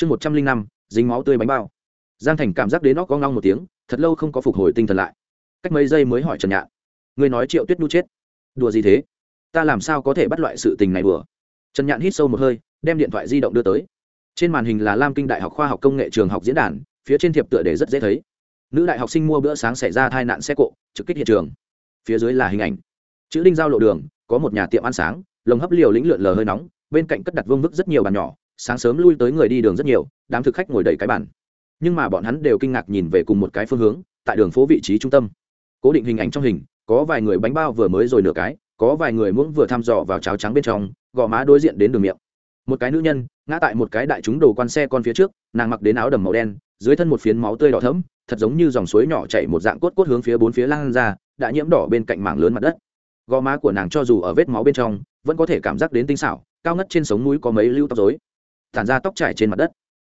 chương một trăm linh năm, dính máu tươi bánh bao. Giang thành cảm giác đến nó có ngong một tiếng, thật lâu không có phục hồi tinh thần lại. Cách mấy giây mới hỏi trần nhạn. Người nói triệu tuyết nhu chết. Đùa gì thế? Ta làm sao có thể bắt loại sự tình này đùa? Trần nhạn hít sâu một hơi, đem điện thoại di động đưa tới. Trên màn hình là lam kinh đại học khoa học công nghệ trường học diễn đàn, phía trên thiệp tựa để rất dễ thấy. Nữ đại học sinh mua bữa sáng xảy ra tai nạn xe cộ, trực kích hiện trường. Phía dưới là hình ảnh. Chữ đinh giao lộ đường, có một nhà tiệm ăn sáng, lồng hấp liều lĩnh lượn lờ hơi nóng, bên cạnh cất đặt vương vức rất nhiều bàn nhỏ sáng sớm lui tới người đi đường rất nhiều, đám thực khách ngồi đầy cái bàn. Nhưng mà bọn hắn đều kinh ngạc nhìn về cùng một cái phương hướng, tại đường phố vị trí trung tâm. Cố định hình ảnh trong hình, có vài người bánh bao vừa mới rồi nửa cái, có vài người muỗng vừa thăm dò vào cháo trắng bên trong, gò má đối diện đến đường miệng. Một cái nữ nhân, ngã tại một cái đại chúng đồ quan xe con phía trước, nàng mặc đến áo đầm màu đen, dưới thân một phiến máu tươi đỏ thẫm, thật giống như dòng suối nhỏ chảy một dạng cốt cốt hướng phía bốn phía lan ra, đã nhiễm đỏ bên cạnh mảng lớn mặt đất. Gò má của nàng cho dù ở vết máu bên trong, vẫn có thể cảm giác đến tinh xảo, cao ngất trên sống mũi có mấy lưu tóc dối tản ra tóc trải trên mặt đất.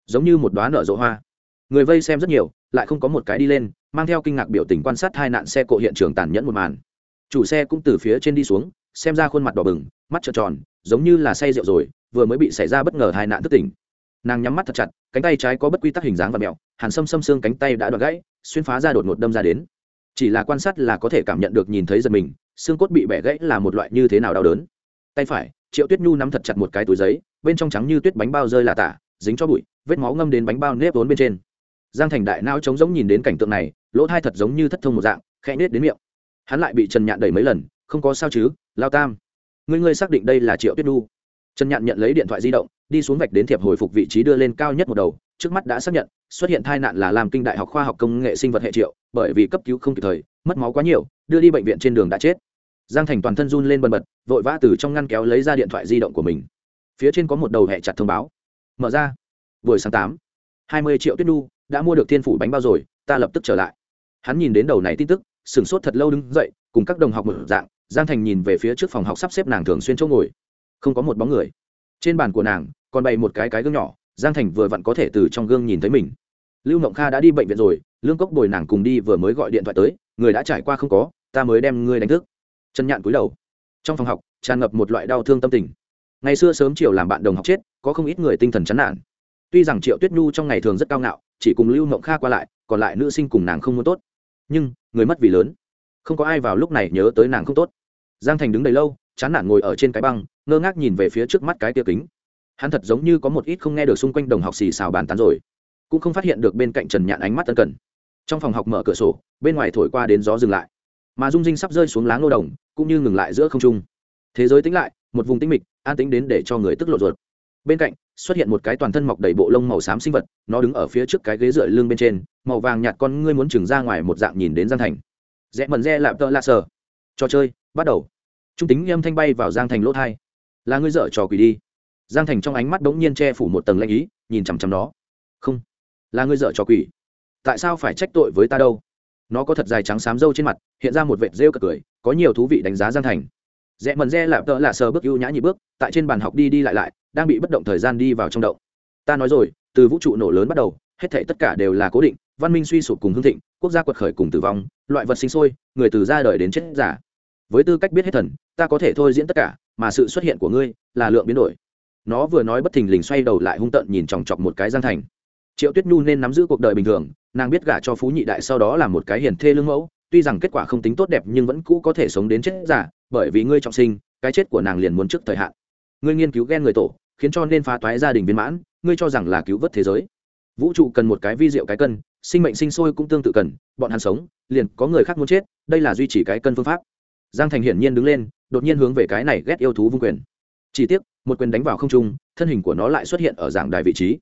Giống như một đoá nở rộ hoa. Người vây xem rất nhiều, lại không có một cái đi lên, mang theo kinh ngạc biểu tình quan sát hai nạn xe cộ hiện trường tàn nhẫn một màn. Chủ xe cũng từ phía trên đi xuống, xem ra khuôn mặt đỏ bừng, mắt trợn tròn, giống như là say rượu rồi, vừa mới bị xảy ra bất ngờ hai nạn thất tỉnh nàng nhắm mắt thật chặt, cánh tay trái có bất quy tắc hình dáng và mẹo, hàn sâm sâm xương cánh tay đã đoạn gãy, xuyên phá ra đột ngột đâm ra đến. Chỉ là quan sát là có thể cảm nhận được nhìn thấy giật mình, xương cốt bị bẻ gãy là một loại như thế nào đau đớn. Tay phải, triệu tuyết nhu nắm thật chặt một cái túi giấy bên trong trắng như tuyết bánh bao rơi là tả, dính cho bụi, vết máu ngâm đến bánh bao nếp vốn bên trên. Giang thành đại não trống giống nhìn đến cảnh tượng này, lỗ thai thật giống như thất thông một dạng, khẽ nết đến miệng. Hắn lại bị trần nhạn đẩy mấy lần, không có sao chứ, lao tam. Ngươi ngươi xác định đây là triệu tuyết đu. Trần nhạn nhận lấy điện thoại di động, đi xuống vạch đến thiệp hồi phục vị trí đưa lên cao nhất một đầu, trước mắt đã xác nhận, xuất hiện tai nạn là làm kinh đại học khoa học công nghệ sinh vật hệ triệu, bởi vì cấp cứu không kịp thời, mất máu quá nhiều, đưa đi bệnh viện trên đường đã chết. Giang thành toàn thân run lên bần bật, vội vã từ trong ngăn kéo lấy ra điện thoại di động của mình phía trên có một đầu hẹ chặt thông báo. Mở ra. Buổi sáng tám, hai mươi triệu tuyết nu đã mua được thiên phủ bánh bao rồi, ta lập tức trở lại. Hắn nhìn đến đầu này tin tức, sửng sốt thật lâu đứng dậy, cùng các đồng học mở dạng, giang thành nhìn về phía trước phòng học sắp xếp nàng thường xuyên chỗ ngồi. Không có một bóng người. Trên bàn của nàng, còn bày một cái cái gương nhỏ, giang thành vừa vặn có thể từ trong gương nhìn thấy mình. Lưu mộng kha đã đi bệnh viện rồi, lương cốc bồi nàng cùng đi vừa mới gọi điện thoại tới, người đã trải qua không có, ta mới đem ngươi đánh thức. Chân nhạn cúi đầu. Trong phòng học, tràn ngập một loại đau thương tâm tình ngày xưa sớm chiều làm bạn đồng học chết, có không ít người tinh thần chán nản. Tuy rằng triệu tuyết nhu trong ngày thường rất cao ngạo, chỉ cùng lưu mộng kha qua lại, còn lại nữ sinh cùng nàng không muốn tốt. Nhưng, người mất vì lớn. Không có ai vào lúc này nhớ tới nàng không tốt. Giang thành đứng đầy lâu, chán nản ngồi ở trên cái băng, ngơ ngác nhìn về phía trước mắt cái tia kính. Hắn thật giống như có một ít không nghe được xung quanh đồng học xì xào bàn tán rồi. Cũng không phát hiện được bên cạnh trần nhạn ánh mắt tân cần. Trong phòng học mở cửa sổ, bên ngoài thổi qua đến gió dừng lại. Mà dung dinh sắp rơi xuống lá ngô đồng, cũng như ngừng lại giữa không trung. Thế giới tính lại, một vùng tĩnh mịch an tính đến để cho người tức lộ ruột. Bên cạnh, xuất hiện một cái toàn thân mọc đầy bộ lông màu xám sinh vật, nó đứng ở phía trước cái ghế dựa lưng bên trên, màu vàng nhạt con ngươi muốn trừng ra ngoài một dạng nhìn đến giang thành. Rẽ mần re lạp tơ lạ sờ. Trò chơi, bắt đầu. Trung tính âm thanh bay vào giang thành lỗ thai. Là ngươi dở trò quỷ đi. Giang thành trong ánh mắt bỗng nhiên che phủ một tầng lanh ý, nhìn chằm chằm nó. Không. Là ngươi dở trò quỷ. Tại sao phải trách tội với ta đâu? Nó có thật dài trắng xám râu trên mặt, hiện ra một vệt rêu cật cười, có nhiều thú vị đánh giá giang thành rẽ mần re lạp tợ lạ sờ bước ưu nhã nhị bước, tại trên bàn học đi đi lại lại, đang bị bất động thời gian đi vào trong đậu ta nói rồi, từ vũ trụ nổ lớn bắt đầu, hết thể tất cả đều là cố định, văn minh suy sụp cùng hương thịnh, quốc gia quật khởi cùng tử vong, loại vật sinh sôi, người từ ra đời đến chết giả. Với tư cách biết hết thần, ta có thể thôi diễn tất cả, mà sự xuất hiện của ngươi là lượng biến đổi. Nó vừa nói bất thình lình xoay đầu lại hung tợn nhìn chòng chọc một cái giang thành. Triệu tuyết nhu nên nắm giữ cuộc đời bình thường, nàng biết gả cho phú nhị đại sau đó là một cái hiền thê lương mẫu, tuy rằng kết quả không tính tốt đẹp nhưng vẫn cũ có thể sống đến chết giả bởi vì ngươi trọng sinh, cái chết của nàng liền muốn trước thời hạn. Ngươi nghiên cứu ghen người tổ, khiến cho nên phá toái gia đình viên mãn, ngươi cho rằng là cứu vớt thế giới. Vũ trụ cần một cái vi diệu cái cân, sinh mệnh sinh sôi cũng tương tự cần, bọn hắn sống, liền có người khác muốn chết, đây là duy trì cái cân phương pháp. Giang thành hiển nhiên đứng lên, đột nhiên hướng về cái này ghét yêu thú vung quyền. Chỉ tiếc, một quyền đánh vào không trung, thân hình của nó lại xuất hiện ở giảng đài vị trí.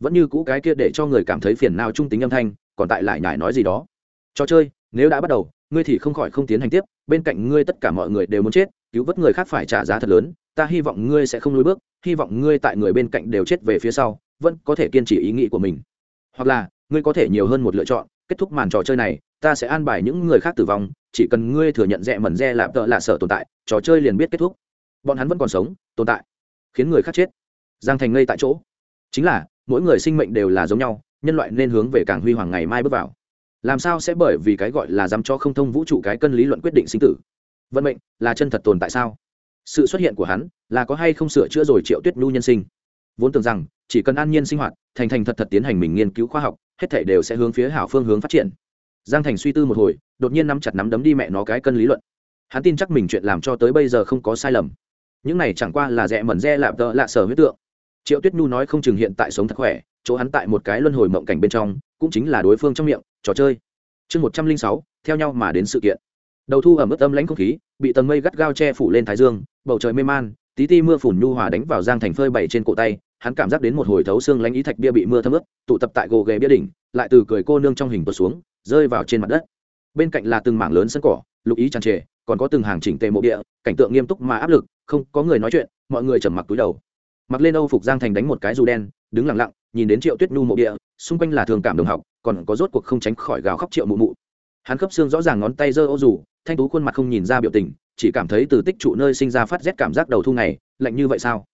Vẫn như cũ cái kia để cho người cảm thấy phiền nào trung tính âm thanh, còn tại lại nhải nói gì đó. Trò chơi, nếu đã bắt đầu, ngươi thì không khỏi không tiến hành tiếp bên cạnh ngươi tất cả mọi người đều muốn chết, cứu vớt người khác phải trả giá thật lớn, ta hy vọng ngươi sẽ không lùi bước, hy vọng ngươi tại người bên cạnh đều chết về phía sau, vẫn có thể kiên trì ý nghĩ của mình. Hoặc là, ngươi có thể nhiều hơn một lựa chọn, kết thúc màn trò chơi này, ta sẽ an bài những người khác tử vong, chỉ cần ngươi thừa nhận rẽ mẩn re lạp tợ lạ sở tồn tại, trò chơi liền biết kết thúc. Bọn hắn vẫn còn sống, tồn tại, khiến người khác chết. Giang thành ngây tại chỗ. Chính là, mỗi người sinh mệnh đều là giống nhau, nhân loại nên hướng về càng huy hoàng ngày mai bước vào làm sao sẽ bởi vì cái gọi là dám cho không thông vũ trụ cái cân lý luận quyết định sinh tử? Vận mệnh là chân thật tồn tại sao? Sự xuất hiện của hắn là có hay không sửa chữa rồi triệu tuyết nhu nhân sinh? Vốn tưởng rằng, chỉ cần an nhiên sinh hoạt, thành thành thật thật tiến hành mình nghiên cứu khoa học, hết thể đều sẽ hướng phía hảo phương hướng phát triển. Giang thành suy tư một hồi, đột nhiên nắm chặt nắm đấm đi mẹ nó cái cân lý luận. Hắn tin chắc mình chuyện làm cho tới bây giờ không có sai lầm. Những này chẳng qua là rẽ mẩn re lạp tợ lạ sở huyết tượng triệu tuyết nhu nói không chừng hiện tại sống thật khỏe, chỗ hắn tại một cái luân hồi mộng cảnh bên trong, cũng chính là đối phương trong miệng, trò chơi. Chương một trăm linh sáu, theo nhau mà đến sự kiện. Đầu thu ở mức âm lãnh không khí, bị tầng mây gắt gao che phủ lên thái dương, bầu trời mê man, tí ti mưa phủn nhu hòa đánh vào giang thành phơi bày trên cổ tay, hắn cảm giác đến một hồi thấu xương lãnh ý thạch bia bị mưa thấm ướt, tụ tập tại gồ ghề bia đỉnh, lại từ cười cô nương trong hình tuột xuống, rơi vào trên mặt đất. Bên cạnh là từng mảng lớn sân cỏ, lục ý tràn trề, còn có từng hàng chỉnh tề mộ địa, cảnh tượng nghiêm túc mà áp lực, không có người nói chuyện, mọi người trầm mặc túi đầu mặc lên âu phục giang thành đánh một cái dù đen, đứng lặng lặng, nhìn đến triệu tuyết nhu mộ địa, xung quanh là thường cảm đồng học, còn có rốt cuộc không tránh khỏi gào khóc triệu mụ mụ. Hắn khớp xương rõ ràng ngón tay giơ ô dù, thanh tú khuôn mặt không nhìn ra biểu tình, chỉ cảm thấy từ tích trụ nơi sinh ra phát rét cảm giác đầu thu này lạnh như vậy sao?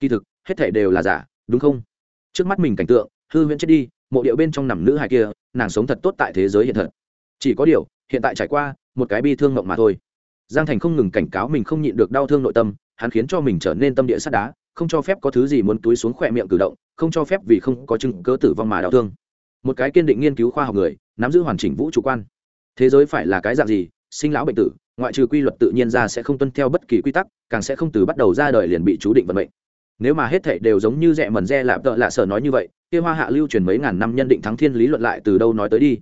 Kỳ thực, hết thể đều là giả, đúng không? Trước mắt mình cảnh tượng, hư huyễn chết đi, mộ điệu bên trong nằm nữ hài kia, nàng sống thật tốt tại thế giới hiện thật. Chỉ có điều, hiện tại trải qua, một cái bi thương mộng mà thôi. Giang thành không ngừng cảnh cáo mình không nhịn được đau thương nội tâm, hắn khiến cho mình trở nên tâm địa sắt đá không cho phép có thứ gì muốn túi xuống khỏe miệng cử động, không cho phép vì không có chứng cớ tử vong mà đau thương. Một cái kiên định nghiên cứu khoa học người, nắm giữ hoàn chỉnh vũ trụ quan. Thế giới phải là cái dạng gì? Sinh lão bệnh tử, ngoại trừ quy luật tự nhiên ra sẽ không tuân theo bất kỳ quy tắc, càng sẽ không từ bắt đầu ra đời liền bị chú định vận mệnh. Nếu mà hết thảy đều giống như rẻ mần re lạp tợ lạ sở nói như vậy, kia hoa hạ lưu truyền mấy ngàn năm nhân định thắng thiên lý luận lại từ đâu nói tới đi?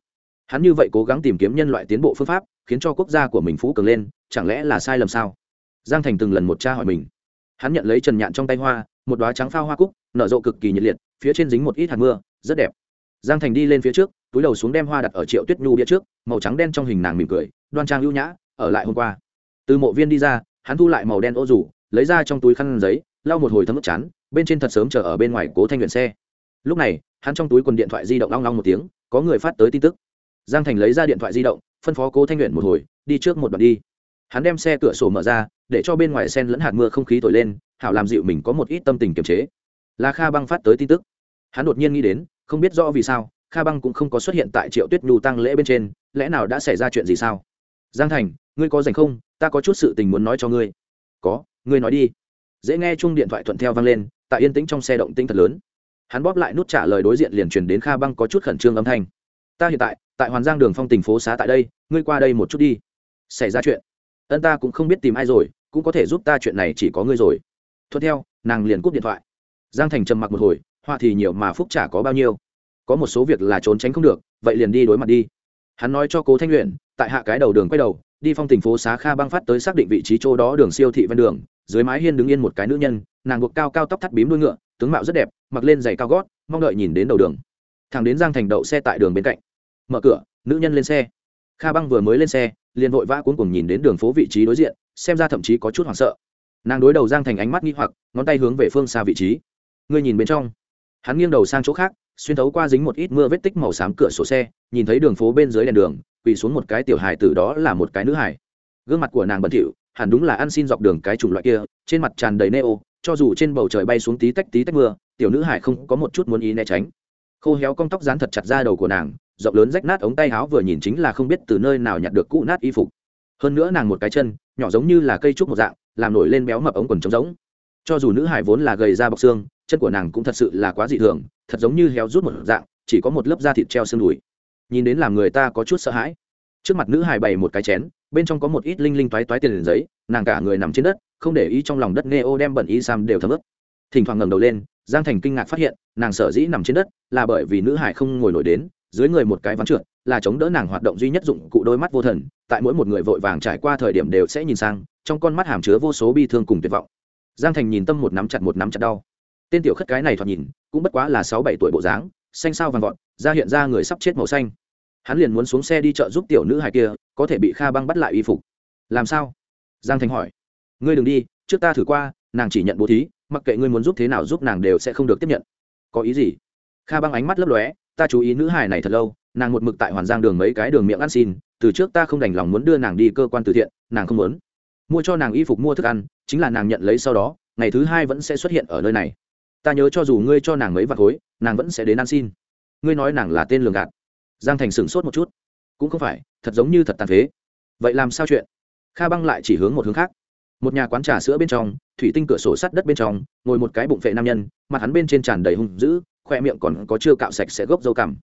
Hắn như vậy cố gắng tìm kiếm nhân loại tiến bộ phương pháp, khiến cho quốc gia của mình phú cường lên, chẳng lẽ là sai lầm sao? Giang thành từng lần một cha hỏi mình hắn nhận lấy trần nhạn trong tay hoa, một đoá trắng phao hoa cúc, nở rộ cực kỳ nhiệt liệt, phía trên dính một ít hạt mưa, rất đẹp. Giang thành đi lên phía trước, túi đầu xuống đem hoa đặt ở triệu tuyết nhu bia trước, màu trắng đen trong hình nàng mỉm cười, đoan trang ưu nhã, ở lại hôm qua. Từ mộ viên đi ra, hắn thu lại màu đen ô rủ, lấy ra trong túi khăn giấy, lau một hồi thấm ức chán, bên trên thật sớm chờ ở bên ngoài cố thanh luyện xe. Lúc này, hắn trong túi quần điện thoại di động long long một tiếng, có người phát tới tin tức. Giang thành lấy ra điện thoại di động, phân phó cố thanh luyện một hồi, đi trước một đoạn đi hắn đem xe cửa sổ mở ra, để cho bên ngoài sen lẫn hạt mưa không khí thổi lên, hảo làm dịu mình có một ít tâm tình kiềm chế. Là kha băng phát tới tin tức. Hắn đột nhiên nghĩ đến, không biết rõ vì sao, kha băng cũng không có xuất hiện tại triệu tuyết nhu tăng lễ bên trên, lẽ nào đã xảy ra chuyện gì sao? Giang thành, ngươi có dành không? Ta có chút sự tình muốn nói cho ngươi. Có, ngươi nói đi. Dễ nghe chung điện thoại thuận theo vang lên, tại yên tĩnh trong xe động tinh thật lớn. Hắn bóp lại nút trả lời đối diện liền truyền đến kha băng có chút khẩn trương âm thanh. Ta hiện tại tại hoàn giang đường phong tình phố xá tại đây, ngươi qua đây một chút đi. Xảy ra chuyện ân ta cũng không biết tìm ai rồi, cũng có thể giúp ta chuyện này chỉ có ngươi rồi. Thuận theo, nàng liền cúp điện thoại. Giang thành trầm mặc một hồi, họa thì nhiều mà phúc trả có bao nhiêu. Có một số việc là trốn tránh không được, vậy liền đi đối mặt đi. Hắn nói cho cố thanh luyện tại hạ cái đầu đường quay đầu, đi phong tình phố xá kha băng phát tới xác định vị trí chỗ đó đường siêu thị ven đường. Dưới mái hiên đứng yên một cái nữ nhân, nàng buộc cao cao tóc thắt bím đuôi ngựa, tướng mạo rất đẹp, mặc lên giày cao gót, mong đợi nhìn đến đầu đường. Thằng đến giang thành đậu xe tại đường bên cạnh. Mở cửa, nữ nhân lên xe kha băng vừa mới lên xe, liền vội vã cuốn cùng nhìn đến đường phố vị trí đối diện, xem ra thậm chí có chút hoảng sợ. Nàng đối đầu giang thành ánh mắt nghi hoặc, ngón tay hướng về phương xa vị trí. Ngươi nhìn bên trong. Hắn nghiêng đầu sang chỗ khác, xuyên thấu qua dính một ít mưa vết tích màu xám cửa sổ xe, nhìn thấy đường phố bên dưới đèn đường, quỳ xuống một cái tiểu hài tử đó là một cái nữ hài. Gương mặt của nàng bẩn thỉu, hẳn đúng là ăn xin dọc đường cái chủng loại kia, trên mặt tràn đầy neo cho dù trên bầu trời bay xuống tí tách tí tách mưa, tiểu nữ hải không có một chút muốn ý né tránh khô héo cong tóc dán thật chặt ra đầu của nàng, rộng lớn rách nát ống tay áo vừa nhìn chính là không biết từ nơi nào nhặt được cũ nát y phục. Hơn nữa nàng một cái chân, nhỏ giống như là cây trúc một dạng, làm nổi lên béo mập ống quần trống giống cho dù nữ hải vốn là gầy da bọc xương, chân của nàng cũng thật sự là quá dị thường, thật giống như héo rút một dạng, chỉ có một lớp da thịt treo xương đùi. Nhìn đến làm người ta có chút sợ hãi. Trước mặt nữ hải bày một cái chén, bên trong có một ít linh linh toái toái tiền giấy, nàng cả người nằm trên đất, không để ý trong lòng đất nghe ô đem bẩn y sam đều thấm ướt. Thỉnh thoảng ngẩng đầu lên giang thành kinh ngạc phát hiện, nàng sở dĩ nằm trên đất là bởi vì nữ hải không ngồi nổi đến, dưới người một cái ván trượt, là chống đỡ nàng hoạt động duy nhất dụng cụ đôi mắt vô thần, tại mỗi một người vội vàng trải qua thời điểm đều sẽ nhìn sang, trong con mắt hàm chứa vô số bi thương cùng tuyệt vọng. Giang thành nhìn tâm một nắm chặt một nắm chặt đau. Tên tiểu khất cái này thoạt nhìn, cũng bất quá là sáu bảy tuổi bộ dáng, xanh sao vàng vọt ra hiện ra người sắp chết màu xanh. Hắn liền muốn xuống xe đi chợ giúp tiểu nữ hài kia, có thể bị kha băng bắt lại y phục. Làm sao? Giang thành hỏi. Ngươi đừng đi, trước ta thử qua nàng chỉ nhận bố thí, mặc kệ ngươi muốn giúp thế nào giúp nàng đều sẽ không được tiếp nhận. Có ý gì? Kha băng ánh mắt lấp lóe, ta chú ý nữ hài này thật lâu, nàng một mực tại hoàn giang đường mấy cái đường miệng ăn xin, từ trước ta không đành lòng muốn đưa nàng đi cơ quan từ thiện, nàng không muốn. Mua cho nàng y phục mua thức ăn, chính là nàng nhận lấy sau đó, ngày thứ hai vẫn sẽ xuất hiện ở nơi này. Ta nhớ cho dù ngươi cho nàng mấy vạt khối, nàng vẫn sẽ đến ăn xin. Ngươi nói nàng là tên lường gạt. Giang thành sửng sốt một chút. Cũng không phải, thật giống như thật tàn phế. Vậy làm sao chuyện? Kha băng lại chỉ hướng một hướng khác một nhà quán trà sữa bên trong, thủy tinh cửa sổ sắt đất bên trong, ngồi một cái bụng phệ nam nhân, mặt hắn bên trên tràn đầy hung dữ, khoe miệng còn có chưa cạo sạch sẽ gốc dâu cằm.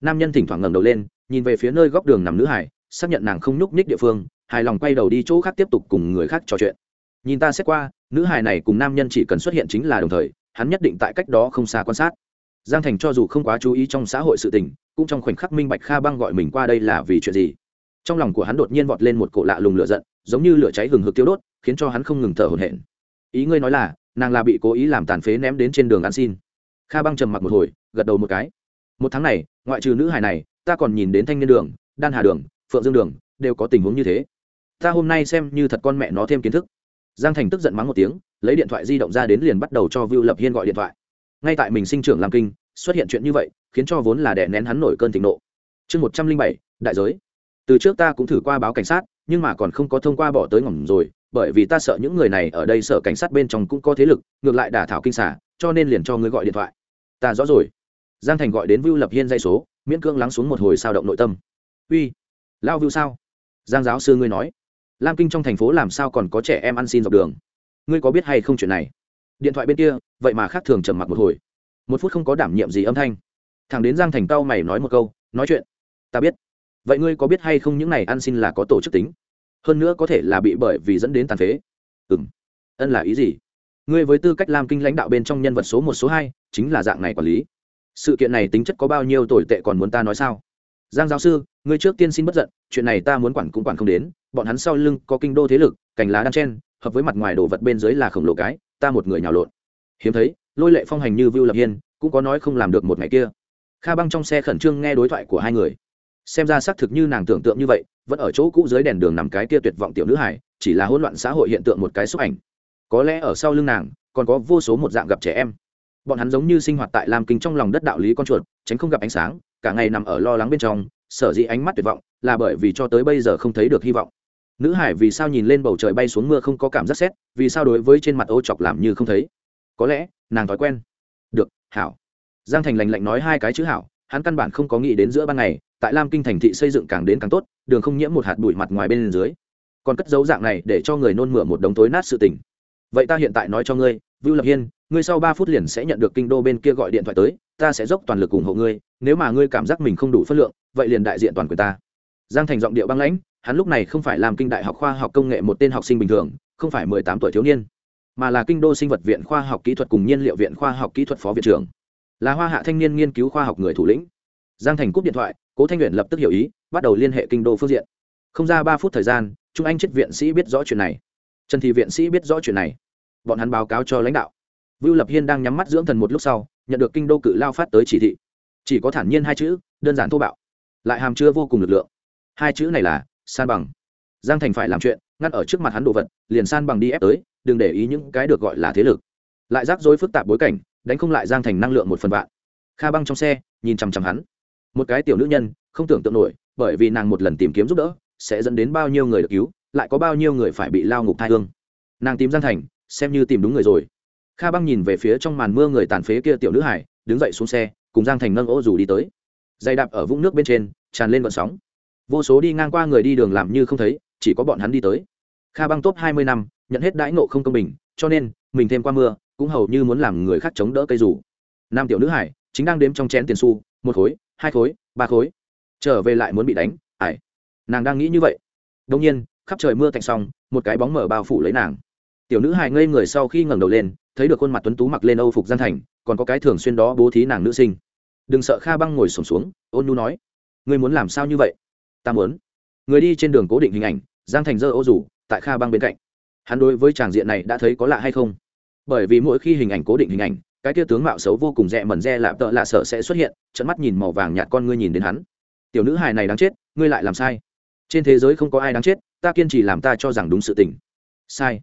Nam nhân thỉnh thoảng ngẩng đầu lên, nhìn về phía nơi góc đường nằm nữ hải, xác nhận nàng không nhúc nhích địa phương, hài lòng quay đầu đi chỗ khác tiếp tục cùng người khác trò chuyện. Nhìn ta xét qua, nữ hải này cùng nam nhân chỉ cần xuất hiện chính là đồng thời, hắn nhất định tại cách đó không xa quan sát. Giang thành cho dù không quá chú ý trong xã hội sự tình, cũng trong khoảnh khắc minh bạch kha băng gọi mình qua đây là vì chuyện gì. Trong lòng của hắn đột nhiên vọt lên một cỗ lạ lùng lửa giận, giống như lửa cháy hừng hực tiêu đốt khiến cho hắn không ngừng thở hổn hển. Ý ngươi nói là, nàng là bị cố ý làm tàn phế ném đến trên đường ăn xin. Kha băng trầm mặc một hồi, gật đầu một cái. Một tháng này, ngoại trừ nữ hài này, ta còn nhìn đến thanh niên đường, đan hà đường, phượng dương đường, đều có tình huống như thế. Ta hôm nay xem như thật con mẹ nó thêm kiến thức. Giang thành tức giận mắng một tiếng, lấy điện thoại di động ra đến liền bắt đầu cho vưu lập hiên gọi điện thoại. Ngay tại mình sinh trưởng làm kinh, xuất hiện chuyện như vậy, khiến cho vốn là đè nén hắn nổi cơn thịnh nộ. Chương một trăm linh bảy, đại giới. Từ trước ta cũng thử qua báo cảnh sát, nhưng mà còn không có thông qua bỏ tới ngỏm rồi bởi vì ta sợ những người này ở đây sợ cảnh sát bên trong cũng có thế lực, ngược lại đả thảo kinh xả, cho nên liền cho ngươi gọi điện thoại. Ta rõ rồi. Giang thành gọi đến vưu lập hiên dây số, miễn cưỡng lắng xuống một hồi sao động nội tâm. Uy, lao vưu sao? Giang giáo sư ngươi nói. Lam kinh trong thành phố làm sao còn có trẻ em ăn xin dọc đường? Ngươi có biết hay không chuyện này? Điện thoại bên kia, vậy mà khác thường trầm mặc một hồi. Một phút không có đảm nhiệm gì âm thanh. Thằng đến giang thành cao mày nói một câu, nói chuyện. Ta biết. Vậy ngươi có biết hay không những này ăn xin là có tổ chức tính? Hơn nữa có thể là bị bởi vì dẫn đến tàn phế. Ừng ân là ý gì? Ngươi với tư cách làm kinh lãnh đạo bên trong nhân vật số một, số hai, chính là dạng này quản lý. Sự kiện này tính chất có bao nhiêu tồi tệ còn muốn ta nói sao? Giang giáo sư, ngươi trước tiên xin bất giận, chuyện này ta muốn quản cũng quản không đến, bọn hắn sau lưng có kinh đô thế lực, cành lá đan chen, hợp với mặt ngoài đồ vật bên dưới là khổng lồ cái, ta một người nhào lộn. Hiếm thấy, lôi lệ phong hành như vưu lập hiên, cũng có nói không làm được một ngày kia. Kha băng trong xe khẩn trương nghe đối thoại của hai người xem ra xác thực như nàng tưởng tượng như vậy, vẫn ở chỗ cũ dưới đèn đường nằm cái kia tuyệt vọng tiểu nữ hải chỉ là hỗn loạn xã hội hiện tượng một cái xúc ảnh. Có lẽ ở sau lưng nàng, còn có vô số một dạng gặp trẻ em. Bọn hắn giống như sinh hoạt tại lam kinh trong lòng đất đạo lý con chuột, tránh không gặp ánh sáng, cả ngày nằm ở lo lắng bên trong, sở dĩ ánh mắt tuyệt vọng, là bởi vì cho tới bây giờ không thấy được hy vọng. Nữ hải vì sao nhìn lên bầu trời bay xuống mưa không có cảm giác xét vì sao đối với trên mặt ô chọc làm như không thấy? Có lẽ, nàng thói quen. Được, hảo. Giang thành lành lạnh nói hai cái chữ hảo, hắn căn bản không có nghĩ đến giữa ban ngày tại lam kinh thành thị xây dựng càng đến càng tốt, đường không nhiễm một hạt bụi mặt ngoài bên dưới. Còn cất dấu dạng này để cho người nôn mửa một đống tối nát sự tình. Vậy ta hiện tại nói cho ngươi, vưu lập hiên, ngươi sau ba phút liền sẽ nhận được kinh đô bên kia gọi điện thoại tới, ta sẽ dốc toàn lực ủng hộ ngươi, nếu mà ngươi cảm giác mình không đủ phân lượng, vậy liền đại diện toàn quyền ta. Giang thành giọng điệu băng lãnh, hắn lúc này không phải làm kinh đại học khoa học công nghệ một tên học sinh bình thường, không phải mười tám tuổi thiếu niên, mà là kinh đô sinh vật viện khoa học kỹ thuật cùng nhiên liệu viện khoa học kỹ thuật phó viện trưởng. Là hoa hạ thanh niên nghiên cứu khoa học người thủ lĩnh. Giang thành cúp điện thoại cố thanh nguyện lập tức hiểu ý, bắt đầu liên hệ kinh đô phương diện. Không ra ba phút thời gian, trung anh chết viện sĩ biết rõ chuyện này. Trần thị viện sĩ biết rõ chuyện này. Bọn hắn báo cáo cho lãnh đạo. Vưu lập hiên đang nhắm mắt dưỡng thần một lúc sau, nhận được kinh đô cự lao phát tới chỉ thị. Chỉ có thản nhiên hai chữ, đơn giản thô bạo. Lại hàm chưa vô cùng lực lượng. Hai chữ này là, san bằng. Giang thành phải làm chuyện, ngăn ở trước mặt hắn đồ vật, liền san bằng đi ép tới, đừng để ý những cái được gọi là thế lực. Lại rắc rối phức tạp bối cảnh, đánh không lại giang thành năng lượng một phần vạn. Kha băng trong xe, nhìn chằm chằm hắn một cái tiểu nữ nhân, không tưởng tượng nổi, bởi vì nàng một lần tìm kiếm giúp đỡ, sẽ dẫn đến bao nhiêu người được cứu, lại có bao nhiêu người phải bị lao ngục thai hương. Nàng tìm giang thành, xem như tìm đúng người rồi. Kha băng nhìn về phía trong màn mưa người tàn phế kia tiểu nữ hải, đứng dậy xuống xe, cùng giang thành nâng ô dù đi tới. Dày đạp ở vũng nước bên trên, tràn lên vận sóng. Vô số đi ngang qua người đi đường làm như không thấy, chỉ có bọn hắn đi tới. Kha băng top hai mươi năm, nhận hết đãi nộ không công bình, cho nên, mình thêm qua mưa, cũng hầu như muốn làm người khác chống đỡ cây rủ nam tiểu nữ hải, chính đang đếm trong chén tiền xu một khối, hai khối, ba khối. Trở về lại muốn bị đánh ải nàng đang nghĩ như vậy. Đông nhiên, khắp trời mưa tạnh xong, một cái bóng mở bao phủ lấy nàng. Tiểu nữ hài ngây người sau khi ngẩng đầu lên, thấy được khuôn mặt tuấn tú mặc lên âu phục gian thành, còn có cái thường xuyên đó bố thí nàng nữ sinh. Đừng sợ kha băng ngồi sổm xuống, ôn nu nói. Ngươi muốn làm sao như vậy? Ta muốn. Người đi trên đường cố định hình ảnh, giang thành dơ ô rủ, tại kha băng bên cạnh. Hắn đối với tràng diện này đã thấy có lạ hay không? Bởi vì mỗi khi hình ảnh cố định hình ảnh cái tia tướng mạo xấu vô cùng rẽ mẩn re lạp tợ lạ sợ sẽ xuất hiện trận mắt nhìn màu vàng nhạt con ngươi nhìn đến hắn. Tiểu nữ hài này đáng chết, ngươi lại làm sai. Trên thế giới không có ai đáng chết, ta kiên trì làm ta cho rằng đúng sự tình. Sai.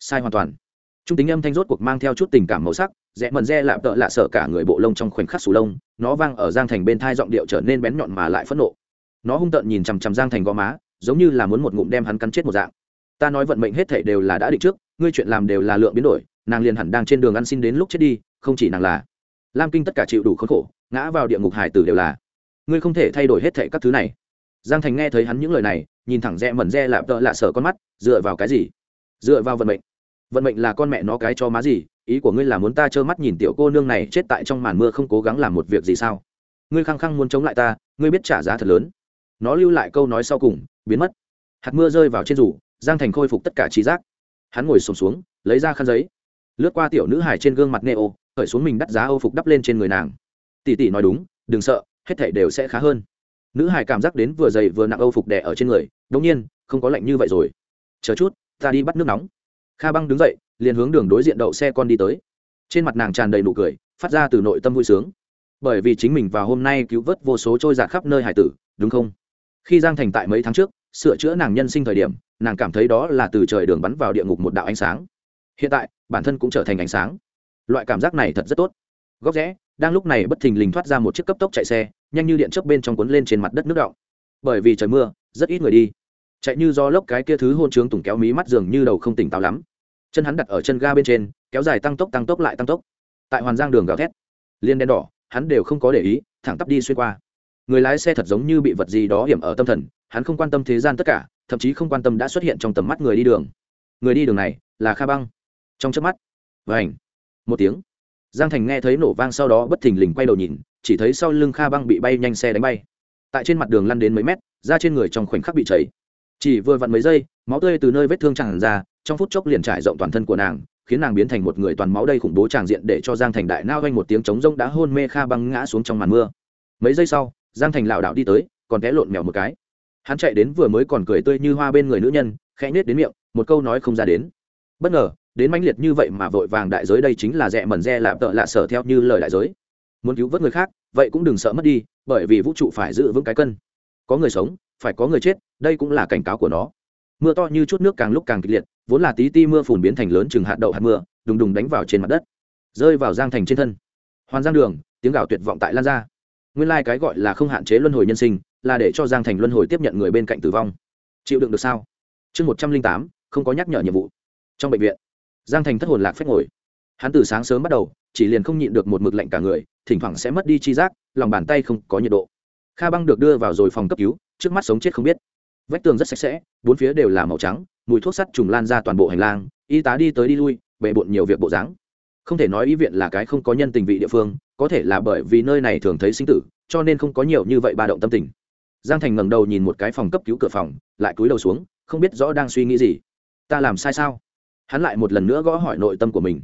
Sai hoàn toàn. Trung tính âm thanh rốt cuộc mang theo chút tình cảm màu sắc rẽ mần re lạp tợ lạ sợ cả người bộ lông trong khoảnh khắc sù lông, nó vang ở giang thành bên thai giọng điệu trở nên bén nhọn mà lại phẫn nộ. Nó hung tợn nhìn chằm chằm giang thành gò má, giống như là muốn một ngụm đem hắn cắn chết một dạng. Ta nói vận mệnh hết thể đều là đã định trước, ngươi chuyện làm đều là lượng biến đổi, nàng liền hẳn đang trên đường ăn xin đến lúc chết đi không chỉ nàng là. Lam kinh tất cả chịu đủ khốn khổ ngã vào địa ngục hải tử đều là. Ngươi không thể thay đổi hết thệ các thứ này. Giang thành nghe thấy hắn những lời này nhìn thẳng rẽ mẩn rẽ lạp tợ lạ sở con mắt dựa vào cái gì? Dựa vào vận mệnh. Vận mệnh là con mẹ nó cái cho má gì ý của ngươi là muốn ta trơ mắt nhìn tiểu cô nương này chết tại trong màn mưa không cố gắng làm một việc gì sao? Ngươi khăng khăng muốn chống lại ta ngươi biết trả giá thật lớn. Nó lưu lại câu nói sau cùng biến mất. Hạt mưa rơi vào trên rủ giang thành khôi phục tất cả trí giác. Hắn ngồi sùng xuống, xuống lấy ra khăn giấy. Lướt qua tiểu nữ hải trên gương mặt neo khởi xuống mình đắt giá âu phục đắp lên trên người nàng. Tỷ tỷ nói đúng, đừng sợ, hết thảy đều sẽ khá hơn. Nữ hải cảm giác đến vừa dày vừa nặng âu phục đẻ ở trên người, đống nhiên, không có lạnh như vậy rồi. Chờ chút, ta đi bắt nước nóng. Kha băng đứng dậy, liền hướng đường đối diện đậu xe con đi tới. Trên mặt nàng tràn đầy nụ cười, phát ra từ nội tâm vui sướng. Bởi vì chính mình vào hôm nay cứu vớt vô số trôi giạt khắp nơi hải tử, đúng không? Khi giang thành tại mấy tháng trước, sửa chữa nàng nhân sinh thời điểm, nàng cảm thấy đó là từ trời đường bắn vào địa ngục một đạo ánh sáng. Hiện tại, bản thân cũng trở thành ánh sáng loại cảm giác này thật rất tốt. Góc rẽ, đang lúc này bất thình lình thoát ra một chiếc cấp tốc chạy xe, nhanh như điện chớp bên trong cuốn lên trên mặt đất nước động bởi vì trời mưa, rất ít người đi. Chạy như do lốc cái kia thứ hôn trướng tùng kéo mí mắt dường như đầu không tỉnh táo lắm. Chân hắn đặt ở chân ga bên trên, kéo dài tăng tốc tăng tốc lại tăng tốc. Tại hoàn giang đường gào thét liên đen đỏ, hắn đều không có để ý, thẳng tắp đi xuyên qua. Người lái xe thật giống như bị vật gì đó hiểm ở tâm thần, hắn không quan tâm thế gian tất cả, thậm chí không quan tâm đã xuất hiện trong tầm mắt người đi đường. Người đi đường này là kha băng. Trong chớp mắt vảnh một tiếng. Giang thành nghe thấy nổ vang sau đó bất thình lình quay đầu nhìn, chỉ thấy sau lưng kha băng bị bay nhanh xe đánh bay. Tại trên mặt đường lăn đến mấy mét ra trên người trong khoảnh khắc bị chảy. Chỉ vừa vặn mấy giây, máu tươi từ nơi vết thương tràn ra, trong phút chốc liền trải rộng toàn thân của nàng, khiến nàng biến thành một người toàn máu đây khủng bố tràng diện để cho giang thành đại nao vanh một tiếng trống rông đã hôn mê kha băng ngã xuống trong màn mưa. Mấy giây sau, giang thành lảo đảo đi tới, còn té lộn mèo một cái. Hắn chạy đến vừa mới còn cười tươi như hoa bên người nữ nhân, khẽ nết đến miệng, một câu nói không ra đến. Bất ngờ đến mãnh liệt như vậy mà vội vàng đại giới đây chính là rẻ mẩn re lạp tợ lạ sở theo như lời đại giới. Muốn cứu vớt người khác, vậy cũng đừng sợ mất đi, bởi vì vũ trụ phải giữ vững cái cân. Có người sống, phải có người chết, đây cũng là cảnh cáo của nó. Mưa to như chút nước càng lúc càng kịch liệt, vốn là tí ti mưa phùn biến thành lớn chừng hạt đậu hạt mưa, đùng đùng đánh vào trên mặt đất, rơi vào giang thành trên thân. Hoàn giang đường, tiếng gào tuyệt vọng tại lan ra. Nguyên lai、like、cái gọi là không hạn chế luân hồi nhân sinh, là để cho giang thành luân hồi tiếp nhận người bên cạnh tử vong. Chịu đựng được sao? Chương một trăm linh tám, không có nhắc nhở nhiệm vụ. Trong bệnh viện giang thành thất hồn lạc phép ngồi. Hắn từ sáng sớm bắt đầu, chỉ liền không nhịn được một mực lạnh cả người, thỉnh thoảng sẽ mất đi chi giác, lòng bàn tay không có nhiệt độ. Kha băng được đưa vào rồi phòng cấp cứu, trước mắt sống chết không biết. Vách tường rất sạch sẽ, bốn phía đều là màu trắng, mùi thuốc sắt trùng lan ra toàn bộ hành lang, y tá đi tới đi lui bệ bộn nhiều việc bộ dáng. Không thể nói y viện là cái không có nhân tình vị địa phương, có thể là bởi vì nơi này thường thấy sinh tử, cho nên không có nhiều như vậy ba động tâm tình. Giang thành ngẩng đầu nhìn một cái phòng cấp cứu cửa phòng, lại cúi đầu xuống, không biết rõ đang suy nghĩ gì. Ta làm sai sao? Hắn lại một lần nữa gõ hỏi nội tâm của mình.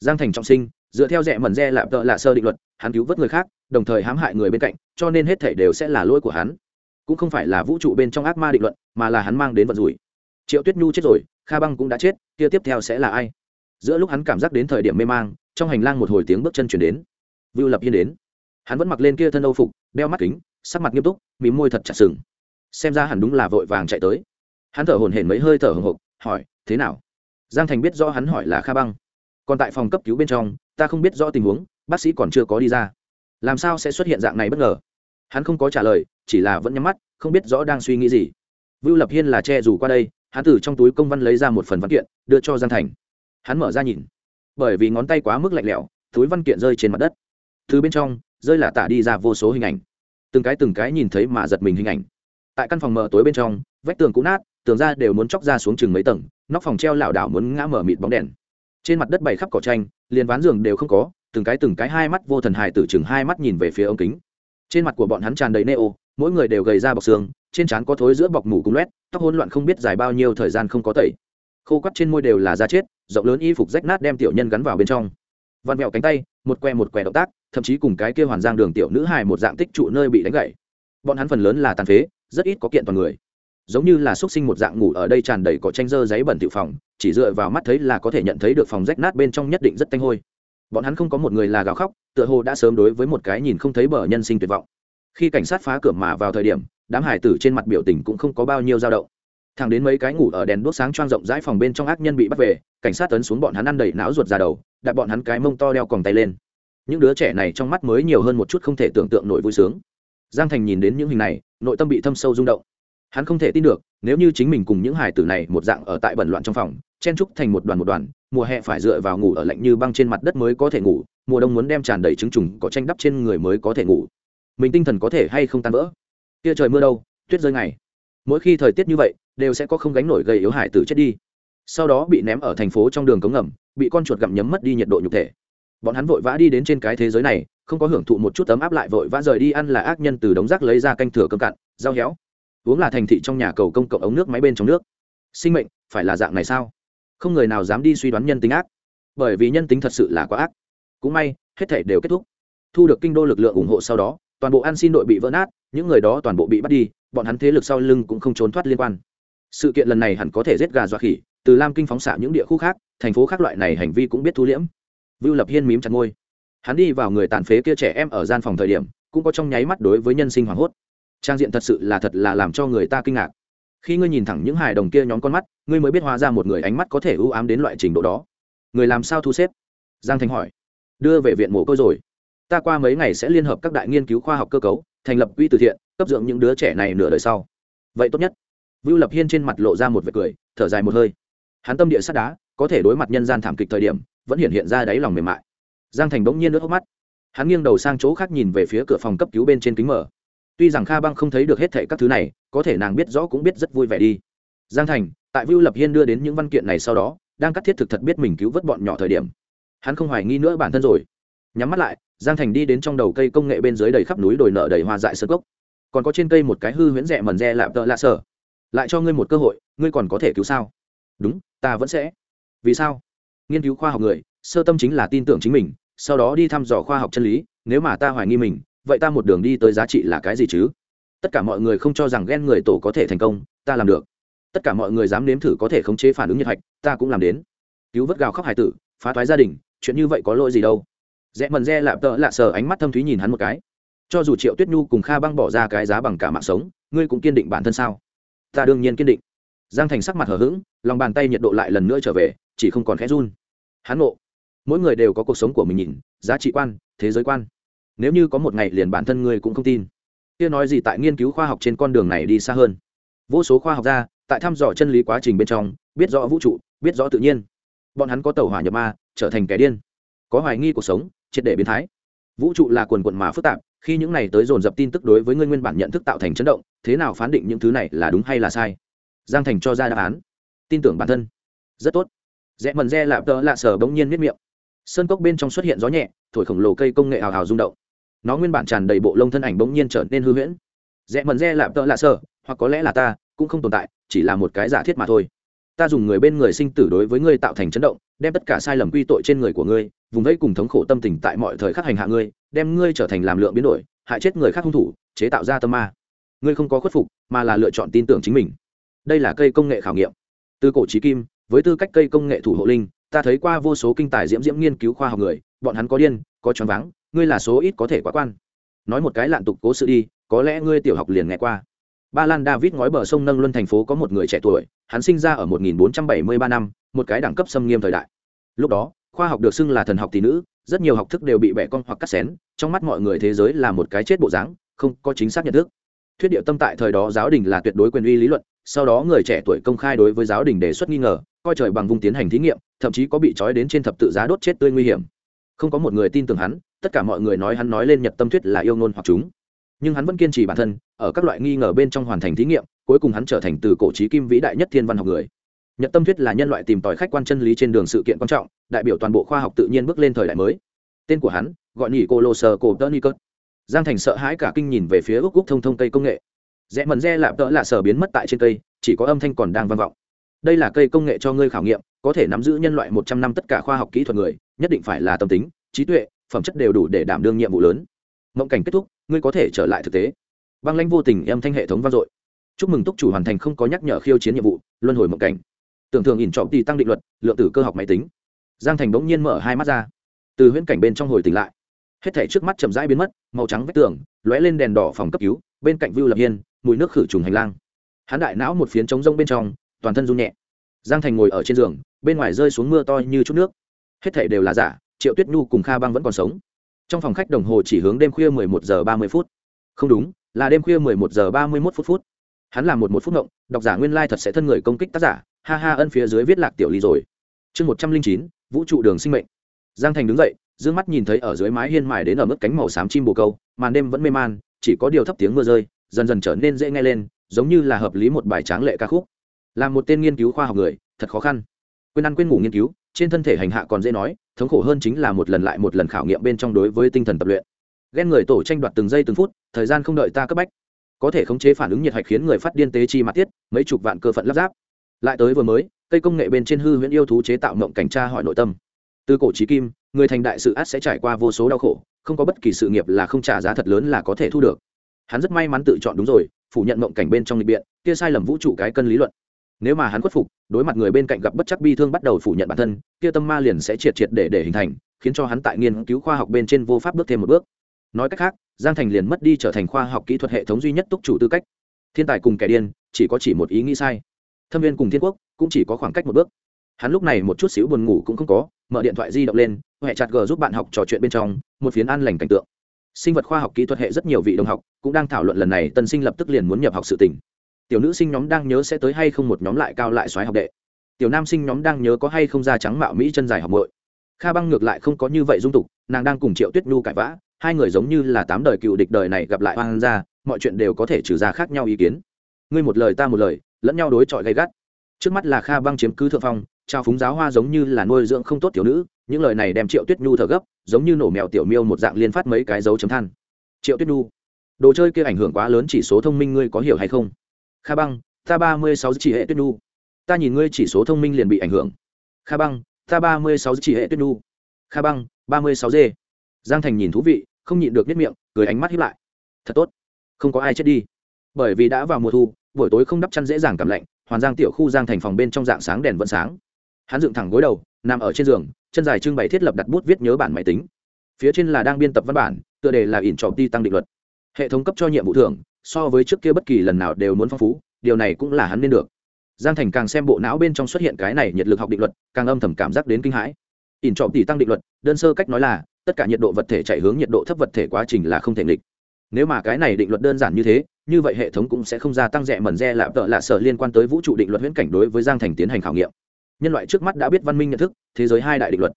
Giang thành trọng sinh, dựa theo rẽ mần re lạp tợ lạ sơ định luật, hắn cứu vớt người khác, đồng thời hãm hại người bên cạnh, cho nên hết thể đều sẽ là lỗi của hắn. Cũng không phải là vũ trụ bên trong ác ma định luận mà là hắn mang đến vận rủi. Triệu tuyết nhu chết rồi, kha băng cũng đã chết, kia tiếp theo sẽ là ai? Giữa lúc hắn cảm giác đến thời điểm mê mang, trong hành lang một hồi tiếng bước chân chuyển đến. Vưu lập hiên đến. Hắn vẫn mặc lên kia thân âu phục, đeo mắt kính, sắc mặt nghiêm túc mím môi thật chặt sừng. Xem ra hẳn đúng là vội vàng chạy tới. Hắn thở hổn hển mấy hơi thở hồng hộc, hỏi, thế nào? Giang thành biết rõ hắn hỏi là kha băng. Còn tại phòng cấp cứu bên trong, ta không biết rõ tình huống, bác sĩ còn chưa có đi ra. Làm sao sẽ xuất hiện dạng này bất ngờ? Hắn không có trả lời, chỉ là vẫn nhắm mắt, không biết rõ đang suy nghĩ gì. Vưu lập hiên là che dù qua đây, hắn từ trong túi công văn lấy ra một phần văn kiện, đưa cho giang thành. Hắn mở ra nhìn. Bởi vì ngón tay quá mức lạnh lẽo, túi văn kiện rơi trên mặt đất. Thứ bên trong, rơi là tả đi ra vô số hình ảnh. Từng cái từng cái nhìn thấy mà giật mình hình ảnh. Tại căn phòng mở tối bên trong, vách tường cũ nát tường ra đều muốn chóc ra xuống chừng mấy tầng, nóc phòng treo lảo đảo muốn ngã mở mịt bóng đèn. Trên mặt đất bày khắp cỏ tranh, liền ván giường đều không có, từng cái từng cái hai mắt vô thần hài tử chừng hai mắt nhìn về phía ống kính. Trên mặt của bọn hắn tràn đầy neo mỗi người đều gầy ra bọc xương, trên trán có thối giữa bọc mủ cung loét, tóc hỗn loạn không biết dài bao nhiêu thời gian không có tẩy. Khô quắt trên môi đều là da chết, rộng lớn y phục rách nát đem tiểu nhân gắn vào bên trong. Vặn vẹo cánh tay, một que một que động tác, thậm chí cùng cái kia hoàn giang đường tiểu nữ hài một dạng tích trụ nơi bị đánh gãy. Bọn hắn phần lớn là tàn phế, rất ít có kiện toàn người giống như là x sinh một dạng ngủ ở đây tràn đầy có tranh dơ giấy bẩn tiểu phòng, chỉ dựa vào mắt thấy là có thể nhận thấy được phòng rách nát bên trong nhất định rất tanh hôi. Bọn hắn không có một người là gào khóc, tựa hồ đã sớm đối với một cái nhìn không thấy bờ nhân sinh tuyệt vọng. Khi cảnh sát phá cửa mà vào thời điểm, đám hải tử trên mặt biểu tình cũng không có bao nhiêu dao động. Thẳng đến mấy cái ngủ ở đèn đuốc sáng choang rộng rãi phòng bên trong ác nhân bị bắt về, cảnh sát tấn xuống bọn hắn ăn đầy não ruột ra đầu, đặt bọn hắn cái mông to đeo còng tay lên. Những đứa trẻ này trong mắt mới nhiều hơn một chút không thể tưởng tượng nổi vui sướng. Giang thành nhìn đến những hình này, nội tâm bị thâm sâu rung động hắn không thể tin được, nếu như chính mình cùng những hải tử này một dạng ở tại bẩn loạn trong phòng, chen trúc thành một đoàn một đoàn, mùa hè phải dựa vào ngủ ở lạnh như băng trên mặt đất mới có thể ngủ, mùa đông muốn đem tràn đầy trứng trùng, có tranh đắp trên người mới có thể ngủ. Mình tinh thần có thể hay không tan vỡ? Kia trời mưa đâu, tuyết rơi ngày. Mỗi khi thời tiết như vậy, đều sẽ có không gánh nổi gây yếu hải tử chết đi. Sau đó bị ném ở thành phố trong đường cống ngầm, bị con chuột gặm nhấm mất đi nhiệt độ nhục thể. Bọn hắn vội vã đi đến trên cái thế giới này, không có hưởng thụ một chút tấm áp lại vội vã rời đi ăn là ác nhân từ đống rác lấy ra canh thừa cơm cạn, rau héo uống là thành thị trong nhà cầu công cộng ống nước máy bên trong nước. Sinh mệnh, phải là dạng này sao? Không người nào dám đi suy đoán nhân tính ác. Bởi vì nhân tính thật sự là quá ác. Cũng may, hết thể đều kết thúc. Thu được kinh đô lực lượng ủng hộ sau đó, toàn bộ an xin đội bị vỡ nát, những người đó toàn bộ bị bắt đi, bọn hắn thế lực sau lưng cũng không trốn thoát liên quan. Sự kiện lần này hẳn có thể giết gà dọa khỉ, từ lam kinh phóng xạ những địa khu khác, thành phố khác loại này hành vi cũng biết thu liễm. Vưu lập hiên mím chặt ngôi hắn đi vào người tàn phế kia trẻ em ở gian phòng thời điểm, cũng có trong nháy mắt đối với nhân sinh hoảng hốt trang diện thật sự là thật là làm cho người ta kinh ngạc. Khi ngươi nhìn thẳng những hài đồng kia nhóm con mắt, ngươi mới biết hóa ra một người ánh mắt có thể ưu ám đến loại trình độ đó. Người làm sao thu xếp? Giang thành hỏi. Đưa về viện mổ cơ rồi. Ta qua mấy ngày sẽ liên hợp các đại nghiên cứu khoa học cơ cấu, thành lập quỹ từ thiện, cấp dưỡng những đứa trẻ này nửa đời sau. Vậy tốt nhất. Vưu lập hiên trên mặt lộ ra một vệt cười, thở dài một hơi. Hắn tâm địa sắt đá, có thể đối mặt nhân gian thảm kịch thời điểm, vẫn hiện hiện ra đáy lòng mềm mại. Giang thành bỗng nhiên nước hốc mắt. Hắn nghiêng đầu sang chỗ khác nhìn về phía cửa phòng cấp cứu bên trên kính mở tuy rằng kha băng không thấy được hết thệ các thứ này, có thể nàng biết rõ cũng biết rất vui vẻ đi. Giang thành, tại vưu lập hiên đưa đến những văn kiện này sau đó, đang cắt thiết thực thật biết mình cứu vớt bọn nhỏ thời điểm. Hắn không hoài nghi nữa bản thân rồi. Nhắm mắt lại, giang thành đi đến trong đầu cây công nghệ bên dưới đầy khắp núi đồi nợ đầy hoa dại sơ cốc. Còn có trên cây một cái hư huyễn rẻ mần re lạp tợ lạ sở lại cho ngươi một cơ hội, ngươi còn có thể cứu sao? Đúng, ta vẫn sẽ. Vì sao? Nghiên cứu khoa học người, sơ tâm chính là tin tưởng chính mình, sau đó đi thăm dò khoa học chân lý, nếu mà ta hoài nghi mình vậy ta một đường đi tới giá trị là cái gì chứ? Tất cả mọi người không cho rằng ghen người tổ có thể thành công, ta làm được. Tất cả mọi người dám nếm thử có thể khống chế phản ứng nhiệt hạch, ta cũng làm đến. Cứu vớt gào khóc hải tử, phá thoái gia đình, chuyện như vậy có lỗi gì đâu. Rẽ mần re lạp tợ lạ sờ ánh mắt thâm thúy nhìn hắn một cái. Cho dù triệu tuyết nhu cùng kha băng bỏ ra cái giá bằng cả mạng sống, ngươi cũng kiên định bản thân sao? Ta đương nhiên kiên định. Giang thành sắc mặt hở h ữ g lòng bàn tay nhiệt độ lại lần nữa trở về, chỉ không còn khẽ run. Hắn ngộ. Mỗi người đều có cuộc sống của mình nhìn, giá trị quan, thế giới quan nếu như có một ngày liền bản thân ngươi cũng không tin. Kia nói gì tại nghiên cứu khoa học trên con đường này đi xa hơn. Vô số khoa học gia, tại thăm dò chân lý quá trình bên trong, biết rõ vũ trụ, biết rõ tự nhiên. Bọn hắn có tàu hỏa nhập ma, trở thành kẻ điên. Có hoài nghi cuộc sống, triệt để biến thái. Vũ trụ là quần quận mà phức tạp, khi những này tới dồn dập tin tức đối với ngươi nguyên bản nhận thức tạo thành chấn động, thế nào phán định những thứ này là đúng hay là sai? Giang thành cho ra đáp án. Tin tưởng bản thân. Rất tốt. Rẽ mần re lạp tơ lạ sờ bỗng nhiên miết miệng. Sơn cốc bên trong xuất hiện gió nhẹ, thổi khổng lồ cây công nghệ hào hào rung động nó nguyên bản tràn đầy bộ lông thân ảnh bỗng nhiên trở nên hư huyễn. Rẽ mần re lạp tợ lạ sợ, hoặc có lẽ là ta cũng không tồn tại chỉ là một cái giả thiết mà thôi. Ta dùng người bên người sinh tử đối với ngươi tạo thành chấn động đem tất cả sai lầm quy tội trên người của ngươi vùng vẫy cùng thống khổ tâm tình tại mọi thời khắc hành hạ ngươi đem ngươi trở thành làm lượng biến đổi hại chết người khác hung thủ chế tạo ra tâm ma. Ngươi không có khuất phục mà là lựa chọn tin tưởng chính mình. Đây là cây công nghệ khảo nghiệm. Từ cổ trí kim với tư cách cây công nghệ thủ hộ linh ta thấy qua vô số kinh tài diễm diễm nghiên cứu khoa học người bọn hắn có điên có choáng váng ngươi là số ít có thể quá quan. Nói một cái lạn tục cố sự đi, có lẽ ngươi tiểu học liền nghe qua. Ba lan david ngói bờ sông nâng luân thành phố có một người trẻ tuổi, hắn sinh ra ở 1473 năm, một cái đẳng cấp xâm nghiêm thời đại. Lúc đó, khoa học được xưng là thần học tỷ nữ, rất nhiều học thức đều bị bẻ cong hoặc cắt xén, trong mắt mọi người thế giới là một cái chết bộ dáng, không có chính xác nhận thức. Thuyết điệu tâm tại thời đó giáo đình là tuyệt đối quyền uy lý luận, sau đó người trẻ tuổi công khai đối với giáo đình đề xuất nghi ngờ, coi trời bằng vùng tiến hành thí nghiệm, thậm chí có bị trói đến trên thập tự giá đốt chết tươi nguy hiểm. Không có một người tin tưởng hắn tất cả mọi người nói hắn nói lên nhật tâm thuyết là yêu ngôn hoặc chúng. Nhưng hắn vẫn kiên trì bản thân, ở các loại nghi ngờ bên trong hoàn thành thí nghiệm, cuối cùng hắn trở thành từ cổ trí kim vĩ đại nhất thiên văn học người. Nhật tâm thuyết là nhân loại tìm tòi khách quan chân lý trên đường sự kiện quan trọng, đại biểu toàn bộ khoa học tự nhiên bước lên thời đại mới. Tên của hắn, gọi nhỉ cô lô sơ cổ tơ nikot giang thành sợ hãi cả kinh nhìn về phía úc úc thông thông cây công nghệ. Rẽ mần re lạp tợ lạ sở biến mất tại trên cây, chỉ có âm thanh còn đang vang vọng. Đây là cây công nghệ cho ngươi khảo nghiệm, có thể nắm giữ nhân loại một trăm năm tất cả khoa học kỹ thuật người, nhất định phải là tâm tính, trí tuệ phẩm chất đều đủ để đảm đương nhiệm vụ lớn. Mộng cảnh kết thúc, ngươi có thể trở lại thực tế. Băng lãnh vô tình âm thanh hệ thống vang dội. Chúc mừng túc chủ hoàn thành không có nhắc nhở khiêu chiến nhiệm vụ, luân hồi mộng cảnh. Tưởng thường ỉn trọng tỷ tăng định luật, lượng tử cơ học máy tính. Giang thành bỗng nhiên mở hai mắt ra. Từ huyễn cảnh bên trong hồi tỉnh lại. Hết thể trước mắt chậm rãi biến mất, màu trắng vách tường, lóe lên đèn đỏ phòng cấp cứu, bên cạnh vưu lập hiên, mùi nước khử trùng hành lang. Hắn đại não một phiến trống rông bên trong, toàn thân run nhẹ. Giang thành ngồi ở trên giường, bên ngoài rơi xuống mưa to như chút nước. Hết thể đều là giả triệu tuyết nhu cùng kha băng vẫn còn sống. Trong phòng khách đồng hồ chỉ hướng đêm khuya mười một giờ ba mươi phút. Không đúng, là đêm khuya mười một giờ ba mươi mốt phút phút. Hắn làm một một phút ngộng độc giả nguyên lai thật sẽ thân người công kích tác giả. Ha ha, ân phía dưới viết lạc tiểu ly rồi. Chương một trăm linh chín, vũ trụ đường sinh mệnh. Giang thành đứng dậy d ư ơ n g mắt nhìn thấy ở dưới mái hiên mài đến ở mức cánh màu xám chim bồ câu, màn đêm vẫn mê man, chỉ có điều thấp tiếng mưa rơi, dần dần trở nên dễ nghe lên, giống như là hợp lý một bài tráng lệ ca khúc. Là một tên nghiên cứu khoa học người, thật khó khăn. Quên ăn quên ngủ nghiên cứu, trên thân thể hành hạ còn dễ nói thống khổ hơn chính là một lần lại một lần khảo nghiệm bên trong đối với tinh thần tập luyện. Ghen người tổ tranh đoạt từng giây từng phút, thời gian không đợi ta cấp bách. Có thể khống chế phản ứng nhiệt hạch khiến người phát điên tế chi mặt tiết, mấy chục vạn cơ phận lắp ráp. Lại tới vừa mới, cây công nghệ bên trên hư huyễn yêu thú chế tạo mộng cảnh tra hỏi nội tâm. Từ cổ trí kim, người thành đại sự át sẽ trải qua vô số đau khổ, không có bất kỳ sự nghiệp là không trả giá thật lớn là có thể thu được. Hắn rất may mắn tự chọn đúng rồi, phủ nhận mộng cảnh bên trong lịch biện, kia sai lầm vũ trụ cái cân lý luận nếu mà hắn khuất phục, đối mặt người bên cạnh gặp bất chắc bi thương bắt đầu phủ nhận bản thân, kia tâm ma liền sẽ triệt triệt để để hình thành, khiến cho hắn tại nghiên cứu khoa học bên trên vô pháp bước thêm một bước. Nói cách khác, giang thành liền mất đi trở thành khoa học kỹ thuật hệ thống duy nhất túc chủ tư cách. Thiên tài cùng kẻ điên, chỉ có chỉ một ý nghĩ sai. Thâm viên cùng thiên quốc cũng chỉ có khoảng cách một bước. Hắn lúc này một chút xíu buồn ngủ cũng không có, mở điện thoại di động lên hệ chặt g giúp bạn học trò chuyện bên trong, một phiến an lành cảnh tượng. Sinh vật khoa học kỹ thuật hệ rất nhiều vị đồng học cũng đang thảo luận lần này tân sinh lập tức liền muốn nhập học sự tỉnh tiểu nữ sinh nhóm đang nhớ sẽ tới hay không một nhóm lại cao lại xoáy học đệ. Tiểu nam sinh nhóm đang nhớ có hay không da trắng mạo mỹ chân dài học bội kha băng ngược lại không có như vậy dung tục, nàng đang cùng triệu tuyết nhu cãi vã, hai người giống như là tám đời cựu địch đời này gặp lại hoang ra mọi chuyện đều có thể trừ ra khác nhau ý kiến. Ngươi một lời ta một lời, lẫn nhau đối chọi gay gắt. Trước mắt là kha băng chiếm cứ thượng phong, trao phúng giáo hoa giống như là nuôi dưỡng không tốt tiểu nữ, những lời này đem triệu tuyết nhu thở gấp, giống như nổ mèo tiểu miêu một dạng liên phát mấy cái dấu chấm than. Triệu tuyết nhu, đồ chơi kia ảnh hưởng quá lớn chỉ số thông minh ngươi có hiểu hay không? Kha băng, ta ba mươi sáu chỉ hệ tuyết nu. Ta nhìn ngươi chỉ số thông minh liền bị ảnh hưởng. Kha băng, ta ba mươi sáu chỉ hệ tuyết nu. Kha băng, ba mươi sáu d giang thành nhìn thú vị, không nhịn được nếp miệng, cười ánh mắt hiếp lại. Thật tốt. Không có ai chết đi. Bởi vì đã vào mùa thu, buổi tối không đắp chăn dễ dàng cảm lạnh, hoàn giang tiểu khu giang thành phòng bên trong dạng sáng đèn vẫn sáng. Hắn dựng thẳng gối đầu, nằm ở trên giường, chân dài trưng bày thiết lập đặt bút viết nhớ bản máy tính. Phía trên là đang biên tập văn bản, tựa đề là ỉn trọc ti tăng định luật. Hệ thống cấp cho nhiệm vụ thưởng so với trước kia bất kỳ lần nào đều muốn phong phú, điều này cũng là hắn nên được. Giang thành càng xem bộ não bên trong xuất hiện cái này nhiệt lực học định luật, càng âm thầm cảm giác đến kinh hãi. Ỉn trọc tỷ tăng định luật, đơn sơ cách nói là, tất cả nhiệt độ vật thể chạy hướng nhiệt độ thấp vật thể quá trình là không thể nghịch. Nếu mà cái này định luật đơn giản như thế, như vậy hệ thống cũng sẽ không gia tăng rẻ mẩn re là tợ lạ sở liên quan tới vũ trụ định luật huyễn cảnh đối với giang thành tiến hành khảo nghiệm. Nhân loại trước mắt đã biết văn minh nhận thức, thế giới hai đại định luật.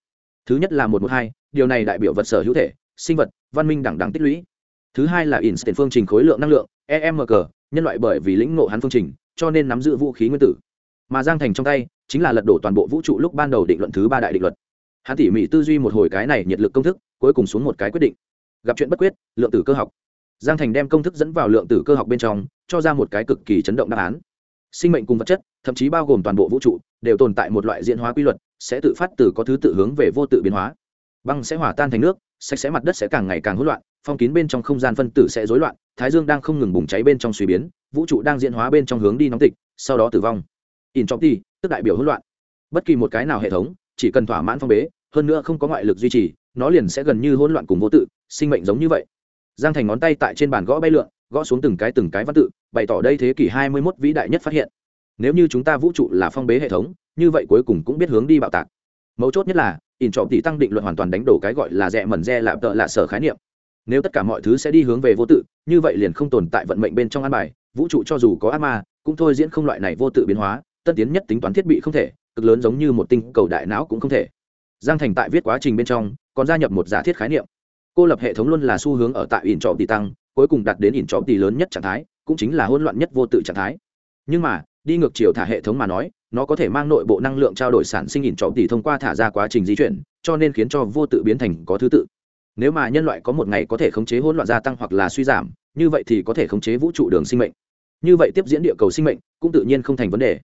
Thứ nhất là một một hai, điều này đại biểu vật sở hữu thể, sinh vật, văn minh đẳng đẳng tích lũy thứ hai là instant phương trình khối lượng năng lượng emg nhân loại bởi vì lĩnh ngộ hắn phương trình, cho nên nắm giữ vũ khí nguyên tử. Mà giang thành trong tay, chính là lật đổ toàn bộ vũ trụ lúc ban đầu định luận thứ ba đại định luật hắn tỉ mỉ tư duy một hồi cái này nhiệt lực công thức, cuối cùng xuống một cái quyết định. Gặp chuyện bất quyết, lượng tử cơ học. Giang thành đem công thức dẫn vào lượng tử cơ học bên trong, cho ra một cái cực kỳ chấn động đáp án. Sinh mệnh cùng vật chất, thậm chí bao gồm toàn bộ vũ trụ, đều tồn tại một loại diễn hóa quy luật, sẽ tự phát từ có thứ tự hướng về vô tự biến hóa. Băng sẽ hỏa tan thành nước, sạch sẽ mặt đất sẽ càng ngày càng hỗn loạn phong kín bên trong không gian phân tử sẽ rối loạn, thái dương đang không ngừng bùng cháy bên trong suy biến, vũ trụ đang diễn hóa bên trong hướng đi nóng tịch, sau đó tử vong. In trọng ti tức đại biểu hỗn loạn. Bất kỳ một cái nào hệ thống, chỉ cần thỏa mãn phong bế, hơn nữa không có ngoại lực duy trì, nó liền sẽ gần như hỗn loạn cùng vô tự, sinh mệnh giống như vậy. Giang thành ngón tay tại trên bàn gõ bay lượn, gõ xuống từng cái từng cái văn tự, bày tỏ đây thế kỷ hai mươi 21 vĩ đại nhất phát hiện. Nếu như chúng ta vũ trụ là phong bế hệ thống, như vậy cuối cùng cũng biết hướng đi bạo tạc. Mấu chốt nhất là, in trọng tỷ tăng định luật hoàn toàn đánh đổ cái gọi là rẻ mẩn re lạp tợ lạ sở khái niệm nếu tất cả mọi thứ sẽ đi hướng về vô tự, như vậy liền không tồn tại vận mệnh bên trong an bài. Vũ trụ cho dù có ác ma, cũng thôi diễn không loại này vô tự biến hóa tân tiến nhất tính toán thiết bị không thể, cực lớn giống như một tinh cầu đại não cũng không thể. Giang thành tại viết quá trình bên trong, còn gia nhập một giả thiết khái niệm. Cô lập hệ thống luôn là xu hướng ở tại ỉn trọ tỷ tăng, cuối cùng đạt đến ỉn trọ tỷ lớn nhất trạng thái, cũng chính là hỗn loạn nhất vô tự trạng thái. Nhưng mà, đi ngược chiều thả hệ thống mà nói, nó có thể mang nội bộ năng lượng trao đổi sản sinh ỉn trọ tỷ thông qua thả ra quá trình di chuyển, cho nên khiến cho vô tự biến thành có thứ tự nếu mà nhân loại có một ngày có thể khống chế hỗn loạn gia tăng hoặc là suy giảm, như vậy thì có thể khống chế vũ trụ đường sinh mệnh. Như vậy tiếp diễn địa cầu sinh mệnh cũng tự nhiên không thành vấn đề.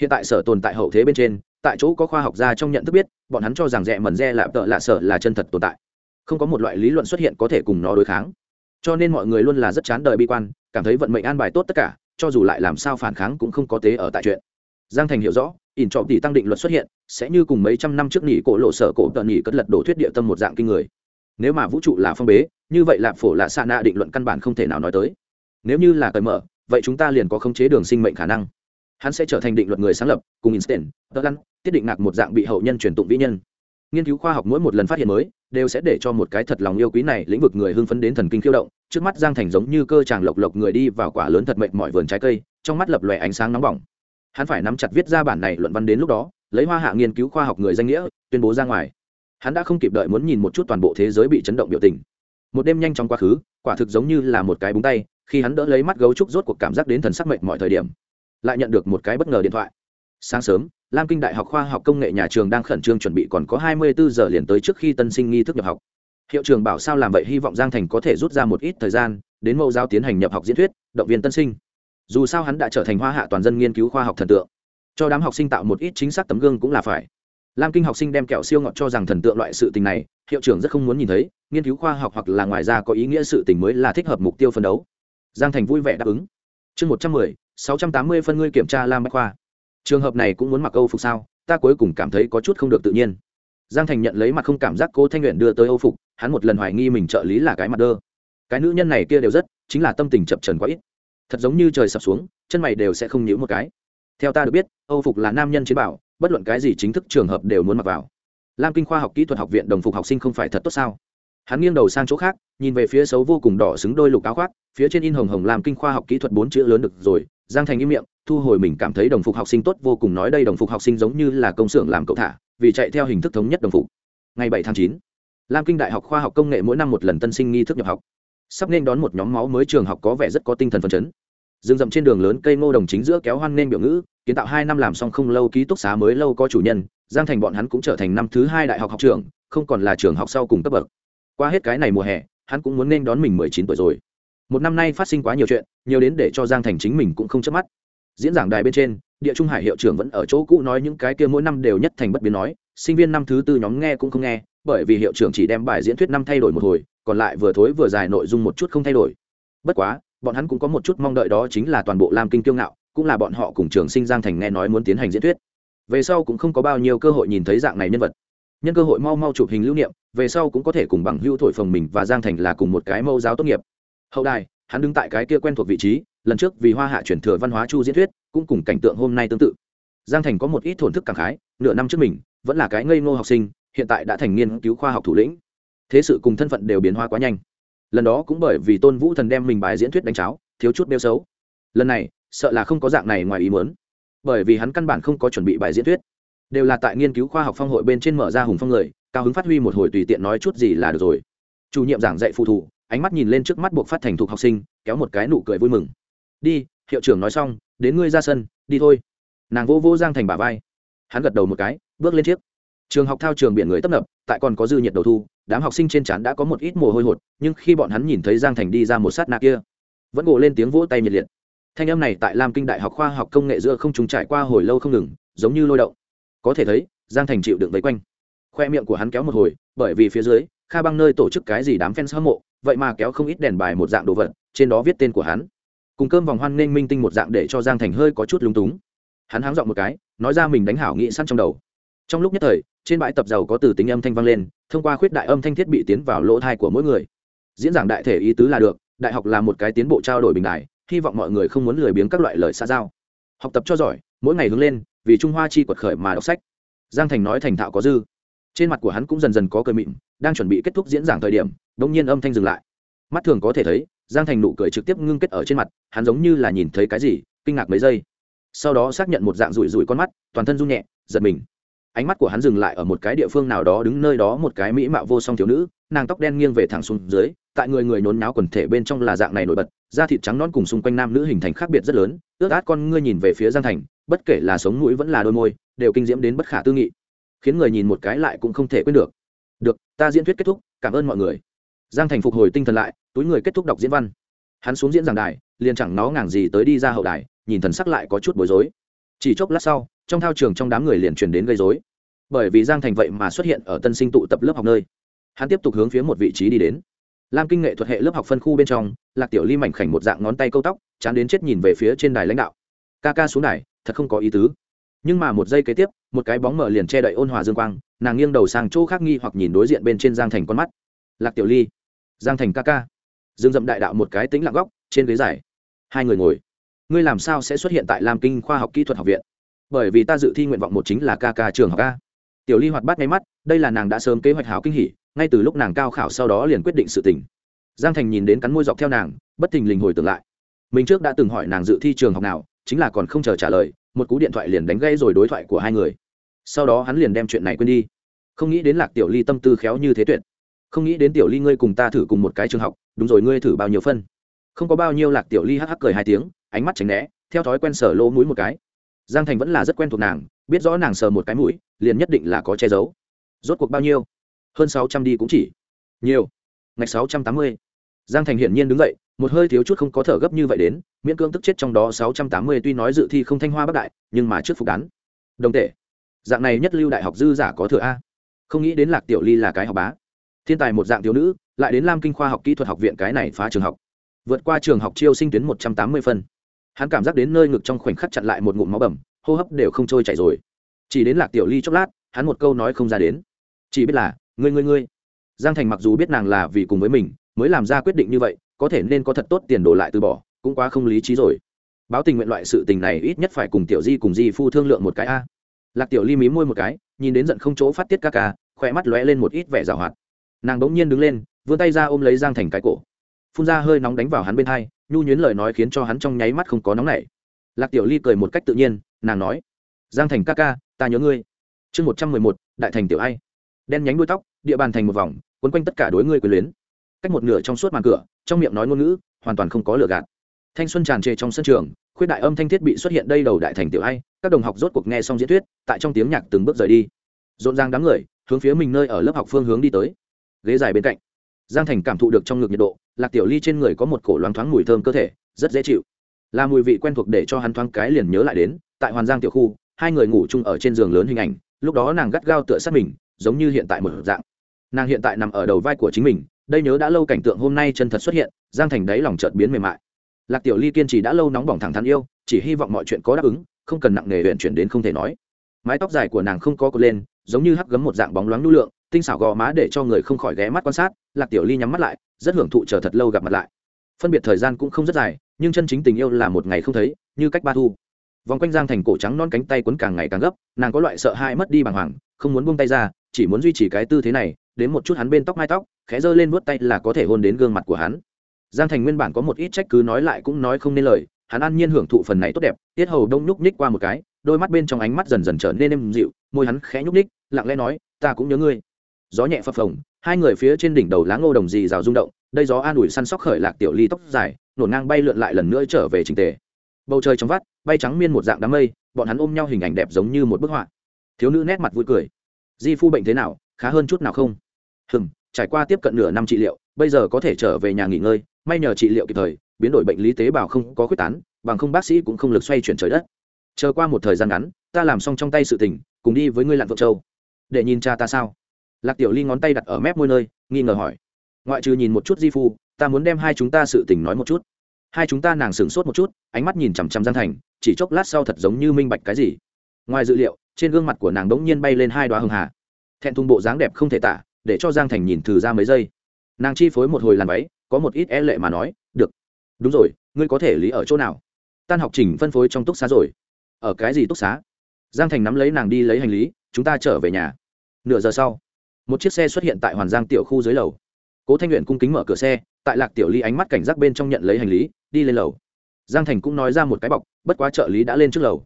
Hiện tại sở tồn tại hậu thế bên trên, tại chỗ có khoa học gia trong nhận thức biết, bọn hắn cho rằng rẽ mần re lạp tợ lạ sở là chân thật tồn tại. Không có một loại lý luận xuất hiện có thể cùng nó đối kháng. Cho nên mọi người luôn là rất chán đời bi quan, cảm thấy vận mệnh an bài tốt tất cả, cho dù lại làm sao phản kháng cũng không có tế ở tại chuyện. Giang thành hiểu rõ, ỉn trọng tỷ tăng định luật xuất hiện, sẽ như cùng mấy trăm năm trước nghỉ cổ lộ sở cổ tận nghỉ cất lật đổ thuyết địa tâm một dạng kinh người nếu mà vũ trụ là phong bế, như vậy lạp phổ là xa nạ định luận căn bản không thể nào nói tới. Nếu như là cởi mở, vậy chúng ta liền có khống chế đường sinh mệnh khả năng. Hắn sẽ trở thành định luật người sáng lập, cùng instant tớ lăn tiết định ngạc một dạng bị hậu nhân truyền tụng vĩ nhân. Nghiên cứu khoa học mỗi một lần phát hiện mới, đều sẽ để cho một cái thật lòng yêu quý này lĩnh vực người hưng phấn đến thần kinh khiêu động, trước mắt giang thành giống như cơ chàng lộc lộc người đi vào quả lớn thật mệnh mọi vườn trái cây, trong mắt lập lòe ánh sáng nóng bỏng. Hắn phải nắm chặt viết ra bản này luận văn đến lúc đó, lấy hoa hạ nghiên cứu khoa học người danh nghĩa, tuyên bố ra ngoài hắn đã không kịp đợi muốn nhìn một chút toàn bộ thế giới bị chấn động biểu tình. Một đêm nhanh trong quá khứ, quả thực giống như là một cái búng tay, khi hắn đỡ lấy mắt gấu trúc rốt cuộc cảm giác đến thần sắc mệnh mọi thời điểm, lại nhận được một cái bất ngờ điện thoại. Sáng sớm, lam kinh đại học khoa học công nghệ nhà trường đang khẩn trương chuẩn bị còn có hai mươi bốn giờ liền tới trước khi tân sinh nghi thức nhập học. Hiệu trường bảo sao làm vậy hy vọng giang thành có thể rút ra một ít thời gian, đến mẫu giáo tiến hành nhập học diễn thuyết, động viên tân sinh. Dù sao hắn đã trở thành hoa hạ toàn dân nghiên cứu khoa học thần tượng. Cho đám học sinh tạo một ít chính xác tấm gương cũng là phải lam kinh học sinh đem kẹo siêu ngọt cho rằng thần tượng loại sự tình này, hiệu trưởng rất không muốn nhìn thấy, nghiên cứu khoa học hoặc là ngoài ra có ý nghĩa sự tình mới là thích hợp mục tiêu phân đấu. Giang thành vui vẻ đáp ứng. Chương một trăm mười, sáu trăm tám mươi phân ngươi kiểm tra lam bách khoa. Trường hợp này cũng muốn mặc âu phục sao? Ta cuối cùng cảm thấy có chút không được tự nhiên. Giang thành nhận lấy mặt không cảm giác cô thanh nguyện đưa tới âu phục, hắn một lần hoài nghi mình trợ lý là cái mặt đơ. Cái nữ nhân này kia đều rất, chính là tâm tình chập trần quá ít. Thật giống như trời sập xuống, chân mày đều sẽ không nhíu một cái. Theo ta được biết, âu phục là nam nhân chiến bảo bất luận cái gì chính thức trường hợp đều muốn mặc vào. Lam kinh khoa học kỹ thuật học viện đồng phục học sinh không phải thật tốt sao? Hắn nghiêng đầu sang chỗ khác, nhìn về phía xấu vô cùng đỏ xứng đôi lục áo khoác, phía trên in hồng hồng làm kinh khoa học kỹ thuật bốn chữ lớn được rồi, giang thành im miệng, thu hồi mình cảm thấy đồng phục học sinh tốt vô cùng nói đây đồng phục học sinh giống như là công xưởng làm cậu thả, vì chạy theo hình thức thống nhất đồng phục. Ngày bảy tháng chín, lam kinh đại học khoa học công nghệ mỗi năm một lần tân sinh nghi thức nhập học. Sắp nên đón một nhóm máu mới trường học có vẻ rất có tinh thần phấn chấn rừng rậm trên đường lớn cây ngô đồng chính giữa kéo hoan nên biểu ngữ, kiến tạo hai năm làm xong không lâu ký túc xá mới lâu có chủ nhân, giang thành bọn hắn cũng trở thành năm thứ hai đại học học trường không còn là trường học sau cùng cấp bậc. Qua hết cái này mùa hè, hắn cũng muốn nên đón mình mười chín tuổi rồi. Một năm nay phát sinh quá nhiều chuyện, nhiều đến để cho giang thành chính mình cũng không chớp mắt. Diễn giảng đài bên trên, địa trung hải hiệu trưởng vẫn ở chỗ cũ nói những cái kia mỗi năm đều nhất thành bất biến nói, sinh viên năm thứ tư nhóm nghe cũng không nghe, bởi vì hiệu trưởng chỉ đem bài diễn thuyết năm thay đổi một hồi, còn lại vừa thối vừa dài nội dung một chút không thay đổi. Bất quá bọn hắn cũng có một chút mong đợi đó chính là toàn bộ lam kinh kiêu ngạo, cũng là bọn họ cùng trường sinh giang thành nghe nói muốn tiến hành diễn thuyết. Về sau cũng không có bao nhiêu cơ hội nhìn thấy dạng này nhân vật. Nhân cơ hội mau mau chụp hình lưu niệm, về sau cũng có thể cùng bằng hưu thổi phồng mình và giang thành là cùng một cái mẫu giáo tốt nghiệp. Hậu đài, hắn đứng tại cái kia quen thuộc vị trí, lần trước vì hoa hạ chuyển thừa văn hóa chu diễn thuyết, cũng cùng cảnh tượng hôm nay tương tự. Giang thành có một ít thổn thức cảm khái, nửa năm trước mình, vẫn là cái ngây ngô học sinh, hiện tại đã thành nghiên cứu khoa học thủ lĩnh. Thế sự cùng thân phận đều biến hóa quá nhanh lần đó cũng bởi vì tôn vũ thần đem mình bài diễn thuyết đánh cháo, thiếu chút đeo xấu. Lần này, sợ là không có dạng này ngoài ý muốn. Bởi vì hắn căn bản không có chuẩn bị bài diễn thuyết. Đều là tại nghiên cứu khoa học phong hội bên trên mở ra hùng phong người, cao hứng phát huy một hồi tùy tiện nói chút gì là được rồi. Chủ nhiệm giảng dạy phụ thủ, ánh mắt nhìn lên trước mắt buộc phát thành thục học sinh, kéo một cái nụ cười vui mừng. Đi, hiệu trưởng nói xong, đến ngươi ra sân, đi thôi. Nàng vô vô giang thành bà vai. Hắn gật đầu một cái, bước lên chiếc trường học thao trường biển người tấp nập, tại còn có dư nhiệt đầu thu, đám học sinh trên trán đã có một ít mồ hôi hột, nhưng khi bọn hắn nhìn thấy giang thành đi ra một sát nạ kia, vẫn gộ lên tiếng vỗ tay nhiệt liệt. Thanh âm này tại lam kinh đại học khoa học công nghệ giữa không trùng trải qua hồi lâu không ngừng, giống như lôi động. Có thể thấy, giang thành chịu đựng vây quanh. Khoe miệng của hắn kéo một hồi, bởi vì phía dưới, kha băng nơi tổ chức cái gì đám fans hâm mộ, vậy mà kéo không ít đèn bài một dạng đồ vật, trên đó viết tên của hắn. Cùng cơm vòng hoan nghênh minh tinh một dạng để cho giang thành hơi có chút lúng túng. Hắn háng dọn một cái, nói ra mình đánh hảo nghị săn trong đầu. Trong lúc nhất thời trên bãi tập giàu có từ tính âm thanh vang lên, thông qua khuyết đại âm thanh thiết bị tiến vào lỗ thai của mỗi người. Diễn giảng đại thể ý tứ là được, đại học là một cái tiến bộ trao đổi bình đại hy vọng mọi người không muốn lười biếng các loại lời xa giao. Học tập cho giỏi, mỗi ngày hướng lên, vì trung hoa chi quật khởi mà đọc sách. Giang thành nói thành thạo có dư. Trên mặt của hắn cũng dần dần có cười mịn, đang chuẩn bị kết thúc diễn giảng thời điểm đ ỗ n g nhiên âm thanh dừng lại. Mắt thường có thể thấy, giang thành nụ cười trực tiếp ngưng kết ở trên mặt, hắn giống như là nhìn thấy cái gì, kinh ngạc mấy giây. Sau đó xác nhận một dạng rủi rủi con mắt, toàn thân run nhẹ, giật mình ánh mắt của hắn dừng lại ở một cái địa phương nào đó đứng nơi đó một cái mỹ mạo vô song thiếu nữ, nàng tóc đen nghiêng về thẳng xuống dưới, tại người người nhốn náo quần thể bên trong là dạng này nổi bật, da thịt trắng non cùng xung quanh nam nữ hình thành khác biệt rất lớn, ướt át con ngươi nhìn về phía giang thành, bất kể là sống mũi vẫn là đôi môi, đều kinh diễm đến bất khả tư nghị. Khiến người nhìn một cái lại cũng không thể quên được. Được, ta diễn thuyết kết thúc, cảm ơn mọi người. Giang thành phục hồi tinh thần lại, túi người kết thúc đọc diễn văn. Hắn xuống diễn giảng đài, liền chẳng nó ngàng gì tới đi ra hậu đài, nhìn thần sắc lại có chút bối rối. Chỉ chốc lát sau trong thao trường trong đám người liền truyền đến gây dối bởi vì giang thành vậy mà xuất hiện ở tân sinh tụ tập lớp học nơi. Hắn tiếp tục hướng phía một vị trí đi đến. Lam kinh nghệ thuật hệ lớp học phân khu bên trong, lạc tiểu ly mảnh khảnh một dạng ngón tay câu tóc, chán đến chết nhìn về phía trên đài lãnh đạo. Ca ca xuống đài, thật không có ý tứ. Nhưng mà một giây kế tiếp, một cái bóng mở liền che đậy ôn hòa dương quang, nàng nghiêng đầu sang chỗ khác nghi hoặc nhìn đối diện bên trên giang thành con mắt. Lạc tiểu ly, giang thành ca ca. Dương dậm đại đạo một cái tính lặng góc, trên ghế dài. Hai người ngồi, ngươi làm sao sẽ xuất hiện tại lam kinh khoa học kỹ thuật học viện? Bởi vì ta dự thi nguyện vọng một chính là ca ca trường học ca tiểu ly hoạt bát ngay mắt, đây là nàng đã sớm kế hoạch hảo kinh hỉ, ngay từ lúc nàng cao khảo sau đó liền quyết định sự tình. Giang thành nhìn đến cắn môi dọc theo nàng, bất thình lình hồi tưởng lại. Mình trước đã từng hỏi nàng dự thi trường học nào, chính là còn không chờ trả lời, một cú điện thoại liền đánh gây rồi đối thoại của hai người. Sau đó hắn liền đem chuyện này quên đi. Không nghĩ đến lạc tiểu ly tâm tư khéo như thế tuyệt. Không nghĩ đến tiểu ly ngươi cùng ta thử cùng một cái trường học, đúng rồi ngươi thử bao nhiêu phân. Không có bao nhiêu lạc tiểu ly hắc hắc cười hai tiếng, ánh mắt tránh né, theo thói quen sở lỗ mũi một cái giang thành vẫn là rất quen thuộc nàng, biết rõ nàng sờ một cái mũi, liền nhất định là có che giấu. Rốt cuộc bao nhiêu? Hơn sáu trăm đi cũng chỉ. Nhiều. Ngạch sáu trăm tám mươi. Giang thành hiển nhiên đứng dậy, một hơi thiếu chút không có thở gấp như vậy đến, miễn cưỡng tức chết trong đó sáu trăm tám mươi tuy nói dự thi không thanh hoa bắc đại, nhưng mà trước phục đán. Đồng tệ dạng này nhất lưu đại học dư giả có thừa a? Không nghĩ đến lạc tiểu ly là cái học bá. Thiên tài một dạng thiếu nữ, lại đến lam kinh khoa học kỹ thuật học viện cái này phá trường học. Vượt qua trường học chiêu sinh tuyến một trăm tám mươi phân hắn cảm giác đến nơi ngực trong khoảnh khắc chặn lại một ngụm máu bầm, hô hấp đều không trôi chảy rồi. Chỉ đến lạc tiểu ly chốc lát, hắn một câu nói không ra đến. Chỉ biết là, ngươi ngươi ngươi. Giang thành mặc dù biết nàng là vì cùng với mình, mới làm ra quyết định như vậy, có thể nên có thật tốt tiền đồ lại từ bỏ, cũng quá không lý trí rồi. Báo tình nguyện loại sự tình này ít nhất phải cùng tiểu di cùng di phu thương lượng một cái a. Lạc tiểu ly mí môi một cái, nhìn đến giận không chỗ phát tiết ca ca khỏe mắt lóe lên một ít vẻ g hoạt. Nàng đ ỗ n g nhiên đứng lên, vươn tay ra ôm lấy giang thành cái cổ. Phun ra hơi nóng đánh vào hắn bên hai nhu nhuyến lời nói khiến cho hắn trong nháy mắt không có nóng nảy. Lạc tiểu ly cười một cách tự nhiên, nàng nói, giang thành ca ca, ta nhớ ngươi. Chương một trăm mười một, đại thành tiểu ai. Đen nhánh đuôi tóc, địa bàn thành một vòng, quấn quanh tất cả đối ngươi quyền luyến. Cách một nửa trong suốt màn cửa, trong miệng nói ngôn ngữ, hoàn toàn không có lửa gạt. Thanh xuân tràn trề trong sân trường, khuyết đại âm thanh thiết bị xuất hiện đây đầu đại thành tiểu ai, các đồng học rốt cuộc nghe xong diễn thuyết, tại trong tiếng nhạc từng bước rời đi. Rộn ràng đám người, hướng phía mình nơi ở lớp học phương hướng đi tới. Ghế dài bên cạnh giang thành cảm thụ được trong ngực nhiệt độ, lạc tiểu ly trên người có một cổ loáng thoáng mùi thơm cơ thể, rất dễ chịu. Là mùi vị quen thuộc để cho hắn thoáng cái liền nhớ lại đến, tại hoàn giang tiểu khu, hai người ngủ chung ở trên giường lớn hình ảnh, lúc đó nàng gắt gao tựa sát mình, giống như hiện tại một dạng. Nàng hiện tại nằm ở đầu vai của chính mình, đây nhớ đã lâu cảnh tượng hôm nay chân thật xuất hiện, giang thành đáy lòng chợt biến mềm mại. Lạc tiểu ly kiên trì đã lâu nóng bỏng thẳng thắn yêu, chỉ hy vọng mọi chuyện có đáp ứng, không cần nặng nề huyện chuyển đến không thể nói. Mái tóc dài của nàng không có cột lên, giống như hắc gấm một dạng bóng loáng lưu lượng tinh xảo gò má để cho người không khỏi ghé mắt quan sát, lạc tiểu ly nhắm mắt lại, rất hưởng thụ chờ thật lâu gặp mặt lại. Phân biệt thời gian cũng không rất dài, nhưng chân chính tình yêu là một ngày không thấy, như cách ba thu. Vòng quanh giang thành cổ trắng non cánh tay quấn càng ngày càng gấp, nàng có loại sợ hãi mất đi bàng hoàng, không muốn buông tay ra, chỉ muốn duy trì cái tư thế này, đến một chút hắn bên tóc mai tóc, khẽ giơ lên vuốt tay là có thể hôn đến gương mặt của hắn. Giang thành nguyên bản có một ít trách cứ nói lại cũng nói không nên lời, hắn an nhiên hưởng thụ phần này tốt đẹp, tiết hầu đông nhúc nhích qua một cái, đôi mắt bên trong ánh mắt dần dần trở nên êm dịu, môi hắn khẽ nhúc nhích, lặng lẽ nói, ta cũng nhớ ngươi gió nhẹ phập phồng, hai người phía trên đỉnh đầu lá ngô đồng dì rào rung động, đây gió an ủi săn sóc khởi lạc tiểu ly tóc dài nổ ngang bay lượn lại lần nữa trở về trình tề. Bầu trời trong vắt, bay trắng miên một dạng đám mây, bọn hắn ôm nhau hình ảnh đẹp giống như một bức họa. Thiếu nữ nét mặt vui cười. Di phu bệnh thế nào, khá hơn chút nào không? Hừng trải qua tiếp cận nửa năm trị liệu, bây giờ có thể trở về nhà nghỉ ngơi, may nhờ trị liệu kịp thời, biến đổi bệnh lý tế bào không có quyết tán, bằng không bác sĩ cũng không lực xoay chuyển trời đất. Chờ qua một thời gian ngắn, ta làm xong trong tay sự tình, cùng đi với ngươi lặn vợ châu. Để nhìn cha ta sao? Lạc tiểu ly ngón tay đặt ở mép môi nơi, nghi ngờ hỏi. Ngoại trừ nhìn một chút di phu, ta muốn đem hai chúng ta sự tình nói một chút. Hai chúng ta nàng sửng sốt một chút, ánh mắt nhìn chằm chằm gian thành, chỉ chốc lát sau thật giống như minh bạch cái gì. Ngoài dự liệu, trên gương mặt của nàng đ ố n g nhiên bay lên hai đoá hưng hà. Thẹn thùng bộ dáng đẹp không thể tả, để cho giang thành nhìn thử ra mấy giây. Nàng chi phối một hồi làn váy, có một ít e lệ mà nói, được. Đúng rồi, ngươi có thể lý ở chỗ nào? Tan học trình phân phối trong túc xá rồi. Ở cái gì túc xá? Giang thành nắm lấy nàng đi lấy hành lý, chúng ta trở về nhà. Nửa giờ sau một chiếc xe xuất hiện tại hoàn giang tiểu khu dưới lầu. Cố thanh nguyện cung kính mở cửa xe, tại lạc tiểu ly ánh mắt cảnh giác bên trong nhận lấy hành lý, đi lên lầu. Giang thành cũng nói ra một cái bọc, bất quá trợ lý đã lên trước lầu.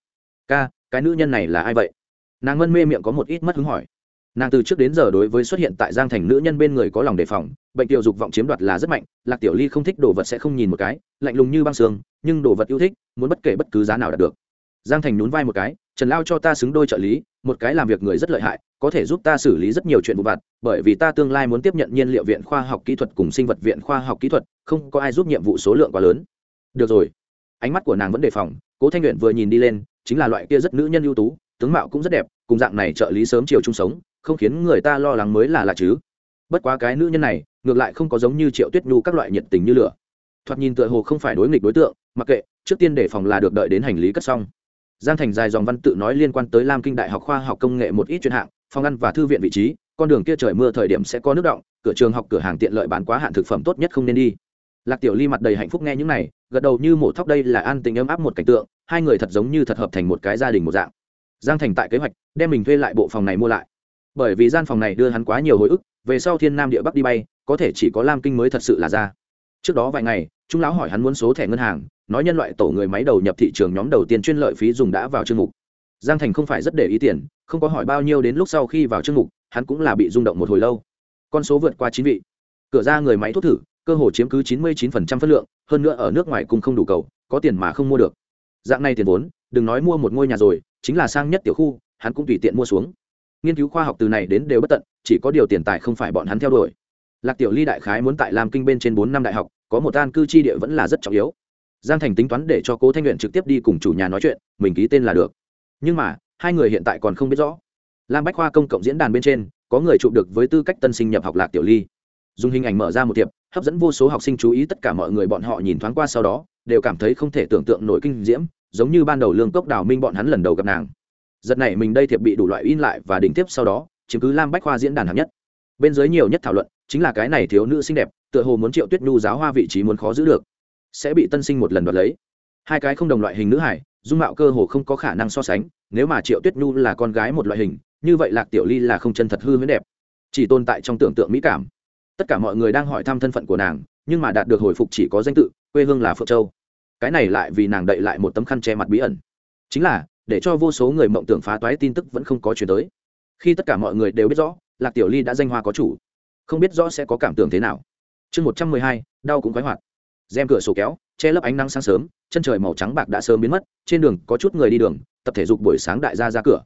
Ca, cái nữ nhân này là ai vậy? Nàng ngân mê miệng có một ít mất hứng hỏi. Nàng từ trước đến giờ đối với xuất hiện tại giang thành nữ nhân bên người có lòng đề phòng, bệnh tiểu dục vọng chiếm đoạt là rất mạnh, lạc tiểu ly không thích đồ vật sẽ không nhìn một cái, lạnh lùng như băng xương nhưng đồ vật yêu thích, muốn bất kể bất cứ giá nào đạt được. Giang thành nhún vai một cái, trần lao cho ta xứng đôi trợ lý, một cái làm việc người rất lợi hại có thể giúp ta xử lý rất nhiều chuyện vụ vặt, bởi vì ta tương lai muốn tiếp nhận nhiên liệu viện khoa học kỹ thuật cùng sinh vật viện khoa học kỹ thuật, không có ai giúp nhiệm vụ số lượng quá lớn. Được rồi. Ánh mắt của nàng vẫn đề phòng, cố thanh luyện vừa nhìn đi lên, chính là loại kia rất nữ nhân ưu tú, tướng mạo cũng rất đẹp, cùng dạng này trợ lý sớm chiều chung sống, không khiến người ta lo lắng mới là lạ chứ. Bất quá cái nữ nhân này, ngược lại không có giống như triệu tuyết nhu các loại nhiệt tình như lửa. Thoạt nhìn tựa hồ không phải đối nghịch đối tượng, mặc kệ, trước tiên đề phòng là được đợi đến hành lý cất xong. Giang thành dài dòng văn tự nói liên quan tới lam kinh đại học khoa học công nghệ một ít chuyên hạng phòng ăn và thư viện vị trí, con đường kia trời mưa thời điểm sẽ có nước động, cửa trường học, cửa hàng tiện lợi bán quá hạn thực phẩm tốt nhất không nên đi. Lạc tiểu ly mặt đầy hạnh phúc nghe những này, gật đầu như mổ thóc đây là an tình ấm áp một cảnh tượng, hai người thật giống như thật hợp thành một cái gia đình một dạng. Giang thành tại kế hoạch, đem mình thuê lại bộ phòng này mua lại. Bởi vì gian phòng này đưa hắn quá nhiều hồi ức, về sau thiên nam địa bắc đi bay, có thể chỉ có lam kinh mới thật sự là ra. Trước đó vài ngày, trung lão hỏi hắn muốn số thẻ ngân hàng, nói nhân loại tổ người máy đầu nhập thị trường nhóm đầu tiên chuyên lợi phí dùng đã vào chương mục giang thành không phải rất để ý tiền, không có hỏi bao nhiêu đến lúc sau khi vào chương mục, hắn cũng là bị rung động một hồi lâu. Con số vượt qua chín vị. Cửa ra người máy thuốc thử, cơ hồ chiếm cứ chín mươi chín phân lượng, hơn nữa ở nước ngoài cùng không đủ cầu, có tiền mà không mua được. Dạng này tiền vốn, đừng nói mua một ngôi nhà rồi, chính là sang nhất tiểu khu, hắn cũng tùy tiện mua xuống. Nghiên cứu khoa học từ này đến đều bất tận, chỉ có điều tiền tài không phải bọn hắn theo đuổi. Lạc tiểu ly đại khái muốn tại làm kinh bên trên bốn năm đại học, có một an cư chi địa vẫn là rất trọng yếu. Giang thành tính toán để cho cố thanh nguyện trực tiếp đi cùng chủ nhà nói chuyện, mình ký tên là được nhưng mà, hai người hiện tại còn không biết rõ. Lam bách khoa công cộng diễn đàn bên trên, có người chụp được với tư cách tân sinh nhập học lạc tiểu ly. Dùng hình ảnh mở ra một tiệp hấp dẫn vô số học sinh chú ý tất cả mọi người bọn họ nhìn thoáng qua sau đó, đều cảm thấy không thể tưởng tượng nổi kinh diễm, giống như ban đầu lương cốc đào minh bọn hắn lần đầu gặp nàng. Giật này mình đây thiệp bị đủ loại in lại và đỉnh tiếp sau đó chứng cứ lam bách khoa diễn đàn hạng nhất. Bên dưới nhiều nhất thảo luận, chính là cái này thiếu nữ xinh đẹp, tựa hồ muốn triệu tuyết nhu giáo hoa vị trí muốn khó giữ được, sẽ bị tân sinh một lần đoạt lấy. Hai cái không đồng loại hình nữ hải dung mạo cơ hồ không có khả năng so sánh, nếu mà triệu tuyết nhu là con gái một loại hình, như vậy lạc tiểu ly là không chân thật hư huyễn đẹp. Chỉ tồn tại trong tưởng tượng mỹ cảm. Tất cả mọi người đang hỏi thăm thân phận của nàng, nhưng mà đạt được hồi phục chỉ có danh tự, quê hương là phượng châu. Cái này lại vì nàng đậy lại một tấm khăn che mặt bí ẩn. Chính là, để cho vô số người mộng tưởng phá toái tin tức vẫn không có chuyển tới. Khi tất cả mọi người đều biết rõ, lạc tiểu ly đã danh hoa có chủ. Không biết rõ sẽ có cảm tưởng thế nào. Chương một trăm mười hai, đau cũng khoái hoạt. Rèm cửa sổ kéo che lấp ánh nắng sáng sớm, chân trời màu trắng bạc đã sớm biến mất, trên đường có chút người đi đường, tập thể dục buổi sáng đại gia ra cửa.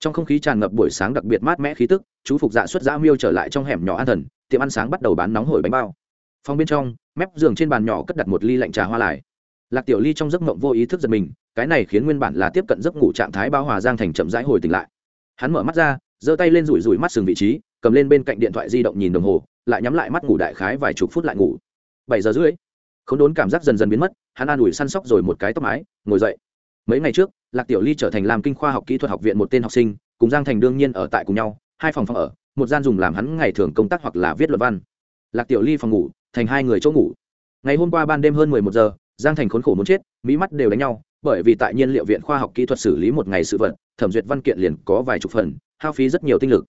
Trong không khí tràn ngập buổi sáng đặc biệt mát mẻ khí tức, chú phục dạ xuất dã miêu trở lại trong hẻm nhỏ an thần, tiệm ăn sáng bắt đầu bán nóng hổi bánh bao. Phòng bên trong, mép giường trên bàn nhỏ cất đặt một ly lạnh trà hoa lại. Lạc tiểu ly trong giấc mộng vô ý thức giật mình, cái này khiến nguyên bản là tiếp cận giấc ngủ trạng thái bao hòa giang thành chậm rãi hồi tỉnh lại. Hắn mở mắt ra, giơ tay lên rủi rủi mắt sừng vị trí, cầm lên bên cạnh điện thoại di động nhìn đồng hồ, lại nhắm lại mắt ngủ đại khái vài chục phút lại ngủ. Bảy giờ rưỡi không đốn cảm giác dần dần biến mất, hắn an ủi săn sóc rồi một cái tóc mái, ngồi dậy. Mấy ngày trước, lạc tiểu ly trở thành làm kinh khoa học kỹ thuật học viện một tên học sinh, cùng giang thành đương nhiên ở tại cùng nhau, hai phòng phòng ở, một gian dùng làm hắn ngày thường công tác hoặc là viết luận văn. Lạc tiểu ly phòng ngủ, thành hai người chỗ ngủ. Ngày hôm qua ban đêm hơn mười một giờ, giang thành khốn khổ muốn chết, mỹ mắt đều đánh nhau, bởi vì tại nhiên liệu viện khoa học kỹ thuật xử lý một ngày sự vật, thẩm duyệt văn kiện liền có vài chục phần, hao phí rất nhiều tinh lực.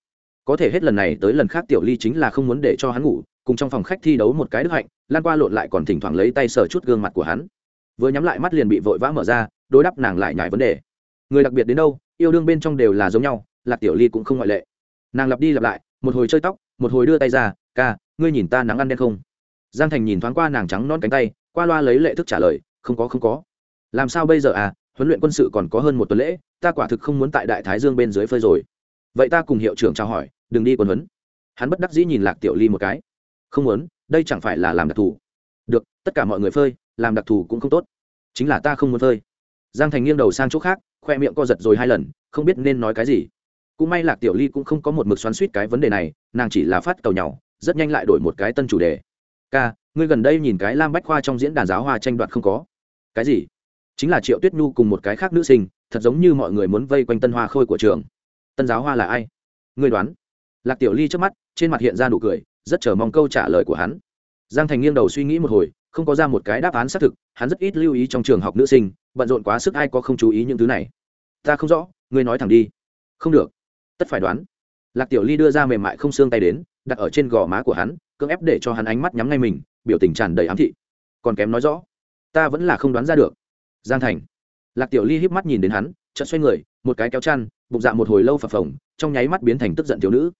Có thể hết lần này tới lần khác tiểu ly chính là không muốn để cho hắn ngủ cùng trong phòng khách thi đấu một cái đức hạnh, lan qua lộn lại còn thỉnh thoảng lấy tay sờ chút gương mặt của hắn. Vừa nhắm lại mắt liền bị vội vã mở ra, đối đáp nàng lại nhải vấn đề. Người đặc biệt đến đâu, yêu đương bên trong đều là giống nhau, lạc tiểu ly cũng không ngoại lệ. Nàng lặp đi lặp lại, một hồi chơi tóc, một hồi đưa tay ra, ca, ngươi nhìn ta nắng ăn đen không? Giang thành nhìn thoáng qua nàng trắng non cánh tay, qua loa lấy lệ thức trả lời, không có không có. Làm sao bây giờ à? Huấn luyện quân sự còn có hơn một tuần lễ, ta quả thực không muốn tại đại thái dương bên dưới phơi rồi. Vậy ta cùng hiệu trưởng chào hỏi, đừng đi quân huấn. Hắn bất đắc dĩ nhìn lạc tiểu ly một cái không muốn, đây chẳng phải là làm đặc thù. Được, tất cả mọi người phơi, làm đặc thù cũng không tốt. Chính là ta không muốn phơi. Giang thành nghiêng đầu sang chỗ khác, khoe miệng co giật rồi hai lần, không biết nên nói cái gì. Cũng may lạc tiểu ly cũng không có một mực xoắn suýt cái vấn đề này, nàng chỉ là phát cầu nhau rất nhanh lại đổi một cái tân chủ đề. Ca, ngươi gần đây nhìn cái lam bách khoa trong diễn đàn giáo hoa tranh đoạt không có? Cái gì? Chính là triệu tuyết nhu cùng một cái khác nữ sinh, thật giống như mọi người muốn vây quanh tân hoa khôi của trường. Tân giáo hoa là ai? Ngươi đoán. Lạc tiểu ly trước mắt, trên mặt hiện ra nụ cười rất chờ mong câu trả lời của hắn. Giang thành nghiêng đầu suy nghĩ một hồi, không có ra một cái đáp án xác thực, hắn rất ít lưu ý trong trường học nữ sinh, bận rộn quá sức ai có không chú ý những thứ này. Ta không rõ, ngươi nói thẳng đi. Không được. Tất phải đoán. Lạc tiểu ly đưa ra mềm mại không xương tay đến, đặt ở trên gò má của hắn, cưỡng ép để cho hắn ánh mắt nhắm ngay mình, biểu tình tràn đầy ám thị. Còn kém nói rõ, ta vẫn là không đoán ra được. Giang thành. Lạc tiểu ly híp mắt nhìn đến hắn, chợt xoay người, một cái kéo chăn, bụng dạ một hồi lâu phập phồng, trong nháy mắt biến thành tức giận thiếu nữ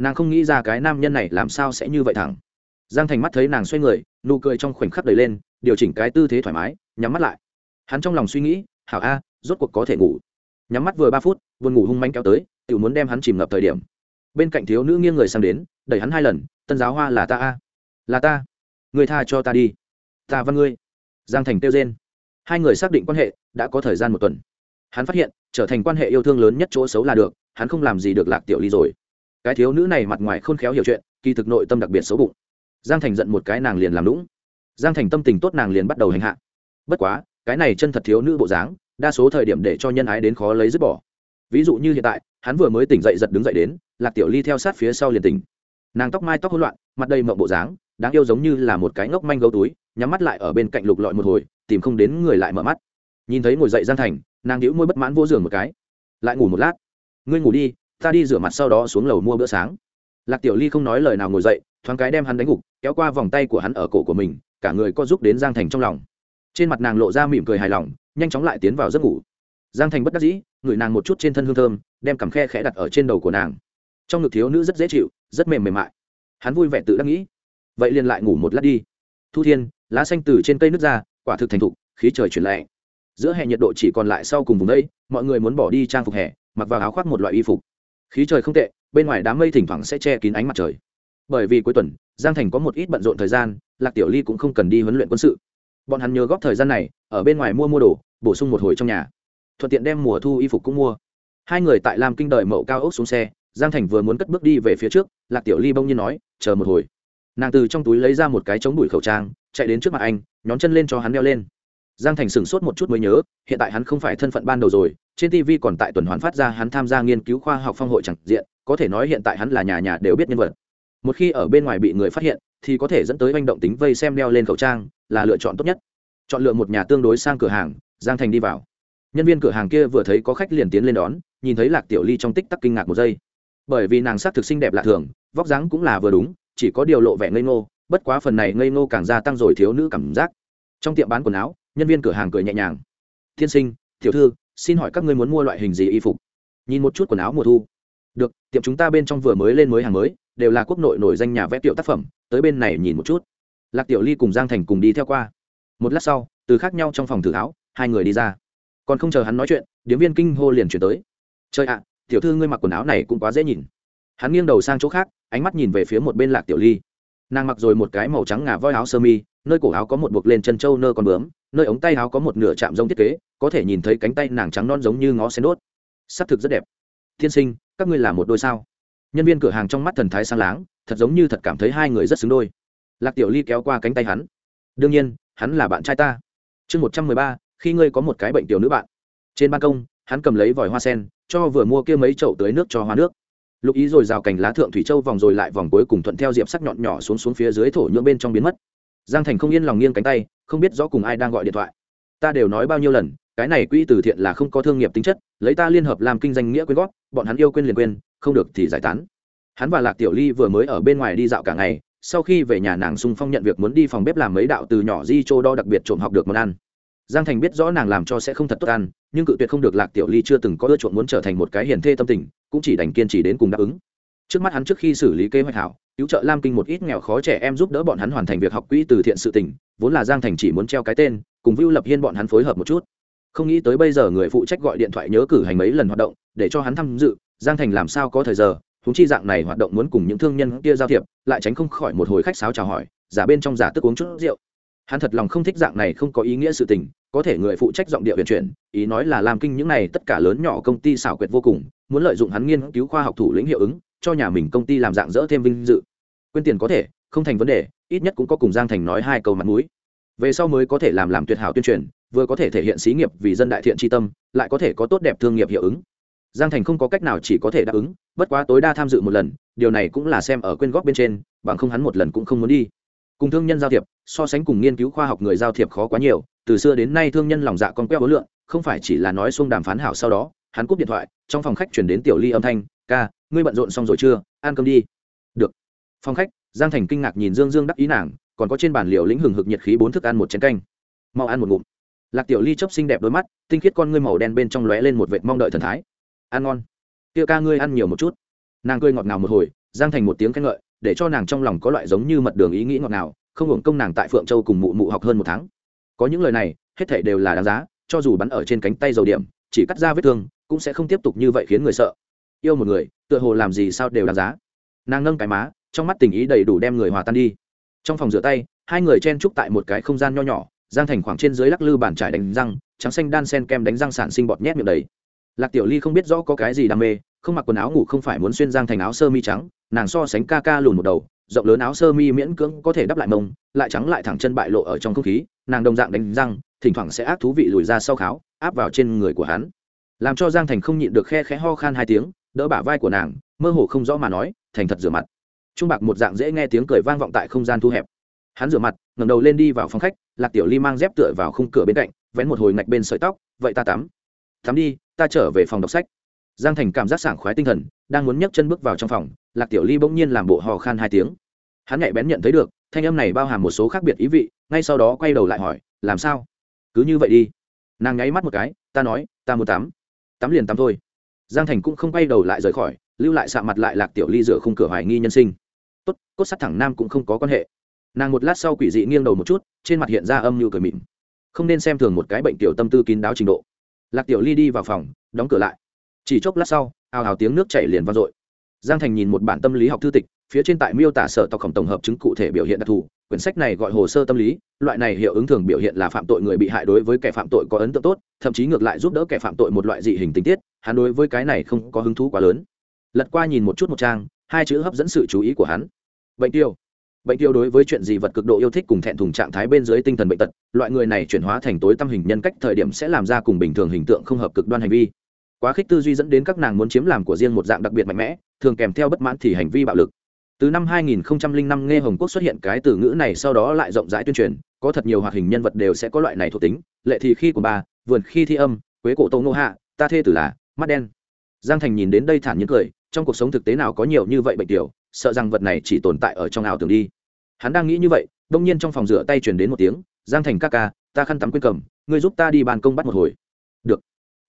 nàng không nghĩ ra cái nam nhân này làm sao sẽ như vậy thẳng. Giang thành mắt thấy nàng xoay người, nụ cười trong khoảnh khắc đầy lên, điều chỉnh cái tư thế thoải mái, nhắm mắt lại. Hắn trong lòng suy nghĩ, hảo a, rốt cuộc có thể ngủ. Nhắm mắt vừa ba phút vườn ngủ hung manh kéo tới tự muốn đem hắn chìm ngập thời điểm. Bên cạnh thiếu nữ nghiêng người sang đến, đẩy hắn hai lần, tân giáo hoa là ta a. Là ta. Người tha cho ta đi. Ta văn ngươi. Giang thành tiêu rên. Hai người xác định quan hệ, đã có thời gian một tuần. Hắn phát hiện, trở thành quan hệ yêu thương lớn nhất chỗ xấu là được, hắn không làm gì được lạc tiểu ly rồi cái thiếu nữ này mặt ngoài khôn khéo hiểu chuyện, kỳ thực nội tâm đặc biệt xấu bụng. Giang thành giận một cái nàng liền làm lũng giang thành tâm tình tốt nàng liền bắt đầu hành hạ. Bất quá, cái này chân thật thiếu nữ bộ dáng, đa số thời điểm để cho nhân ái đến khó lấy dứt bỏ. Ví dụ như hiện tại, hắn vừa mới tỉnh dậy giật đứng dậy đến, lạc tiểu ly theo sát phía sau liền tỉnh. Nàng tóc mai tóc hỗn loạn, mặt đầy mộng bộ dáng, đáng yêu giống như là một cái ngốc manh gấu túi, nhắm mắt lại ở bên cạnh lục lọi một hồi, tìm không đến người lại mở mắt. Nhìn thấy ngồi dậy giang thành, nàng đĩu môi bất mãn vô giường một cái. Lại ngủ một lát. Ngươi ngủ đi ta đi rửa mặt sau đó xuống lầu mua bữa sáng. Lạc tiểu ly không nói lời nào ngồi dậy, thoáng cái đem hắn đánh gục, kéo qua vòng tay của hắn ở cổ của mình, cả người co giúp đến giang thành trong lòng. Trên mặt nàng lộ ra mỉm cười hài lòng, nhanh chóng lại tiến vào giấc ngủ. Giang thành bất đắc dĩ, ngửi nàng một chút trên thân hương thơm, đem cằm khe khẽ đặt ở trên đầu của nàng. Trong ngực thiếu nữ rất dễ chịu, rất mềm mềm mại. Hắn vui vẻ tự đắc nghĩ. Vậy liền lại ngủ một lát đi. Thu thiên, lá xanh từ trên cây nước ra, quả thực thành thục, khí trời chuyển lệ giữa hè nhiệt độ chỉ còn lại sau cùng vùng đây, mọi người muốn bỏ đi trang phục hè, mặc vào áo khoác một loại y phục khí trời không tệ, bên ngoài đám mây thỉnh thoảng sẽ che kín ánh mặt trời. Bởi vì cuối tuần, giang thành có một ít bận rộn thời gian, lạc tiểu ly cũng không cần đi huấn luyện quân sự. Bọn hắn nhớ góp thời gian này, ở bên ngoài mua mua đồ, bổ sung một hồi trong nhà. Thuận tiện đem mùa thu y phục cũng mua. Hai người tại làm kinh đợi mậu cao ốc xuống xe, giang thành vừa muốn cất bước đi về phía trước, lạc tiểu ly bông nhiên nói, chờ một hồi. Nàng từ trong túi lấy ra một cái chống bụi khẩu trang, chạy đến trước mặt anh, nhón chân lên cho hắn đeo lên. Giang thành sửng sốt một chút mới nhớ, hiện tại hắn không phải thân phận ban đầu rồi trên tv còn tại tuần hoàn phát ra hắn tham gia nghiên cứu khoa học phong hội chẳng diện, có thể nói hiện tại hắn là nhà nhà đều biết nhân vật. Một khi ở bên ngoài bị người phát hiện, thì có thể dẫn tới manh động tính vây xem đeo lên khẩu trang, là lựa chọn tốt nhất. Chọn lựa một nhà tương đối sang cửa hàng, giang thành đi vào. Nhân viên cửa hàng kia vừa thấy có khách liền tiến lên đón, nhìn thấy lạc tiểu ly trong tích tắc kinh ngạc một giây. Bởi vì nàng sắc thực xinh đẹp lạ thường, vóc dáng cũng là vừa đúng, chỉ có điều lộ vẻ ngây ngô, bất quá phần này ngây ngô càng gia tăng rồi thiếu nữ cảm giác. Trong tiệm bán quần áo, nhân viên cửa hàng cười nhẹ nhàng. Tiên sinh, tiểu thư xin hỏi các ngươi muốn mua loại hình gì y phục? Nhìn một chút quần áo mùa thu. Được, tiệm chúng ta bên trong vừa mới lên mới hàng mới, đều là quốc nội nổi danh nhà vẽ tiểu tác phẩm, tới bên này nhìn một chút. Lạc tiểu ly cùng giang thành cùng đi theo qua. Một lát sau, từ khác nhau trong phòng thử áo hai người đi ra. Còn không chờ hắn nói chuyện, điếm viên kinh hô liền chuyển tới. Trời ạ, tiểu thư ngươi mặc quần áo này cũng quá dễ nhìn. Hắn nghiêng đầu sang chỗ khác, ánh mắt nhìn về phía một bên lạc tiểu ly. Nàng mặc rồi một cái màu trắng ngà voi áo sơ mi nơi cổ áo có một buộc lên chân trâu nơ con bướm, nơi ống tay áo có một nửa chạm rông thiết kế, có thể nhìn thấy cánh tay nàng trắng non giống như ngó sen đốt. S ắ c thực rất đẹp. Tiên sinh, các ngươi là một đôi sao? Nhân viên cửa hàng trong mắt thần thái sang láng, thật giống như thật cảm thấy hai người rất xứng đôi. Lạc tiểu ly kéo qua cánh tay hắn. Đương nhiên, hắn là bạn trai ta. Chương một trăm mười ba, khi ngươi có một cái bệnh tiểu nữ bạn. Trên ban công, hắn cầm lấy vòi hoa sen, cho vừa mua kia mấy chậu tưới nước cho hoa nước. Lục ý rồi rào cành lá thượng thủy châu vòng rồi lại vòng cuối cùng thuận theo diệp sắc nhọn nhỏ xuống xuống phía dưới thổ nhưỡng bên trong biến mất giang thành không yên lòng nghiêng cánh tay, không biết rõ cùng ai đang gọi điện thoại. Ta đều nói bao nhiêu lần, cái này quỹ từ thiện là không có thương nghiệp tính chất, lấy ta liên hợp làm kinh doanh nghĩa quyên góp, bọn hắn yêu quên liền quên, không được thì giải tán. Hắn và lạc tiểu ly vừa mới ở bên ngoài đi dạo cả ngày, sau khi về nhà nàng sung phong nhận việc muốn đi phòng bếp làm mấy đạo từ nhỏ di chô đo đặc biệt trộm học được món ăn. Giang thành biết rõ nàng làm cho sẽ không thật tốt ăn, nhưng cự tuyệt không được lạc tiểu ly chưa từng có ưa chuộng muốn trở thành một cái hiền thê tâm tình, cũng chỉ đành kiên trì đến cùng đáp ứng trước mắt hắn trước khi xử lý kế hoạch hảo, cứu trợ lam kinh một ít nghèo khó trẻ em giúp đỡ bọn hắn hoàn thành việc học quỹ từ thiện sự tỉnh vốn là giang thành chỉ muốn treo cái tên, cùng vưu lập hiên bọn hắn phối hợp một chút. Không nghĩ tới bây giờ người phụ trách gọi điện thoại nhớ cử hành mấy lần hoạt động, để cho hắn tham dự, giang thành làm sao có thời giờ thúng chi dạng này hoạt động muốn cùng những thương nhân kia giao thiệp, lại tránh không khỏi một hồi khách sáo chào hỏi, giả bên trong giả tức uống chút rượu. Hắn thật lòng không thích dạng này không có ý nghĩa sự tình, có thể người phụ trách giọng địa viện chuyển, ý nói là làm kinh những này tất cả lớn nhỏ công ty xảo quyệt vô cùng, muốn lợi dụng hắn nghiên cứu khoa học thủ lĩnh hiệu ứng cho nhà mình công ty làm dạng dỡ thêm vinh dự. Quên tiền có thể, không thành vấn đề, ít nhất cũng có cùng giang thành nói hai câu mặt mũi. Về sau mới có thể làm làm tuyệt hảo tuyên truyền, vừa có thể thể hiện xí nghiệp vì dân đại thiện tri tâm, lại có thể có tốt đẹp thương nghiệp hiệu ứng. Giang thành không có cách nào chỉ có thể đáp ứng, bất quá tối đa tham dự một lần, điều này cũng là xem ở quyên góp bên trên, bằng không hắn một lần cũng không muốn đi. Cùng thương nhân giao thiệp, so sánh cùng nghiên cứu khoa học người giao thiệp khó quá nhiều, từ xưa đến nay thương nhân lòng dạ con queo hối lượng, không phải chỉ là nói xuông đàm phán hảo sau đó, hắn cúp điện thoại, trong phòng khách chuyển đến tiểu ly âm thanh ca, ngươi bận rộn xong rồi chưa? Ăn cơm đi. Được. Phong khách, giang thành kinh ngạc nhìn dương dương đắc ý nàng, còn có trên bàn liều lĩnh hừng hực nhiệt khí bốn thức ăn một chén canh. Mau ăn một ngụm. Lạc tiểu ly chớp xinh đẹp đôi mắt, tinh khiết con ngươi màu đen bên trong lóe lên một vệt mong đợi thần thái. Ăn ngon. Kia ca ngươi ăn nhiều một chút. Nàng cười ngọt ngào một hồi, giang thành một tiếng khen ngợi, để cho nàng trong lòng có loại giống như mật đường ý nghĩ ngọt ngào, không hưởng công nàng tại phượng châu cùng mụ mụ học hơn một tháng. Có những lời này, hết thảy đều là đáng giá, cho dù bắn ở trên cánh tay dầu điểm, chỉ cắt ra vết thương, cũng sẽ không tiếp tục như vậy khiến người sợ yêu một người, tựa hồ làm gì sao đều đáng giá. Nàng nâng cái má, trong mắt tình ý đầy đủ đem người hòa tan đi. Trong phòng rửa tay, hai người chen chúc tại một cái không gian nho nhỏ, giang thành khoảng trên dưới lắc lư bàn trải đánh răng, trắng xanh đan sen kem đánh răng sản sinh bọt nhét miệng đầy. Lạc tiểu ly không biết rõ có cái gì đam mê, không mặc quần áo ngủ không phải muốn xuyên giang thành áo sơ mi trắng, nàng so sánh ca ca lùn một đầu, rộng lớn áo sơ mi miễn cưỡng có thể đắp lại mông, lại trắng lại thẳng chân bại lộ ở trong không khí, nàng đồng dạng đánh răng, thỉnh thoảng sẽ ác thú vị lùi ra sau kháo, áp vào trên người của hắn. Làm cho giang thành không nhịn được khe khẽ ho khan hai tiếng đỡ bả vai của nàng, mơ hồ không rõ mà nói, thành thật rửa mặt. Trung bạc một dạng dễ nghe tiếng cười vang vọng tại không gian thu hẹp. Hắn rửa mặt, ngẩng đầu lên đi vào phòng khách, lạc tiểu ly mang dép tựa vào khung cửa bên cạnh, vén một hồi ngạch bên sợi tóc, vậy ta tắm. Tắm đi, ta trở về phòng đọc sách. Giang thành cảm giác sảng khoái tinh thần, đang muốn nhấc chân bước vào trong phòng, lạc tiểu ly bỗng nhiên làm bộ hò khan hai tiếng. Hắn nhạy bén nhận thấy được, thanh âm này bao hàm một số khác biệt ý vị, ngay sau đó quay đầu lại hỏi, làm sao? Cứ như vậy đi. Nàng nháy mắt một cái, ta nói, ta muốn tắm. Tắm liền tắm thôi giang thành cũng không quay đầu lại rời khỏi, lưu lại sạ mặt lại lạc tiểu ly rửa khung cửa hoài nghi nhân sinh. Tốt, cốt sắt thẳng nam cũng không có quan hệ. Nàng một lát sau quỷ dị nghiêng đầu một chút, trên mặt hiện ra âm như cười mịn. Không nên xem thường một cái bệnh tiểu tâm tư kín đáo trình độ. Lạc tiểu ly đi vào phòng, đóng cửa lại. Chỉ chốc lát sau, ào ào tiếng nước chảy liền vang dội. Giang thành nhìn một bản tâm lý học thư tịch, phía trên tại miêu tả sở tộc khổng tổng hợp chứng cụ thể biểu hiện đặc thù, quyển sách này gọi hồ sơ tâm lý, loại này hiệu ứng thường biểu hiện là phạm tội người bị hại đối với kẻ phạm tội có ấn tượng tốt, thậm chí ngược lại giúp đỡ kẻ phạm tội một loại dị hình tình tiết hắn đối với cái này không có hứng thú quá lớn. Lật qua nhìn một chút một trang, hai chữ hấp dẫn sự chú ý của hắn. Bệnh tiêu. Bệnh tiêu đối với chuyện gì vật cực độ yêu thích cùng thẹn thùng trạng thái bên dưới tinh thần bệnh tật, loại người này chuyển hóa thành tối tâm hình nhân cách thời điểm sẽ làm ra cùng bình thường hình tượng không hợp cực đoan hành vi. Quá khích tư duy dẫn đến các nàng muốn chiếm làm của riêng một dạng đặc biệt mạnh mẽ, thường kèm theo bất mãn thì hành vi bạo lực. Từ năm 2005 nghe hồng quốc xuất hiện cái từ ngữ này sau đó lại rộng rãi tuyên truyền, có thật nhiều hoạt hình nhân vật đều sẽ có loại này thuộc tính, lệ thì khi của bà, vườn khi thi âm, quế cổ tô nô hạ, ta thê tử là mắt đen. Giang thành nhìn đến đây thản nhiên cười, trong cuộc sống thực tế nào có nhiều như vậy bệnh tiểu, sợ rằng vật này chỉ tồn tại ở trong ảo tưởng đi. Hắn đang nghĩ như vậy, đông nhiên trong phòng rửa tay truyền đến một tiếng, giang thành ca ca, ta khăn tắm quên cầm, ngươi giúp ta đi bàn công bắt một hồi. Được.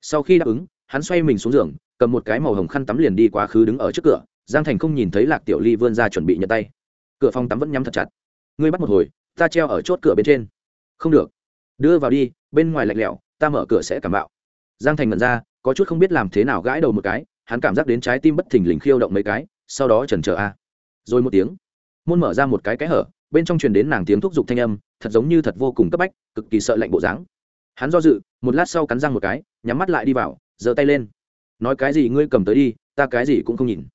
Sau khi đáp ứng, hắn xoay mình xuống giường, cầm một cái màu hồng khăn tắm liền đi quá khứ đứng ở trước cửa, giang thành không nhìn thấy lạc tiểu ly vươn ra chuẩn bị nhận tay. Cửa phòng tắm vẫn nhắm thật chặt. Ngươi bắt một hồi, ta treo ở chốt cửa bên trên. Không được. Đưa vào đi, bên ngoài lạnh lẽo, ta mở cửa sẽ cảm bạo. Giang thành ngẩn ra có chút không biết làm thế nào gãi đầu một cái, hắn cảm giác đến trái tim bất thình lình khiêu động mấy cái, sau đó trần chờ a. Rồi một tiếng, môn mở ra một cái cái hở, bên trong truyền đến nàng tiếng thúc giục thanh âm, thật giống như thật vô cùng cấp bách, cực kỳ sợ lạnh bộ dáng. Hắn do dự, một lát sau cắn răng một cái, nhắm mắt lại đi vào, giơ tay lên. Nói cái gì ngươi cầm tới đi, ta cái gì cũng không nhìn.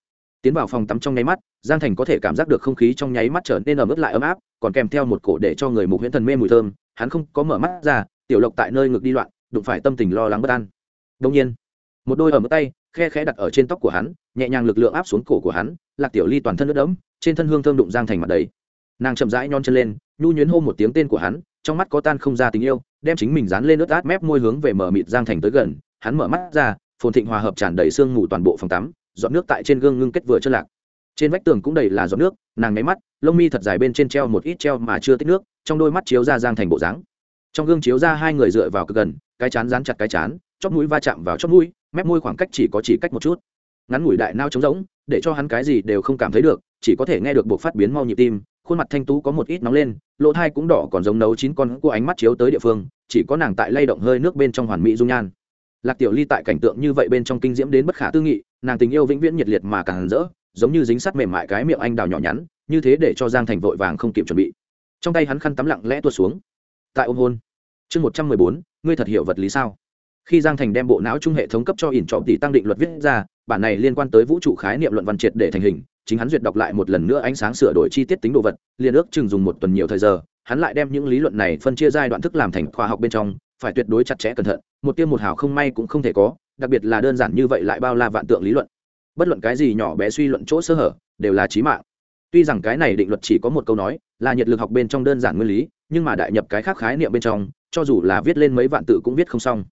Tiến vào phòng tắm trong nháy mắt, giang thành có thể cảm giác được không khí trong nháy mắt trở nên ẩm ướt lại ấm áp, còn kèm theo một cổ để cho người mục huyễn thần mê mùi thơm, hắn không có mở mắt ra, tiểu lộc tại nơi ngực đi loạn, đụng phải tâm tình lo lắng bất an đông nhiên, một đôi ở mức tay khe khẽ đặt ở trên tóc của hắn, nhẹ nhàng lực lượng áp xuống cổ của hắn, lạc tiểu ly toàn thân nước đẫm, trên thân hương thơm đụng giang thành mặt đấy nàng chậm rãi nhon chân lên, nhu nhuyến hô một tiếng tên của hắn, trong mắt có tan không ra tình yêu, đem chính mình dán lên nước át mép môi hướng về mở mịt giang thành tới gần. Hắn mở mắt ra, phồn thịnh hòa hợp tràn đầy sương mù toàn bộ phòng tắm, giọt nước tại trên gương ngưng kết vừa chân lạc. Trên vách tường cũng đầy là giọt nước, nàng nháy mắt, lông mi thật dài bên trên treo một ít treo mà chưa tích nước, trong đôi mắt chiếu ra giang thành bộ dáng. Trong gương chiếu ra hai người dựa vào cực gần, cái chán dán chặt cái chán chóp mũi va chạm vào chóp mũi, mép môi khoảng cách chỉ có chỉ cách một chút. Ngắn ngủi đại nao trống rỗng, để cho hắn cái gì đều không cảm thấy được, chỉ có thể nghe được buộc phát biến mau nhịp tim, khuôn mặt thanh tú có một ít nóng lên, lỗ thai cũng đỏ còn giống nấu chín con cô ánh mắt chiếu tới địa phương, chỉ có nàng tại lay động hơi nước bên trong hoàn mỹ dung nhan. Lạc tiểu ly tại cảnh tượng như vậy bên trong kinh diễm đến bất khả tư nghị, nàng tình yêu vĩnh viễn nhiệt liệt mà càng rỡ, giống như dính sắt mềm mại cái miệng anh đào nhỏ nhắn, như thế để cho giang thành vội vàng không kịp chuẩn bị. Trong tay hắn khăn tắm lặng lẽ tuột xuống. Tại ôm hôn. Chương một trăm mười bốn, ngươi thật hiểu vật lý sao? Khi giang thành đem bộ não trung hệ thống cấp cho ỉn trọm tỷ tăng định luật viết ra, bản này liên quan tới vũ trụ khái niệm luận văn triệt để thành hình, chính hắn duyệt đọc lại một lần nữa ánh sáng sửa đổi chi tiết tính đồ vật, liền ước chừng dùng một tuần nhiều thời giờ, hắn lại đem những lý luận này phân chia giai đoạn thức làm thành khoa học bên trong, phải tuyệt đối chặt chẽ cẩn thận, một tiêu một hào không may cũng không thể có, đặc biệt là đơn giản như vậy lại bao la vạn tượng lý luận. Bất luận cái gì nhỏ bé suy luận chỗ sơ hở, đều là trí mạng. Tuy rằng cái này định luật chỉ có một câu nói, là nhiệt lực học bên trong đơn giản nguyên lý, nhưng mà đại nhập cái khác khái niệm bên trong, cho dù là viết lên mấy vạn tự cũng viết không xong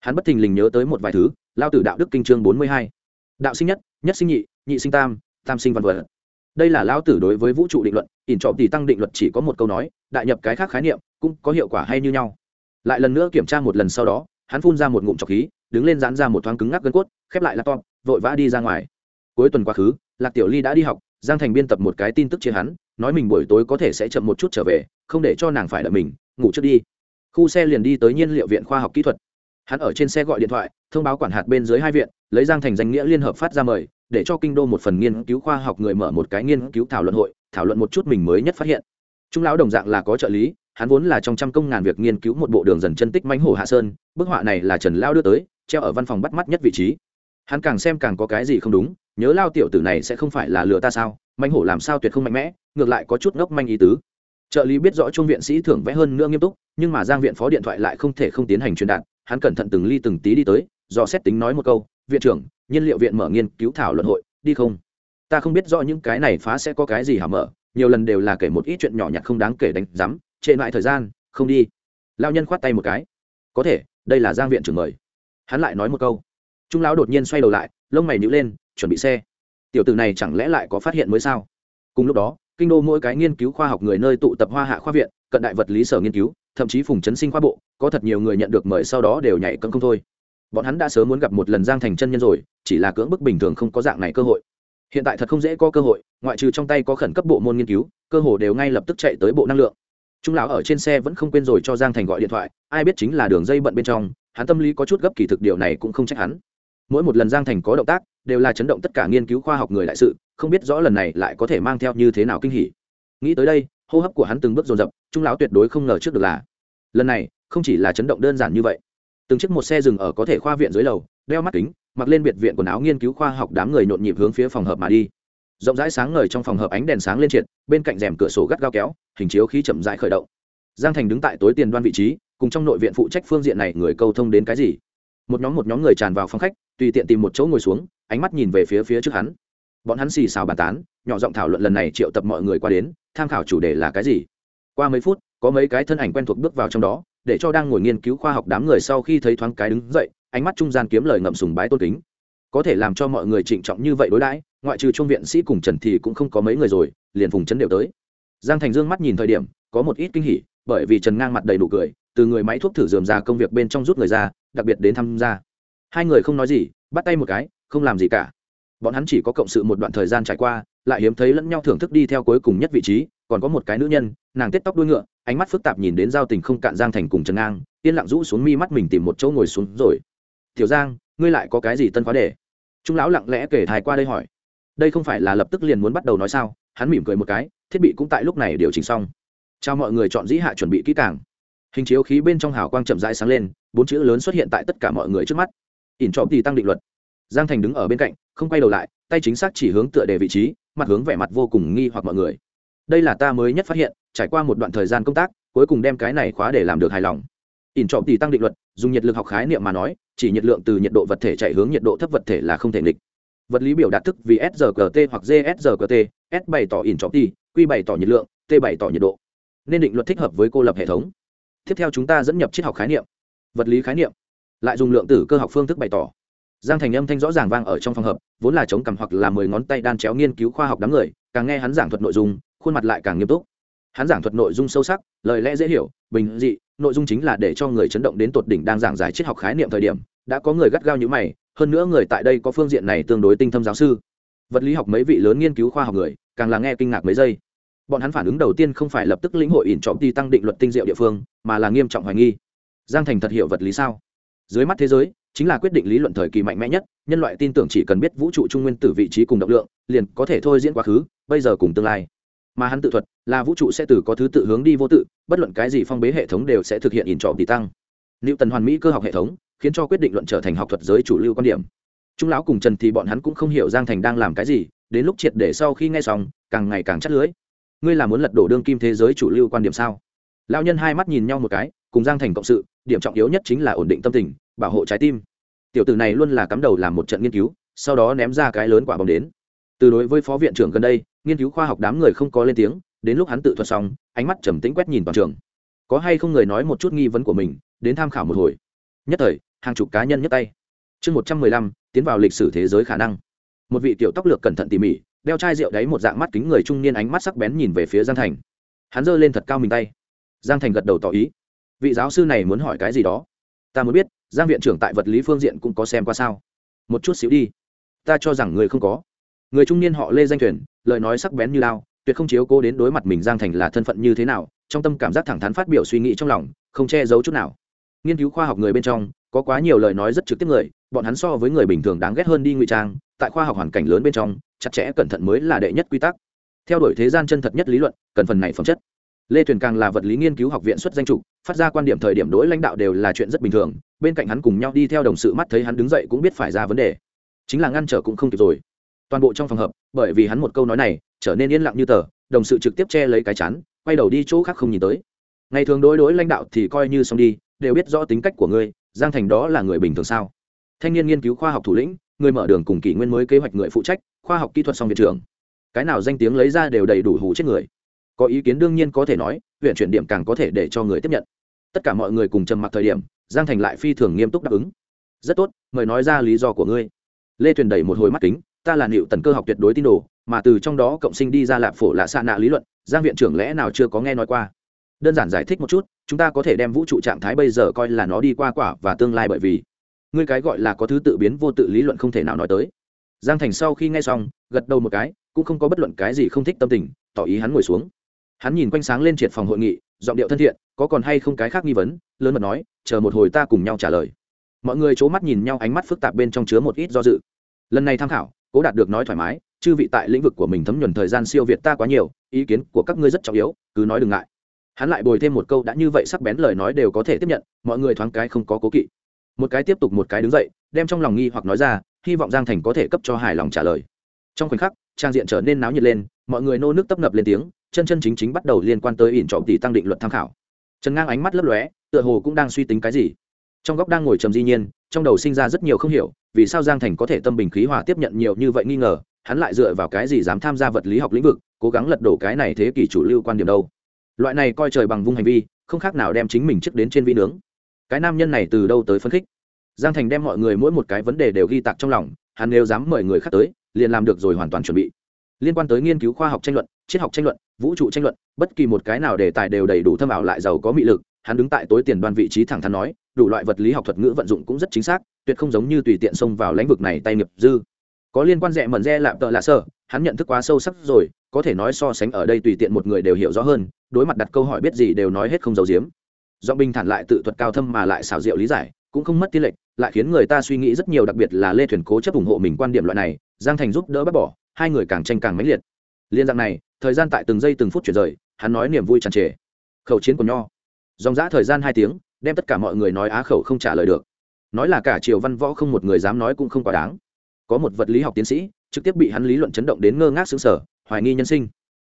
hắn bất thình lình nhớ tới một vài thứ, lao tử đạo đức kinh chương bốn mươi hai. Đạo sinh nhất nhất sinh nhị nhị sinh tam tam sinh văn vật. Đây là lao tử đối với vũ trụ định luận, ỉn trọm thì tăng định luật chỉ có một câu nói, đại nhập cái khác khái niệm, cũng có hiệu quả hay như nhau. Lại lần nữa kiểm tra một lần sau đó, hắn phun ra một ngụm trọc khí, đứng lên dán ra một thoáng cứng ngắc gân cốt, khép lại laptop, vội vã đi ra ngoài. Cuối tuần quá khứ, lạc tiểu ly đã đi học, giang thành biên tập một cái tin tức chia hắn, nói mình buổi tối có thể sẽ chậm một chút trở về, không để cho nàng phải đợi mình, ngủ trước đi. Khu xe liền đi tới nhiên liệu viện khoa học kỹ thuật hắn ở trên xe gọi điện thoại, thông báo quản hạt bên dưới hai viện, lấy giang thành danh nghĩa liên hợp phát ra mời, để cho kinh đô một phần nghiên cứu khoa học người mở một cái nghiên cứu thảo luận hội, thảo luận một chút mình mới nhất phát hiện. Trung lão đồng dạng là có trợ lý, hắn vốn là trong trăm công ngàn việc nghiên cứu một bộ đường dần chân tích mánh hổ hạ sơn, bức họa này là trần lao đưa tới, treo ở văn phòng bắt mắt nhất vị trí. Hắn càng xem càng có cái gì không đúng, nhớ lao tiểu tử này sẽ không phải là lừa ta sao mánh hổ làm sao tuyệt không mạnh mẽ, ngược lại có chút ngốc manh ý tứ. Trợ lý biết rõ trung viện sĩ thưởng vẽ hơn nữa nghiêm túc, nhưng mà giang viện phó điện thoại lại không thể không tiến hành truyền đạt hắn cẩn thận từng ly từng tí đi tới, do xét tính nói một câu, viện trưởng, nhiên liệu viện mở nghiên cứu thảo luận hội, đi không? Ta không biết rõ những cái này phá sẽ có cái gì hả mở, nhiều lần đều là kể một ít chuyện nhỏ nhặt không đáng kể đánh rắm trệ lại thời gian, không đi. Lao nhân khoát tay một cái. Có thể, đây là giang viện trưởng mời. Hắn lại nói một câu. Trung lão đột nhiên xoay đầu lại, lông mày nhữ lên, chuẩn bị xe. Tiểu tử này chẳng lẽ lại có phát hiện mới sao? Cùng lúc đó, kinh đô mỗi cái nghiên cứu khoa học người nơi tụ tập hoa hạ khoa viện, cận đại vật lý sở nghiên cứu thậm chí phùng chấn sinh khoa bộ, có thật nhiều người nhận được mời sau đó đều nhảy cấm không thôi. Bọn hắn đã sớm muốn gặp một lần giang thành chân nhân rồi, chỉ là cưỡng bức bình thường không có dạng này cơ hội. Hiện tại thật không dễ có cơ hội, ngoại trừ trong tay có khẩn cấp bộ môn nghiên cứu, cơ hồ đều ngay lập tức chạy tới bộ năng lượng. Trung lão ở trên xe vẫn không quên rồi cho giang thành gọi điện thoại, ai biết chính là đường dây bận bên trong, hắn tâm lý có chút gấp kỳ thực điều này cũng không trách hắn. Mỗi một lần giang thành có động tác, đều là chấn động tất cả nghiên cứu khoa học người đại sự, không biết rõ lần này lại có thể mang theo như thế nào kinh hỉ. Nghĩ tới đây hô hấp của hắn từng bước dồn dập, trung lão tuyệt đối không ngờ trước được là. Lần này, không chỉ là chấn động đơn giản như vậy. Từng chiếc một xe dừng ở có thể khoa viện dưới lầu, đeo mắt kính, mặc lên biệt viện quần áo nghiên cứu khoa học đám người nhộn nhịp hướng phía phòng hợp mà đi. Rộng rãi sáng ngời trong phòng hợp ánh đèn sáng lên triệt, bên cạnh rèm cửa sổ gắt gao kéo, hình chiếu khí chậm rãi khởi động. Giang thành đứng tại tối tiền đoan vị trí, cùng trong nội viện phụ trách phương diện này người câu thông đến cái gì. Một nhóm một nhóm người tràn vào phòng khách, tùy tiện tìm một chỗ ngồi xuống, ánh mắt nhìn về phía phía trước hắn. Bọn hắn xì xào bàn tán nhỏ giọng thảo luận lần này triệu tập mọi người qua đến, tham khảo chủ đề là cái gì. Qua mấy phút, có mấy cái thân ảnh quen thuộc bước vào trong đó, để cho đang ngồi nghiên cứu khoa học đám người sau khi thấy thoáng cái đứng dậy, ánh mắt trung gian kiếm lời ngậm sùng bái tôn kính. Có thể làm cho mọi người trịnh trọng như vậy đối đãi, ngoại trừ trung viện sĩ cùng trần thì cũng không có mấy người rồi, liền vùng chấn đều tới. Giang thành dương mắt nhìn thời điểm, có một ít kinh hỉ, bởi vì trần ngang mặt đầy đủ cười, từ người máy thuốc thử dườm ra công việc bên trong rút người ra, đặc biệt đến tham gia. Hai người không nói gì, bắt tay một cái, không làm gì cả. Bọn hắn chỉ có cộng sự một đoạn thời gian trải qua lại hiếm thấy lẫn nhau thưởng thức đi theo cuối cùng nhất vị trí, còn có một cái nữ nhân, nàng tết tóc đuôi ngựa, ánh mắt phức tạp nhìn đến giao tình không cạn giang thành cùng trần ngang, yên lặng rũ xuống mi mắt mình tìm một chỗ ngồi xuống rồi. Tiểu giang, ngươi lại có cái gì tân khóa đề trung lão lặng lẽ kể thai qua đây hỏi. Đây không phải là lập tức liền muốn bắt đầu nói sao? Hắn mỉm cười một cái, thiết bị cũng tại lúc này điều chỉnh xong. Chào mọi người chọn dĩ hạ chuẩn bị kỹ càng. Hình chiếu khí bên trong hào quang chậm rãi sáng lên, bốn chữ lớn xuất hiện tại tất cả mọi người trước mắt. Ỉn trộm thì tăng định luật. Giang thành đứng ở bên cạnh, không quay đầu lại tay chính xác chỉ hướng tựa đề vị trí, mặt hướng vẻ mặt vô cùng nghi hoặc mọi người. Đây là ta mới nhất phát hiện, trải qua một đoạn thời gian công tác, cuối cùng đem cái này khóa để làm được hài lòng. Ỉn trọm thì tăng định luật, dùng nhiệt lực học khái niệm mà nói, chỉ nhiệt lượng từ nhiệt độ vật thể chạy hướng nhiệt độ thấp vật thể là không thể nghịch. Vật lý biểu đạt thức vì sgkt hoặc gsgkt s bày tỏ ỉn trọm ti q bày tỏ nhiệt lượng, t bày tỏ nhiệt độ. Nên định luật thích hợp với cô lập hệ thống. Tiếp theo chúng ta dẫn nhập triết học khái niệm. Vật lý khái niệm. Lại dùng lượng tử cơ học phương thức bày tỏ giang thành âm thanh rõ ràng vang ở trong phòng hợp, vốn là chống cằm hoặc là mười ngón tay đan chéo nghiên cứu khoa học đám người, càng nghe hắn giảng thuật nội dung, khuôn mặt lại càng nghiêm túc. Hắn giảng thuật nội dung sâu sắc, lời lẽ dễ hiểu, bình dị, nội dung chính là để cho người chấn động đến tột đỉnh đang giảng giải triết học khái niệm thời điểm, đã có người gắt gao như mày, hơn nữa người tại đây có phương diện này tương đối tinh thâm giáo sư. Vật lý học mấy vị lớn nghiên cứu khoa học người, càng là nghe kinh ngạc mấy giây. Bọn hắn phản ứng đầu tiên không phải lập tức lĩnh hội ỉn trọng đi tăng định luật tinh diệu địa phương, mà là nghiêm trọng hoài nghi. Giang thành thật hiểu vật lý sao? Dưới mắt thế giới chính là quyết định lý luận thời kỳ mạnh mẽ nhất, nhân loại tin tưởng chỉ cần biết vũ trụ trung nguyên tử vị trí cùng động lượng, liền có thể thôi diễn quá khứ, bây giờ cùng tương lai. Mà hắn tự thuật, là vũ trụ sẽ từ có thứ tự hướng đi vô tự, bất luận cái gì phong bế hệ thống đều sẽ thực hiện ỉn trọng tỷ tăng. Liệu tần hoàn mỹ cơ học hệ thống, khiến cho quyết định luận trở thành học thuật giới chủ lưu quan điểm. Trung lão cùng trần thì bọn hắn cũng không hiểu giang thành đang làm cái gì, đến lúc triệt để sau khi nghe xong, càng ngày càng chắt lưới. Ngươi là muốn lật đổ đương kim thế giới chủ lưu quan điểm sao? Lao nhân hai mắt nhìn nhau một cái, cùng giang thành cộng sự, điểm trọng yếu nhất chính là ổn định tâm tình bảo hộ trái tim. Tiểu tử này luôn là cắm đầu làm một trận nghiên cứu, sau đó ném ra cái lớn quả bóng đến. Từ đối với phó viện trưởng gần đây, nghiên cứu khoa học đám người không có lên tiếng, đến lúc hắn tự thuật xong, ánh mắt trầm tĩnh quét nhìn toàn trường. Có hay không người nói một chút nghi vấn của mình, đến tham khảo một hồi. Nhất thời, hàng chục cá nhân nhấc tay. Chương một trăm mười lăm, tiến vào lịch sử thế giới khả năng. Một vị tiểu tóc lược cẩn thận tỉ mỉ, đeo chai rượu đáy một dạng mắt kính người trung niên ánh mắt sắc bén nhìn về phía giang thành. Hắn giơ lên thật cao mình tay. Giang thành gật đầu tỏ ý. Vị giáo sư này muốn hỏi cái gì đó? Ta muốn biết giang viện trưởng tại vật lý phương diện cũng có xem qua sao? Một chút xíu đi. Ta cho rằng người không có. Người trung niên họ lê danh thuyền, lời nói sắc bén như lao tuyệt không chiếu cố đến đối mặt mình giang thành là thân phận như thế nào, trong tâm cảm giác thẳng thắn phát biểu suy nghĩ trong lòng, không che giấu chút nào. Nghiên cứu khoa học người bên trong, có quá nhiều lời nói rất trực tiếp người, bọn hắn so với người bình thường đáng ghét hơn đi ngụy trang, tại khoa học hoàn cảnh lớn bên trong, chặt chẽ cẩn thận mới là đệ nhất quy tắc. Theo đuổi thế gian chân thật nhất lý luận, cần phần này phẩm chất lê tuyền càng là vật lý nghiên cứu học viện xuất danh trục phát ra quan điểm thời điểm đối lãnh đạo đều là chuyện rất bình thường, bên cạnh hắn cùng nhau đi theo đồng sự mắt thấy hắn đứng dậy cũng biết phải ra vấn đề. Chính là ngăn trở cũng không kịp rồi. Toàn bộ trong phòng hợp bởi vì hắn một câu nói này, trở nên yên lặng như tờ, đồng sự trực tiếp che lấy cái chắn quay đầu đi chỗ khác không nhìn tới. Ngày thường đối đối lãnh đạo thì coi như xong đi, đều biết rõ tính cách của ngươi, giang thành đó là người bình thường sao? Thanh niên nghiên cứu khoa học thủ lĩnh, người mở đường cùng kỷ nguyên mới kế hoạch người phụ trách, khoa học kỹ thuật song viện trưởng. Cái nào danh tiếng lấy ra đều đầy đủ hủ chết người có ý kiến đương nhiên có thể nói, huyện chuyển điểm càng có thể để cho người tiếp nhận. Tất cả mọi người cùng trầm mặc thời điểm, giang thành lại phi thường nghiêm túc đáp ứng. Rất tốt, mời nói ra lý do của ngươi. Lê thuyền đẩy một hồi mắt kính, ta là liệu tần cơ học tuyệt đối tin đồ, mà từ trong đó cộng sinh đi ra lạp phổ lạ xa nạ lý luận, giang viện trưởng lẽ nào chưa có nghe nói qua? Đơn giản giải thích một chút, chúng ta có thể đem vũ trụ trạng thái bây giờ coi là nó đi qua quả và tương lai bởi vì ngươi cái gọi là có thứ tự biến vô tự lý luận không thể nào nói tới. Giang thành sau khi nghe xong, gật đầu một cái, cũng không có bất luận cái gì không thích tâm tình, tỏ ý hắn ngồi xuống hắn nhìn quanh sáng lên triệt phòng hội nghị, giọng điệu thân thiện, có còn hay không cái khác nghi vấn, lớn mật nói, chờ một hồi ta cùng nhau trả lời. Mọi người c mắt nhìn nhau ánh mắt phức tạp bên trong chứa một ít do dự. Lần này tham khảo, cố đạt được nói thoải mái, chư vị tại lĩnh vực của mình thấm nhuần thời gian siêu việt ta quá nhiều, ý kiến của các ngươi rất trọng yếu, cứ nói đừng ngại. Hắn lại bồi thêm một câu đã như vậy sắc bén lời nói đều có thể tiếp nhận, mọi người thoáng cái không có cố kỵ. Một cái tiếp tục một cái đứng dậy, đem trong lòng nghi hoặc nói ra, hy vọng giang thành có thể cấp cho hài lòng trả lời. Trong khoảnh khắc, trang diện trở nên náo nhiệt lên, mọi người nô nước tấp nập lên tiếng chân chân chính chính bắt đầu liên quan tới ỉn trọng tỷ tăng định luật tham khảo. Trần ngang ánh mắt lấp lóe, tựa hồ cũng đang suy tính cái gì. Trong góc đang ngồi trầm di nhiên, trong đầu sinh ra rất nhiều không hiểu, vì sao giang thành có thể tâm bình khí hòa tiếp nhận nhiều như vậy nghi ngờ, hắn lại dựa vào cái gì dám tham gia vật lý học lĩnh vực, cố gắng lật đổ cái này thế kỷ chủ lưu quan điểm đâu. Loại này coi trời bằng vung hành vi, không khác nào đem chính mình trước đến trên vi nướng. Cái nam nhân này từ đâu tới phấn khích? Giang thành đem mọi người mỗi một cái vấn đề đều ghi tạc trong lòng, hắn nếu dám mời người khác tới, liền làm được rồi hoàn toàn chuẩn bị. Liên quan tới nghiên cứu khoa học tranh luận triết học tranh luận, vũ trụ tranh luận, bất kỳ một cái nào đề tài đều đầy đủ thâm ảo lại giàu có mị lực. Hắn đứng tại tối tiền đoan vị trí thẳng thắn nói, đủ loại vật lý học thuật ngữ vận dụng cũng rất chính xác, tuyệt không giống như tùy tiện xông vào lĩnh vực này tay nghiệp dư. Có liên quan rẻ mẩn re lạm tợ lạ sơ, hắn nhận thức quá sâu sắc rồi, có thể nói so sánh ở đây tùy tiện một người đều hiểu rõ hơn, đối mặt đặt câu hỏi biết gì đều nói hết không giấu giếm. Do bình thản lại tự thuật cao thâm mà lại xảo diệu lý giải, cũng không mất tiên lệch, lại khiến người ta suy nghĩ rất nhiều, đặc biệt là lê thuyền cố chấp ủng hộ mình quan điểm loại này, giang thành giúp đỡ bác bỏ, hai người càng tranh càng mãnh liệt liên dạng này, thời gian tại từng giây từng phút chuyển rời, hắn nói niềm vui tràn trề. Khẩu chiến của nho. Dòng dã thời gian hai tiếng, đem tất cả mọi người nói á khẩu không trả lời được. Nói là cả triều văn võ không một người dám nói cũng không quá đáng. Có một vật lý học tiến sĩ, trực tiếp bị hắn lý luận chấn động đến ngơ ngác xứng sở hoài nghi nhân sinh.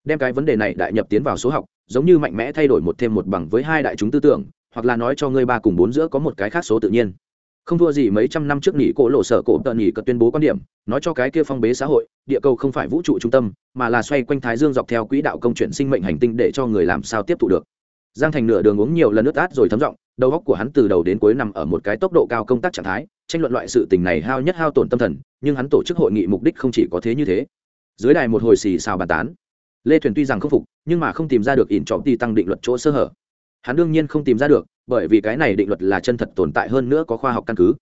Đem cái vấn đề này đại nhập tiến vào số học, giống như mạnh mẽ thay đổi một thêm một bằng với hai đại chúng tư tưởng, hoặc là nói cho ngươi ba cùng bốn giữa có một cái khác số tự nhiên không thua gì mấy trăm năm trước nghỉ cổ lộ sở cổ tận nghỉ cật tuyên bố quan điểm, nói cho cái kia phong bế xã hội, địa cầu không phải vũ trụ trung tâm, mà là xoay quanh thái dương dọc theo quỹ đạo công chuyển sinh mệnh hành tinh để cho người làm sao tiếp thu được. Giang thành nửa đường uống nhiều lần nước át rồi thấm giọng, đầu óc của hắn từ đầu đến cuối nằm ở một cái tốc độ cao công tác trạng thái, tranh luận loại sự tình này hao nhất hao tổn tâm thần, nhưng hắn tổ chức hội nghị mục đích không chỉ có thế như thế. Dưới đài một hồi xì xào bàn tán. Lê thuyền tuy rằng không phục, nhưng mà không tìm ra được ỉn trọng ti tăng định luật chỗ sơ hở. Hắn đương nhiên không tìm ra được bởi vì cái này định luật là chân thật tồn tại hơn nữa có khoa học căn cứ.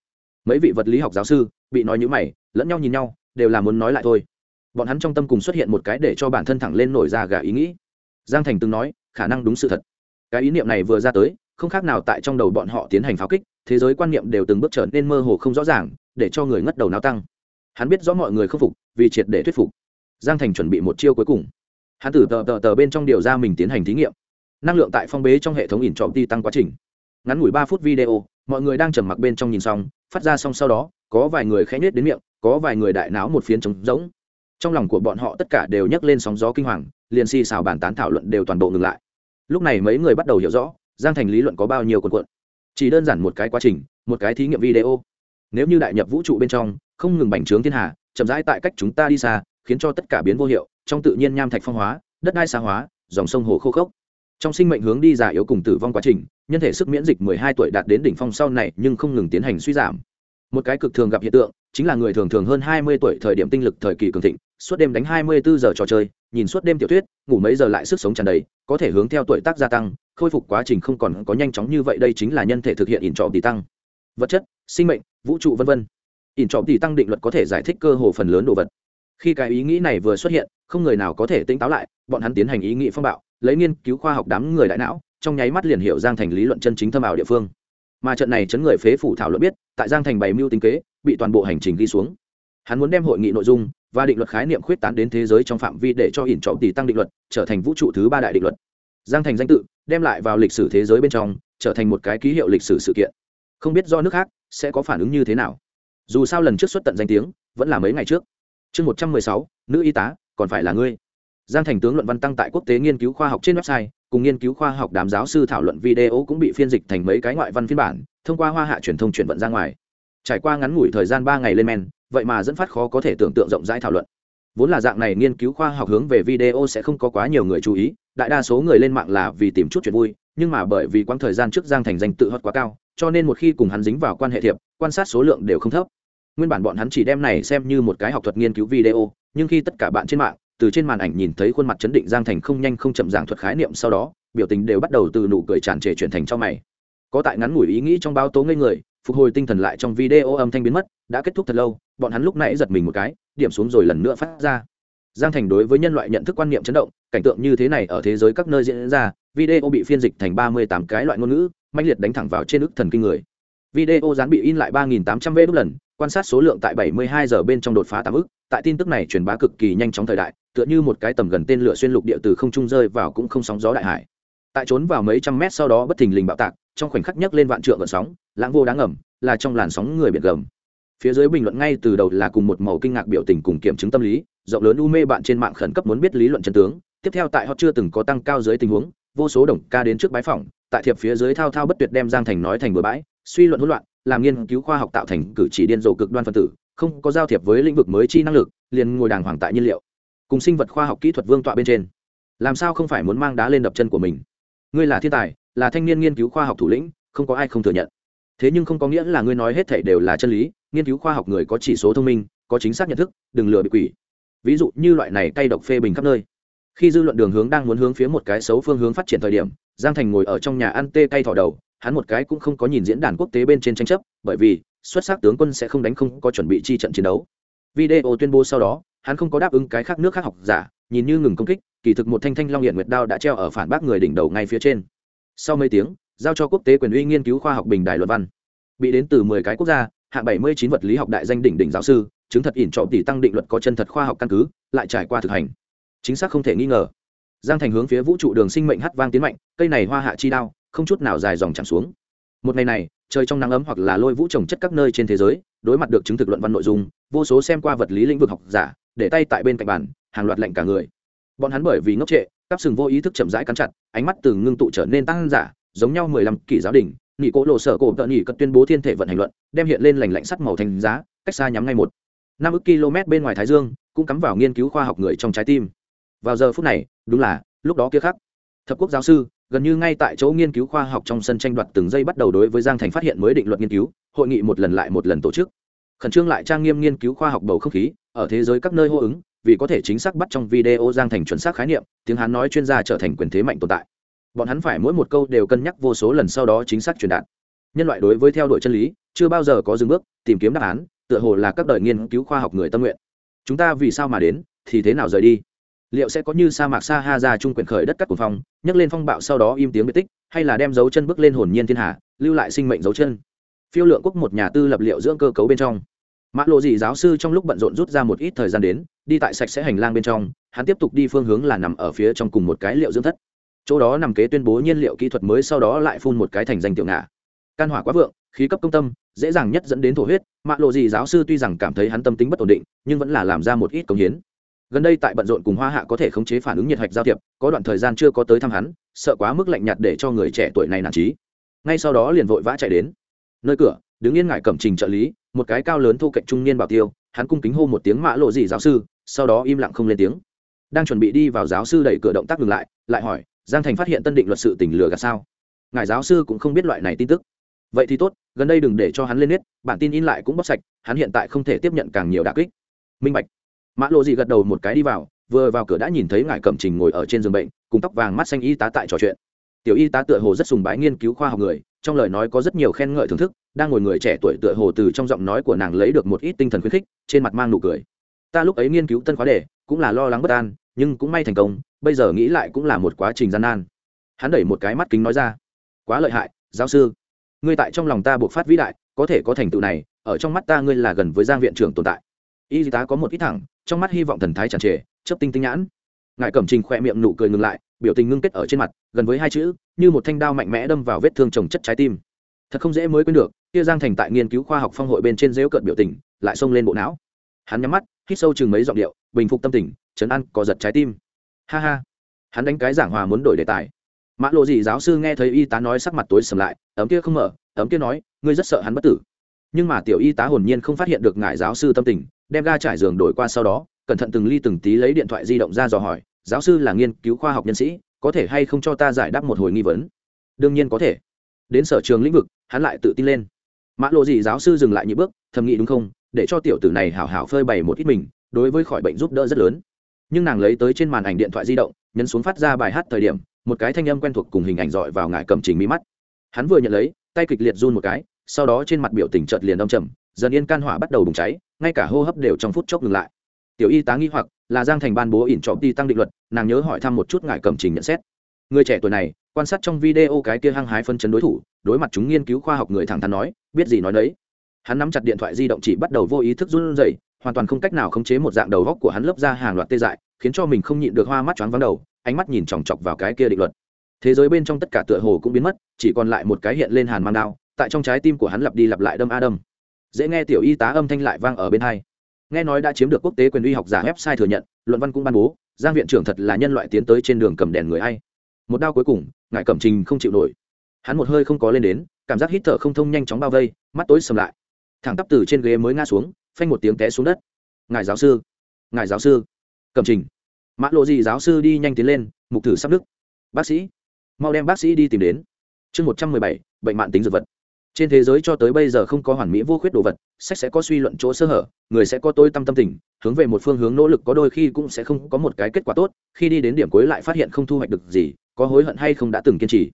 Mấy vị vật lý học giáo sư bị nói như mày, lẫn nhau nhìn nhau, đều là muốn nói lại thôi. Bọn hắn trong tâm cùng xuất hiện một cái để cho bản thân thẳng lên nổi ra gà ý nghĩ. Giang thành từng nói, khả năng đúng sự thật. Cái ý niệm này vừa ra tới, không khác nào tại trong đầu bọn họ tiến hành pháo kích, thế giới quan niệm đều từng bước trở nên mơ hồ không rõ ràng, để cho người ngất đầu náo tăng. Hắn biết rõ mọi người không phục, vì triệt để thuyết phục. Giang thành chuẩn bị một chiêu cuối cùng. Hắn từ tờ tờ tờ bên trong điều ra mình tiến hành thí nghiệm. Năng lượng tại phong bế trong hệ thống ỉn trọm ti tăng quá trình ngắn ngủi ba phút video, mọi người đang trầm mặc bên trong nhìn xong, phát ra xong sau đó, có vài người khẽ nhếch đến miệng, có vài người đại náo một phiến trống rỗng. Trong lòng của bọn họ tất cả đều nhấc lên sóng gió kinh hoàng, liền si xào bàn tán thảo luận đều toàn bộ ngừng lại. Lúc này mấy người bắt đầu hiểu rõ, giang thành lý luận có bao nhiêu quần quận chỉ đơn giản một cái quá trình, một cái thí nghiệm video. Nếu như đại nhập vũ trụ bên trong, không ngừng bành trướng thiên hà, chậm rãi tại cách chúng ta đi xa, khiến cho tất cả biến vô hiệu, trong tự nhiên nham thạch phong hóa, đất đai xa hóa, dòng sông hồ khô khốc. Trong sinh mệnh hướng đi già yếu cùng tử vong quá trình nhân thể sức miễn dịch 12 tuổi đạt đến đỉnh phong sau này nhưng không ngừng tiến hành suy giảm. Một cái cực thường gặp hiện tượng, chính là người thường thường hơn 20 tuổi thời điểm tinh lực thời kỳ cường thịnh, suốt đêm đánh 24 giờ trò chơi, nhìn suốt đêm tiểu thuyết, ngủ mấy giờ lại sức sống tràn đầy, có thể hướng theo tuổi tác gia tăng, khôi phục quá trình không còn có nhanh chóng như vậy, đây chính là nhân thể thực hiện ỉn trọ tỷ tăng. Vật chất, sinh mệnh, vũ trụ vân vân. Ỉn trọ tỷ tăng định luật có thể giải thích cơ hồ phần lớn đồ vật. Khi cái ý nghĩ này vừa xuất hiện, không người nào có thể tỉnh táo lại, bọn hắn tiến hành ý nghĩ phong bạo, lấy nghiên cứu khoa học đám người đại não trong nháy mắt liền hiểu giang thành lý luận chân chính thâm ảo địa phương. Mà trận này chấn người phế phủ thảo luận biết, tại giang thành bày mưu tính kế, bị toàn bộ hành trình ghi xuống. Hắn muốn đem hội nghị nội dung và định luật khái niệm khuyết tán đến thế giới trong phạm vi để cho ỉn trọng tỷ tăng định luật, trở thành vũ trụ thứ ba đại định luật. Giang thành danh tự đem lại vào lịch sử thế giới bên trong, trở thành một cái ký hiệu lịch sử sự kiện. Không biết do nước khác sẽ có phản ứng như thế nào. Dù sao lần trước xuất tận danh tiếng vẫn là mấy ngày trước. Chương một trăm mười sáu, nữ y tá, còn phải là ngươi. Giang thành tướng luận văn tăng tại quốc tế nghiên cứu khoa học trên website cùng nghiên cứu khoa học đám giáo sư thảo luận video cũng bị phiên dịch thành mấy cái ngoại văn phiên bản, thông qua hoa hạ truyền thông chuyển vận ra ngoài. Trải qua ngắn ngủi thời gian ba ngày lên men, vậy mà dẫn phát khó có thể tưởng tượng rộng rãi thảo luận. Vốn là dạng này nghiên cứu khoa học hướng về video sẽ không có quá nhiều người chú ý, đại đa số người lên mạng là vì tìm chút chuyện vui, nhưng mà bởi vì quãng thời gian trước giang thành danh tự hot quá cao, cho nên một khi cùng hắn dính vào quan hệ thiệp, quan sát số lượng đều không thấp. Nguyên bản bọn hắn chỉ đem này xem như một cái học thuật nghiên cứu video, nhưng khi tất cả bạn trên mạng từ trên màn ảnh nhìn thấy khuôn mặt chấn định giang thành không nhanh không chậm giảng thuật khái niệm sau đó, biểu tình đều bắt đầu từ nụ cười tràn trề chuyển thành cho mày. Có tại ngắn ngủi ý nghĩ trong báo tố ngây người, phục hồi tinh thần lại trong video âm thanh biến mất, đã kết thúc thật lâu, bọn hắn lúc nãy giật mình một cái, điểm xuống rồi lần nữa phát ra. Giang thành đối với nhân loại nhận thức quan niệm chấn động, cảnh tượng như thế này ở thế giới các nơi diễn ra, video bị phiên dịch thành ba mươi tám cái loại ngôn ngữ manh liệt đánh thẳng vào trên ức thần kinh người. Video dán bị in lại ba nghìn tám trăm vê đúc lần quan sát số lượng tại bảy mươi hai giờ bên trong đột phá tám ức, tại tin tức này truyền bá cực kỳ nhanh chóng thời đại, tựa như một cái tầm gần tên lửa xuyên lục địa từ không trung rơi vào cũng không sóng gió đại hải. Tại trốn vào mấy trăm mét sau đó bất thình lình bạo tạc, trong khoảnh khắc nhấc lên vạn trượng gợn sóng, lãng vô đáng ngầm, là trong làn sóng người biển gầm. Phía dưới bình luận ngay từ đầu là cùng một màu kinh ngạc biểu tình cùng kiểm chứng tâm lý, rộng lớn u mê bạn trên mạng khẩn cấp muốn biết lý luận chân tướng. Tiếp theo tại họ chưa từng có tăng cao dưới tình huống, vô số đồng ca đến trước bái phỏng, tại thiệp phía dưới thao thao bất tuyệt đem giang thành nói thành bừa bãi, suy luận hỗn loạn làm nghiên cứu khoa học tạo thành cử chỉ điên rồ cực đoan phân tử, không có giao thiệp với lĩnh vực mới chi năng lực, liền ngồi đàng hoàng tại nhiên liệu, cùng sinh vật khoa học kỹ thuật vương tọa bên trên. Làm sao không phải muốn mang đá lên đập chân của mình? Ngươi là thiên tài, là thanh niên nghiên cứu khoa học thủ lĩnh, không có ai không thừa nhận. Thế nhưng không có nghĩa là ngươi nói hết thảy đều là chân lý, nghiên cứu khoa học người có chỉ số thông minh, có chính xác nhận thức, đừng lừa bị quỷ. Ví dụ như loại này cay độc phê bình khắp nơi. Khi dư luận đường hướng đang muốn hướng phía một cái xấu phương hướng phát triển thời điểm, giang thành ngồi ở trong nhà ăn tê cay thỏ đầu hắn một cái cũng không có nhìn diễn đàn quốc tế bên trên tranh chấp, bởi vì xuất sắc tướng quân sẽ không đánh không có chuẩn bị chi trận chiến đấu. Video tuyên bố sau đó, hắn không có đáp ứng cái khác nước khác học giả, nhìn như ngừng công kích, kỳ thực một thanh thanh long hiện nguyệt đao đã treo ở phản bác người đỉnh đầu ngay phía trên. Sau mấy tiếng, giao cho quốc tế quyền uy nghiên cứu khoa học bình đại luận văn. Bị đến từ mười cái quốc gia, hạng bảy mươi chín vật lý học đại danh đỉnh đỉnh giáo sư, chứng thật ỉn trọng tỷ tăng định luật có chân thật khoa học căn cứ, lại trải qua thực hành. Chính xác không thể nghi ngờ. Giang thành hướng phía vũ trụ đường sinh mệnh hát vang tiến mạnh, cây này hoa hạ chi đao không chút nào dài dòng chạm xuống. Một ngày này, trời trong nắng ấm hoặc là lôi vũ trồng chất các nơi trên thế giới, đối mặt được chứng thực luận văn nội dung, vô số xem qua vật lý lĩnh vực học giả, để tay tại bên cạnh bàn, hàng loạt lệnh cả người. Bọn hắn bởi vì ngốc trệ các sừng vô ý thức chậm rãi cắn chặt, ánh mắt từ ngưng tụ trở nên tăng giả, giống nhau mười lăm kỷ giáo đình nghị cố lộ sở cổ tợ nghị cất tuyên bố thiên thể vận hành luận, đem hiện lên lành lạnh sắt màu thành giá, cách xa nhắm ngay một. Năm ức km bên ngoài thái dương, cũng cắm vào nghiên cứu khoa học người trong trái tim. Vào giờ phút này, đúng là, lúc đó kia khác thập quốc giáo sư gần như ngay tại chỗ nghiên cứu khoa học trong sân tranh đoạt từng giây bắt đầu đối với giang thành phát hiện mới định luật nghiên cứu, hội nghị một lần lại một lần tổ chức. Khẩn trương lại trang nghiêm nghiên cứu khoa học bầu không khí, ở thế giới các nơi hô ứng, vì có thể chính xác bắt trong video giang thành chuẩn xác khái niệm, tiếng hắn nói chuyên gia trở thành quyền thế mạnh tồn tại. Bọn hắn phải mỗi một câu đều cân nhắc vô số lần sau đó chính xác truyền đạt. Nhân loại đối với theo đuổi chân lý, chưa bao giờ có dừng bước, tìm kiếm đáp án, tựa hồ là các đời nghiên cứu khoa học người tâm nguyện. Chúng ta vì sao mà đến, thì thế nào rời đi? Liệu sẽ có như sa mạc sa ha ra trung quyển khởi đất cắt của phong, nhấc lên phong bạo sau đó im tiếng biệt tích, hay là đem dấu chân bước lên hồn nhiên thiên hạ, lưu lại sinh mệnh dấu chân. Phiêu lượng quốc một nhà tư lập liệu dưỡng cơ cấu bên trong. Mã lộ dị giáo sư trong lúc bận rộn rút ra một ít thời gian đến, đi tại sạch sẽ hành lang bên trong, hắn tiếp tục đi phương hướng là nằm ở phía trong cùng một cái liệu dưỡng thất. Chỗ đó nằm kế tuyên bố nhiên liệu kỹ thuật mới sau đó lại phun một cái thành danh tiểu ngã can hỏa quá vượng, khí cấp công tâm, dễ dàng nhất dẫn đến thổ huyết. Mạ lộ dị giáo sư tuy rằng cảm thấy hắn tâm tính bất ổn định, nhưng vẫn là làm ra một ít công hiến gần đây tại bận rộn cùng hoa hạ có thể khống chế phản ứng nhiệt hạch giao thiệp, có đoạn thời gian chưa có tới thăm hắn, sợ quá mức lạnh nhạt để cho người trẻ tuổi này nản trí ngay sau đó liền vội vã chạy đến. Nơi cửa, đứng yên ngại cẩm trình trợ lý, một cái cao lớn thu cạnh trung niên bảo tiêu, hắn cung kính hô một tiếng mã lộ gì giáo sư, sau đó im lặng không lên tiếng. Đang chuẩn bị đi vào giáo sư đẩy cửa động tác ngừng lại lại hỏi, giang thành phát hiện tân định luật sự tỉnh lừa gạt sao? Ngài giáo sư cũng không biết loại này tin tức. Vậy thì tốt, gần đây đừng để cho hắn lên nết, bản tin in lại cũng bóc sạch, hắn hiện tại không thể tiếp nhận càng nhiều đà kích. Minh bạch mã lộ gì gật đầu một cái đi vào, vừa vào cửa đã nhìn thấy ngài cẩm trình ngồi ở trên giường bệnh, cùng tóc vàng mắt xanh y tá tại trò chuyện. Tiểu y tá tựa hồ rất sùng bái nghiên cứu khoa học người, trong lời nói có rất nhiều khen ngợi thưởng thức, đang ngồi người trẻ tuổi tựa hồ từ trong giọng nói của nàng lấy được một ít tinh thần khuyến khích, trên mặt mang nụ cười. Ta lúc ấy nghiên cứu tân khóa đề, cũng là lo lắng bất an, nhưng cũng may thành công, bây giờ nghĩ lại cũng là một quá trình gian nan. Hắn đẩy một cái mắt kính nói ra. Quá lợi hại, giáo sư. Ngươi tại trong lòng ta buộc phát vĩ đại, có thể có thành tựu này, ở trong mắt ta ngươi là gần với giang viện trưởng tồn tại y tá có một ít thẳng, trong mắt hy vọng thần thái tràn trề chấp tinh tinh nhãn. Ngài cẩm trình khỏe miệng nụ cười ngừng lại, biểu tình ngưng kết ở trên mặt, gần với hai chữ, như một thanh đao mạnh mẽ đâm vào vết thương trồng chất trái tim. Thật không dễ mới quên được, kia giang thành tại nghiên cứu khoa học phong hội bên trên dễu cợt biểu tình, lại xông lên bộ não. Hắn nhắm mắt, hít sâu chừng mấy giọng điệu, bình phục tâm tình chấn an có giật trái tim. Ha ha. Hắn đánh cái giảng hòa muốn đổi đề tài. Mã lộ gì giáo sư nghe thấy y tá nói sắc mặt tối sầm lại, ấm kia không mở, ấm kia nói, ngươi rất sợ hắn bất tử. Nhưng mà tiểu y tá hồn nhiên không phát hiện được ngài giáo sư tâm tình đem ga trải giường đổi qua sau đó, cẩn thận từng ly từng tí lấy điện thoại di động ra dò hỏi, giáo sư là nghiên cứu khoa học nhân sĩ, có thể hay không cho ta giải đáp một hồi nghi vấn? Đương nhiên có thể. Đến sở trường lĩnh vực, hắn lại tự tin lên. Mã lộ gì giáo sư dừng lại những bước, thầm nghĩ đúng không, để cho tiểu tử này hảo hảo phơi bày một ít mình, đối với khỏi bệnh giúp đỡ rất lớn. Nhưng nàng lấy tới trên màn ảnh điện thoại di động, nhấn xuống phát ra bài hát thời điểm, một cái thanh âm quen thuộc cùng hình ảnh dọi vào ngại cầm trình mi mắt. Hắn vừa nhận lấy, tay kịch liệt run một cái, sau đó trên mặt biểu tình chợt liền đông trầm dần yên can hỏa bắt đầu bùng cháy, ngay cả hô hấp đều trong phút chốc ngừng lại. Tiểu y tá nghi hoặc, là giang thành ban bố ỉn trọm đi tăng định luật, nàng nhớ hỏi thăm một chút ngại cầm trình nhận xét. Người trẻ tuổi này, quan sát trong video cái kia hăng hái phân chấn đối thủ, đối mặt chúng nghiên cứu khoa học người thẳng thắn nói, biết gì nói đấy. Hắn nắm chặt điện thoại di động chỉ bắt đầu vô ý thức run rẩy, hoàn toàn không cách nào khống chế một dạng đầu góc của hắn lớp ra hàng loạt tê dại, khiến cho mình không nhịn được hoa mắt choáng vắng đầu, ánh mắt nhìn chòng chọc vào cái kia định luật. Thế giới bên trong tất cả tựa hồ cũng biến mất, chỉ còn lại một cái hiện lên hàn mang đao, tại trong trái tim của hắn lặp đi lặp lại đâm a đâm dễ nghe tiểu y tá âm thanh lại vang ở bên hai. Nghe nói đã chiếm được quốc tế quyền uy học giả website thừa nhận, luận văn cũng ban bố, giang viện trưởng thật là nhân loại tiến tới trên đường cầm đèn người hay. Một đao cuối cùng ngại cẩm trình không chịu nổi. Hắn một hơi không có lên đến, cảm giác hít thở không thông nhanh chóng bao vây, mắt tối sầm lại. Thẳng tắp từ trên ghế mới ngã xuống, phanh một tiếng té xuống đất. Ngài giáo sư, ngài giáo sư. Cẩm trình. Mã lộ gì giáo sư đi nhanh tiến lên, mục thử sắp đức bác sĩ, mau đem bác sĩ đi tìm đến. Chương một trăm mười bảy, bệnh mạng tính dược vật trên thế giới cho tới bây giờ không có hoàn mỹ vô khuyết đồ vật, sách sẽ có suy luận chỗ sơ hở, người sẽ có tôi tâm tâm tình, hướng về một phương hướng nỗ lực có đôi khi cũng sẽ không có một cái kết quả tốt, khi đi đến điểm cuối lại phát hiện không thu hoạch được gì, có hối hận hay không đã từng kiên trì.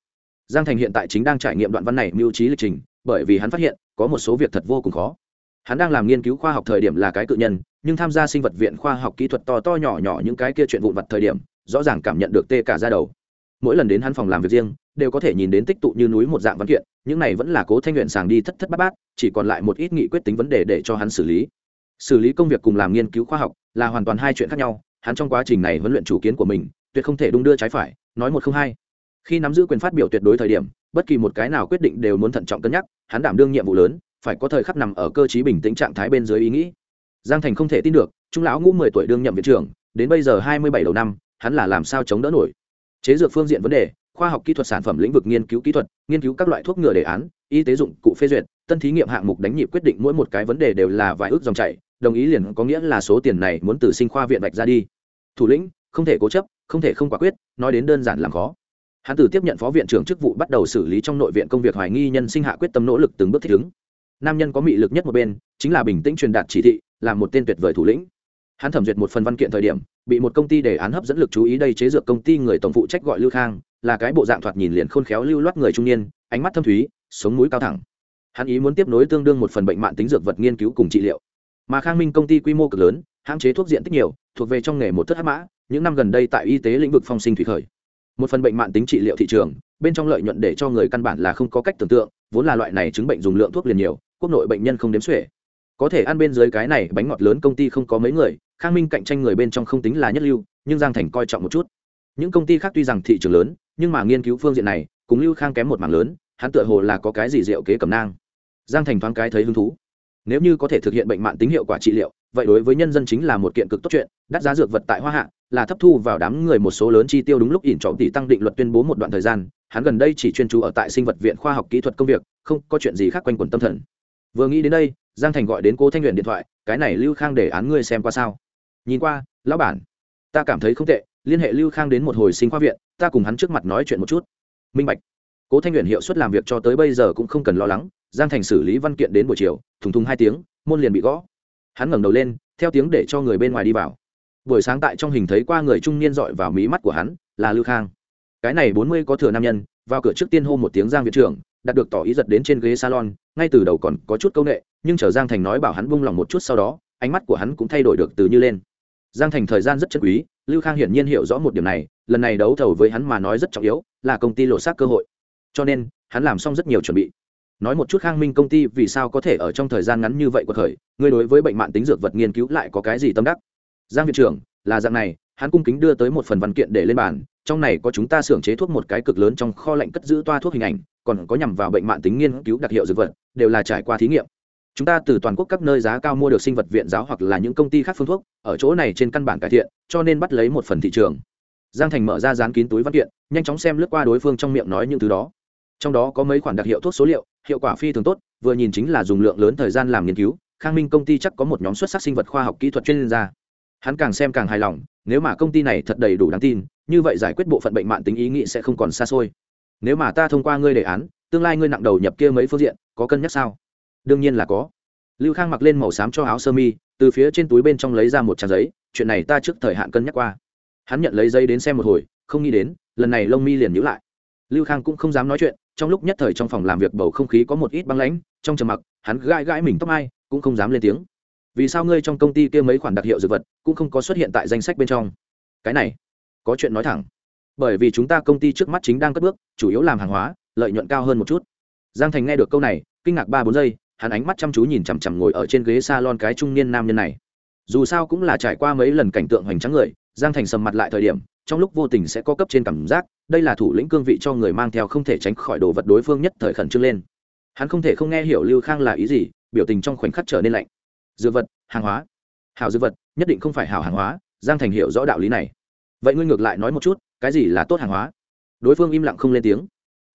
Giang thành hiện tại chính đang trải nghiệm đoạn văn này mưu trí lịch trình, bởi vì hắn phát hiện, có một số việc thật vô cùng khó. Hắn đang làm nghiên cứu khoa học thời điểm là cái cự nhân, nhưng tham gia sinh vật viện khoa học kỹ thuật to to nhỏ nhỏ những cái kia chuyện vụn vặt thời điểm, rõ ràng cảm nhận được tê cả ra đầu mỗi lần đến hắn phòng làm việc riêng, đều có thể nhìn đến tích tụ như núi một dạng văn kiện, những này vẫn là cố thanh luyện sàng đi thất thất bát bát, chỉ còn lại một ít nghị quyết tính vấn đề để cho hắn xử lý. Xử lý công việc cùng làm nghiên cứu khoa học là hoàn toàn hai chuyện khác nhau, hắn trong quá trình này huấn luyện chủ kiến của mình, tuyệt không thể đung đưa trái phải, nói một không hai. Khi nắm giữ quyền phát biểu tuyệt đối thời điểm, bất kỳ một cái nào quyết định đều muốn thận trọng cân nhắc, hắn đảm đương nhiệm vụ lớn, phải có thời khắc nằm ở cơ chí bình tĩnh trạng thái bên dưới ý nghĩ. Giang thành không thể tin được, trung lão ngũ mười tuổi đương nhậm viện trưởng, đến bây giờ hai mươi bảy đầu năm, hắn là làm sao chống đỡ nổi? Chế dược phương diện vấn đề, khoa học kỹ thuật sản phẩm lĩnh vực nghiên cứu kỹ thuật, nghiên cứu các loại thuốc ngừa đề án, y tế dụng cụ phê duyệt, tân thí nghiệm hạng mục đánh nhịp quyết định mỗi một cái vấn đề đều là vài ước dòng chảy, đồng ý liền có nghĩa là số tiền này muốn từ sinh khoa viện vạch ra đi. Thủ lĩnh, không thể cố chấp, không thể không quả quyết, nói đến đơn giản làm khó. Hắn từ tiếp nhận phó viện trưởng chức vụ bắt đầu xử lý trong nội viện công việc hoài nghi nhân sinh hạ quyết tâm nỗ lực từng bước thích ứng. Nam nhân có mị lực nhất một bên, chính là bình tĩnh truyền đạt chỉ thị, là một tên tuyệt vời thủ lĩnh hắn thẩm duyệt một phần văn kiện thời điểm, bị một công ty đề án hấp dẫn lực chú ý đây chế dược công ty người tổng phụ trách gọi lưu khang, là cái bộ dạng thoạt nhìn liền khôn khéo lưu loát người trung niên, ánh mắt thâm thúy, sống mũi cao thẳng. Hắn ý muốn tiếp nối tương đương một phần bệnh mạng tính dược vật nghiên cứu cùng trị liệu. Mà khang minh công ty quy mô cực lớn hãng chế thuốc diện tích nhiều, thuộc về trong nghề một thất hát mã, những năm gần đây tại y tế lĩnh vực phong sinh thủy khởi. Một phần bệnh mạng tính trị liệu thị trường, bên trong lợi nhuận để cho người căn bản là không có cách tưởng tượng, vốn là loại này chứng bệnh dùng lượng thuốc liền nhiều, quốc nội bệnh nhân không đếm xuể. Có thể ăn bên dưới cái này bánh ngọt lớn công ty không có mấy người khang minh cạnh tranh người bên trong không tính là nhất lưu, nhưng giang thành coi trọng một chút. Những công ty khác tuy rằng thị trường lớn, nhưng mà nghiên cứu phương diện này, cùng lưu khang kém một mảng lớn, hắn tựa hồ là có cái gì diệu kế cầm nang. Giang thành thoáng cái thấy hứng thú. Nếu như có thể thực hiện bệnh mạng tính hiệu quả trị liệu, vậy đối với nhân dân chính là một kiện cực tốt chuyện, đắt giá dược vật tại hoa hạ, là thấp thu vào đám người một số lớn chi tiêu đúng lúc ỉn trọng tỷ tăng định luật tuyên bố một đoạn thời gian, hắn gần đây chỉ chuyên chú ở tại sinh vật viện khoa học kỹ thuật công việc, không có chuyện gì khác quanh quẩn tâm thần. Vừa nghĩ đến đây, giang thành gọi đến cô thanh luyện điện thoại, cái này lưu khang để án ngươi xem qua sao? Nhìn qua, lão bản, ta cảm thấy không tệ, liên hệ lưu khang đến một hồi sinh khoa viện, ta cùng hắn trước mặt nói chuyện một chút. Minh bạch. Cố thanh luyện hiệu suất làm việc cho tới bây giờ cũng không cần lo lắng, giang thành xử lý văn kiện đến buổi chiều, thùng thùng hai tiếng, môn liền bị gõ. Hắn ngẩng đầu lên, theo tiếng để cho người bên ngoài đi vào. Buổi sáng tại trong hình thấy qua người trung niên dọi vào mí mắt của hắn, là lưu khang. Cái này bốn mươi có thừa nam nhân, vào cửa trước tiên hô một tiếng giang viện trưởng, đạt được tỏ ý giật đến trên ghế salon, ngay từ đầu còn có chút c â u n ệ nhưng chờ giang thành nói bảo hắn bung lòng một chút sau đó, ánh mắt của hắn cũng thay đổi được từ như lên giang thành thời gian rất chân quý, lưu khang hiển nhiên hiểu rõ một điểm này, lần này đấu thầu với hắn mà nói rất trọng yếu, là công ty lộ xác cơ hội. Cho nên, hắn làm xong rất nhiều chuẩn bị. Nói một chút khang minh công ty vì sao có thể ở trong thời gian ngắn như vậy của thời? ngươi đối với bệnh mạng tính dược vật nghiên cứu lại có cái gì tâm đắc? Giang viện trưởng, là dạng này, hắn cung kính đưa tới một phần văn kiện để lên bàn, trong này có chúng ta xưởng chế thuốc một cái cực lớn trong kho lạnh cất giữ toa thuốc hình ảnh, còn có nhằm vào bệnh mạng tính nghiên cứu đặc hiệu dược vật, đều là trải qua thí nghiệm chúng ta từ toàn quốc các nơi giá cao mua được sinh vật viện giáo hoặc là những công ty khác phương thuốc, ở chỗ này trên căn bản cải thiện, cho nên bắt lấy một phần thị trường. Giang thành mở ra dán kín túi văn kiện, nhanh chóng xem lướt qua đối phương trong miệng nói những thứ đó. Trong đó có mấy khoản đặc hiệu thuốc số liệu, hiệu quả phi thường tốt, vừa nhìn chính là dùng lượng lớn thời gian làm nghiên cứu, khang minh công ty chắc có một nhóm xuất sắc sinh vật khoa học kỹ thuật chuyên gia. Hắn càng xem càng hài lòng, nếu mà công ty này thật đầy đủ đáng tin, như vậy giải quyết bộ phận bệnh mạng tính ý nghĩ sẽ không còn xa xôi. Nếu mà ta thông qua ngươi đề án, tương lai ngươi nặng đầu nhập kia mấy phương diện, có cân nhắc sao? Đương nhiên là có. Lưu khang mặc lên màu xám cho áo sơ mi, từ phía trên túi bên trong lấy ra một trang giấy, chuyện này ta trước thời hạn cân nhắc qua. Hắn nhận lấy giấy đến xem một hồi, không nghĩ đến, lần này lông mi liền nhữ lại. Lưu khang cũng không dám nói chuyện, trong lúc nhất thời trong phòng làm việc bầu không khí có một ít băng lãnh, trong trầm mặc, hắn gãi gãi mình tóc ai, cũng không dám lên tiếng. Vì sao ngươi trong công ty kia mấy khoản đặc hiệu dược vật, cũng không có xuất hiện tại danh sách bên trong? Cái này, có chuyện nói thẳng. Bởi vì chúng ta công ty trước mắt chính đang cất bước, chủ yếu làm hàng hóa, lợi nhuận cao hơn một chút. Giang thành nghe được câu này, kinh ngạc ba bốn giây hắn ánh mắt chăm chú nhìn chằm chằm ngồi ở trên ghế s a lon cái trung niên nam nhân này. Dù sao cũng là trải qua mấy lần cảnh tượng hoành tráng người, giang thành sầm mặt lại thời điểm, trong lúc vô tình sẽ có cấp trên cảm giác, đây là thủ lĩnh cương vị cho người mang theo không thể tránh khỏi đồ vật đối phương nhất thời khẩn trương lên. Hắn không thể không nghe hiểu lưu khang là ý gì, biểu tình trong khoảnh khắc trở nên lạnh. Dược vật, hàng hóa. Hảo dược vật, nhất định không phải hảo hàng hóa, giang thành hiểu rõ đạo lý này. Vậy ngươi ngược lại nói một chút, cái gì là tốt hàng hóa? Đối phương im lặng không lên tiếng.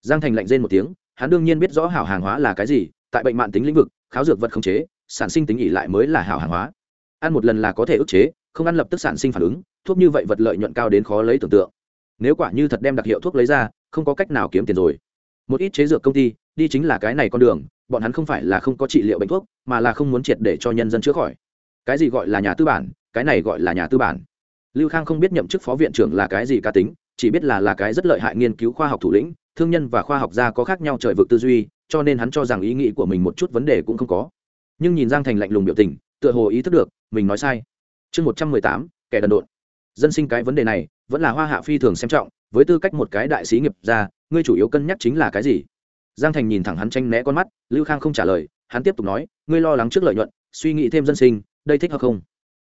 Giang thành lạnh rên một tiếng, hắn đương nhiên biết rõ hảo hàng hóa là cái gì tại bệnh mạng tính lĩnh vực, kháo dược vật không chế, sản sinh tính ỉ lại mới là hảo hàng hóa. Ăn một lần là có thể ức chế, không ăn lập tức sản sinh phản ứng, thuốc như vậy vật lợi nhuận cao đến khó lấy tưởng tượng. Nếu quả như thật đem đặc hiệu thuốc lấy ra, không có cách nào kiếm tiền rồi. Một ít chế dược công ty, đi chính là cái này con đường, bọn hắn không phải là không có trị liệu bệnh thuốc, mà là không muốn triệt để cho nhân dân chữa khỏi. Cái gì gọi là nhà tư bản, cái này gọi là nhà tư bản. Lưu khang không biết nhậm chức phó viện trưởng là cái gì cá tính, chỉ biết là là cái rất lợi hại nghiên cứu khoa học thủ lĩnh thương nhân và khoa học gia có khác nhau trời vực tư duy, cho nên hắn cho rằng ý nghĩ của mình một chút vấn đề cũng không có. Nhưng nhìn giang thành lạnh lùng biểu tình, tựa hồ ý thức được, mình nói sai. Chương một trăm mười tám, kẻ đần độn. Dân sinh cái vấn đề này, vẫn là hoa hạ phi thường xem trọng, với tư cách một cái đại sĩ nghiệp ra ngươi chủ yếu cân nhắc chính là cái gì? Giang thành nhìn thẳng hắn tranh né con mắt, lưu khang không trả lời, hắn tiếp tục nói, ngươi lo lắng trước lợi nhuận, suy nghĩ thêm dân sinh, đây thích hợp không?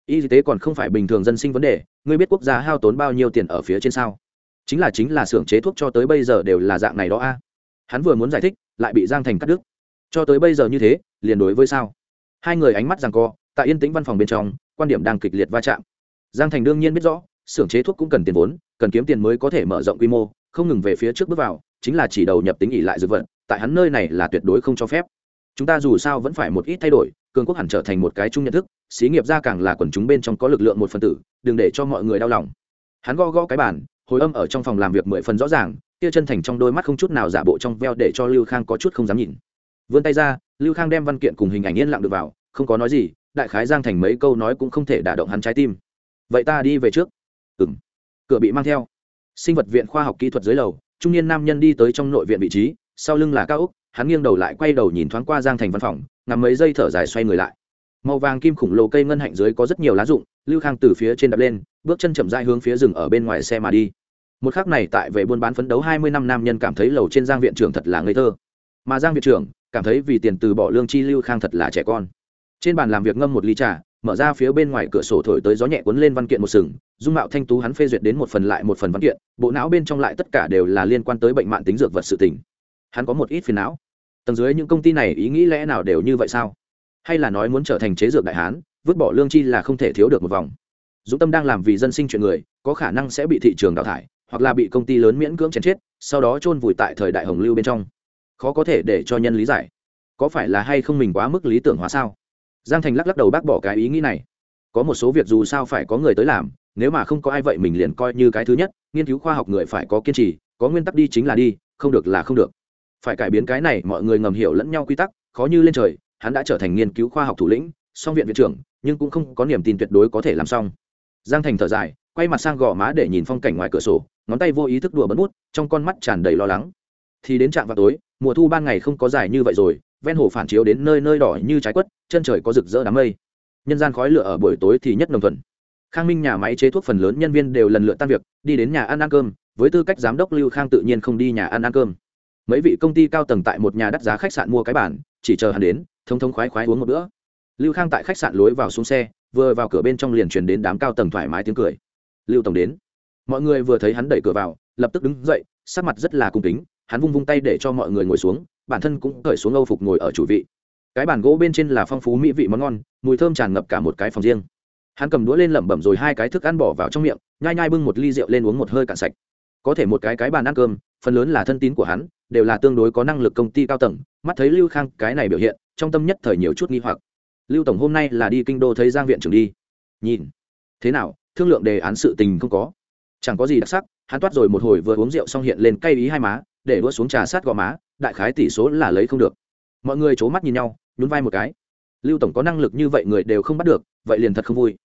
Y tế còn không phải bình thường dân sinh vấn đề, ngươi biết quốc gia hao tốn bao nhiêu tiền ở phía trên sao? Chính là chính là xưởng chế thuốc cho tới bây giờ đều là dạng này đó a. Hắn vừa muốn giải thích, lại bị giang thành cắt đứt. Cho tới bây giờ như thế, liền đối với sao? Hai người ánh mắt rằng co, tại yên tĩnh văn phòng bên trong, quan điểm đang kịch liệt va chạm. Giang thành đương nhiên biết rõ, xưởng chế thuốc cũng cần tiền vốn, cần kiếm tiền mới có thể mở rộng quy mô, không ngừng về phía trước bước vào, chính là chỉ đầu nhập tính ỉ lại dược vật, tại hắn nơi này là tuyệt đối không cho phép. Chúng ta dù sao vẫn phải một ít thay đổi, cường quốc hẳn trở thành một cái chung nhận thức, xí nghiệp ra càng là quần chúng bên trong có lực lượng một phần tử, đừng để cho mọi người đau lòng. Hắn go go cái bản hồi âm ở trong phòng làm việc mười phần rõ ràng tia chân thành trong đôi mắt không chút nào giả bộ trong veo để cho lưu khang có chút không dám nhìn. Vươn tay ra, lưu khang đem văn kiện cùng hình ảnh yên lặng được vào, không có nói gì, đại khái giang thành mấy câu nói cũng không thể đả động hắn trái tim. Vậy ta đi về trước. Ừng cửa bị mang theo. Sinh vật viện khoa học kỹ thuật dưới lầu, trung niên nam nhân đi tới trong nội viện vị trí, sau lưng là cao úc, hắn nghiêng đầu lại quay đầu nhìn thoáng qua giang thành văn phòng, ngắm mấy giây thở dài xoay người lại màu vàng kim khủng lồ cây ngân hạnh dưới có rất nhiều lá rụng, lưu khang từ phía trên đập lên, bước chân chậm dai hướng phía rừng ở bên ngoài xe mà đi. Một khắc này tại về buôn bán phấn đấu hai mươi năm nam nhân cảm thấy lầu trên giang viện trưởng thật là ngây thơ. Mà giang viện trưởng cảm thấy vì tiền từ bỏ lương chi lưu khang thật là trẻ con. Trên bàn làm việc ngâm một ly trà, mở ra phía bên ngoài cửa sổ thổi tới gió nhẹ cuốn lên văn kiện một sừng, dung mạo thanh tú hắn phê duyệt đến một phần lại một phần văn kiện, bộ não bên trong lại tất cả đều là liên quan tới bệnh mạng tính dược vật sự tình. Hắn có một ít phiền não. Tầng dưới những công ty này ý nghĩ lẽ nào đều như vậy sao? Hay là nói muốn trở thành chế dược đại hán, vứt bỏ lương chi là không thể thiếu được một vòng. Dũng tâm đang làm vì dân sinh chuyện người, có khả năng sẽ bị thị trường đào thải, hoặc là bị công ty lớn miễn cưỡng chèn chết, sau đó chôn vùi tại thời đại hồng lưu bên trong. Khó có thể để cho nhân lý giải. Có phải là hay không mình quá mức lý tưởng hóa sao? Giang thành lắc lắc đầu bác bỏ cái ý nghĩ này. Có một số việc dù sao phải có người tới làm, nếu mà không có ai vậy mình liền coi như cái thứ nhất, nghiên cứu khoa học người phải có kiên trì, có nguyên tắc đi chính là đi, không được là không được. Phải cải biến cái này, mọi người ngầm hiểu lẫn nhau quy tắc, khó như lên trời hắn đã trở thành nghiên cứu khoa học thủ lĩnh, song viện viện trưởng, nhưng cũng không có niềm tin tuyệt đối có thể làm xong. Giang thành thở dài, quay mặt sang gò má để nhìn phong cảnh ngoài cửa sổ, ngón tay vô ý thức đùa bấn bút, trong con mắt tràn đầy lo lắng. Thì đến trạm vào tối, mùa thu ban ngày không có dài như vậy rồi, ven hồ phản chiếu đến nơi nơi đỏ như trái quất, chân trời có rực rỡ đám mây. Nhân gian khói lửa ở buổi tối thì nhất đồng thuận khang minh nhà máy chế thuốc phần lớn nhân viên đều lần lượt tan việc, đi đến nhà ăn ăn cơm, với tư cách giám đốc lưu khang tự nhiên không đi nhà ăn ăn cơm. Mấy vị công ty cao tầng tại một nhà đắt giá khách sạn mua cái bản chỉ chờ hắn đến thông thông khoái khoái uống một bữa. Lưu khang tại khách sạn lối vào xuống xe, vừa vào cửa bên trong liền truyền đến đám cao tầng thoải mái tiếng cười. Lưu tổng đến. Mọi người vừa thấy hắn đẩy cửa vào, lập tức đứng dậy, sắc mặt rất là cung kính, hắn vung vung tay để cho mọi người ngồi xuống, bản thân cũng cởi xuống âu phục ngồi ở chủ vị. Cái bàn gỗ bên trên là phong phú mỹ vị món ngon, mùi thơm tràn ngập cả một cái phòng riêng. Hắn cầm đũa lên lẩm bẩm rồi hai cái thức ăn bỏ vào trong miệng, nhai nhai bưng một ly rượu lên uống một hơi cạn sạch. Có thể một cái cái bàn ăn cơm, phần lớn là thân tín của hắn đều là tương đối có năng lực công ty cao tầng, mắt thấy lưu khang cái này biểu hiện, trong tâm nhất thời nhiều chút nghi hoặc. Lưu tổng hôm nay là đi kinh đô thấy giang viện trưởng đi. Nhìn. Thế nào, thương lượng đề án sự tình không có? Chẳng có gì đặc sắc, hắn toát rồi một hồi vừa uống rượu xong hiện lên cay ý hai má, để đua xuống trà sát gò má, đại khái tỷ số là lấy không được. Mọi người c h ố mắt nhìn nhau, nhún vai một cái. Lưu tổng có năng lực như vậy người đều không bắt được, vậy liền thật không vui.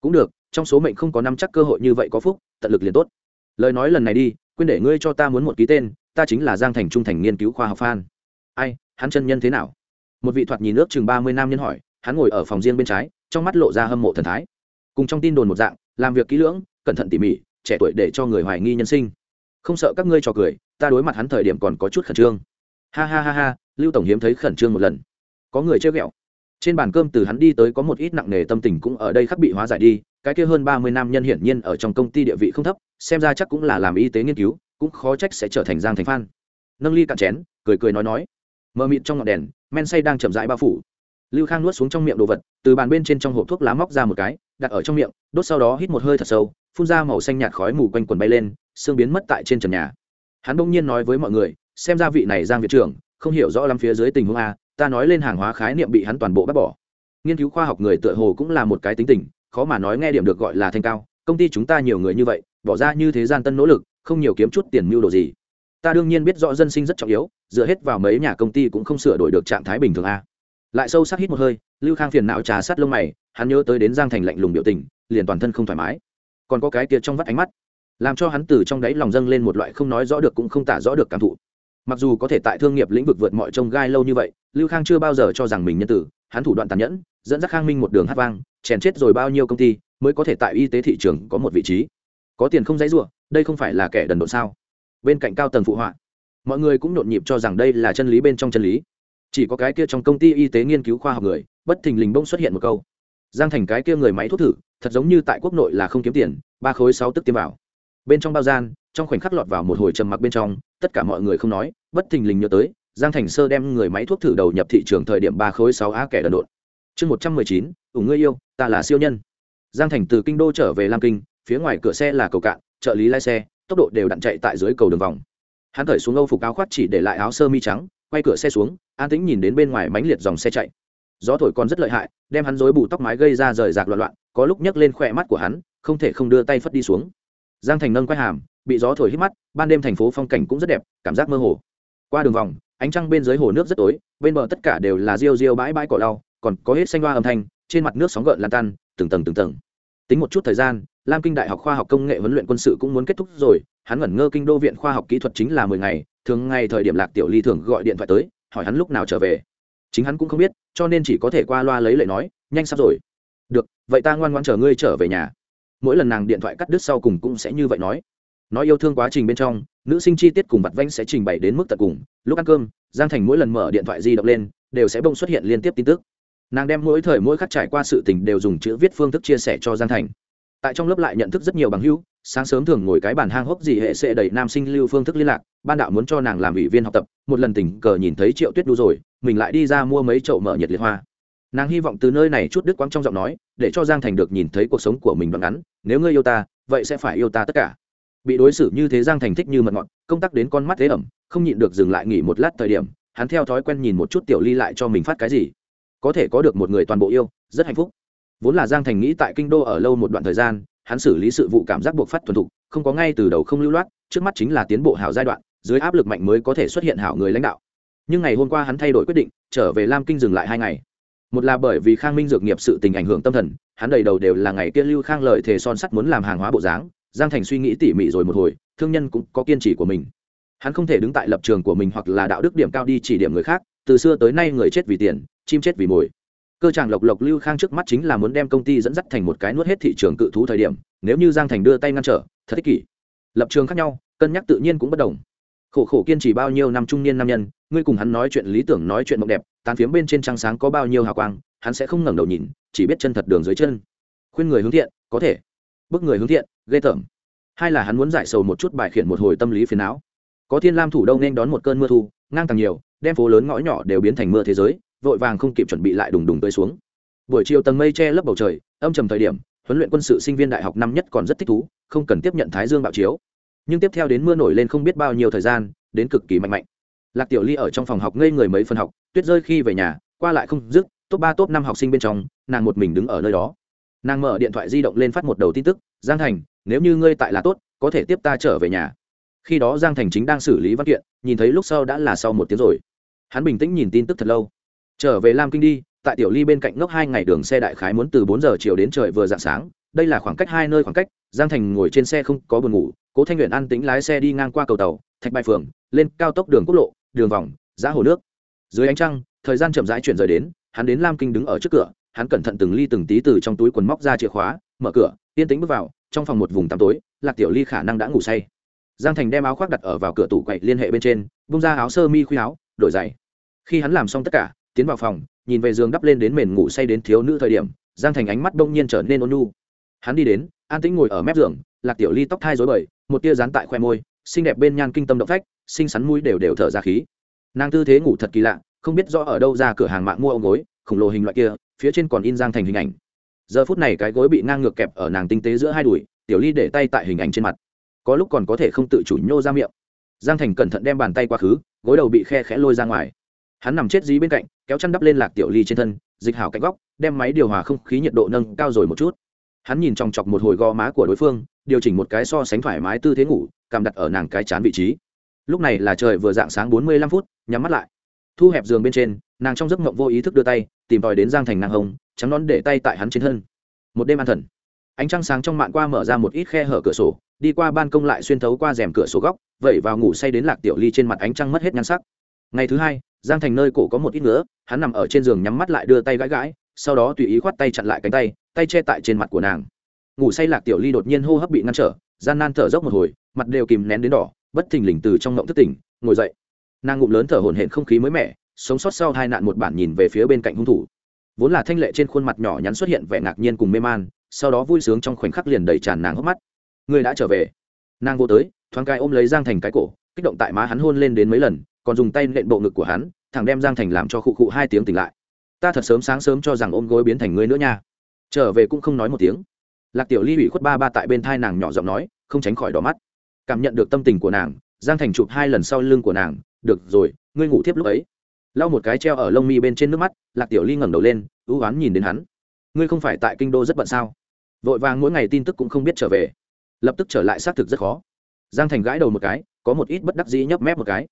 Cũng được, trong số mệnh không có năm chắc cơ hội như vậy có phúc, tận lực liền tốt. Lời nói lần này đi quên để ngươi cho ta muốn một ký tên, ta chính là giang thành trung thành nghiên cứu khoa học phan ai, hắn chân nhân thế nào? Một vị thoạt nhìn nước chừng ba mươi nam nhân hỏi, hắn ngồi ở phòng riêng bên trái, trong mắt lộ ra hâm mộ thần thái. Cùng trong tin đồn một dạng, làm việc kỹ lưỡng, cẩn thận tỉ mỉ, trẻ tuổi để cho người hoài nghi nhân sinh. Không sợ các ngươi trò cười, ta đối mặt hắn thời điểm còn có chút khẩn trương. Ha ha ha ha, lưu tổng hiếm thấy khẩn trương một lần. Có người chơi ghẹo. Trên bàn cơm từ hắn đi tới có một ít nặng nề tâm tình cũng ở đây khắc bị hóa giải đi cái kia hơn ba mươi năm nhân hiển nhiên ở trong công ty địa vị không thấp, xem ra chắc cũng là làm y tế nghiên cứu, cũng khó trách sẽ trở thành giang thành phan nâng ly cạn chén, cười cười nói nói. Mờ mịt trong ngọn đèn, men say đang chậm rãi bao phủ. Lưu khang nuốt xuống trong miệng đồ vật, từ bàn bên trên trong hộp thuốc lá móc ra một cái, đặt ở trong miệng, đốt sau đó hít một hơi thật sâu, phun ra màu xanh nhạt khói mù quanh quần bay lên, xương biến mất tại trên trần nhà. Hắn bỗng nhiên nói với mọi người, xem ra vị này giang viện trưởng, không hiểu rõ lắm phía dưới tình huống a, ta nói lên hàng hóa khái niệm bị hắn toàn bộ bác bỏ. Nghiên cứu khoa học người tựa hồ cũng là một cái tính tình khó mà nói nghe điểm được gọi là thanh cao, công ty chúng ta nhiều người như vậy, bỏ ra như thế gian tân nỗ lực, không nhiều kiếm chút tiền mưu đồ gì. Ta đương nhiên biết rõ dân sinh rất trọng yếu, dựa hết vào mấy nhà công ty cũng không sửa đổi được trạng thái bình thường a. Lại sâu sắc hít một hơi, lưu khang phiền não trà sát lông mày, hắn nhớ tới đến giang thành lạnh lùng biểu tình, liền toàn thân không thoải mái. Còn có cái kia trong vắt ánh mắt, làm cho hắn từ trong đáy lòng dâng lên một loại không nói rõ được cũng không tả rõ được cảm thụ. Mặc dù có thể tại thương nghiệp lĩnh vực vượt mọi trông gai lâu như vậy, lưu khang chưa bao giờ cho rằng mình nhân tử, hắn thủ đoạn tàn nhẫn dẫn dắt khang minh một đường hát vang, chèn chết rồi bao nhiêu công ty mới có thể tại y tế thị trường có một vị trí. Có tiền không dãy ruộng đây không phải là kẻ đần độn sao? Bên cạnh cao tầng phụ họa, mọi người cũng nhộn nhịp cho rằng đây là chân lý bên trong chân lý. Chỉ có cái kia trong công ty y tế nghiên cứu khoa học người, bất thình lình bông xuất hiện một câu. Giang thành cái kia người máy thuốc thử, thật giống như tại quốc nội là không kiếm tiền, ba khối sáu tức tiêm vào. Bên trong bao gian, trong khoảnh khắc lọt vào một hồi trầm mặc bên trong, tất cả mọi người không nói, bất thình lình nhớ tới, giang thành sơ đem người máy thuốc thử đầu nhập thị trường thời điểm ba khối sáu á kẻ đần độn chương một trăm mười chín ủng ngươi yêu, ta là siêu nhân. Giang thành từ kinh đô trở về lam kinh, phía ngoài cửa xe là cầu cạn, trợ lý lái xe, tốc độ đều đặn chạy tại dưới cầu đường vòng. Hắn thởi xuống âu phục áo khoác chỉ để lại áo sơ mi trắng, quay cửa xe xuống, an tĩnh nhìn đến bên ngoài mánh liệt dòng xe chạy. Gió thổi còn rất lợi hại, đem hắn dối bù tóc mái gây ra rời rạc loạn loạn, có lúc nhấc lên khỏe mắt của hắn, không thể không đưa tay phất đi xuống. Giang thành nâng quay hàm, bị gió thổi hít mắt, ban đêm thành phố phong cảnh cũng rất đẹp, cảm giác mơ hồ. Qua đường vòng, ánh trăng bên dưới hồ nước rất tối, bên bờ tất cả đều là riêu riêu bãi bãi cỏ lau còn có hết xanh hoa âm thanh, trên mặt nước sóng gợn lan tan, từng tầng từng tầng. Tính một chút thời gian, lam kinh đại học khoa học công nghệ huấn luyện quân sự cũng muốn kết thúc rồi, hắn ngẩn ngơ kinh đô viện khoa học kỹ thuật chính là mười ngày, thường ngày thời điểm lạc tiểu ly thường gọi điện thoại tới, hỏi hắn lúc nào trở về. Chính hắn cũng không biết, cho nên chỉ có thể qua loa lấy lệ nói, nhanh sắp rồi. Được, vậy ta ngoan ngoan chờ ngươi trở về nhà. Mỗi lần nàng điện thoại cắt đứt sau cùng cũng sẽ như vậy nói. Nói yêu thương quá trình bên trong, nữ sinh chi tiết cùng vặt vanh sẽ trình bày đến mức tận cùng. Lúc ăn cơm, giang thành mỗi lần mở điện thoại di động lên, đều sẽ bông xuất hiện liên tiếp tin tức nàng đem mỗi thời mỗi khắc trải qua sự tình đều dùng chữ viết phương thức chia sẻ cho giang thành. Tại trong lớp lại nhận thức rất nhiều bằng hữu, sáng sớm thường ngồi cái bàn hang hốc gì hệ sẽ đẩy nam sinh lưu phương thức liên lạc, ban đạo muốn cho nàng làm ủy viên học tập, một lần tình cờ nhìn thấy triệu tuyết đu rồi, mình lại đi ra mua mấy chậu mở nhiệt liệt hoa. Nàng hy vọng từ nơi này chút đứt quãng trong giọng nói, để cho giang thành được nhìn thấy cuộc sống của mình đoạn ngắn, nếu ngươi yêu ta, vậy sẽ phải yêu ta tất cả. Bị đối xử như thế giang thành thích như mật ngọt, công tác đến con mắt thế ẩm, không nhịn được dừng lại nghỉ một lát thời điểm, hắn theo thói quen nhìn một chút tiểu ly lại cho mình phát cái gì có thể có được một người toàn bộ yêu, rất hạnh phúc. Vốn là giang thành nghĩ tại kinh đô ở lâu một đoạn thời gian, hắn xử lý sự vụ cảm giác buộc phát thuần thục, không có ngay từ đầu không lưu loát, trước mắt chính là tiến bộ hảo giai đoạn, dưới áp lực mạnh mới có thể xuất hiện hảo người lãnh đạo. Nhưng ngày hôm qua hắn thay đổi quyết định, trở về lam kinh dừng lại hai ngày. Một là bởi vì khang minh dược nghiệp sự tình ảnh hưởng tâm thần, hắn đầy đầu đều là ngày kia lưu khang lợi thề son sắt muốn làm hàng hóa bộ dáng, giang thành suy nghĩ tỉ mỉ rồi một hồi, thương nhân cũng có kiên trì của mình. Hắn không thể đứng tại lập trường của mình hoặc là đạo đức điểm cao đi chỉ điểm người khác, từ xưa tới nay người chết vì tiền chim chết vì mồi. Cơ chàng lộc lộc lưu khang trước mắt chính là muốn đem công ty dẫn dắt thành một cái nuốt hết thị trường cự thú thời điểm, nếu như giang thành đưa tay ngăn trở, thật ích kỷ. Lập trường khác nhau, cân nhắc tự nhiên cũng bất đồng. Khổ khổ kiên trì bao nhiêu năm trung niên nam nhân, ngươi cùng hắn nói chuyện lý tưởng nói chuyện mộng đẹp, tán phiếm bên trên trăng sáng có bao nhiêu hào quang, hắn sẽ không ngẩng đầu nhìn, chỉ biết chân thật đường dưới chân. Khuyên người hướng thiện, có thể. Bức người hướng thiện, ghê tởm. Hai là hắn muốn giải sầu một chút bài khiển một hồi tâm lý phiền não. Có thiên lam thủ đông nên đón một cơn mưa thu, ngang tầng nhiều, đem phố lớn ngõ nhỏ đều biến thành mưa thế giới vội vàng không kịp chuẩn bị lại đùng đùng tới xuống. Buổi chiều tầng mây che lấp bầu trời, âm trầm thời điểm, huấn luyện quân sự sinh viên đại học năm nhất còn rất thích thú, không cần tiếp nhận thái dương bạo chiếu. Nhưng tiếp theo đến mưa nổi lên không biết bao nhiêu thời gian, đến cực kỳ mạnh mạnh. Lạc tiểu ly ở trong phòng học ngây người mấy phần học, tuyết rơi khi về nhà, qua lại không dứt, top ba, top năm học sinh bên trong, nàng một mình đứng ở nơi đó. Nàng mở điện thoại di động lên phát một đầu tin tức, giang thành, nếu như ngươi tại là tốt, có thể tiếp ta trở về nhà. Khi đó giang thành chính đang xử lý văn kiện, nhìn thấy lúc sau đã là sau một tiếng rồi. Hắn bình tĩnh nhìn tin tức thật lâu trở về lam kinh đi, tại tiểu ly bên cạnh ngốc hai ngày đường xe đại khái muốn từ bốn giờ chiều đến trời vừa d ạ n g sáng. Đây là khoảng cách hai nơi khoảng cách, giang thành ngồi trên xe không có buồn ngủ, cố thanh nguyện an tính lái xe đi ngang qua cầu tàu, thạch bài phường lên cao tốc đường quốc lộ, đường vòng giá hồ nước. Dưới ánh trăng, thời gian chậm rãi chuyển rời đến, hắn đến lam kinh đứng ở trước cửa, hắn cẩn thận từng ly từng tí từ trong túi quần móc ra chìa khóa, mở cửa, yên tính bước vào, trong phòng một vùng tăm tối, lạc tiểu ly khả năng đã ngủ say. Giang thành đem áo khoác đặt ở vào cửa tủ quậy liên hệ bên trên, bung ra áo sơ mi khuy áo, đổi giày. Khi hắn làm xong tất cả tiến vào phòng, nhìn về giường đắp lên đến mền ngủ say đến thiếu nữ thời điểm, giang thành ánh mắt đông nhiên trở nên ôn nhu. Hắn đi đến, an tĩnh ngồi ở mép giường, lạc tiểu ly tóc thai dối bời, một tia dán tại khoe môi, xinh đẹp bên nhan kinh tâm động phách, xinh xắn mũi đều đều thở ra khí. Nàng tư thế ngủ thật kỳ lạ, không biết rõ ở đâu ra cửa hàng mạng mua ống gối, khổng lồ hình loại kia, phía trên còn in giang thành hình ảnh. Giờ phút này cái gối bị ngang ngược kẹp ở nàng tinh tế giữa hai đùi, tiểu ly để tay tại hình ảnh trên mặt. Có lúc còn có thể không tự chủ nhô ra miệng. Giang thành cẩn thận đem bàn tay qua khứ, gối đầu bị khe khẽ lôi ra ngoài. Hắn nằm chết dí bên cạnh kéo chăn đắp lên lạc tiểu ly trên thân, dịch hảo cạnh góc, đem máy điều hòa không khí nhiệt độ nâng cao rồi một chút. Hắn nhìn chòng chọc một hồi gò má của đối phương, điều chỉnh một cái so sánh thoải mái tư thế ngủ, cảm đặt ở nàng cái chán vị trí. Lúc này là trời vừa dạng sáng bốn mươi lăm phút, nhắm mắt lại. Thu hẹp giường bên trên, nàng trong giấc mộng vô ý thức đưa tay, tìm tòi đến giang thành nàng hồng, trắng nón để tay tại hắn trên thân. Một đêm an thần. Ánh trăng sáng trong mạng qua mở ra một ít khe hở cửa sổ, đi qua ban công lại xuyên thấu qua rèm cửa sổ góc, vẩy vào ngủ say đến lạc tiểu ly trên mặt ánh trăng mất hết nhan sắc. Ngày thứ hai giang thành nơi cổ có một ít nữa hắn nằm ở trên giường nhắm mắt lại đưa tay gãi gãi, sau đó tùy ý khoát tay chặn lại cánh tay tay che tại trên mặt của nàng. Ngủ say lạc tiểu ly đột nhiên hô hấp bị ngăn trở, gian nan thở dốc một hồi, mặt đều kìm nén đến đỏ, bất thình lình từ trong ngộng thức tỉnh, ngồi dậy. Nàng ngụm lớn thở hổn hển không khí mới mẻ, sống sót sau hai nạn một bản nhìn về phía bên cạnh hung thủ. Vốn là thanh lệ trên khuôn mặt nhỏ nhắn xuất hiện vẻ ngạc nhiên cùng mê man, sau đó vui sướng trong khoảnh khắc liền đầy tràn nàng hốc mắt. Người đã trở về. Nàng vô tới, thoáng cai ôm lấy giang thành cái cổ, kích động tại má hắn hôn lên đến mấy lần còn dùng tay nện bộ ngực của hắn thằng đem giang thành làm cho khụ khụ hai tiếng tỉnh lại. Ta thật sớm sáng sớm cho rằng ôm gối biến thành ngươi nữa nha. Trở về cũng không nói một tiếng. Lạc tiểu ly ủy khuất ba ba tại bên thai nàng nhỏ giọng nói, không tránh khỏi đỏ mắt. Cảm nhận được tâm tình của nàng, giang thành chụp hai lần sau lưng của nàng, được rồi, ngươi ngủ tiếp lúc ấy. Lau một cái treo ở lông mi bên trên nước mắt, lạc tiểu ly ngẩng đầu lên, ưu oán nhìn đến hắn. Ngươi không phải tại kinh đô rất bận sao? Vội vàng mỗi ngày tin tức cũng không biết trở về. Lập tức trở lại xác thực rất khó. Giang thành gãi đầu một cái, có một ít bất đắc dĩ nhấp mép một cái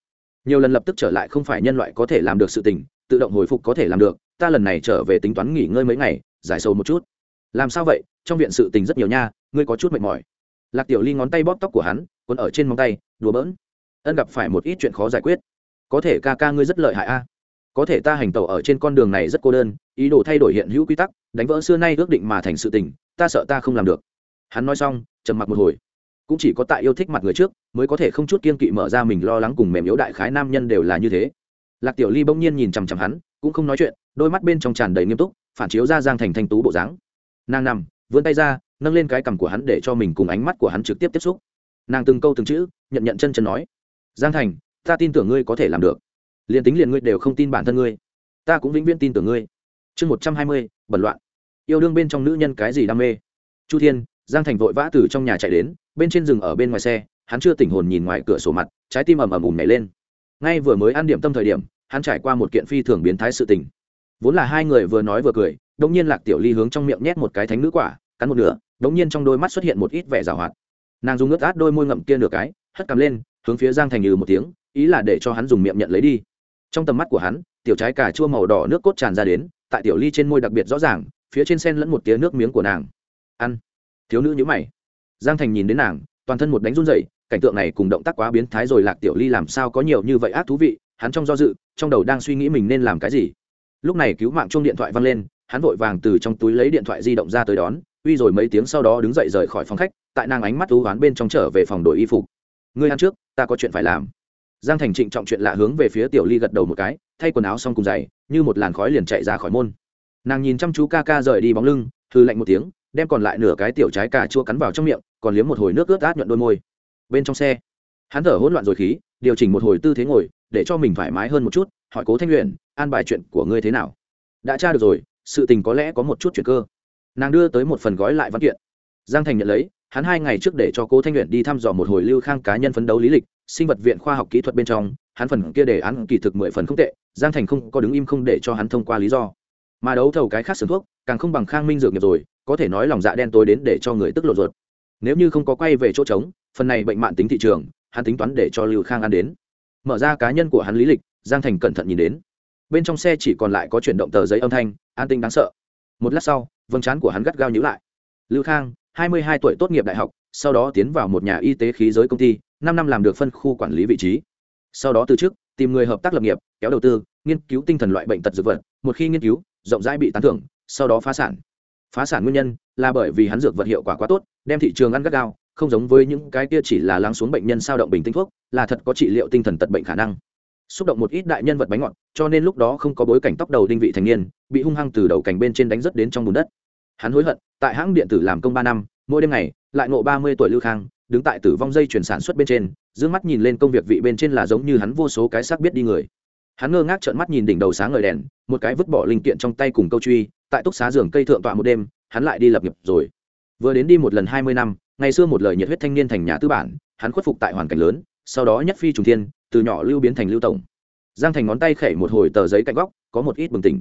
nhiều lần lập tức trở lại không phải nhân loại có thể làm được sự tình, tự động hồi phục có thể làm được, ta lần này trở về tính toán nghỉ ngơi mấy ngày, giải sầu một chút. Làm sao vậy? Trong viện sự tình rất nhiều nha, ngươi có chút mệt mỏi. Lạc tiểu ly ngón tay bóp tóc của hắn còn ở trên móng tay, đùa bỡn. Ân gặp phải một ít chuyện khó giải quyết. Có thể ca ca ngươi rất lợi hại a. Có thể ta hành tẩu ở trên con đường này rất cô đơn, ý đồ thay đổi hiện hữu quy tắc, đánh vỡ xưa nay ước định mà thành sự tình, ta sợ ta không làm được. Hắn nói xong, trầm mặc một hồi cũng chỉ có tại yêu thích mặt người trước, mới có thể không chút kiên kỵ mở ra mình lo lắng cùng mềm yếu đại khái nam nhân đều là như thế. Lạc tiểu ly bỗng nhiên nhìn chằm chằm hắn, cũng không nói chuyện, đôi mắt bên trong tràn đầy nghiêm túc, phản chiếu ra giang thành thanh tú bộ dáng. Nàng nằm, vươn tay ra, nâng lên cái cằm của hắn để cho mình cùng ánh mắt của hắn trực tiếp tiếp xúc. Nàng từng câu từng chữ, nhận nhận chân chân nói, giang thành, ta tin tưởng ngươi có thể làm được. Liền tính liền ngươi đều không tin bản thân ngươi, ta cũng vĩnh viễn tin tưởng ngươi. Chương một trăm hai mươi, bẩn loạn. Yêu đương bên trong nữ nhân cái gì đam mê? Chu thiên, giang thành vội vã từ trong nhà chạy đến bên trên rừng ở bên ngoài xe, hắn chưa tỉnh hồn nhìn ngoài cửa sổ mặt, trái tim ầm ầm ùm nhảy lên. Ngay vừa mới ăn điểm tâm thời điểm, hắn trải qua một kiện phi thường biến thái sự tình. Vốn là hai người vừa nói vừa cười đông nhiên lạc tiểu ly hướng trong miệng nhét một cái thánh nữ quả, cắn một nửa đông nhiên trong đôi mắt xuất hiện một ít vẻ rào hoạt. Nàng dùng ướt át đôi môi ngậm kia nửa cái, hất cằm lên, hướng phía giang thành như một tiếng, ý là để cho hắn dùng miệng nhận lấy đi. Trong tầm mắt của hắn, tiểu trái cà chua màu đỏ nước cốt tràn ra đến, tại tiểu ly trên môi đặc biệt rõ ràng, phía trên sen lẫn một tía nước miếng của nàng. Ăn. Thiếu nữ nhữ mày giang thành nhìn đến nàng, toàn thân một đánh run dậy cảnh tượng này cùng động tác quá biến thái rồi lạc tiểu ly làm sao có nhiều như vậy ác thú vị, hắn trong do dự, trong đầu đang suy nghĩ mình nên làm cái gì. Lúc này cứu mạng chung điện thoại văng lên, hắn vội vàng từ trong túi lấy điện thoại di động ra tới đón, uy rồi mấy tiếng sau đó đứng dậy rời khỏi phòng khách, tại nàng ánh mắt thú oán bên trong trở về phòng đổi y phục. Ngươi ăn trước, ta có chuyện phải làm. Giang thành trịnh trọng chuyện lạ hướng về phía tiểu ly gật đầu một cái, thay quần áo xong cùng giày, như một làn khói liền chạy ra khỏi môn. Nàng nhìn chăm chú ca ca rời đi bóng lưng thư lạnh một tiếng đem còn lại nửa cái tiểu trái cà chua cắn vào trong miệng, còn liếm một hồi nước ướt át nhuận đôi môi. Bên trong xe, hắn thở hỗn loạn rồi khí, điều chỉnh một hồi tư thế ngồi, để cho mình thoải mái hơn một chút, hỏi cố thanh luyện an bài chuyện của ngươi thế nào? Đã tra được rồi, sự tình có lẽ có một chút chuyện cơ. Nàng đưa tới một phần gói lại văn kiện. Giang thành nhận lấy, hắn hai ngày trước để cho cố thanh luyện đi thăm dò một hồi lưu khang cá nhân phấn đấu lý lịch, sinh vật viện khoa học kỹ thuật bên trong, hắn phần kia đề án kỳ thực mười phần không tệ, giang thành không có đứng im không để cho hắn thông qua lý do. Mà đấu thầu cái khác sưởng thuốc, càng không bằng khang minh dược nghiệp rồi có thể nói lòng dạ đen tối đến để cho người tức lộ ruột. Nếu như không có quay về chỗ trống, phần này bệnh mạng tính thị trường, hắn tính toán để cho lưu khang ăn đến. Mở ra cá nhân của hắn lý lịch, giang thành cẩn thận nhìn đến. Bên trong xe chỉ còn lại có chuyển động tờ giấy âm thanh, an tinh đáng sợ. Một lát sau vâng chán của hắn gắt gao nhữ lại. Lưu khang, hai mươi hai tuổi tốt nghiệp đại học, sau đó tiến vào một nhà y tế khí giới công ty, năm năm làm được phân khu quản lý vị trí. Sau đó từ chức, tìm người hợp tác lập nghiệp, kéo đầu tư, nghiên cứu tinh thần loại bệnh tật dược vật, một khi nghiên cứu, rộng rãi bị tán thưởng, sau đó phá sản phá sản nguyên nhân là bởi vì hắn dược vật hiệu quả quá tốt, đem thị trường ăn gắt gao, không giống với những cái kia chỉ là lắng xuống bệnh nhân sao động bình tĩnh thuốc, là thật có trị liệu tinh thần tật bệnh khả năng. Xúc động một ít đại nhân vật bánh ngọt, cho nên lúc đó không có bối cảnh tóc đầu đinh vị thành niên, bị hung hăng từ đầu cảnh bên trên đánh rất đến trong bùn đất. Hắn hối hận, tại hãng điện tử làm công ba năm, mỗi đêm ngày, lại ngộ ba mươi tuổi lưu khang, đứng tại tử vong dây chuyển sản xuất bên trên d mắt nhìn lên công việc vị bên trên là giống như hắn vô số cái xác biết đi người. Hắn ngơ ngác trợn mắt nhìn đỉnh đầu sáng ngời đèn, một cái vứt bỏ linh kiện trong tay cùng câu truy tại túc xá giường cây thượng tọa một đêm, hắn lại đi lập nghiệp rồi. Vừa đến đi một lần hai mươi năm, ngày xưa một lời nhiệt huyết thanh niên thành nhà tư bản, hắn khuất phục tại hoàn cảnh lớn, sau đó nhất phi trùng thiên, từ nhỏ lưu biến thành lưu tổng. Giang thành ngón tay khẩy một hồi tờ giấy cạnh góc, có một ít bừng tỉnh.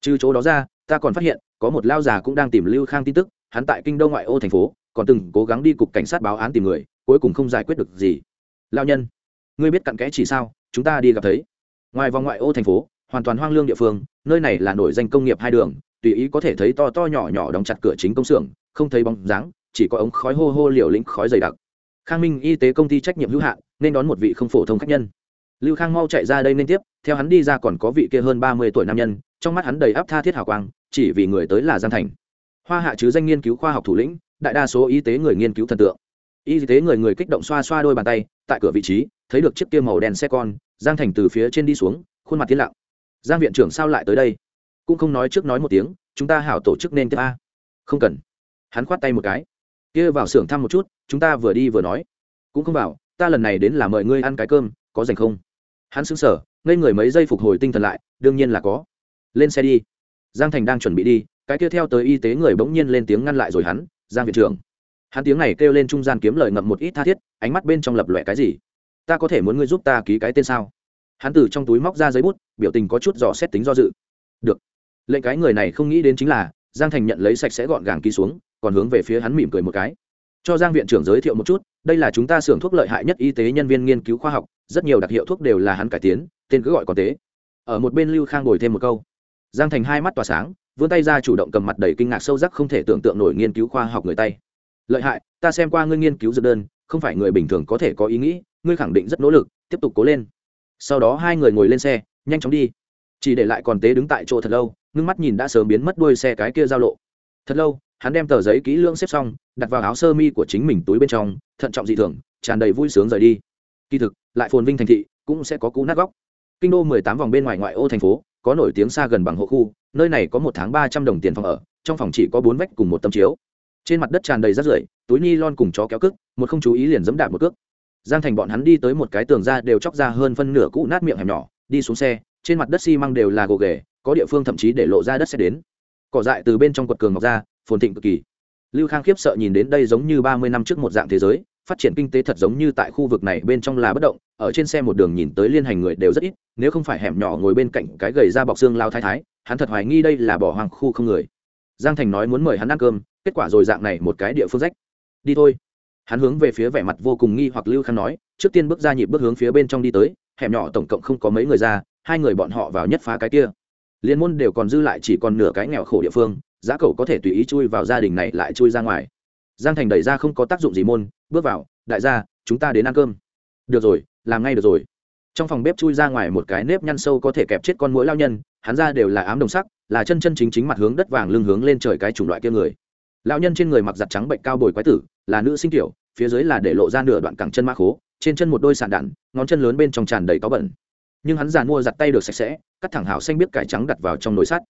Trừ chỗ đó ra, ta còn phát hiện, có một lao già cũng đang tìm lưu khang tin tức, hắn tại kinh đô ngoại ô thành phố, còn từng cố gắng đi cục cảnh sát báo án tìm người, cuối cùng không giải quyết được gì. Lao nhân, ngươi biết cặn kẽ chỉ sao, chúng ta đi gặp thấy. Ngoài vòng ngoại ô thành phố, hoàn toàn hoang lương địa phương, nơi này là nổi danh công nghiệp hai đường tùy ý có thể thấy to to nhỏ nhỏ đóng chặt cửa chính công xưởng, không thấy bóng dáng, chỉ có ống khói hô hô liều lĩnh khói dày đặc. Khang minh y tế công ty trách nhiệm hữu hạn, nên đón một vị không phổ thông khách nhân. Lưu khang mau chạy ra đây nên tiếp, theo hắn đi ra còn có vị kia hơn ba mươi tuổi nam nhân, trong mắt hắn đầy áp tha thiết hào quang, chỉ vì người tới là giang thành. Hoa hạ chứ danh nghiên cứu khoa học thủ lĩnh, đại đa số y tế người nghiên cứu thần tượng. Y tế người người kích động xoa xoa đôi bàn tay, tại cửa vị trí, thấy được chiếc kia màu đen xe con, giang thành từ phía trên đi xuống, khuôn mặt tiến lặng. Giang viện trưởng sao lại tới đây? Cũng không nói trước nói một tiếng, chúng ta hảo tổ chức nên tiếp a. Không cần. Hắn khoát tay một cái. Kia vào xưởng thăm một chút, chúng ta vừa đi vừa nói. Cũng không vào, ta lần này đến là mời ngươi ăn cái cơm, có dành không? Hắn xứng sở ngây người mấy giây phục hồi tinh thần lại, đương nhiên là có. Lên xe đi. Giang thành đang chuẩn bị đi, cái kia theo tới y tế người bỗng nhiên lên tiếng ngăn lại rồi hắn, giang viện trưởng. Hắn tiếng này kêu lên trung gian kiếm lời ngậm một ít tha thiết, ánh mắt bên trong lập lòe cái gì? Ta có thể muốn ngươi giúp ta ký cái tên sao? Hắn từ trong túi móc ra giấy bút, biểu tình có chút dò xét tính do dự. Được lệnh cái người này không nghĩ đến chính là, giang thành nhận lấy sạch sẽ gọn gàng ký xuống, còn hướng về phía hắn mỉm cười một cái. Cho giang viện trưởng giới thiệu một chút, đây là chúng ta xưởng thuốc lợi hại nhất y tế nhân viên nghiên cứu khoa học, rất nhiều đặc hiệu thuốc đều là hắn cải tiến, tên cứ gọi còn tế. Ở một bên lưu khang ngồi thêm một câu. Giang thành hai mắt tỏa sáng, vươn tay ra chủ động cầm mặt đầy kinh ngạc sâu sắc không thể tưởng tượng nổi nghiên cứu khoa học người tay. Lợi hại, ta xem qua ngươi nghiên cứu dược đơn, không phải người bình thường có thể có ý nghĩ, ngươi khẳng định rất nỗ lực, tiếp tục cố lên. Sau đó hai người ngồi lên xe, nhanh chóng đi. Chỉ để lại còn tế đứng tại chỗ thật lâu ngưng mắt nhìn đã sớm biến mất đuôi xe cái kia giao lộ. Thật lâu, hắn đem tờ giấy kỹ lưỡng xếp xong, đặt vào áo sơ mi của chính mình túi bên trong, thận trọng dị thường, tràn đầy vui sướng rời đi. Kỳ thực, lại phồn vinh thành thị, cũng sẽ có cú nát góc. Kinh đô mười tám vòng bên ngoài ngoại ô thành phố, có nổi tiếng xa gần bằng hộ khu, nơi này có một tháng ba trăm đồng tiền phòng ở, trong phòng chỉ có bốn vách cùng một tấm chiếu. Trên mặt đất tràn đầy rác rưởi, túi ni lon cùng chó kéo cức một không chú ý liền dẫm đạp một cước. Giang thành bọn hắn đi tới một cái tường ra đều chóc ra hơn phân nửa cũ nát miệng hẻm nhỏ, đi xuống xe, trên mặt đất xi măng đều là gồ ghề có địa phương thậm chí để lộ ra đất sẽ đến. Cỏ dại từ bên trong quật cường ngọc ra, phồn thịnh cực kỳ. Lưu khang khiếp sợ nhìn đến đây giống như ba mươi năm trước một dạng thế giới, phát triển kinh tế thật giống như tại khu vực này bên trong là bất động, ở trên xe một đường nhìn tới liên hành người đều rất ít, nếu không phải hẻm nhỏ ngồi bên cạnh cái gầy ra bọc xương lao thái thái, hắn thật hoài nghi đây là bỏ hoàng khu không người. Giang thành nói muốn mời hắn ăn cơm, kết quả rồi dạng này một cái địa phương rách. Đi thôi. Hắn hướng về phía vẻ mặt vô cùng nghi hoặc lưu khang nói, trước tiên bước ra nhịp bước hướng phía bên trong đi tới, hẻm nhỏ tổng cộng không có mấy người ra, hai người bọn họ vào nhất phá cái kia liên môn đều còn dư lại chỉ còn nửa cái nghèo khổ địa phương, giá cậu có thể tùy ý chui vào gia đình này lại chui ra ngoài. Giang thành đẩy ra không có tác dụng gì môn, bước vào, đại gia, chúng ta đến ăn cơm. Được rồi, làm ngay được rồi. Trong phòng bếp chui ra ngoài một cái nếp nhăn sâu có thể kẹp chết con mũi lao nhân, hắn ra đều là ám đồng sắc, là chân chân chính chính mặt hướng đất vàng lưng hướng lên trời cái chủng loại kia người. Lão nhân trên người mặc giặt trắng bệnh cao bồi quái tử, là nữ sinh tiểu, phía dưới là để lộ ra nửa đoạn cẳng chân ma khố, trên chân một đôi sàn đạn, ngón chân lớn bên trong tràn đầy có bẩn nhưng hắn giàn mua giặt tay được sạch sẽ, cắt thẳng hảo xanh biết cải trắng đặt vào trong nồi sắt.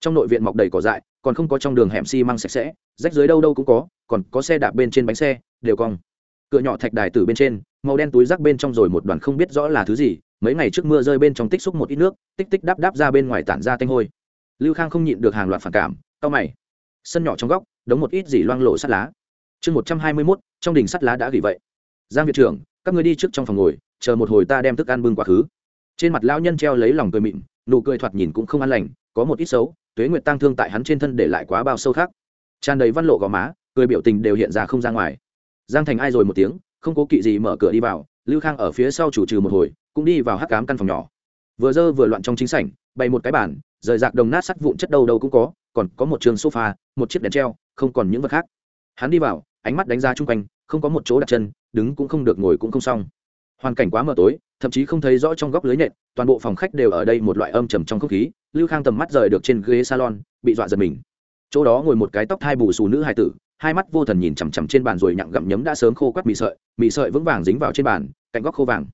Trong nội viện mọc đầy cỏ dại, còn không có trong đường hẻm xi măng sạch sẽ, rách dưới đâu đâu cũng có, còn có xe đạp bên trên bánh xe, đều cong. Cửa nhỏ thạch đài từ bên trên, màu đen túi rác bên trong rồi một đoàn không biết rõ là thứ gì, mấy ngày trước mưa rơi bên trong tích xúc một ít nước, tích tích đáp đáp ra bên ngoài tản ra tanh hôi. Lưu khang không nhịn được hàng loạt phản cảm tao mày. Sân nhỏ trong góc, đống một ít gì loang lộ sắt lá. Chương một trăm hai mươi mốt, trong đình sắt lá đã gỉ vậy. Giang viện trưởng, các người đi trước trong phòng ngồi, chờ một hồi ta đem thức ăn bưng quá khứ trên mặt lão nhân treo lấy lòng cười mịn, nụ cười thoạt nhìn cũng không an lành, có một ít xấu, tuế nguyệt tăng thương tại hắn trên thân để lại quá bao sâu khác. Tràn đầy văn lộ gò má, cười biểu tình đều hiện ra không ra ngoài. Giang thành ai rồi một tiếng, không cố kỵ gì mở cửa đi vào, lưu khang ở phía sau chủ trừ một hồi, cũng đi vào hắc cám căn phòng nhỏ. Vừa dơ vừa loạn trong chính sảnh, bày một cái bàn, rời rạc đồng nát sắt vụn chất đâu đâu cũng có, còn có một trường sofa, một chiếc đèn treo, không còn những vật khác. Hắn đi vào, ánh mắt đánh ra chung quanh, không có một chỗ đặt chân, đứng cũng không được, ngồi cũng không xong hoàn cảnh quá mờ tối, thậm chí không thấy rõ trong góc lưới nhện toàn bộ phòng khách đều ở đây một loại âm trầm trong không khí, lưu khang tầm mắt rời được trên ghế salon, bị dọa giật mình. Chỗ đó ngồi một cái tóc thai bù xù nữ hài tử, hai mắt vô thần nhìn chằm chằm trên bàn rồi nhặng gặm nhấm đã sớm khô quắt mì sợi mì sợi vững vàng dính vào trên bàn, cạnh góc khô vàng.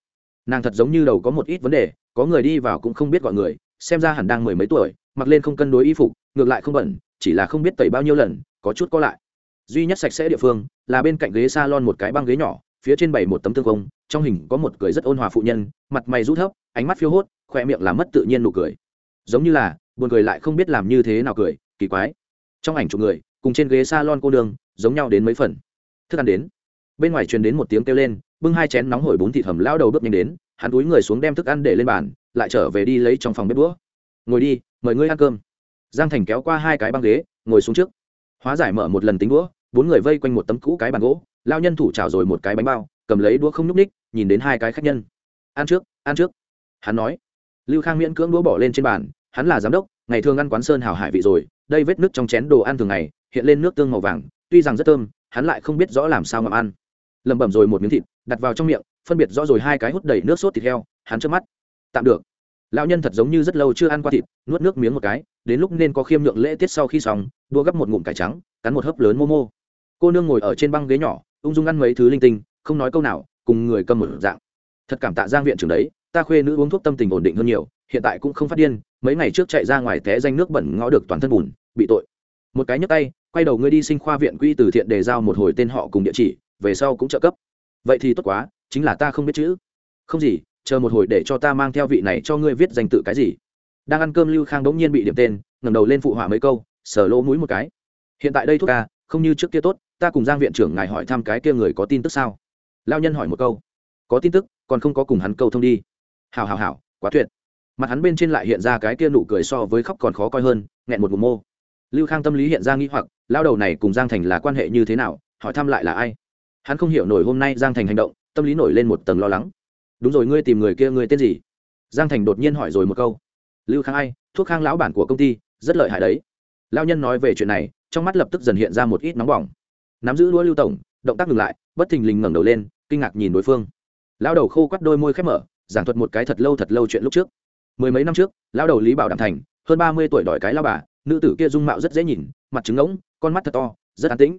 Nàng thật giống như đầu có một ít vấn đề, có người đi vào cũng không biết gọi người, xem ra hẳn đang mười mấy tuổi, mặc lên không cân đối y phục, ngược lại không bẩn, chỉ là không biết tẩy bao nhiêu lần, có chút có lại. Duy nhất sạch sẽ địa phương là bên cạnh ghế s a lon một cái băng ghế nhỏ phía trên bảy một tấm tương công trong hình có một cười rất ôn hòa phụ nhân, mặt mày rũ thấp, ánh mắt phiêu hốt khoe miệng làm mất tự nhiên nụ cười. Giống như là, buồn cười lại không biết làm như thế nào cười, kỳ quái. Trong ảnh chụp người, cùng trên ghế salon cô đường giống nhau đến mấy phần. Thức ăn đến. Bên ngoài truyền đến một tiếng kêu lên, bưng hai chén nóng hổi bún thịt hầm lao đầu bước nhanh đến, hắn túi người xuống đem thức ăn để lên bàn, lại trở về đi lấy trong phòng bếp đũa. Ngồi đi, mời ngươi ăn cơm. Giang thành kéo qua hai cái băng ghế, ngồi xuống trước. Hóa giải mở một lần tính đũa, bốn người vây quanh một tấm cũ cái bàn gỗ lao nhân thủ trào rồi một cái bánh bao, cầm lấy đũa không nhúc ních nhìn đến hai cái khách nhân. Ăn trước ăn trước. Hắn nói. Lưu khang miễn cưỡng đũa bỏ lên trên bàn, hắn là giám đốc, ngày thường ăn quán sơn hào hải vị rồi, đây vết nước trong chén đồ ăn thường ngày, hiện lên nước tương màu vàng, tuy rằng rất thơm, hắn lại không biết rõ làm sao mà ăn. Lẩm bẩm rồi một miếng thịt, đặt vào trong miệng, phân biệt rõ rồi hai cái hút đầy nước sốt thịt heo, hắn trước mắt. Tạm được. Lão nhân thật giống như rất lâu chưa ăn qua thịt, nuốt nước miếng một cái, đến lúc nên có khiêm nhượng lễ tiết sau khi xong đua gấp một ngụm cải trắng, cắn một hớp lớn mô mô. Cô nương ngồi ở trên băng ghế nhỏ ung dung ăn mấy thứ linh tinh, không nói câu nào, cùng người cầm một dạng. Thật cảm tạ giang viện trưởng đấy, ta khuê nữ uống thuốc tâm tình ổn định hơn nhiều, hiện tại cũng không phát điên, mấy ngày trước chạy ra ngoài té danh nước bẩn ngõ được toàn thân bùn, bị tội. Một cái nhấc tay, quay đầu ngươi đi sinh khoa viện quỹ từ thiện đề giao một hồi tên họ cùng địa chỉ, về sau cũng trợ cấp. Vậy thì tốt quá, chính là ta không biết chữ. Không gì, chờ một hồi để cho ta mang theo vị này cho ngươi viết danh tự cái gì. Đang ăn cơm lưu khang đ n g nhiên bị điểm tên ngầm đầu lên phụ họa mấy câu sở lỗ mũi một cái. Hiện tại đây thuốc ca không như trước kia tốt, ta cùng giang viện trưởng ngài hỏi thăm cái kia người có tin tức sao? Lao nhân hỏi một câu. Có tin tức, còn không có cùng hắn câu thông đi. Hào hào hào quá tuyệt. Mặt hắn bên trên lại hiện ra cái kia nụ cười so với khóc còn khó coi hơn, nghẹn một mùa mô. Lưu khang tâm lý hiện ra nghi hoặc lao đầu này cùng giang thành là quan hệ như thế nào, hỏi thăm lại là ai? Hắn không hiểu nổi hôm nay giang thành hành động, tâm lý nổi lên một tầng lo lắng. Đúng rồi, ngươi tìm người kia ngươi tên gì? Giang thành đột nhiên hỏi rồi một câu. Lưu khang ai? Thuốc khang lão bản của công ty, rất lợi hại đấy. Lao nhân nói về chuyện này trong mắt lập tức dần hiện ra một ít nóng bỏng. Nắm giữ đũa lưu tổng, động tác ngừng lại, bất thình lình ngẩng đầu lên, kinh ngạc nhìn đối phương. Lao đầu khô quắt đôi môi khép mở, giảng thuật một cái thật lâu thật lâu chuyện lúc trước. Mười mấy năm trước lao đầu lý bảo đảm thành, hơn ba mươi tuổi đòi cái lao bà, nữ tử kia dung mạo rất dễ nhìn, mặt trứng ngỗng, con mắt thật to, rất an tĩnh.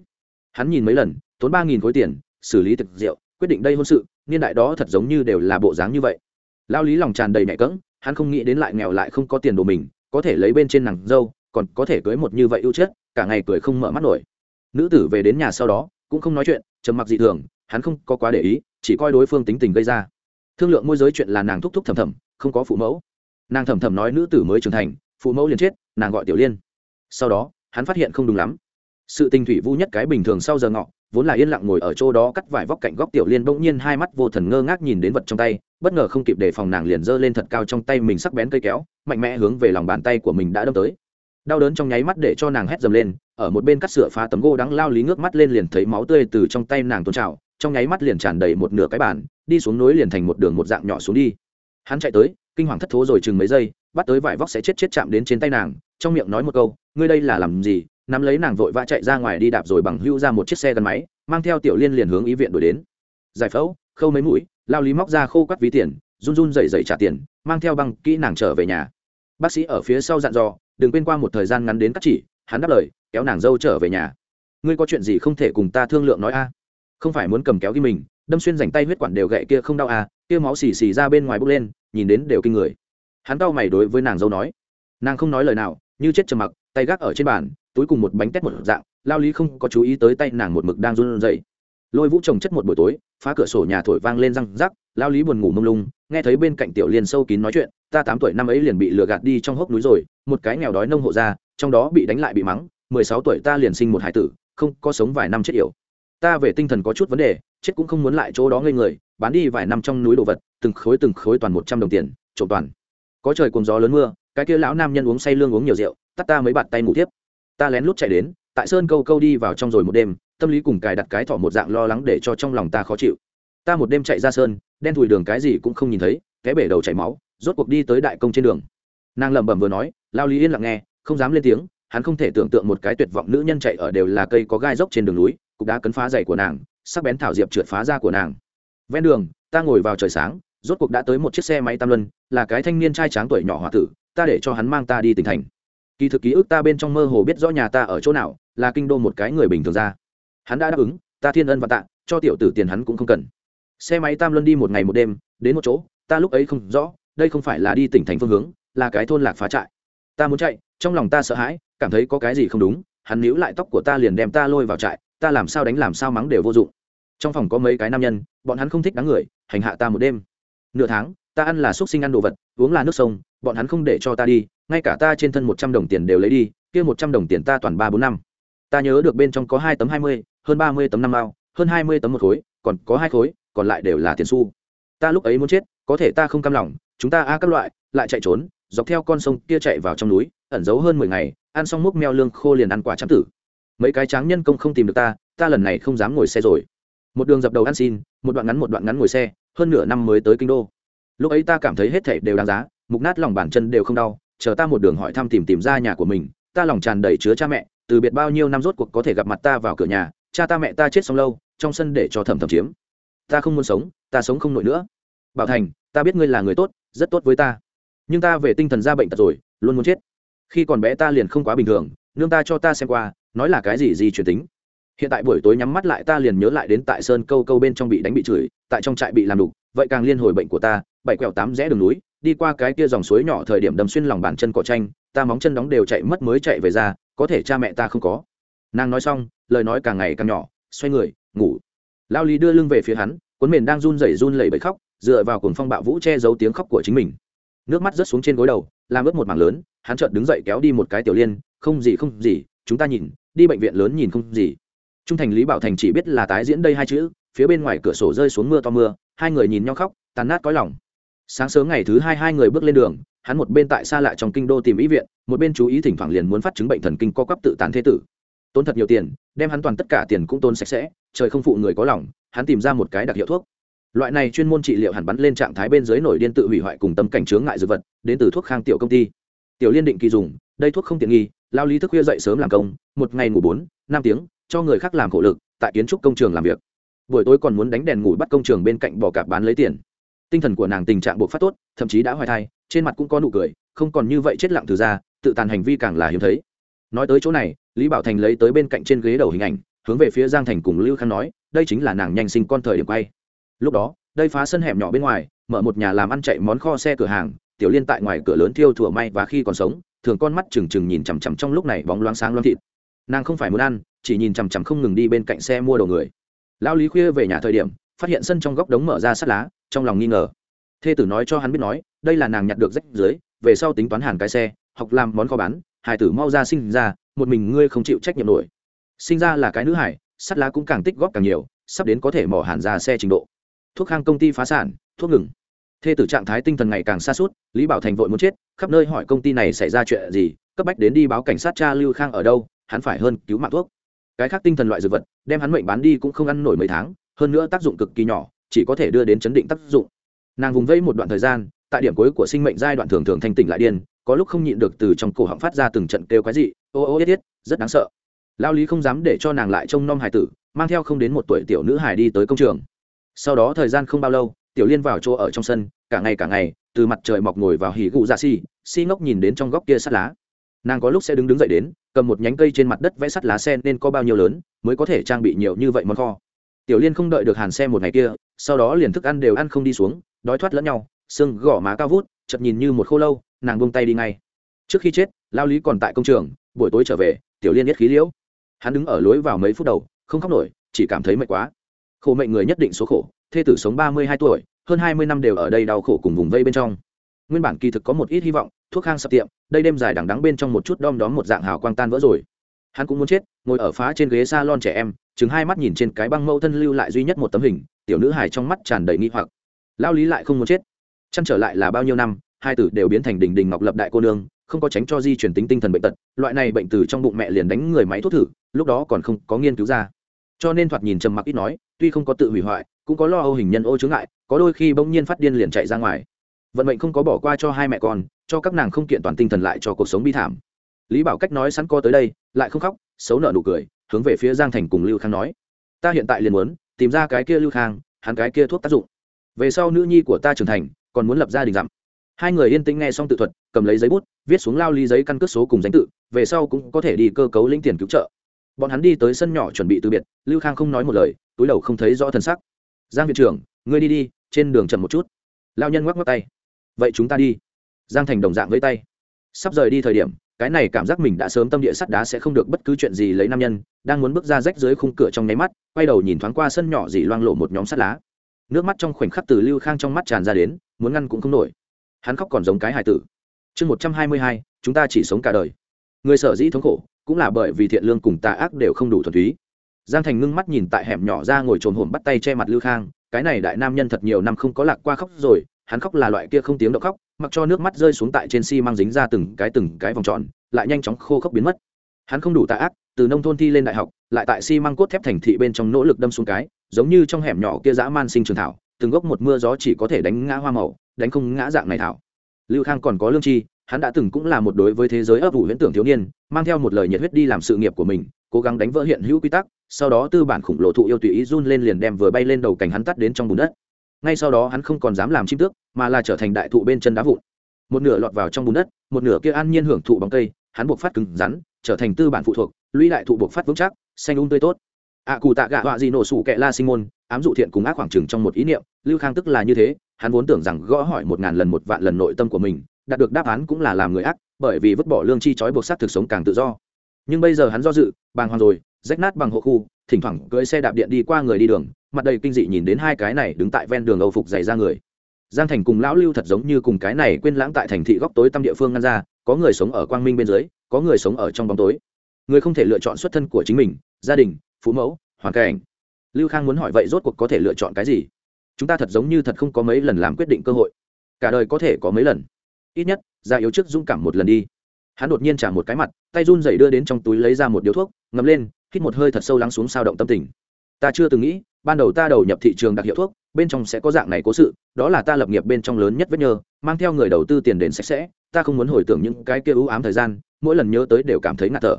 Hắn nhìn mấy lần, tốn ba nghìn khối tiền, xử lý thực rượu, quyết định đây hôn sự, niên đại đó thật giống như đều là bộ dáng như vậy. Lao lý lòng tràn đầy mẹ cỡng hắn không nghĩ đến lại nghèo lại không có tiền đồ mình, có thể lấy bên trên nàng dâu, còn có thể cưới một như vậy ưu chất cả ngày cười không mở mắt nổi. Nữ tử về đến nhà sau đó, cũng không nói chuyện, trầm mặc dị thường, hắn không có quá để ý, chỉ coi đối phương tính tình gây ra. Thương lượng môi giới chuyện là nàng thúc thúc thầm thầm, không có phụ mẫu. Nàng thầm thầm nói nữ tử mới trưởng thành, phụ mẫu liền chết, nàng gọi tiểu liên. Sau đó, hắn phát hiện không đúng lắm. Sự tình thủy vu nhất cái bình thường sau giờ ngọ, vốn là yên lặng ngồi ở chỗ đó cắt vải vóc cạnh góc tiểu liên bỗng nhiên hai mắt vô thần ngơ ngác nhìn đến vật trong tay, bất ngờ không kịp đề phòng nàng liền giơ lên thật cao trong tay mình sắc bén cây kéo, mạnh mẽ hướng về lòng bàn tay của mình đã đâm tới đau đớn trong nháy mắt để cho nàng hét dầm lên, ở một bên cắt sửa phá tấm gỗ đắng lao lý ngước mắt lên liền thấy máu tươi từ trong tay nàng tôn trào, trong nháy mắt liền tràn đầy một nửa cái bàn, đi xuống núi liền thành một đường một dạng nhỏ xuống đi. Hắn chạy tới, kinh hoàng thất thố rồi chừng mấy giây, bắt tới vải vóc sẽ chết chết chạm đến trên tay nàng, trong miệng nói một câu, ngươi đây là làm gì? Nắm lấy nàng vội vã chạy ra ngoài đi đạp rồi bằng hưu ra một chiếc xe gắn máy, mang theo tiểu liên liền hướng ý viện đuổi đến. Giải phẫu, khâu mấy mũi, lao lý móc ra khô quắt ví tiền, run run dậy dậy trả tiền, mang theo băng kỹ nàng trở về nhà. Bác sĩ ở phía sau dặn dò đừng quên qua một thời gian ngắn đến cắt chỉ, hắn đáp lời, kéo nàng dâu trở về nhà. Ngươi có chuyện gì không thể cùng ta thương lượng nói a? Không phải muốn cầm kéo ghi mình, đâm xuyên rảnh tay huyết quản đều gậy kia không đau à kia máu xì xì ra bên ngoài bốc lên, nhìn đến đều kinh người. Hắn đau mày đối với nàng dâu nói. Nàng không nói lời nào, như chết trầm mặc, tay gác ở trên bàn, túi cùng một bánh tét một dạng, lao lý không có chú ý tới tay nàng một mực đang run rẩy lôi vũ trồng chất một buổi tối, phá cửa sổ nhà thổi vang lên răng rắc, lao lý buồn ngủ mông lung, nghe thấy bên cạnh tiểu liên sâu kín nói chuyện, ta tám tuổi năm ấy liền bị lừa gạt đi trong hốc núi rồi, một cái nghèo đói nông hộ ra trong đó bị đánh lại bị mắng, mười sáu tuổi ta liền sinh một hải tử, không có sống vài năm chết yểu. Ta về tinh thần có chút vấn đề, chết cũng không muốn lại chỗ đó ngây người, bán đi vài năm trong núi đồ vật, từng khối từng khối toàn một trăm đồng tiền, trộm toàn. Có trời cùng gió lớn mưa, cái kia lão nam nhân uống say lương uống nhiều rượu, tắt ta mấy bạt tay ngủ tiếp. Ta lén lút chạy đến, tại sơn câu câu đi vào trong rồi một đêm tâm lý cùng cài đặt cái thỏ một dạng lo lắng để cho trong lòng ta khó chịu. Ta một đêm chạy ra sơn, đen thùi đường cái gì cũng không nhìn thấy cái bể đầu chảy máu, rốt cuộc đi tới đại công trên đường. Nàng lẩm bẩm vừa nói, lao lý yên lặng nghe, không dám lên tiếng, hắn không thể tưởng tượng một cái tuyệt vọng nữ nhân chạy ở đều là cây có gai dốc trên đường núi, cục đá cấn phá dày của nàng, sắc bén thảo diệp trượt phá ra của nàng. Ven đường, ta ngồi vào trời sáng, rốt cuộc đã tới một chiếc xe máy tam luân, là cái thanh niên trai tráng tuổi nhỏ h tử, ta để cho hắn mang ta đi tỉnh thành. Kỳ thực ký ức ta bên trong mơ hồ biết rõ nhà ta ở chỗ nào, là kinh đô một cái người bình thường ra hắn đã đáp ứng, ta thiên ân và tạ, cho tiểu tử tiền hắn cũng không cần. Xe máy tam luân đi một ngày một đêm, đến một chỗ, ta lúc ấy không rõ, đây không phải là đi tỉnh thành phương hướng, là cái thôn lạc phá trại. Ta muốn chạy, trong lòng ta sợ hãi, cảm thấy có cái gì không đúng, hắn níu lại tóc của ta liền đem ta lôi vào trại, ta làm sao đánh làm sao mắng đều vô dụng. Trong phòng có mấy cái nam nhân, bọn hắn không thích đáng người, hành hạ ta một đêm. Nửa tháng, ta ăn là xúc sinh ăn đồ vật, uống là nước sông, bọn hắn không để cho ta đi, ngay cả ta trên thân một trăm đồng tiền đều lấy đi, kia một trăm đồng tiền ta toàn ba bốn năm ta nhớ được bên trong có hai tấm hai mươi, hơn ba mươi tấm năm mao, hơn hai mươi tấm một khối, còn có hai khối, còn lại đều là tiền xu. Ta lúc ấy muốn chết, có thể ta không cam lòng, chúng ta a các loại, lại chạy trốn, dọc theo con sông kia chạy vào trong núi, ẩn giấu hơn mười ngày, ăn xong múc meo lương khô liền ăn quả trắng tử. Mấy cái tráng nhân công không tìm được ta ta lần này không dám ngồi xe rồi. Một đường dập đầu ăn xin, một đoạn ngắn một đoạn ngắn ngồi xe, hơn nửa năm mới tới kinh đô. Lúc ấy ta cảm thấy hết thảy đều đáng giá, mục nát lòng bàn chân đều không đau, chờ ta một đường hỏi thăm tìm tìm ra nhà của mình, ta lòng tràn đầy chứa cha mẹ từ biệt bao nhiêu năm rốt cuộc có thể gặp mặt ta vào cửa nhà, cha ta mẹ ta chết xong lâu, trong sân để cho thầm thầm chiếm. Ta không muốn sống, ta sống không nổi nữa. Bảo thành, ta biết ngươi là người tốt, rất tốt với ta. Nhưng ta về tinh thần ra bệnh tật rồi, luôn muốn chết. Khi còn bé ta liền không quá bình thường, nương ta cho ta xem qua, nói là cái gì gì truyền tính. Hiện tại buổi tối nhắm mắt lại ta liền nhớ lại đến tại sơn câu câu bên trong bị đánh bị chửi, tại trong trại bị làm đục, vậy càng liên hồi bệnh của ta, bảy quẹo tám rẽ đường núi, đi qua cái kia dòng suối nhỏ thời điểm đâm xuyên lòng bàn chân cỏ tranh ta móng chân đóng đều chạy mất mới chạy về ra có thể cha mẹ ta không có. Nàng nói xong, lời nói càng ngày càng nhỏ, xoay người, ngủ. Lao lý đưa lưng về phía hắn, cuốn mền đang run rẩy run lẩy bẩy khóc, dựa vào cuồng phong bạo vũ che giấu tiếng khóc của chính mình. Nước mắt rớt xuống trên gối đầu, làm ướt một mảng lớn, hắn chợt đứng dậy kéo đi một cái tiểu liên, không gì không gì, chúng ta nhìn, đi bệnh viện lớn nhìn không gì. Trung thành lý bảo thành chỉ biết là tái diễn đây hai chữ, phía bên ngoài cửa sổ rơi xuống mưa to mưa, hai người nhìn nhau khóc tàn nát có lòng. Sáng sớm ngày thứ hai hai người bước lên đường hắn một bên tại xa lại trong kinh đô tìm ý viện, một bên chú ý thỉnh thoảng liền muốn phát chứng bệnh thần kinh co cắp tự tàn thế tử. Tốn thật nhiều tiền, đem hắn toàn tất cả tiền cũng tốn sạch sẽ, trời không phụ người có lòng, hắn tìm ra một cái đặc hiệu thuốc. Loại này chuyên môn trị liệu hẳn bắn lên trạng thái bên dưới nổi điên tự hủy hoại cùng tâm cảnh chướng ngại dược vật, đến từ thuốc khang tiểu công ty. Tiểu liên định kỳ dùng, đây thuốc không tiện nghi, lao lý thức khuya dậy sớm làm công, một ngày ngủ bốn, năm tiếng, cho người khác làm khổ lực, tại kiến trúc công trường làm việc. Buổi tối còn muốn đánh đèn ngủ bắt công trường bên cạnh bỏ cạp bán lấy tiền tinh thần của nàng tình trạng buộc phát tốt, thậm chí đã hoài thai, trên mặt cũng có nụ cười, không còn như vậy chết lặng từ ra, tự tàn hành vi càng là hiếm thấy. Nói tới chỗ này, lý bảo thành lấy tới bên cạnh trên ghế đầu hình ảnh, hướng về phía giang thành cùng lưu khang nói, đây chính là nàng nhanh sinh con thời điểm quay. Lúc đó, đây phá sân hẻm nhỏ bên ngoài, mở một nhà làm ăn chạy món kho xe cửa hàng, tiểu liên tại ngoài cửa lớn thiêu thùa may và khi còn sống, thường con mắt trừng trừng nhìn chằm chằm trong lúc này bóng loáng sáng loáng thịt. Nàng không phải muốn ăn, chỉ nhìn chằm chằm không ngừng đi bên cạnh xe mua đồ người. Lão lý khuya về nhà thời điểm phát hiện sân trong góc đống mở ra sắt lá, trong lòng nghi ngờ. Thê tử nói cho hắn biết nói, đây là nàng nhặt được rách dưới, về sau tính toán hàn cái xe, học làm món kho bán hải tử mau ra sinh ra, một mình ngươi không chịu trách nhiệm nổi. Sinh ra là cái nữ hải sắt lá cũng càng tích góp càng nhiều, sắp đến có thể mỏ hàn ra xe trình độ. Thuốc khang công ty phá sản, thuốc ngừng. Thê tử trạng thái tinh thần ngày càng xa suốt lý bảo thành vội muốn chết, khắp nơi hỏi công ty này xảy ra chuyện gì, cấp bách đến đi báo cảnh sát cha lưu khang ở đâu, hắn phải hơn cứu mạng thuốc. Cái khác tinh thần loại dược vật, đem hắn mệnh bán đi cũng không ăn nổi mấy tháng hơn nữa tác dụng cực kỳ nhỏ, chỉ có thể đưa đến chấn định tác dụng. Nàng vùng vẫy một đoạn thời gian, tại điểm cuối của sinh mệnh giai đoạn thường thường thanh tỉnh lại điên, có lúc không nhịn được từ trong cổ họng phát ra từng trận kêu quái dị, ô ô yết yết, rất đáng sợ. Lao lý không dám để cho nàng lại trông nom hải tử, mang theo không đến một tuổi tiểu nữ hải đi tới công trường. Sau đó thời gian không bao lâu, tiểu liên vào chỗ ở trong sân, cả ngày cả ngày, từ mặt trời mọc ngồi vào hỉ gụ ra xi xi ngốc nhìn đến trong góc kia sắt lá. Nàng có lúc sẽ đứng đứng dậy đến, cầm một nhánh cây trên mặt đất vẽ sắt lá sen nên có bao nhiêu lớn, mới có thể trang bị nhiều như vậy món kho tiểu liên không đợi được hàn xe một ngày kia, sau đó liền thức ăn đều ăn không đi xuống, đói thoát lẫn nhau, xương gõ má cao vút chật nhìn như một khô lâu, nàng buông tay đi ngay. Trước khi chết, lao lý còn tại công trường, buổi tối trở về, tiểu liên nhất khí liễu. Hắn đứng ở lối vào mấy phút đầu, không khóc nổi, chỉ cảm thấy mệt quá. Khổ mệnh người nhất định số khổ, thê tử sống ba mươi hai tuổi, hơn hai mươi năm đều ở đây đau khổ cùng vùng vây bên trong. Nguyên bản kỳ thực có một ít hy vọng, thuốc khang sập tiệm, đây đêm dài đằng đắng bên trong một chút đom đóm một dạng hào quang tan vỡ rồi. Hắn cũng muốn chết, ngồi ở phá trên ghế s a lon trẻ em chừng hai mắt nhìn trên cái băng mẫu thân lưu lại duy nhất một tấm hình, tiểu nữ hài trong mắt tràn đầy nghi hoặc. Lao lý lại không muốn chết. Chăn trở lại là bao nhiêu năm, hai tử đều biến thành đình đình ngọc lập đại cô nương, không có tránh cho di chuyển tính tinh thần bệnh tật, loại này bệnh từ trong bụng mẹ liền đánh người máy thuốc thử, lúc đó còn không có nghiên cứu ra. Cho nên thoạt nhìn trầm mặc ít nói, tuy không có tự hủy hoại, cũng có lo âu hình nhân ô chướng ngại, có đôi khi bỗng nhiên phát điên liền chạy ra ngoài. Vận mệnh không có bỏ qua cho hai mẹ con, cho các nàng không kiện toàn tinh thần lại cho cuộc sống bi thảm. Lý bảo cách nói sẵn co tới đây, lại không khóc, xấu nợ nụ cười hướng về phía giang thành cùng lưu khang nói, ta hiện tại liền muốn tìm ra cái kia lưu khang, hắn cái kia thuốc tác dụng. Về sau nữ nhi của ta trưởng thành, còn muốn lập gia đình dặm. Hai người yên tĩnh nghe xong tự thuật, cầm lấy giấy bút, viết xuống lao ly giấy căn cước số cùng danh tự, về sau cũng có thể đi cơ cấu lĩnh tiền cứu trợ. Bọn hắn đi tới sân nhỏ chuẩn bị từ biệt, lưu khang không nói một lời, túi đầu không thấy rõ thân sắc. Giang viện trưởng, ngươi đi đi, trên đường chậm một chút. Lao nhân ngoắc ngoắc tay. Vậy chúng ta đi. Giang thành đồng dạng với tay. Sắp rời đi thời điểm cái này cảm giác mình đã sớm tâm địa sắt đá sẽ không được bất cứ chuyện gì lấy nam nhân, đang muốn bước ra rách dưới khung cửa trong nháy mắt, quay đầu nhìn thoáng qua sân nhỏ dì loang lộ một nhóm sắt lá. Nước mắt trong khoảnh khắc từ lưu khang trong mắt tràn ra đến, muốn ngăn cũng không nổi. Hắn khóc còn giống cái hài tử. Chương một trăm hai mươi hai, chúng ta chỉ sống cả đời. Người sở dĩ thống khổ, cũng là bởi vì thiện lương cùng tà ác đều không đủ thuần túy. Giang thành ngưng mắt nhìn tại hẻm nhỏ ra ngồi trồn hổm bắt tay che mặt lưu khang, cái này đại nam nhân thật nhiều năm không có lạc qua khóc rồi, hắn khóc là loại kia không tiếng động khóc mặc cho nước mắt rơi xuống tại trên xi mang dính ra từng cái từng cái vòng tròn, lại nhanh chóng khô khốc biến mất. Hắn không đủ tạ ác, từ nông thôn thi lên đại học, lại tại xi mang cốt thép thành thị bên trong nỗ lực đâm xuống cái, giống như trong hẻm nhỏ kia dã man sinh trường thảo, từng gốc một mưa gió chỉ có thể đánh ngã hoa màu, đánh không ngã dạng này thảo. Lưu khang còn có lương chi hắn đã từng cũng là một đối với thế giới ấp ủ huyễn tưởng thiếu niên, mang theo một lời nhiệt huyết đi làm sự nghiệp của mình, cố gắng đánh vỡ hiện hữu quy tắc, sau đó tư bản khủng lộ thụ yêu tùy ý run lên liền đem vừa bay lên đầu cảnh hắn tắt đến trong bùn đất ngay sau đó hắn không còn dám làm chim tước mà là trở thành đại thụ bên chân đá vụn. Một nửa lọt vào trong bùn đất một nửa kia an nhiên hưởng thụ bóng cây hắn buộc phát cứng rắn trở thành tư bản phụ thuộc lũy đại thụ buộc phát vững chắc xanh ung tươi tốt. Ạ à, cụ tạ gạ họa gì nổ sủ kệ la sinh môn ám dụ thiện cùng ác khoảng trừng trong một ý niệm lưu khang tức là như thế hắn vốn tưởng rằng gõ hỏi một ngàn lần một vạn lần nội tâm của mình đạt được đáp án cũng là làm người ác bởi vì vứt bỏ lương chi trói buộc sát thực sống càng tự do. Nhưng bây giờ hắn do dự bàng hoàng rồi rách nát bằng hộ khu thỉnh thoảng cưỡi xe đạp điện đi qua người đi đường mặt đầy kinh dị nhìn đến hai cái này đứng tại ven đường âu phục dày ra người. Giang thành cùng lão lưu thật giống như cùng cái này quên lãng tại thành thị góc tối tăm địa phương ngăn ra, có người sống ở quang minh bên dưới, có người sống ở trong bóng tối. Người không thể lựa chọn xuất thân của chính mình, gia đình phú mẫu, hoàn cảnh. Lưu khang muốn hỏi vậy rốt cuộc có thể lựa chọn cái gì? Chúng ta thật giống như thật không có mấy lần làm quyết định cơ hội. Cả đời có thể có mấy lần? Ít nhất ra yếu trước dũng cảm một lần đi. Hắn đột nhiên trả một cái mặt, tay run dậy đưa đến trong túi lấy ra một điếu thuốc ngấm lên, hít một hơi thật sâu lắng xuống sao động tâm tình. Ta chưa từng nghĩ ban đầu ta đầu nhập thị trường đặc hiệu thuốc, bên trong sẽ có dạng này cố sự, đó là ta lập nghiệp bên trong lớn nhất vết nhơ, mang theo người đầu tư tiền đến sạch sẽ, ta không muốn hồi tưởng những cái kia ưu ám thời gian, mỗi lần nhớ tới đều cảm thấy ngạt thở.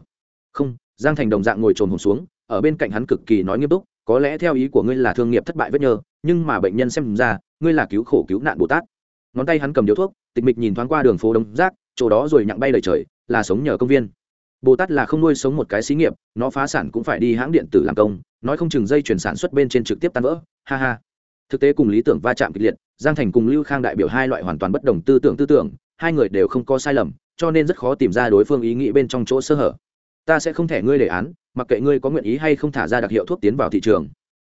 Không, giang thành đồng dạng ngồi trồm hồn xuống, ở bên cạnh hắn cực kỳ nói nghiêm túc, có lẽ theo ý của ngươi là thương nghiệp thất bại vết nhơ, nhưng mà bệnh nhân xem ra, ngươi là cứu khổ cứu nạn bồ tát. Ngón tay hắn cầm điếu thuốc, tịch mịch nhìn thoáng qua đường phố đông rác, chỗ đó rồi nhặng bay đầy trời, là sống nhờ công viên. Bồ tát là không nuôi sống một cái xí nghiệp, nó phá sản cũng phải đi hãng điện tử làm công nói không chừng dây chuyển sản xuất bên trên trực tiếp tan vỡ, ha ha. Thực tế cùng lý tưởng va chạm kịch liệt, giang thành cùng lưu khang đại biểu hai loại hoàn toàn bất đồng tư tưởng tư tưởng, hai người đều không có sai lầm, cho nên rất khó tìm ra đối phương ý nghĩ bên trong chỗ sơ hở. Ta sẽ không thể ngươi đề án, mặc kệ ngươi có nguyện ý hay không thả ra đặc hiệu thuốc tiến vào thị trường.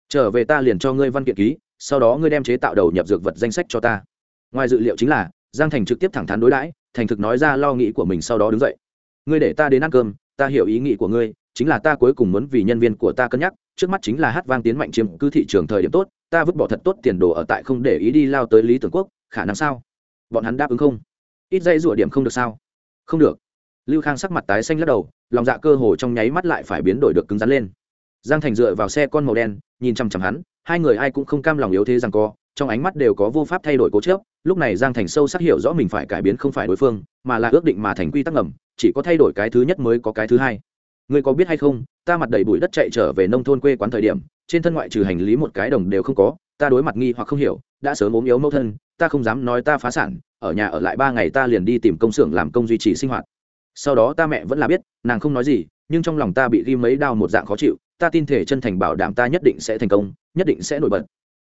Trở về ta liền cho ngươi văn kiện ký, sau đó ngươi đem chế tạo đầu nhập dược vật danh sách cho ta. Ngoài dự liệu chính là, giang thành trực tiếp thẳng thắn đối đãi, thành thực nói ra lo nghĩ của mình sau đó đứng dậy. Ngươi để ta đến ăn cơm, ta hiểu ý nghĩ của ngươi, chính là ta cuối cùng muốn vì nhân viên của ta cân nhắc trước mắt chính là hát vang tiến mạnh chiếm cứ thị trường thời điểm tốt, ta vứt bỏ thật tốt tiền đồ ở tại không để ý đi lao tới lý tưởng quốc, khả năng sao? Bọn hắn đáp ứng không? Ít dây rủa điểm không được sao? Không được. Lưu khang sắc mặt tái xanh lắc đầu, lòng dạ cơ hồ trong nháy mắt lại phải biến đổi được cứng rắn lên. Giang thành dựa vào xe con màu đen, nhìn chằm chằm hắn, hai người ai cũng không cam lòng yếu thế rằng co, trong ánh mắt đều có vô pháp thay đổi cố chấp, lúc này giang thành sâu sắc hiểu rõ mình phải cải biến không phải đối phương, mà là ước định mà thành quy tắc ngầm, chỉ có thay đổi cái thứ nhất mới có cái thứ hai. Ngươi có biết hay không ta mặt đầy bụi đất chạy trở về nông thôn quê quán thời điểm, trên thân ngoại trừ hành lý một cái đồng đều không có, ta đối mặt nghi hoặc không hiểu, đã sớm ốm yếu mẫu thân, ta không dám nói ta phá sản, ở nhà ở lại ba ngày ta liền đi tìm công xưởng làm công duy trì sinh hoạt. Sau đó ta mẹ vẫn là biết, nàng không nói gì, nhưng trong lòng ta bị ghi mấy đau một dạng khó chịu, ta tin thể chân thành bảo đảm ta nhất định sẽ thành công, nhất định sẽ nổi bật.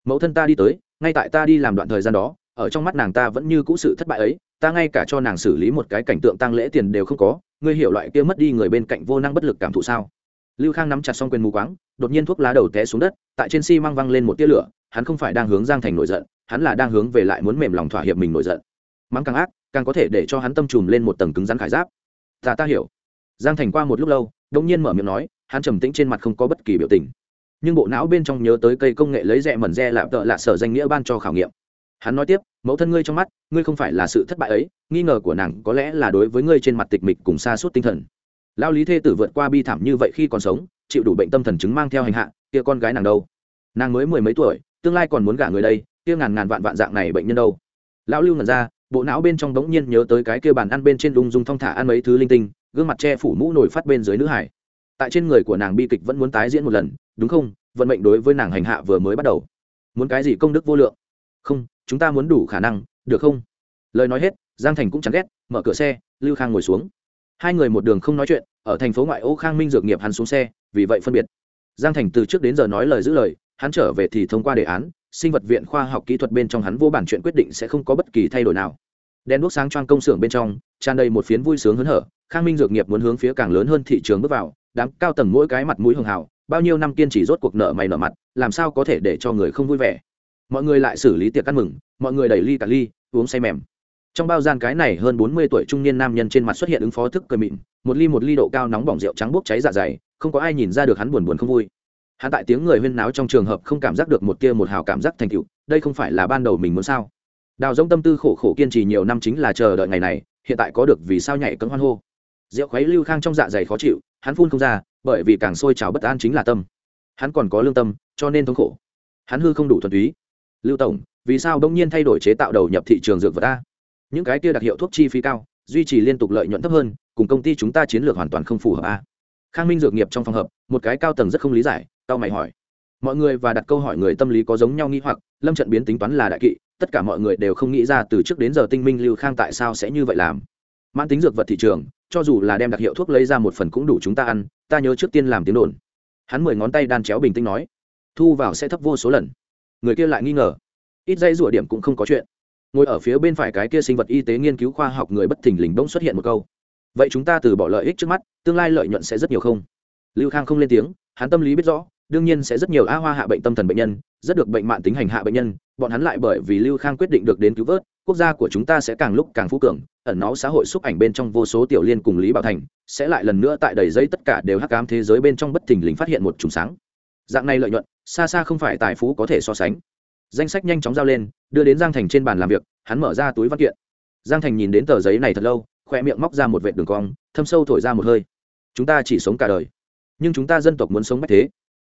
Mẫu thân ta đi tới, ngay tại ta đi làm đoạn thời gian đó, ở trong mắt nàng ta vẫn như cũ sự thất bại ấy, ta ngay cả cho nàng xử lý một cái cảnh tượng tăng lễ tiền đều không có, ngươi hiểu loại kia mất đi người bên cạnh vô năng bất lực cảm thụ sao? Lưu khang nắm chặt xong quyền mù quáng, đột nhiên thuốc lá đầu té xuống đất, tại trên xi măng văng lên một tia lửa, hắn không phải đang hướng giang thành nổi giận, hắn là đang hướng về lại muốn mềm lòng thỏa hiệp mình nổi giận. Mắng càng ác, càng có thể để cho hắn tâm trùm lên một tầng cứng rắn khải giáp. Ta ta hiểu. Giang thành qua một lúc lâu, đột nhiên mở miệng nói, hắn trầm tĩnh trên mặt không có bất kỳ biểu tình. Nhưng bộ não bên trong nhớ tới cây công nghệ lấy rẻ mẩn re lạp tợ lạ sở danh nghĩa ban cho khảo nghiệm. Hắn nói tiếp, mẫu thân ngươi trong mắt, ngươi không phải là sự thất bại ấy, nghi ngờ của nàng có lẽ là đối với ngươi trên mặt tịch mịch cùng xa suốt tinh thần lao lý thê tử vượt qua bi thảm như vậy khi còn sống, chịu đủ bệnh tâm thần chứng mang theo hành hạ, kia con gái nàng đâu? Nàng mới mười mấy tuổi, tương lai còn muốn gả người đây, kia ngàn ngàn vạn vạn dạng này bệnh nhân đâu? Lão lưu ngẩn ra, bộ não bên trong đống nhiên nhớ tới cái kia bàn ăn bên trên đung dung thong thả ăn mấy thứ linh tinh, gương mặt che phủ mũ nổi phát bên dưới nữ hải. Tại trên người của nàng bi kịch vẫn muốn tái diễn một lần, đúng không? Vận mệnh đối với nàng hành hạ vừa mới bắt đầu. Muốn cái gì công đức vô lượng? Không, chúng ta muốn đủ khả năng, được không? Lời nói hết, giang thành cũng chẳng ghét, mở cửa xe, lưu khang ngồi xuống hai người một đường không nói chuyện, ở thành phố ngoại ô khang minh dược nghiệp hắn xuống xe, vì vậy phân biệt. Giang thành từ trước đến giờ nói lời giữ lời, hắn trở về thì thông qua đề án, sinh vật viện khoa học kỹ thuật bên trong hắn vô bản chuyện quyết định sẽ không có bất kỳ thay đổi nào. Đèn đuốc sáng choang công xưởng bên trong, tràn đầy một phiến vui sướng hớn hở, khang minh dược nghiệp muốn hướng phía càng lớn hơn thị trường bước vào, đám cao tầng mỗi cái mặt mũi hường hào, bao nhiêu năm kiên trì rốt cuộc nợ mày nợ mặt, làm sao có thể để cho người không vui vẻ? Mọi người lại xử lý tiệc ăn mừng, mọi người đẩy ly cả ly, uống say mềm trong bao gian cái này hơn bốn mươi tuổi trung niên nam nhân trên mặt xuất hiện ứng phó thức cười mịn, một ly một ly độ cao nóng bỏng rượu trắng bốc cháy dạ dày, không có ai nhìn ra được hắn buồn buồn không vui. Hắn tại tiếng người huyên náo trong trường hợp không cảm giác được một tia một hào cảm giác thành tựu, đây không phải là ban đầu mình muốn sao? Đào giống tâm tư khổ khổ kiên trì nhiều năm chính là chờ đợi ngày này, hiện tại có được vì sao nhảy cấm hoan hô. Rượu khuấy lưu khang trong dạ dày khó chịu, hắn phun không ra, bởi vì càng sôi trào bất an chính là tâm. Hắn còn có lương tâm, cho nên thống khổ. Hắn hư không đủ thuần túy. Lưu tổng, vì sao đông nhiên thay đổi chế tạo đầu nhập thị trường dược vật ta những cái kia đặc hiệu thuốc chi phí cao, duy trì liên tục lợi nhuận thấp hơn, cùng công ty chúng ta chiến lược hoàn toàn không phù hợp a khang minh dược nghiệp trong phòng hợp, một cái cao tầng rất không lý giải tao mày hỏi. Mọi người và đặt câu hỏi người tâm lý có giống nhau nghĩ hoặc, lâm trận biến tính toán là đại kỵ, tất cả mọi người đều không nghĩ ra từ trước đến giờ tinh minh lưu khang tại sao sẽ như vậy làm. Mãn tính dược vật thị trường, cho dù là đem đặc hiệu thuốc lấy ra một phần cũng đủ chúng ta ăn, ta nhớ trước tiên làm tiếng đồn. Hắn mười ngón tay đan chéo bình tĩnh nói, thu vào sẽ thấp vô số lần. Người kia lại nghi ngờ. Ít dây rủa điểm cũng không có chuyện ngồi ở phía bên phải cái kia sinh vật y tế nghiên cứu khoa học người bất thình lình bỗng xuất hiện một câu. Vậy chúng ta từ bỏ lợi ích trước mắt, tương lai lợi nhuận sẽ rất nhiều không? Lưu khang không lên tiếng, hắn tâm lý biết rõ, đương nhiên sẽ rất nhiều a hoa hạ bệnh tâm thần bệnh nhân, rất được bệnh mạng tính hành hạ bệnh nhân, bọn hắn lại bởi vì lưu khang quyết định được đến cứu vớt, quốc gia của chúng ta sẽ càng lúc càng phú cường, ẩn náu xã hội xúc ảnh bên trong vô số tiểu liên cùng lý bảo thành, sẽ lại lần nữa tại đầy giấy tất cả đều hắc ám thế giới bên trong bất thình lình phát hiện một trùng sáng. Dạng này lợi nhuận, xa xa không phải tài phú có thể so sánh danh sách nhanh chóng giao lên, đưa đến giang thành trên bàn làm việc, hắn mở ra túi văn kiện. Giang thành nhìn đến tờ giấy này thật lâu khoe miệng móc ra một vệt đường cong, thâm sâu thổi ra một hơi. Chúng ta chỉ sống cả đời, nhưng chúng ta dân tộc muốn sống bách thế.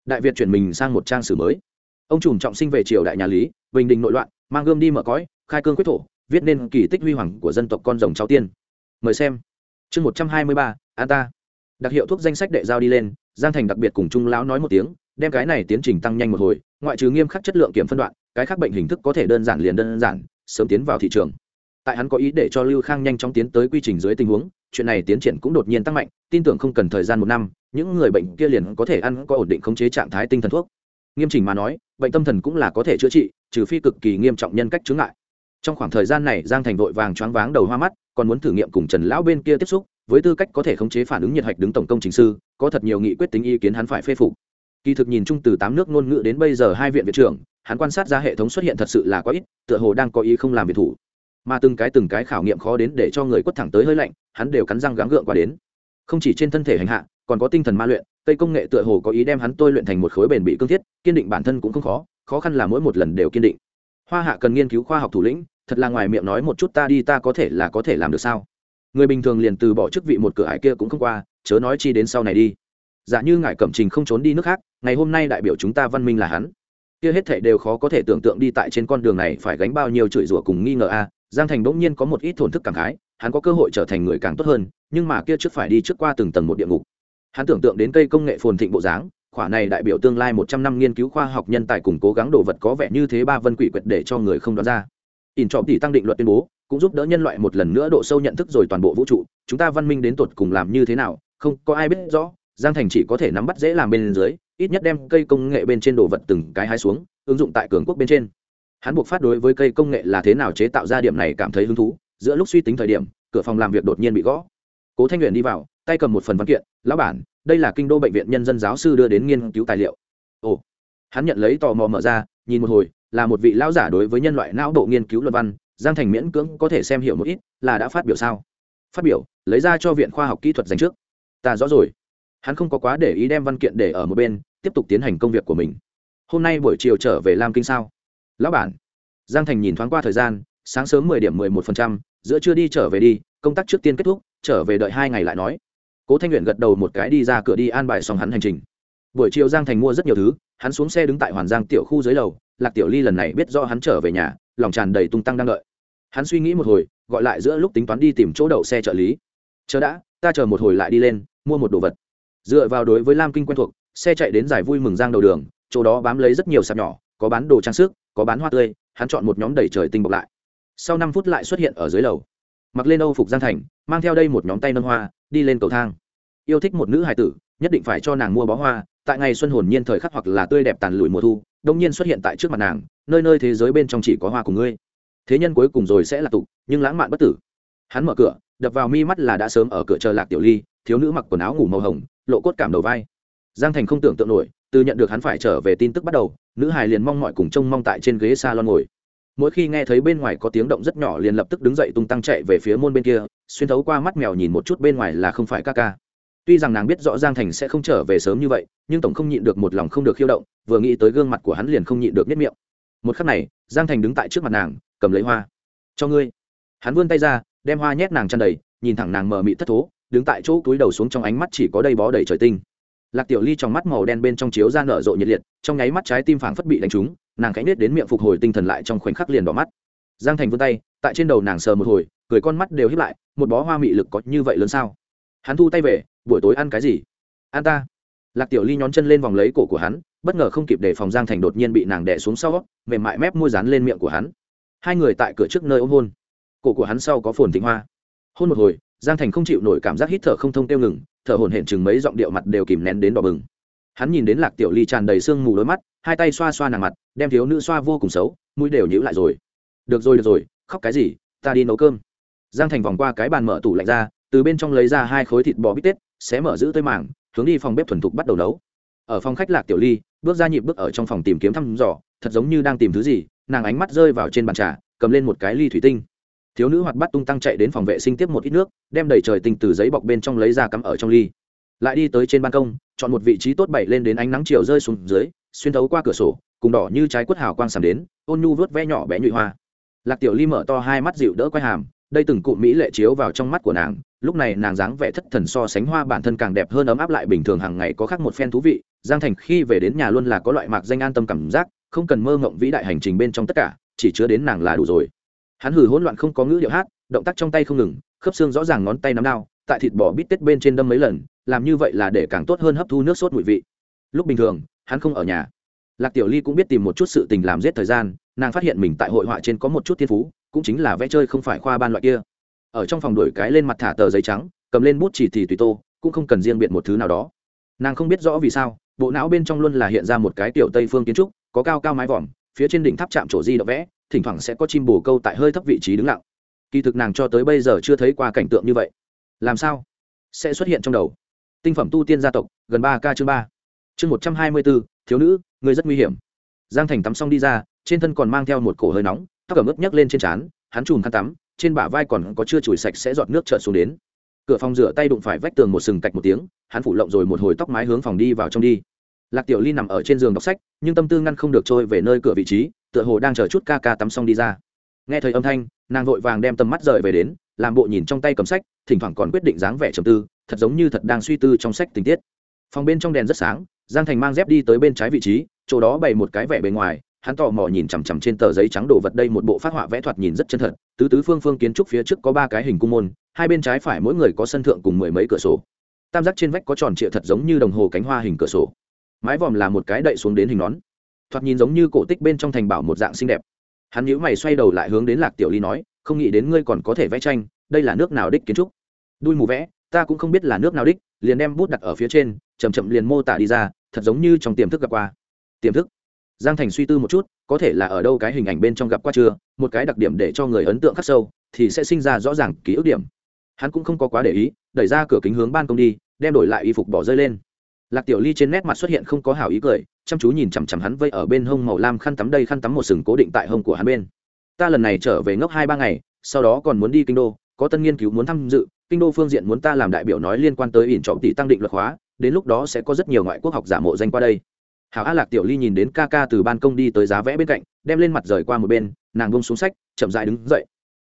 Đại việt chuyển mình sang một trang sử mới. Ông trùm trọng sinh về triều đại nhà lý, bình định nội loạn, mang gươm đi mở cõi, khai cương quyết thổ, viết nên kỳ tích huy hoàng của dân tộc con rồng cháu tiên. Mời xem. Chương một trăm hai mươi ba, an ta. Đặc hiệu thuốc danh sách đệ giao đi lên, giang thành đặc biệt cùng trung lão nói một tiếng đem cái này tiến trình tăng nhanh một hồi, ngoại trừ nghiêm khắc chất lượng kiểm phân đoạn, cái khác bệnh hình thức có thể đơn giản liền đơn giản, sớm tiến vào thị trường. Tại hắn có ý để cho lưu khang nhanh chóng tiến tới quy trình dưới tình huống, chuyện này tiến triển cũng đột nhiên tăng mạnh, tin tưởng không cần thời gian một năm, những người bệnh kia liền có thể ăn, có ổn định khống chế trạng thái tinh thần thuốc. Nghiêm chỉnh mà nói, bệnh tâm thần cũng là có thể chữa trị, trừ phi cực kỳ nghiêm trọng nhân cách chướng ngại. Trong khoảng thời gian này, giang thành vội vàng choáng váng đầu hoa mắt, còn muốn thử nghiệm cùng trần lão bên kia tiếp xúc, với tư cách có thể khống chế phản ứng nhiệt hạch đứng tổng công chính sư, có thật nhiều nghị quyết tính ý kiến hắn phải phê phục kỳ thực nhìn chung từ tám nước ngôn ngữ đến bây giờ hai viện viện trưởng, hắn quan sát ra hệ thống xuất hiện thật sự là quá ít, tựa hồ đang có ý không làm việc thủ. Mà từng cái từng cái khảo nghiệm khó đến để cho người quất thẳng tới hơi lạnh, hắn đều cắn răng gắng gượng qua đến. Không chỉ trên thân thể hành hạ, còn có tinh thần ma luyện, cây công nghệ tựa hồ có ý đem hắn tôi luyện thành một khối bền bị cương thiết, kiên định bản thân cũng không khó khó khăn là mỗi một lần đều kiên định. Hoa hạ cần nghiên cứu khoa học thủ lĩnh, thật là ngoài miệng nói một chút ta đi ta có thể là có thể làm được sao? Người bình thường liền từ bỏ chức vị một cửa ải kia cũng không qua, chớ nói chi đến sau này đi giả như ngài cẩm trình không trốn đi nước khác, ngày hôm nay đại biểu chúng ta văn minh là hắn. Kia hết thảy đều khó có thể tưởng tượng đi tại trên con đường này phải gánh bao nhiêu chửi rủa cùng nghi ngờ a à. giang thành bỗng nhiên có một ít thổn thức cảm khái, hắn có cơ hội trở thành người càng tốt hơn, nhưng mà kia trước phải đi trước qua từng tầng một địa ngục. Hắn tưởng tượng đến cây công nghệ phồn thịnh bộ dáng, khỏa này đại biểu tương lai một trăm năm nghiên cứu khoa học nhân tài cùng cố gắng đồ vật có vẻ như thế ba vân quỷ quyệt để cho người không đoán ra. In trọng tỷ tăng định luật tuyên bố, cũng giúp đỡ nhân loại một lần nữa độ sâu nhận thức rồi toàn bộ vũ trụ, chúng ta văn minh đến tột cùng làm như thế nào, không có ai biết rõ giang thành chỉ có thể nắm bắt dễ làm bên dưới, ít nhất đem cây công nghệ bên trên đồ vật từng cái hái xuống, ứng dụng tại cường quốc bên trên. Hắn buộc phát đối với cây công nghệ là thế nào chế tạo ra điểm này cảm thấy hứng thú, giữa lúc suy tính thời điểm, cửa phòng làm việc đột nhiên bị gõ. Cố thanh nguyện đi vào, tay cầm một phần văn kiện, lão bản, đây là kinh đô bệnh viện nhân dân giáo sư đưa đến nghiên cứu tài liệu. Ồ. Hắn nhận lấy tò mò mở ra, nhìn một hồi, là một vị lão giả đối với nhân loại não bộ nghiên cứu luận văn, giang thành miễn cưỡng có thể xem hiểu một ít, là đã phát biểu sao? Phát biểu, lấy ra cho viện khoa học kỹ thuật dành trước. Ta rõ rồi hắn không có quá để ý đem văn kiện để ở một bên, tiếp tục tiến hành công việc của mình. Hôm nay buổi chiều trở về lam kinh sao? Lão bản. Giang thành nhìn thoáng qua thời gian, sáng sớm mười điểm mười một phần trăm, giữa trưa đi trở về đi, công tác trước tiên kết thúc, trở về đợi hai ngày lại nói. Cố thanh nguyện gật đầu một cái đi ra cửa đi an bài xong hắn hành trình. Buổi chiều giang thành mua rất nhiều thứ, hắn xuống xe đứng tại hoàn giang tiểu khu dưới lầu, lạc tiểu ly lần này biết do hắn trở về nhà, lòng tràn đầy tung tăng đang đợi. Hắn suy nghĩ một hồi, gọi lại giữa lúc tính toán đi tìm chỗ đậu xe trợ lý. Chờ đã, ta chờ một hồi lại đi lên, mua một đồ vật dựa vào đối với lam kinh quen thuộc, xe chạy đến giải vui mừng giang đầu đường, chỗ đó bám lấy rất nhiều sạp nhỏ, có bán đồ trang sức, có bán hoa tươi, hắn chọn một nhóm đầy trời tinh bọc lại. Sau năm phút lại xuất hiện ở dưới lầu. Mặc lên âu phục giang thành, mang theo đây một nhóm tay nâng hoa, đi lên cầu thang. Yêu thích một nữ hài tử, nhất định phải cho nàng mua bó hoa, tại ngày xuân hồn nhiên thời khắc hoặc là tươi đẹp tàn lụi mùa thu đông nhiên xuất hiện tại trước mặt nàng, nơi nơi thế giới bên trong chỉ có hoa của ngươi. Thế nhân cuối cùng rồi sẽ là tục, nhưng lãng mạn bất tử. Hắn mở cửa, đập vào mi mắt là đã sớm ở cửa chờ lạc tiểu ly thiếu nữ mặc quần áo ngủ màu hồng, lộ cốt cảm đầu vai. Giang thành không tưởng tượng nổi, từ nhận được hắn phải trở về tin tức bắt đầu, nữ hài liền mong mọi cùng trông mong tại trên ghế s a lon ngồi. Mỗi khi nghe thấy bên ngoài có tiếng động rất nhỏ liền lập tức đứng dậy tung tăng chạy về phía môn bên kia, xuyên thấu qua mắt mèo nhìn một chút bên ngoài là không phải ca ca. Tuy rằng nàng biết rõ giang thành sẽ không trở về sớm như vậy, nhưng tổng không nhịn được một lòng không được khiêu động, vừa nghĩ tới gương mặt của hắn liền không nhịn được nhất miệng. Một khắc này, giang thành đứng tại trước mặt nàng, cầm lấy hoa. Cho ngươi. Hắn vươn tay ra, đem hoa nhét nàng chăn đầy, nhìn thẳng nàng mờ mị thất thố đứng tại chỗ túi đầu xuống trong ánh mắt chỉ có đầy bó đầy trời tinh. Lạc tiểu ly trong mắt màu đen bên trong chiếu ra nở rộ nhiệt liệt, trong nháy mắt trái tim phảng phất bị đánh trúng, nàng cánh nết đến miệng phục hồi tinh thần lại trong khoảnh khắc liền đỏ mắt. Giang thành vươn tay, tại trên đầu nàng sờ một hồi, cười con mắt đều hiếp lại, một bó hoa mị lực có như vậy lớn sao? Hắn thu tay về, buổi tối ăn cái gì? Ăn ta. Lạc tiểu ly nhón chân lên vòng lấy cổ của hắn, bất ngờ không kịp để phòng giang thành đột nhiên bị nàng đẻ xuống sau, mềm mại mép môi dán lên miệng của hắn. Hai người tại cửa trước nơi ôm hôn. Cổ của hắn sau có phồn thịnh hoa. Hôn một hồi giang thành không chịu nổi cảm giác hít thở không thông tiêu ngừng, thở hổn hển chừng mấy giọng điệu mặt đều kìm nén đến đỏ bừng. Hắn nhìn đến lạc tiểu ly tràn đầy sương mù đôi mắt, hai tay xoa xoa nàng mặt, đem thiếu nữ xoa vô cùng xấu, mũi đều nhữ lại rồi. Được rồi được rồi, khóc cái gì, ta đi nấu cơm. Giang thành vòng qua cái bàn mở tủ lạnh ra, từ bên trong lấy ra hai khối thịt bò bít tết, xé mở giữ tới mảng, hướng đi phòng bếp thuần thục bắt đầu nấu. Ở phòng khách lạc tiểu ly, bước ra nhịp bước ở trong phòng tìm kiếm thăm dò, thật giống như đang tìm thứ gì, nàng ánh mắt rơi vào trên bàn trà, cầm lên một cái ly thủy tinh thiếu nữ hoạt bắt tung tăng chạy đến phòng vệ sinh tiếp một ít nước, đem đầy trời tinh từ giấy bọc bên trong lấy ra cắm ở trong ly. Lại đi tới trên ban công, chọn một vị trí tốt bậy lên đến ánh nắng chiều rơi xuống dưới, xuyên thấu qua cửa sổ, cùng đỏ như trái quất hào quang sàm đến, ôn nhu vớt ve nhỏ bé nhụy hoa. Lạc tiểu ly mở to hai mắt dịu đỡ quay hàm, đây từng cụm mỹ lệ chiếu vào trong mắt của nàng, lúc này nàng dáng vẻ thất thần so sánh hoa bản thân càng đẹp hơn ấm áp lại bình thường hàng ngày có khác một phen thú vị, giang thành khi về đến nhà luôn là có loại mạc danh an tâm cảm giác, không cần mơ ngộng vĩ đại hành trình bên trong tất cả, chỉ chứa đến nàng là đủ rồi hắn hử hỗn loạn không có ngữ điệu hát, động tác trong tay không ngừng, khớp xương rõ ràng ngón tay nắm đao, tại thịt bò bít tết bên trên đâm mấy lần, làm như vậy là để càng tốt hơn hấp thu nước sốt mùi vị. Lúc bình thường, hắn không ở nhà. Lạc tiểu ly cũng biết tìm một chút sự tình làm giết thời gian, nàng phát hiện mình tại hội họa trên có một chút thiên phú, cũng chính là vẽ chơi không phải khoa ban loại kia. Ở trong phòng đổi cái lên mặt thả tờ giấy trắng, cầm lên bút chỉ thì tùy tô, cũng không cần riêng biệt một thứ nào đó. Nàng không biết rõ vì sao, bộ não bên trong luôn là hiện ra một cái tiểu tây phương kiến trúc, có cao cao mái vòm, phía trên đỉnh tháp chạm trổ di động vẽ thỉnh thoảng sẽ có chim bồ câu tại hơi thấp vị trí đứng lặng. Kỳ thực nàng cho tới bây giờ chưa thấy qua cảnh tượng như vậy. Làm sao? Sẽ xuất hiện trong đầu. Tinh phẩm tu tiên gia tộc, gần ba k chương ba. Chương một trăm hai mươi bốn, thiếu nữ, người rất nguy hiểm. Giang thành tắm xong đi ra, trên thân còn mang theo một cổ hơi nóng, tóc cầm ướp nhấc lên trên trán, hắn chùm khăn tắm, trên bả vai còn có chưa chùi sạch sẽ giọt nước trợn xuống đến. Cửa phòng rửa tay đụng phải vách tường một sừng cạch một tiếng, hắn phủ lộng rồi một hồi tóc mái hướng phòng đi vào trong đi. Lạc tiểu ly nằm ở trên giường đọc sách, nhưng tâm tư ngăn không được trôi về nơi cửa vị trí tựa hồ đang chờ chút ca ca tắm xong đi ra. Nghe thấy âm thanh, nàng vội vàng đem tầm mắt rời về đến, làm bộ nhìn trong tay cầm sách, thỉnh thoảng còn quyết định dáng vẻ trầm tư, thật giống như thật đang suy tư trong sách tình tiết. Phòng bên trong đèn rất sáng, giang thành mang dép đi tới bên trái vị trí, chỗ đó bày một cái vẻ bề ngoài, hắn tò mò nhìn chằm chằm trên tờ giấy trắng đồ vật đây một bộ phát họa vẽ thoạt nhìn rất chân thật, tứ tứ phương phương kiến trúc phía trước có ba cái hình cung môn, hai bên trái phải mỗi người có sân thượng cùng mười mấy cửa sổ. Tam giác trên vách có tròn trịa thật giống như đồng hồ cánh hoa hình cửa sổ. Mái vòm là một cái đậy xuống đến hình nón thoạt nhìn giống như cổ tích bên trong thành bảo một dạng xinh đẹp. Hắn nhíu mày xoay đầu lại hướng đến lạc tiểu ly nói, không nghĩ đến ngươi còn có thể vẽ tranh, đây là nước nào đích kiến trúc? Đuôi mù vẽ, ta cũng không biết là nước nào đích. Liền đem bút đặt ở phía trên chầm chậm liền mô tả đi ra, thật giống như trong tiềm thức gặp qua. Tiềm thức? Giang thành suy tư một chút, có thể là ở đâu cái hình ảnh bên trong gặp qua chưa, một cái đặc điểm để cho người ấn tượng khắc sâu, thì sẽ sinh ra rõ ràng ký ức điểm. Hắn cũng không có quá để ý, đẩy ra cửa kính hướng ban công đi, đem đổi lại y phục bỏ rơi lên lạc tiểu ly trên nét mặt xuất hiện không có hảo ý cười, chăm chú nhìn chằm chằm hắn vây ở bên hông màu lam khăn tắm đây khăn tắm một sừng cố định tại hông của hắn bên. Ta lần này trở về ngốc hai ba ngày, sau đó còn muốn đi kinh đô, có tân nghiên cứu muốn tham dự, kinh đô phương diện muốn ta làm đại biểu nói liên quan tới ỉn trọng tỷ tăng định luật hóa, đến lúc đó sẽ có rất nhiều ngoại quốc học giả mộ danh qua đây. Hảo a lạc tiểu ly nhìn đến ca ca từ ban công đi tới giá vẽ bên cạnh, đem lên mặt rời qua một bên, nàng bông xuống sách, chậm dại đứng dậy.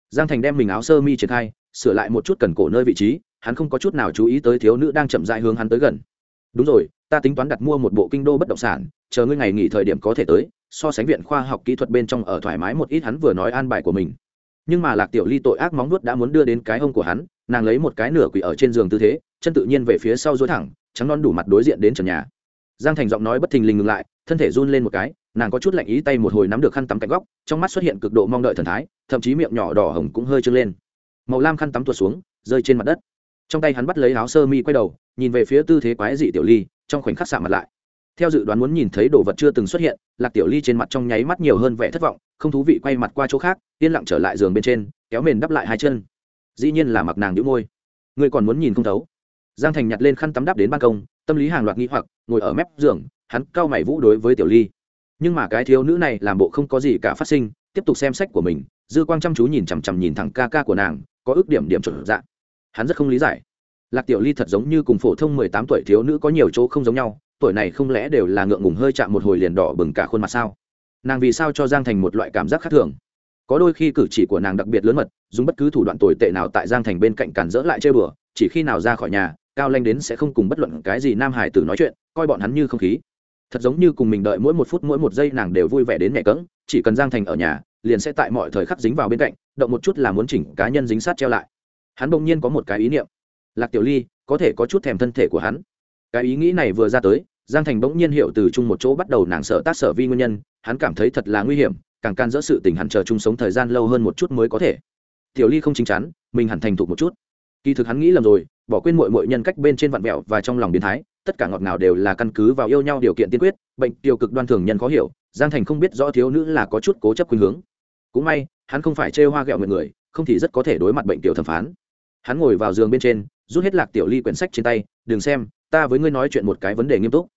Giang thành đem mình áo sơ mi triển khai, sửa lại một chút cần cổ nơi vị trí, hắn không có chút nào chú ý tới thiếu nữ đang chậm dại hướng hắn tới gần đúng rồi, ta tính toán đặt mua một bộ kinh đô bất động sản, chờ ngươi ngày nghỉ thời điểm có thể tới, so sánh viện khoa học kỹ thuật bên trong ở thoải mái một ít hắn vừa nói an bài của mình. Nhưng mà lạc tiểu ly tội ác móng nuốt đã muốn đưa đến cái hông của hắn, nàng lấy một cái nửa quỷ ở trên giường tư thế, chân tự nhiên về phía sau dối thẳng, trắng non đủ mặt đối diện đến trần nhà. Giang thành giọng nói bất thình lình ngừng lại, thân thể run lên một cái, nàng có chút lạnh ý tay một hồi nắm được khăn tắm cạnh góc, trong mắt xuất hiện cực độ mong đợi thần thái, thậm chí miệng nhỏ đỏ hồng cũng hơi trưng lên. Màu lam khăn tắm tuột xuống, rơi trên mặt đất. Trong tay hắn bắt lấy áo sơ mi quay đầu nhìn về phía tư thế quái dị tiểu ly, trong khoảnh khắc xạ mặt lại. Theo dự đoán muốn nhìn thấy đồ vật chưa từng xuất hiện, lạc tiểu ly trên mặt trong nháy mắt nhiều hơn vẻ thất vọng, không thú vị quay mặt qua chỗ khác, yên lặng trở lại giường bên trên, kéo mền đắp lại hai chân. Dĩ nhiên là mặc nàng đĩu môi. Người còn muốn nhìn không thấu? Giang thành nhặt lên khăn tắm đắp đến ban công, tâm lý hàng loạt nghĩ hoặc, ngồi ở mép giường, hắn cau mày vũ đối với tiểu ly. Nhưng mà cái thiếu nữ này làm bộ không có gì cả phát sinh, tiếp tục xem sách của mình, dư quang chăm chú nhìn chằm chằm nhìn thẳng ca ca của nàng, có ước điểm điểm chuẩn dạng hắn rất không lý giải lạc tiểu ly thật giống như cùng phổ thông mười tám tuổi thiếu nữ có nhiều chỗ không giống nhau, tuổi này không lẽ đều là ngượng ngùng hơi chạm một hồi liền đỏ bừng cả khuôn mặt sao? Nàng vì sao cho giang thành một loại cảm giác khác thường? Có đôi khi cử chỉ của nàng đặc biệt lớn mật, dùng bất cứ thủ đoạn tồi tệ nào tại giang thành bên cạnh cản dỡ lại chơi bừa, chỉ khi nào ra khỏi nhà, cao lanh đến sẽ không cùng bất luận cái gì nam hải tử nói chuyện, coi bọn hắn như không khí. Thật giống như cùng mình đợi mỗi một phút mỗi một giây nàng đều vui vẻ đến mẹ cỡng chỉ cần giang thành ở nhà, liền sẽ tại mọi thời khắc dính vào bên cạnh, động một chút là muốn chỉnh cá nhân dính sát treo lại. Hắn bỗng nhiên có một cái ý niệm lạc tiểu ly, có thể có chút thèm thân thể của hắn. Cái ý nghĩ này vừa ra tới, giang thành bỗng nhiên hiểu từ chung một chỗ bắt đầu nàng sợ tác sở vi nguyên nhân, hắn cảm thấy thật là nguy hiểm, càng can dỡ sự tình hẳn chờ chung sống thời gian lâu hơn một chút mới có thể. Tiểu ly không chính chắn, mình hẳn thành thục một chút. Kỳ thực hắn nghĩ lầm rồi, bỏ quên mọi mọi nhân cách bên trên vạn mẹo và trong lòng biến thái, tất cả ngọt ngào đều là căn cứ vào yêu nhau điều kiện tiên quyết, bệnh tiêu cực đoan thường nhân khó hiểu, giang thành không biết rõ thiếu nữ là có chút cố chấp khuynh hướng. Cũng may, hắn không phải chê hoa ghẹo người người, không thì rất có thể đối mặt bệnh tiểu thẩm phán. Hắn ngồi vào giường bên trên rút hết lạc tiểu ly quyển sách trên tay, đừng xem, ta với ngươi nói chuyện một cái vấn đề nghiêm túc.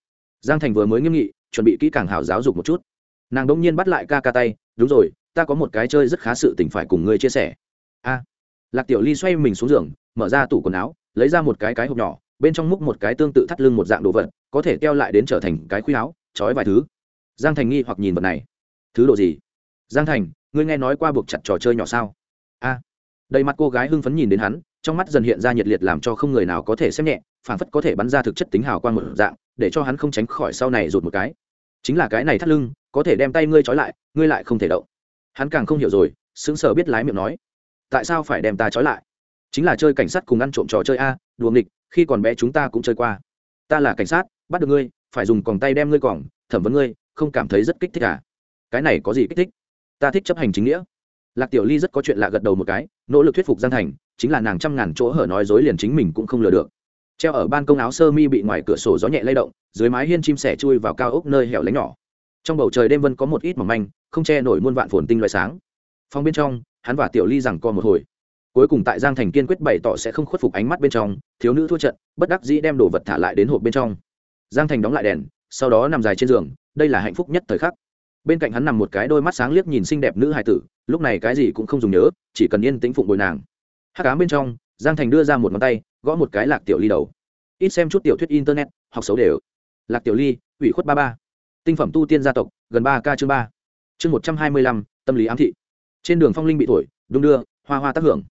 Giang thành vừa mới nghiêm nghị, chuẩn bị kỹ càng hảo giáo dục một chút. Nàng đông nhiên bắt lại ca ca tay, đúng rồi, ta có một cái chơi rất khá sự tình phải cùng ngươi chia sẻ. A. Lạc tiểu ly xoay mình xuống giường, mở ra tủ quần áo, lấy ra một cái cái hộp nhỏ, bên trong múc một cái tương tự thắt lưng một dạng đồ vật, có thể keo lại đến trở thành cái khuy áo, trói vài thứ. Giang thành nghi hoặc nhìn vật này. Thứ đồ gì? Giang thành, ngươi nghe nói qua buộc chặt trò chơi nhỏ sao? A. Đầy mặt cô gái hưng phấn nhìn đến hắn trong mắt dần hiện ra nhiệt liệt làm cho không người nào có thể xem nhẹ phản phất có thể bắn ra thực chất tính hào quang một dạng, để cho hắn không tránh khỏi sau này rụt một cái. Chính là cái này thắt lưng, có thể đem tay ngươi trói lại, ngươi lại không thể động. Hắn càng không hiểu rồi, sững sờ biết lái miệng nói, tại sao phải đem ta trói lại? Chính là chơi cảnh sát cùng ăn trộm trò chơi a, đùa nghịch, khi còn bé chúng ta cũng chơi qua. Ta là cảnh sát, bắt được ngươi, phải dùng còng tay đem ngươi còng, thẩm vấn ngươi, không cảm thấy rất kích thích à? Cái này có gì kích thích? Ta thích chấp hành chính nghĩa lạc tiểu ly rất có chuyện lạ gật đầu một cái, nỗ lực thuyết phục giang thành, chính là nàng trăm ngàn chỗ hở nói dối liền chính mình cũng không lừa được. Treo ở ban công áo sơ mi bị ngoài cửa sổ gió nhẹ lay động, dưới mái hiên chim sẻ chui vào cao ốc nơi hẻo lánh nhỏ. Trong bầu trời đêm vân có một ít mỏng manh, không che nổi muôn vạn phồn tinh loại sáng. Phong bên trong, hắn và tiểu ly rằng co một hồi. Cuối cùng tại giang thành kiên quyết bày tỏ sẽ không khuất phục ánh mắt bên trong, thiếu nữ thua trận, bất đắc dĩ đem đồ vật thả lại đến hộp bên trong. Giang thành đóng lại đèn, sau đó nằm dài trên giường, đây là hạnh phúc nhất thời khắc bên cạnh hắn nằm một cái đôi mắt sáng liếc nhìn xinh đẹp nữ hài tử, lúc này cái gì cũng không dùng nhớ, chỉ cần yên tĩnh phụng bồi nàng. Hát cám bên trong, giang thành đưa ra một ngón tay, gõ một cái lạc tiểu ly đầu. Ít xem chút tiểu thuyết internet, học xấu đều. Lạc tiểu ly, ủy khuất ba ba. Tinh phẩm tu tiên gia tộc, gần ba k chương ba. Chương một trăm hai mươi lăm, tâm lý ám thị. Trên đường phong linh bị thổi, đung đưa, hoa hoa tác hưởng.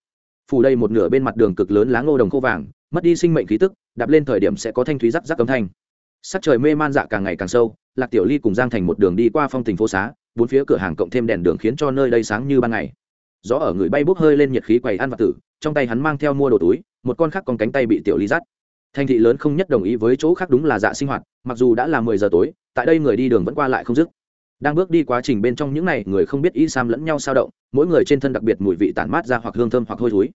Phủ đây một nửa bên mặt đường cực lớn lá ngô đồng khô vàng, mất đi sinh mệnh khí tức, đạp lên thời điểm sẽ có thanh thúy rắc rắc âm thanh. Sắc trời mê man dạ càng ngày càng sâu lạc tiểu ly cùng giang thành một đường đi qua phong tình phố xá, bốn phía cửa hàng cộng thêm đèn đường khiến cho nơi đây sáng như ban ngày. Gió ở người bay bốc hơi lên nhiệt khí quầy ăn và tử, trong tay hắn mang theo mua đồ túi, một con khác còn cánh tay bị tiểu ly dắt. Thành thị lớn không nhất đồng ý với chỗ khác đúng là dạ sinh hoạt, mặc dù đã là mười giờ tối, tại đây người đi đường vẫn qua lại không dứt. Đang bước đi quá trình bên trong những này người không biết y sam lẫn nhau sao động, mỗi người trên thân đặc biệt mùi vị tản mát ra hoặc hương thơm hoặc hôi thối.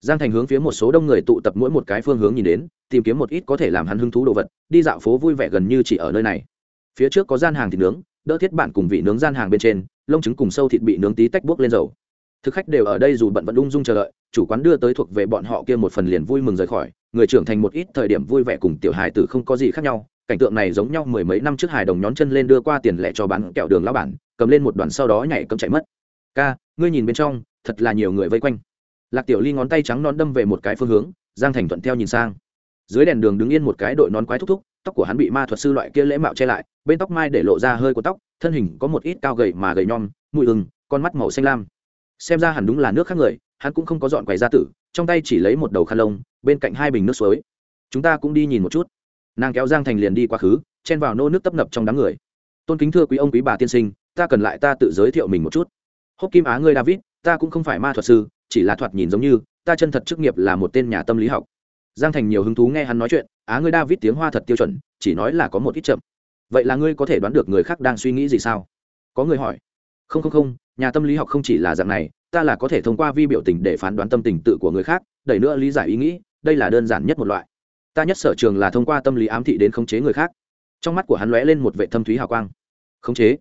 Giang thành hướng phía một số đông người tụ tập mỗi một cái phương hướng nhìn đến, tìm kiếm một ít có thể làm hắn hứng thú đồ vật, đi dạo phố vui vẻ gần như chỉ ở nơi này phía trước có gian hàng thịt nướng, đỡ thiết bản cùng vị nướng gian hàng bên trên, lông trứng cùng sâu thịt bị nướng tí tách buốc lên dầu. Thực khách đều ở đây dù bận vẫn ung dung chờ đợi, chủ quán đưa tới thuộc về bọn họ kia một phần liền vui mừng rời khỏi, người trưởng thành một ít thời điểm vui vẻ cùng tiểu hài tử không có gì khác nhau, cảnh tượng này giống nhau mười mấy năm trước hài đồng nhón chân lên đưa qua tiền lẻ cho bán kẹo đường lão bản, cầm lên một đoàn sau đó nhảy cấm chạy mất. Ca, ngươi nhìn bên trong, thật là nhiều người vây quanh. Lạc tiểu ly ngón tay trắng non đâm về một cái phương hướng, giang thành thuận theo nhìn sang. Dưới đèn đường đứng yên một cái đội nón quái thúc thúc tóc của hắn bị ma thuật sư loại kia lễ mạo che lại, bên tóc mai để lộ ra hơi của tóc, thân hình có một ít cao gầy mà gầy nhom, mùi ừng con mắt màu xanh lam. Xem ra hẳn đúng là nước khác người, hắn cũng không có dọn quầy ra tử, trong tay chỉ lấy một đầu khăn lông, bên cạnh hai bình nước suối. Chúng ta cũng đi nhìn một chút. Nàng kéo giang thành liền đi quá khứ, chen vào nô nước tấp nập trong đám người. Tôn kính thưa quý ông quý bà tiên sinh, ta cần lại ta tự giới thiệu mình một chút. Hốc kim á ngươi david, ta cũng không phải ma thuật sư, chỉ là thoạt nhìn giống như, ta chân thật chức nghiệp là một tên nhà tâm lý học giang thành nhiều hứng thú nghe hắn nói chuyện, á, ngươi david tiếng hoa thật tiêu chuẩn, chỉ nói là có một ít chậm. Vậy là ngươi có thể đoán được người khác đang suy nghĩ gì sao? Có người hỏi. Không không không, nhà tâm lý học không chỉ là dạng này, ta là có thể thông qua vi biểu tình để phán đoán tâm tình tự của người khác, đẩy nữa lý giải ý nghĩ, đây là đơn giản nhất một loại. Ta nhất sở trường là thông qua tâm lý ám thị đến khống chế người khác. Trong mắt của hắn lóe lên một vệ thâm thúy hào quang. Khống chế?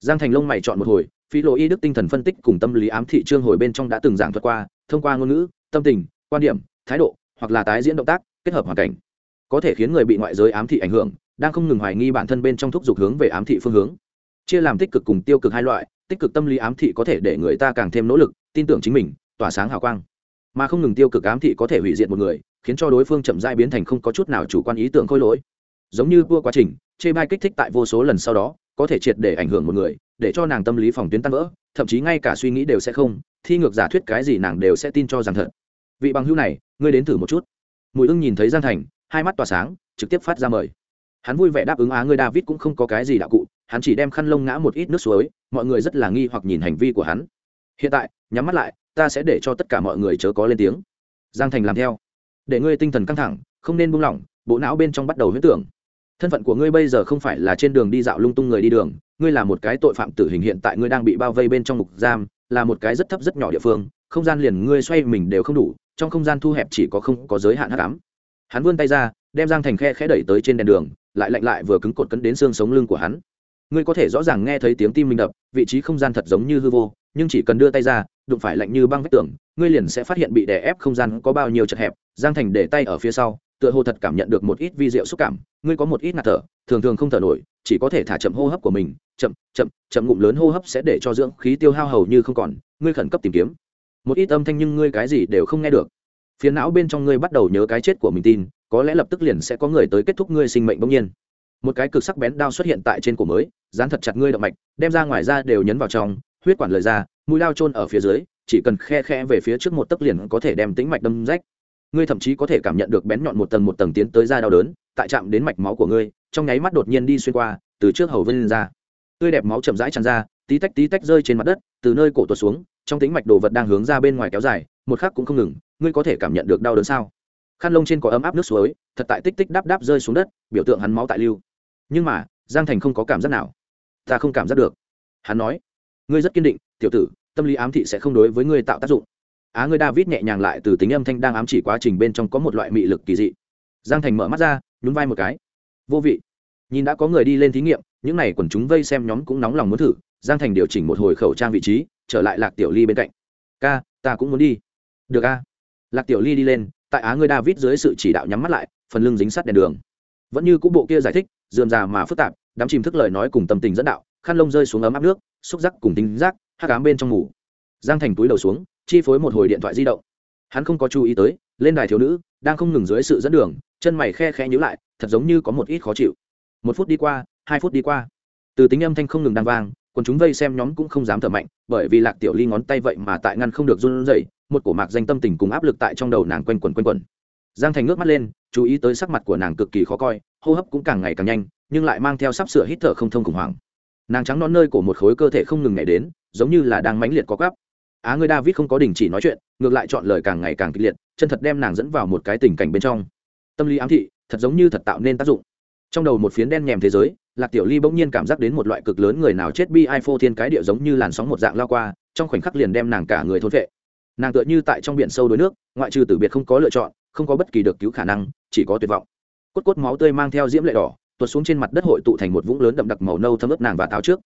Giang thành lông mày chọn một hồi phi lộ y đức tinh thần phân tích cùng tâm lý ám thị trương hồi bên trong đã từng giảng thuật qua, thông qua ngôn ngữ, tâm tình, quan điểm, thái độ hoặc là tái diễn động tác, kết hợp hoàn cảnh. Có thể khiến người bị ngoại giới ám thị ảnh hưởng, đang không ngừng hoài nghi bản thân bên trong thúc giục hướng về ám thị phương hướng. Chia làm tích cực cùng tiêu cực hai loại, tích cực tâm lý ám thị có thể để người ta càng thêm nỗ lực, tin tưởng chính mình, tỏa sáng hào quang. Mà không ngừng tiêu cực ám thị có thể hủy diệt một người, khiến cho đối phương chậm dai biến thành không có chút nào chủ quan ý tưởng khôi lỗi. Giống như vua quá trình, chê bai kích thích tại vô số lần sau đó, có thể triệt để ảnh hưởng một người, để cho nàng tâm lý phòng tuyến tan vỡ, thậm chí ngay cả suy nghĩ đều sẽ không, thi ngược giả thuyết cái gì nàng đều sẽ tin cho rằng thật vị bằng hữu này, ngươi đến thử một chút. Mùi ưng nhìn thấy giang thành, hai mắt tỏa sáng, trực tiếp phát ra mời. Hắn vui vẻ đáp ứng á ngươi david cũng không có cái gì đạo cụ, hắn chỉ đem khăn lông ngã một ít nước suối, mọi người rất là nghi hoặc nhìn hành vi của hắn. Hiện tại, nhắm mắt lại, ta sẽ để cho tất cả mọi người chớ có lên tiếng. Giang thành làm theo. Để ngươi tinh thần căng thẳng, không nên buông lỏng, bộ não bên trong bắt đầu huyết tưởng. Thân phận của ngươi bây giờ không phải là trên đường đi dạo lung tung người đi đường, ngươi là một cái tội phạm tử hình hiện tại ngươi đang bị bao vây bên trong ngục giam, là một cái rất thấp rất nhỏ địa phương, không gian liền ngươi xoay mình đều không đủ trong không gian thu hẹp chỉ có không có giới hạn hắc ám. Hắn vươn tay ra, đem giang thành khe khẽ đẩy tới trên đèn đường, lại lạnh lại vừa cứng cột cấn đến xương sống lưng của hắn. Ngươi có thể rõ ràng nghe thấy tiếng tim mình đập, vị trí không gian thật giống như hư vô, nhưng chỉ cần đưa tay ra, đụng phải lạnh như băng vách tường, ngươi liền sẽ phát hiện bị đè ép không gian có bao nhiêu chật hẹp. Giang thành để tay ở phía sau, tựa hồ thật cảm nhận được một ít vi diệu xúc cảm. Ngươi có một ít ngạt thở, thường thường không thở nổi, chỉ có thể thả chậm hô hấp của mình, chậm chậm chậm ngụm lớn hô hấp sẽ để cho dưỡng khí tiêu hao hầu như không còn. Ngươi khẩn cấp tìm kiếm một ít âm thanh nhưng ngươi cái gì đều không nghe được. Phiến não bên trong ngươi bắt đầu nhớ cái chết của mình tin, có lẽ lập tức liền sẽ có người tới kết thúc ngươi sinh mệnh bỗng nhiên. Một cái cực sắc bén đao xuất hiện tại trên cổ mới, dán thật chặt ngươi động mạch, đem ra ngoài ra đều nhấn vào trong, huyết quản lời ra, mũi lao trôn ở phía dưới, chỉ cần khe khe về phía trước một tấc liền có thể đem tính mạch đâm rách. Ngươi thậm chí có thể cảm nhận được bén nhọn một tầng một tầng tiến tới da đau đớn, tại chạm đến mạch máu của ngươi, trong nháy mắt đột nhiên đi xuyên qua, từ trước hầu vân ra. Tươi đẹp máu chậm rãi tràn ra, tí tách tí tách rơi trên mặt đất, từ nơi cổ tuột xuống trong tính mạch đồ vật đang hướng ra bên ngoài kéo dài, một khắc cũng không ngừng, ngươi có thể cảm nhận được đau đớn sao? Khăn lông trên có ấm áp nước suối, thật tại tích tích đáp đáp rơi xuống đất, biểu tượng hắn máu tại lưu. Nhưng mà, giang thành không có cảm giác nào. Ta không cảm giác được. Hắn nói, ngươi rất kiên định, tiểu tử, tâm lý ám thị sẽ không đối với ngươi tạo tác dụng. Á, ngươi david nhẹ nhàng lại từ tính âm thanh đang ám chỉ quá trình bên trong có một loại mị lực kỳ dị. Giang thành mở mắt ra, nhún vai một cái. Vô vị. Nhìn đã có người đi lên thí nghiệm, những n à y quần chúng vây xem nhóm cũng nóng lòng muốn thử. Giang thành điều chỉnh một hồi khẩu trang vị trí trở lại lạc tiểu ly bên cạnh. Ca, ta cũng muốn đi. Được a. Lạc tiểu ly đi lên, tại á ngươi david dưới sự chỉ đạo nhắm mắt lại, phần lưng dính sát đèn đường. Vẫn như cũ bộ kia giải thích, dườm già mà phức tạp đám chìm thức lời nói cùng tâm tình dẫn đạo, khăn lông rơi xuống ấm áp nước, xúc giác cùng tính giác hát cám bên trong ngủ. Giang thành túi đầu xuống, chi phối một hồi điện thoại di động. Hắn không có chú ý tới, lên đài thiếu nữ, đang không ngừng dưới sự dẫn đường, chân mày khe khe nhữ lại, thật giống như có một ít khó chịu. Một phút đi qua, hai phút đi qua. Từ tính âm thanh không ngừng đàn vang còn chúng vây xem nhóm cũng không dám thở mạnh, bởi vì lạc tiểu ly ngón tay vậy mà tại ngăn không được run rẩy, một cổ mạc danh tâm tình cùng áp lực tại trong đầu nàng quanh quẩn quanh quẩn. Giang thành ngước mắt lên, chú ý tới sắc mặt của nàng cực kỳ khó coi, hô hấp cũng càng ngày càng nhanh, nhưng lại mang theo sắp sửa hít thở không thông khủng hoảng. Nàng trắng non nơi của một khối cơ thể không ngừng nhảy đến, giống như là đang mãnh liệt có gắp á người david không có đình chỉ nói chuyện, ngược lại chọn lời càng ngày càng kịch liệt, chân thật đem nàng dẫn vào một cái tình cảnh bên trong. Tâm lý ám thị, thật giống như thật tạo nên tác dụng. Trong đầu một phiến đen nhèm thế giới lạc tiểu ly bỗng nhiên cảm giác đến một loại cực lớn người nào chết bi ai phô thiên cái địa giống như làn sóng một dạng lao qua, trong khoảnh khắc liền đem nàng cả người thôn vệ nàng tựa như tại trong biển sâu đuối nước, ngoại trừ tử biệt không có lựa chọn, không có bất kỳ được cứu khả năng, chỉ có tuyệt vọng. Cốt cốt máu tươi mang theo diễm lệ đỏ, tuột xuống trên mặt đất hội tụ thành một vũng lớn đậm đặc màu nâu thấm ướp nàng và tháo trước.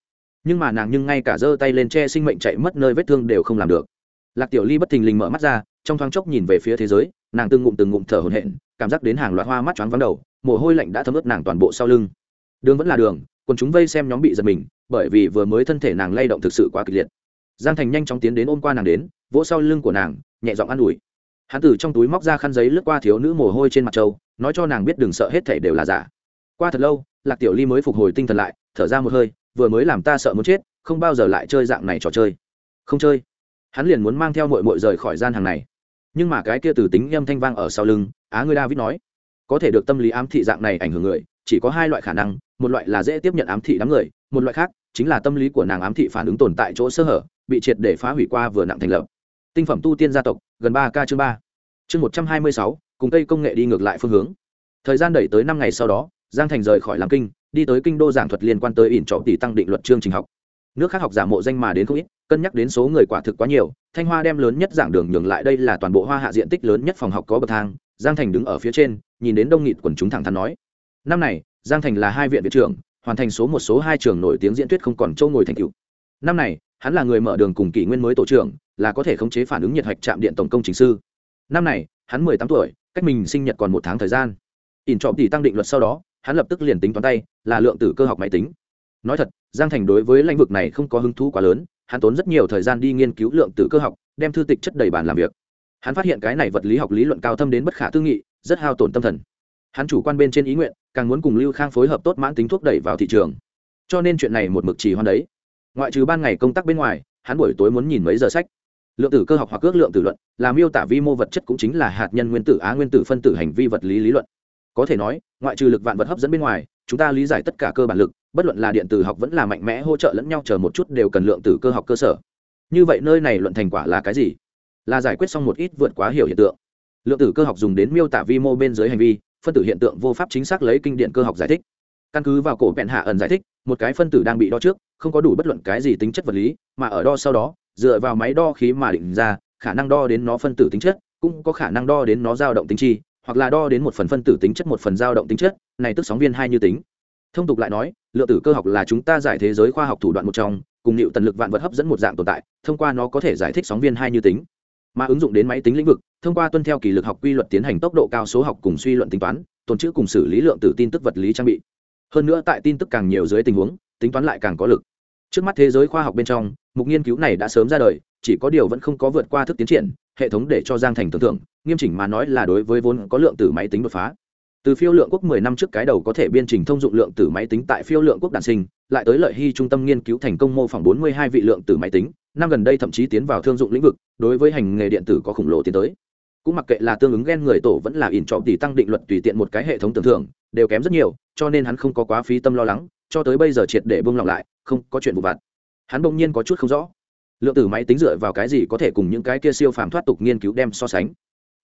Nhưng mà nàng nhưng ngay cả giơ tay lên che sinh mệnh chạy mất nơi vết thương đều không làm được. Lạc tiểu ly bất thình lình mở mắt ra, trong thoáng chốc nhìn về phía thế giới, nàng từng ngụm từng ngụm thở hổn hển, cảm giác đến hàng loạt hoa mắt choáng vắng đầu, mồ hôi lạnh đã thấm ướt nàng toàn bộ sau lưng đường vẫn là đường còn chúng vây xem nhóm bị giật mình, bởi vì vừa mới thân thể nàng lay động thực sự quá kịch liệt. Giang thành nhanh chóng tiến đến ôm qua nàng đến, vỗ sau lưng của nàng, nhẹ giọng an ủi. Hắn từ trong túi móc ra khăn giấy lướt qua thiếu nữ mồ hôi trên mặt trâu, nói cho nàng biết đừng sợ hết thể đều là giả. Qua thật lâu, lạc tiểu ly mới phục hồi tinh thần lại, thở ra một hơi, vừa mới làm ta sợ muốn chết, không bao giờ lại chơi dạng này trò chơi. Không chơi. Hắn liền muốn mang theo mội mội rời khỏi gian hàng này. Nhưng mà cái kia từ tính âm thanh vang ở sau lưng, á ngươi david nói, có thể được tâm lý ám thị dạng này ảnh hưởng người chỉ có hai loại khả năng, một loại là dễ tiếp nhận ám thị đám người, một loại khác chính là tâm lý của nàng ám thị phản ứng tồn tại chỗ sơ hở, bị triệt để phá hủy qua vừa nặng thành lập. Tinh phẩm tu tiên gia tộc, gần ba k chương ba. Chương một trăm hai mươi sáu, cùng cây công nghệ đi ngược lại phương hướng. Thời gian đẩy tới năm ngày sau đó, giang thành rời khỏi làm kinh, đi tới kinh đô giảng thuật liên quan tới ỉn trọ tỷ tăng định luật chương trình học. Nước khác học giả mộ danh mà đến không ít, cân nhắc đến số người quả thực quá nhiều, thanh hoa đem lớn nhất giảng đường nhường lại đây là toàn bộ hoa hạ diện tích lớn nhất phòng học có bậc thang, giang thành đứng ở phía trên, nhìn đến đông nghịt quần chúng thẳng thắn nói năm này, giang thành là hai viện viện trưởng, hoàn thành số một, số hai trường nổi tiếng diễn thuyết không còn châu ngồi thành cựu năm này, hắn là người mở đường cùng kỷ nguyên mới tổ trưởng, là có thể khống chế phản ứng nhiệt hạch trạm điện tổng công chính sư. Năm này, hắn mười tám tuổi, cách mình sinh nhật còn một tháng thời gian. Ỉn trọm tỷ tăng định luật sau đó, hắn lập tức liền tính toán tay, là lượng tử cơ học máy tính. Nói thật, giang thành đối với lĩnh vực này không có hứng thú quá lớn, hắn tốn rất nhiều thời gian đi nghiên cứu lượng tử cơ học, đem thư tịch chất đầy bàn làm việc. Hắn phát hiện cái này vật lý học lý luận cao thâm đến bất khả tư nghị, rất hao tổn tâm thần. Hắn chủ quan bên trên ý nguyện càng muốn cùng lưu khang phối hợp tốt mãn tính thuốc đẩy vào thị trường. Cho nên chuyện này một mực trì hoan đấy. Ngoại trừ ban ngày công tác bên ngoài, hắn buổi tối muốn nhìn mấy giờ sách. Lượng tử cơ học hoặc ước lượng tử luận, là miêu tả vi mô vật chất cũng chính là hạt nhân nguyên tử, á nguyên tử phân tử hành vi vật lý lý luận. Có thể nói, ngoại trừ lực vạn vật hấp dẫn bên ngoài, chúng ta lý giải tất cả cơ bản lực, bất luận là điện tử học vẫn là mạnh mẽ hỗ trợ lẫn nhau chờ một chút đều cần lượng tử cơ học cơ sở. Như vậy nơi này luận thành quả là cái gì? Là giải quyết xong một ít vượt quá hiểu hiện tượng. Lượng tử cơ học dùng đến miêu tả vi mô bên dưới hành vi phân tử hiện tượng vô pháp chính xác lấy kinh điển cơ học giải thích. Căn cứ vào cổ bẹn hạ ẩn giải thích, một cái phân tử đang bị đo trước, không có đủ bất luận cái gì tính chất vật lý, mà ở đo sau đó, dựa vào máy đo khí mà định ra, khả năng đo đến nó phân tử tính chất, cũng có khả năng đo đến nó dao động tính chi, hoặc là đo đến một phần phân tử tính chất một phần dao động tính chất, này tức sóng viên hai như tính. Thông tục lại nói, lượng tử cơ học là chúng ta giải thế giới khoa học thủ đoạn một trong, cùng liệu tần lực vạn vật hấp dẫn một dạng tồn tại, thông qua nó có thể giải thích sóng viên hai như tính. Mà ứng dụng đến máy tính lĩnh vực thông qua tuân theo kỳ lực học quy luật tiến hành tốc độ cao số học cùng suy luận tính toán, tồn chữ cùng xử lý lượng tử tin tức vật lý trang bị. Hơn nữa tại tin tức càng nhiều dưới tình huống, tính toán lại càng có lực. Trước mắt thế giới khoa học bên trong, mục nghiên cứu này đã sớm ra đời, chỉ có điều vẫn không có vượt qua thức tiến triển, hệ thống để cho giang thành tưởng tượng, nghiêm chỉnh mà nói là đối với vốn có lượng tử máy tính đột phá. Từ phiêu lượng quốc 10 năm trước cái đầu có thể biên trình thông dụng lượng tử máy tính tại phiêu lượng quốc đản sinh, lại tới lợi hy trung tâm nghiên cứu thành công mô phỏng 42 vị lượng tử máy tính, năm gần đây thậm chí tiến vào thương dụng lĩnh vực, đối với hành nghề điện tử có khủng lồ tiến tới cũng mặc kệ là tương ứng gen người tổ vẫn là ỉn trọng tỷ tăng định luật tùy tiện một cái hệ thống tưởng thưởng, đều kém rất nhiều, cho nên hắn không có quá phí tâm lo lắng, cho tới bây giờ triệt để bông lòng lại, không có chuyện vụ vặt. Hắn bỗng nhiên có chút không rõ. Lượng tử máy tính dựa vào cái gì có thể cùng những cái kia siêu phàm thoát tục nghiên cứu đem so sánh?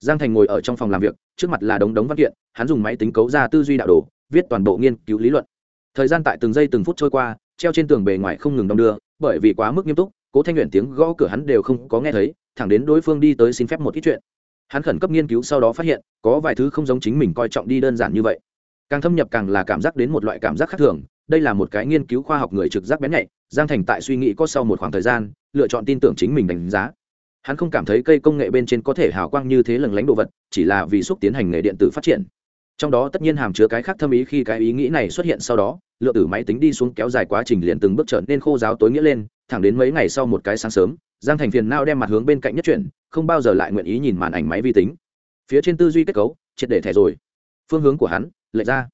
Giang thành ngồi ở trong phòng làm việc, trước mặt là đống đống văn kiện, hắn dùng máy tính cấu ra tư duy đạo đồ, viết toàn bộ nghiên cứu lý luận. Thời gian tại từng giây từng phút trôi qua, treo trên tường bề ngoài không ngừng đong đưa, bởi vì quá mức nghiêm túc, cố thanh nguyện tiếng gõ cửa hắn đều không có nghe thấy, thẳng đến đối phương đi tới xin phép một ít chuyện hắn khẩn cấp nghiên cứu sau đó phát hiện, có vài thứ không giống chính mình coi trọng đi đơn giản như vậy. Càng thâm nhập càng là cảm giác đến một loại cảm giác khác thường, đây là một cái nghiên cứu khoa học người trực giác bén nhạy, giang thành tại suy nghĩ có sau một khoảng thời gian, lựa chọn tin tưởng chính mình đánh giá. Hắn không cảm thấy cây công nghệ bên trên có thể hào quang như thế lừng lánh đồ vật, chỉ là vì xúc tiến hành nghề điện tử phát triển. Trong đó tất nhiên hàm chứa cái khác thâm ý khi cái ý nghĩ này xuất hiện sau đó, lượng tử máy tính đi xuống kéo dài quá trình liền từng bước trở nên khô giáo tối nghĩa lên, thẳng đến mấy ngày sau một cái sáng sớm giang thành phiền nao đem mặt hướng bên cạnh nhất chuyển, không bao giờ lại nguyện ý nhìn màn ảnh máy vi tính. Phía trên tư duy kết cấu, triệt để thẻ rồi. Phương hướng của hắn lệ ra.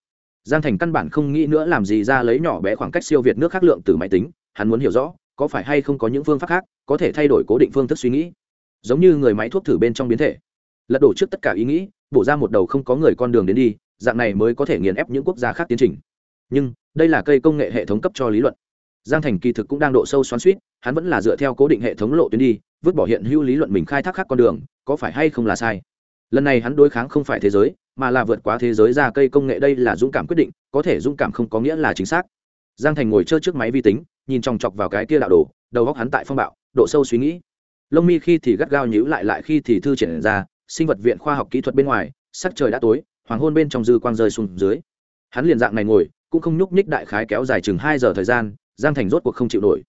Giang thành căn bản không nghĩ nữa làm gì ra lấy nhỏ bé khoảng cách siêu việt nước khác lượng từ máy tính, hắn muốn hiểu rõ, có phải hay không có những phương pháp khác, có thể thay đổi cố định phương thức suy nghĩ. Giống như người máy thuốc thử bên trong biến thể. Lật đổ trước tất cả ý nghĩ, bổ ra một đầu không có người con đường đến đi, dạng này mới có thể nghiền ép những quốc gia khác tiến trình. Nhưng, đây là cây công nghệ hệ thống cấp cho lý luận. Giang thành kỳ thực cũng đang độ sâu xoắn suýt hắn vẫn là dựa theo cố định hệ thống lộ tuyến đi, vứt bỏ hiện hữu lý luận mình khai thác khác con đường, có phải hay không là sai? Lần này hắn đối kháng không phải thế giới, mà là vượt quá thế giới ra cây công nghệ đây là dũng cảm quyết định, có thể dũng cảm không có nghĩa là chính xác. Giang thành ngồi chơi trước máy vi tính, nhìn chòng chọc vào cái kia đạo đồ, đầu góc hắn tại phong bạo, độ sâu suy nghĩ. Lông mi khi thì gắt gao nhíu lại lại khi thì thư triển ra, sinh vật viện khoa học kỹ thuật bên ngoài, sắc trời đã tối, hoàng hôn bên trong dư quang rơi xuống dưới. Hắn liền dạng này ngồi, cũng không nhúc nhích đại khái kéo dài chừng hai giờ thời gian, giang thành rốt cuộc không chịu nổi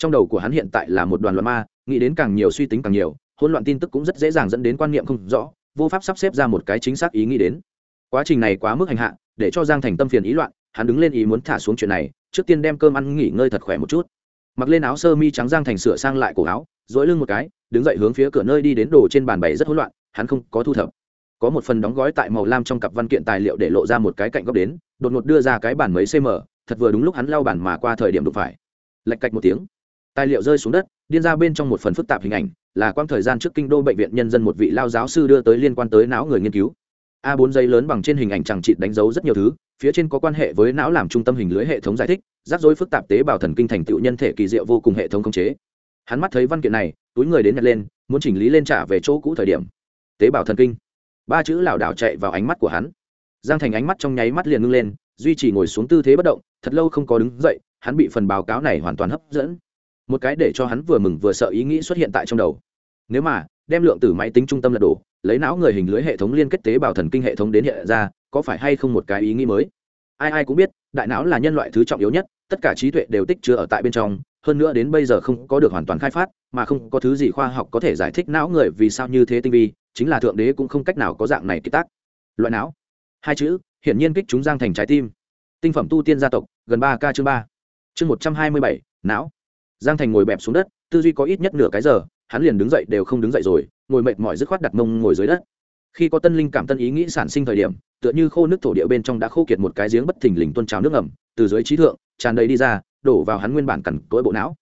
trong đầu của hắn hiện tại là một đoàn loạn ma, nghĩ đến càng nhiều suy tính càng nhiều, hỗn loạn tin tức cũng rất dễ dàng dẫn đến quan niệm không rõ, vô pháp sắp xếp ra một cái chính xác ý nghĩ đến. Quá trình này quá mức hành hạ, để cho giang thành tâm phiền ý loạn, hắn đứng lên ý muốn thả xuống chuyện này, trước tiên đem cơm ăn nghỉ ngơi thật khỏe một chút. Mặc lên áo sơ mi trắng giang thành sửa sang lại cổ áo dỗi lưng một cái, đứng dậy hướng phía cửa nơi đi đến đồ trên bàn bày rất hỗn loạn, hắn không có thu thập. Có một phần đóng gói tại màu lam trong cặp văn kiện tài liệu để lộ ra một cái cạnh góc đến, đột ngột đưa ra cái bản mấy cm thật vừa đúng lúc hắn lau bản mà qua thời điểm đụng phải. Lạch cạch một tiếng tài liệu rơi xuống đất, điên ra bên trong một phần phức tạp hình ảnh, là quang thời gian trước kinh đô bệnh viện nhân dân một vị lao giáo sư đưa tới liên quan tới não người nghiên cứu. A 4 giấy lớn bằng trên hình ảnh chẳng trị đánh dấu rất nhiều thứ, phía trên có quan hệ với não làm trung tâm hình lưới hệ thống giải thích, rắc rối phức tạp tế bào thần kinh thành tựu nhân thể kỳ diệu vô cùng hệ thống khống chế. Hắn mắt thấy văn kiện này, túi người đến nhặt lên, muốn chỉnh lý lên trả về chỗ cũ thời điểm. Tế bào thần kinh. Ba chữ lảo đảo chạy vào ánh mắt của hắn. Giang thành ánh mắt trong nháy mắt liền ngưng lên, duy trì ngồi xuống tư thế bất động, thật lâu không có đứng dậy, hắn bị phần báo cáo này hoàn toàn hấp dẫn một cái để cho hắn vừa mừng vừa sợ ý nghĩ xuất hiện tại trong đầu. Nếu mà, đem lượng tử máy tính trung tâm lật đổ, lấy não người hình lưới hệ thống liên kết tế bào thần kinh hệ thống đến hiện ra, có phải hay không một cái ý nghĩ mới? Ai ai cũng biết, đại não là nhân loại thứ trọng yếu nhất, tất cả trí tuệ đều tích chứa ở tại bên trong, hơn nữa đến bây giờ không có được hoàn toàn khai phát, mà không có thứ gì khoa học có thể giải thích não người vì sao như thế tinh vi, chính là thượng đế cũng không cách nào có dạng này kích tác loại não. Hai chữ, hiển nhiên kích chúng giang thành trái tim. Tinh phẩm tu tiên gia tộc, gần ba k chương ba. Chương một trăm hai mươi bảy, não giang thành ngồi bẹp xuống đất, tư duy có ít nhất nửa cái giờ, hắn liền đứng dậy đều không đứng dậy rồi, ngồi mệt mỏi dứt khoát đặt mông ngồi dưới đất. Khi có tân linh cảm tân ý nghĩ sản sinh thời điểm, tựa như khô nước thổ địa bên trong đã khô kiệt một cái giếng bất thình lình tuôn trào nước ẩm, từ dưới trí thượng, tràn đầy đi ra, đổ vào hắn nguyên bản cằn cỗi bộ não.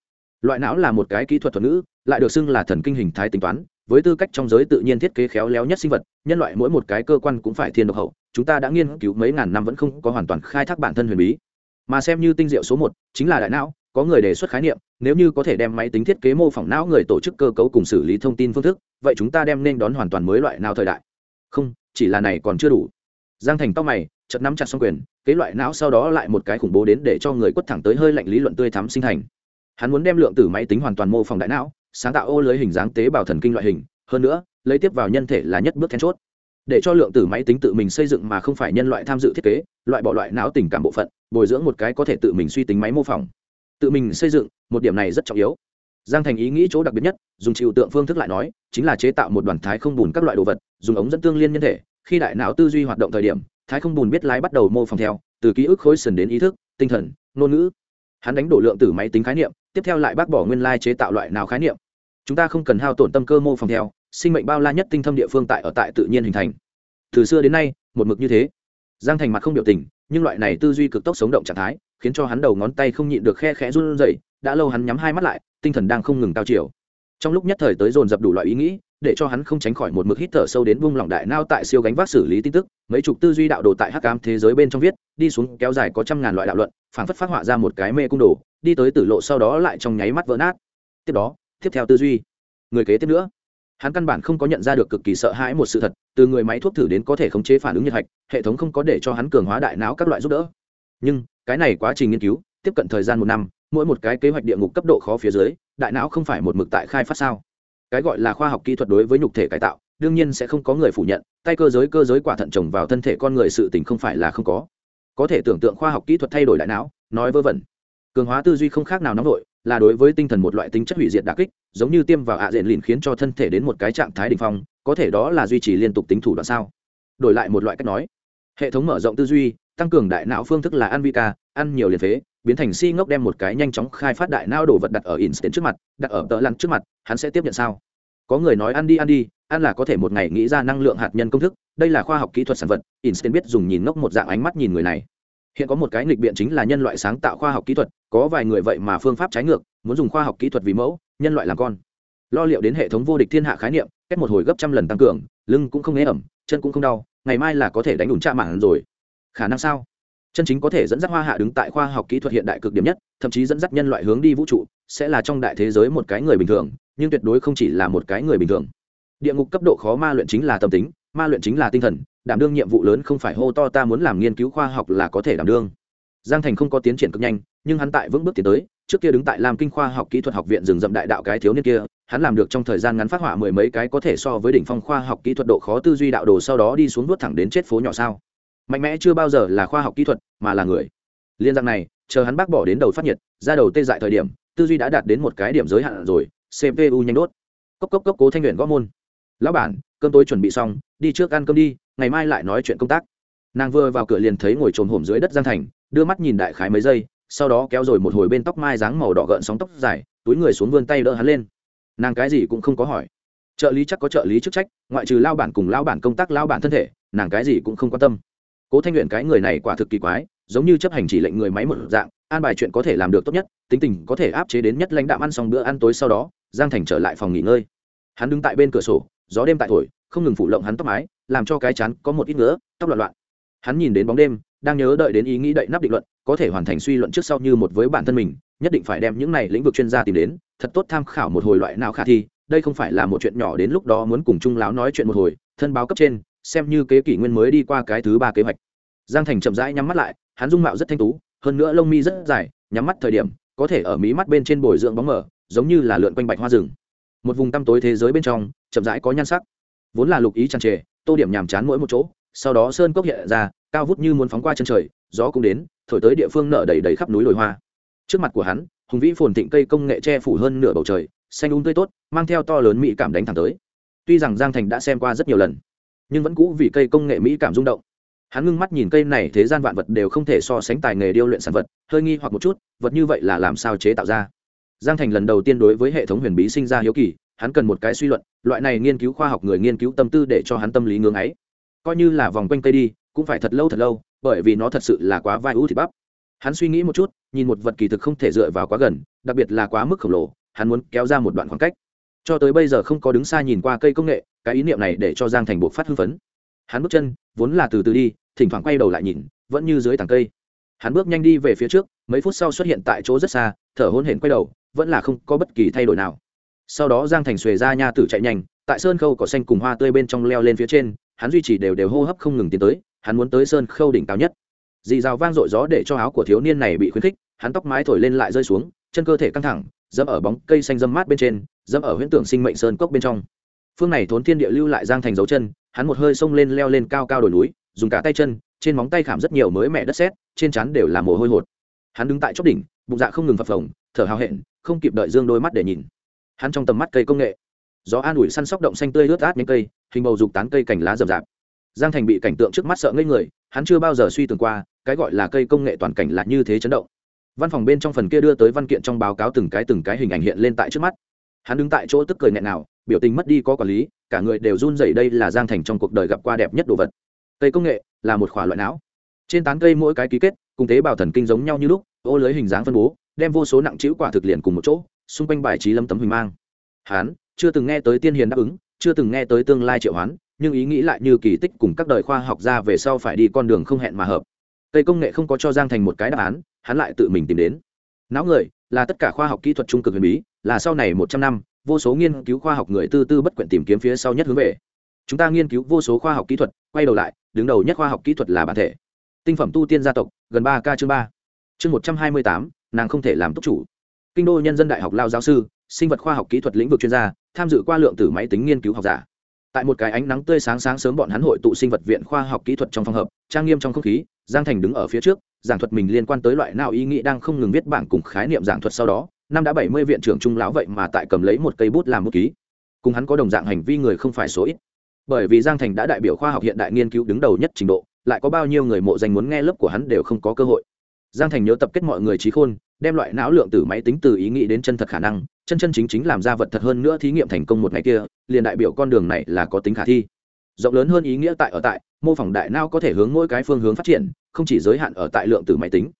Loại não là một cái kỹ thuật thuật ngữ, lại được xưng là thần kinh hình thái tính toán, với tư cách trong giới tự nhiên thiết kế khéo léo nhất sinh vật, nhân loại mỗi một cái cơ quan cũng phải thiên độc hậu, chúng ta đã nghiên cứu mấy ngàn năm vẫn không có hoàn toàn khai thác bản thân huyền bí. Mà xem như tinh diệu số một, chính là đại não có người đề xuất khái niệm, nếu như có thể đem máy tính thiết kế mô phỏng não người tổ chức cơ cấu cùng xử lý thông tin phương thức, vậy chúng ta đem nên đón hoàn toàn mới loại não thời đại. Không, chỉ là này còn chưa đủ. Giang thành tóc mày chật nắm chặt xong quyền, kế loại não sau đó lại một cái khủng bố đến để cho người quất thẳng tới hơi lạnh lý luận tươi thắm sinh thành. Hắn muốn đem lượng tử máy tính hoàn toàn mô phỏng đại não, sáng tạo ô lưới hình dáng tế bào thần kinh loại hình, hơn nữa, lấy tiếp vào nhân thể là nhất bước then chốt. Để cho lượng tử máy tính tự mình xây dựng mà không phải nhân loại tham dự thiết kế, loại bỏ loại não tình cảm bộ phận, bồi dưỡng một cái có thể tự mình suy tính máy mô phỏng tự mình xây dựng, một điểm này rất trọng yếu. Giang thành ý nghĩ chỗ đặc biệt nhất, dùng chịu tượng phương thức lại nói, chính là chế tạo một đoàn thái không bùn các loại đồ vật, dùng ống dẫn tương liên nhân thể, khi đại não tư duy hoạt động thời điểm, thái không bùn biết lái bắt đầu mô phỏng theo, từ ký ức khối sần đến ý thức, tinh thần, ngôn ngữ. Hắn đánh đổ lượng tử máy tính khái niệm, tiếp theo lại bác bỏ nguyên lai chế tạo loại nào khái niệm. Chúng ta không cần hao tổn tâm cơ mô phỏng theo, sinh mệnh bao la nhất tinh thâm địa phương tại ở tại tự nhiên hình thành. Từ xưa đến nay, một mực như thế. Giang thành mặt không biểu tình, nhưng loại này tư duy cực tốc sống động trạng thái khiến cho hắn đầu ngón tay không nhịn được khe khẽ run rẩy, đã lâu hắn nhắm hai mắt lại, tinh thần đang không ngừng cao chiều. Trong lúc nhất thời tới dồn dập đủ loại ý nghĩ, để cho hắn không tránh khỏi một mực hít thở sâu đến vung lòng đại nao tại siêu gánh vác xử lý tin tức, mấy chục tư duy đạo đồ tại hắc ám thế giới bên trong viết, đi xuống kéo dài có trăm ngàn loại đạo luận, phảng phất phát họa ra một cái mê cung đồ, đi tới tử lộ sau đó lại trong nháy mắt vỡ nát. Tiếp đó, tiếp theo tư duy. Người kế tiếp nữa. Hắn căn bản không có nhận ra được cực kỳ sợ hãi một sự thật, từ người máy thuốc thử đến có thể khống chế phản ứng nhiệt hạch, hệ thống không có để cho hắn cường hóa đại não các loại giúp đỡ. Nhưng cái này quá trình nghiên cứu, tiếp cận thời gian một năm, mỗi một cái kế hoạch địa ngục cấp độ khó phía dưới, đại não không phải một mực tại khai phát sao? Cái gọi là khoa học kỹ thuật đối với nhục thể cải tạo, đương nhiên sẽ không có người phủ nhận, tay cơ giới cơ giới quả thận trồng vào thân thể con người sự tình không phải là không có. Có thể tưởng tượng khoa học kỹ thuật thay đổi đại não, nói vớ vẩn. Cường hóa tư duy không khác nào nóng vội, là đối với tinh thần một loại tính chất hủy diệt đà kích, giống như tiêm vào ạ diện lìn khiến cho thân thể đến một cái trạng thái đình phong, có thể đó là duy trì liên tục tính thủ đoạn sao? Đổi lại một loại cách nói, hệ thống mở rộng tư duy tăng cường đại não phương thức là ăn vi ca ăn nhiều liền phế, biến thành si ngốc đem một cái nhanh chóng khai phát đại não đồ vật đặt ở instant trước mặt, đặt ở tợ lăn trước mặt, hắn sẽ tiếp nhận sao? Có người nói ăn đi ăn đi, ăn là có thể một ngày nghĩ ra năng lượng hạt nhân công thức, đây là khoa học kỹ thuật sản vật, instant biết dùng nhìn ngốc một dạng ánh mắt nhìn người này. Hiện có một cái nghịch biện chính là nhân loại sáng tạo khoa học kỹ thuật, có vài người vậy mà phương pháp trái ngược, muốn dùng khoa học kỹ thuật vì mẫu, nhân loại làm con. Lo liệu đến hệ thống vô địch thiên hạ khái niệm, cách một hồi gấp trăm lần tăng cường, lưng cũng không nghe ẩm, chân cũng không đau, ngày mai là có thể đánh đủ tra mạng rồi khả năng sao? Chân chính có thể dẫn dắt hoa hạ đứng tại khoa học kỹ thuật hiện đại cực điểm nhất, thậm chí dẫn dắt nhân loại hướng đi vũ trụ, sẽ là trong đại thế giới một cái người bình thường, nhưng tuyệt đối không chỉ là một cái người bình thường. Địa ngục cấp độ khó ma luyện chính là tâm tính, ma luyện chính là tinh thần, đảm đương nhiệm vụ lớn không phải hô to ta muốn làm nghiên cứu khoa học là có thể đảm đương. Giang thành không có tiến triển cực nhanh, nhưng hắn tại vững bước tiến tới, trước kia đứng tại làm kinh khoa học kỹ thuật học viện rừng rậm đại đạo cái thiếu niên kia, hắn làm được trong thời gian ngắn phát họa mười mấy cái có thể so với đỉnh phong khoa học kỹ thuật độ khó tư duy đạo đồ sau đó đi xuống vuốt thẳng đến chết phố nhỏ sao mạnh mẽ chưa bao giờ là khoa học kỹ thuật, mà là người. Liên dạng này, chờ hắn bác bỏ đến đầu phát nhiệt, ra đầu tê dại thời điểm, tư duy đã đạt đến một cái điểm giới hạn rồi cpu nhanh đốt. Cốc cốc cốc cố thanh luyện gõ môn. Lão bản, cơm tối chuẩn bị xong, đi trước ăn cơm đi, ngày mai lại nói chuyện công tác. Nàng vừa vào cửa liền thấy ngồi trồn hổm dưới đất giang thành, đưa mắt nhìn đại khái mấy giây, sau đó kéo rồi một hồi bên tóc mai dáng màu đỏ gợn sóng tóc dài, túi người xuống vươn tay đỡ hắn lên. Nàng cái gì cũng không có hỏi. Trợ lý chắc có trợ lý chức trách, ngoại trừ lao bản cùng lao bản công tác lao bản thân thể, nàng cái gì cũng không quan tâm cố thanh luyện cái người này quả thực kỳ quái, giống như chấp hành chỉ lệnh người máy một dạng, an bài chuyện có thể làm được tốt nhất, tính tình có thể áp chế đến nhất lãnh đạm ăn xong bữa ăn tối sau đó, giang thành trở lại phòng nghỉ ngơi. Hắn đứng tại bên cửa sổ, gió đêm tại thổi, không ngừng phủ lộng hắn tóc mái, làm cho cái chán có một ít nữa tóc loạn loạn. Hắn nhìn đến bóng đêm, đang nhớ đợi đến ý nghĩ đậy nắp định luận, có thể hoàn thành suy luận trước sau như một với bản thân mình, nhất định phải đem những này lĩnh vực chuyên gia tìm đến, thật tốt tham khảo một hồi loại nào khả thi, đây không phải là một chuyện nhỏ đến lúc đó muốn cùng trung láo nói chuyện một hồi, thân báo cấp trên xem như kế kỷ nguyên mới đi qua cái thứ ba kế hoạch. Giang thành chậm rãi nhắm mắt lại, hắn dung mạo rất thanh tú, hơn nữa lông mi rất dài, nhắm mắt thời điểm, có thể ở mí mắt bên trên bồi dưỡng bóng mở giống như là lượn quanh bạch hoa rừng. Một vùng tăm tối thế giới bên trong, chậm rãi có nhan sắc. Vốn là lục ý tràn trề, tô điểm nhàm chán mỗi một chỗ, sau đó sơn cốc hiện ra, cao vút như muốn phóng qua chân trời, gió cũng đến, thổi tới địa phương nở đầy đầy khắp núi đồi hoa. Trước mặt của hắn, hùng vĩ phồn thịnh cây công nghệ che phủ hơn nửa bầu trời, xanh úng tươi tốt, mang theo to lớn mỹ cảm đánh thẳng tới. Tuy rằng giang thành đã xem qua rất nhiều lần nhưng vẫn cũ vì cây công nghệ mỹ cảm rung động. Hắn ngưng mắt nhìn cây này, thế gian vạn vật đều không thể so sánh tài nghề điêu luyện sản vật, hơi nghi hoặc một chút, vật như vậy là làm sao chế tạo ra? Giang thành lần đầu tiên đối với hệ thống huyền bí sinh ra hiếu kỳ, hắn cần một cái suy luận, loại này nghiên cứu khoa học người nghiên cứu tâm tư để cho hắn tâm lý ngưỡng ấy. Coi như là vòng quanh cây đi, cũng phải thật lâu thật lâu, bởi vì nó thật sự là quá vai ưu thịt bắp. Hắn suy nghĩ một chút, nhìn một vật kỳ thực không thể dựa vào quá gần, đặc biệt là quá mức khổng lồ, hắn muốn kéo ra một đoạn khoảng cách cho tới bây giờ không có đứng xa nhìn qua cây công nghệ, cái ý niệm này để cho giang thành buộc phát hưng phấn. Hắn bước chân, vốn là từ từ đi, thỉnh thoảng quay đầu lại nhìn, vẫn như dưới tảng cây. Hắn bước nhanh đi về phía trước, mấy phút sau xuất hiện tại chỗ rất xa, thở hôn hển quay đầu, vẫn là không có bất kỳ thay đổi nào. Sau đó giang thành xuề ra nha tử chạy nhanh, tại sơn khâu cỏ xanh cùng hoa tươi bên trong leo lên phía trên, hắn duy trì đều đều hô hấp không ngừng tiến tới, hắn muốn tới sơn khâu đỉnh cao nhất. Dì rào vang dội gió để cho áo của thiếu niên này bị khuyến khích, hắn tóc mái thổi lên lại rơi xuống, chân cơ thể căng thẳng, dẫm ở bóng cây xanh dâm mát bên trên dẫm ở huyễn tưởng sinh mệnh sơn cốc bên trong. Phương này thốn thiên địa lưu lại giang thành dấu chân, hắn một hơi xông lên leo lên cao cao đồi núi, dùng cả tay chân, trên móng tay khảm rất nhiều mới mẹ đất sét, trên chắn đều là mồ hôi hột. Hắn đứng tại chóp đỉnh, bụng dạ không ngừng phập phồng, thở hào hẹn, không kịp đợi dương đôi mắt để nhìn. Hắn trong tầm mắt cây công nghệ. Gió an ủi săn sóc động xanh tươi ướt át những cây, hình bầu dục tán cây cành lá rậm rạp. Giang thành bị cảnh tượng trước mắt sợ ngây người, hắn chưa bao giờ suy tưởng qua, cái gọi là cây công nghệ toàn cảnh là như thế chấn động. Văn phòng bên trong phần kia đưa tới văn kiện trong báo cáo từng cái từng cái hình ảnh hiện lên tại trước mắt hắn đứng tại chỗ tức cười nghẹn nào, biểu tình mất đi có quản lý, cả người đều run rẩy đây là giang thành trong cuộc đời gặp qua đẹp nhất đồ vật. Cây công nghệ là một khỏa loại não. Trên tán cây mỗi cái ký kết, cùng tế bào thần kinh giống nhau như lúc, ô lưới hình dáng phân bố, đem vô số nặng chữ quả thực liền cùng một chỗ, xung quanh bài trí lâm tấm huỳnh mang. Hắn chưa từng nghe tới tiên hiền đáp ứng, chưa từng nghe tới tương lai triệu hoán, nhưng ý nghĩ lại như kỳ tích cùng các đời khoa học ra về sau phải đi con đường không hẹn mà hợp. Cây công nghệ không có cho giang thành một cái đáp án, hắn lại tự mình tìm đến não người, là tất cả khoa học kỹ thuật trung cực huyền bí, là sau này một trăm năm, vô số nghiên cứu khoa học người tư tư bất quyện tìm kiếm phía sau nhất hướng về. Chúng ta nghiên cứu vô số khoa học kỹ thuật, quay đầu lại, đứng đầu nhất khoa học kỹ thuật là bản thể. Tinh phẩm tu tiên gia tộc, gần ba k chương ba. Chương một trăm hai mươi tám, nàng không thể làm túc chủ. Kinh đô nhân dân đại học lao giáo sư, sinh vật khoa học kỹ thuật lĩnh vực chuyên gia, tham dự qua lượng tử máy tính nghiên cứu học giả. Tại một cái ánh nắng tươi sáng sáng sớm bọn hắn hội tụ sinh vật viện khoa học kỹ thuật trong phòng hợp, trang nghiêm trong không khí, giang thành đứng ở phía trước giảng thuật mình liên quan tới loại nào ý nghĩ đang không ngừng viết bảng cùng khái niệm giảng thuật sau đó, năm đã bảy mươi viện trưởng trung lão vậy mà tại cầm lấy một cây bút làm bút ký. Cùng hắn có đồng dạng hành vi người không phải số ít. Bởi vì giang thành đã đại biểu khoa học hiện đại nghiên cứu đứng đầu nhất trình độ, lại có bao nhiêu người mộ danh muốn nghe lớp của hắn đều không có cơ hội. Giang thành nhớ tập kết mọi người trí khôn, đem loại não lượng từ máy tính từ ý nghĩ đến chân thật khả năng, chân chân chính chính làm ra vật thật hơn nữa thí nghiệm thành công một ngày kia, liền đại biểu con đường này là có tính khả thi. Rộng lớn hơn ý nghĩa tại ở tại, mô phỏng đại não có thể hướng mỗi cái phương hướng phát triển không chỉ giới hạn ở tại lượng từ máy tính.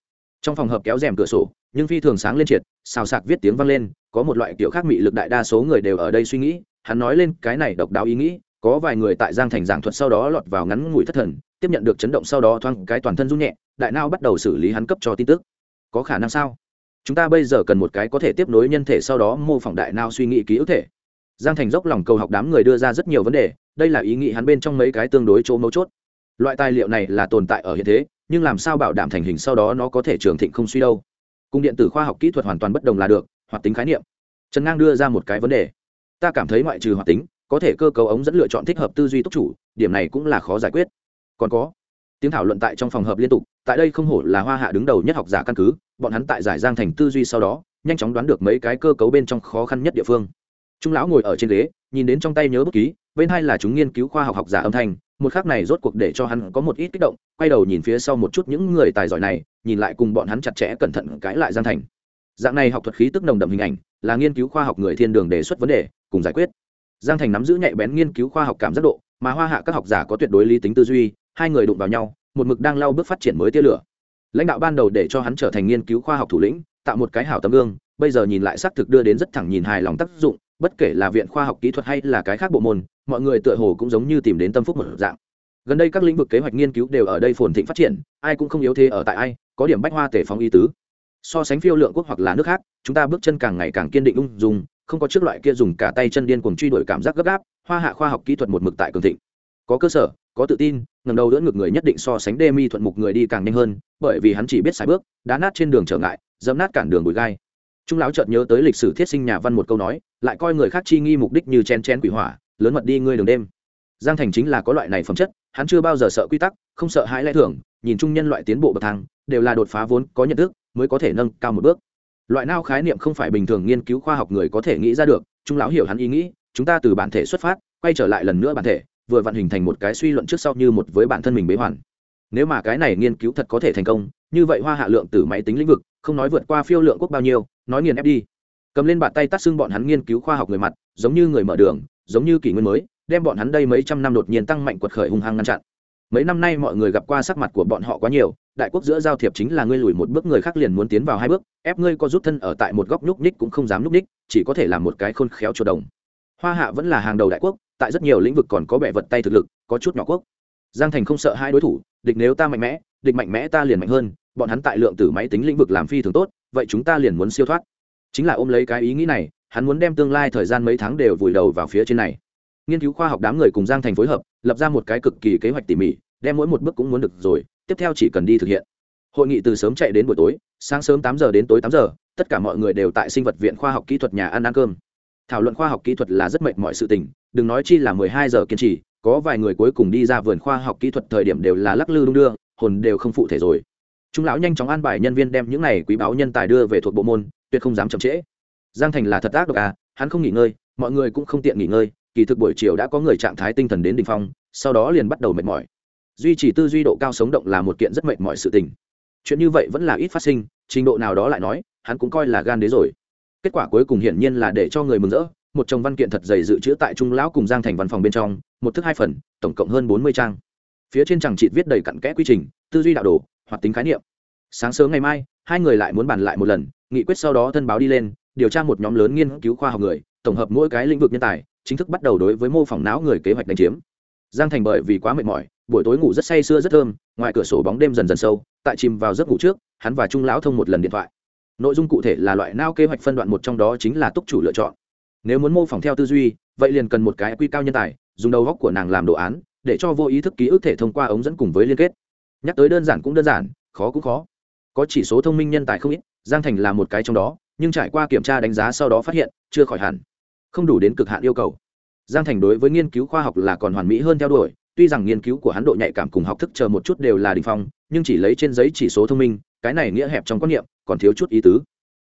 Trong phòng hợp kéo rèm cửa sổ, nhưng phi thường sáng lên triệt, xào sạc viết tiếng vang lên, có một loại kiểu khác mị lực đại đa số người đều ở đây suy nghĩ, hắn nói lên cái này độc đáo ý nghĩ, có vài người tại giang thành giảng thuật sau đó lọt vào ngắn ngủi thất thần, tiếp nhận được chấn động sau đó thoáng cái toàn thân run nhẹ, đại não bắt đầu xử lý hắn cấp cho tin tức. Có khả năng sao? Chúng ta bây giờ cần một cái có thể tiếp nối nhân thể sau đó mô phỏng đại não suy nghĩ ký ức thể. Giang thành dốc lòng cầu học đám người đưa ra rất nhiều vấn đề, đây là ý nghĩ hắn bên trong mấy cái tương đối chỗ mấu chốt. Loại tài liệu này là tồn tại ở hiện thế nhưng làm sao bảo đảm thành hình sau đó nó có thể trường thịnh không suy đâu? Cung điện tử khoa học kỹ thuật hoàn toàn bất đồng là được, hoạt tính khái niệm. Trần ngang đưa ra một cái vấn đề. Ta cảm thấy ngoại trừ hoạt tính, có thể cơ cấu ống dẫn lựa chọn thích hợp tư duy túc chủ, điểm này cũng là khó giải quyết. Còn có, tiếng thảo luận tại trong phòng hợp liên tục, tại đây không hổ là hoa hạ đứng đầu nhất học giả căn cứ, bọn hắn tại giải giang thành tư duy sau đó, nhanh chóng đoán được mấy cái cơ cấu bên trong khó khăn nhất địa phương. Trung lão ngồi ở trên ghế, nhìn đến trong tay nhớ bút ký, bên hai là chúng nghiên cứu khoa học học giả âm thanh một khắc này rốt cuộc để cho hắn có một ít kích động, quay đầu nhìn phía sau một chút những người tài giỏi này, nhìn lại cùng bọn hắn chặt chẽ, cẩn thận cãi lại giang thành. Dạng này học thuật khí tức nồng đậm hình ảnh, là nghiên cứu khoa học người thiên đường đề xuất vấn đề, cùng giải quyết. Giang thành nắm giữ nhạy bén nghiên cứu khoa học cảm giác độ, mà hoa hạ các học giả có tuyệt đối lý tính tư duy, hai người đụng vào nhau, một mực đang lau bước phát triển mới tia lửa. Lãnh đạo ban đầu để cho hắn trở thành nghiên cứu khoa học thủ lĩnh, tạo một cái hảo tấm gương, bây giờ nhìn lại xác thực đưa đến rất thẳng nhìn hài lòng tác dụng, bất kể là viện khoa học kỹ thuật hay là cái khác bộ môn mọi người tựa hồ cũng giống như tìm đến tâm phúc một dạng. Gần đây các lĩnh vực kế hoạch nghiên cứu đều ở đây phồn thịnh phát triển, ai cũng không yếu thế ở tại ai, có điểm bách hoa tể phóng y tứ. So sánh phiêu lượng quốc hoặc là nước khác, chúng ta bước chân càng ngày càng kiên định ung dung, không có trước loại kia dùng cả tay chân điên cuồng truy đuổi cảm giác gấp gáp, hoa hạ khoa học kỹ thuật một mực tại cường thịnh. Có cơ sở, có tự tin ngầm đầu đỡ ngược người nhất định so sánh đê mi thuận mục người đi càng nhanh hơn, bởi vì hắn chỉ biết xài bước, đá nát trên đường trở ngại, dẫm nát cản đường bụi gai. Trung lão chợt nhớ tới lịch sử thiết sinh nhà văn một câu nói, lại coi người khác chi nghi mục đích như chen chen quỷ hỏa lớn mật đi ngươi đường đêm. Giang thành chính là có loại này phẩm chất, hắn chưa bao giờ sợ quy tắc, không sợ hãi lẽ thường, nhìn chung nhân loại tiến bộ bậc thang, đều là đột phá vốn có nhận thức, mới có thể nâng cao một bước. Loại nào khái niệm không phải bình thường nghiên cứu khoa học người có thể nghĩ ra được chúng lão hiểu hắn ý nghĩ, chúng ta từ bản thể xuất phát, quay trở lại lần nữa bản thể, vừa vận hình thành một cái suy luận trước sau như một với bản thân mình bế hoàn. Nếu mà cái này nghiên cứu thật có thể thành công, như vậy hoa hạ lượng từ máy tính lĩnh vực, không nói vượt qua phiêu lượng quốc bao nhiêu, nói nghiền ép đi. Cầm lên bàn tay tắt xương bọn hắn nghiên cứu khoa học người mặt, giống như người mở đường giống như kỷ nguyên mới, đem bọn hắn đây mấy trăm năm đột nhiên tăng mạnh quật khởi hung hăng ngăn chặn. Mấy năm nay mọi người gặp qua sắc mặt của bọn họ quá nhiều, đại quốc giữa giao thiệp chính là ngươi lùi một bước, người khác liền muốn tiến vào hai bước, ép ngươi có rút thân ở tại một góc nhúc ních cũng không dám nhúc ních chỉ có thể làm một cái khôn khéo chủ đồng. Hoa hạ vẫn là hàng đầu đại quốc, tại rất nhiều lĩnh vực còn có bẻ vật tay thực lực, có chút nhỏ quốc. Giang thành không sợ hai đối thủ, địch nếu ta mạnh mẽ, địch mạnh mẽ ta liền mạnh hơn, bọn hắn tại lượng tử máy tính lĩnh vực làm phi thường tốt, vậy chúng ta liền muốn siêu thoát. Chính là ôm lấy cái ý nghĩ này hắn muốn đem tương lai thời gian mấy tháng đều vùi đầu vào phía trên này. Nghiên cứu khoa học đám người cùng giang thành phối hợp, lập ra một cái cực kỳ kế hoạch tỉ mỉ, đem mỗi một bước cũng muốn được rồi, tiếp theo chỉ cần đi thực hiện. Hội nghị từ sớm chạy đến buổi tối, sáng sớm tám giờ đến tối tám giờ, tất cả mọi người đều tại sinh vật viện khoa học kỹ thuật nhà ăn ăn cơm. Thảo luận khoa học kỹ thuật là rất mệt mọi sự tình, đừng nói chi là mười hai giờ kiên trì, có vài người cuối cùng đi ra vườn khoa học kỹ thuật thời điểm đều là lắc lư đung đưa, hồn đều không phụ thể rồi. Chúng lão nhanh chóng an bài nhân viên đem những này quý báo nhân tài đưa về thuộc bộ môn, tuyệt không dám chậm trễ giang thành là thật ác độc à hắn không nghỉ ngơi, mọi người cũng không tiện nghỉ ngơi, kỳ thực buổi chiều đã có người trạng thái tinh thần đến đ ỉ n h phong, sau đó liền bắt đầu mệt mỏi. Duy trì tư duy độ cao sống động là một kiện rất mệt mỏi sự tình. Chuyện như vậy vẫn là ít phát sinh, trình độ nào đó lại nói, hắn cũng coi là gan đế rồi. Kết quả cuối cùng hiển nhiên là để cho người mừng rỡ, một chồng văn kiện thật dày dự trữ tại trung lão cùng giang thành văn phòng bên trong, một thức hai phần, tổng cộng hơn bốn mươi trang. Phía trên chẳng chị viết đầy cặn kẽ quy trình, tư duy đạo đồ hoạt tính khái niệm. Sáng sớm ngày mai, hai người lại muốn bàn lại một lần, nghị quyết sau đó thân báo đi lên điều tra một nhóm lớn nghiên cứu khoa học người, tổng hợp mỗi cái lĩnh vực nhân tài, chính thức bắt đầu đối với mô phỏng não người kế hoạch đánh chiếm. Giang thành bởi vì quá mệt mỏi, buổi tối ngủ rất say sưa rất thơm, ngoài cửa sổ bóng đêm dần dần sâu, tại chìm vào giấc ngủ trước, hắn và trung lão thông một lần điện thoại. Nội dung cụ thể là loại não kế hoạch phân đoạn một trong đó chính là túc chủ lựa chọn. Nếu muốn mô phỏng theo tư duy, vậy liền cần một cái quy cao nhân tài, dùng đầu góc của nàng làm đồ án, để cho vô ý thức ký ức thể thông qua ống dẫn cùng với liên kết. Nhắc tới đơn giản cũng đơn giản, khó cũng khó. Có chỉ số thông minh nhân tài không ít, giang thành là một cái trong đó nhưng trải qua kiểm tra đánh giá sau đó phát hiện, chưa khỏi hẳn. Không đủ đến cực hạn yêu cầu. Giang thành đối với nghiên cứu khoa học là còn hoàn mỹ hơn theo đuổi, tuy rằng nghiên cứu của hắn độ nhạy cảm cùng học thức chờ một chút đều là đình phong, nhưng chỉ lấy trên giấy chỉ số thông minh, cái này nghĩa hẹp trong quan niệm, còn thiếu chút ý tứ.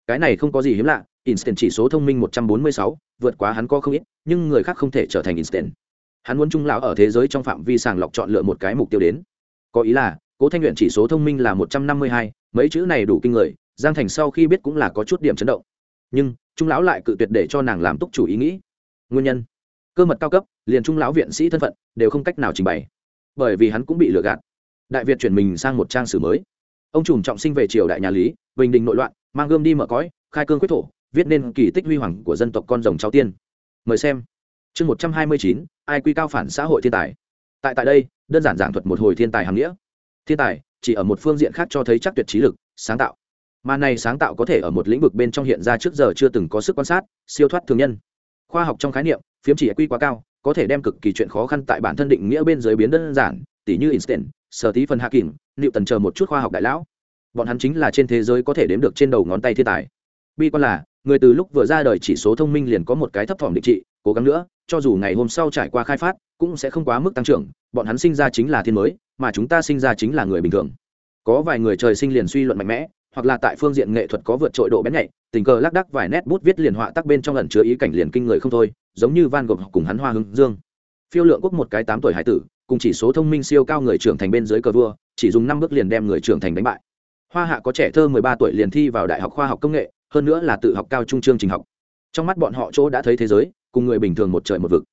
Cái này không có gì hiếm lạ instant chỉ số thông minh một trăm bốn mươi sáu, vượt quá hắn có không ít, nhưng người khác không thể trở thành instant hắn muốn trung lão ở thế giới trong phạm vi sàng lọc chọn lựa một cái mục tiêu đến. Có ý là, cố thanh luyện chỉ số thông minh là một trăm năm mươi hai, mấy chữ này đủ kinh người giang thành sau khi biết cũng là có chút điểm chấn động. Nhưng, trung lão lại cự tuyệt để cho nàng làm túc chủ ý nghĩ. Nguyên nhân? Cơ mật cao cấp, liền trung lão viện sĩ thân phận, đều không cách nào trình bày. Bởi vì hắn cũng bị lừa gạt. Đại việt chuyển mình sang một trang sử mới. Ông trùm trọng sinh về triều đại nhà lý, bình định nội loạn, mang gươm đi mở cõi, khai cương quyết thổ, viết nên kỳ tích huy hoàng của dân tộc con rồng cháu tiên. Mời xem. Chương một trăm hai mươi chín, ai quy cao phản xã hội thiên tài. Tại tại đây, đơn giản giảng thuật một hồi thiên tài hàm nghĩa. Thiên tài, chỉ ở một phương diện khác cho thấy chắc tuyệt trí lực, sáng tạo mà này sáng tạo có thể ở một lĩnh vực bên trong hiện ra trước giờ chưa từng có sức quan sát, siêu thoát thường nhân. Khoa học trong khái niệm, phiếm chỉ quy quá cao, có thể đem cực kỳ chuyện khó khăn tại bản thân định nghĩa bên dưới biến đơn giản, tỉ như instant sở tí phần hạ kỳnh liệu tần chờ một chút khoa học đại lão. Bọn hắn chính là trên thế giới có thể đếm được trên đầu ngón tay thiên tài. Bi quan là, người từ lúc vừa ra đời chỉ số thông minh liền có một cái thấp thỏm định trị, cố gắng nữa, cho dù ngày hôm sau trải qua khai phát, cũng sẽ không quá mức tăng trưởng, bọn hắn sinh ra chính là thiên mới, mà chúng ta sinh ra chính là người bình thường. Có vài người trời sinh liền suy luận mạnh mẽ hoặc là tại phương diện nghệ thuật có vượt trội độ bén nhạy, tình cờ lác đắc vài nét bút viết liền họa tắc bên trong lần chứa ý cảnh liền kinh người không thôi, giống như van gogh cùng hắn hoa hưng dương. Phiêu lượng quốc một cái tám tuổi hải tử, cùng chỉ số thông minh siêu cao người trưởng thành bên dưới cờ vua, chỉ dùng năm bước liền đem người trưởng thành đánh bại. Hoa hạ có trẻ thơ mười ba tuổi liền thi vào đại học khoa học công nghệ, hơn nữa là tự học cao trung chương trình học. Trong mắt bọn họ chỗ đã thấy thế giới, cùng người bình thường một trời một vực.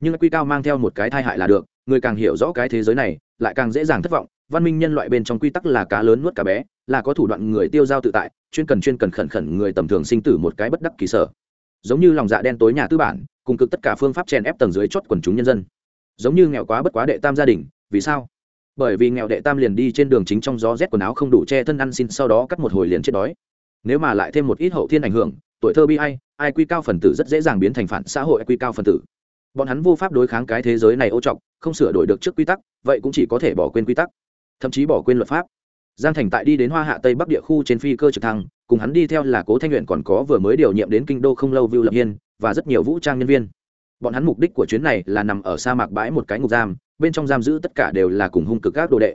Nhưng quy cao mang theo một cái thai hại là được, người càng hiểu rõ cái thế giới này, lại càng dễ dàng thất vọng, văn minh nhân loại bên trong quy tắc là cá lớn nuốt cá bé là có thủ đoạn người tiêu giao tự tại, chuyên cần chuyên cần khẩn khẩn người tầm thường sinh tử một cái bất đắc kỳ sở. Giống như lòng dạ đen tối nhà tư bản, cùng cực tất cả phương pháp chèn ép tầng dưới chót quần chúng nhân dân. Giống như nghèo quá bất quá đệ tam gia đình, vì sao? Bởi vì nghèo đệ tam liền đi trên đường chính trong gió rét quần áo không đủ che thân ăn xin sau đó cắt một hồi liền chết đói. Nếu mà lại thêm một ít hậu thiên ảnh hưởng, tuổi thơ bi ai ai quy cao phần tử rất dễ dàng biến thành phản xã hội quy cao phần tử. Bọn hắn vô pháp đối kháng cái thế giới này ô trọc, không sửa đổi được trước quy tắc, vậy cũng chỉ có thể bỏ quên quy tắc, thậm chí bỏ quên luật pháp giang thành tại đi đến hoa hạ tây bắc địa khu trên phi cơ trực thăng, cùng hắn đi theo là cố thanh luyện còn có vừa mới điều nhiệm đến kinh đô không lâu vưu lập hiên, và rất nhiều vũ trang nhân viên. Bọn hắn mục đích của chuyến này là nằm ở sa mạc bãi một cái ngục giam, bên trong giam giữ tất cả đều là cùng hung cực các đồ đệ.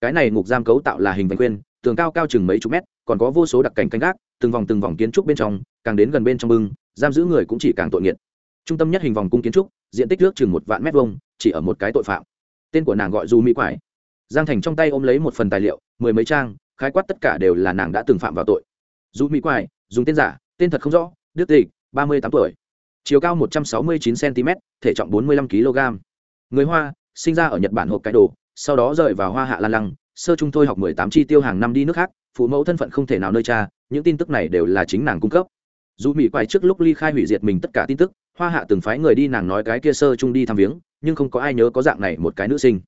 Cái này ngục giam cấu tạo là hình vành khuyên, tường cao cao chừng mấy chục mét, còn có vô số đặc cảnh canh gác, từng vòng từng vòng kiến trúc bên trong, càng đến gần bên trong bưng, giam giữ người cũng chỉ càng tội nghiệt. Trung tâm nhất hình vòng cung kiến trúc, diện tích nước chừng một vạn mét vuông, chỉ ở một cái tội phạm. Tên của nàng gọi du mỹ quải giang thành trong tay ôm lấy một phần tài liệu, mười mấy trang, khái quát tất cả đều là nàng đã từng phạm vào tội. Dù mỹ quài, dùng tên giả, tên thật không rõ, đức tịch, ba mươi tám tuổi. Chiều cao một trăm sáu mươi chín cm thể trọng bốn mươi lăm kg người hoa, sinh ra ở nhật bản hộp cái đồ, sau đó rời vào hoa hạ lan lăng, sơ trung thôi học mười tám chi tiêu hàng năm đi nước khác, phụ mẫu thân phận không thể nào nơi cha những tin tức này đều là chính nàng cung cấp. Dù mỹ quay trước lúc ly khai hủy diệt mình tất cả tin tức, hoa hạ từng phái người đi nàng nói cái kia sơ trung đi thăm viếng, nhưng không có ai nhớ có dạng này một cái nữ sinh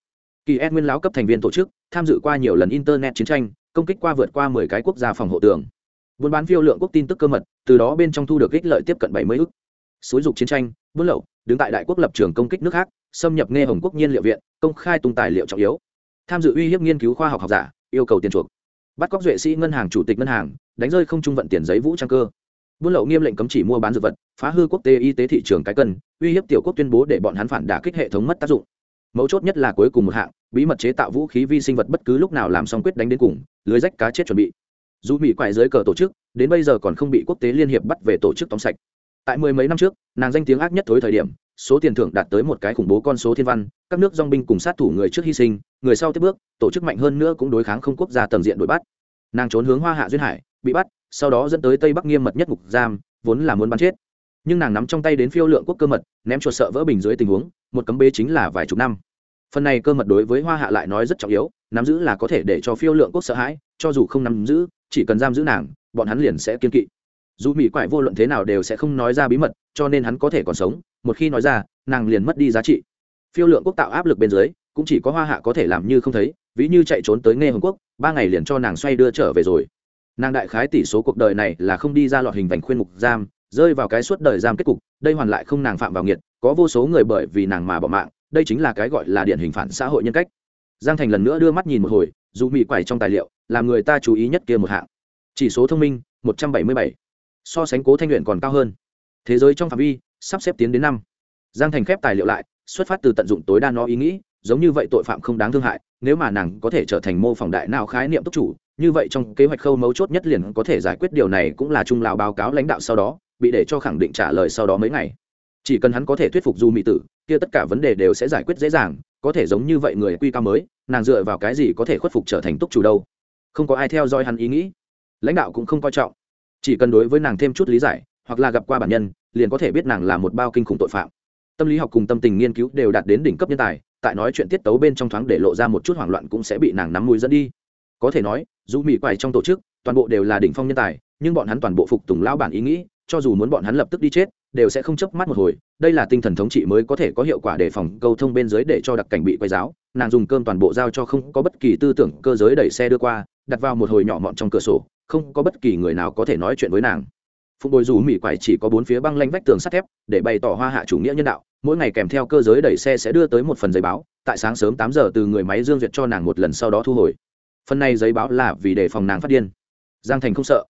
kỳ ed nguyên lão cấp thành viên tổ chức, tham dự qua nhiều lần internet chiến tranh, công kích qua vượt qua mười cái quốc gia phòng hộ tường. Buôn bán phiêu lượng quốc tin tức cơ mật, từ đó bên trong thu được ích lợi tiếp cận bảy mươi ức xúi dục chiến tranh, buôn lậu, đứng tại đại quốc lập trường công kích nước khác, xâm nhập nghe hồng quốc nhiên liệu viện, công khai tung tài liệu trọng yếu. Tham dự uy hiếp nghiên cứu khoa học học giả, yêu cầu tiền chuộc. Bắt cóc duệ sĩ ngân hàng chủ tịch ngân hàng, đánh rơi không trung vận tiền giấy vũ trang cơ. Buôn lậu nghiêm lệnh cấm chỉ mua bán dược vật, phá hư quốc tế y tế thị trường cái cân, uy hiếp tiểu quốc tuyên bố để bọn hắn phản đả kích hệ thống mất tác dụng mấu chốt nhất là cuối cùng một hạng, bí mật chế tạo vũ khí vi sinh vật bất cứ lúc nào làm xong quyết đánh đến cùng, lưới rách cá chết chuẩn bị. Dù mỹ quại dưới cờ tổ chức, đến bây giờ còn không bị quốc tế liên hiệp bắt về tổ chức tóm sạch. Tại mười mấy năm trước, nàng danh tiếng ác nhất thối thời điểm, số tiền thưởng đạt tới một cái khủng bố con số thiên văn, các nước dong binh cùng sát thủ người trước hy sinh, người sau tiếp bước, tổ chức mạnh hơn nữa cũng đối kháng không quốc gia tầm diện đuổi bắt. Nàng trốn hướng hoa hạ duyên hải, bị bắt, sau đó dẫn tới tây bắc nghiêm mật nhất ngục giam, vốn là muốn bắn chết. Nhưng nàng nắm trong tay đến phiêu lượng quốc cơ mật, ném chuột sợ vỡ bình dưới tình huống, một cấm bế chính là vài chục năm phần này cơ mật đối với hoa hạ lại nói rất trọng yếu, nắm giữ là có thể để cho phiêu lượng quốc sợ hãi, cho dù không nắm giữ, chỉ cần giam giữ nàng, bọn hắn liền sẽ kiên kỵ. Dù mỹ quại vô luận thế nào đều sẽ không nói ra bí mật, cho nên hắn có thể còn sống, một khi nói ra, nàng liền mất đi giá trị. Phiêu lượng quốc tạo áp lực bên dưới, cũng chỉ có hoa hạ có thể làm như không thấy, ví như chạy trốn tới nghe hồng quốc, ba ngày liền cho nàng xoay đưa trở về rồi. Nàng đại khái tỷ số cuộc đời này là không đi ra lọt hình vành khuyên mục giam, rơi vào cái suốt đời giam kết cục, đây hoàn lại không nàng phạm vào nghiệt, có vô số người bởi vì nàng mà bỏ mạng đây chính là cái gọi là điển hình phản xã hội nhân cách. Giang thành lần nữa đưa mắt nhìn một hồi, dù mỹ quải trong tài liệu, làm người ta chú ý nhất kia một hạng. Chỉ số thông minh, một trăm bảy mươi bảy. So sánh cố thanh luyện còn cao hơn. Thế giới trong phạm vi, sắp xếp tiến đến năm. Giang thành khép tài liệu lại, xuất phát từ tận dụng tối đa nó ý nghĩ, giống như vậy tội phạm không đáng thương hại, nếu mà nàng có thể trở thành mô phỏng đại nào khái niệm túc chủ, như vậy trong kế hoạch khâu mấu chốt nhất liền có thể giải quyết điều này cũng là trung lào báo cáo lãnh đạo sau đó, bị để cho khẳng định trả lời sau đó mấy ngày chỉ cần hắn có thể thuyết phục du mỹ tử, kia tất cả vấn đề đều sẽ giải quyết dễ dàng, có thể giống như vậy người quy cao mới, nàng dựa vào cái gì có thể khuất phục trở thành túc chủ đâu? Không có ai theo dõi hắn ý nghĩ. Lãnh đạo cũng không coi trọng. Chỉ cần đối với nàng thêm chút lý giải, hoặc là gặp qua bản nhân, liền có thể biết nàng là một bao kinh khủng tội phạm. Tâm lý học cùng tâm tình nghiên cứu đều đạt đến đỉnh cấp nhân tài, tại nói chuyện tiết tấu bên trong thoáng để lộ ra một chút hoảng loạn cũng sẽ bị nàng nắm mũi dẫn đi. Có thể nói, dù mỹ quải trong tổ chức, toàn bộ đều là đỉnh phong nhân tài, nhưng bọn hắn toàn bộ phục tùng lao bản ý nghĩ, cho dù muốn bọn hắn lập tức đi chết đều sẽ không chớp mắt một hồi, đây là tinh thần thống trị mới có thể có hiệu quả để phòng câu thông bên dưới để cho đặc cảnh bị quay giáo nàng dùng cơm toàn bộ giao cho không có bất kỳ tư tưởng, cơ giới đẩy xe đưa qua, đặt vào một hồi nhỏ mọn trong cửa sổ, không có bất kỳ người nào có thể nói chuyện với nàng. Phục bồi dù mỹ quải chỉ có bốn phía băng lanh vách tường sắt thép, để bày tỏ hoa hạ chủ nghĩa nhân đạo. Mỗi ngày kèm theo cơ giới đẩy xe sẽ đưa tới một phần giấy báo, tại sáng sớm tám giờ từ người máy dương duyệt cho nàng một lần sau đó thu hồi. Phần này giấy báo là vì đề phòng nàng phát điên. Giang thành không sợ.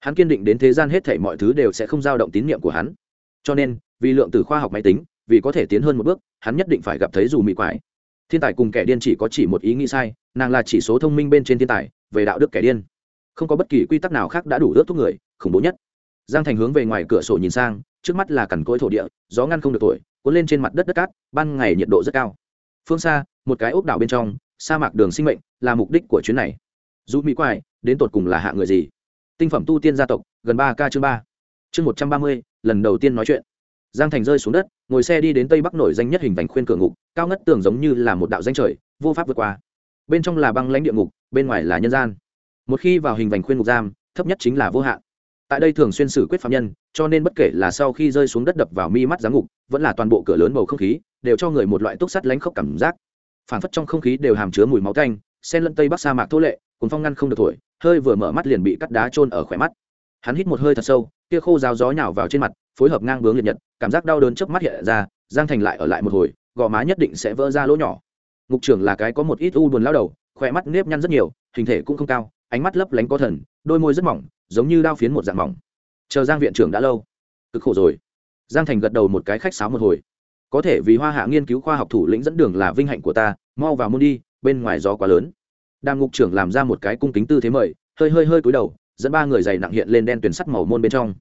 Hắn kiên định đến thế gian hết thảy mọi thứ đều sẽ không dao động tín nhiệm của hắn cho nên, vì lượng từ khoa học máy tính, vì có thể tiến hơn một bước, hắn nhất định phải gặp thấy dù mỹ quái. Thiên tài cùng kẻ điên chỉ có chỉ một ý nghĩ sai, nàng là chỉ số thông minh bên trên thiên tài, về đạo đức kẻ điên. Không có bất kỳ quy tắc nào khác đã đủ ước thuốc người, khủng bố nhất. Giang thành hướng về ngoài cửa sổ nhìn sang, trước mắt là cằn cỗi thổ địa, gió ngăn không được tuổi cuốn lên trên mặt đất đất cát, ban ngày nhiệt độ rất cao. Phương xa, một cái ốc đảo bên trong, sa mạc đường sinh mệnh, là mục đích của chuyến này. Dù mỹ quái, đến tột cùng là hạ người gì? Tinh phẩm tu tiên gia tộc, gần ba k chương ba chương một trăm ba mươi, lần đầu tiên nói chuyện. Giang thành rơi xuống đất, ngồi xe đi đến tây bắc nổi danh nhất hình vành khuyên cửa ngục, cao ngất tường giống như là một đạo danh trời, vô pháp vượt qua. Bên trong là băng lãnh địa ngục, bên ngoài là nhân gian. Một khi vào hình vành khuyên ngục giam, thấp nhất chính là vô hạn. Tại đây thường xuyên xử quyết phạm nhân, cho nên bất kể là sau khi rơi xuống đất đập vào mi mắt giám ngục, vẫn là toàn bộ cửa lớn bầu không khí, đều cho người một loại túc sắt lánh khốc cảm giác. Phản phất trong không khí đều hàm chứa mùi máu canh sen lẫn tây bắc sa mạc thô lệ, cuốn phong ngăn không được thổi, hơi vừa mở mắt liền bị cắt đá trôn ở khỏe mắt hắn hít một hơi thật sâu, kia khô ráo gió nhào vào trên mặt, phối hợp ngang bướng liệt nhật, cảm giác đau đớn trước mắt hiện ra, giang thành lại ở lại một hồi, gò má nhất định sẽ vỡ ra lỗ nhỏ. Ngục trưởng là cái có một ít u buồn lao đầu, khỏe mắt nếp nhăn rất nhiều, hình thể cũng không cao, ánh mắt lấp lánh có thần, đôi môi rất mỏng, giống như đao phiến một dạng mỏng. Chờ giang viện trưởng đã lâu. Cực khổ rồi. Giang thành gật đầu một cái khách sáo một hồi. Có thể vì hoa hạ nghiên cứu khoa học thủ lĩnh dẫn đường là vinh hạnh của ta, mau vào môn đi, bên ngoài gió quá lớn. Đàm ngục trưởng làm ra một cái cung kính tư thế mời, hơi hơi hơi cúi đầu dẫn ba người dày nặng hiện lên đen tuyển sắt màu môn bên trong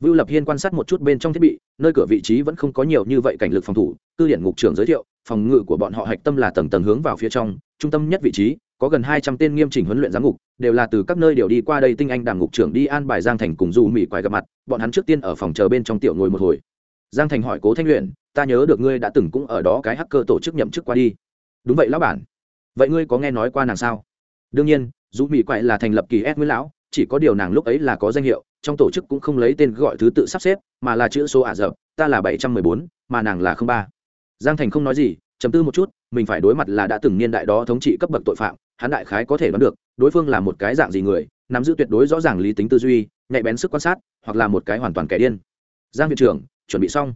Vưu Lập Hiên quan sát một chút bên trong thiết bị, nơi cửa vị trí vẫn không có nhiều như vậy cảnh lực phòng thủ, tư điển ngục trưởng giới thiệu, phòng ngự của bọn họ hạch tâm là tầng tầng hướng vào phía trong, trung tâm nhất vị trí, có gần hai trăm tên nghiêm chỉnh huấn luyện giám ngục, đều là từ các nơi đều đi qua đây tinh anh đàm ngục trưởng đi an bài Giang Thành cùng Du Mỹ quái gặp mặt, bọn hắn trước tiên ở phòng chờ bên trong tiểu ngồi một hồi. Giang Thành hỏi Cố Thanh Luyện, ta nhớ được ngươi đã từng cũng ở đó cái hacker tổ chức nhậm chức qua đi. Đúng vậy lão bản. Vậy ngươi có nghe nói qua nàng sao? Đương nhiên, Du Mỹ quại là thành lập kỳ S Nguyễn lão, chỉ có điều nàng lúc ấy là có danh hiệu, trong tổ chức cũng không lấy tên gọi thứ tự sắp xếp mà là chữ số ả rập ta là bảy trăm mười bốn mà nàng là không ba. Giang thành không nói gì chấm tư một chút mình phải đối mặt là đã từng niên đại đó thống trị cấp bậc tội phạm hắn đại khái có thể đoán được đối phương là một cái dạng gì người nắm giữ tuyệt đối rõ ràng lý tính tư duy nhạy bén sức quan sát hoặc là một cái hoàn toàn kẻ điên. Giang viện trưởng chuẩn bị xong.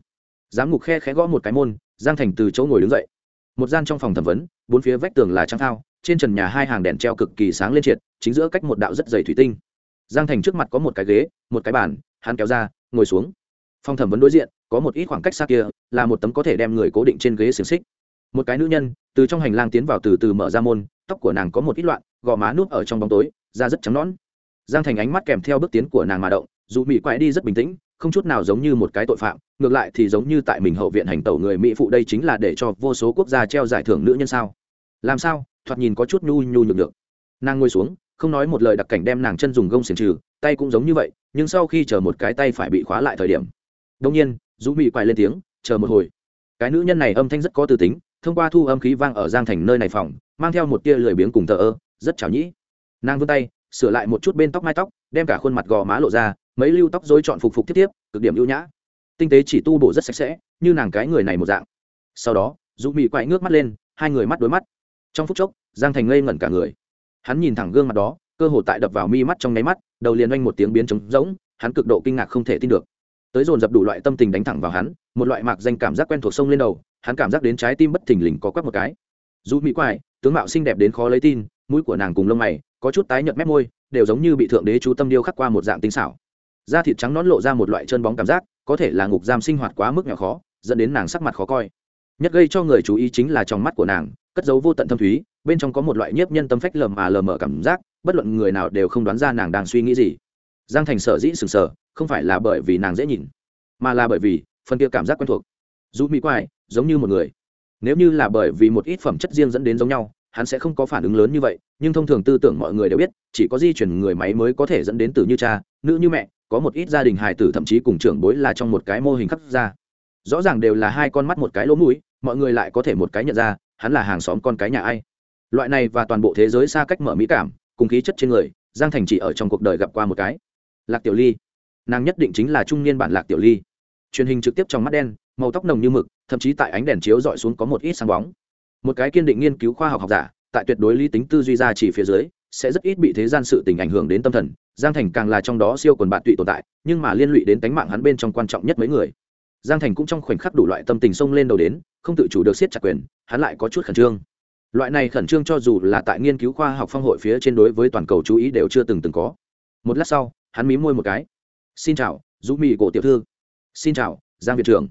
Giám ngục khe khẽ gõ một cái môn giang thành từ chỗ ngồi đứng dậy. Một gian trong phòng thẩm vấn bốn phía vách tường là trắng thao trên trần nhà hai hàng đèn treo cực kỳ sáng lên triệt chính giữa cách một đạo rất dày thủy tinh giang thành trước mặt có một cái ghế, một cái bàn, hắn kéo ra, ngồi xuống. Phòng thẩm vấn đối diện, có một ít khoảng cách xa kia, là một tấm có thể đem người cố định trên ghế xiềng xích. Một cái nữ nhân, từ trong hành lang tiến vào từ từ mở ra môn, tóc của nàng có một ít loạn, gò má núp ở trong bóng tối, da rất trắng nõn. Giang thành ánh mắt kèm theo bước tiến của nàng mà động, dù mỹ quay đi rất bình tĩnh, không chút nào giống như một cái tội phạm, ngược lại thì giống như tại mình hậu viện hành tẩu người mỹ phụ đây chính là để cho vô số quốc gia treo giải thưởng nữ nhân sao. Làm sao? Thoạt nhìn có chút nhu nhu nhược được nàng ngồi xuống không nói một lời đặc cảnh đem nàng chân dùng gông xiềng trừ, tay cũng giống như vậy, nhưng sau khi chờ một cái tay phải bị khóa lại thời điểm đông nhiên, dũ bị quay lên tiếng, chờ một hồi. Cái nữ nhân này âm thanh rất có tư tính, thông qua thu âm khí vang ở giang thành nơi này phòng, mang theo một tia lười biếng cùng thờ ơ, rất chảo nhĩ. Nàng vươn tay, sửa lại một chút bên tóc mai tóc, đem cả khuôn mặt gò má lộ ra, mấy lưu tóc dối chọn phục phục tiếp tiếp, cực điểm ưu nhã. Tinh tế chỉ tu bổ rất sạch sẽ, như nàng cái người này một dạng. Sau đó, dũ bị quay ngước mắt lên, hai người mắt đối mắt. Trong phút chốc, giang thành ngây ngẩn cả người hắn nhìn thẳng gương mặt đó, cơ hồ tại đập vào mi mắt trong nháy mắt, đầu liền oanh một tiếng biến trống rỗng, hắn cực độ kinh ngạc không thể tin được. Tới dồn dập đủ loại tâm tình đánh thẳng vào hắn, một loại mạc danh cảm giác quen thuộc sông lên đầu, hắn cảm giác đến trái tim bất thình lình có quắc một cái. Dù mỹ quại tướng mạo xinh đẹp đến khó lấy tin, mũi của nàng cùng lông mày, có chút tái nhợt mép môi, đều giống như bị thượng đế chú tâm điêu khắc qua một dạng tinh xảo. Da thịt trắng nón lộ ra một loại chân bóng cảm giác, có thể là ngục giam sinh hoạt quá mức nhỏ khó, dẫn đến nàng sắc mặt khó coi. Nhất gây cho người chú ý chính là trong mắt của nàng, cất dấu vô tận thâm thúy bên trong có một loại nhiếp nhân tâm phách lờ mà lờ mờ cảm giác, bất luận người nào đều không đoán ra nàng đang suy nghĩ gì. Giang thành sở dĩ sừng sờ, không phải là bởi vì nàng dễ nhìn, mà là bởi vì phần kia cảm giác quen thuộc. Dù mỹ quai giống như một người. Nếu như là bởi vì một ít phẩm chất riêng dẫn đến giống nhau, hắn sẽ không có phản ứng lớn như vậy, nhưng thông thường tư tưởng mọi người đều biết, chỉ có di chuyển người máy mới có thể dẫn đến tử như cha, nữ như mẹ, có một ít gia đình hài tử thậm chí cùng trưởng bối là trong một cái mô hình khắc ra. Rõ ràng đều là hai con mắt một cái lỗ mũi, mọi người lại có thể một cái nhận ra, hắn là hàng xóm con cái nhà ai loại này và toàn bộ thế giới xa cách mở mỹ cảm, cùng khí chất trên người, giang thành chỉ ở trong cuộc đời gặp qua một cái. Lạc tiểu ly. Nàng nhất định chính là trung niên bản lạc tiểu ly. Truyền hình trực tiếp trong mắt đen, màu tóc nồng như mực, thậm chí tại ánh đèn chiếu dọi xuống có một ít sáng bóng. Một cái kiên định nghiên cứu khoa học học giả, tại tuyệt đối lý tính tư duy ra chỉ phía dưới, sẽ rất ít bị thế gian sự tình ảnh hưởng đến tâm thần. Giang thành càng là trong đó siêu quần bạn tụy tồn tại, nhưng mà liên lụy đến tánh mạng hắn bên trong quan trọng nhất mấy người. Giang thành cũng trong khoảnh khắc đủ loại tâm tình xông lên đầu đến, không tự chủ được siết chặt quyền, hắn lại có chút khẩn trương loại này khẩn trương cho dù là tại nghiên cứu khoa học phong hội phía trên đối với toàn cầu chú ý đều chưa từng từng có. Một lát sau, hắn mí môi một cái. Xin chào, dũ mì cổ tiểu thư. Xin chào, giang viện trưởng.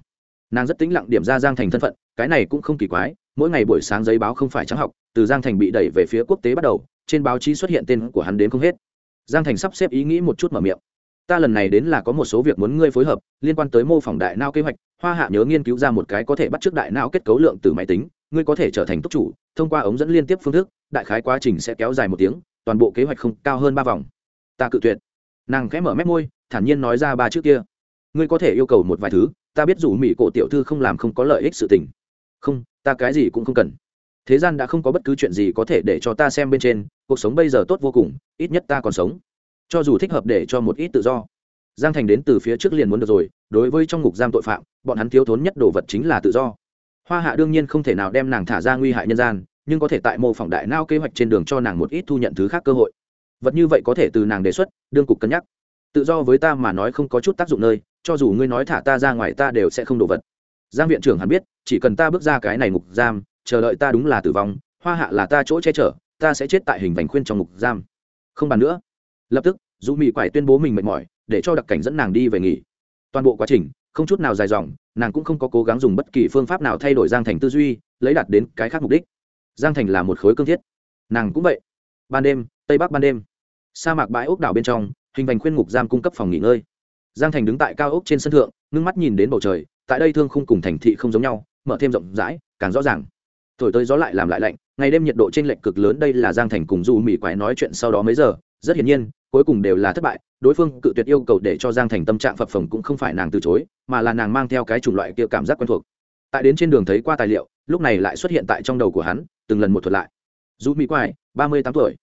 Nàng rất tĩnh lặng điểm ra giang thành thân phận, cái này cũng không kỳ quái, mỗi ngày buổi sáng giấy báo không phải trắng học, từ giang thành bị đẩy về phía quốc tế bắt đầu, trên báo chí xuất hiện tên của hắn đến không hết. Giang thành sắp xếp ý nghĩ một chút mở miệng. Ta lần này đến là có một số việc muốn ngươi phối hợp, liên quan tới mô phỏng đại não kế hoạch, hoa hạ nhớ nghiên cứu ra một cái có thể bắt t r ư ớ c đại não kết cấu lượng từ máy tính ngươi có thể trở thành túc chủ, thông qua ống dẫn liên tiếp phương thức, đại khái quá trình sẽ kéo dài một tiếng, toàn bộ kế hoạch không, cao hơn ba vòng. Ta cự tuyệt. Nàng khẽ mở mép môi, thản nhiên nói ra ba trước kia. Ngươi có thể yêu cầu một vài thứ, ta biết dù mỹ cổ tiểu thư không làm không có lợi ích sự tình. Không, ta cái gì cũng không cần. Thế gian đã không có bất cứ chuyện gì có thể để cho ta xem bên trên, cuộc sống bây giờ tốt vô cùng, ít nhất ta còn sống. Cho dù thích hợp để cho một ít tự do. Giang thành đến từ phía trước liền muốn được rồi, đối với trong ngục giam tội phạm, bọn hắn thiếu thốn nhất đồ vật chính là tự do hoa hạ đương nhiên không thể nào đem nàng thả ra nguy hại nhân gian, nhưng có thể tại mô phỏng đại nao kế hoạch trên đường cho nàng một ít thu nhận thứ khác cơ hội. Vật như vậy có thể từ nàng đề xuất, đương cục cân nhắc. Tự do với ta mà nói không có chút tác dụng nơi, cho dù ngươi nói thả ta ra ngoài ta đều sẽ không đồ vật. Giang viện trưởng hắn biết, chỉ cần ta bước ra cái này ngục giam, chờ đợi ta đúng là tử vong, hoa hạ là ta chỗ che chở, ta sẽ chết tại hình vành khuyên trong ngục giam. Không bàn nữa. Lập tức dù mỹ quải tuyên bố mình mệt mỏi, để cho đặc cảnh dẫn nàng đi về nghỉ. Toàn bộ quá trình không chút nào dài dòng, nàng cũng không có cố gắng dùng bất kỳ phương pháp nào thay đổi giang thành tư duy, lấy đạt đến cái khác mục đích. Giang thành là một khối cương thiết. Nàng cũng vậy. Ban đêm, tây bắc ban đêm. Sa mạc bãi ốc đảo bên trong, hình vành khuyên ngục giam cung cấp phòng nghỉ ngơi. Giang thành đứng tại cao ốc trên sân thượng, ngưng mắt nhìn đến bầu trời, tại đây thương khung cùng thành thị không giống nhau, mở thêm rộng rãi, càng rõ ràng. Thổi tới gió lại làm lại lạnh, ngày đêm nhiệt độ trên lệch cực lớn, đây là giang thành cùng du mỹ quái nói chuyện sau đó mấy giờ. Rất hiển nhiên cuối cùng đều là thất bại, đối phương cự tuyệt yêu cầu để cho giang thành tâm trạng phập phồng cũng không phải nàng từ chối, mà là nàng mang theo cái chủng loại kia cảm giác quen thuộc. Tại đến trên đường thấy qua tài liệu, lúc này lại xuất hiện tại trong đầu của hắn, từng lần một thuật lại. Dù mỹ quai ba mươi tám tuổi,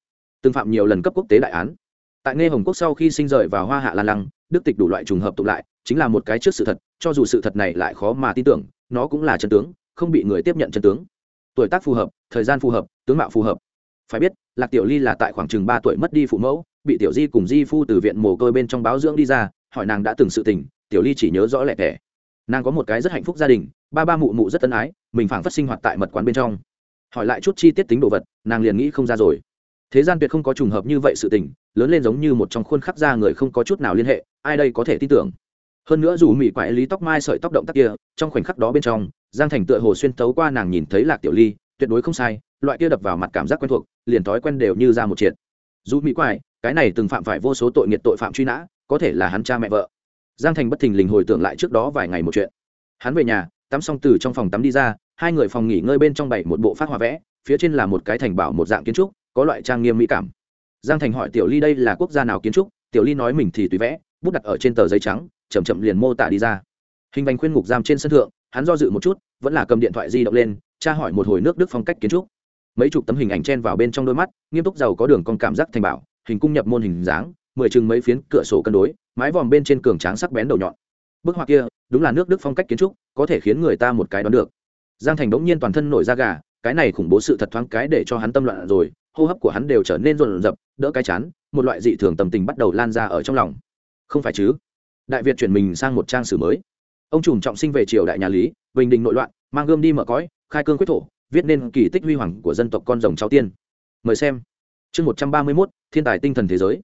từng phạm nhiều lần cấp quốc tế đại án. Tại nghe hồng quốc sau khi sinh rời vào hoa hạ lan lăng, đức tịch đủ loại trùng hợp tụ lại, chính là một cái trước sự thật, cho dù sự thật này lại khó mà tin tưởng, nó cũng là chân tướng, không bị người tiếp nhận chân tướng. Tuổi tác phù hợp, thời gian phù hợp, tướng mạo phù hợp. Phải biết, lạc tiểu ly là tại khoảng chừng ba tuổi mất đi phụ mẫu bị tiểu di cùng di phu từ viện mồ côi bên trong báo dưỡng đi ra, hỏi nàng đã từng sự tình, tiểu ly chỉ nhớ rõ lẹ tẻ. Nàng có một cái rất hạnh phúc gia đình, ba ba mụ mụ rất tân ái, mình phảng phất sinh hoạt tại mật quán bên trong. Hỏi lại chút chi tiết tính đồ vật, nàng liền nghĩ không ra rồi. Thế gian tuyệt không có trùng hợp như vậy sự tình, lớn lên giống như một trong khuôn khắc ra người không có chút nào liên hệ, ai đây có thể tin tưởng? Hơn nữa dù mỹ quại lý tóc mai sợi tóc động tác kia, trong khoảnh khắc đó bên trong, giang thành tựa hồ xuyên tấu qua nàng nhìn thấy lạc tiểu ly, tuyệt đối không sai, loại kia đập vào mặt cảm giác quen thuộc, liền thói quen đều như ra một triệt. Dù mỹ quại cái này từng phạm phải vô số tội nghiệt tội phạm truy nã, có thể là hắn cha mẹ vợ. Giang thành bất thình lình hồi tưởng lại trước đó vài ngày một chuyện. Hắn về nhà, tắm xong từ trong phòng tắm đi ra, hai người phòng nghỉ ngơi bên trong bảy một bộ phát hoa vẽ, phía trên là một cái thành bảo một dạng kiến trúc, có loại trang nghiêm mỹ cảm. Giang thành hỏi tiểu ly đây là quốc gia nào kiến trúc, tiểu ly nói mình thì tùy vẽ, bút đặt ở trên tờ giấy trắng chầm chậm liền mô tả đi ra. Hình vành khuyên ngục giam trên sân thượng, hắn do dự một chút, vẫn là cầm điện thoại di động lên, tra hỏi một hồi nước đức phong cách kiến trúc. Mấy chục tấm hình ảnh chen vào bên trong đôi mắt, nghiêm túc giàu có đường con cảm giác thành bảo hình cung nhập môn hình dáng, mười chừng mấy phiến cửa sổ cân đối, mái vòm bên trên cường tráng sắc bén đầu nhọn. Bức họa kia, đúng là nước đức phong cách kiến trúc, có thể khiến người ta một cái đoán được. Giang thành bỗng nhiên toàn thân nổi da gà, cái này khủng bố sự thật thoáng cái để cho hắn tâm loạn rồi, hô hấp của hắn đều trở nên rộn rập, đỡ cái chán, một loại dị thường tầm tình bắt đầu lan ra ở trong lòng. Không phải chứ? Đại việt chuyển mình sang một trang sử mới. Ông trùm trọng sinh về triều đại nhà lý, bình định nội loạn, mang gươm đi mở cõi, khai cương quyết thổ, viết nên kỳ tích huy hoàng của dân tộc con rồng cháu tiên. Mời xem chương một trăm ba mươi mốt, thiên tài tinh thần thế giới.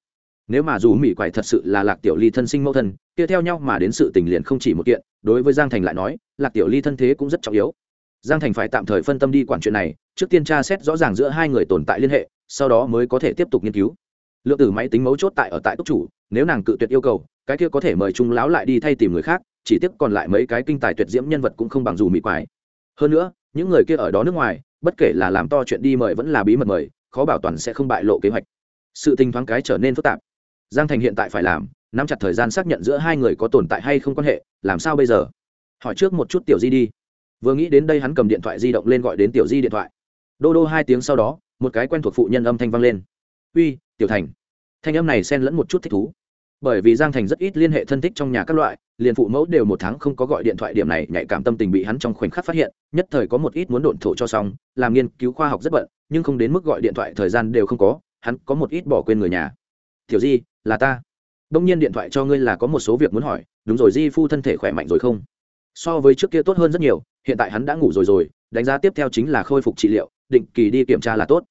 Nếu mà dù mỹ quải thật sự là lạc tiểu ly thân sinh mẫu thân, kia theo nhau mà đến sự tình liền không chỉ một kiện, đối với giang thành lại nói, lạc tiểu ly thân thế cũng rất trọng yếu. Giang thành phải tạm thời phân tâm đi quản chuyện này, trước tiên tra xét rõ ràng giữa hai người tồn tại liên hệ, sau đó mới có thể tiếp tục nghiên cứu. Lượng tử máy tính mấu chốt tại ở tại túc chủ, nếu nàng cự tuyệt yêu cầu, cái kia có thể mời trung lão lại đi thay tìm người khác, chỉ tiếc còn lại mấy cái kinh tài tuyệt diễm nhân vật cũng không bằng dù mỹ quái hơn nữa, những người kia ở đó nước ngoài, bất kể là làm to chuyện đi mời vẫn là bí mật mời khó bảo toàn sẽ không bại lộ kế hoạch. Sự tình thoáng cái trở nên phức tạp. Giang thành hiện tại phải làm, nắm chặt thời gian xác nhận giữa hai người có tồn tại hay không quan hệ, làm sao bây giờ? Hỏi trước một chút tiểu di đi. Vừa nghĩ đến đây hắn cầm điện thoại di động lên gọi đến tiểu di điện thoại. Đô đô hai tiếng sau đó, một cái quen thuộc phụ nhân âm thanh vang lên. Uy, tiểu thành. Thanh âm này xen lẫn một chút thích thú bởi vì giang thành rất ít liên hệ thân thích trong nhà các loại, liền phụ mẫu đều một tháng không có gọi điện thoại điểm này, nhạy cảm tâm tình bị hắn trong khoảnh khắc phát hiện, nhất thời có một ít muốn độn thổ cho xong, làm nghiên cứu khoa học rất bận, nhưng không đến mức gọi điện thoại thời gian đều không có, hắn có một ít bỏ quên người nhà. Tiểu di, là ta. Đông nhiên điện thoại cho ngươi là có một số việc muốn hỏi, đúng rồi, di phu thân thể khỏe mạnh rồi không? So với trước kia tốt hơn rất nhiều, hiện tại hắn đã ngủ rồi rồi, đánh giá tiếp theo chính là khôi phục trị liệu, định kỳ đi kiểm tra là tốt.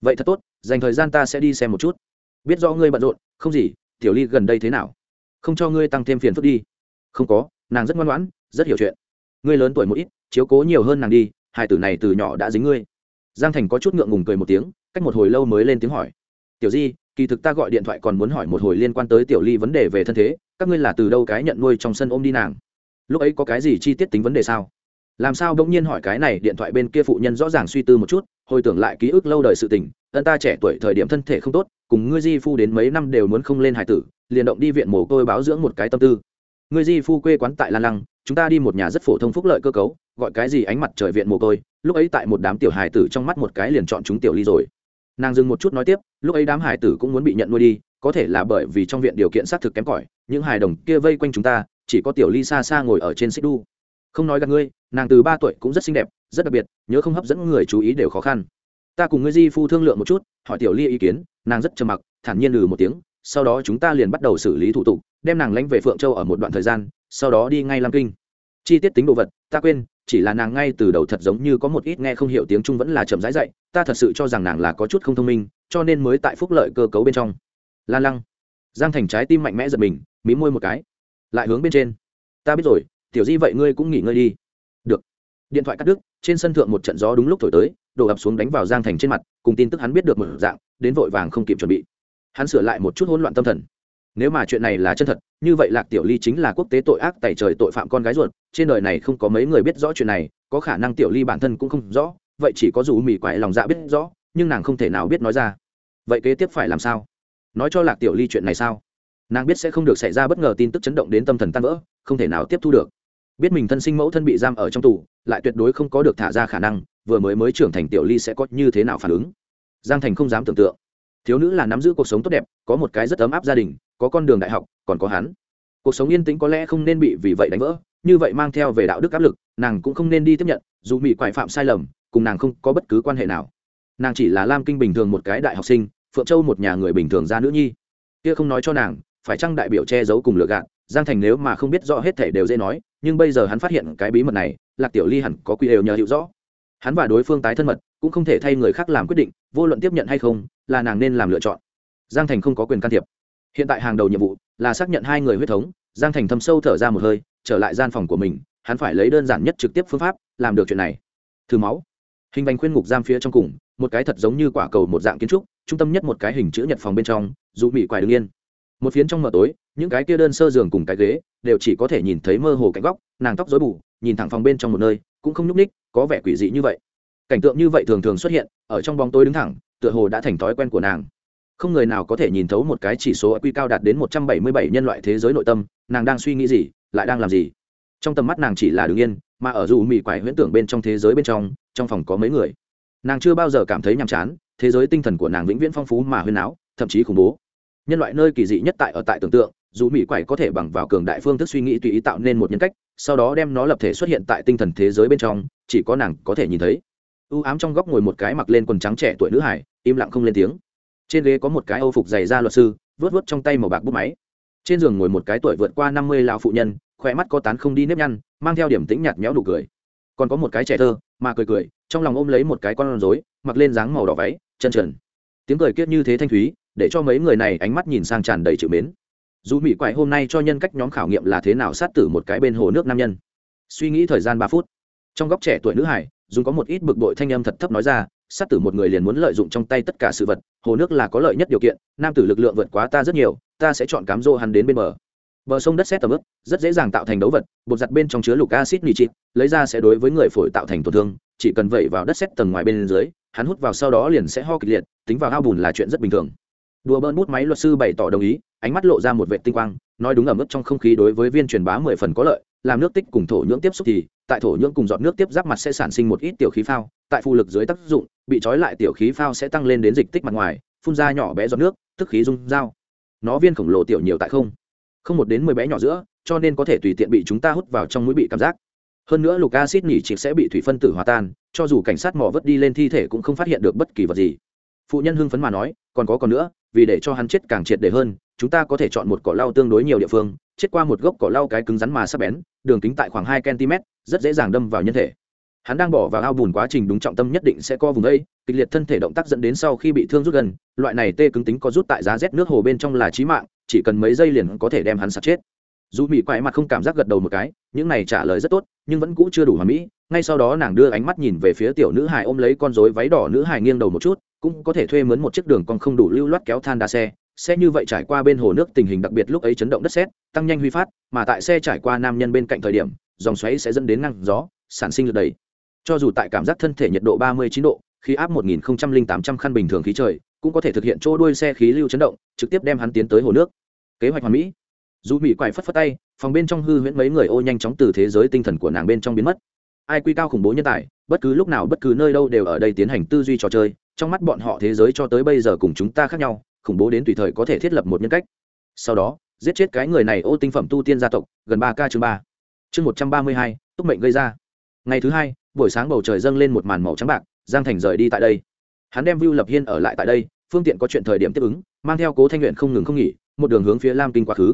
Vậy thật tốt, dành thời gian ta sẽ đi xem một chút. Biết rõ ngươi bận rộn, không gì tiểu ly gần đây thế nào? Không cho ngươi tăng thêm phiền phức đi. Không có, nàng rất ngoan ngoãn, rất hiểu chuyện. Ngươi lớn tuổi một ít, chiếu cố nhiều hơn nàng đi, hai tử này từ nhỏ đã dính ngươi. Giang thành có chút ngượng ngùng cười một tiếng, cách một hồi lâu mới lên tiếng hỏi. Tiểu di, kỳ thực ta gọi điện thoại còn muốn hỏi một hồi liên quan tới tiểu ly vấn đề về thân thế, các ngươi là từ đâu cái nhận nuôi trong sân ôm đi nàng? Lúc ấy có cái gì chi tiết tính vấn đề sao? Làm sao đông nhiên hỏi cái này, điện thoại bên kia phụ nhân rõ ràng suy tư một chút, hồi tưởng lại ký ức lâu đời sự tình, ân ta trẻ tuổi thời điểm thân thể không tốt cùng ngươi di phu đến mấy năm đều muốn không lên hải tử, liền động đi viện mồ côi báo dưỡng một cái tâm tư. Ngươi di phu quê quán tại lan lăng, chúng ta đi một nhà rất phổ thông phúc lợi cơ cấu, gọi cái gì ánh mặt trời viện mồ côi, lúc ấy tại một đám tiểu hải tử trong mắt một cái liền chọn chúng tiểu ly rồi. Nàng dừng một chút nói tiếp, lúc ấy đám hải tử cũng muốn bị nhận nuôi đi, có thể là bởi vì trong viện điều kiện xác thực kém cỏi, những hài đồng kia vây quanh chúng ta, chỉ có tiểu ly xa xa ngồi ở trên xích đu. Không nói gặp ngươi, nàng từ ba tuổi cũng rất xinh đẹp, rất đặc biệt, nhớ không hấp dẫn người chú ý đều khó khăn ta cùng ngươi di phu thương lượng một chút, hỏi tiểu ly ý kiến, nàng rất trầm mặc, thản nhiên lừ một tiếng, sau đó chúng ta liền bắt đầu xử lý thủ tục, đem nàng lánh về phượng châu ở một đoạn thời gian, sau đó đi ngay lam kinh. Chi tiết tính đồ vật, ta quên, chỉ là nàng ngay từ đầu thật giống như có một ít nghe không hiểu tiếng trung vẫn là chậm rãi dạy, ta thật sự cho rằng nàng là có chút không thông minh, cho nên mới tại phúc lợi cơ cấu bên trong. Lan lăng. Giang thành trái tim mạnh mẽ giật mình, mí môi một cái. Lại hướng bên trên. Ta biết rồi, tiểu di vậy ngươi cũng nghỉ ngơi đi. Được. Điện thoại cắt đứt, trên sân thượng một trận gió đúng lúc thổi tới đổ ập xuống đánh vào giang thành trên mặt, cùng tin tức hắn biết được một dạng, đến vội vàng không kịp chuẩn bị. Hắn sửa lại một chút hỗn loạn tâm thần. Nếu mà chuyện này là chân thật, như vậy lạc tiểu ly chính là quốc tế tội ác tẩy trời tội phạm con gái ruột, trên đời này không có mấy người biết rõ chuyện này, có khả năng tiểu ly bản thân cũng không rõ, vậy chỉ có dù mì quại lòng dạ biết rõ, nhưng nàng không thể nào biết nói ra. Vậy kế tiếp phải làm sao? Nói cho lạc tiểu ly chuyện này sao? Nàng biết sẽ không được xảy ra bất ngờ tin tức chấn động đến tâm thần tan vỡ, không thể nào tiếp thu được. Biết mình thân sinh mẫu thân bị giam ở trong tù, lại tuyệt đối không có được thả ra khả năng vừa mới mới trưởng thành tiểu ly sẽ có như thế nào phản ứng? Giang thành không dám tưởng tượng. Thiếu nữ là nắm giữ cuộc sống tốt đẹp, có một cái rất ấm áp gia đình, có con đường đại học, còn có hắn. Cuộc sống yên tĩnh có lẽ không nên bị vì vậy đánh vỡ, như vậy mang theo về đạo đức áp lực, nàng cũng không nên đi tiếp nhận, dù bị quại phạm sai lầm, cùng nàng không có bất cứ quan hệ nào. Nàng chỉ là lam kinh bình thường một cái đại học sinh, phượng châu một nhà người bình thường ra nữ nhi. Kia không nói cho nàng, phải chăng đại biểu che giấu cùng lựa gạn giang thành nếu mà không biết rõ hết thể đều dễ nói, nhưng bây giờ hắn phát hiện cái bí mật này, lạc tiểu ly hẳn có quy đều nhờ hiểu rõ hắn và đối phương tái thân mật, cũng không thể thay người khác làm quyết định, vô luận tiếp nhận hay không, là nàng nên làm lựa chọn. Giang thành không có quyền can thiệp. Hiện tại hàng đầu nhiệm vụ là xác nhận hai người huyết thống, giang thành thâm sâu thở ra một hơi, trở lại gian phòng của mình, hắn phải lấy đơn giản nhất trực tiếp phương pháp, làm được chuyện này. Thử máu. Hình vành khuyên ngục giam phía trong cùng, một cái thật giống như quả cầu một dạng kiến trúc, trung tâm nhất một cái hình chữ nhật phòng bên trong, dù bị quài đứng yên. Một phiến trong mờ tối, những cái kia đơn sơ giường cùng cái ghế, đều chỉ có thể nhìn thấy mơ hồ cạnh góc, nàng tóc dối bù, nhìn thẳng phòng bên trong một nơi cũng không nhúc ních có vẻ quỷ dị như vậy. Cảnh tượng như vậy thường thường xuất hiện, ở trong bóng tối đứng thẳng, tựa hồ đã thành thói quen của nàng. Không người nào có thể nhìn thấu một cái chỉ số quy cao đạt đến một trăm bảy mươi bảy nhân loại thế giới nội tâm, nàng đang suy nghĩ gì, lại đang làm gì? Trong tầm mắt nàng chỉ là đứng yên, mà ở dù mỹ quải huyễn tưởng bên trong thế giới bên trong trong phòng có mấy người? Nàng chưa bao giờ cảm thấy nhàm chán, thế giới tinh thần của nàng vĩnh viễn phong phú mà huyên áo thậm chí khủng bố. Nhân loại nơi kỳ dị nhất tại ở tại tưởng tượng, dù mỹ quải có thể bằng vào cường đại phương thức suy nghĩ tùy ý tạo nên một nhân cách sau đó đem nó lập thể xuất hiện tại tinh thần thế giới bên trong, chỉ có nàng có thể nhìn thấy. U ám trong góc ngồi một cái mặc lên quần trắng trẻ tuổi nữ hải, im lặng không lên tiếng. Trên ghế có một cái âu phục dày da luật sư vớt vớt trong tay màu bạc bút máy. Trên giường ngồi một cái tuổi vượt qua năm mươi lão phụ nhân khỏe mắt có tán không đi nếp nhăn, mang theo điểm tĩnh nhạt méo đủ cười. Còn có một cái trẻ thơ, mà cười cười, trong lòng ôm lấy một cái con rối, mặc lên dáng màu đỏ váy, chân trần. Tiếng cười kiết như thế thanh thúy, để cho mấy người này ánh mắt nhìn sang tràn đầy chữ mến dù mỹ quại hôm nay cho nhân cách nhóm khảo nghiệm là thế nào sát tử một cái bên hồ nước nam nhân. Suy nghĩ thời gian ba phút. Trong góc trẻ tuổi nữ hải, dùng có một ít bực bội thanh âm thật thấp nói ra, sát tử một người liền muốn lợi dụng trong tay tất cả sự vật, hồ nước là có lợi nhất điều kiện, nam tử lực lượng vượt quá ta rất nhiều, ta sẽ chọn cám dỗ hắn đến bên bờ. Bờ sông đất xét tầm ướp rất dễ dàng tạo thành đấu vật, bột giặt bên trong chứa lục acid nitric lấy ra sẽ đối với người phổi tạo thành tổn thương, chỉ cần vẩy vào đất xét tầng ngoài bên dưới, hắn hút vào sau đó liền sẽ ho kịch liệt, tính vào ao bùn là chuyện rất bình thường. Đùa bơn bút máy luật sư bày tỏ đồng ý ánh mắt lộ ra một vệ tinh quang, nói đúng ở mức trong không khí đối với viên truyền bá mười phần có lợi, làm nước tích cùng thổ nhưỡng tiếp xúc thì, tại thổ nhưỡng cùng dọn nước tiếp giáp mặt sẽ sản sinh một ít tiểu khí phao, tại phụ lực dưới tác dụng, bị trói lại tiểu khí phao sẽ tăng lên đến dịch tích mặt ngoài, phun ra nhỏ bé giọt nước, tức khí dung dao nó viên khổng lồ tiểu nhiều tại không không một đến mười bé nhỏ giữa, cho nên có thể tùy tiện bị chúng ta hút vào trong mũi bị cảm giác. Hơn nữa lục acid nỉ chỉ sẽ bị thủy phân tử hòa tan, cho dù cảnh sát mỏ vớt đi lên thi thể cũng không phát hiện được bất kỳ vật gì. Phụ nhân hưng phấn mà nói, còn có còn nữa, vì để cho hắn chết càng triệt để hơn chúng ta có thể chọn một cỏ lau tương đối nhiều địa phương, chết qua một gốc cỏ lau cái cứng rắn mà sắp bén, đường kính tại khoảng hai cm, rất dễ dàng đâm vào nhân thể. Hắn đang bỏ vào ao bùn quá trình đúng trọng tâm nhất định sẽ co vùng đây, kịch liệt thân thể động tác dẫn đến sau khi bị thương rút gần, loại này tê cứng tính có rút tại giá rét nước hồ bên trong là trí mạng, chỉ cần mấy giây liền có thể đem hắn sạt chết. Dù bị quại mặt không cảm giác gật đầu một cái, những này trả lời rất tốt, nhưng vẫn cũ chưa đủ hoàn mỹ, ngay sau đó nàng đưa ánh mắt nhìn về phía tiểu nữ hài ôm lấy con rối váy đỏ nữ hài nghiêng đầu một chút, cũng có thể thuê mướn một chiếc đường còn không đủ lưu loát kéo than đa xe xe như vậy trải qua bên hồ nước, tình hình đặc biệt lúc ấy chấn động đất sét, tăng nhanh huy phát, mà tại xe trải qua nam nhân bên cạnh thời điểm, dòng xoáy sẽ dẫn đến năng gió, sản sinh lực đầy cho dù tại cảm giác thân thể nhiệt độ ba mươi chín độ, khí áp một nghìn tám trăm khăn bình thường khí trời, cũng có thể thực hiện chỗ đuôi xe khí lưu chấn động, trực tiếp đem hắn tiến tới hồ nước. Kế hoạch hoàn mỹ. Dù mỹ quải phất phất tay, phòng bên trong hư huyễn mấy người ô nhanh chóng từ thế giới tinh thần của nàng bên trong biến mất. Ai quy cao khủng bố nhân tài, bất cứ lúc nào bất cứ nơi đâu đều ở đây tiến hành tư duy trò chơi, trong mắt bọn họ thế giới cho tới bây giờ cùng chúng ta khác nhau khủng bố đến tùy thời có thể thiết lập một nhân cách. Sau đó, giết chết cái người này ô tinh phẩm tu tiên gia tộc, gần ba k chương ba. Chương một trăm ba mươi hai, túc mệnh gây ra. Ngày thứ hai, buổi sáng bầu trời dâng lên một màn màu trắng bạc, giang thành rời đi tại đây. Hắn đem vưu lập hiên ở lại tại đây, phương tiện có chuyện thời điểm tiếp ứng, mang theo cố thanh luyện không ngừng không nghỉ, một đường hướng phía lam kinh quá khứ.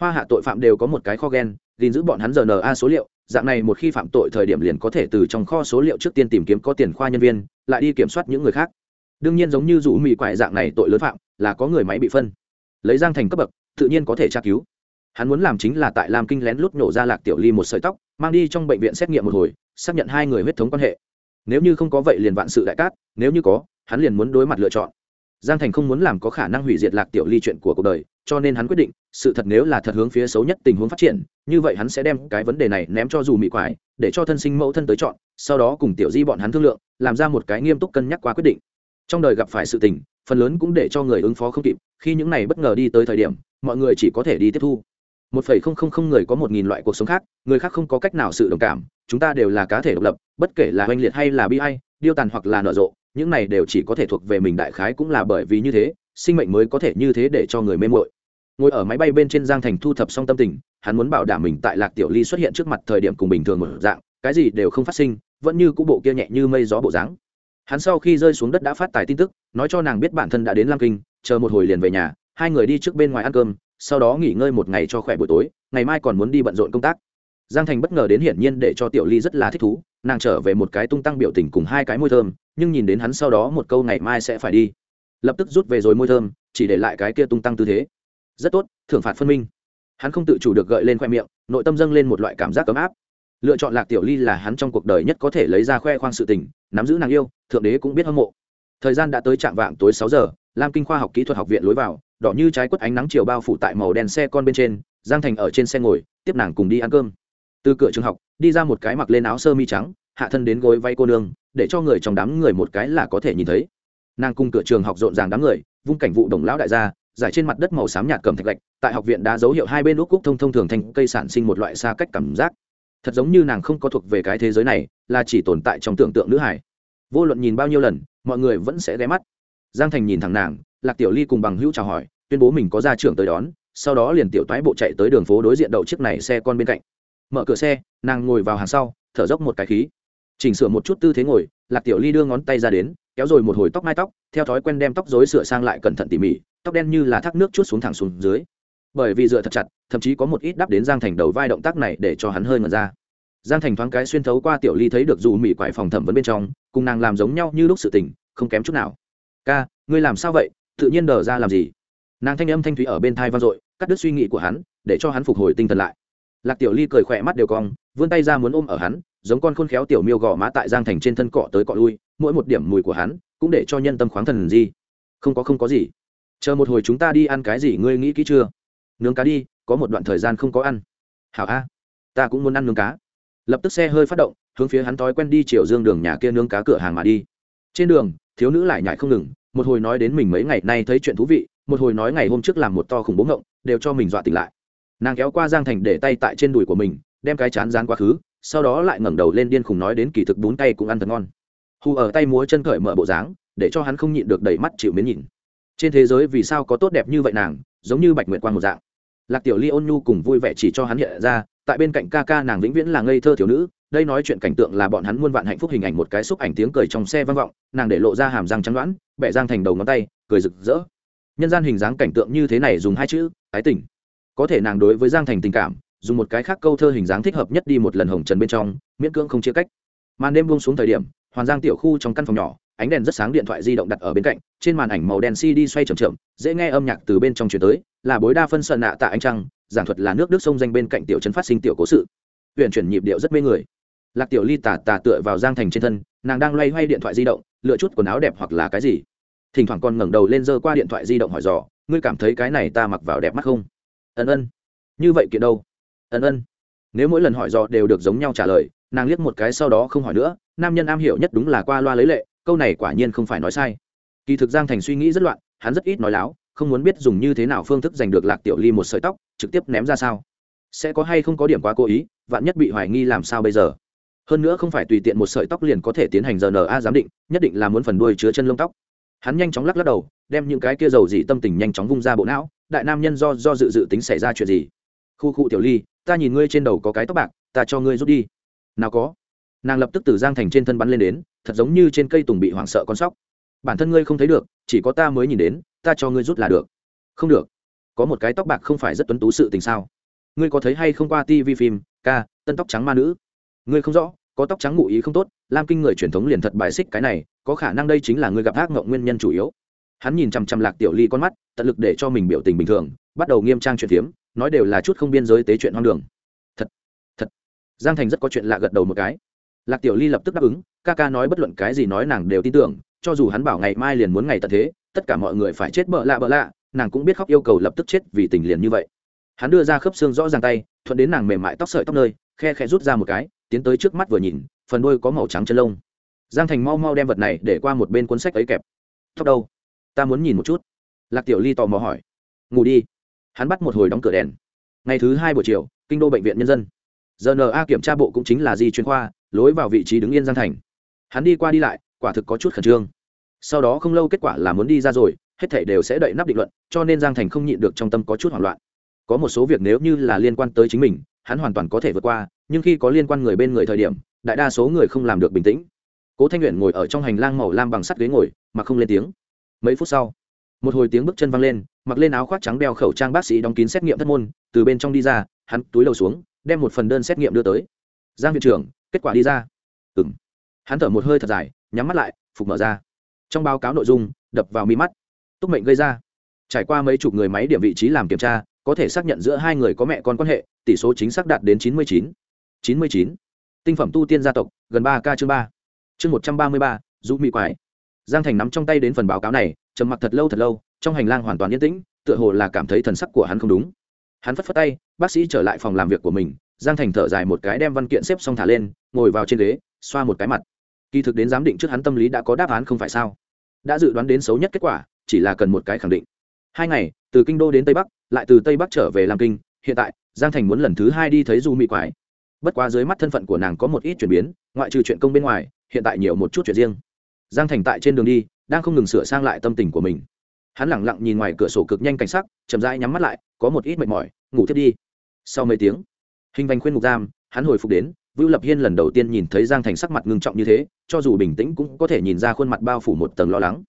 Hoa hạ tội phạm đều có một cái kho gen, gìn giữ bọn hắn giờ rna số liệu, dạng này một khi phạm tội thời điểm liền có thể từ trong kho số liệu trước tiên tìm kiếm có tiền khoa nhân viên, lại đi kiểm soát những người khác. Đương nhiên giống như rủ mì quại dạng này tội lớn phạm là có người máy bị phân. Lấy giang thành cấp bậc, tự nhiên có thể tra cứu. Hắn muốn làm chính là tại lam kinh lén lút nổ ra lạc tiểu ly một sợi tóc, mang đi trong bệnh viện xét nghiệm một hồi, xác nhận hai người huyết thống quan hệ. Nếu như không có vậy liền vạn sự đại cát, nếu như có, hắn liền muốn đối mặt lựa chọn. Giang thành không muốn làm có khả năng hủy diệt lạc tiểu ly chuyện của cuộc đời, cho nên hắn quyết định, sự thật nếu là thật hướng phía xấu nhất tình huống phát triển, như vậy hắn sẽ đem cái vấn đề này ném cho dù mị quái, để cho thân sinh mẫu thân tới chọn, sau đó cùng tiểu di bọn hắn thương lượng, làm ra một cái nghiêm túc cân nhắc qua quyết định. Trong đời gặp phải sự tình phần lớn cũng để cho người ứng phó không kịp, khi những này bất ngờ đi tới thời điểm, mọi người chỉ có thể đi tiếp thu. Một phẩy không không không người có một nghìn loại cuộc sống khác, người khác không có cách nào sự đồng cảm, chúng ta đều là cá thể độc lập, bất kể là oanh liệt hay là bi hay điêu tàn hoặc là nở rộ, những này đều chỉ có thể thuộc về mình đại khái cũng là bởi vì như thế, sinh mệnh mới có thể như thế để cho người mê mội ngồi ở máy bay bên trên giang thành thu thập xong tâm tình, hắn muốn bảo đảm mình tại lạc tiểu ly xuất hiện trước mặt thời điểm cùng bình thường một dạng, cái gì đều không phát sinh, vẫn như cũ bộ kia nhẹ như mây gió bộ dáng hắn sau khi rơi xuống đất đã phát tài tin tức, nói cho nàng biết bản thân đã đến lam kinh, chờ một hồi liền về nhà, hai người đi trước bên ngoài ăn cơm, sau đó nghỉ ngơi một ngày cho khỏe buổi tối, ngày mai còn muốn đi bận rộn công tác. Giang thành bất ngờ đến hiển nhiên để cho tiểu ly rất là thích thú, nàng trở về một cái tung tăng biểu tình cùng hai cái môi thơm, nhưng nhìn đến hắn sau đó một câu ngày mai sẽ phải đi. Lập tức rút về rồi môi thơm, chỉ để lại cái kia tung tăng tư thế. Rất tốt, thưởng phạt phân minh. Hắn không tự chủ được gợi lên khoe miệng, nội tâm dâng lên một loại cảm giác ấm áp lựa chọn lạc tiểu ly là hắn trong cuộc đời nhất có thể lấy ra khoe khoang sự tình, nắm giữ nàng yêu, thượng đế cũng biết hâm mộ. Thời gian đã tới trạm vạng tối sáu giờ, lam kinh khoa học kỹ thuật học viện lối vào, đỏ như trái quất ánh nắng chiều bao phủ tại màu đen xe con bên trên, giang thành ở trên xe ngồi, tiếp nàng cùng đi ăn cơm. Từ cửa trường học, đi ra một cái mặc lên áo sơ mi trắng, hạ thân đến gối vay cô nương, để cho người trong đám người một cái là có thể nhìn thấy. Nàng cùng cửa trường học rộn ràng đám người, vung cảnh vụ đồng lão đại gia, giải trên mặt đất màu xám nhạt cầm thạch lạch tại học viện đã dấu hiệu hai bên úc cúc thông thông thường thành cây sản sinh một loại xa cách cảm giác thật giống như nàng không có thuộc về cái thế giới này, là chỉ tồn tại trong tưởng tượng nữ hải. Vô luận nhìn bao nhiêu lần, mọi người vẫn sẽ ghé mắt. Giang thành nhìn thẳng nàng, lạc tiểu ly cùng bằng hữu chào hỏi, tuyên bố mình có ra trưởng tới đón, sau đó liền tiểu toái bộ chạy tới đường phố đối diện đậu chiếc này xe con bên cạnh. Mở cửa xe, nàng ngồi vào hàng sau, thở dốc một cái khí. Chỉnh sửa một chút tư thế ngồi, lạc tiểu ly đưa ngón tay ra đến, kéo rồi một hồi tóc mai tóc, theo thói quen đem tóc dối sửa sang lại cẩn thận tỉ mỉ, tóc đen như là thác nước chút xuống thẳng xuống dưới bởi vì dựa thật chặt, thậm chí có một ít đắp đến giang thành đầu vai động tác này để cho hắn hơi ngẩn ra. Giang thành thoáng cái xuyên thấu qua tiểu ly thấy được dù mỹ quải phòng thẩm vấn bên trong, cùng nàng làm giống nhau như lúc sự tình, không kém chút nào. Ca, ngươi làm sao vậy? Tự nhiên đờ ra làm gì? Nàng thanh âm thanh thúy ở bên thai vang dội, cắt đứt suy nghĩ của hắn, để cho hắn phục hồi tinh thần lại. Lạc tiểu ly cười khỏe mắt đều cong, vươn tay ra muốn ôm ở hắn, giống con khôn khéo tiểu miêu gò má tại giang thành trên thân cọ tới cọ lui, mỗi một điểm mùi của hắn cũng để cho nhân tâm khoáng thần gì. Không có không có gì. Chờ một hồi chúng ta đi ăn cái gì ngươi nghĩ kỹ chưa? Nướng cá đi, có một đoạn thời gian không có ăn. Hảo a, ta cũng muốn ăn nướng cá. Lập tức xe hơi phát động, hướng phía hắn thói quen đi chiều dương đường nhà kia nướng cá cửa hàng mà đi. Trên đường, thiếu nữ lại nhảy không ngừng, một hồi nói đến mình mấy ngày nay thấy chuyện thú vị, một hồi nói ngày hôm trước làm một to khủng bố ngộng, đều cho mình dọa tỉnh lại. Nàng kéo qua giang thành để tay tại trên đùi của mình, đem cái chán dán quá khứ, sau đó lại ngẩng đầu lên điên khùng nói đến kỳ thực bún tay cũng ăn thật ngon. Hù ở tay múa chân cởi mở bộ dáng, để cho hắn không nhịn được đầy mắt chịu miến nhìn. Trên thế giới vì sao có tốt đẹp như vậy nàng giống như bạch nguyệt quang một dạng. Lạc tiểu ly ôn nhu cùng vui vẻ chỉ cho hắn hiện ra, tại bên cạnh ca ca nàng vĩnh viễn là ngây thơ thiếu nữ, đây nói chuyện cảnh tượng là bọn hắn muôn vạn hạnh phúc hình ảnh một cái xúc ảnh tiếng cười trong xe vang vọng, nàng để lộ ra hàm răng trắng đoán, bẻ giang thành đầu ngón tay, cười rực rỡ. Nhân gian hình dáng cảnh tượng như thế này dùng hai chữ, ái tình. Có thể nàng đối với giang thành tình cảm, dùng một cái khác câu thơ hình dáng thích hợp nhất đi một lần hồng trần bên trong, miễn cưỡng không chia cách. Màn đêm buông xuống thời điểm, hoàn giang tiểu khu trong căn phòng nhỏ ánh đèn rất sáng điện thoại di động đặt ở bên cạnh, trên màn ảnh màu đen cd xoay chậm chậm, dễ nghe âm nhạc từ bên trong chuyển tới, là bối đa phân sợ nạ tạ anh trăng, giảng thuật là nước đức sông danh bên cạnh tiểu trấn phát sinh tiểu cố sự. Huyện chuyển nhịp điệu rất mê người. Lạc tiểu ly tà tà tựa vào giang thành trên thân, nàng đang loay hoay điện thoại di động, lựa chút quần áo đẹp hoặc là cái gì. Thỉnh thoảng còn ngẩng đầu lên giơ qua điện thoại di động hỏi dò, ngươi cảm thấy cái này ta mặc vào đẹp mắt không? Ân ân. Như vậy kiện đâu? Ân ân. Nếu mỗi lần hỏi dò đều được giống nhau trả lời, nàng liếc một cái sau đó không hỏi nữa, nam nhân am hiểu nhất đúng là qua loa lấy lệ câu này quả nhiên không phải nói sai. Kỳ thực giang thành suy nghĩ rất loạn, hắn rất ít nói láo, không muốn biết dùng như thế nào phương thức giành được lạc tiểu ly một sợi tóc, trực tiếp ném ra sao. Sẽ có hay không có điểm quá cố ý, vạn nhất bị hoài nghi làm sao bây giờ. Hơn nữa không phải tùy tiện một sợi tóc liền có thể tiến hành rna giám định, nhất định là muốn phần đuôi chứa chân lông tóc. Hắn nhanh chóng lắc lắc đầu, đem những cái kia dầu dị tâm tình nhanh chóng vung ra bộ não, đại nam nhân do do dự dự tính xảy ra chuyện gì. Khu khu tiểu ly, ta nhìn ngươi trên đầu có cái tóc bạc, ta cho ngươi rút đi. Nào có nàng lập tức từ giang thành trên thân bắn lên đến, thật giống như trên cây tùng bị hoảng sợ con sóc. Bản thân ngươi không thấy được, chỉ có ta mới nhìn đến, ta cho ngươi rút là được. Không được. Có một cái tóc bạc không phải rất tuấn tú sự tình sao? Ngươi có thấy hay không qua tv phim, ca, tân tóc trắng ma nữ? Ngươi không rõ, có tóc trắng ngụ ý không tốt, lam kinh người truyền thống liền thật bài xích cái này, có khả năng đây chính là ngươi gặp ác mộng nguyên nhân chủ yếu. Hắn nhìn chằm chằm lạc tiểu ly con mắt, tận lực để cho mình biểu tình bình thường, bắt đầu nghiêm trang chuyện phiếm, nói đều là chút không biên giới tế chuyện hoang đường. Thật thật. Giang thành rất có chuyện lạ gật đầu một cái lạc tiểu ly lập tức đáp ứng, ca ca nói bất luận cái gì nói nàng đều tin tưởng, cho dù hắn bảo ngày mai liền muốn ngày tận thế, tất cả mọi người phải chết bợ lạ bợ lạ, nàng cũng biết khóc yêu cầu lập tức chết vì tình liền như vậy. Hắn đưa ra khớp xương rõ ràng tay, thuận đến nàng mềm mại tóc sợi tóc nơi, khe khe rút ra một cái, tiến tới trước mắt vừa nhìn, phần đôi có màu trắng chân lông. Giang thành mau mau đem vật này để qua một bên cuốn sách ấy kẹp. Tóc đâu? Ta muốn nhìn một chút. Lạc tiểu ly tò mò hỏi. Ngủ đi. Hắn bắt một hồi đóng cửa đèn. Ngày thứ hai buổi chiều, kinh đô bệnh viện nhân dân. Rna kiểm tra bộ cũng chính là di chuyên khoa lối vào vị trí đứng yên giang thành. Hắn đi qua đi lại, quả thực có chút khẩn trương. Sau đó không lâu kết quả là muốn đi ra rồi, hết thảy đều sẽ đợi nắp định luận, cho nên giang thành không nhịn được trong tâm có chút hoảng loạn. Có một số việc nếu như là liên quan tới chính mình, hắn hoàn toàn có thể vượt qua, nhưng khi có liên quan người bên người thời điểm, đại đa số người không làm được bình tĩnh. Cố thanh nguyện ngồi ở trong hành lang màu lam bằng sắt ghế ngồi, mà không lên tiếng. Mấy phút sau, một hồi tiếng bước chân văng lên, mặc lên áo khoác trắng đeo khẩu trang bác sĩ đóng kín xét nghiệm thất môn, từ bên trong đi ra, hắn túi đầu xuống, đem một phần đơn xét nghiệm đưa tới. Giang viện trưởng kết quả đi ra. Ừng hắn thở một hơi thật dài, nhắm mắt lại, phục mở ra. Trong báo cáo nội dung, đập vào mi mắt. Túc mệnh gây ra. Trải qua mấy chục người máy điểm vị trí làm kiểm tra, có thể xác nhận giữa hai người có mẹ con quan hệ, tỷ số chính xác đạt đến chín mươi chín. chín mươi chín. Tinh phẩm tu tiên gia tộc, gần ba k chương ba. Chương một trăm ba mươi ba giúp mỹ quái. Giang thành nắm trong tay đến phần báo cáo này, trầm mặc thật lâu thật lâu, trong hành lang hoàn toàn yên tĩnh, tựa hồ là cảm thấy thần sắc của hắn không đúng. Hắn phất phất tay, bác sĩ trở lại phòng làm việc của mình giang thành thở dài một cái đem văn kiện xếp xong thả lên, ngồi vào trên ghế, xoa một cái mặt. Kỳ thực đến giám định trước hắn tâm lý đã có đáp án không phải sao. Đã dự đoán đến xấu nhất kết quả, chỉ là cần một cái khẳng định. Hai ngày, từ kinh đô đến tây bắc, lại từ tây bắc trở về làm kinh, hiện tại, giang thành muốn lần thứ hai đi thấy du mỹ quái. Bất quá dưới mắt thân phận của nàng có một ít chuyển biến, ngoại trừ chuyện công bên ngoài, hiện tại nhiều một chút chuyện riêng. Giang thành tại trên đường đi, đang không ngừng sửa sang lại tâm tình của mình. Hắn lẳng lặng nhìn ngoài cửa sổ cực nhanh cảnh sắc, chậm rãi nhắm mắt lại, có một ít mệt mỏi, ngủ thiết đi. Sau mấy tiếng hình vành khuyên ngục giam hắn hồi phục đến Vưu Lập Hiên lần đầu tiên nhìn thấy Giang Thành sắc mặt ngưng trọng như thế, cho dù bình tĩnh cũng có thể nhìn ra khuôn mặt bao phủ một tầng lo lắng.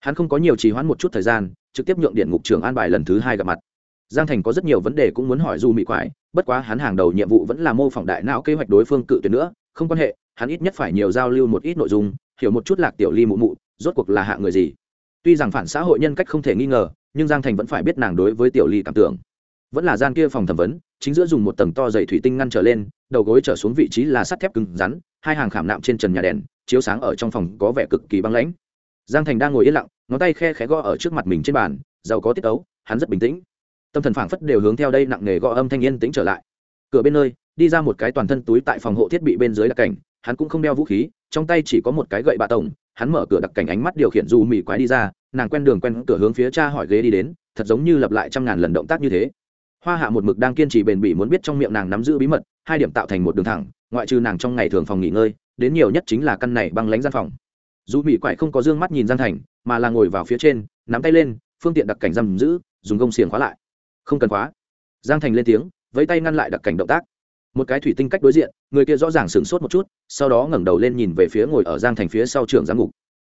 Hắn không có nhiều trì hoãn một chút thời gian, trực tiếp nhượng điện ngục trưởng an bài lần thứ hai gặp mặt. Giang Thành có rất nhiều vấn đề cũng muốn hỏi Du Mỹ Quái, bất quá hắn hàng đầu nhiệm vụ vẫn là mô phỏng đại não kế hoạch đối phương cự tuyệt nữa, không quan hệ, hắn ít nhất phải nhiều giao lưu một ít nội dung, hiểu một chút Lạc Tiểu Ly mụ mụ, rốt cuộc là hạ người gì. Tuy rằng phản xã hội nhân cách không thể nghi ngờ, nhưng Giang Thành vẫn phải biết nàng đối với Tiểu Ly cảm tưởng. Vẫn là gian kia phòng thẩm vấn, chính giữa dùng một tầng to dày thủy tinh ngăn trở lên đầu gối trở xuống vị trí là sắt thép cứng rắn hai hàng khảm nạm trên trần nhà đèn chiếu sáng ở trong phòng có vẻ cực kỳ băng lãnh. Giang thành đang ngồi yên lặng ngón tay khe khẽ gõ ở trước mặt mình trên bàn giàu có tiết ấu hắn rất bình tĩnh. Tâm thần phảng phất đều hướng theo đây nặng nề gõ âm thanh yên tĩnh trở lại. Cửa bên nơi đi ra một cái toàn thân túi tại phòng hộ thiết bị bên dưới đặc cảnh hắn cũng không đeo vũ khí trong tay chỉ có một cái gậy bạ tổng hắn mở cửa đặc cảnh ánh mắt điều khiển dù mì quái đi ra nàng quen đường quen cửa hướng phía cha hỏi ghế đi đến thật giống như lặp lại trăm ngàn lần động tác như thế hoa hạ một mực đang kiên trì bền bỉ muốn biết trong miệng nàng nắm giữ bí mật, hai điểm tạo thành một đường thẳng, ngoại trừ nàng trong ngày thường phòng nghỉ ngơi, đến nhiều nhất chính là căn này băng lánh gian phòng. Dù mỹ quại không có d ư ơ n g mắt nhìn giang thành, mà là ngồi vào phía trên, nắm tay lên, phương tiện đặc cảnh giam giữ, dùng gông xiềng khóa lại. Không cần khóa. Giang thành lên tiếng, vẫy tay ngăn lại đặc cảnh động tác. Một cái thủy tinh cách đối diện, người kia rõ ràng sửng sốt một chút, sau đó ngẩng đầu lên nhìn về phía ngồi ở giang thành phía sau trường giám ngục.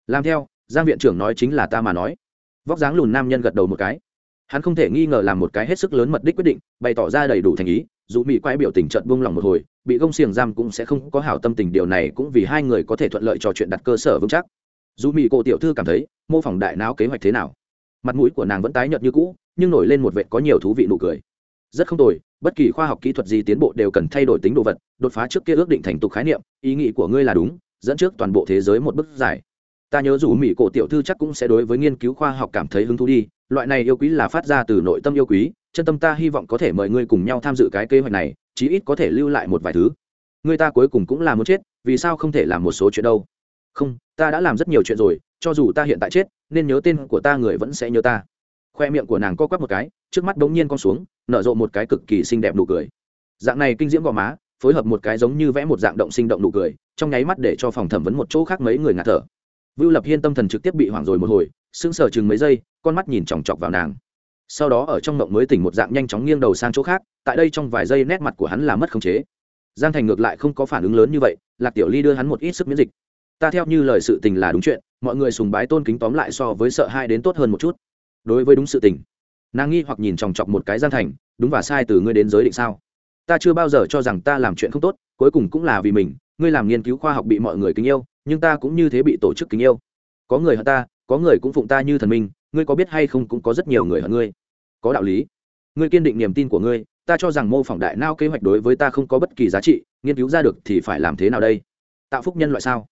Làm theo, giang viện trưởng nói chính là ta mà nói. Vóc dáng lùn nam nhân gật đầu một cái hắn không thể nghi ngờ làm một cái hết sức lớn mật đích quyết định, bày tỏ ra đầy đủ thành ý, dù mỹ quay biểu tình trận buông lỏng một hồi, bị gông xiềng giam cũng sẽ không có hảo tâm tình điều này cũng vì hai người có thể thuận lợi trò chuyện đặt cơ sở vững chắc. Dù mỹ cổ tiểu thư cảm thấy, mô phỏng đại não kế hoạch thế nào? Mặt mũi của nàng vẫn tái nhợt như cũ, nhưng nổi lên một vệ có nhiều thú vị nụ cười. Rất không tồi, bất kỳ khoa học kỹ thuật gì tiến bộ đều cần thay đổi tính đồ vật, đột phá trước kia ước định thành tục khái niệm, ý nghĩ của ngươi là đúng, dẫn trước toàn bộ thế giới một bước giải. ta nhớ dù mỹ cổ tiểu thư chắc cũng sẽ đối với nghiên cứu khoa học cảm thấy hứng thú đi loại này yêu quý là phát ra từ nội tâm yêu quý, chân tâm ta hy vọng có thể mời ngươi cùng nhau tham dự cái kế hoạch này, chí ít có thể lưu lại một vài thứ. Người ta cuối cùng cũng là muốn chết, vì sao không thể làm một số chuyện đâu? Không, ta đã làm rất nhiều chuyện rồi, cho dù ta hiện tại chết, nên nhớ tên của ta người vẫn sẽ nhớ ta. Khoe miệng của nàng co quắp một cái, trước mắt bỗng nhiên con xuống, nở rộ một cái cực kỳ xinh đẹp nụ cười. Dạng này kinh diễm gò má, phối hợp một cái giống như vẽ một dạng động sinh động nụ cười, trong nháy mắt để cho phòng thẩm vấn một chỗ khác mấy người ngạt thở vưu lập hiên tâm thần trực tiếp bị hoảng rồi một hồi, sững sờ chừng mấy giây, con mắt nhìn chòng chọc vào nàng. Sau đó ở trong mộng mới tỉnh một dạng nhanh chóng nghiêng đầu sang chỗ khác, tại đây trong vài giây nét mặt của hắn là mất khống chế. Giang thành ngược lại không có phản ứng lớn như vậy, lạc tiểu ly đưa hắn một ít sức miễn dịch. Ta theo như lời sự tình là đúng chuyện, mọi người sùng bái tôn kính tóm lại so với sợ hai đến tốt hơn một chút. Đối với đúng sự tình. Nàng nghi hoặc nhìn chòng chọc một cái giang thành, đúng và sai từ ngươi đến giới định sao? Ta chưa bao giờ cho rằng ta làm chuyện không tốt, cuối cùng cũng là vì mình, ngươi làm nghiên cứu khoa học bị mọi người kính yêu nhưng ta cũng như thế bị tổ chức kính yêu. Có người hận ta, có người cũng phụng ta như thần minh, ngươi có biết hay không cũng có rất nhiều người hận ngươi. Có đạo lý. Ngươi kiên định niềm tin của ngươi, ta cho rằng mô phỏng đại nao kế hoạch đối với ta không có bất kỳ giá trị, nghiên cứu ra được thì phải làm thế nào đây? Tạo phúc nhân loại sao?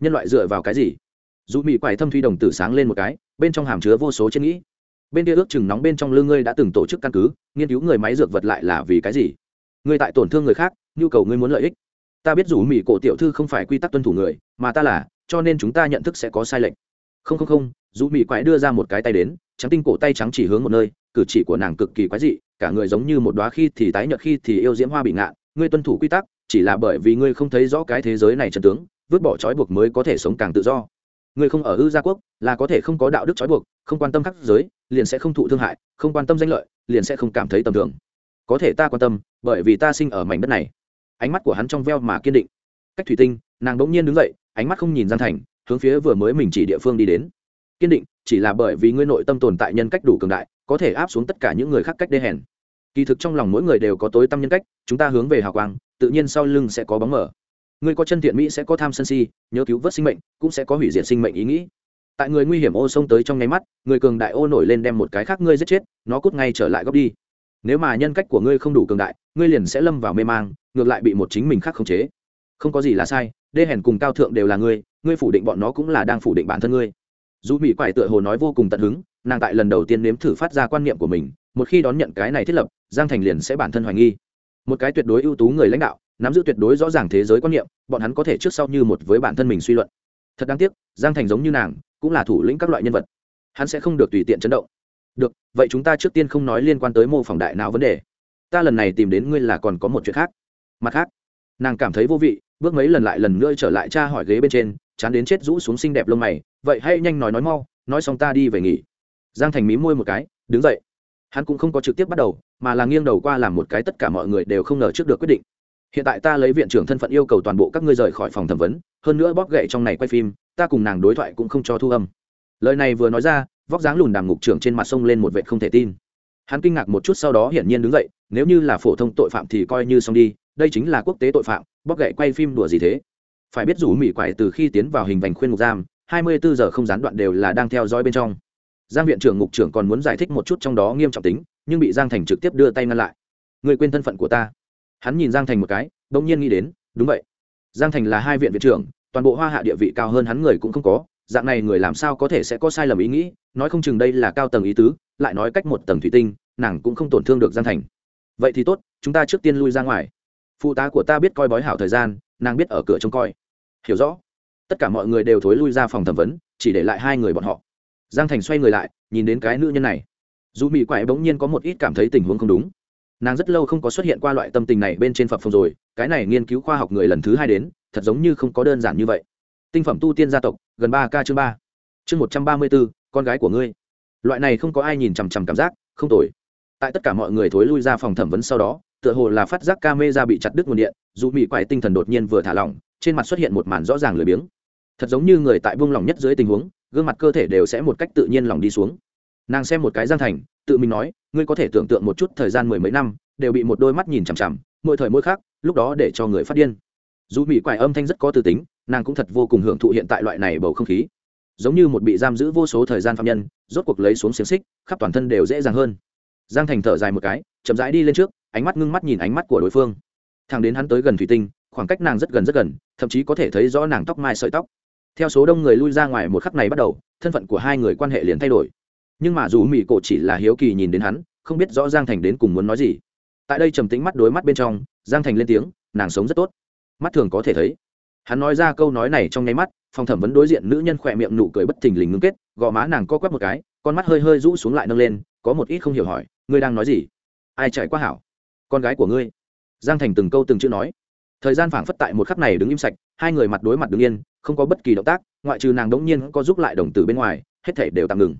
Nhân loại dựa vào cái gì? Dù mỹ quải thâm thuy đồng tử sáng lên một cái, bên trong hàm chứa vô số chân nghĩ. Bên kia ước chừng nóng bên trong lưng ngươi đã từng tổ chức căn cứ, nghiên cứu người máy dược vật lại là vì cái gì? Ngươi tại tổn thương người khác, nhu cầu ngươi muốn lợi ích. Ta biết dù mỹ cổ tiểu thư không phải quy tắc tuân thủ người mà ta là, cho nên chúng ta nhận thức sẽ có sai lệch. Không không không, dù mỹ quái đưa ra một cái tay đến, trắng tinh cổ tay trắng chỉ hướng một nơi, cử chỉ của nàng cực kỳ quái dị, cả người giống như một đoá khi thì tái nhợt khi thì yêu diễm hoa bị ngạn ngươi tuân thủ quy tắc, chỉ là bởi vì ngươi không thấy rõ cái thế giới này trần tướng, vứt bỏ trói buộc mới có thể sống càng tự do. Ngươi không ở ư gia quốc, là có thể không có đạo đức trói buộc, không quan tâm khắc giới, liền sẽ không thụ thương hại, không quan tâm danh lợi, liền sẽ không cảm thấy tầm thường. Có thể ta quan tâm, bởi vì ta sinh ở mảnh đất này. Ánh mắt của hắn trong veo mà kiên định. Cách thủy tinh, nàng bỗng nhiên đứng dậy ánh mắt không nhìn Giang thành, hướng phía vừa mới mình chỉ địa phương đi đến. Kiên định, chỉ là bởi vì ngươi nội tâm tồn tại nhân cách đủ cường đại, có thể áp xuống tất cả những người khác cách đê hèn. Kỳ thực trong lòng mỗi người đều có tối tâm nhân cách, chúng ta hướng về hào quang, tự nhiên sau lưng sẽ có bóng mở ngươi có chân thiện mỹ sẽ có tham sân si, nhớ cứu vớt sinh mệnh, cũng sẽ có hủy diệt sinh mệnh ý nghĩ. Tại người nguy hiểm ô xông tới trong nháy mắt, người cường đại ô nổi lên đem một cái khác ngươi giết chết, nó cút ngay trở lại góc đi. Nếu mà nhân cách của ngươi không đủ cường đại, ngươi liền sẽ lâm vào mê mang, ngược lại bị một chính mình khác khống chế. Không có gì là sai đê hèn cùng cao thượng đều là ngươi ngươi phủ định bọn nó cũng là đang phủ định bản thân ngươi. Dù mỹ quải tựa hồ nói vô cùng tận hứng, nàng tại lần đầu tiên nếm thử phát ra quan niệm của mình, một khi đón nhận cái này thiết lập, giang thành liền sẽ bản thân hoài nghi. Một cái tuyệt đối ưu tú người lãnh đạo, nắm giữ tuyệt đối rõ ràng thế giới quan niệm, bọn hắn có thể trước sau như một với bản thân mình suy luận. Thật đáng tiếc, giang thành giống như nàng, cũng là thủ lĩnh các loại nhân vật. Hắn sẽ không được tùy tiện chấn động. Được, vậy chúng ta trước tiên không nói liên quan tới mô phỏng đại nào vấn đề. Ta lần này tìm đến ngươi là còn có một chuyện khác. Mặt khác, nàng cảm thấy vô vị bước mấy lần lại lần nữa trở lại cha hỏi ghế bên trên, chán đến chết rũ xuống xinh đẹp lông mày, vậy hãy nhanh nói nói mau, nói xong ta đi về nghỉ. Giang thành mí môi một cái, đứng dậy. Hắn cũng không có trực tiếp bắt đầu, mà là nghiêng đầu qua làm một cái tất cả mọi người đều không ngờ trước được quyết định. Hiện tại ta lấy viện trưởng thân phận yêu cầu toàn bộ các ngươi rời khỏi phòng thẩm vấn, hơn nữa bóp gậy trong này quay phim, ta cùng nàng đối thoại cũng không cho thu âm. Lời này vừa nói ra, vóc dáng lùn đàm ngục trưởng trên mặt sông lên một vệ không thể tin. Hắn kinh ngạc một chút sau đó hiển nhiên đứng dậy, nếu như là phổ thông tội phạm thì coi như xong đi đây chính là quốc tế tội phạm bóc gậy quay phim đùa gì thế? Phải biết rủ mỹ quải từ khi tiến vào hình vành khuyên ngục giam, hai mươi bốn giờ không gián đoạn đều là đang theo dõi bên trong. Giang viện trưởng ngục trưởng còn muốn giải thích một chút trong đó nghiêm trọng tính, nhưng bị giang thành trực tiếp đưa tay ngăn lại. Người quên thân phận của ta. Hắn nhìn giang thành một cái đ ỗ n g nhiên nghĩ đến, đúng vậy. Giang thành là hai viện viện trưởng, toàn bộ hoa hạ địa vị cao hơn hắn người cũng không có, dạng này người làm sao có thể sẽ có sai lầm ý nghĩ, nói không chừng đây là cao tầng ý tứ, lại nói cách một tầng thủy tinh, nàng cũng không tổn thương được giang thành. Vậy thì tốt, chúng ta trước tiên lui ra ngoài phụ tá của ta biết coi bói hảo thời gian, nàng biết ở cửa trông coi. Hiểu rõ. Tất cả mọi người đều thối lui ra phòng thẩm vấn, chỉ để lại hai người bọn họ. Giang thành xoay người lại, nhìn đến cái nữ nhân này. Dù mỹ quại bỗng nhiên có một ít cảm thấy tình huống không đúng. Nàng rất lâu không có xuất hiện qua loại tâm tình này bên trên phật phòng rồi, cái này nghiên cứu khoa học người lần thứ hai đến, thật giống như không có đơn giản như vậy. Tinh phẩm tu tiên gia tộc, gần ba k chương ba. Chương một trăm ba mươi bốn, con gái của ngươi. Loại này không có ai nhìn chằm chằm cảm giác, không tồi. Tại tất cả mọi người thối lui ra phòng thẩm vấn sau đó tựa hồ là phát giác camera bị chặt đứt nguồn điện, dù Mị quải tinh thần đột nhiên vừa thả lỏng, trên mặt xuất hiện một màn rõ ràng lười biếng. Thật giống như người tại buông lỏng nhất dưới tình huống, gương mặt cơ thể đều sẽ một cách tự nhiên lỏng đi xuống. Nàng xem một cái giang thành, tự mình nói, ngươi có thể tưởng tượng một chút thời gian mười mấy năm, đều bị một đôi mắt nhìn chằm chằm, mỗi thời mỗi khác lúc đó để cho người phát điên. Dù Mị quải âm thanh rất có từ tính, nàng cũng thật vô cùng hưởng thụ hiện tại loại này bầu không khí. Giống như một bị giam giữ vô số thời gian phạm nhân, rốt cuộc lấy xuống xiềng xích, khắp toàn thân đều dễ dàng hơn. Giang thành thở dài một cái, chậm rãi đi lên trước ánh mắt ngưng mắt nhìn ánh mắt của đối phương. Thằng đến hắn tới gần thủy tinh, khoảng cách nàng rất gần rất gần, thậm chí có thể thấy rõ nàng tóc mai sợi tóc. Theo số đông người lui ra ngoài một khắc này bắt đầu, thân phận của hai người quan hệ liền thay đổi. Nhưng mà dù mỹ cổ chỉ là hiếu kỳ nhìn đến hắn, không biết rõ giang thành đến cùng muốn nói gì. Tại đây trầm tĩnh mắt đối mắt bên trong, giang thành lên tiếng, nàng sống rất tốt. Mắt thường có thể thấy. Hắn nói ra câu nói này trong nháy mắt, phòng thẩm vấn đối diện nữ nhân khỏe miệng nụ cười bất thình lình ngưng kết, gò má nàng co quắp một cái, con mắt hơi hơi rũ xuống lại nâng lên, có một ít không hiểu hỏi, ngươi đang nói gì? Ai chạy quá hảo? Con gái của ngươi. Giang thành từng câu từng chữ nói. Thời gian phảng phất tại một khắc này đứng im sạch, hai người mặt đối mặt đứng yên, không có bất kỳ động tác, ngoại trừ nàng đống nhiên có giúp lại đồng tử bên ngoài, hết thể đều tạm ngừng.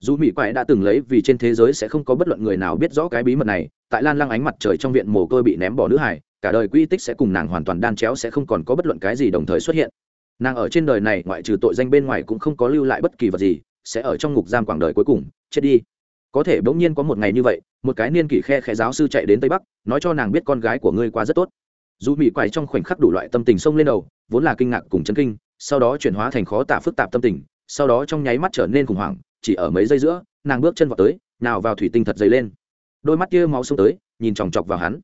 Dù mỹ quái đã từng lấy vì trên thế giới sẽ không có bất luận người nào biết rõ cái bí mật này, tại lan lăng ánh mặt trời trong viện mồ côi bị ném bỏ nữ hải cả đời quy tích sẽ cùng nàng hoàn toàn đan chéo sẽ không còn có bất luận cái gì đồng thời xuất hiện. Nàng ở trên đời này, ngoại trừ tội danh bên ngoài cũng không có lưu lại bất kỳ vật gì, sẽ ở trong ngục giam quảng đời cuối cùng, chết đi. Có thể bỗng nhiên có một ngày như vậy một cái niên kỷ khe khẽ giáo sư chạy đến tây bắc, nói cho nàng biết con gái của ngươi qua rất tốt. Dù mỹ quay trong khoảnh khắc đủ loại tâm tình xông lên đầu, vốn là kinh ngạc cùng chấn kinh, sau đó chuyển hóa thành khó tả phức tạp tâm tình, sau đó trong nháy mắt trở nên khủng hoảng, chỉ ở mấy giây giữa, nàng bước chân vào tới, nào vào thủy tinh thật dày lên. Đôi mắt kia máu xông tới, nhìn chòng chọc vào hắn.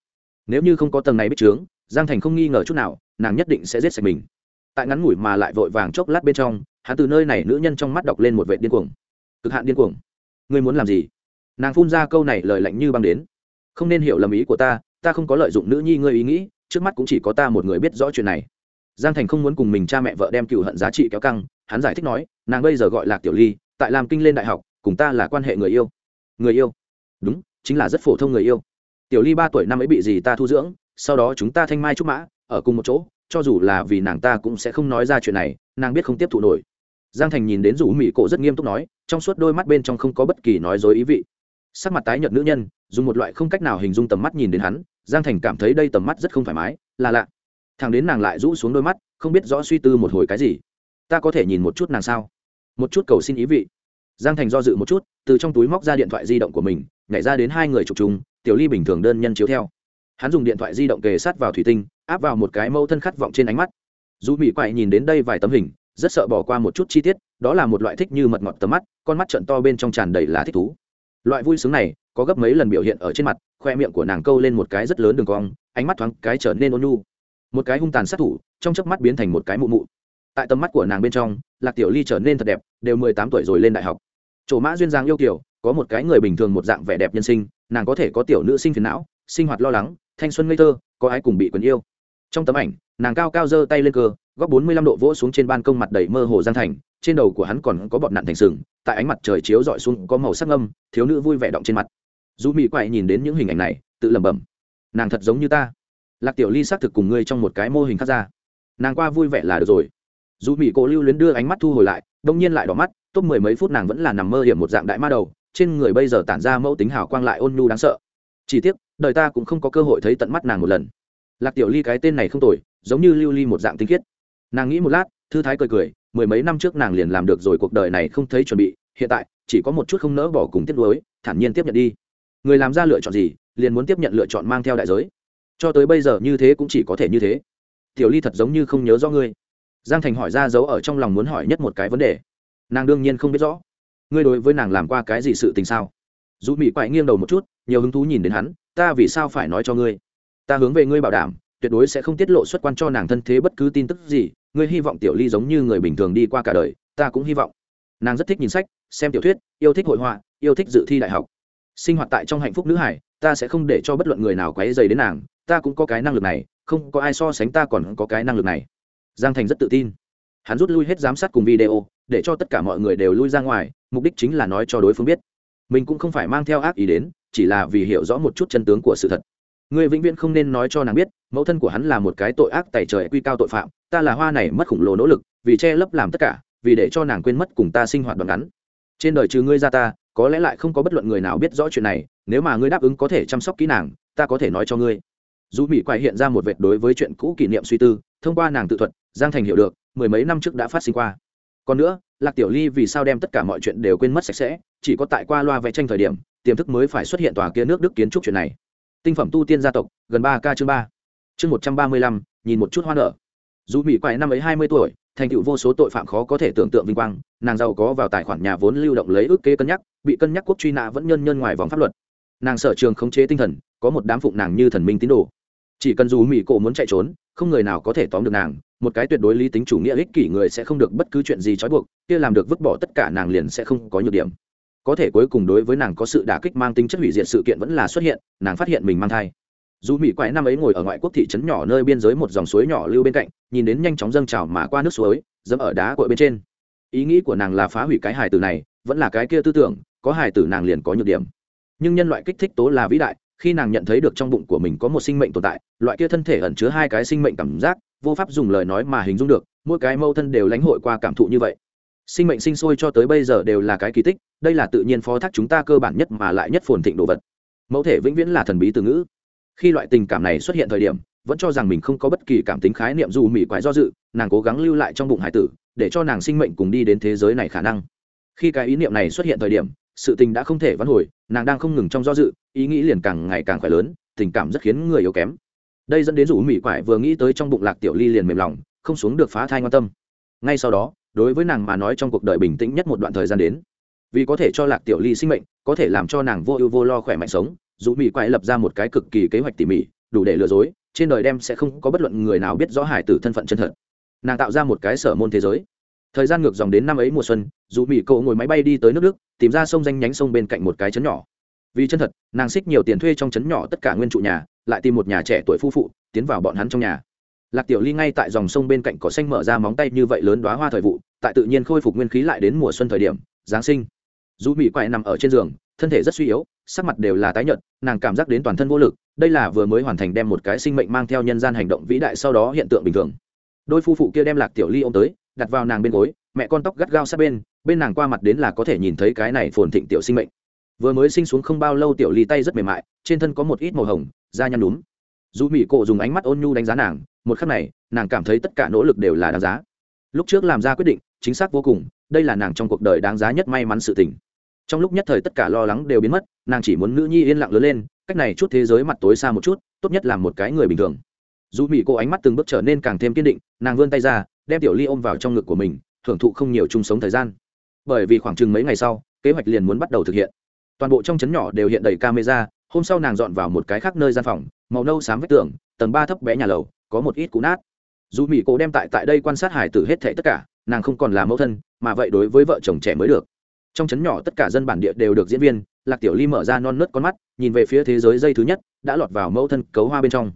Nếu như không có tầng này biết trướng, giang thành không nghi ngờ chút nào, nàng nhất định sẽ giết sạch mình. Tại ngắn ngủi mà lại vội vàng chốc lát bên trong, hắn từ nơi này nữ nhân trong mắt đọc lên một vệ điên cuồng. Cực hạn điên cuồng. Ngươi muốn làm gì? Nàng phun ra câu này lời lạnh như băng đến. Không nên hiểu lầm ý của ta ta không có lợi dụng nữ nhi ngươi ý nghĩ, trước mắt cũng chỉ có ta một người biết rõ chuyện này. Giang thành không muốn cùng mình cha mẹ vợ đem cựu hận giá trị kéo căng, hắn giải thích nói, nàng bây giờ gọi là tiểu ly, tại làm kinh lên đại học, cùng ta là quan hệ người yêu. Người yêu? Đúng, chính là rất phổ thông người yêu. Tiểu ly ba tuổi năm ấy bị gì ta thu dưỡng, sau đó chúng ta thanh mai trúc mã, ở cùng một chỗ, cho dù là vì nàng ta cũng sẽ không nói ra chuyện này, nàng biết không tiếp thụ nổi. Giang thành nhìn đến rủ mỹ cổ rất nghiêm túc nói, trong suốt đôi mắt bên trong không có bất kỳ nói dối ý vị sắc mặt tái nhợt nữ nhân, dùng một loại không cách nào hình dung tầm mắt nhìn đến hắn, giang thành cảm thấy đây tầm mắt rất không thoải mái, là lạ. Thằng đến nàng lại rũ xuống đôi mắt, không biết rõ suy tư một hồi cái gì. Ta có thể nhìn một chút nàng sao? Một chút cầu xin ý vị. Giang thành do dự một chút, từ trong túi móc ra điện thoại di động của mình, nhảy ra đến hai người chụp chung, tiểu ly bình thường đơn nhân chiếu theo. Hắn dùng điện thoại di động kề sát vào thủy tinh, áp vào một cái mâu thân khát vọng trên ánh mắt. Dù mỹ quậy nhìn đến đây vài tấm hình, rất sợ bỏ qua một chút chi tiết, đó là một loại thích như mật ngọt tầm mắt, con mắt trận to bên trong tràn đầy lá thích thú loại vui sướng này có gấp mấy lần biểu hiện ở trên mặt, khoe miệng của nàng câu lên một cái rất lớn đường cong, ánh mắt thoáng cái trở nên ôn nhu. Một cái hung tàn sát thủ, trong chớp mắt biến thành một cái mụ mụ. Tại tầm mắt của nàng bên trong, lạc tiểu ly trở nên thật đẹp, đều mười tám tuổi rồi lên đại học. Chỗ mã duyên giang yêu kiểu có một cái người bình thường một dạng vẻ đẹp nhân sinh, nàng có thể có tiểu nữ sinh phiền não, sinh hoạt lo lắng, thanh xuân ngây thơ, có ai cùng bị quyền yêu trong tấm ảnh, nàng cao cao giơ tay lên cơ, góc bốn mươi lăm độ vỗ xuống trên ban công mặt đầy mơ hồ giang thành, trên đầu của hắn còn có bọn nạn thành sừng, tại ánh mặt trời chiếu dọi xuống có màu sắc âm thiếu nữ vui vẻ động trên mặt. Dù mỹ quậy nhìn đến những hình ảnh này, tự lẩm bẩm, nàng thật giống như ta. Lạc tiểu ly xác thực cùng ngươi trong một cái mô hình khác ra. Nàng qua vui vẻ là được rồi. Dù mỹ cổ lưu luyến đưa ánh mắt thu hồi lại, đông nhiên lại đỏ mắt, top mười mấy phút nàng vẫn là nằm mơ hiểm một dạng đại ma đầu, trên người bây giờ tản ra mẫu tính hào quang lại ôn nhu đáng sợ. Chỉ tiếc, đời ta cũng không có cơ hội thấy tận mắt nàng một lần lạc tiểu ly cái tên này không tồi, giống như lưu ly một dạng tinh khiết. Nàng nghĩ một lát, thư thái cười cười, mười mấy năm trước nàng liền làm được rồi cuộc đời này không thấy chuẩn bị, hiện tại, chỉ có một chút không nỡ bỏ cùng tiếp nối thản nhiên tiếp nhận đi. Người làm ra lựa chọn gì, liền muốn tiếp nhận lựa chọn mang theo đại giới. Cho tới bây giờ như thế cũng chỉ có thể như thế. Tiểu ly thật giống như không nhớ rõ ngươi. Giang thành hỏi ra dấu ở trong lòng muốn hỏi nhất một cái vấn đề. Nàng đương nhiên không biết rõ. Ngươi đối với nàng làm qua cái gì sự tình sao? Dù mỹ quại nghiêng đầu một chút, nhiều hứng thú nhìn đến hắn, ta vì sao phải nói cho ngươi? Ta hướng về ngươi bảo đảm, tuyệt đối sẽ không tiết lộ xuất quan cho nàng thân thế bất cứ tin tức gì, ngươi hy vọng tiểu ly giống như người bình thường đi qua cả đời, ta cũng hy vọng. Nàng rất thích nhìn sách, xem tiểu thuyết, yêu thích hội họa, yêu thích dự thi đại học. Sinh hoạt tại trong hạnh phúc nữ hải, ta sẽ không để cho bất luận người nào quấy dày đến nàng, ta cũng có cái năng lực này, không có ai so sánh ta còn có cái năng lực này. Giang thành rất tự tin. Hắn rút lui hết giám sát cùng video, để cho tất cả mọi người đều lui ra ngoài, mục đích chính là nói cho đối phương biết. Mình cũng không phải mang theo ác ý đến, chỉ là vì hiểu rõ một chút chân tướng của sự thật. Ngươi vĩnh viễn không nên nói cho nàng biết, mẫu thân của hắn là một cái tội ác tày trời quy cao tội phạm, ta là hoa này mất khổng lồ nỗ lực, vì che lấp làm tất cả, vì để cho nàng quên mất cùng ta sinh hoạt đoạn ngắn. Trên đời trừ ngươi ra ta, có lẽ lại không có bất luận người nào biết rõ chuyện này, nếu mà ngươi đáp ứng có thể chăm sóc kỹ nàng, ta có thể nói cho ngươi. Dù mỹ quay hiện ra một vệt đối với chuyện cũ kỷ niệm suy tư, thông qua nàng tự thuật, giang thành hiểu được, mười mấy năm trước đã phát sinh qua. Còn nữa, lạc tiểu ly vì sao đem tất cả mọi chuyện đều quên mất sạch sẽ, chỉ có tại qua loa vẽ tranh thời điểm, tiềm thức mới phải xuất hiện tòa kia nước đức kiến trúc chuyện này tinh phẩm tu tiên gia tộc, gần ba k chương ba. Chương một trăm ba mươi lăm, nhìn một chút hoa nở. Dù mỹ quại năm ấy hai mươi tuổi, thành tựu vô số tội phạm khó có thể tưởng tượng vinh quang, nàng giàu có vào tài khoản nhà vốn lưu động lấy ước kế cân nhắc, bị cân nhắc quốc truy nã vẫn nhân nhân ngoài vòng pháp luật. Nàng sở trường khống chế tinh thần, có một đám phụng nàng như thần minh tín đồ. Chỉ cần dù mỹ cổ muốn chạy trốn, không người nào có thể tóm được nàng, một cái tuyệt đối lý tính chủ nghĩa ích kỷ người sẽ không được bất cứ chuyện gì trói buộc, kia làm được vứt bỏ tất cả nàng liền sẽ không có nhược điểm có thể cuối cùng đối với nàng có sự đả kích mang tính chất hủy diệt sự kiện vẫn là xuất hiện, nàng phát hiện mình mang thai. Dù mỹ quái năm ấy ngồi ở ngoại quốc thị trấn nhỏ nơi biên giới một dòng suối nhỏ lưu bên cạnh, nhìn đến nhanh chóng dâng trào mà qua nước suối, dẫm ở đá cội bên trên. Ý nghĩ của nàng là phá hủy cái hài tử này, vẫn là cái kia tư tưởng, có hài tử nàng liền có nhược điểm. Nhưng nhân loại kích thích tố là vĩ đại, khi nàng nhận thấy được trong bụng của mình có một sinh mệnh tồn tại, loại kia thân thể ẩn chứa hai cái sinh mệnh cảm giác, vô pháp dùng lời nói mà hình dung được, mỗi cái mâu thân đều lãnh hội qua cảm thụ như vậy sinh mệnh sinh sôi cho tới bây giờ đều là cái kỳ tích, đây là tự nhiên phó thác chúng ta cơ bản nhất mà lại nhất phồn thịnh đồ vật. Mẫu thể vĩnh viễn là thần bí từ ngữ. Khi loại tình cảm này xuất hiện thời điểm, vẫn cho rằng mình không có bất kỳ cảm tính khái niệm dù mỹ quái do dự, nàng cố gắng lưu lại trong bụng hải tử, để cho nàng sinh mệnh cùng đi đến thế giới này khả năng. Khi cái ý niệm này xuất hiện thời điểm, sự tình đã không thể vãn hồi, nàng đang không ngừng trong do dự, ý nghĩ liền càng ngày càng khỏe lớn, tình cảm rất khiến người yếu kém. Đây dẫn đến rủ mỹ quải vừa nghĩ tới trong bụng lạc tiểu ly liền mềm lòng, không xuống được phá thai ngoan tâm. Ngay sau đó đối với nàng mà nói trong cuộc đời bình tĩnh nhất một đoạn thời gian đến. Vì có thể cho lạc tiểu ly sinh mệnh, có thể làm cho nàng vô ưu vô lo khỏe mạnh sống, dù mỹ quái lập ra một cái cực kỳ kế hoạch tỉ mỉ, đủ để lừa dối, trên đời đem sẽ không có bất luận người nào biết rõ hải tử thân phận chân thật. Nàng tạo ra một cái sở môn thế giới. Thời gian ngược dòng đến năm ấy mùa xuân, dù mỹ cậu ngồi máy bay đi tới nước đức, tìm ra sông danh nhánh sông bên cạnh một cái chấn nhỏ. Vì chân thật, nàng xích nhiều tiền thuê trong chấn nhỏ tất cả nguyên trụ nhà, lại tìm một nhà trẻ tuổi phu phụ, tiến vào bọn hắn trong nhà lạc tiểu ly ngay tại dòng sông bên cạnh cỏ xanh mở ra móng tay như vậy lớn đoá hoa thời vụ, tại tự nhiên khôi phục nguyên khí lại đến mùa xuân thời điểm, giáng sinh. Dù mỹ quại nằm ở trên giường, thân thể rất suy yếu, sắc mặt đều là tái nhợt, nàng cảm giác đến toàn thân vô lực, đây là vừa mới hoàn thành đem một cái sinh mệnh mang theo nhân gian hành động vĩ đại sau đó hiện tượng bình thường. Đôi phu phụ kia đem lạc tiểu ly ô m tới, đặt vào nàng bên gối, mẹ con tóc gắt gao sát bên bên nàng qua mặt đến là có thể nhìn thấy cái này phồn thịnh tiểu sinh mệnh. Vừa mới sinh xuống không bao lâu tiểu ly tay rất mềm mại, trên thân có một ít màu hồng, da nhăn đúng dù mỹ cổ dùng ánh mắt ôn nhu đánh giá nàng một khắc này, nàng cảm thấy tất cả nỗ lực đều là đáng giá. Lúc trước làm ra quyết định, chính xác vô cùng, đây là nàng trong cuộc đời đáng giá nhất may mắn sự tình. Trong lúc nhất thời tất cả lo lắng đều biến mất, nàng chỉ muốn nữ nhi yên lặng lớn lên, cách này chút thế giới mặt tối xa một chút, tốt nhất là một cái người bình thường. Dù mỹ cô ánh mắt từng bước trở nên càng thêm kiên định, nàng vươn tay ra, đem tiểu ly ôm vào trong ngực của mình, thưởng thụ không nhiều chung sống thời gian. Bởi vì khoảng chừng mấy ngày sau, kế hoạch liền muốn bắt đầu thực hiện. Toàn bộ trong trấn nhỏ đều hiện đầy camera, hôm sau nàng dọn vào một cái khác nơi gian phòng, màu nâu xám vách tường, tầng ba thấp bé nhà lầu có một ít cú nát. Dù mỹ cổ đem tại tại đây quan sát hải tử hết thệ tất cả, nàng không còn là mẫu thân, mà vậy đối với vợ chồng trẻ mới được. Trong trấn nhỏ tất cả dân bản địa đều được diễn viên, lạc tiểu ly mở ra non nớt con mắt, nhìn về phía thế giới dây thứ nhất, đã lọt vào mẫu thân cấu hoa bên trong.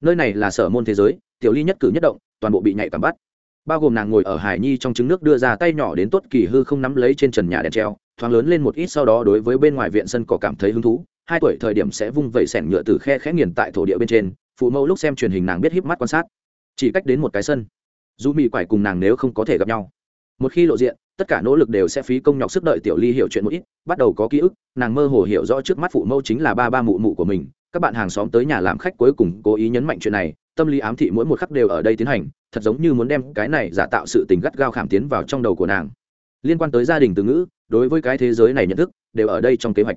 Nơi này là sở môn thế giới, tiểu ly nhất cử nhất động, toàn bộ bị nhạy cảm bắt. Bao gồm nàng ngồi ở hải nhi trong trứng nước đưa ra tay nhỏ đến tốt kỳ hư không nắm lấy trên trần nhà đèn treo, thoáng lớn lên một ít sau đó đối với bên ngoài viện sân có cảm thấy hứng thú, hai tuổi thời điểm sẽ vung vẩy sẻn nhựa từ khe khẽ nghiền tại thổ địa bên trên phụ mẫu lúc xem truyền hình nàng biết híp mắt quan sát. Chỉ cách đến một cái sân. Dù mị quải cùng nàng nếu không có thể gặp nhau. Một khi lộ diện, tất cả nỗ lực đều sẽ phí công nhọc sức đợi tiểu ly hiểu chuyện một ít, bắt đầu có ký ức, nàng mơ hồ hiểu rõ trước mắt phụ mẫu chính là ba ba mụ mụ của mình. Các bạn hàng xóm tới nhà làm khách cuối cùng cố ý nhấn mạnh chuyện này, tâm lý ám thị mỗi một khắc đều ở đây tiến hành, thật giống như muốn đem cái này giả tạo sự tình gắt gao khảm tiến vào trong đầu của nàng. Liên quan tới gia đình từ ngữ, đối với cái thế giới này nhận thức, đều ở đây trong kế hoạch.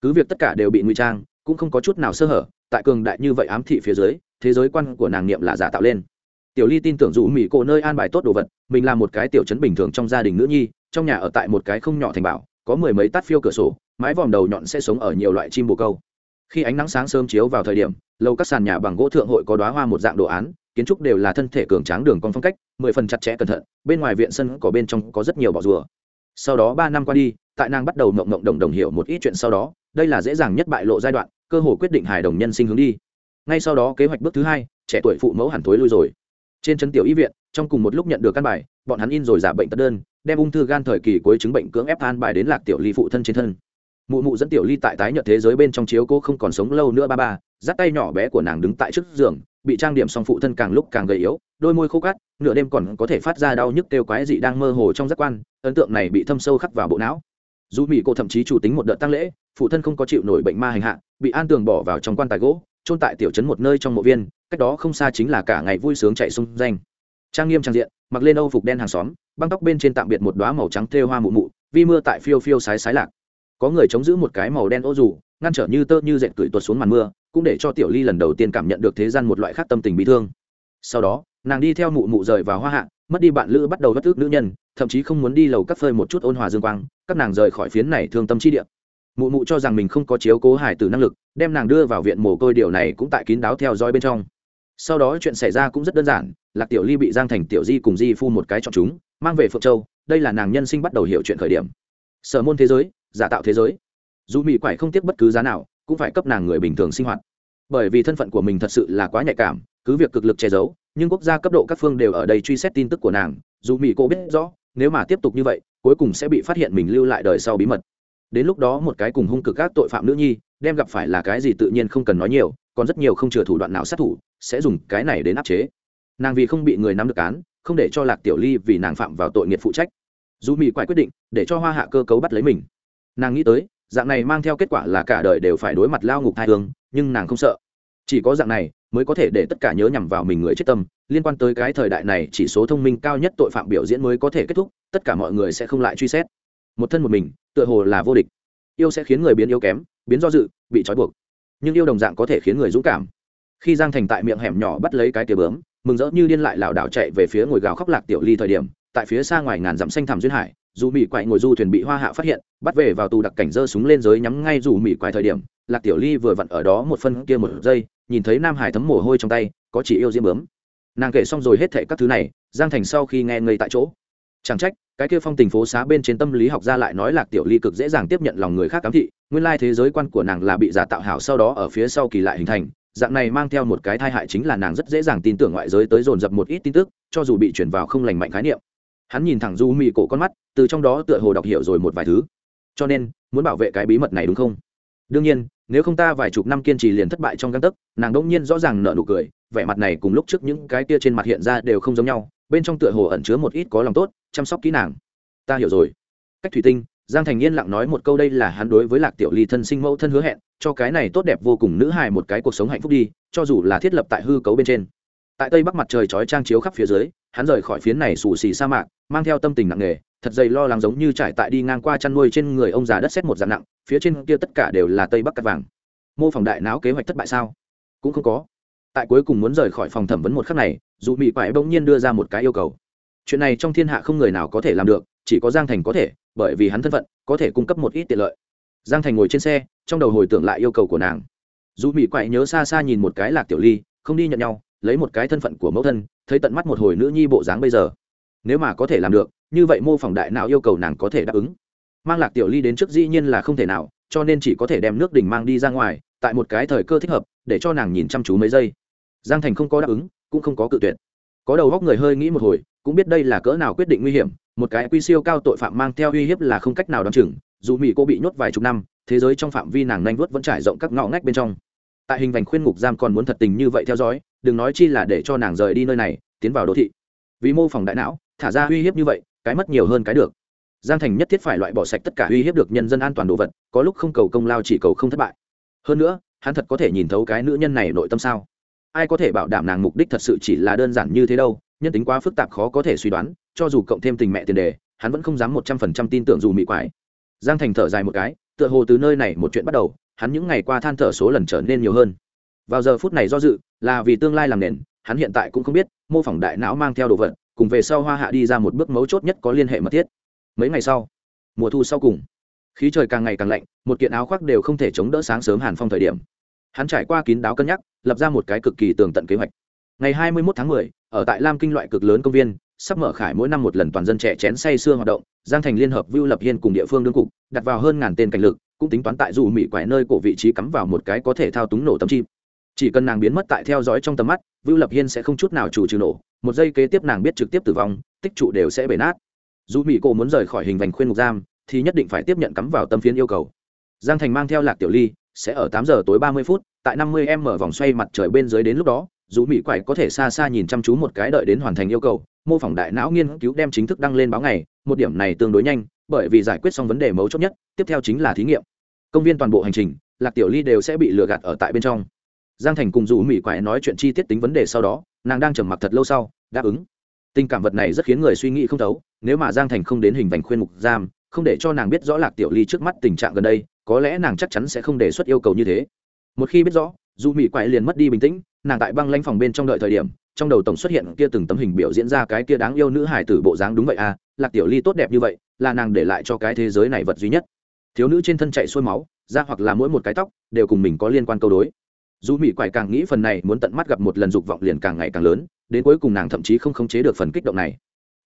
Cứ việc tất cả đều bị ngụy trang, cũng không có chút nào sơ hở tại cường đại như vậy ám thị phía dưới, thế giới quan của nàng niệm là giả tạo lên. Tiểu ly tin tưởng dù mỹ cổ nơi an bài tốt đồ vật, mình là một cái tiểu chấn bình thường trong gia đình nữ nhi, trong nhà ở tại một cái không nhỏ thành bảo, có mười mấy tát phiêu cửa sổ, mái vòm đầu nhọn sẽ sống ở nhiều loại chim bồ câu. Khi ánh nắng sáng sớm chiếu vào thời điểm lâu các sàn nhà bằng gỗ thượng hội có đoá hoa một dạng đồ án, kiến trúc đều là thân thể cường tráng đường con phong cách, mười phần chặt chẽ cẩn thận, bên ngoài viện sân có bên trong có rất nhiều bọ rùa. Sau đó ba năm qua đi, tại nàng bắt đầu mộng mộng đồng đồng hiểu một ít chuyện sau đó, đây là dễ dàng nhất bại lộ giai đoạn cơ hồ quyết định hài đồng nhân sinh hướng đi. Ngay sau đó kế hoạch bước thứ hai, trẻ tuổi phụ mẫu hẳn thối lui rồi. Trên chân tiểu y viện, trong cùng một lúc nhận được căn bài, bọn hắn in rồi giả bệnh tật đơn, đem ung thư gan thời kỳ cuối chứng bệnh cưỡng ép an bài đến lạc tiểu ly phụ thân trên thân. Mụ mụ dẫn tiểu ly tại tái nhợt thế giới bên trong chiếu cô không còn sống lâu nữa ba ba, dắt tay nhỏ bé của nàng đứng tại trước giường, bị trang điểm xong phụ thân càng lúc càng gầy yếu, đôi môi khô cát, nửa đêm còn có thể phát ra đau nhức kêu quái dị đang mơ hồ trong giác quan, ấn tượng này bị thâm sâu khắc vào bộ não. Dù mỹ cô thậm chí chủ tính một đợt tăng lễ phụ thân không có chịu nổi bệnh ma hành hạ, bị an tường bỏ vào trong quan tài gỗ trôn tại tiểu trấn một nơi trong mộ viên, cách đó không xa chính là cả ngày vui sướng chạy xung danh. Trang nghiêm trang diện, mặc lên âu phục đen hàng xóm, băng tóc bên trên tạm biệt một đoá màu trắng thêu hoa mụ mụ, vi mưa tại phiêu phiêu sái sái lạc. Có người chống giữ một cái màu đen ô dù, ngăn trở như tơ như dệt cửi tuột xuống màn mưa, cũng để cho tiểu ly lần đầu tiên cảm nhận được thế gian một loại khác tâm tình bị thương. Sau đó, nàng đi theo mụ mụ rời vào hoa hạ, mất đi bạn lữ bắt đầu bất ước nữ nhân, thậm chí không muốn đi lầu các phơi một chút ôn hòa dương quang, các nàng rời khỏi phiến này thương tâm chi địa mụ mụ cho rằng mình không có chiếu cố hải tử năng lực, đem nàng đưa vào viện mồ côi, điều này cũng tại kín đáo theo dõi bên trong. Sau đó chuyện xảy ra cũng rất đơn giản, lạc tiểu ly bị giang thành tiểu di cùng di phu một cái chọn chúng, mang về phượng châu, đây là nàng nhân sinh bắt đầu hiểu chuyện khởi điểm. Sở môn thế giới, giả tạo thế giới. Dù mỹ quải không tiếc bất cứ giá nào, cũng phải cấp nàng người bình thường sinh hoạt. Bởi vì thân phận của mình thật sự là quá nhạy cảm, cứ việc cực lực che giấu, nhưng quốc gia cấp độ các phương đều ở đây truy xét tin tức của nàng, dù mỹ cô biết rõ, nếu mà tiếp tục như vậy, cuối cùng sẽ bị phát hiện mình lưu lại đời sau bí mật đến lúc đó một cái cùng hung cực các tội phạm nữ nhi, đem gặp phải là cái gì tự nhiên không cần nói nhiều, còn rất nhiều không chừa thủ đoạn nào sát thủ, sẽ dùng cái này đến áp chế. Nàng vì không bị người nắm được án, không để cho lạc tiểu ly vì nàng phạm vào tội nghiệt phụ trách. Dù mỹ quại quyết định, để cho hoa hạ cơ cấu bắt lấy mình. Nàng nghĩ tới, dạng này mang theo kết quả là cả đời đều phải đối mặt lao ngục hai hương, nhưng nàng không sợ. Chỉ có dạng này, mới có thể để tất cả nhớ nhằm vào mình người chết tâm, liên quan tới cái thời đại này chỉ số thông minh cao nhất tội phạm biểu diễn mới có thể kết thúc, tất cả mọi người sẽ không lại truy xét. Một thân một mình tựa hồ là vô địch. Yêu sẽ khiến người biến yếu kém, biến do dự, bị trói buộc. Nhưng yêu đồng dạng có thể khiến người dũng cảm. Khi giang thành tại miệng hẻm nhỏ bắt lấy cái tia bướm, mừng rỡ như điên lại lảo đảo chạy về phía ngồi gào khóc lạc tiểu ly thời điểm, tại phía xa ngoài ngàn dặm xanh thẳm duyên hải, dù mỹ quại ngồi du thuyền bị hoa hạ phát hiện, bắt về vào tù đặc cảnh giơ súng lên giới nhắm ngay dù mỹ quại thời điểm, lạc tiểu ly vừa vặn ở đó một phân kia một giây, nhìn thấy nam hải thấm mồ hôi trong tay, có chỉ yêu diễm bướm. Nàng kể xong rồi hết thệ các thứ này, giang thành sau khi nghe ngây tại chỗ. Chẳng trách cái kia phong tình phố xá bên trên tâm lý học ra lại nói lạc tiểu ly cực dễ dàng tiếp nhận lòng người khác cám thị, nguyên lai thế giới quan của nàng là bị giả tạo hảo sau đó ở phía sau kỳ lại hình thành, dạng này mang theo một cái thai hại chính là nàng rất dễ dàng tin tưởng ngoại giới tới dồn dập một ít tin tức, cho dù bị chuyển vào không lành mạnh khái niệm. Hắn nhìn thẳng du mị cổ con mắt, từ trong đó tựa hồ đọc hiểu rồi một vài thứ. Cho nên, muốn bảo vệ cái bí mật này đúng không? Đương nhiên, nếu không ta vài chục năm kiên trì liền thất bại trong găng tấc, nàng đông nhiên rõ ràng nợ nụ cười, vẻ mặt này cùng lúc trước những cái kia trên mặt hiện ra đều không giống nhau, bên trong tựa hồ ẩn chứa một ít có lòng tốt chăm sóc kỹ nàng. Ta hiểu rồi. Cách thủy tinh, giang thành yên lặng nói một câu đây là hắn đối với lạc tiểu ly thân sinh mẫu thân hứa hẹn, cho cái này tốt đẹp vô cùng nữ hài một cái cuộc sống hạnh phúc đi, cho dù là thiết lập tại hư cấu bên trên. Tại tây bắc mặt trời chói trang chiếu khắp phía dưới, hắn rời khỏi phiến này xù xì sa mạc, mang theo tâm tình nặng nề, thật dày lo lắng giống như trải tại đi ngang qua chăn nuôi trên người ông già đất xét một dạng nặng, phía trên kia tất cả đều là tây bắc cắt vàng. Mô phỏng đại não kế hoạch thất bại sao? Cũng không có. Tại cuối cùng muốn rời khỏi phòng thẩm vấn một khắc này, dù mỹ quải bỗng nhiên đưa ra một cái yêu cầu chuyện này trong thiên hạ không người nào có thể làm được, chỉ có giang thành có thể, bởi vì hắn thân phận, có thể cung cấp một ít tiện lợi. Giang thành ngồi trên xe, trong đầu hồi tưởng lại yêu cầu của nàng. Dù mỹ quậy nhớ xa xa nhìn một cái lạc tiểu ly, không đi nhận nhau, lấy một cái thân phận của mẫu thân, thấy tận mắt một hồi nữ nhi bộ dáng bây giờ. Nếu mà có thể làm được, như vậy mô phỏng đại não yêu cầu nàng có thể đáp ứng. Mang lạc tiểu ly đến trước dĩ nhiên là không thể nào, cho nên chỉ có thể đem nước đình mang đi ra ngoài, tại một cái thời cơ thích hợp, để cho nàng nhìn chăm chú mấy giây. Giang thành không có đáp ứng, cũng không có cự tuyệt. Có đầu góc người hơi nghĩ một hồi cũng biết đây là cỡ nào quyết định nguy hiểm, một cái quy siêu cao tội phạm mang theo uy hiếp là không cách nào đoán chừng, dù mỹ cô bị nhốt vài chục năm, thế giới trong phạm vi nàng nanh vuốt vẫn trải rộng các ngõ ngách bên trong. Tại hình vành khuyên ngục giam còn muốn thật tình như vậy theo dõi, đừng nói chi là để cho nàng rời đi nơi này, tiến vào đô thị. Vì mô phỏng đại não, thả ra uy hiếp như vậy, cái mất nhiều hơn cái được. Giang thành nhất thiết phải loại bỏ sạch tất cả uy hiếp được nhân dân an toàn đồ vật, có lúc không cầu công lao chỉ cầu không thất bại. Hơn nữa, hắn thật có thể nhìn thấu cái nữ nhân này nội tâm sao? Ai có thể bảo đảm nàng mục đích thật sự chỉ là đơn giản như thế đâu? Nhân tính quá phức tạp khó có thể suy đoán cho dù cộng thêm tình mẹ tiền đề hắn vẫn không dám một trăm phần trăm tin tưởng dù mị quái. Giang thành thở dài một cái tựa hồ từ nơi này một chuyện bắt đầu hắn những ngày qua than thở số lần trở nên nhiều hơn. Vào giờ phút này do dự là vì tương lai làm nền hắn hiện tại cũng không biết mô phỏng đại não mang theo đồ vật cùng về sau hoa hạ đi ra một bước mấu chốt nhất có liên hệ mật thiết. Mấy ngày sau mùa thu sau cùng khí trời càng ngày càng lạnh một kiện áo khoác đều không thể chống đỡ sáng sớm hàn phong thời điểm. Hắn trải qua kín đáo cân nhắc lập ra một cái cực kỳ tường tận kế hoạch. Ngày 21 tháng 10, ở tại lam kinh loại cực lớn công viên, sắp mở khải mỗi năm một lần toàn dân trẻ chén say sưa hoạt động, giang thành liên hợp vưu lập hiên cùng địa phương đương cục, đặt vào hơn ngàn tên cảnh lực, cũng tính toán tại dù mỹ quải nơi cổ vị trí cắm vào một cái có thể thao túng nổ tấm chim. Chỉ cần nàng biến mất tại theo dõi trong tầm mắt, vưu lập hiên sẽ không chút nào chủ trừ nổ, một giây kế tiếp nàng biết trực tiếp tử vong, tích trụ đều sẽ bể nát. Dù mỹ cổ muốn rời khỏi hình vành khuyên ngục giam, thì nhất định phải tiếp nhận cắm vào tâm phiến yêu cầu. Giang thành mang theo lạc tiểu ly, sẽ ở tám giờ tối ba mươi phút, tại năm mươi em mở vòng xoay mặt trời bên dưới đến lúc đó dù mỹ quải có thể xa xa nhìn chăm chú một cái đợi đến hoàn thành yêu cầu, mô phỏng đại não nghiên cứu đem chính thức đăng lên báo ngày, một điểm này tương đối nhanh, bởi vì giải quyết xong vấn đề mấu chốt nhất, tiếp theo chính là thí nghiệm. Công viên toàn bộ hành trình, lạc tiểu ly đều sẽ bị lừa gạt ở tại bên trong. Giang thành cùng dù mỹ quải nói chuyện chi tiết tính vấn đề sau đó, nàng đang trầm mặc thật lâu sau, đáp ứng. Tình cảm vật này rất khiến người suy nghĩ không thấu, nếu mà giang thành không đến hình vành khuyên mục giam, không để cho nàng biết rõ lạc tiểu ly trước mắt tình trạng gần đây, có lẽ nàng chắc chắn sẽ không đề xuất yêu cầu như thế. Một khi biết rõ, dù mỹ quại liền mất đi bình tĩnh nàng tại băng lanh phòng bên trong đợi thời điểm, trong đầu tổng xuất hiện kia từng tấm hình biểu diễn ra cái kia đáng yêu nữ hải tử bộ dáng đúng vậy à lạc tiểu ly tốt đẹp như vậy, là nàng để lại cho cái thế giới này vật duy nhất. Thiếu nữ trên thân chạy xuôi máu, da hoặc là mỗi một cái tóc, đều cùng mình có liên quan câu đối. Dù mỹ quải càng nghĩ phần này muốn tận mắt gặp một lần dục vọng liền càng ngày càng lớn, đến cuối cùng nàng thậm chí không khống chế được phần kích động này.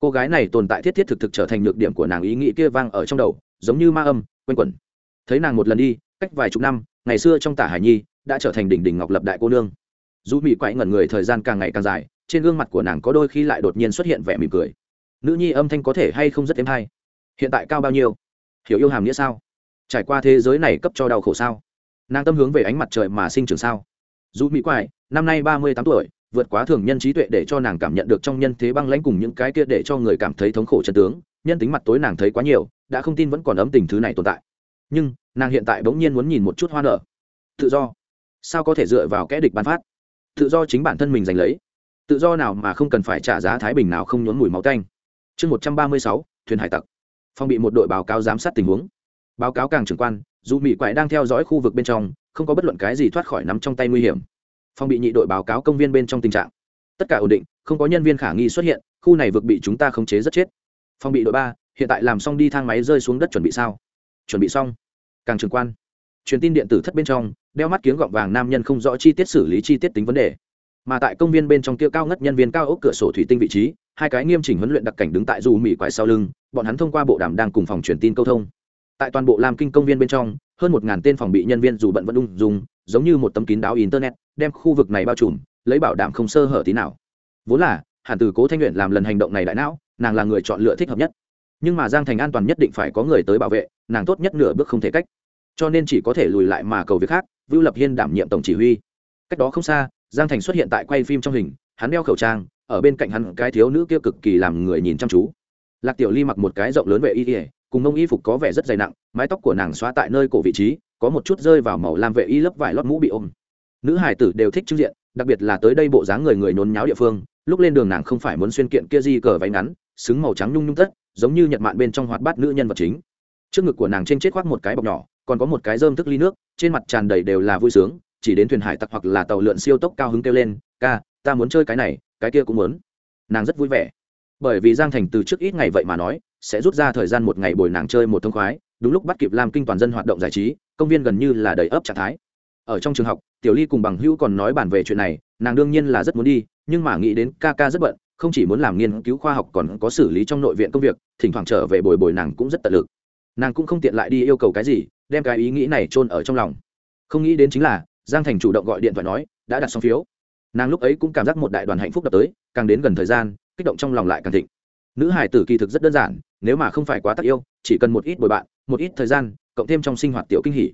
Cô gái này tồn tại thiết thiết thực thực trở thành nhược điểm của nàng ý nghĩ kia vang ở trong đầu, giống như ma âm, quanh quẩn. Thấy nàng một lần đi, cách vài chục năm, ngày xưa trong tả hải nhi, đã trở thành đỉnh đỉnh ngọc lập đại cô nương dù mỹ quậy ngẩn người, thời gian càng ngày càng dài, trên gương mặt của nàng có đôi khi lại đột nhiên xuất hiện vẻ mỉm cười. Nữ nhi âm thanh có thể hay không rất êm hay? Hiện tại cao bao nhiêu? Hiểu yêu hàm nghĩa sao? Trải qua thế giới này cấp cho đau khổ sao? Nàng tâm hướng về ánh mặt trời mà sinh trưởng sao? Dù mỹ quại năm nay ba mươi tám tuổi, vượt quá thường nhân trí tuệ để cho nàng cảm nhận được trong nhân thế băng lãnh cùng những cái kia để cho người cảm thấy thống khổ chân tướng, nhân tính mặt tối nàng thấy quá nhiều, đã không tin vẫn còn ấm tình thứ này tồn tại. Nhưng, nàng hiện tại bỗng nhiên muốn nhìn một chút hoa nở. Tự do. Sao có thể dựa vào kẽ địch bán phát? Tự do chính bản thân mình giành lấy. Tự do nào mà không cần phải trả giá thái bình nào không nhốn mùi máu canh chương một trăm ba mươi sáu, thuyền hải tặc. Phong bị một đội báo cáo giám sát tình huống. Báo cáo càng trưởng quan, dù mỹ quái đang theo dõi khu vực bên trong, không có bất luận cái gì thoát khỏi nắm trong tay nguy hiểm. Phong bị nhị đội báo cáo công viên bên trong tình trạng. Tất cả ổn định, không có nhân viên khả nghi xuất hiện, khu này vực bị chúng ta khống chế rất chết. Phong bị đội ba, hiện tại làm xong đi thang máy rơi xuống đất chuẩn bị sao? Chuẩn bị xong. Càng trường quan. Truyền tin điện tử thất bên trong đeo mắt kiếng gọng vàng nam nhân không rõ chi tiết xử lý chi tiết tính vấn đề. Mà tại công viên bên trong kia cao ngất nhân viên cao ốc cửa sổ thủy tinh vị trí, hai cái nghiêm chỉnh huấn luyện đặc cảnh đứng tại dù mỹ quải sau lưng, bọn hắn thông qua bộ đàm đang cùng phòng truyền tin câu thông. Tại toàn bộ làm kinh công viên bên trong, hơn một ngàn tên phòng bị nhân viên dù bận vẫn ung dùng giống như một tấm kín đáo internet, đem khu vực này bao trùm, lấy bảo đảm không sơ hở tí nào. Vốn là hẳn từ cố thanh luyện làm lần hành động này đại não, nàng là người chọn lựa thích hợp nhất. Nhưng mà giang thành an toàn nhất định phải có người tới bảo vệ, nàng tốt nhất nửa bước không thể cách. Cho nên chỉ có thể lùi lại mà cầu việc khác vưu lập hiên đảm nhiệm tổng chỉ huy. Cách đó không xa, giang thành xuất hiện tại quay phim trong hình, hắn đeo khẩu trang, ở bên cạnh hắn cái thiếu nữ kia cực kỳ làm người nhìn chăm chú. Lạc tiểu ly mặc một cái rộng lớn vệ y ỉa cùng mông y phục có vẻ rất dày nặng, mái tóc của nàng xóa tại nơi cổ vị trí, có một chút rơi vào màu làm vệ y lớp vải lót mũ bị ôm. Nữ hải tử đều thích trưng diện, đặc biệt là tới đây bộ dáng người người nôn nháo địa phương, lúc lên đường nàng không phải muốn xuyên kiện kia di cờ váy ngắn, xứng màu trắng nhung nhung tất, giống như nhật mạn bên trong hoạt bát nữ nhân vật chính. Trước ngực của nàng trên chết khoác một cái bọc nhỏ còn có một cái rơm thức ly nước, trên mặt tràn đầy đều là vui sướng, chỉ đến thuyền hải tặc hoặc là tàu lượn siêu tốc cao hứng kêu lên, ca, ta muốn chơi cái này, cái kia cũng muốn. Nàng rất vui vẻ. Bởi vì giang thành từ trước ít ngày vậy mà nói, sẽ rút ra thời gian một ngày bồi nàng chơi một thông khoái, đúng lúc bắt kịp làm kinh toàn dân hoạt động giải trí, công viên gần như là đầy ấp trạng thái. Ở trong trường học, tiểu ly cùng bằng hữu còn nói bàn về chuyện này, nàng đương nhiên là rất muốn đi, nhưng mà nghĩ đến ca ca rất bận, không chỉ muốn làm nghiên cứu khoa học còn có xử lý trong nội viện công việc, thỉnh thoảng trở về bồi bồi nàng cũng rất tận lực. Nàng cũng không tiện lại đi yêu cầu cái gì đem cái ý nghĩ này chôn ở trong lòng. Không nghĩ đến chính là, giang thành chủ động gọi điện thoại nói, đã đặt xong phiếu. Nàng lúc ấy cũng cảm giác một đại đoàn hạnh phúc đập tới, càng đến gần thời gian, kích động trong lòng lại càng thịnh. Nữ hải tử kỳ thực rất đơn giản, nếu mà không phải quá tắc yêu, chỉ cần một ít bồi bạn, một ít thời gian, cộng thêm trong sinh hoạt tiểu kinh hỉ.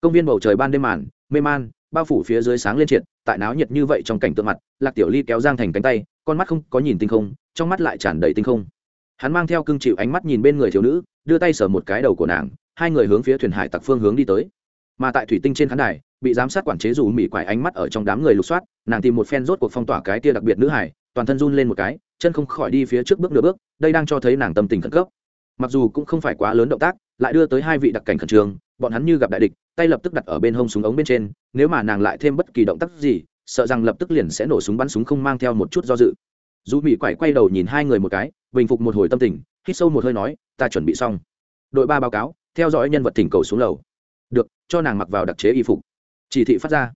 Công viên bầu trời ban đêm màn, mê man, bao phủ phía dưới sáng lên triệt, tại náo nhiệt như vậy trong cảnh tượng mặt, lạc tiểu ly kéo giang thành cánh tay, con mắt không có nhìn tinh không, trong mắt lại tràn đầy tinh không. Hắn mang theo cưng chịu ánh mắt nhìn bên người thiếu nữ, đưa tay sờ một cái đầu của nàng hai người hướng phía thuyền hải tặc phương hướng đi tới. Mà tại thủy tinh trên khán đài, bị giám sát quản chế dù mỉ quải ánh mắt ở trong đám người lục soát, nàng tìm một phen rốt cuộc phong tỏa cái tia đặc biệt nữ hải, toàn thân run lên một cái, chân không khỏi đi phía trước bước nửa bước, đây đang cho thấy nàng tâm tình khẩn cấp. Mặc dù cũng không phải quá lớn động tác, lại đưa tới hai vị đặc cảnh khẩn trương, bọn hắn như gặp đại địch, tay lập tức đặt ở bên hông súng ống bên trên, nếu mà nàng lại thêm bất kỳ động tác gì, sợ rằng lập tức liền sẽ nổ súng bắn súng không mang theo một chút do dự. Dù mỹ quải quay đầu nhìn hai người một cái, bình phục một hồi tâm tình, hít sâu một hơi nói, ta chuẩn bị xong. Đội ba báo cáo theo dõi nhân vật thỉnh cầu xuống lầu. Được, cho nàng mặc vào đặc chế y phục. Chỉ thị phát ra.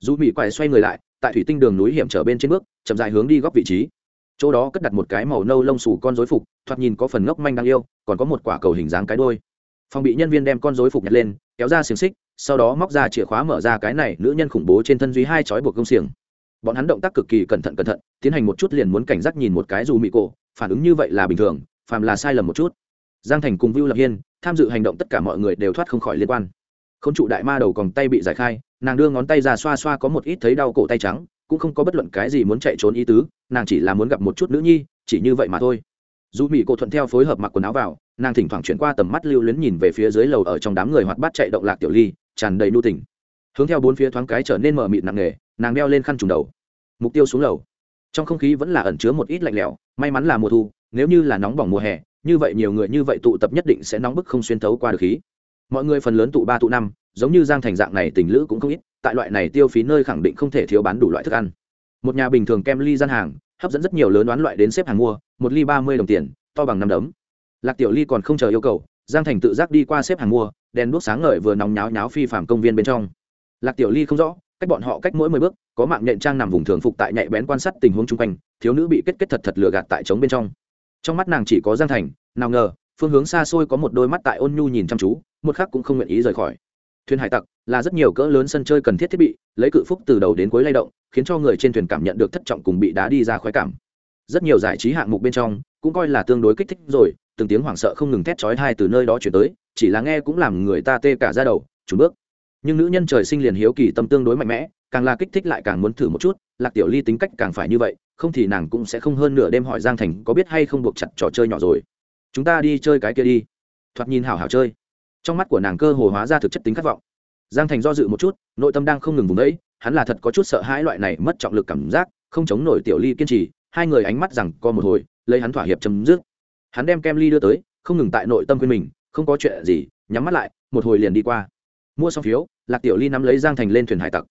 Dù mỹ quay xoay người lại, tại thủy tinh đường núi hiểm trở bên trên bước, chậm dài hướng đi góc vị trí. Chỗ đó cất đặt một cái màu nâu lông xù con dối phục, thoạt nhìn có phần ngốc manh đáng yêu, còn có một quả cầu hình dáng cái đôi phòng bị nhân viên đem con dối phục nhặt lên, kéo ra xiềng xích, sau đó móc ra chìa khóa mở ra cái này nữ nhân khủng bố trên thân duy hai chói buộc công xiềng. Bọn hắn động tác cực kỳ cẩn thận cẩn thận, tiến hành một chút liền muốn cảnh giác nhìn một cái dù mị cổ, phản ứng như vậy là bình thường, phàm là sai lầm một chút giang thành cùng vưu lập hiên tham dự hành động tất cả mọi người đều thoát không khỏi liên quan. K h ô n trụ đại ma đầu còn tay bị giải khai, nàng đưa ngón tay ra xoa xoa có một ít thấy đau cổ tay trắng, cũng không có bất luận cái gì muốn chạy trốn ý tứ, nàng chỉ là muốn gặp một chút nữ nhi, chỉ như vậy mà thôi. Dù mỹ cô thuận theo phối hợp mặc quần áo vào, nàng thỉnh thoảng chuyển qua tầm mắt lưu luyến nhìn về phía dưới lầu ở trong đám người hoạt bát chạy động lạc tiểu ly, tràn đầy nu tỉnh hướng theo bốn phía thoáng cái trở nên mờ mịt nặng nề, nàng đeo lên khăn trùng đầu. Mục tiêu xuống lầu. Trong không khí vẫn là ẩn chứa một ít lạnh lẽo, may mắn là mùa thu, nếu như là nóng bỏng mùa hè như vậy nhiều người như vậy tụ tập nhất định sẽ nóng bức không xuyên thấu qua được khí. Mọi người phần lớn tụ ba tụ năm, giống như giang thành dạng này tình lữ cũng không ít, tại loại này tiêu phí nơi khẳng định không thể thiếu bán đủ loại thức ăn. Một nhà bình thường kem ly gian hàng, hấp dẫn rất nhiều lớn đoán loại đến xếp hàng mua, một ly ba mươi đồng tiền, to bằng năm đấm. Lạc tiểu ly còn không chờ yêu cầu, giang thành tự giác đi qua xếp hàng mua, đèn đuốc sáng ngời vừa nóng nháo nháo phi phạm công viên bên trong. Lạc tiểu ly không rõ, cách bọn họ cách mỗi mười bước, có mạng nhện trang nằm vùng thường phục tại nhạy bén quan sát tình huống chung quanh, thiếu nữ bị kết kết thật thật lừa gạt tại trống bên trong trong mắt nàng chỉ có giang thành, nào ngờ, phương hướng xa xôi có một đôi mắt tại ôn nhu nhìn chăm chú, một khắc cũng không nguyện ý rời khỏi. Thuyền hải tặc là rất nhiều cỡ lớn sân chơi cần thiết thiết bị, lấy cự phúc từ đầu đến cuối lay động, khiến cho người trên thuyền cảm nhận được thất trọng cùng bị đá đi ra khoái cảm. Rất nhiều giải trí hạng mục bên trong, cũng coi là tương đối kích thích rồi, từng tiếng hoảng sợ không ngừng thét chói tai từ nơi đó chuyển tới, chỉ là nghe cũng làm người ta tê cả ra đầu chủ bước nhưng nữ nhân trời sinh liền hiếu kỳ tâm tương đối mạnh mẽ, càng là kích thích lại càng muốn thử một chút, lạc tiểu ly tính cách càng phải như vậy, không thì nàng cũng sẽ không hơn nửa đêm hỏi giang thành có biết hay không buộc chặt trò chơi nhỏ rồi. Chúng ta đi chơi cái kia đi. Thoạt nhìn hảo hảo chơi. Trong mắt của nàng cơ hồ hóa ra thực chất tính khát vọng. Giang thành do dự một chút, nội tâm đang không ngừng vùng đấy, hắn là thật có chút sợ hãi loại này mất trọng lực cảm giác, không chống nổi tiểu ly kiên trì, hai người ánh mắt rằng co một hồi, lấy hắn thỏa hiệp chấm dứt. Hắn đem kem ly đưa tới, không ngừng tại nội tâm quên mình, không có chuyện gì, nhắm mắt lại, một hồi liền đi qua mua xong phiếu, lạc tiểu ly nắm lấy giang thành lên thuyền hải tặc.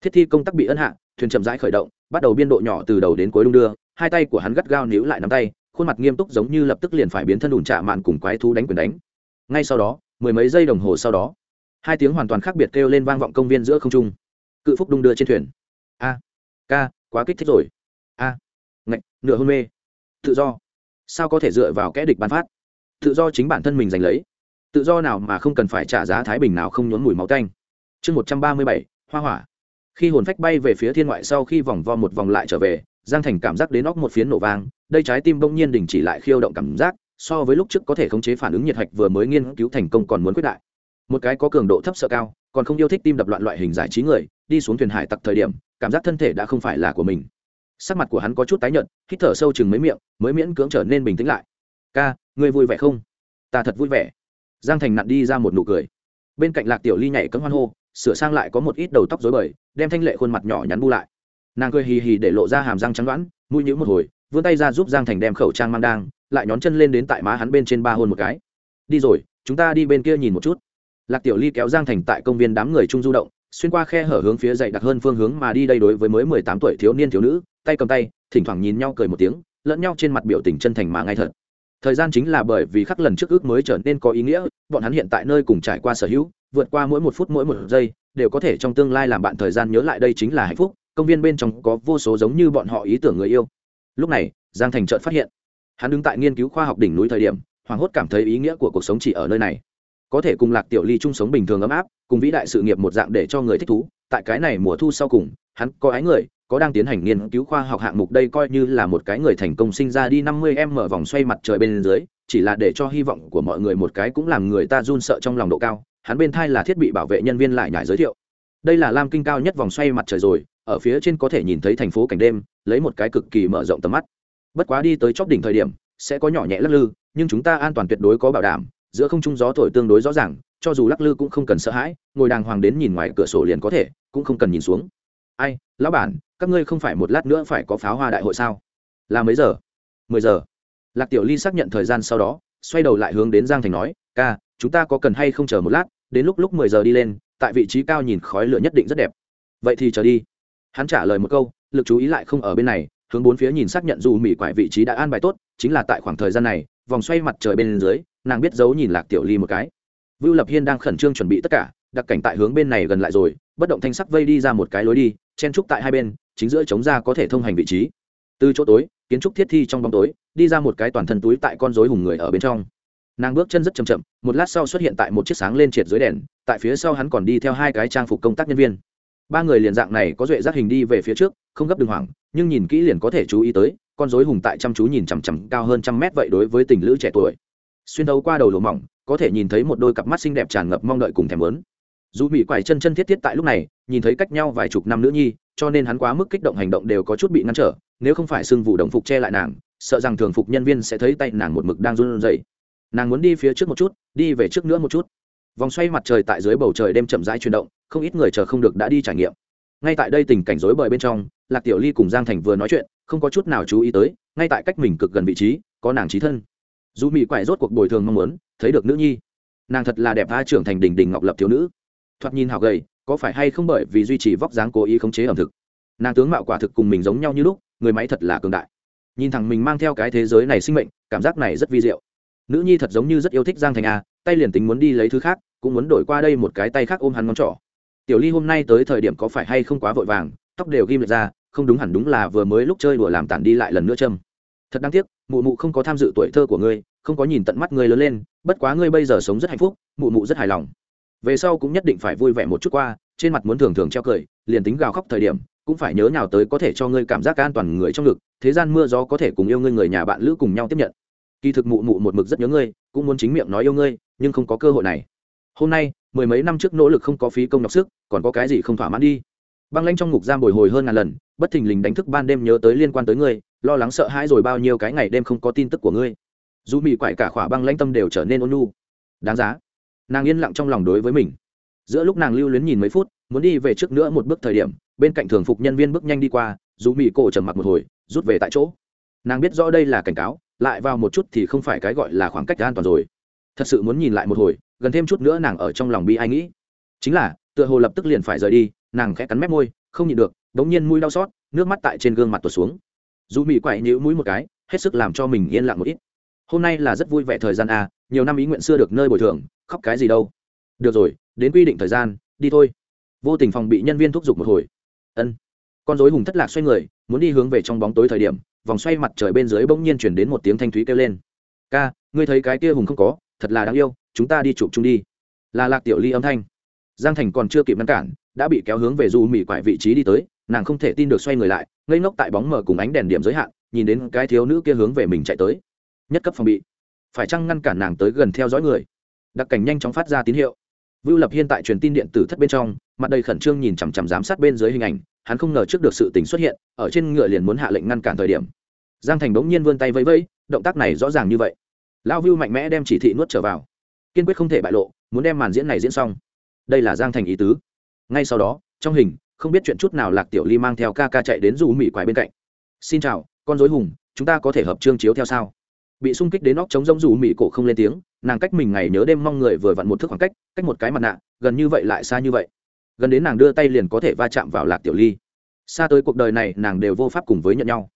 Thiết thi công tác bị ân hạ, thuyền chậm rãi khởi động, bắt đầu biên độ nhỏ từ đầu đến cuối đung đưa, hai tay của hắn gắt gao níu lại nắm tay, khuôn mặt nghiêm túc giống như lập tức liền phải biến thân đùn trạ mạn cùng quái thú đánh quyền đánh. Ngay sau đó, mười mấy giây đồng hồ sau đó, hai tiếng hoàn toàn khác biệt kêu lên vang vọng công viên giữa không trung. Cự phúc đung đưa trên thuyền. A, ca, quá kích thích rồi. A à. ngạch, nửa hôn mê. Tự do. Sao có thể dựa vào kẽ địch bán phát? Tự do chính bản thân mình giành lấy tự do nào mà không cần phải trả giá thái bình nào không nhốn mùi máu tanh. Chương một trăm ba mươi bảy, hoa hỏa. Khi hồn phách bay về phía thiên ngoại sau khi vòng vo một vòng lại trở về, giang thành cảm giác đến óc một phiến nổ vang, đây trái tim bỗng nhiên đình chỉ lại khiêu động cảm giác, so với lúc trước có thể khống chế phản ứng nhiệt hạch vừa mới nghiên cứu thành công còn muốn quyết đại. Một cái có cường độ thấp sợ cao, còn không yêu thích tim đập loạn loại hình giải trí người, đi xuống thuyền hải tặc thời điểm, cảm giác thân thể đã không phải là của mình. Sắc mặt của hắn có chút tái nhợt, hít thở sâu chừng mấy miệng, mới miễn cưỡng trở nên bình tĩnh lại. Ca, ngươi vui vẻ không? Ta thật vui vẻ giang thành nặn đi ra một nụ cười. Bên cạnh lạc tiểu ly nhảy cấm hoan hô, sửa sang lại có một ít đầu tóc dối bời, đem thanh lệ khuôn mặt nhỏ nhắn bu lại. Nàng cười hì hì để lộ ra hàm răng trắng đoãn mũi nhữ một hồi, vươn tay ra giúp giang thành đem khẩu trang mang đang, lại nhón chân lên đến tại má hắn bên trên ba hôn một cái. Đi rồi, chúng ta đi bên kia nhìn một chút. Lạc tiểu ly kéo giang thành tại công viên đám người trung du động, xuyên qua khe hở hướng phía dậy đặc hơn phương hướng mà đi đây đối với mới mười tám tuổi thiếu niên thiếu nữ, tay cầm tay, thỉnh thoảng nhìn nhau cười một tiếng, lẫn nhau trên mặt biểu tình chân thành mà ngay thật thời gian chính là bởi vì khắc lần trước ước mới trở nên có ý nghĩa, bọn hắn hiện tại nơi cùng trải qua sở hữu, vượt qua mỗi một phút mỗi một giây, đều có thể trong tương lai làm bạn thời gian nhớ lại đây chính là hạnh phúc, công viên bên trong có vô số giống như bọn họ ý tưởng người yêu. Lúc này, giang thành trợn phát hiện, hắn đứng tại nghiên cứu khoa học đỉnh núi thời điểm hoàng hốt cảm thấy ý nghĩa của cuộc sống chỉ ở nơi này. Có thể cùng lạc tiểu ly chung sống bình thường ấm áp, cùng vĩ đại sự nghiệp một dạng để cho người thích thú tại cái này mùa thu sau cùng, hắn có ái người, có đang tiến hành nghiên cứu khoa học hạng mục đây coi như là một cái người thành công sinh ra đi năm mươi em mở vòng xoay mặt trời bên dưới, chỉ là để cho hy vọng của mọi người một cái cũng làm người ta run sợ trong lòng độ cao, hắn bên thai là thiết bị bảo vệ nhân viên lại nhải giới thiệu. Đây là lam kinh cao nhất vòng xoay mặt trời rồi, ở phía trên có thể nhìn thấy thành phố cảnh đêm, lấy một cái cực kỳ mở rộng tầm mắt. Bất quá đi tới chóp đỉnh thời điểm, sẽ có nhỏ nhẹ lắc lư, nhưng chúng ta an toàn tuyệt đối có bảo đảm, giữa không trung gió thổi tương đối rõ ràng cho dù lắc lư cũng không cần sợ hãi, ngồi đàng hoàng đến nhìn ngoài cửa sổ liền có thể, cũng không cần nhìn xuống. Ai, lão bản, các ngươi không phải một lát nữa phải có pháo hoa đại hội sao? Là mấy giờ? Mười giờ. Lạc tiểu ly xác nhận thời gian sau đó, xoay đầu lại hướng đến giang thành nói, ca, chúng ta có cần hay không chờ một lát, đến lúc lúc mười giờ đi lên, tại vị trí cao nhìn khói lửa nhất định rất đẹp. Vậy thì chờ đi. Hắn trả lời một câu, lực chú ý lại không ở bên này, hướng bốn phía nhìn xác nhận dù mỹ quải vị trí đã an bài tốt, chính là tại khoảng thời gian này, vòng xoay mặt trời bên dưới, nàng biết giấu nhìn lạc tiểu ly một cái vưu lập hiên đang khẩn trương chuẩn bị tất cả, đặc cảnh tại hướng bên này gần lại rồi, bất động thanh sắc vây đi ra một cái lối đi, chen trúc tại hai bên, chính giữa chống ra có thể thông hành vị trí. Từ chỗ tối, kiến trúc thiết thi trong bóng tối, đi ra một cái toàn thân túi tại con rối hùng người ở bên trong. Nàng bước chân rất chậm chậm, một lát sau xuất hiện tại một chiếc sáng lên triệt dưới đèn, tại phía sau hắn còn đi theo hai cái trang phục công tác nhân viên. Ba người liền dạng này có duệ giác hình đi về phía trước, không gấp đường hoảng, nhưng nhìn kỹ liền có thể chú ý tới, con rối hùng tại chăm chú nhìn chằm chằm cao hơn trăm mét vậy đối với tình lữ trẻ tuổi. Xuyên thấu qua đầu lỗ mỏng có thể nhìn thấy một đôi cặp mắt xinh đẹp tràn ngập mong đợi cùng thèm lớn. Dù mỹ quải chân chân thiết thiết tại lúc này, nhìn thấy cách nhau vài chục năm nữ nhi, cho nên hắn quá mức kích động hành động đều có chút bị ngăn trở, nếu không phải sưng vụ đồng phục che lại nàng, sợ rằng thường phục nhân viên sẽ thấy tay nàng một mực đang run rẩy. Nàng muốn đi phía trước một chút, đi về trước nữa một chút. Vòng xoay mặt trời tại dưới bầu trời đêm chậm rãi chuyển động, không ít người chờ không được đã đi trải nghiệm. Ngay tại đây tình cảnh rối bời bên trong, lạc tiểu ly cùng giang thành vừa nói chuyện, không có chút nào chú ý tới, ngay tại cách mình cực gần vị trí, có nàng trí thân dù mỹ quại rốt cuộc bồi thường mong muốn, thấy được nữ nhi. Nàng thật là đẹp tha trưởng thành đỉnh đỉnh ngọc lập thiếu nữ. Thoạt nhìn hào gầy, có phải hay không bởi vì duy trì vóc dáng cố ý khống chế ẩm thực? Nàng tướng mạo quả thực cùng mình giống nhau như lúc, người máy thật là cường đại. Nhìn thẳng mình mang theo cái thế giới này sinh mệnh, cảm giác này rất vi diệu. Nữ nhi thật giống như rất yêu thích giang thành a, tay liền tính muốn đi lấy thứ khác, cũng muốn đổi qua đây một cái tay khác ôm hắn ngón trỏ. Tiểu ly hôm nay tới thời điểm có phải hay không quá vội vàng, tóc đều ghim lệch ra, không đúng hẳn đúng là vừa mới lúc chơi đùa làm tản đi lại lần nữa châm thật đáng tiếc, mụ mụ không có tham dự tuổi thơ của ngươi, không có nhìn tận mắt ngươi lớn lên, bất quá ngươi bây giờ sống rất hạnh phúc, mụ mụ rất hài lòng. Về sau cũng nhất định phải vui vẻ một chút qua, trên mặt muốn thường thường treo cười, liền tính gào khóc thời điểm, cũng phải nhớ nào tới có thể cho ngươi cảm giác an toàn người trong ngực, thế gian mưa gió có thể cùng yêu ngươi người nhà bạn lữ cùng nhau tiếp nhận. Kỳ thực mụ mụ một mực rất nhớ ngươi, cũng muốn chính miệng nói yêu ngươi, nhưng không có cơ hội này. Hôm nay, mười mấy năm trước nỗ lực không có phí công nhọc sức, còn có cái gì không thỏa mãn đi? Băng lanh trong ngục giam bồi hồi hơn ngàn lần, bất thình lình đánh thức ban đêm nhớ tới liên quan tới ngươi lo lắng sợ hãi rồi bao nhiêu cái ngày đêm không có tin tức của ngươi. Dù mỹ quải cả khỏa băng lãnh tâm đều trở nên ôn nhu. Đáng giá. Nàng yên lặng trong lòng đối với mình. Giữa lúc nàng lưu luyến nhìn mấy phút, muốn đi về trước nữa một bước thời điểm, bên cạnh thường phục nhân viên bước nhanh đi qua, dù mỹ cổ trầm mặc một hồi, rút về tại chỗ. Nàng biết rõ đây là cảnh cáo, lại vào một chút thì không phải cái gọi là khoảng cách an toàn rồi. Thật sự muốn nhìn lại một hồi, gần thêm chút nữa nàng ở trong lòng bi ai nghĩ. Chính là, tựa hồ lập tức liền phải rời đi, nàng khẽ cắn mép môi, không nhịn được đ ố n g nhiên mũi đau xót, nước mắt tại trên gương mặt tuột xuống dù mỹ quậy nhữ mũi một cái, hết sức làm cho mình yên lặng một ít. Hôm nay là rất vui vẻ thời gian à nhiều năm ý nguyện xưa được nơi bồi thường, khóc cái gì đâu. Được rồi, đến quy định thời gian, đi thôi. Vô tình phòng bị nhân viên thúc giục một hồi. Ân. Con dối hùng thất lạc xoay người, muốn đi hướng về trong bóng tối thời điểm, vòng xoay mặt trời bên dưới bỗng nhiên chuyển đến một tiếng thanh thúy kêu lên. Ca, ngươi thấy cái kia hùng không có, thật là đáng yêu, chúng ta đi chụp chung đi. Là lạc tiểu ly âm thanh. Giang thành còn chưa kịp ngăn cản, đã bị kéo hướng về du mỹ quại vị trí đi tới nàng không thể tin được xoay người lại, ngây ngốc tại bóng mở cùng ánh đèn điểm giới hạn, nhìn đến cái thiếu nữ kia hướng về mình chạy tới. Nhất cấp phòng bị. Phải chăng ngăn cản nàng tới gần theo dõi người? Đặc cảnh nhanh chóng phát ra tín hiệu. Vưu lập hiên tại truyền tin điện tử thất bên trong, mặt đầy khẩn trương nhìn chằm chằm giám sát bên dưới hình ảnh, hắn không ngờ trước được sự tình xuất hiện, ở trên ngựa liền muốn hạ lệnh ngăn cản thời điểm. Giang thành bỗng nhiên vươn tay vẫy vẫy, động tác này rõ ràng như vậy. Lão vưu mạnh mẽ đem chỉ thị nuốt trở vào. Kiên quyết không thể bại lộ, muốn đem màn diễn này diễn xong. Đây là giang thành ý tứ. Ngay sau đó, trong hình không biết chuyện chút nào lạc tiểu ly mang theo ca ca chạy đến dù mỹ quái bên cạnh. Xin chào, con dối hùng, chúng ta có thể hợp trương chiếu theo sao? Bị sung kích đến óc chống rông dù mỹ cổ không lên tiếng, nàng cách mình ngày nhớ đêm mong người vừa vặn một thước khoảng cách cách một cái mặt nạ, gần như vậy lại xa như vậy. Gần đến nàng đưa tay liền có thể va chạm vào lạc tiểu ly. Xa tới cuộc đời này, nàng đều vô pháp cùng với nhận nhau.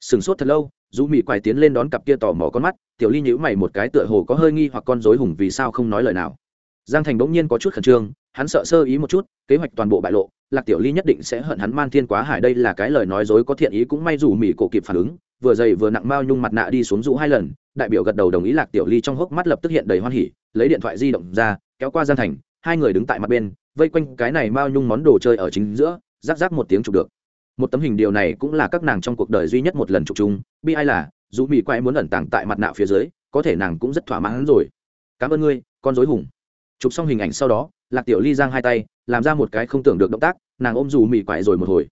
Sửng sốt thật lâu dù mỹ quài tiến lên đón cặp kia tò mò con mắt, tiểu ly nhữ mày một cái tựa hồ có hơi nghi hoặc con dối hùng vì sao không nói lời nào. Giang thành bỗng nhiên có chút khẩn trương, hắn sợ sơ ý một chút, kế hoạch toàn bộ bại lộ lạc tiểu ly nhất định sẽ hận hắn man thiên quá hải đây là cái lời nói dối có thiện ý cũng may dù mỹ cổ kịp phản ứng, vừa dày vừa nặng mao nhung mặt nạ đi xuống rũ hai lần, đại biểu gật đầu đồng ý lạc tiểu ly trong hốc mắt lập tức hiện đầy hoan hỉ, lấy điện thoại di động ra, kéo qua gian thành, hai người đứng tại mặt bên, vây quanh cái này mao nhung món đồ chơi ở chính giữa rác rác một tiếng chụp được. Một tấm hình điều này cũng là các nàng trong cuộc đời duy nhất một lần chụp chung, bi ai là, dù mỹ quay muốn ẩn tàng tại mặt nạ phía dưới, có thể nàng cũng rất thỏa mãn rồi. Cảm ơn ngươi, con dối hùng. Chụp xong hình ảnh sau đó, lạc tiểu ly giang hai tay làm ra một cái không tưởng được động tác, nàng ôm dù mì quại rồi một hồi.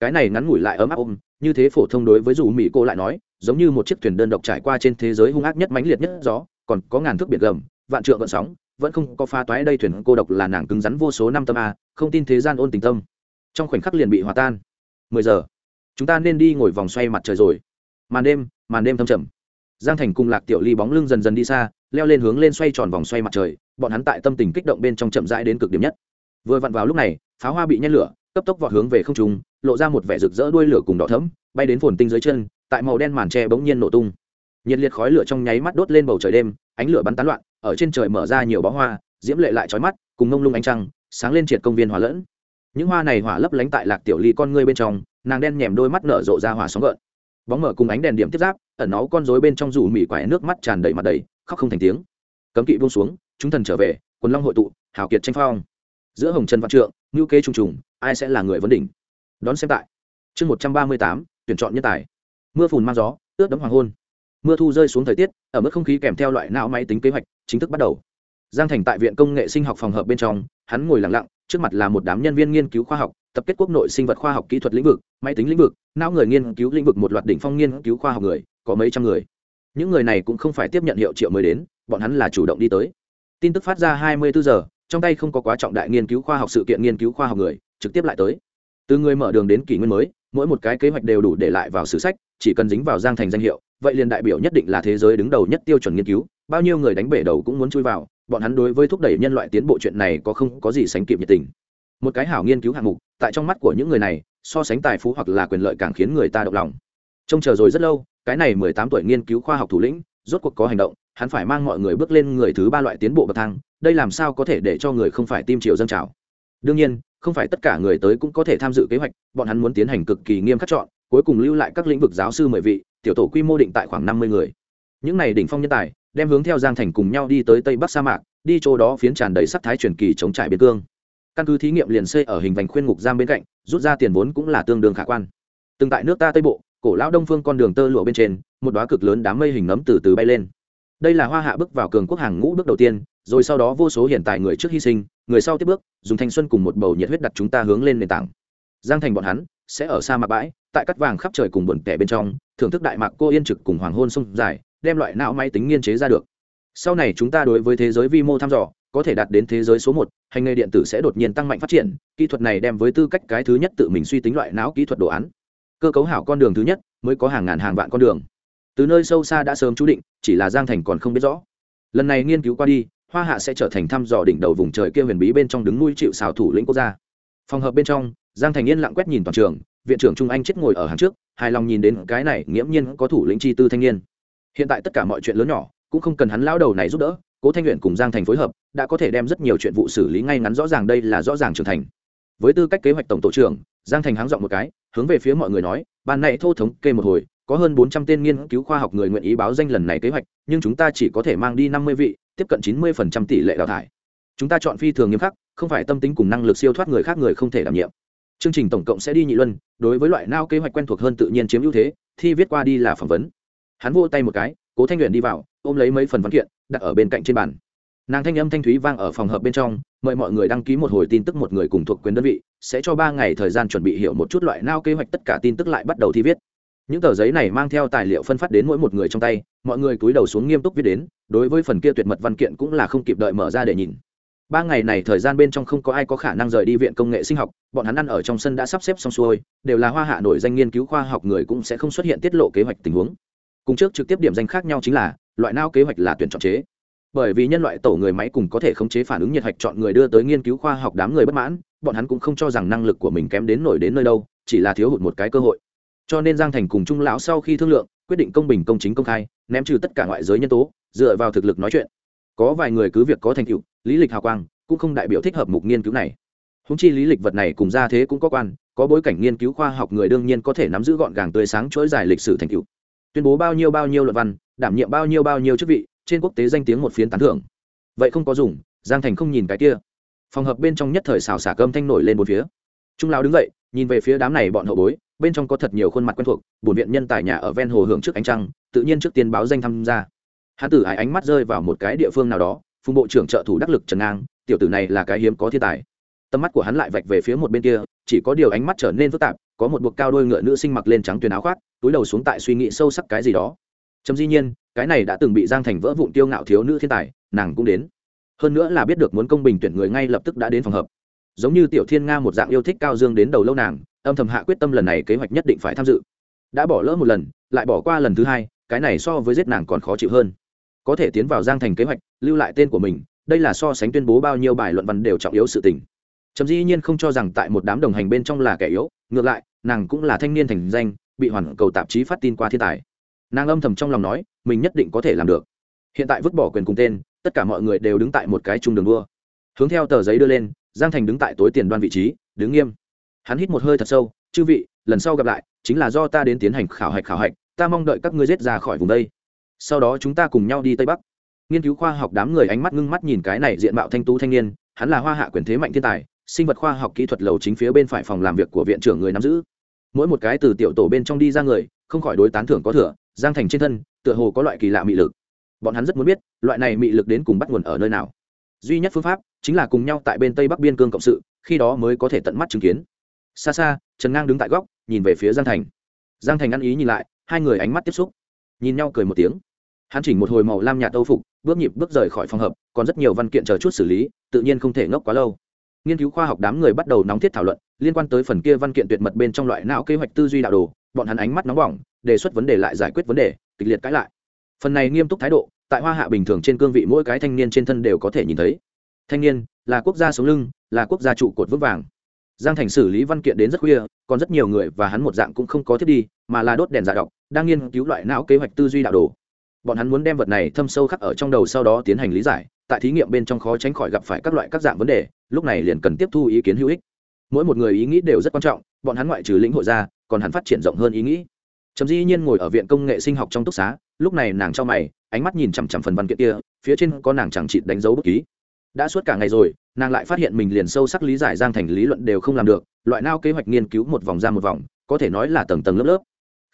Cái này ngắn ngủi lại ấm áp ôm, như thế phổ thông đối với dù mì cô lại nói, giống như một chiếc thuyền đơn độc trải qua trên thế giới hung ác nhất mãnh liệt nhất gió, còn có ngàn thước biển gầm, vạn trượng vận sóng, vẫn không có pha toái đây thuyền cô độc là nàng cứng rắn vô số năm tâm a, không tin thế gian ôn tình tâm. Trong khoảnh khắc liền bị hòa tan. Mười giờ, chúng ta nên đi ngồi vòng xoay mặt trời rồi. Màn đêm màn đêm thâm trầm. Giang thành cùng lạc tiểu ly bóng lưng dần dần đi xa, leo lên hướng lên xoay tròn vòng xoay mặt trời, bọn hắn tại tâm tình kích động bên trong chậm rãi đến cực điểm nhất vừa vặn vào lúc này, pháo hoa bị nhen lửa, cấp tốc vọt hướng về không trung, lộ ra một vẻ rực rỡ đuôi lửa cùng đỏ thẫm, bay đến phồn tinh dưới chân, tại màu đen màn tre bỗng nhiên nổ tung. Nhiệt liệt khói lửa trong nháy mắt đốt lên bầu trời đêm, ánh lửa bắn tán loạn, ở trên trời mở ra nhiều bó hoa, diễm lệ lại trói mắt, cùng ngông lung ánh trăng, sáng lên triệt công viên hòa lẫn. Những hoa này hỏa lấp lánh tại lạc tiểu ly con ngươi bên trong, nàng đen nhèm đôi mắt nở rộ ra hỏa sóng gợn. Bóng mở cùng ánh đèn điểm tiếp giáp, ẩn nó con rối bên trong rủ mỉ quải nước mắt tràn đầy mặt đầy, khóc không thành tiếng. Cấm kỵ buông xuống, chúng thần trở về, quần long hội tụ, hào kiệt tranh phong giữa hồng trần văn trượng ngữ kế trùng trùng, ai sẽ là người vấn đỉnh? Đón xem tại. Chương một trăm ba mươi tám, tuyển chọn nhân tài. Mưa phùn mang gió, ướt đấm hoàng hôn. Mưa thu rơi xuống thời tiết, ở mức không khí kèm theo loại não máy tính kế hoạch, chính thức bắt đầu. Giang thành tại viện công nghệ sinh học phòng hợp bên trong, hắn ngồi lặng lặng, trước mặt là một đám nhân viên nghiên cứu khoa học, tập kết quốc nội sinh vật khoa học kỹ thuật lĩnh vực, máy tính lĩnh vực, não người nghiên cứu lĩnh vực một loạt đỉnh phong nghiên cứu khoa học người, có mấy trăm người. Những người này cũng không phải tiếp nhận hiệu triệu mới đến, bọn hắn là chủ động đi tới. Tin tức phát ra 24 giờ trong tay không có quá trọng đại nghiên cứu khoa học sự kiện nghiên cứu khoa học người, trực tiếp lại tới. Từ người mở đường đến kỷ nguyên mới, mỗi một cái kế hoạch đều đủ để lại vào sử sách, chỉ cần dính vào giang thành danh hiệu, vậy liền đại biểu nhất định là thế giới đứng đầu nhất tiêu chuẩn nghiên cứu, bao nhiêu người đánh bể đầu cũng muốn chui vào, bọn hắn đối với thúc đẩy nhân loại tiến bộ chuyện này có không có gì sánh kịp nhiệt tình. Một cái hảo nghiên cứu hạng mục, tại trong mắt của những người này, so sánh tài phú hoặc là quyền lợi càng khiến người ta động lòng. Trông chờ rồi rất lâu, cái này mười tám tuổi nghiên cứu khoa học thủ lĩnh, rốt cuộc có hành động, hắn phải mang mọi người bước lên người thứ ba loại tiến bộ bậc thang đây làm sao có thể để cho người không phải tim chiều dân trào? Đương nhiên, không phải tất cả người tới cũng có thể tham dự kế hoạch, bọn hắn muốn tiến hành cực kỳ nghiêm khắc chọn, cuối cùng lưu lại các lĩnh vực giáo sư mười vị, tiểu tổ quy mô định tại khoảng năm mươi người. Những này đỉnh phong nhân tài, đem hướng theo giang thành cùng nhau đi tới tây bắc sa mạc, đi chỗ đó phiến tràn đầy sắc thái truyền kỳ chống trải biên cương. Căn cứ thí nghiệm liền xây ở hình vành khuyên ngục giam bên cạnh, rút ra tiền vốn cũng là tương đương khả quan. Từng tại nước ta tây bộ, cổ lão đông phương con đường tơ lụa bên trên, một đoá cực lớn đám mây hình nấm từ từ bay lên. Đây là hoa hạ bước vào cường quốc hàng ngũ bước đầu tiên rồi sau đó vô số hiện tại người trước hy sinh, người sau tiếp bước, dùng thanh xuân cùng một bầu nhiệt huyết đặt chúng ta hướng lên nền tảng. Giang thành bọn hắn sẽ ở xa mạc bãi, tại cắt vàng khắp trời cùng buồn tẻ bên trong, thưởng thức đại mạc cô yên trực cùng hoàng hôn sông dài, đem loại não máy tính nghiên chế ra được. Sau này chúng ta đối với thế giới vi mô thăm dò, có thể đạt đến thế giới số một, hành nghề điện tử sẽ đột nhiên tăng mạnh phát triển, kỹ thuật này đem với tư cách cái thứ nhất tự mình suy tính loại não kỹ thuật đồ án. Cơ cấu hảo con đường thứ nhất mới có hàng ngàn hàng vạn con đường. Từ nơi sâu xa đã sớm chú định, chỉ là giang thành còn không biết rõ. Lần này nghiên cứu qua đi hoa hạ sẽ trở thành thăm dò đỉnh đầu vùng trời kia huyền bí bên trong đứng nuôi chịu xào thủ lĩnh quốc gia. Phòng hợp bên trong, giang thành yên lặng quét nhìn toàn trường, viện trưởng trung anh chết ngồi ở hàng trước, hài lòng nhìn đến cái này nghiễm nhiên có thủ lĩnh chi tư thanh niên. Hiện tại tất cả mọi chuyện lớn nhỏ, cũng không cần hắn lão đầu này giúp đỡ, cố thanh luyện cùng giang thành phối hợp, đã có thể đem rất nhiều chuyện vụ xử lý ngay ngắn rõ ràng đây là rõ ràng trưởng thành. Với tư cách kế hoạch tổng tổ trưởng, giang thành háng dọn một cái, hướng về phía mọi người nói, ban này thô thống kê một hồi, có hơn bốn trăm tên nghiên cứu khoa học người nguyện ý báo danh lần này kế hoạch, nhưng chúng ta chỉ có thể mang đi năm mươi vị tiếp cận chín mươi tỷ lệ đào thải. Chúng ta chọn phi thường nghiêm khắc, không phải tâm tính cùng năng lực siêu thoát người khác người không thể đảm nhiệm. Chương trình tổng cộng sẽ đi nhị luân, đối với loại nao kế hoạch quen thuộc hơn tự nhiên chiếm ưu thế, thi viết qua đi là phỏng vấn. Hắn vô tay một cái, cố thanh luyện đi vào, ôm lấy mấy phần văn kiện, đặt ở bên cạnh trên bàn. Nàng thanh âm thanh thúy vang ở phòng hợp bên trong, mời mọi người đăng ký một hồi tin tức một người cùng thuộc quyền đơn vị, sẽ cho ba ngày thời gian chuẩn bị hiểu một chút loại nao kế hoạch tất cả tin tức lại bắt đầu thi viết những tờ giấy này mang theo tài liệu phân phát đến mỗi một người trong tay, mọi người cúi đầu xuống nghiêm túc viết đến, đối với phần kia tuyệt mật văn kiện cũng là không kịp đợi mở ra để nhìn. Ba ngày này thời gian bên trong không có ai có khả năng rời đi viện công nghệ sinh học, bọn hắn ăn ở trong sân đã sắp xếp xong xuôi, đều là hoa hạ nổi danh nghiên cứu khoa học người cũng sẽ không xuất hiện tiết lộ kế hoạch tình huống. Cùng trước trực tiếp điểm danh khác nhau chính là, loại nao kế hoạch là tuyển chọn chế. Bởi vì nhân loại tổ người máy cùng có thể khống chế phản ứng nhiệt hạch chọn người đưa tới nghiên cứu khoa học đám người bất mãn, bọn hắn cũng không cho rằng năng lực của mình kém đến nổi đến nơi đâu, chỉ là thiếu hụt một cái cơ hội cho nên giang thành cùng trung lão sau khi thương lượng, quyết định công bình công chính công khai, ném trừ tất cả ngoại giới nhân tố, dựa vào thực lực nói chuyện. Có vài người cứ việc có thành tựu, lý lịch hào quang, cũng không đại biểu thích hợp mục nghiên cứu này. Húng chi lý lịch vật này cùng ra thế cũng có quan, có bối cảnh nghiên cứu khoa học người đương nhiên có thể nắm giữ gọn gàng tươi sáng chuỗi dài lịch sử thành tựu. Tuyên bố bao nhiêu bao nhiêu luận văn, đảm nhiệm bao nhiêu bao nhiêu chức vị, trên quốc tế danh tiếng một phiến tán thưởng. Vậy không có dùng, giang thành không nhìn cái kia. Phòng hợp bên trong nhất thời xào xả cơm thanh nổi lên một phía trung lão đứng dậy, nhìn về phía đám này bọn hậu bối, bên trong có thật nhiều khuôn mặt quen thuộc, bổn viện nhân tài nhà ở ven hồ hưởng trước ánh trăng, tự nhiên trước tiên báo danh tham gia. Hán tử ái ánh mắt rơi vào một cái địa phương nào đó, phùng bộ trưởng trợ thủ đắc lực trần ngang, tiểu tử này là cái hiếm có thiên tài. Tầm mắt của hắn lại vạch về phía một bên kia, chỉ có điều ánh mắt trở nên phức tạp, có một buộc cao đôi ngựa nữ sinh mặc lên trắng tuyền áo khoác, túi đầu xuống tại suy nghĩ sâu sắc cái gì đó. Trầm di nhiên, cái này đã từng bị giang thành vỡ vụn tiêu ngạo thiếu nữ thiên tài, nàng cũng đến. Hơn nữa là biết được muốn công bình tuyển người ngay lập tức đã đến phòng hợp giống như tiểu thiên nga một dạng yêu thích cao dương đến đầu lâu nàng, âm thầm hạ quyết tâm lần này kế hoạch nhất định phải tham dự. Đã bỏ lỡ một lần, lại bỏ qua lần thứ hai, cái này so với giết nàng còn khó chịu hơn. Có thể tiến vào giang thành kế hoạch, lưu lại tên của mình, đây là so sánh tuyên bố bao nhiêu bài luận văn đều trọng yếu sự tình. Trầm dĩ nhiên không cho rằng tại một đám đồng hành bên trong là kẻ yếu, ngược lại, nàng cũng là thanh niên thành danh, bị hoàn cầu tạp chí phát tin qua thiên tài. Nàng âm thầm trong lòng nói, mình nhất định có thể làm được. Hiện tại vứt bỏ quyền cùng tên, tất cả mọi người đều đứng tại một cái chung đường đua. Hướng theo tờ giấy đưa lên giang thành đứng tại tối tiền đoan vị trí, đứng nghiêm. Hắn hít một hơi thật sâu, chư vị, lần sau gặp lại, chính là do ta đến tiến hành khảo hạch khảo hạch, ta mong đợi các ngươi giết ra khỏi vùng đây. Sau đó chúng ta cùng nhau đi tây bắc. Nghiên cứu khoa học đám người ánh mắt ngưng mắt nhìn cái này diện mạo thanh tú thanh niên, hắn là hoa hạ quyền thế mạnh thiên tài, sinh vật khoa học kỹ thuật lầu chính phía bên phải phòng làm việc của viện trưởng người nắm giữ. Mỗi một cái từ tiểu tổ bên trong đi ra người, không khỏi đối tán thưởng có thừa, giang thành trên thân, tựa hồ có loại kỳ lạ mị lực. Bọn hắn rất muốn biết, loại này mị lực đến cùng bắt nguồn ở nơi nào duy nhất phương pháp chính là cùng nhau tại bên tây bắc biên cương cộng sự, khi đó mới có thể tận mắt chứng kiến. Xa xa, trần ngang đứng tại góc, nhìn về phía giang thành. Giang thành ăn ý nhìn lại, hai người ánh mắt tiếp xúc. Nhìn nhau cười một tiếng. Hắn chỉnh một hồi màu lam nhạt âu phục, bước nhịp bước rời khỏi phòng hợp, còn rất nhiều văn kiện chờ chút xử lý, tự nhiên không thể ngốc quá lâu. Nghiên cứu khoa học đám người bắt đầu nóng thiết thảo luận, liên quan tới phần kia văn kiện tuyệt mật bên trong loại não kế hoạch tư duy đạo đồ, bọn hắn ánh mắt nóng bỏng, đề xuất vấn đề lại giải quyết vấn đề, kịch liệt cãi lại. Phần này nghiêm túc thái độ tại hoa hạ bình thường trên cương vị mỗi cái thanh niên trên thân đều có thể nhìn thấy. Thanh niên là quốc gia sống lưng, là quốc gia trụ cột vững vàng. Giang thành xử lý văn kiện đến rất khuya, còn rất nhiều người và hắn một dạng cũng không có thiết đi, mà là đốt đèn giả đọc, đang nghiên cứu loại não kế hoạch tư duy đạo đồ. Bọn hắn muốn đem vật này thâm sâu khắc ở trong đầu sau đó tiến hành lý giải, tại thí nghiệm bên trong khó tránh khỏi gặp phải các loại các dạng vấn đề, lúc này liền cần tiếp thu ý kiến hữu ích. Mỗi một người ý nghĩ đều rất quan trọng, bọn hắn ngoại trừ lĩnh hội ra, còn hắn phát triển rộng hơn ý nghĩ. Trầm dĩ nhiên ngồi ở viện công nghệ sinh học trong túc xá, lúc này nàng cho mày ánh mắt nhìn chằm chằm phần văn kiện kia, phía trên có nàng chẳng chịt đánh dấu bất ký. Đã suốt cả ngày rồi, nàng lại phát hiện mình liền sâu sắc lý giải giang thành lý luận đều không làm được, loại nao kế hoạch nghiên cứu một vòng ra một vòng, có thể nói là tầng tầng lớp lớp.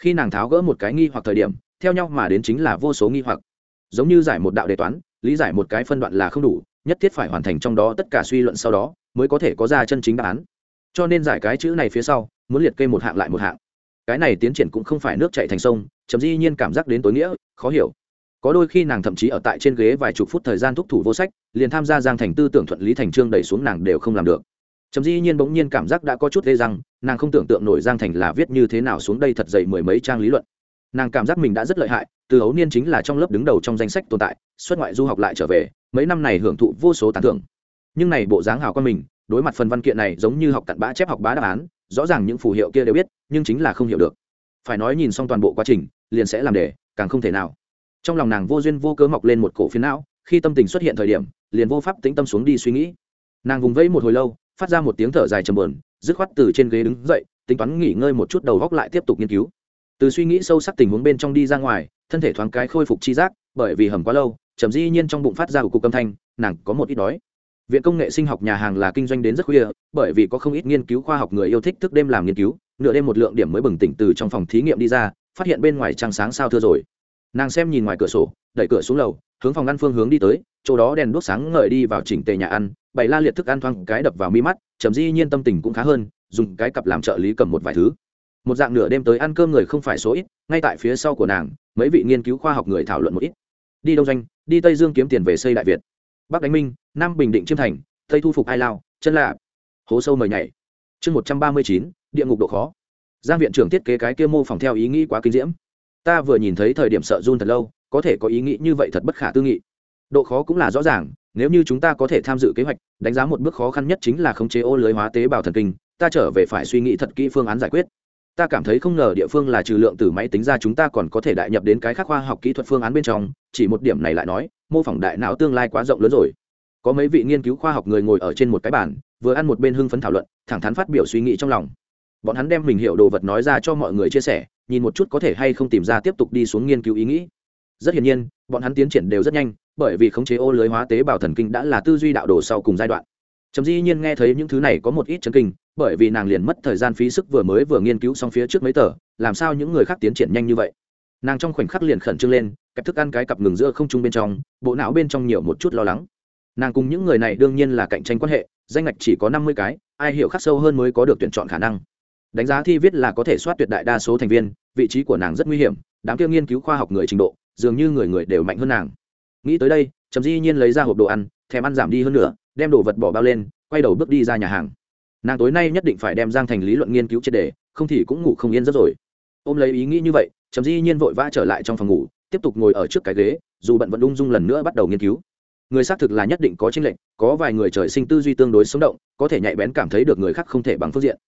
Khi nàng tháo gỡ một cái nghi hoặc thời điểm, theo nhau mà đến chính là vô số nghi hoặc. Giống như giải một đạo đề toán, lý giải một cái phân đoạn là không đủ, nhất thiết phải hoàn thành trong đó tất cả suy luận sau đó, mới có thể có ra chân chính đáp án. Cho nên giải cái chữ này phía sau, muốn liệt kê một hạng lại một hạng. Cái này tiến triển cũng không phải nước chạy thành sông, chấm dĩ nhiên cảm giác đến tối nghĩa, khó hiểu có đôi khi nàng thậm chí ở tại trên ghế vài chục phút thời gian thúc thủ vô sách liền tham gia giang thành tư tưởng thuận lý thành trương đẩy xuống nàng đều không làm được. Trầm dĩ nhiên bỗng nhiên cảm giác đã có chút ghê rằng, nàng không tưởng tượng nổi giang thành là viết như thế nào xuống đây thật dày mười mấy trang lý luận. Nàng cảm giác mình đã rất lợi hại từ ấu niên chính là trong lớp đứng đầu trong danh sách tồn tại xuất ngoại du học lại trở về mấy năm này hưởng thụ vô số tán thưởng. Nhưng này bộ dáng hào con mình đối mặt phần văn kiện này giống như học cặn bã chép học bá đáp án rõ ràng những phù hiệu kia đều biết nhưng chính là không hiểu được. Phải nói nhìn xong toàn bộ quá trình liền sẽ làm đề càng không thể nào trong lòng nàng vô duyên vô cớ mọc lên một cổ phiến não, khi tâm tình xuất hiện thời điểm, liền vô pháp tĩnh tâm xuống đi suy nghĩ. Nàng vùng vẫy một hồi lâu, phát ra một tiếng thở dài trầm bờn dứt khoát từ trên ghế đứng dậy, tính toán nghỉ ngơi một chút đầu góc lại tiếp tục nghiên cứu. Từ suy nghĩ sâu sắc tình huống bên trong đi ra ngoài, thân thể thoáng cái khôi phục chi giác, bởi vì hầm quá lâu trầm di nhiên trong bụng phát ra của cục âm thanh, nàng có một ít đói. Viện công nghệ sinh học nhà hàng là kinh doanh đến rất khuya, bởi vì có không ít nghiên cứu khoa học người yêu thích thức đêm làm nghiên cứu, nửa đêm một lượng điểm mới bừng tỉnh từ trong phòng thí nghiệm đi ra, phát hiện bên ngoài trăng sáng sao thưa rồi nàng xem nhìn ngoài cửa sổ, đẩy cửa xuống lầu, hướng phòng ăn phương hướng đi tới, chỗ đó đèn đuốc sáng ngời đi vào chỉnh tề nhà ăn, bày la liệt thức ăn thoang cái đập vào mi mắt chấm di nhiên tâm tình cũng khá hơn, dùng cái cặp làm trợ lý cầm một vài thứ. Một dạng nửa đêm tới ăn cơm người không phải số ít, ngay tại phía sau của nàng, mấy vị nghiên cứu khoa học người thảo luận một ít. Đi đông doanh, đi tây dương kiếm tiền về xây đại việt. Bắc đánh minh, nam bình định chiêm thành, tây thu phục ai lao, chân lạ hố sâu mời nhảy. Chương một trăm ba mươi chín, địa ngục độ khó. Giang viện trưởng thiết kế cái kia mô phỏng theo ý nghĩ quá kinh diễm ta vừa nhìn thấy thời điểm sợ run thật lâu, có thể có ý nghĩ như vậy thật bất khả tư nghị. Độ khó cũng là rõ ràng, nếu như chúng ta có thể tham dự kế hoạch, đánh giá một bước khó khăn nhất chính là khống chế ô lưới hóa tế bào thần kinh, ta trở về phải suy nghĩ thật kỹ phương án giải quyết. Ta cảm thấy không ngờ địa phương là trừ lượng từ máy tính ra chúng ta còn có thể đại nhập đến cái khác khoa học kỹ thuật phương án bên trong, chỉ một điểm này lại nói, mô phỏng đại não tương lai quá rộng lớn rồi. Có mấy vị nghiên cứu khoa học người ngồi ở trên một cái bàn, vừa ăn một bên hưng phấn thảo luận, thẳng thắn phát biểu suy nghĩ trong lòng. Bọn hắn đem mình hiểu đồ vật nói ra cho mọi người chia sẻ nhìn một chút có thể hay không tìm ra tiếp tục đi xuống nghiên cứu ý nghĩ. Rất hiển nhiên, bọn hắn tiến triển đều rất nhanh, bởi vì khống chế ô lưới hóa tế bào thần kinh đã là tư duy đạo đồ sau cùng giai đoạn. Trầm di nhiên nghe thấy những thứ này có một ít chấn kinh, bởi vì nàng liền mất thời gian phí sức vừa mới vừa nghiên cứu xong phía trước mấy tờ, làm sao những người khác tiến triển nhanh như vậy? Nàng trong khoảnh khắc liền khẩn trương lên kẹp thức ăn cái cặp ngừng giữa không trung bên trong, bộ não bên trong nhiều một chút lo lắng. Nàng cùng những người này đương nhiên là cạnh tranh quan hệ, danh ngạch chỉ có năm mươi cái, ai hiểu khắc sâu hơn mới có được tuyển chọn khả năng đánh giá thi viết là có thể soát tuyệt đại đa số thành viên, vị trí của nàng rất nguy hiểm, đám kia nghiên cứu khoa học người trình độ, dường như người người đều mạnh hơn nàng. Nghĩ tới đây, trầm di nhiên lấy ra hộp đồ ăn, thèm ăn giảm đi hơn nữa, đem đồ vật bỏ bao lên, quay đầu bước đi ra nhà hàng. Nàng tối nay nhất định phải đem giang thành lý luận nghiên cứu triệt đề không thì cũng ngủ không yên rất rồi. Ôm lấy ý nghĩ như vậy, trầm di nhiên vội vã trở lại trong phòng ngủ, tiếp tục ngồi ở trước cái ghế, dù bận vẫn ung dung lần nữa bắt đầu nghiên cứu. Người xác thực là nhất định có tranh lệch, có vài người trời sinh tư duy tương đối sống động, có thể nhạy bén cảm thấy được người khác không thể bằng phương diện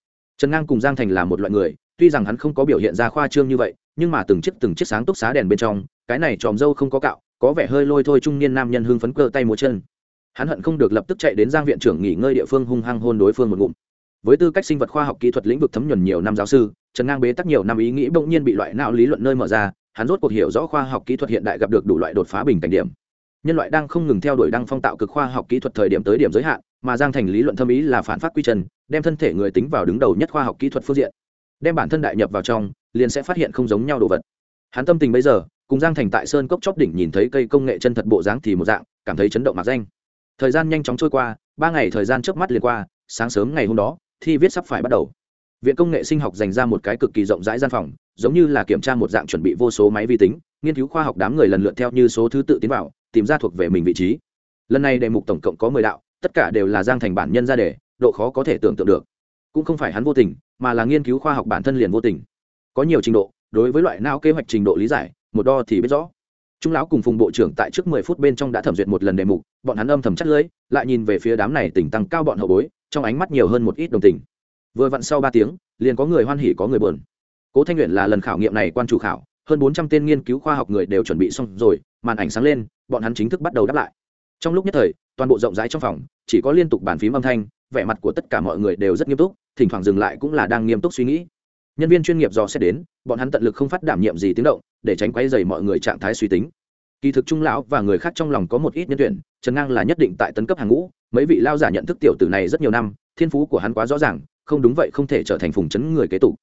trần ngang cùng giang thành là một loại người, tuy rằng hắn không có biểu hiện ra khoa trương như vậy, nhưng mà từng chiếc từng chiếc sáng túc xá đèn bên trong, cái này tròm dâu không có cạo, có vẻ hơi lôi thôi trung niên nam nhân hưng phấn cơ tay múa chân. Hắn hận không được lập tức chạy đến giang viện trưởng nghỉ ngơi địa phương hung hăng hôn đối phương một ngụm. Với tư cách sinh vật khoa học kỹ thuật lĩnh vực thấm nhuần nhiều năm giáo sư, trần ngang bế tắc nhiều năm ý nghĩ bỗng nhiên bị loại não lý luận nơi mở ra, hắn rốt cuộc hiểu rõ khoa học kỹ thuật hiện đại gặp được đủ loại đột phá bình cảnh điểm. Nhân loại đang không ngừng theo đuổi đăng phong tạo cực khoa học kỹ thuật thời điểm tới điểm giới hạn mà giang thành lý luận thâm ý là phản phát quy trần đem thân thể người tính vào đứng đầu nhất khoa học kỹ thuật phương diện. Đem bản thân đại nhập vào trong, liền sẽ phát hiện không giống nhau đồ vật. Hắn tâm tình bây giờ, cùng giang thành tại sơn cốc chóp đỉnh nhìn thấy cây công nghệ chân thật bộ dáng thì một dạng, cảm thấy chấn động mặc danh. Thời gian nhanh chóng trôi qua, ba ngày thời gian trước mắt liền qua, sáng sớm ngày hôm đó, thi viết sắp phải bắt đầu. Viện công nghệ sinh học dành ra một cái cực kỳ rộng rãi gian phòng, giống như là kiểm tra một dạng chuẩn bị vô số máy vi tính, nghiên cứu khoa học đám người lần lượt theo như số thứ tự tiến vào, tìm ra thuộc về mình vị trí. Lần này đề mục tổng cộng có mười đạo tất cả đều là giang thành bản nhân ra đề, độ khó có thể tưởng tượng được. Cũng không phải hắn vô tình, mà là nghiên cứu khoa học bản thân liền vô tình. Có nhiều trình độ, đối với loại não kế hoạch trình độ lý giải, một đo thì biết rõ. Trung lão cùng phùng bộ trưởng tại trước mười phút bên trong đã thẩm duyệt một lần đề mục, bọn hắn âm thầm chắc lưỡi lại nhìn về phía đám này tỉnh tăng cao bọn hậu bối, trong ánh mắt nhiều hơn một ít đồng tình. Vừa vặn sau ba tiếng, liền có người hoan hỉ, có người buồn. Cố thanh luyện là lần khảo nghiệm này quan chủ khảo, hơn bốn trăm tên nghiên cứu khoa học người đều chuẩn bị xong rồi, màn ảnh sáng lên, bọn hắn chính thức bắt đầu đáp lại. Trong lúc nhất thời toàn bộ rộng rãi trong phòng, chỉ có liên tục bàn phím âm thanh, vẻ mặt của tất cả mọi người đều rất nghiêm túc, thỉnh thoảng dừng lại cũng là đang nghiêm túc suy nghĩ. Nhân viên chuyên nghiệp dò xét đến, bọn hắn tận lực không phát đảm nhiệm gì tiếng động, để tránh quay dày mọi người trạng thái suy tính. Kỳ thực trung lão và người khác trong lòng có một ít nhân tuyển, trần ngang là nhất định tại tấn cấp hàng ngũ, mấy vị lao giả nhận thức tiểu tử này rất nhiều năm, thiên phú của hắn quá rõ ràng, không đúng vậy không thể trở thành phùng chấn người kế tục.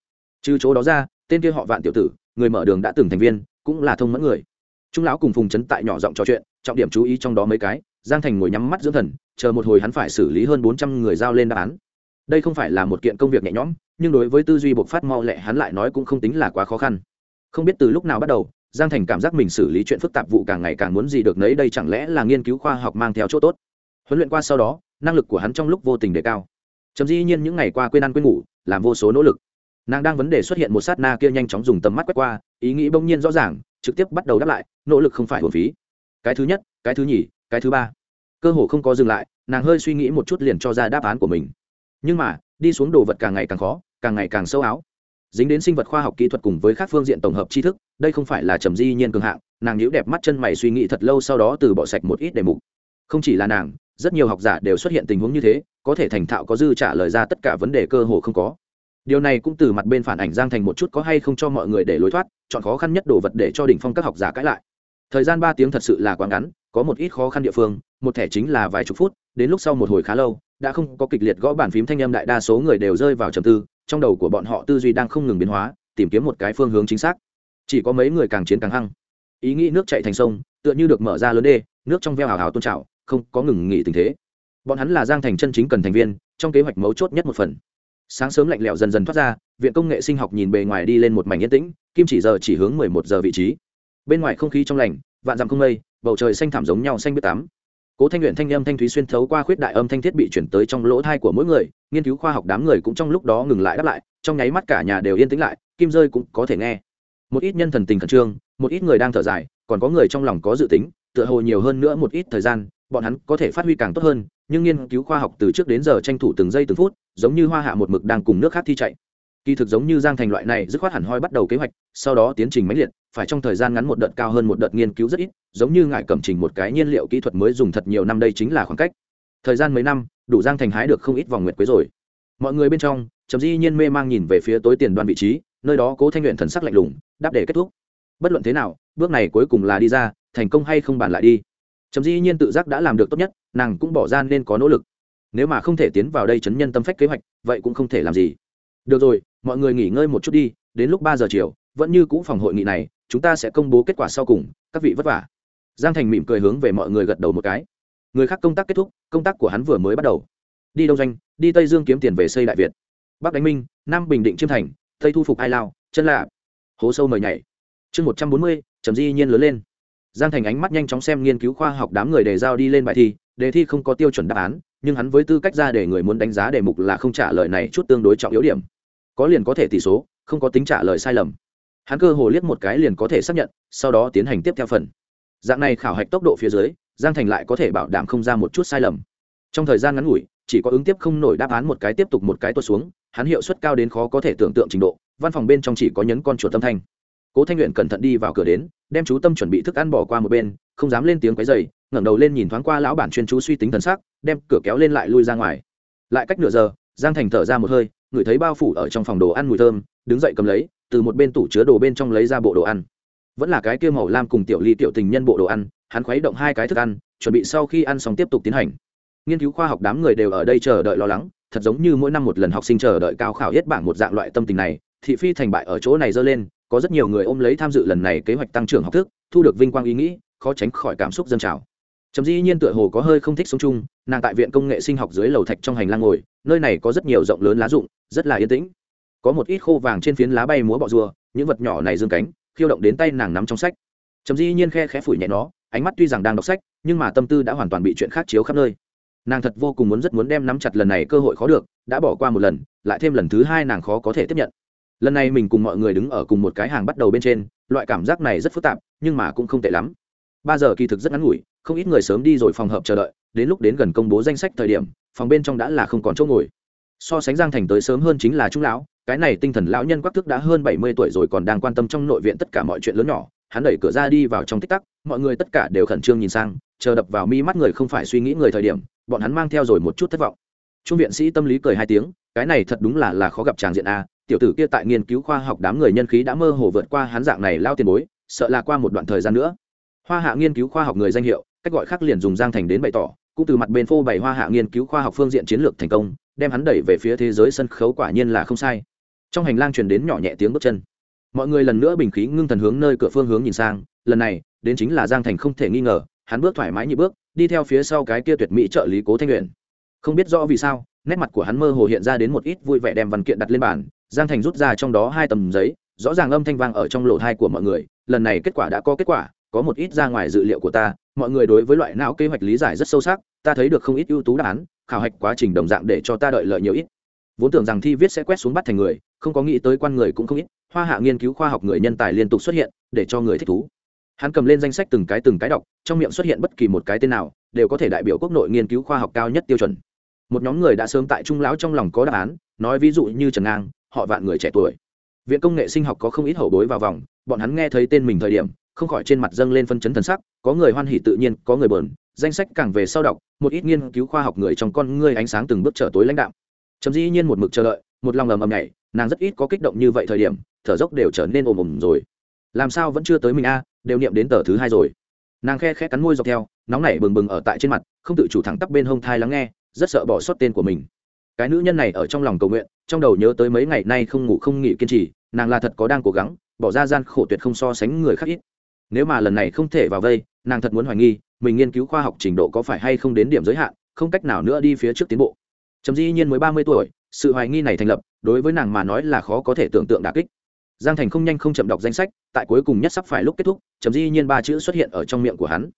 Trừ chỗ đó ra, tên kia họ vạn tiểu tử, người mở đường đã từng thành viên, cũng là thông mẫn người. Trung lão cùng phùng chấn tại nhỏ giọng trò chuyện, trọng điểm chú ý trong đó mấy cái giang thành ngồi nhắm mắt dưỡng thần, chờ một hồi hắn phải xử lý hơn bốn trăm người giao lên đáp án. Đây không phải là một kiện công việc nhẹ nhõm, nhưng đối với tư duy bộc phát mau lẹ hắn lại nói cũng không tính là quá khó khăn. Không biết từ lúc nào bắt đầu, giang thành cảm giác mình xử lý chuyện phức tạp vụ càng ngày càng muốn gì được nấy đây chẳng lẽ là nghiên cứu khoa học mang theo chỗ tốt. Huấn luyện qua sau đó, năng lực của hắn trong lúc vô tình đề cao. Chấm dĩ nhiên những ngày qua quên ăn quên ngủ, làm vô số nỗ lực. Nàng đang vấn đề xuất hiện một sát na kia nhanh chóng dùng tầm mắt quét qua, ý nghĩ bỗng nhiên rõ ràng, trực tiếp bắt đầu đáp lại, nỗ lực không phải hồn phí. Cái thứ nhất, cái thứ nhì, cái thứ ba cơ hồ không có dừng lại, nàng hơi suy nghĩ một chút liền cho ra đáp án của mình. Nhưng mà, đi xuống đồ vật càng ngày càng khó, càng ngày càng sâu áo. Dính đến sinh vật khoa học kỹ thuật cùng với các phương diện tổng hợp tri thức, đây không phải là trầm di nhiên cường hạng, nàng nhíu đẹp mắt chân mày suy nghĩ thật lâu sau đó từ bỏ sạch một ít đề mục. Không chỉ là nàng, rất nhiều học giả đều xuất hiện tình huống như thế, có thể thành thạo có dư trả lời ra tất cả vấn đề cơ hồ không có. Điều này cũng từ mặt bên phản ảnh giang thành một chút có hay không cho mọi người để lối thoát, chọn khó khăn nhất đồ vật để cho đỉnh phong các học giả cãi lại. Thời gian ba tiếng thật sự là quá ngắn có một ít khó khăn địa phương, một thẻ chính là vài chục phút, đến lúc sau một hồi khá lâu, đã không có kịch liệt gõ bàn phím thanh âm đại đa số người đều rơi vào trầm tư, trong đầu của bọn họ tư duy đang không ngừng biến hóa, tìm kiếm một cái phương hướng chính xác. Chỉ có mấy người càng chiến càng hăng. Ý nghĩ nước chạy thành sông, tựa như được mở ra lớn đê, nước trong veo hào hào tôn trào, không có ngừng nghỉ tình thế. Bọn hắn là giang thành chân chính cần thành viên, trong kế hoạch mấu chốt nhất một phần. Sáng sớm lạnh lẽo dần dần thoát ra, viện công nghệ sinh học nhìn bề ngoài đi lên một mảnh yên tĩnh, kim chỉ giờ chỉ hướng mười một giờ vị trí bên ngoài không khí trong lành, vạn dặm không mây, bầu trời xanh thảm giống nhau xanh biết tám cố thanh luyện thanh âm thanh thúy xuyên thấu qua khuyết đại âm thanh thiết bị chuyển tới trong lỗ thai của mỗi người, nghiên cứu khoa học đám người cũng trong lúc đó ngừng lại đáp lại, trong nháy mắt cả nhà đều yên tĩnh lại, kim rơi cũng có thể nghe. Một ít nhân thần tình khẩn trương, một ít người đang thở dài, còn có người trong lòng có dự tính, tựa hồ nhiều hơn nữa một ít thời gian, bọn hắn có thể phát huy càng tốt hơn, nhưng nghiên cứu khoa học từ trước đến giờ tranh thủ từng giây từng phút, giống như hoa hạ một mực đang cùng nước khác thi chạy kỳ thực giống như giang thành loại này, dứt khoát hẳn hoi bắt đầu kế hoạch, sau đó tiến trình máy liệt, phải trong thời gian ngắn một đợt cao hơn một đợt nghiên cứu rất ít, giống như ngại cẩm trình một cái nhiên liệu kỹ thuật mới dùng thật nhiều năm đây chính là khoảng cách. Thời gian mấy năm, đủ giang thành hái được không ít vòng nguyệt quế rồi. Mọi người bên trong trầm di nhiên mê mang nhìn về phía tối tiền đoan vị trí, nơi đó cố thanh luyện thần sắc lạnh lùng, đáp để kết thúc. Bất luận thế nào, bước này cuối cùng là đi ra, thành công hay không bàn lại đi. Trầm di nhiên tự giác đã làm được tốt nhất, nàng cũng bỏ ra nên có nỗ lực. Nếu mà không thể tiến vào đây chấn nhân tâm phách kế hoạch, vậy cũng không thể làm gì được rồi, mọi người nghỉ ngơi một chút đi, đến lúc ba giờ chiều, vẫn như cũ phòng hội nghị này, chúng ta sẽ công bố kết quả sau cùng, các vị vất vả. Giang thành mỉm cười hướng về mọi người gật đầu một cái. Người khác công tác kết thúc, công tác của hắn vừa mới bắt đầu. Đi đông doanh, đi tây dương kiếm tiền về xây đại việt. Bắc đánh minh, nam bình định chiêm thành, tây thu phục ai lao, chân lạ hố sâu mời nhảy. Chương một trăm bốn mươi chấm di nhiên lớn lên. Giang thành ánh mắt nhanh chóng xem nghiên cứu khoa học đám người đề giao đi lên bài thi, đề thi không có tiêu chuẩn đáp án, nhưng hắn với tư cách ra để người muốn đánh giá đề mục là không trả lời này chút tương đối trọng yếu điểm có liền có thể tỷ số, không có tính trả lời sai lầm. Hắn cơ hồ liếc một cái liền có thể xác nhận, sau đó tiến hành tiếp theo phần. Dạng này khảo hạch tốc độ phía dưới, giang thành lại có thể bảo đảm không ra một chút sai lầm. Trong thời gian ngắn ngủi, chỉ có ứng tiếp không nổi đáp án một cái tiếp tục một cái tuột xuống, hắn hiệu suất cao đến khó có thể tưởng tượng trình độ, văn phòng bên trong chỉ có nhấn con chuột tâm thanh. Cố thanh luyện cẩn thận đi vào cửa đến, đem chú tâm chuẩn bị thức ăn bỏ qua một bên, không dám lên tiếng quấy dày ngẩng đầu lên nhìn thoáng qua lão bản chuyên chú suy tính thần sắc, đem cửa kéo lên lại lui ra ngoài. Lại cách nửa giờ, giang thành thở ra một hơi ngửi thấy bao phủ ở trong phòng đồ ăn mùi thơm, đứng dậy cầm lấy, từ một bên tủ chứa đồ bên trong lấy ra bộ đồ ăn. Vẫn là cái kia màu lam cùng tiểu ly tiểu tình nhân bộ đồ ăn, hắn khuấy động hai cái thức ăn, chuẩn bị sau khi ăn xong tiếp tục tiến hành. Nghiên cứu khoa học đám người đều ở đây chờ đợi lo lắng, thật giống như mỗi năm một lần học sinh chờ đợi cao khảo hết bảng một dạng loại tâm tình này, thị phi thành bại ở chỗ này dơ lên, có rất nhiều người ôm lấy tham dự lần này kế hoạch tăng trưởng học thức, thu được vinh quang ý nghĩ, khó tránh khỏi cảm xúc dân trào trầm dĩ nhiên tựa hồ có hơi không thích sống chung, nàng tại viện công nghệ sinh học dưới lầu thạch trong hành lang ngồi, nơi này có rất nhiều rộng lớn lá rụng, rất là yên tĩnh. Có một ít khô vàng trên phiến lá bay múa bọ rùa, những vật nhỏ này dương cánh, khiêu động đến tay nàng nắm trong sách. Trầm dĩ nhiên khe khẽ phủi nhẹ nó, ánh mắt tuy rằng đang đọc sách, nhưng mà tâm tư đã hoàn toàn bị chuyện khác chiếu khắp nơi. Nàng thật vô cùng muốn rất muốn đem nắm chặt lần này cơ hội khó được, đã bỏ qua một lần, lại thêm lần thứ hai nàng khó có thể tiếp nhận. Lần này mình cùng mọi người đứng ở cùng một cái hàng bắt đầu bên trên, loại cảm giác này rất phức tạp, nhưng mà cũng không tệ lắm. Ba giờ kỳ thực rất ngắn ngủi không ít người sớm đi rồi phòng hợp chờ đợi, đến lúc đến gần công bố danh sách thời điểm, phòng bên trong đã là không còn chỗ ngồi. So sánh giang thành tới sớm hơn chính là trung lão, cái này tinh thần lão nhân quắc thức đã hơn bảy mươi tuổi rồi còn đang quan tâm trong nội viện tất cả mọi chuyện lớn nhỏ. Hắn đẩy cửa ra đi vào trong tích tắc, mọi người tất cả đều khẩn trương nhìn sang, chờ đập vào mi mắt người không phải suy nghĩ người thời điểm, bọn hắn mang theo rồi một chút thất vọng. Trung viện sĩ tâm lý cười hai tiếng, cái này thật đúng là là khó gặp tràng diện a, tiểu tử kia tại nghiên cứu khoa học đám người nhân khí đã mơ hồ vượt qua hắn dạng này lao tiền bối, sợ là qua một đoạn thời gian nữa. Hoa hạ nghiên cứu khoa học người danh hiệu cách gọi khác liền dùng giang thành đến bày tỏ, cũng từ mặt bên phô bày hoa hạ nghiên cứu khoa học phương diện chiến lược thành công, đem hắn đẩy về phía thế giới sân khấu quả nhiên là không sai. Trong hành lang truyền đến nhỏ nhẹ tiếng bước chân. Mọi người lần nữa bình khí ngưng thần hướng nơi cửa phương hướng nhìn sang, lần này, đến chính là giang thành không thể nghi ngờ, hắn bước thoải mái như bước, đi theo phía sau cái kia tuyệt mỹ trợ lý cố thanh luyện không biết rõ vì sao, nét mặt của hắn mơ hồ hiện ra đến một ít vui vẻ đem văn kiện đặt lên bàn, giang thành rút ra trong đó hai tầm giấy, rõ ràng âm thanh vang ở trong lỗ thai của mọi người, lần này kết quả đã có kết quả, có một ít ra ngoài dự liệu của ta mọi người đối với loại não kế hoạch lý giải rất sâu sắc, ta thấy được không ít ưu tú đáp án, khảo hạch quá trình đồng dạng để cho ta đợi lợi nhiều ít. Vốn tưởng rằng thi viết sẽ quét xuống bắt thành người, không có nghĩ tới quan người cũng không ít, hoa hạ nghiên cứu khoa học người nhân tài liên tục xuất hiện, để cho người thích thú. Hắn cầm lên danh sách từng cái từng cái đọc, trong miệng xuất hiện bất kỳ một cái tên nào, đều có thể đại biểu quốc nội nghiên cứu khoa học cao nhất tiêu chuẩn. Một nhóm người đã sớm tại trung lão trong lòng có đáp án, nói ví dụ như trần ngang, họ vạn người trẻ tuổi. Viện công nghệ sinh học có không ít hậu bối vào vòng, bọn hắn nghe thấy tên mình thời điểm không khỏi trên mặt dâng lên phân chấn thần sắc, có người hoan hỉ tự nhiên, có người bờn, danh sách càng về sau đọc, một ít nghiên cứu khoa học người trong con ngươi ánh sáng từng bước trở tối lãnh đạo chấm dĩ nhiên một mực chờ đợi, một lòng ầm ầm nhảy, nàng rất ít có kích động như vậy thời điểm, thở dốc đều trở nên ồm ồm rồi. Làm sao vẫn chưa tới mình a, đều niệm đến tờ thứ hai rồi. Nàng khe khe cắn môi dọc theo, nóng nảy bừng bừng ở tại trên mặt, không tự chủ thẳng tắp bên hông thai lắng nghe, rất sợ bỏ sót tên của mình. Cái nữ nhân này ở trong lòng cầu nguyện, trong đầu nhớ tới mấy ngày nay không ngủ không nghỉ kiên trì, nàng là thật có đang cố gắng, bỏ ra gian khổ tuyệt không so sánh người khác ít nếu mà lần này không thể vào vây, nàng thật muốn hoài nghi, mình nghiên cứu khoa học trình độ có phải hay không đến điểm giới hạn, không cách nào nữa đi phía trước tiến bộ. Trầm dĩ nhiên mới ba mươi tuổi, sự hoài nghi này thành lập, đối với nàng mà nói là khó có thể tưởng tượng đà kích. Giang thành không nhanh không chậm đọc danh sách, tại cuối cùng nhất sắp phải lúc kết thúc, trầm dĩ nhiên ba chữ xuất hiện ở trong miệng của hắn.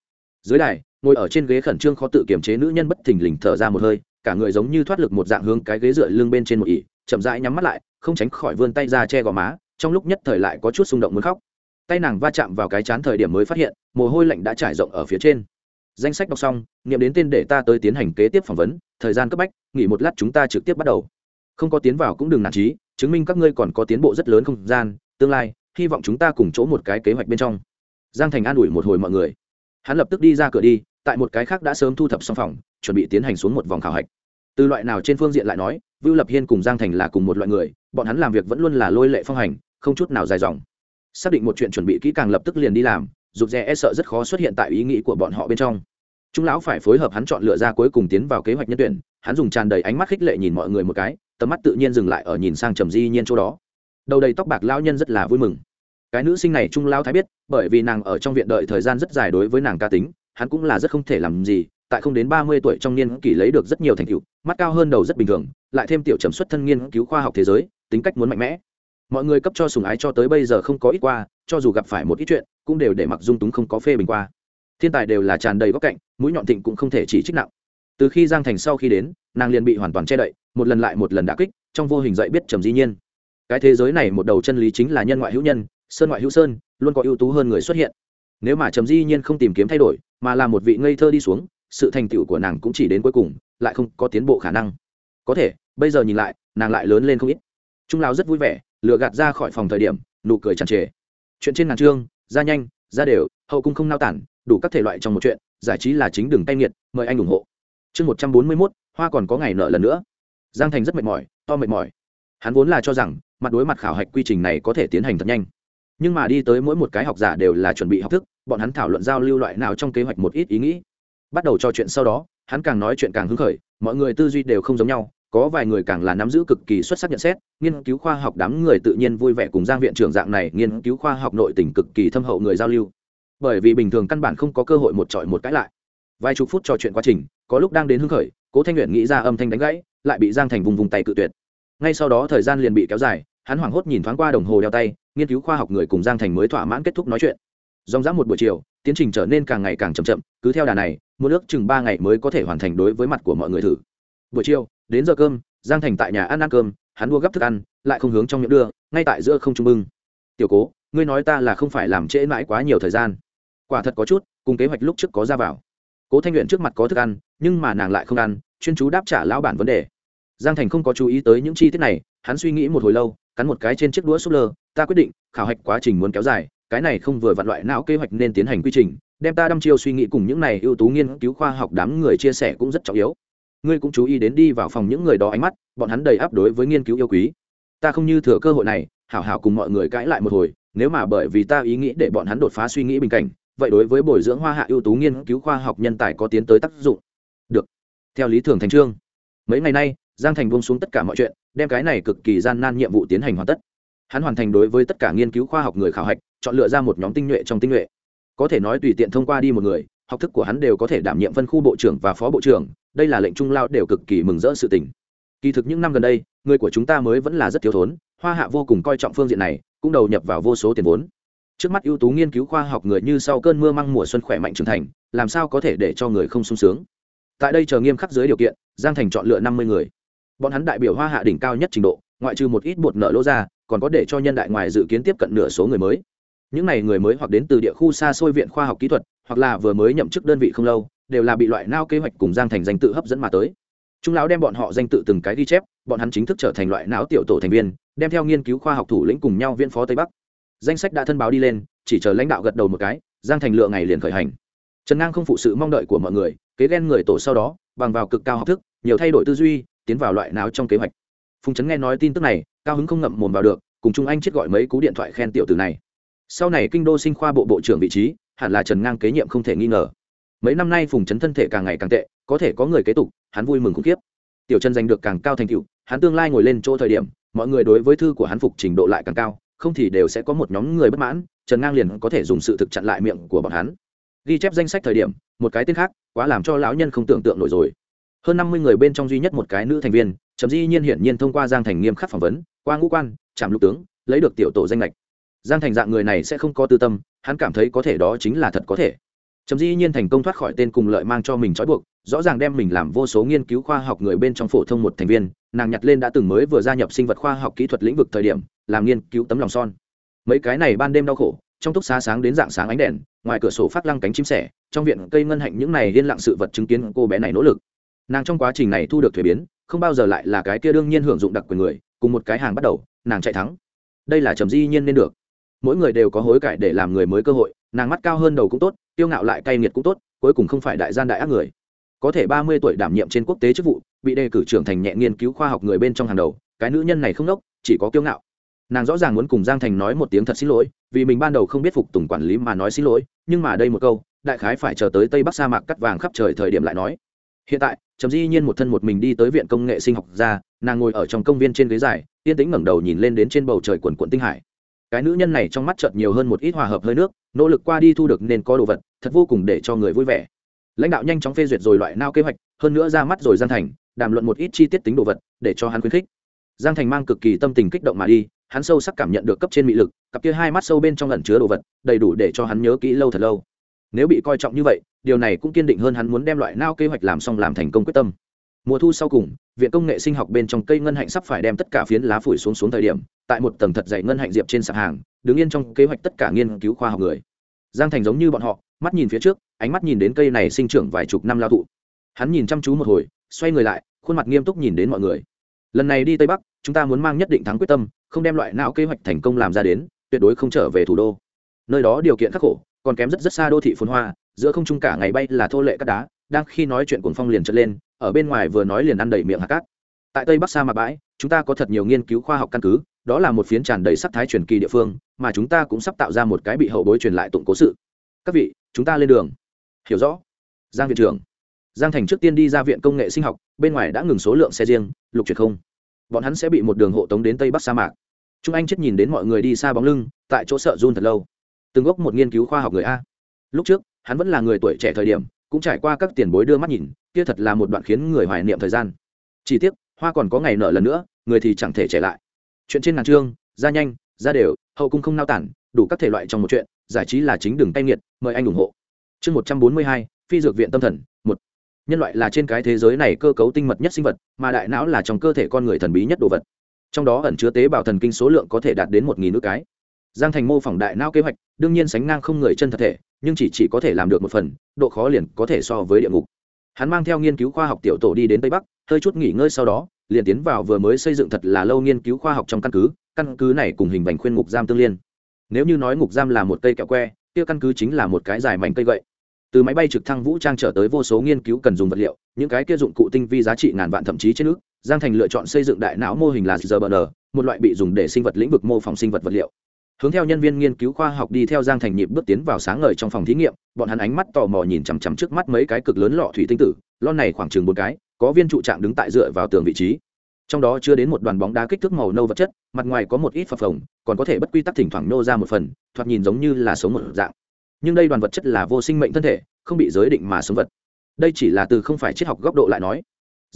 Dưới đài, ngồi ở trên ghế khẩn trương khó tự kiềm chế nữ nhân bất thình lình thở ra một hơi, cả người giống như thoát lực một dạng hướng cái ghế dựa lưng bên trên một ỉ chậm rãi nhắm mắt lại, không tránh khỏi vươn tay ra che gò má, trong lúc nhất thời lại có chút xung động muốn khóc tay nàng va chạm vào cái chán thời điểm mới phát hiện, mồ hôi lạnh đã trải rộng ở phía trên. Danh sách đọc xong nghiệm đến tên để ta tới tiến hành kế tiếp phỏng vấn, thời gian cấp bách, nghỉ một lát chúng ta trực tiếp bắt đầu. Không có tiến vào cũng đừng nản trí chứng minh các ngươi còn có tiến bộ rất lớn không gian, tương lai, hy vọng chúng ta cùng chỗ một cái kế hoạch bên trong. Giang thành an ủi một hồi mọi người. Hắn lập tức đi ra cửa đi, tại một cái khác đã sớm thu thập xong phòng, chuẩn bị tiến hành xuống một vòng khảo hạch. Từ loại nào trên phương diện lại nói, vưu lập hiên cùng giang thành là cùng một loại người, bọn hắn làm việc vẫn luôn là lôi lệ phong hành, không chút nào dài dòng xác định một chuyện chuẩn bị kỹ càng lập tức liền đi làm, rụt rè e sợ rất khó xuất hiện tại ý nghĩ của bọn họ bên trong. Trung lão phải phối hợp hắn chọn lựa ra cuối cùng tiến vào kế hoạch nhân tuyển, hắn dùng tràn đầy ánh mắt khích lệ nhìn mọi người một cái, tầm mắt tự nhiên dừng lại ở nhìn sang trầm di nhiên chỗ đó. Đầu đầy tóc bạc lao nhân rất là vui mừng. Cái nữ sinh này trung lao thái biết, bởi vì nàng ở trong viện đợi thời gian rất dài đối với nàng ca tính, hắn cũng là rất không thể làm gì, tại không đến ba mươi tuổi trong niên kỷ lấy được rất nhiều thành tựu, mắt cao hơn đầu rất bình thường, lại thêm tiểu trầm xuất thân nghiên cứu khoa học thế giới, tính cách muốn mạnh mẽ mọi người cấp cho sùng ái cho tới bây giờ không có ít qua, cho dù gặp phải một ít chuyện, cũng đều để mặc dung túng không có phê bình qua. Thiên tài đều là tràn đầy góc cạnh, mũi nhọn thịnh cũng không thể chỉ trích nặng. Từ khi giang thành sau khi đến, nàng liền bị hoàn toàn che đậy, một lần lại một lần đả kích, trong vô hình dạy biết trầm dĩ nhiên. Cái thế giới này một đầu chân lý chính là nhân ngoại hữu nhân, sơn ngoại hữu sơn, luôn có ưu tú hơn người xuất hiện. Nếu mà trầm dĩ nhiên không tìm kiếm thay đổi, mà là một vị ngây thơ đi xuống, sự thành tựu của nàng cũng chỉ đến cuối cùng, lại không có tiến bộ khả năng. Có thể, bây giờ nhìn lại, nàng lại lớn lên không ít. Trung lao rất vui vẻ lựa gạt ra khỏi phòng thời điểm, nụ cười tràn trề. Chuyện trên ngàn chương ra nhanh, ra đều, hậu cung không nao tản, đủ các thể loại trong một chuyện, giải trí là chính đường tay nghiệt, mời anh ủng hộ. Chương một trăm bốn mươi mốt, hoa còn có ngày nợ lần nữa. Giang thành rất mệt mỏi, to mệt mỏi. Hắn vốn là cho rằng, mặt đối mặt khảo hạch quy trình này có thể tiến hành thật nhanh. Nhưng mà đi tới mỗi một cái học giả đều là chuẩn bị học thức, bọn hắn thảo luận giao lưu loại nào trong kế hoạch một ít ý nghĩ. Bắt đầu trò chuyện sau đó, hắn càng nói chuyện càng hứng khởi, mọi người tư duy đều không giống nhau có vài người càng là nắm giữ cực kỳ xuất sắc nhận xét, nghiên cứu khoa học đám người tự nhiên vui vẻ cùng giang viện trưởng dạng này nghiên cứu khoa học nội tỉnh cực kỳ thâm hậu người giao lưu. Bởi vì bình thường căn bản không có cơ hội một trọi một cãi lại. Vài chục phút trò chuyện quá trình, có lúc đang đến hưng khởi, cố thanh luyện nghĩ ra âm thanh đánh gãy, lại bị giang thành vùng vùng tay cự tuyệt. Ngay sau đó thời gian liền bị kéo dài, hắn hoảng hốt nhìn thoáng qua đồng hồ đeo tay, nghiên cứu khoa học người cùng giang thành mới thỏa mãn kết thúc nói chuyện. Dòng dã một buổi chiều, tiến trình trở nên càng ngày càng chậm chậm, cứ theo đà này, một ước chừng ba ngày mới có thể hoàn thành đối với mặt của mọi người thử. Buổi chiều đến giờ cơm, giang thành tại nhà ăn ăn cơm, hắn đua gấp thức ăn, lại không hướng trong miệng đưa, ngay tại giữa không trung bưng. Tiểu cố, ngươi nói ta là không phải làm trễ mãi quá nhiều thời gian. Quả thật có chút, cùng kế hoạch lúc trước có ra vào. Cố thanh luyện trước mặt có thức ăn, nhưng mà nàng lại không ăn, chuyên chú đáp trả lão bản vấn đề. Giang thành không có chú ý tới những chi tiết này, hắn suy nghĩ một hồi lâu, cắn một cái trên chiếc đũa súp lơ. Ta quyết định, khảo hạch quá trình muốn kéo dài, cái này không vừa vặn loại não kế hoạch nên tiến hành quy trình, đem ta đăm chiêu suy nghĩ cùng những này ưu tú nghiên cứu khoa học đám người chia sẻ cũng rất trọng yếu ngươi cũng chú ý đến đi vào phòng những người đó ánh mắt, bọn hắn đầy áp đối với nghiên cứu yêu quý. Ta không như thừa cơ hội này, hảo hảo cùng mọi người cãi lại một hồi, nếu mà bởi vì ta ý nghĩ để bọn hắn đột phá suy nghĩ bình cảnh, vậy đối với bồi dưỡng hoa hạ ưu tú nghiên cứu khoa học nhân tài có tiến tới tác dụng. Được. Theo lý thường thành trương mấy ngày nay, giang thành buông xuống tất cả mọi chuyện, đem cái này cực kỳ gian nan nhiệm vụ tiến hành hoàn tất. Hắn hoàn thành đối với tất cả nghiên cứu khoa học người khảo hạch, chọn lựa ra một nhóm tinh nhuệ trong tinh nhuệ. Có thể nói tùy tiện thông qua đi một người, học thức của hắn đều có thể đảm nhiệm phân khu bộ trưởng và phó bộ trưởng đây là lệnh trung lao đều cực kỳ mừng rỡ sự tình. Kỳ thực những năm gần đây, người của chúng ta mới vẫn là rất thiếu thốn, hoa hạ vô cùng coi trọng phương diện này, cũng đầu nhập vào vô số tiền vốn. Trước mắt ưu tú nghiên cứu khoa học người như sau cơn mưa măng mùa xuân khỏe mạnh trưởng thành, làm sao có thể để cho người không sung sướng? Tại đây chờ nghiêm khắc dưới điều kiện, giang thành chọn lựa năm mươi người. Bọn hắn đại biểu hoa hạ đỉnh cao nhất trình độ, ngoại trừ một ít bột nợ lỗ ra, còn có để cho nhân đại ngoài dự kiến tiếp cận nửa số người mới. Những n à y người mới hoặc đến từ địa khu xa xôi viện khoa học kỹ thuật, hoặc là vừa mới nhậm chức đơn vị không lâu đều là bị loại nao kế hoạch cùng giang thành danh tự hấp dẫn mà tới. Chúng lão đem bọn họ danh tự từng cái ghi chép, bọn hắn chính thức trở thành loại não tiểu tổ thành viên, đem theo nghiên cứu khoa học thủ lĩnh cùng nhau viên phó tây bắc. Danh sách đã thân báo đi lên, chỉ chờ lãnh đạo gật đầu một cái, giang thành lựa ngày liền khởi hành. Trần ngang không phụ sự mong đợi của mọi người, kế ghen người tổ sau đó, bằng vào cực cao học thức, nhiều thay đổi tư duy, tiến vào loại não trong kế hoạch. Phùng trấn nghe nói tin tức này, cao hứng không ngậm mồm vào được, cùng Trung anh chết gọi mấy cú điện thoại khen tiểu từ này. Sau này kinh đô sinh khoa bộ bộ trưởng vị trí, hẳn là trần ngang kế nhiệm không thể nghi ngờ mấy năm nay phùng trấn thân thể càng ngày càng tệ, có thể có người kế tục, hắn vui mừng khủng khiếp. Tiểu trần giành được càng cao thành tựu, hắn tương lai ngồi lên chỗ thời điểm, mọi người đối với thư của hắn phục trình độ lại càng cao, không thì đều sẽ có một nhóm người bất mãn, trần ngang liền có thể dùng sự thực chặn lại miệng của bọn hắn. Ghi chép danh sách thời điểm, một cái tên khác, quá làm cho lão nhân không tưởng tượng nổi rồi. Hơn năm mươi người bên trong duy nhất một cái nữ thành viên, trầm di nhiên hiển nhiên thông qua giang thành nghiêm khắc phỏng vấn, qua ngũ quan trạm lục tướng, lấy được tiểu tổ danh lệch giang thành dạng người này sẽ không có tư tâm, hắn cảm thấy có thể đó chính là thật có thể trầm di nhiên thành công thoát khỏi tên cùng lợi mang cho mình trói buộc, rõ ràng đem mình làm vô số nghiên cứu khoa học người bên trong phổ thông một thành viên, nàng nhặt lên đã từng mới vừa gia nhập sinh vật khoa học kỹ thuật lĩnh vực thời điểm, làm nghiên cứu tấm lòng son. Mấy cái này ban đêm đau khổ, trong túc xá sáng đến dạng sáng ánh đèn, ngoài cửa sổ phát lăng cánh chim sẻ, trong viện cây ngân hạnh những này liên lặng sự vật chứng kiến cô bé này nỗ lực. Nàng trong quá trình này thu được thuế biến, không bao giờ lại là cái kia đương nhiên hưởng dụng đặc quyền người, cùng một cái hàng bắt đầu, nàng chạy thắng. Đây là trầm di nhiên nên được. Mỗi người đều có hối cải để làm người mới cơ hội, nàng mắt cao hơn đầu cũng tốt tiêu ngạo lại cay nghiệt cũng tốt, cuối cùng không phải đại gian đại ác người. Có thể ba mươi tuổi đảm nhiệm trên quốc tế chức vụ, bị đề cử trưởng thành nhẹ nghiên cứu khoa học người bên trong hàng đầu, cái nữ nhân này không đốc, chỉ có kiêu ngạo. Nàng rõ ràng muốn cùng giang thành nói một tiếng thật xin lỗi, vì mình ban đầu không biết phục tùng quản lý mà nói xin lỗi, nhưng mà đây một câu, đại khái phải chờ tới tây bắc sa mạc cắt vàng khắp trời thời điểm lại nói. Hiện tại, trầm di nhiên một thân một mình đi tới viện công nghệ sinh học ra nàng ngồi ở trong công viên trên ghế dài, yên tĩnh ngẩng đầu nhìn lên đến trên bầu trời quần quận tinh hải. Cái nữ nhân này trong mắt chợt nhiều hơn một ít hòa hợp hơi nước, nỗ lực qua đi thu được nên có đồ vật thật vô cùng để cho người vui vẻ. Lãnh đạo nhanh chóng phê duyệt rồi loại nao kế hoạch, hơn nữa ra mắt rồi giang thành, đàm luận một ít chi tiết tính đồ vật, để cho hắn khuyến khích. Giang thành mang cực kỳ tâm tình kích động mà đi, hắn sâu sắc cảm nhận được cấp trên mị lực, cặp kia hai mắt sâu bên trong lẩn chứa đồ vật, đầy đủ để cho hắn nhớ kỹ lâu thật lâu. Nếu bị coi trọng như vậy, điều này cũng kiên định hơn hắn muốn đem loại nao kế hoạch làm xong làm thành công quyết tâm. Mùa thu sau cùng, viện công nghệ sinh học bên trong cây ngân hạnh sắp phải đem tất cả phiến lá phủi xuống xuống thời điểm, tại một tầng thật dày ngân hạnh diệp trên sạp hàng, đứng yên trong kế hoạch tất cả nghiên cứu khoa học người. Giang thành giống như bọn họ mắt nhìn phía trước, ánh mắt nhìn đến cây này sinh trưởng vài chục năm lao thụ. Hắn nhìn chăm chú một hồi, xoay người lại, khuôn mặt nghiêm túc nhìn đến mọi người. Lần này đi tây bắc, chúng ta muốn mang nhất định thắng quyết tâm, không đem loại não kế hoạch thành công làm ra đến, tuyệt đối không trở về thủ đô. Nơi đó điều kiện khắc khổ, còn kém rất rất xa đô thị phồn hoa, giữa không trung cả ngày bay là thô lệ cát đá, đang khi nói chuyện cuồng phong liền trật lên, ở bên ngoài vừa nói liền ăn đầy miệng hạt cát. Tại tây bắc sa mạc bãi, chúng ta có thật nhiều nghiên cứu khoa học căn cứ, đó là một phiến tràn đầy sắc thái truyền kỳ địa phương, mà chúng ta cũng sắp tạo ra một cái bị hậu bối truyền lại tụng cố sự. Các vị chúng ta lên đường. Hiểu rõ. Giang viện trưởng. Giang thành trước tiên đi ra viện công nghệ sinh học, bên ngoài đã ngừng số lượng xe riêng, lục truyền không. Bọn hắn sẽ bị một đường hộ tống đến tây bắc sa mạc. Trung anh chết nhìn đến mọi người đi xa bóng lưng, tại chỗ sợ run thật lâu. Từng gốc một nghiên cứu khoa học người a. Lúc trước, hắn vẫn là người tuổi trẻ thời điểm, cũng trải qua các tiền bối đưa mắt nhìn, kia thật là một đoạn khiến người hoài niệm thời gian. Chỉ tiếc, hoa còn có ngày nợ lần nữa, người thì chẳng thể trẻ lại. Chuyện trên ngàn chương, ra nhanh, ra đều, hậu cung không nao tản, đủ các thể loại trong một chuyện giải trí là chính đường tay nghiệt, mời anh ủng hộ. Chương một trăm bốn mươi hai, phi dược viện tâm thần, một. Nhân loại là trên cái thế giới này cơ cấu tinh mật nhất sinh vật, mà đại não là trong cơ thể con người thần bí nhất đồ vật. Trong đó ẩn chứa tế bào thần kinh số lượng có thể đạt đến một nghìn nước cái. Giang thành mô phỏng đại não kế hoạch, đương nhiên sánh ngang không người chân thật thể, nhưng chỉ chỉ có thể làm được một phần, độ khó liền có thể so với địa ngục. Hắn mang theo nghiên cứu khoa học tiểu tổ đi đến tây bắc, hơi chút nghỉ ngơi sau đó, liền tiến vào vừa mới xây dựng thật là lâu nghiên cứu khoa học trong căn cứ căn cứ này cùng hình vành khuyên ngục giam tương liên nếu như nói ngục giam là một cây kẹo que, kia căn cứ chính là một cái dài mảnh cây gậy. Từ máy bay trực thăng vũ trang trở tới vô số nghiên cứu cần dùng vật liệu, những cái kia dụng cụ tinh vi giá trị ngàn vạn thậm chí trên nước giang thành lựa chọn xây dựng đại não mô hình là gbn một loại bị dùng để sinh vật lĩnh vực mô phỏng sinh vật vật liệu. Hướng theo nhân viên nghiên cứu khoa học đi theo giang thành nhịp bước tiến vào sáng ngời trong phòng thí nghiệm, bọn hắn ánh mắt tò mò nhìn chằm chằm trước mắt mấy cái cực lớn lọ thủy tinh tử, lon này khoảng chừng một cái, có viên trụ trạng đứng tại dựa vào tường vị trí trong đó chưa đến một đoàn bóng đá kích thước màu nâu vật chất mặt ngoài có một ít phập phồng còn có thể bất quy tắc thỉnh thoảng nô ra một phần thoạt nhìn giống như là sống một dạng. Nhưng đây đoàn vật chất là vô sinh mệnh thân thể không bị giới định mà sống vật. Đây chỉ là từ không phải triết học góc độ lại nói.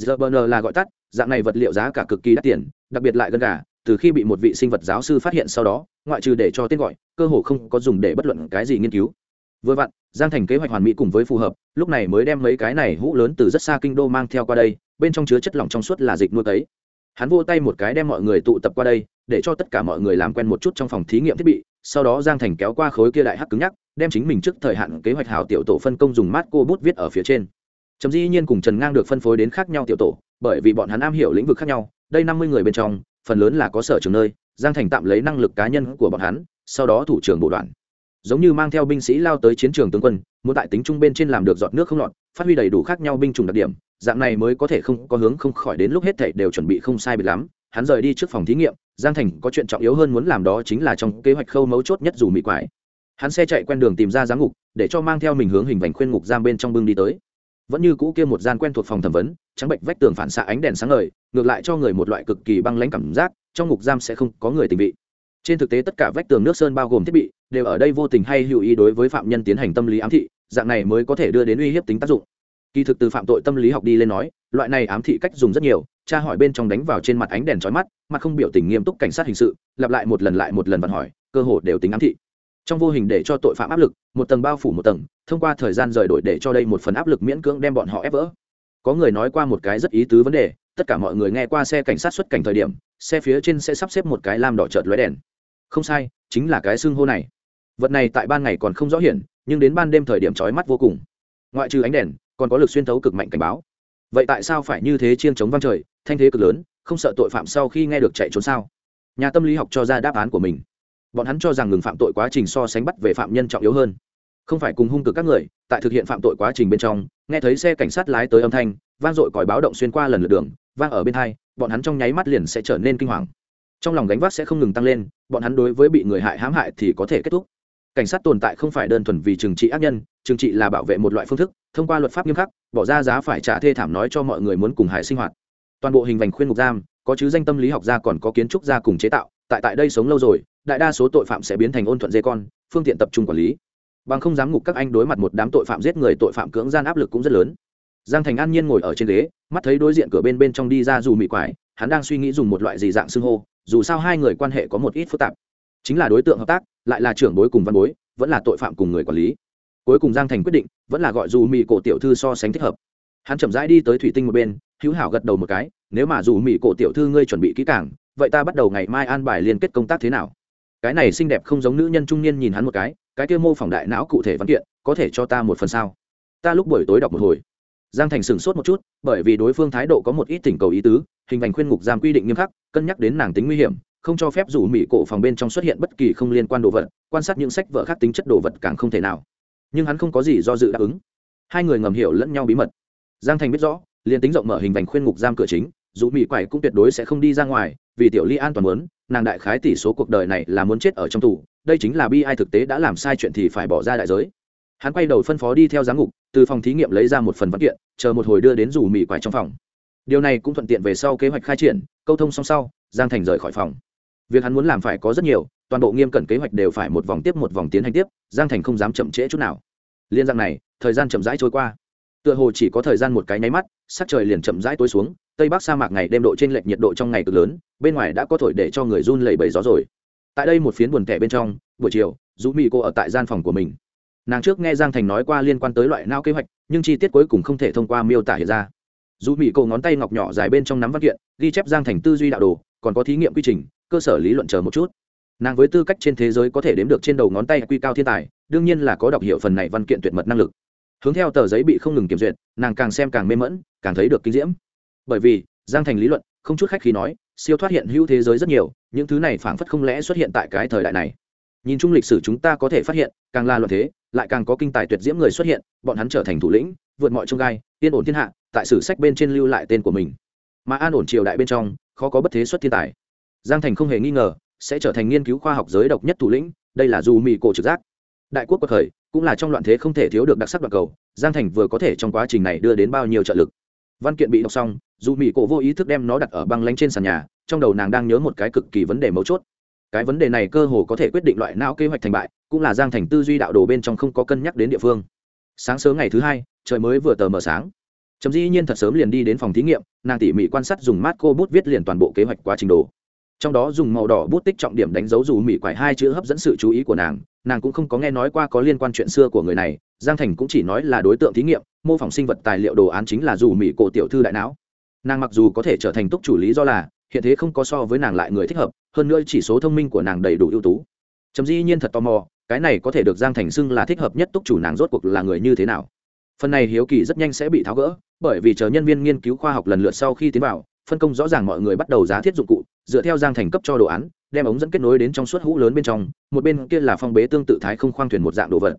GBN là gọi tắt dạng này vật liệu giá cả cực kỳ đắt tiền đặc biệt lại gần cả, từ khi bị một vị sinh vật giáo sư phát hiện sau đó ngoại trừ để cho tên gọi cơ hồ không có dùng để bất luận cái gì nghiên cứu. Vừa vặn giang thành kế hoạch hoàn mỹ cùng với phù hợp lúc này mới đem mấy cái này hũ lớn từ rất xa kinh đô mang theo qua đây bên trong chứa chất lỏng trong suốt là dịch nuôi tấy hắn vô tay một cái đem mọi người tụ tập qua đây, để cho tất cả mọi người làm quen một chút trong phòng thí nghiệm thiết bị, sau đó giang thành kéo qua khối kia đại hắc cứng nhắc, đem chính mình trước thời hạn kế hoạch hảo tiểu tổ phân công dùng mát cô bút viết ở phía trên. Trầm dĩ nhiên cùng trần ngang được phân phối đến khác nhau tiểu tổ, bởi vì bọn hắn am hiểu lĩnh vực khác nhau, đây năm mươi người bên trong, phần lớn là có sở trường nơi, giang thành tạm lấy năng lực cá nhân của bọn hắn, sau đó thủ trưởng bộ đoàn giống như mang theo binh sĩ lao tới chiến trường tướng quân, muốn tại tính trung bên trên làm được dọn nước không lọt, phát huy đầy đủ khác nhau binh chủng đặc điểm, dạng này mới có thể không có hướng không khỏi đến lúc hết thảy đều chuẩn bị không sai biệt lắm. Hắn rời đi trước phòng thí nghiệm, giang thành có chuyện trọng yếu hơn muốn làm đó chính là trong kế hoạch khâu mấu chốt nhất dù mị quái. Hắn xe chạy quen đường tìm ra giám ngục, để cho mang theo mình hướng hình vành khuyên ngục giam bên trong bưng đi tới. Vẫn như cũ kia một gian quen thuộc phòng thẩm vấn, trắng bệnh vách tường phản xạ ánh đèn sáng ngời, ngược lại cho người một loại cực kỳ băng lãnh cảm giác, trong ngục giam sẽ không có người tình vị. Trên thực tế tất cả vách tường nước sơn bao gồm thiết bị đều ở đây vô tình hay hữu ý đối với phạm nhân tiến hành tâm lý ám thị, dạng này mới có thể đưa đến uy hiếp tính tác dụng. Kỳ thực từ phạm tội tâm lý học đi lên nói, loại này ám thị cách dùng rất nhiều, tra hỏi bên trong đánh vào trên mặt ánh đèn trói mắt mặt không biểu tình nghiêm túc cảnh sát hình sự, lặp lại một lần lại một lần vận hỏi, cơ hội đều tính ám thị. Trong vô hình để cho tội phạm áp lực, một tầng bao phủ một tầng, thông qua thời gian rời đổi để cho đây một phần áp lực miễn cưỡng đem bọn họ ép vỡ. Có người nói qua một cái rất ý tứ vấn đề, tất cả mọi người nghe qua xe cảnh sát xuất cảnh thời điểm, xe phía trên sẽ sắp xếp một cái lam đỏ trợt lóe đèn. Không sai, chính là cái xương hô này vật này tại ban ngày còn không rõ hiển, nhưng đến ban đêm thời điểm trói mắt vô cùng. Ngoại trừ ánh đèn, còn có lực xuyên thấu cực mạnh cảnh báo. Vậy tại sao phải như thế chiên chống văng trời, thanh thế cực lớn, không sợ tội phạm sau khi nghe được chạy trốn sao? Nhà tâm lý học cho ra đáp án của mình. Bọn hắn cho rằng ngừng phạm tội quá trình so sánh bắt về phạm nhân trọng yếu hơn. Không phải cùng hung cực các người, tại thực hiện phạm tội quá trình bên trong, nghe thấy xe cảnh sát lái tới âm thanh, vang dội còi báo động xuyên qua lần lượt đường, vang ở bên hai, bọn hắn trong nháy mắt liền sẽ trở nên kinh hoàng. Trong lòng gánh vác sẽ không ngừng tăng lên, bọn hắn đối với bị người hại hãm hại thì có thể kết thúc cảnh sát tồn tại không phải đơn thuần vì trừng trị ác nhân, trừng trị là bảo vệ một loại phương thức, thông qua luật pháp nghiêm khắc, bỏ ra giá phải trả thê thảm nói cho mọi người muốn cùng hại sinh hoạt. Toàn bộ hình vành khuyên ngục giam, có chứ danh tâm lý học gia còn có kiến trúc gia cùng chế tạo, tại tại đây sống lâu rồi, đại đa số tội phạm sẽ biến thành ôn thuận dê con, phương tiện tập trung quản lý. Bằng không dám ngục các anh đối mặt một đám tội phạm giết người tội phạm cưỡng gian áp lực cũng rất lớn. Giang thành an nhiên ngồi ở trên ghế, mắt thấy đối diện cửa bên bên trong đi ra dù mị quải, hắn đang suy nghĩ dùng một loại gì dạng xưng hô, dù sao hai người quan hệ có một ít phức tạp. Chính là đối tượng hợp tác lại là trưởng bối cùng văn bối, vẫn là tội phạm cùng người quản lý. Cuối cùng giang thành quyết định, vẫn là gọi dù mỹ cổ tiểu thư so sánh thích hợp. Hắn chậm rãi đi tới thủy tinh một bên, hữu hảo gật đầu một cái, nếu mà dù mỹ cổ tiểu thư ngươi chuẩn bị kỹ càng, vậy ta bắt đầu ngày mai an bài liên kết công tác thế nào? Cái này xinh đẹp không giống nữ nhân trung niên nhìn hắn một cái cái kia mô phỏng đại não cụ thể văn kiện, có thể cho ta một phần sao? Ta lúc buổi tối đọc một hồi. Giang thành sửng sốt một chút, bởi vì đối phương thái độ có một ít thỉnh cầu ý tứ, hình thành khuyên ngục giam quy định nghiêm khắc, cân nhắc đến nàng tính nguy hiểm không cho phép rủ mỹ cổ phòng bên trong xuất hiện bất kỳ không liên quan đồ vật, quan sát những sách vở khác tính chất đồ vật càng không thể nào. Nhưng hắn không có gì do dự đáp ứng. Hai người ngầm hiểu lẫn nhau bí mật. Giang thành biết rõ, liền tính rộng mở hình vành khuyên ngục giam cửa chính, dù mỹ quải cũng tuyệt đối sẽ không đi ra ngoài, vì tiểu ly an toàn muốn, nàng đại khái tỷ số cuộc đời này là muốn chết ở trong tù, đây chính là bi ai thực tế đã làm sai chuyện thì phải bỏ ra đại giới. Hắn quay đầu phân phó đi theo giám ngục, từ phòng thí nghiệm lấy ra một phần văn kiện, chờ một hồi đưa đến rủ mỹ quải trong phòng. Điều này cũng thuận tiện về sau kế hoạch khai triển, câu thông song sau, giang thành rời khỏi phòng việc hắn muốn làm phải có rất nhiều, toàn bộ nghiêm cẩn kế hoạch đều phải một vòng tiếp một vòng tiến hành tiếp, giang thành không dám chậm trễ chút nào. Liên giang này, thời gian chậm rãi trôi qua. Tựa hồ chỉ có thời gian một cái nháy mắt, sắc trời liền chậm rãi tối xuống, tây bắc sa mạc ngày đêm độ trên lệch nhiệt độ trong ngày cực lớn, bên ngoài đã có thổi để cho người run lẩy bẩy gió rồi. Tại đây một phiến buồn tẻ bên trong, buổi chiều dù mỹ cô ở tại gian phòng của mình. Nàng trước nghe giang thành nói qua liên quan tới loại nao kế hoạch, nhưng chi tiết cuối cùng không thể thông qua miêu tả hiện ra. Dù mỹ cô ngón tay ngọc nhỏ dài bên trong nắm văn kiện, ghi chép giang thành tư duy đạo đồ còn có thí nghiệm quy trình, cơ sở lý luận chờ một chút. Nàng với tư cách trên thế giới có thể đếm được trên đầu ngón tay quy cao thiên tài, đương nhiên là có đọc hiểu phần này văn kiện tuyệt mật năng lực. Hướng theo tờ giấy bị không ngừng kiểm duyệt, nàng càng xem càng mê mẫn càng thấy được kinh diễm. Bởi vì, giang thành lý luận, không chút khách khi nói, siêu thoát hiện hữu thế giới rất nhiều, những thứ này phảng phất không lẽ xuất hiện tại cái thời đại này. Nhìn chung lịch sử chúng ta có thể phát hiện, càng là luận thế, lại càng có kinh tài tuyệt diễm người xuất hiện, bọn hắn trở thành thủ lĩnh, vượt mọi trông gai, yên ổn thiên hạ, tại sử sách bên trên lưu lại tên của mình. Mà an ổn triều đại bên trong khó có bất thế xuất thiên tài. Giang thành không hề nghi ngờ, sẽ trở thành nghiên cứu khoa học giới độc nhất thủ lĩnh, đây là dù mỹ cổ trực giác. Đại quốc bậc khởi cũng là trong loạn thế không thể thiếu được đặc sắc đoạn cầu, giang thành vừa có thể trong quá trình này đưa đến bao nhiêu trợ lực. Văn kiện bị đọc xong, dù mỹ cổ vô ý thức đem nó đặt ở băng lanh trên sàn nhà, trong đầu nàng đang nhớ một cái cực kỳ vấn đề mấu chốt. Cái vấn đề này cơ hồ có thể quyết định loại não kế hoạch thành bại, cũng là giang thành tư duy đạo đồ bên trong không có cân nhắc đến địa phương. Sáng sớm ngày thứ hai, trời mới vừa tờ mờ sáng chấm dĩ nhiên thật sớm liền đi đến phòng thí nghiệm, nàng tỉ mỉ quan sát dùng mát cô bút viết liền toàn bộ kế hoạch quá trình đồ. Trong đó dùng màu đỏ bút tích trọng điểm đánh dấu dù mỹ quải hai chữ hấp dẫn sự chú ý của nàng nàng cũng không có nghe nói qua có liên quan chuyện xưa của người này, giang thành cũng chỉ nói là đối tượng thí nghiệm, mô phỏng sinh vật tài liệu đồ án chính là dù mỹ cổ tiểu thư đại não. Nàng mặc dù có thể trở thành túc chủ lý do là, hiện thế không có so với nàng lại người thích hợp, hơn nữa chỉ số thông minh của nàng đầy đủ ưu tú. Trầm di nhiên thật tò mò, cái này có thể được giang thành xưng là thích hợp nhất túc chủ nàng rốt cuộc là người như thế nào? Phần này hiếu kỳ rất nhanh sẽ bị tháo gỡ, bởi vì chờ nhân viên nghiên cứu khoa học lần lượt sau khi tiến vào, phân công rõ ràng mọi người bắt đầu giá thiết dụng cụ, dựa theo giang thành cấp cho đồ án, đem ống dẫn kết nối đến trong suốt hũ lớn bên trong, một bên kia là phong bế tương tự thái không khoang thuyền một dạng đồ vật.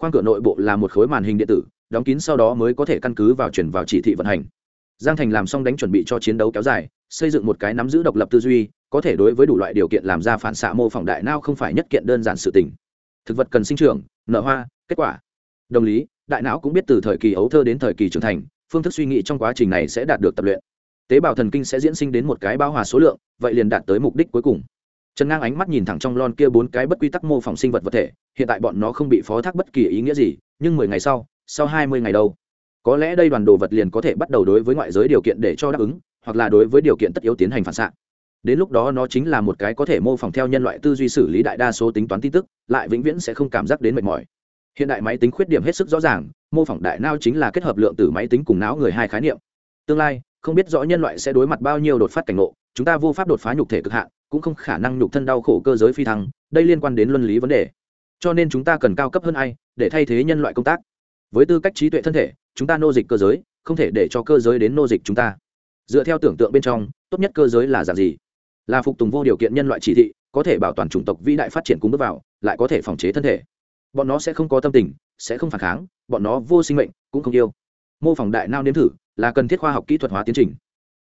Khoang cửa nội bộ là một khối màn hình điện tử, đóng kín sau đó mới có thể căn cứ vào chuyển vào chỉ thị vận hành. Giang thành làm xong đánh chuẩn bị cho chiến đấu kéo dài, xây dựng một cái nắm giữ độc lập tư duy, có thể đối với đủ loại điều kiện làm ra phản xạ mô phỏng đại não không phải nhất kiện đơn giản sự tình. Thực vật cần sinh trưởng nở hoa, kết quả. Đồng lý đại não cũng biết từ thời kỳ ấu thơ đến thời kỳ trưởng thành, phương thức suy nghĩ trong quá trình này sẽ đạt được tập luyện. Tế bào thần kinh sẽ diễn sinh đến một cái bao hòa số lượng, vậy liền đạt tới mục đích cuối cùng. Trần ngang ánh mắt nhìn thẳng trong lon kia bốn cái bất quy tắc mô phỏng sinh vật vật thể, hiện tại bọn nó không bị phó thác bất kỳ ý nghĩa gì, nhưng mười ngày sau sau hai mươi ngày đâu? Có lẽ đây đoàn đồ vật liền có thể bắt đầu đối với ngoại giới điều kiện để cho đáp ứng, hoặc là đối với điều kiện tất yếu tiến hành phản xạ. Đến lúc đó nó chính là một cái có thể mô phỏng theo nhân loại tư duy xử lý đại đa số tính toán tin tức, lại vĩnh viễn sẽ không cảm giác đến mệt mỏi hiện đại máy tính khuyết điểm hết sức rõ ràng, mô phỏng đại não chính là kết hợp lượng từ máy tính cùng não người hai khái niệm. Tương lai, không biết rõ nhân loại sẽ đối mặt bao nhiêu đột phát cảnh ngộ, chúng ta vô pháp đột phá nhục thể cực hạn, cũng không khả năng nhục thân đau khổ cơ giới phi thăng, đây liên quan đến luân lý vấn đề. Cho nên chúng ta cần cao cấp hơn ai, để thay thế nhân loại công tác. Với tư cách trí tuệ thân thể, chúng ta nô dịch cơ giới, không thể để cho cơ giới đến nô dịch chúng ta. Dựa theo tưởng tượng bên trong, tốt nhất cơ giới là dạng gì? Là phục tùng vô điều kiện nhân loại chỉ thị, có thể bảo toàn chủng tộc vĩ đại phát triển cùng bước vào, lại có thể phòng chế thân thể bọn nó sẽ không có tâm tình, sẽ không phản kháng, bọn nó vô sinh mệnh, cũng không yêu. Mô phỏng đại nao nếm thử là cần thiết khoa học kỹ thuật hóa tiến trình.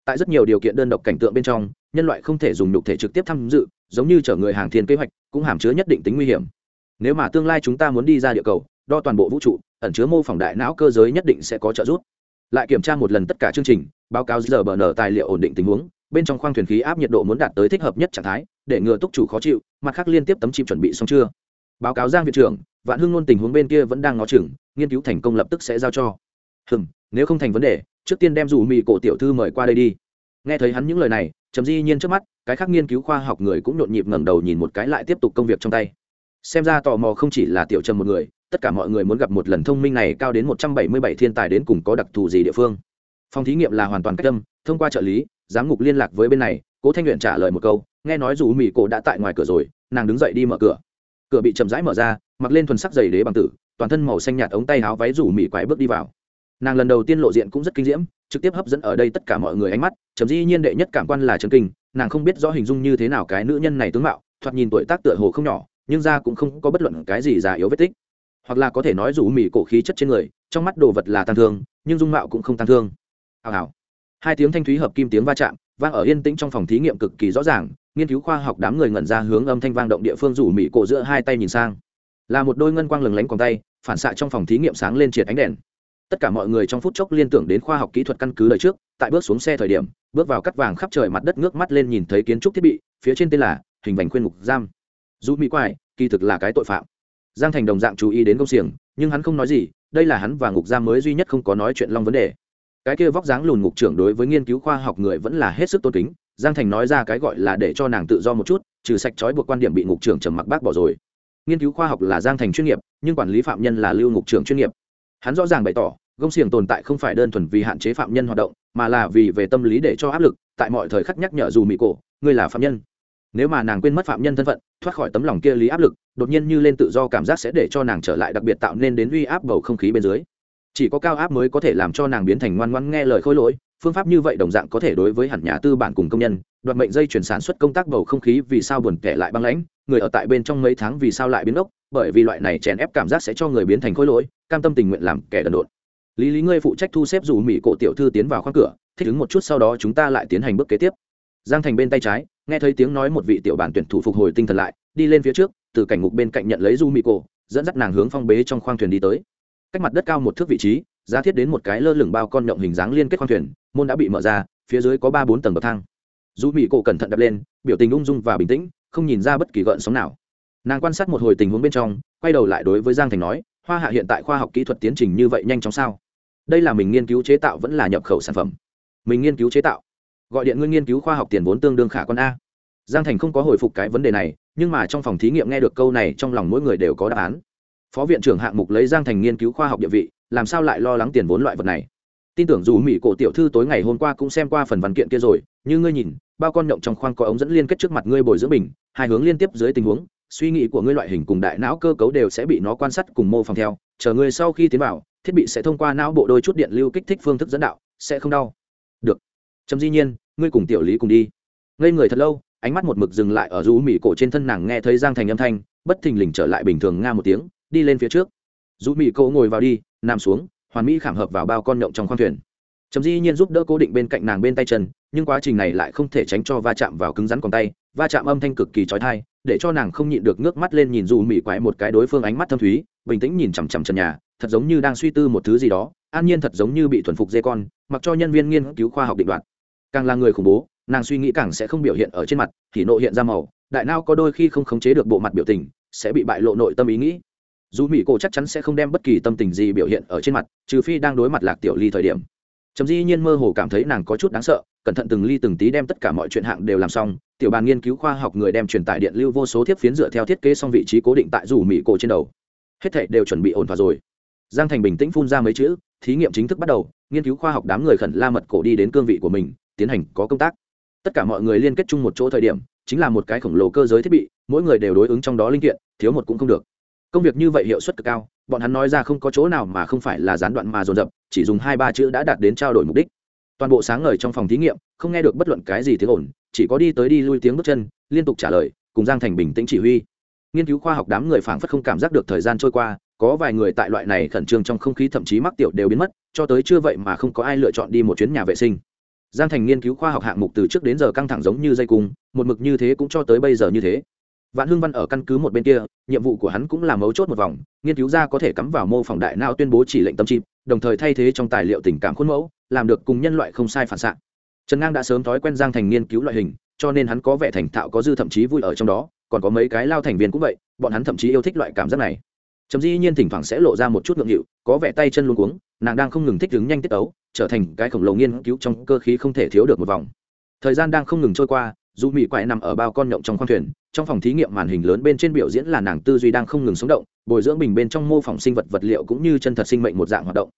Tại rất nhiều điều kiện đơn độc cảnh tượng bên trong, nhân loại không thể dùng nhục thể trực tiếp tham dự, giống như chở người hàng thiên kế hoạch, cũng hàm chứa nhất định tính nguy hiểm. Nếu mà tương lai chúng ta muốn đi ra địa cầu, đo toàn bộ vũ trụ, ẩn chứa mô phỏng đại não cơ giới nhất định sẽ có trợ giúp. Lại kiểm tra một lần tất cả chương trình, báo cáo giờ bờ nở tài liệu ổn định tình huống, bên trong khoang thuyền khí áp nhiệt độ muốn đạt tới thích hợp nhất trạng thái, để ngừa túc chủ khó chịu, mặt khác liên tiếp tấm chim chuẩn bị xong chưa? Báo cáo giang viện trưởng vạn hưng luôn tình huống bên kia vẫn đang ngó chừng, nghiên cứu thành công lập tức sẽ giao cho. Hừm, nếu không thành vấn đề, trước tiên đem dù mì cổ tiểu thư mời qua đây đi. Nghe thấy hắn những lời này chấm di nhiên trước mắt, cái khác nghiên cứu khoa học người cũng nhộn nhịp ngẩng đầu nhìn một cái lại tiếp tục công việc trong tay. Xem ra tò mò không chỉ là tiểu trầm một người, tất cả mọi người muốn gặp một lần thông minh này cao đến một trăm bảy mươi bảy thiên tài đến cùng có đặc thù gì địa phương. Phòng thí nghiệm là hoàn toàn cách tâm thông qua trợ lý, giám ngục liên lạc với bên này, cố thanh luyện trả lời một câu, nghe nói dù mỹ cổ đã tại ngoài cửa rồi, nàng đứng dậy đi mở cửa cửa bị chậm rãi mở ra, mặc lên thuần sắc dày đế bằng tử, toàn thân màu xanh nhạt ống tay áo váy rủ mỹ quái bước đi vào. Nàng lần đầu tiên lộ diện cũng rất kinh diễm, trực tiếp hấp dẫn ở đây tất cả mọi người ánh mắt chấm dĩ nhiên đệ nhất cảm quan là trần kinh, nàng không biết rõ hình dung như thế nào cái nữ nhân này tướng mạo, thoạt nhìn tuổi tác tựa hồ không nhỏ, nhưng ra cũng không có bất luận cái gì già yếu vết tích. Hoặc là có thể nói rủ mỹ cổ khí chất trên người, trong mắt đồ vật là tăng thương, nhưng dung mạo cũng không tăng thương. Hào hào. Hai tiếng thanh thúy hợp kim tiếng va chạm vang ở yên tĩnh trong phòng thí nghiệm cực kỳ rõ ràng nghiên cứu khoa học đám người ngẩn ra hướng âm thanh vang động địa phương rủ mỹ cổ giữa hai tay nhìn sang. Là một đôi ngân quang lừng lánh còn tay, phản xạ trong phòng thí nghiệm sáng lên triệt ánh đèn. Tất cả mọi người trong phút chốc liên tưởng đến khoa học kỹ thuật căn cứ lời trước, tại bước xuống xe thời điểm, bước vào cắt vàng khắp trời mặt đất ngước mắt lên nhìn thấy kiến trúc thiết bị, phía trên tên là hình vành khuyên ngục giam. Dù mỹ quài, kỳ thực là cái tội phạm. Giang thành đồng dạng chú ý đến công xiềng, nhưng hắn không nói gì, đây là hắn và ngục giam mới duy nhất không có nói chuyện long vấn đề. Cái kia vóc dáng lùn ngục trưởng đối với nghiên cứu khoa học người vẫn là hết sức tôn kính giang thành nói ra cái gọi là để cho nàng tự do một chút, trừ sạch trói buộc quan điểm bị ngục trưởng trầm mặc bác bỏ rồi. Nghiên cứu khoa học là giang thành chuyên nghiệp, nhưng quản lý phạm nhân là lưu ngục trưởng chuyên nghiệp. Hắn rõ ràng bày tỏ, gông xiềng tồn tại không phải đơn thuần vì hạn chế phạm nhân hoạt động, mà là vì về tâm lý để cho áp lực, tại mọi thời khắc nhắc nhở dù mỹ cổ, ngươi là phạm nhân. Nếu mà nàng quên mất phạm nhân thân phận, thoát khỏi tấm lòng kia lý áp lực, đột nhiên như lên tự do cảm giác sẽ để cho nàng trở lại đặc biệt tạo nên đến uy áp bầu không khí bên dưới chỉ có cao áp mới có thể làm cho nàng biến thành ngoan ngoãn nghe lời khôi lỗi, phương pháp như vậy đồng dạng có thể đối với hẳn nhà tư bản cùng công nhân, đoạt mệnh dây chuyển sản xuất công tác bầu không khí vì sao buồn kẻ lại băng lãnh, người ở tại bên trong mấy tháng vì sao lại biến ốc, bởi vì loại này chèn ép cảm giác sẽ cho người biến thành khôi lỗi, cam tâm tình nguyện làm kẻ đần độn. Lý lý ngươi phụ trách thu xếp dù mỹ cổ tiểu thư tiến vào khoang cửa, thích ứng một chút sau đó chúng ta lại tiến hành bước kế tiếp. Giang thành bên tay trái, nghe thấy tiếng nói một vị tiểu bản tuyển thủ phục hồi tinh thần lại, đi lên phía trước, từ cảnh ngục bên cạnh nhận lấy du mỹ cổ, dẫn dắt nàng hướng phong bế trong khoang thuyền đi tới cách mặt đất cao một thước vị trí, giá thiết đến một cái lơ lửng bao con nhộng hình dáng liên kết khoang thuyền, môn đã bị mở ra, phía dưới có ba bốn tầng bậc thang. Dù mỹ cổ cẩn thận đập lên, biểu tình ung dung và bình tĩnh, không nhìn ra bất kỳ gợn sóng nào. Nàng quan sát một hồi tình huống bên trong, quay đầu lại đối với giang thành nói, hoa hạ hiện tại khoa học kỹ thuật tiến trình như vậy nhanh chóng sao? Đây là mình nghiên cứu chế tạo vẫn là nhập khẩu sản phẩm? Mình nghiên cứu chế tạo? Gọi điện ngưng nghiên cứu khoa học tiền vốn tương đương khả quan a. Giang thành không có hồi phục cái vấn đề này, nhưng mà trong phòng thí nghiệm nghe được câu này trong lòng mỗi người đều có đáp án phó viện trưởng hạng mục lấy giang thành nghiên cứu khoa học địa vị, làm sao lại lo lắng tiền vốn loại vật này? Tin tưởng dù mỹ cổ tiểu thư tối ngày hôm qua cũng xem qua phần văn kiện kia rồi, như ngươi nhìn, bao con nhộng trong khoang có ống dẫn liên kết trước mặt ngươi bồi dưỡng bình, hai hướng liên tiếp dưới tình huống, suy nghĩ của ngươi loại hình cùng đại não cơ cấu đều sẽ bị nó quan sát cùng mô phỏng theo, chờ ngươi sau khi tiến vào, thiết bị sẽ thông qua não bộ đôi chút điện lưu kích thích phương thức dẫn đạo, sẽ không đau. Được. Trầm di nhiên, ngươi cùng tiểu lý cùng đi. Ngây người thật lâu, ánh mắt một mực dừng lại ở rú mỹ cổ trên thân nàng nghe thấy giang thành âm thanh, bất thình lình trở lại bình thường nga một tiếng đi lên phía trước. Dù mỹ cô ngồi vào đi, nằm xuống, hoàn mỹ khảm hợp vào bao con nhộng trong khoang thuyền. Trầm di nhiên giúp đỡ cố định bên cạnh nàng bên tay chân, nhưng quá trình này lại không thể tránh cho va chạm vào cứng rắn còn tay, va chạm âm thanh cực kỳ trói thai để cho nàng không nhịn được nước mắt lên nhìn dù mỹ quái một cái đối phương ánh mắt thâm thúy, bình tĩnh nhìn chằm chằm trần nhà, thật giống như đang suy tư một thứ gì đó, an nhiên thật giống như bị thuần phục dê con, mặc cho nhân viên nghiên cứu khoa học định đoạt. Càng là người khủng bố, nàng suy nghĩ càng sẽ không biểu hiện ở trên mặt, thì nộ hiện ra màu, đại nao có đôi khi không khống chế được bộ mặt biểu tình, sẽ bị bại lộ nội tâm ý nghĩ dù mỹ cổ chắc chắn sẽ không đem bất kỳ tâm tình gì biểu hiện ở trên mặt, trừ phi đang đối mặt lạc tiểu ly thời điểm. Trầm di nhiên mơ hồ cảm thấy nàng có chút đáng sợ, cẩn thận từng ly từng tí đem tất cả mọi chuyện hạng đều làm xong, tiểu bàn nghiên cứu khoa học người đem truyền tải điện lưu vô số thiếp phiến dựa theo thiết kế xong vị trí cố định tại dù mỹ cổ trên đầu. Hết thệ đều chuẩn bị ổn thỏa rồi. Giang thành bình tĩnh phun ra mấy chữ, thí nghiệm chính thức bắt đầu, nghiên cứu khoa học đám người khẩn la mật cổ đi đến cương vị của mình, tiến hành có công tác. Tất cả mọi người liên kết chung một chỗ thời điểm, chính là một cái khổng lồ cơ giới thiết bị, mỗi người đều đối ứng trong đó linh kiện, thiếu một cũng không được công việc như vậy hiệu suất cực cao, bọn hắn nói ra không có chỗ nào mà không phải là gián đoạn mà dồn dập, chỉ dùng hai ba chữ đã đạt đến trao đổi mục đích. Toàn bộ sáng ngời trong phòng thí nghiệm, không nghe được bất luận cái gì tiếng ồn, chỉ có đi tới đi lui tiếng bước chân, liên tục trả lời, cùng giang thành bình tĩnh chỉ huy. Nghiên cứu khoa học đám người phảng phất không cảm giác được thời gian trôi qua, có vài người tại loại này khẩn trương trong không khí thậm chí mắc tiểu đều biến mất, cho tới chưa vậy mà không có ai lựa chọn đi một chuyến nhà vệ sinh. Giang thành nghiên cứu khoa học hạng mục từ trước đến giờ căng thẳng giống như dây cung, một mực như thế cũng cho tới bây giờ như thế vạn hưng văn ở căn cứ một bên kia, nhiệm vụ của hắn cũng là mấu chốt một vòng, nghiên cứu ra có thể cắm vào mô phỏng đại não tuyên bố chỉ lệnh tâm chip đồng thời thay thế trong tài liệu tình cảm khuôn mẫu, làm được cùng nhân loại không sai phản xạ. Trần ngang đã sớm thói quen giang thành nghiên cứu loại hình, cho nên hắn có vẻ thành thạo có dư thậm chí vui ở trong đó, còn có mấy cái lao thành viên cũng vậy, bọn hắn thậm chí yêu thích loại cảm giác này. Chấm dĩ nhiên thỉnh thoảng sẽ lộ ra một chút ngượng nghịu, có vẻ tay chân luôn cuống, nàng đang không ngừng thích ứng nhanh tiết ấu trở thành cái khổng lồ nghiên cứu trong cơ khí không thể thiếu được một vòng. Thời gian đang không ngừng trôi qua dù mỹ quại nằm ở bao con nhộng trong khoang thuyền, trong phòng thí nghiệm màn hình lớn bên trên biểu diễn là nàng tư duy đang không ngừng sống động, bồi dưỡng bình bên trong mô phỏng sinh vật vật liệu cũng như chân thật sinh mệnh một dạng hoạt động.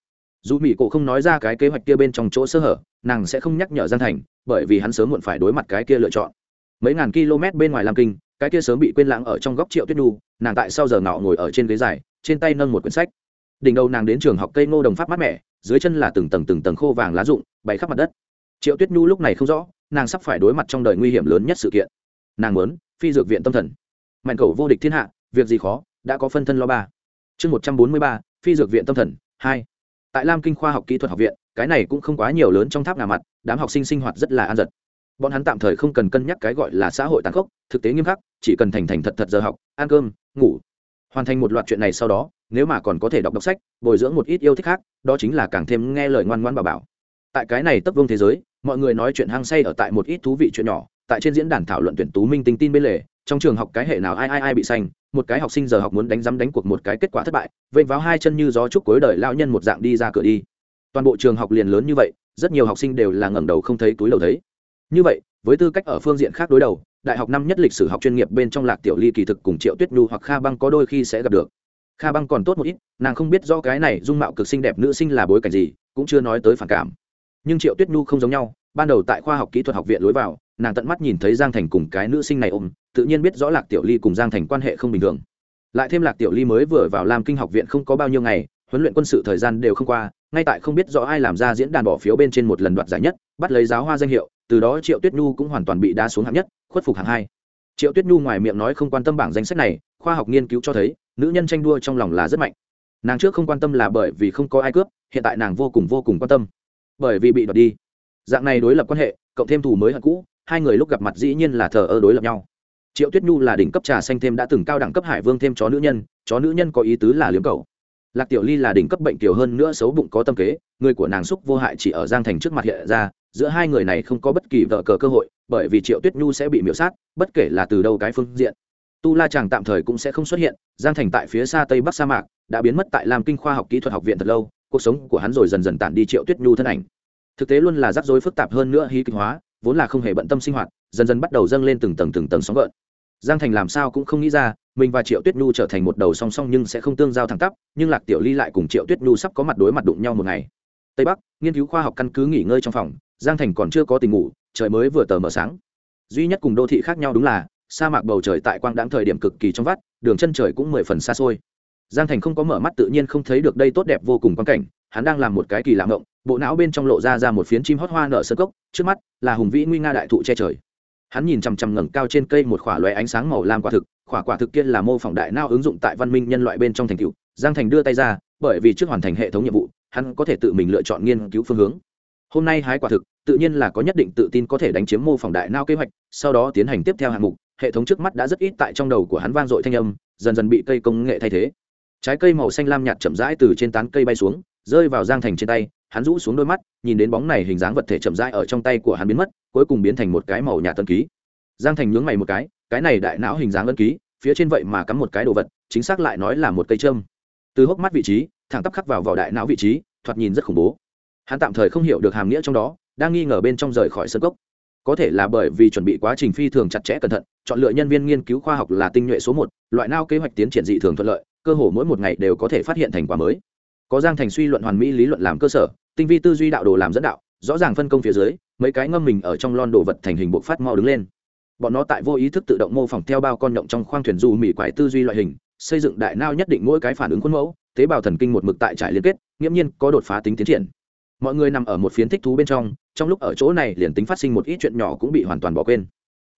Dù mỹ cổ không nói ra cái kế hoạch kia bên trong chỗ sơ hở, nàng sẽ không nhắc nhở giang thành, bởi vì hắn sớm muộn phải đối mặt cái kia lựa chọn. Mấy ngàn km bên ngoài lam kinh, cái kia sớm bị quên lãng ở trong góc triệu tuyết đu nàng tại sau giờ nọ ngồi ở trên ghế dài, trên tay nâng một quyển sách. Đỉnh đầu nàng đến trường học cây ngô đồng pháp mát mẻ, dưới chân là từng tầng từng tầng khô vàng lá rụng, bay khắp mặt đất. Triệu tuyết nhu lúc này không rõ nàng sắp phải đối mặt trong đời nguy hiểm lớn nhất sự kiện. Nàng muốn phi dược viện tâm thần. Mạnh cầu vô địch thiên hạ, việc gì khó, đã có phân thân lo ba. Chương một trăm bốn mươi ba, phi dược viện tâm thần, hai. Tại lam kinh khoa học kỹ thuật học viện, cái này cũng không quá nhiều lớn trong tháp ngà mặt, đám học sinh sinh hoạt rất là an giật. Bọn hắn tạm thời không cần cân nhắc cái gọi là xã hội tàn khốc, thực tế nghiêm khắc, chỉ cần thành thành thật thật giờ học, ăn cơm, ngủ. Hoàn thành một loạt chuyện này sau đó, nếu mà còn có thể đọc đọc sách, bồi dưỡng một ít yêu thích khác, đó chính là càng thêm nghe lời ngoan ngoan bà bảo. Tại cái này tấp vương thế giới mọi người nói chuyện hăng say ở tại một ít thú vị chuyện nhỏ, tại trên diễn đàn thảo luận tuyển tú minh tinh tin bên lề, trong trường học cái hệ nào ai ai ai bị xanh một cái học sinh giờ học muốn đánh rắm đánh cuộc một cái kết quả thất bại, vênh váo hai chân như gió chúc cuối đời lao nhân một dạng đi ra cửa đi. Toàn bộ trường học liền lớn như vậy, rất nhiều học sinh đều là ngẩng đầu không thấy túi đầu thấy. Như vậy, với tư cách ở phương diện khác đối đầu, đại học năm nhất lịch sử học chuyên nghiệp bên trong lạc tiểu ly kỳ thực cùng triệu tuyết nhu hoặc kha băng có đôi khi sẽ gặp được. Kha băng còn tốt một ít, nàng không biết do cái này dung mạo cực xinh đẹp nữ sinh là bối cảnh gì, cũng chưa nói tới phản cảm nhưng triệu tuyết nhu không giống nhau, ban đầu tại khoa học kỹ thuật học viện lối vào, nàng tận mắt nhìn thấy giang thành cùng cái nữ sinh này ôm, tự nhiên biết rõ lạc tiểu ly cùng giang thành quan hệ không bình thường. Lại thêm lạc tiểu ly mới vừa vào làm kinh học viện không có bao nhiêu ngày, huấn luyện quân sự thời gian đều không qua, ngay tại không biết rõ ai làm ra diễn đàn bỏ phiếu bên trên một lần đoạt giải nhất, bắt lấy giáo hoa danh hiệu, từ đó triệu tuyết nhu cũng hoàn toàn bị đá xuống hạng nhất, khuất phục hạng hai. Triệu tuyết nhu ngoài miệng nói không quan tâm bảng danh sách này, khoa học nghiên cứu cho thấy, nữ nhân tranh đua trong lòng là rất mạnh. Nàng trước không quan tâm là bởi vì không có ai cướp, hiện tại nàng vô cùng vô cùng quan tâm bởi vì bị đoạt đi. Dạng này đối lập quan hệ, cộng thêm thù mới hận cũ, hai người lúc gặp mặt dĩ nhiên là thờ ơ đối lập nhau. Triệu tuyết nhu là đỉnh cấp trà xanh thêm đã từng cao đẳng cấp hải vương thêm chó nữ nhân, chó nữ nhân có ý tứ là liếm cầu. Lạc tiểu ly là đỉnh cấp bệnh tiểu hơn nữa xấu bụng có tâm kế, người của nàng xúc vô hại chỉ ở giang thành trước mặt hiện ra, giữa hai người này không có bất kỳ vợ cờ cơ hội, bởi vì triệu tuyết nhu sẽ bị miễu sát, bất kể là từ đâu cái phương diện. Tu la chàng tạm thời cũng sẽ không xuất hiện, giang thành tại phía xa tây bắc sa mạc, đã biến mất tại làm kinh khoa học kỹ thuật học viện thật lâu cuộc sống của hắn rồi dần dần tản đi triệu tuyết nhu thân ảnh. Thực tế luôn là rắc rối phức tạp hơn nữa hí kịch hóa, vốn là không hề bận tâm sinh hoạt, dần dần bắt đầu dâng lên từng tầng từng tầng sóng gợn. Giang thành làm sao cũng không nghĩ ra, mình và triệu tuyết nhu trở thành một đầu song song nhưng sẽ không tương giao thẳng tắp, nhưng lạc tiểu ly lại cùng triệu tuyết nhu sắp có mặt đối mặt đụng nhau một ngày. Tây bắc, nghiên cứu khoa học căn cứ nghỉ ngơi trong phòng, giang thành còn chưa có tình ngủ, trời mới vừa tờ mờ sáng. Duy nhất cùng đô thị khác nhau đúng là, sa mạc bầu trời tại quang đáng thời điểm cực kỳ trong vắt, đường chân trời cũng mười phần xa xôi giang thành không có mở mắt tự nhiên không thấy được đây tốt đẹp vô cùng quan cảnh, hắn đang làm một cái kỳ lạ ngộng, bộ não bên trong lộ ra ra một phiến chim hót hoa nở sơ cốc, trước mắt là hùng vĩ nguy nga đại thụ che trời. Hắn nhìn chằm chằm ngẩng cao trên cây một khỏa loé ánh sáng màu lam quả thực, khỏa quả thực kia là mô phỏng đại não ứng dụng tại văn minh nhân loại bên trong thành tựu. Giang thành đưa tay ra, bởi vì trước hoàn thành hệ thống nhiệm vụ, hắn có thể tự mình lựa chọn nghiên cứu phương hướng. Hôm nay hái quả thực, tự nhiên là có nhất định tự tin có thể đánh chiếm mô phỏng đại não kế hoạch, sau đó tiến hành tiếp theo hạng mục, hệ thống trước mắt đã rất ít tại trong đầu của hắn vang dội thanh âm, dần dần bị cây công nghệ thay thế trái cây màu xanh lam nhạt chậm rãi từ trên tán cây bay xuống, rơi vào giang thành trên tay, hắn rũ xuống đôi mắt, nhìn đến bóng này hình dáng vật thể chậm rãi ở trong tay của hắn biến mất, cuối cùng biến thành một cái màu nhạt tân ký. Giang thành nhướng mày một cái cái này đại não hình dáng ân ký, phía trên vậy mà cắm một cái đồ vật, chính xác lại nói là một cây trâm từ hốc mắt vị trí, thẳng tắp khắc vào vào đại não vị trí, thoạt nhìn rất khủng bố. Hắn tạm thời không hiểu được hàm nghĩa trong đó, đang nghi ngờ bên trong rời khỏi sân cốc. Có thể là bởi vì chuẩn bị quá trình phi thường chặt chẽ cẩn thận, chọn lựa nhân viên nghiên cứu khoa học là tinh nhuệ số một, loại nao kế hoạch tiến triển dị thường thuận lợi cơ hồ mỗi một ngày đều có thể phát hiện thành quả mới. Có giang thành suy luận hoàn mỹ lý luận làm cơ sở, tinh vi tư duy đạo đồ làm dẫn đạo, rõ ràng phân công phía dưới, mấy cái ngâm mình ở trong lon đồ vật thành hình bộ phát mau đứng lên. Bọn nó tại vô ý thức tự động mô phỏng theo bao con nhộng trong khoang thuyền du mỉ quải tư duy loại hình, xây dựng đại nao nhất định mỗi cái phản ứng khuôn mẫu, tế bào thần kinh một mực tại trải liên kết, nghiễm nhiên có đột phá tính tiến triển. Mọi người nằm ở một phiến thích thú bên trong trong lúc ở chỗ này liền tính phát sinh một ít chuyện nhỏ cũng bị hoàn toàn bỏ quên.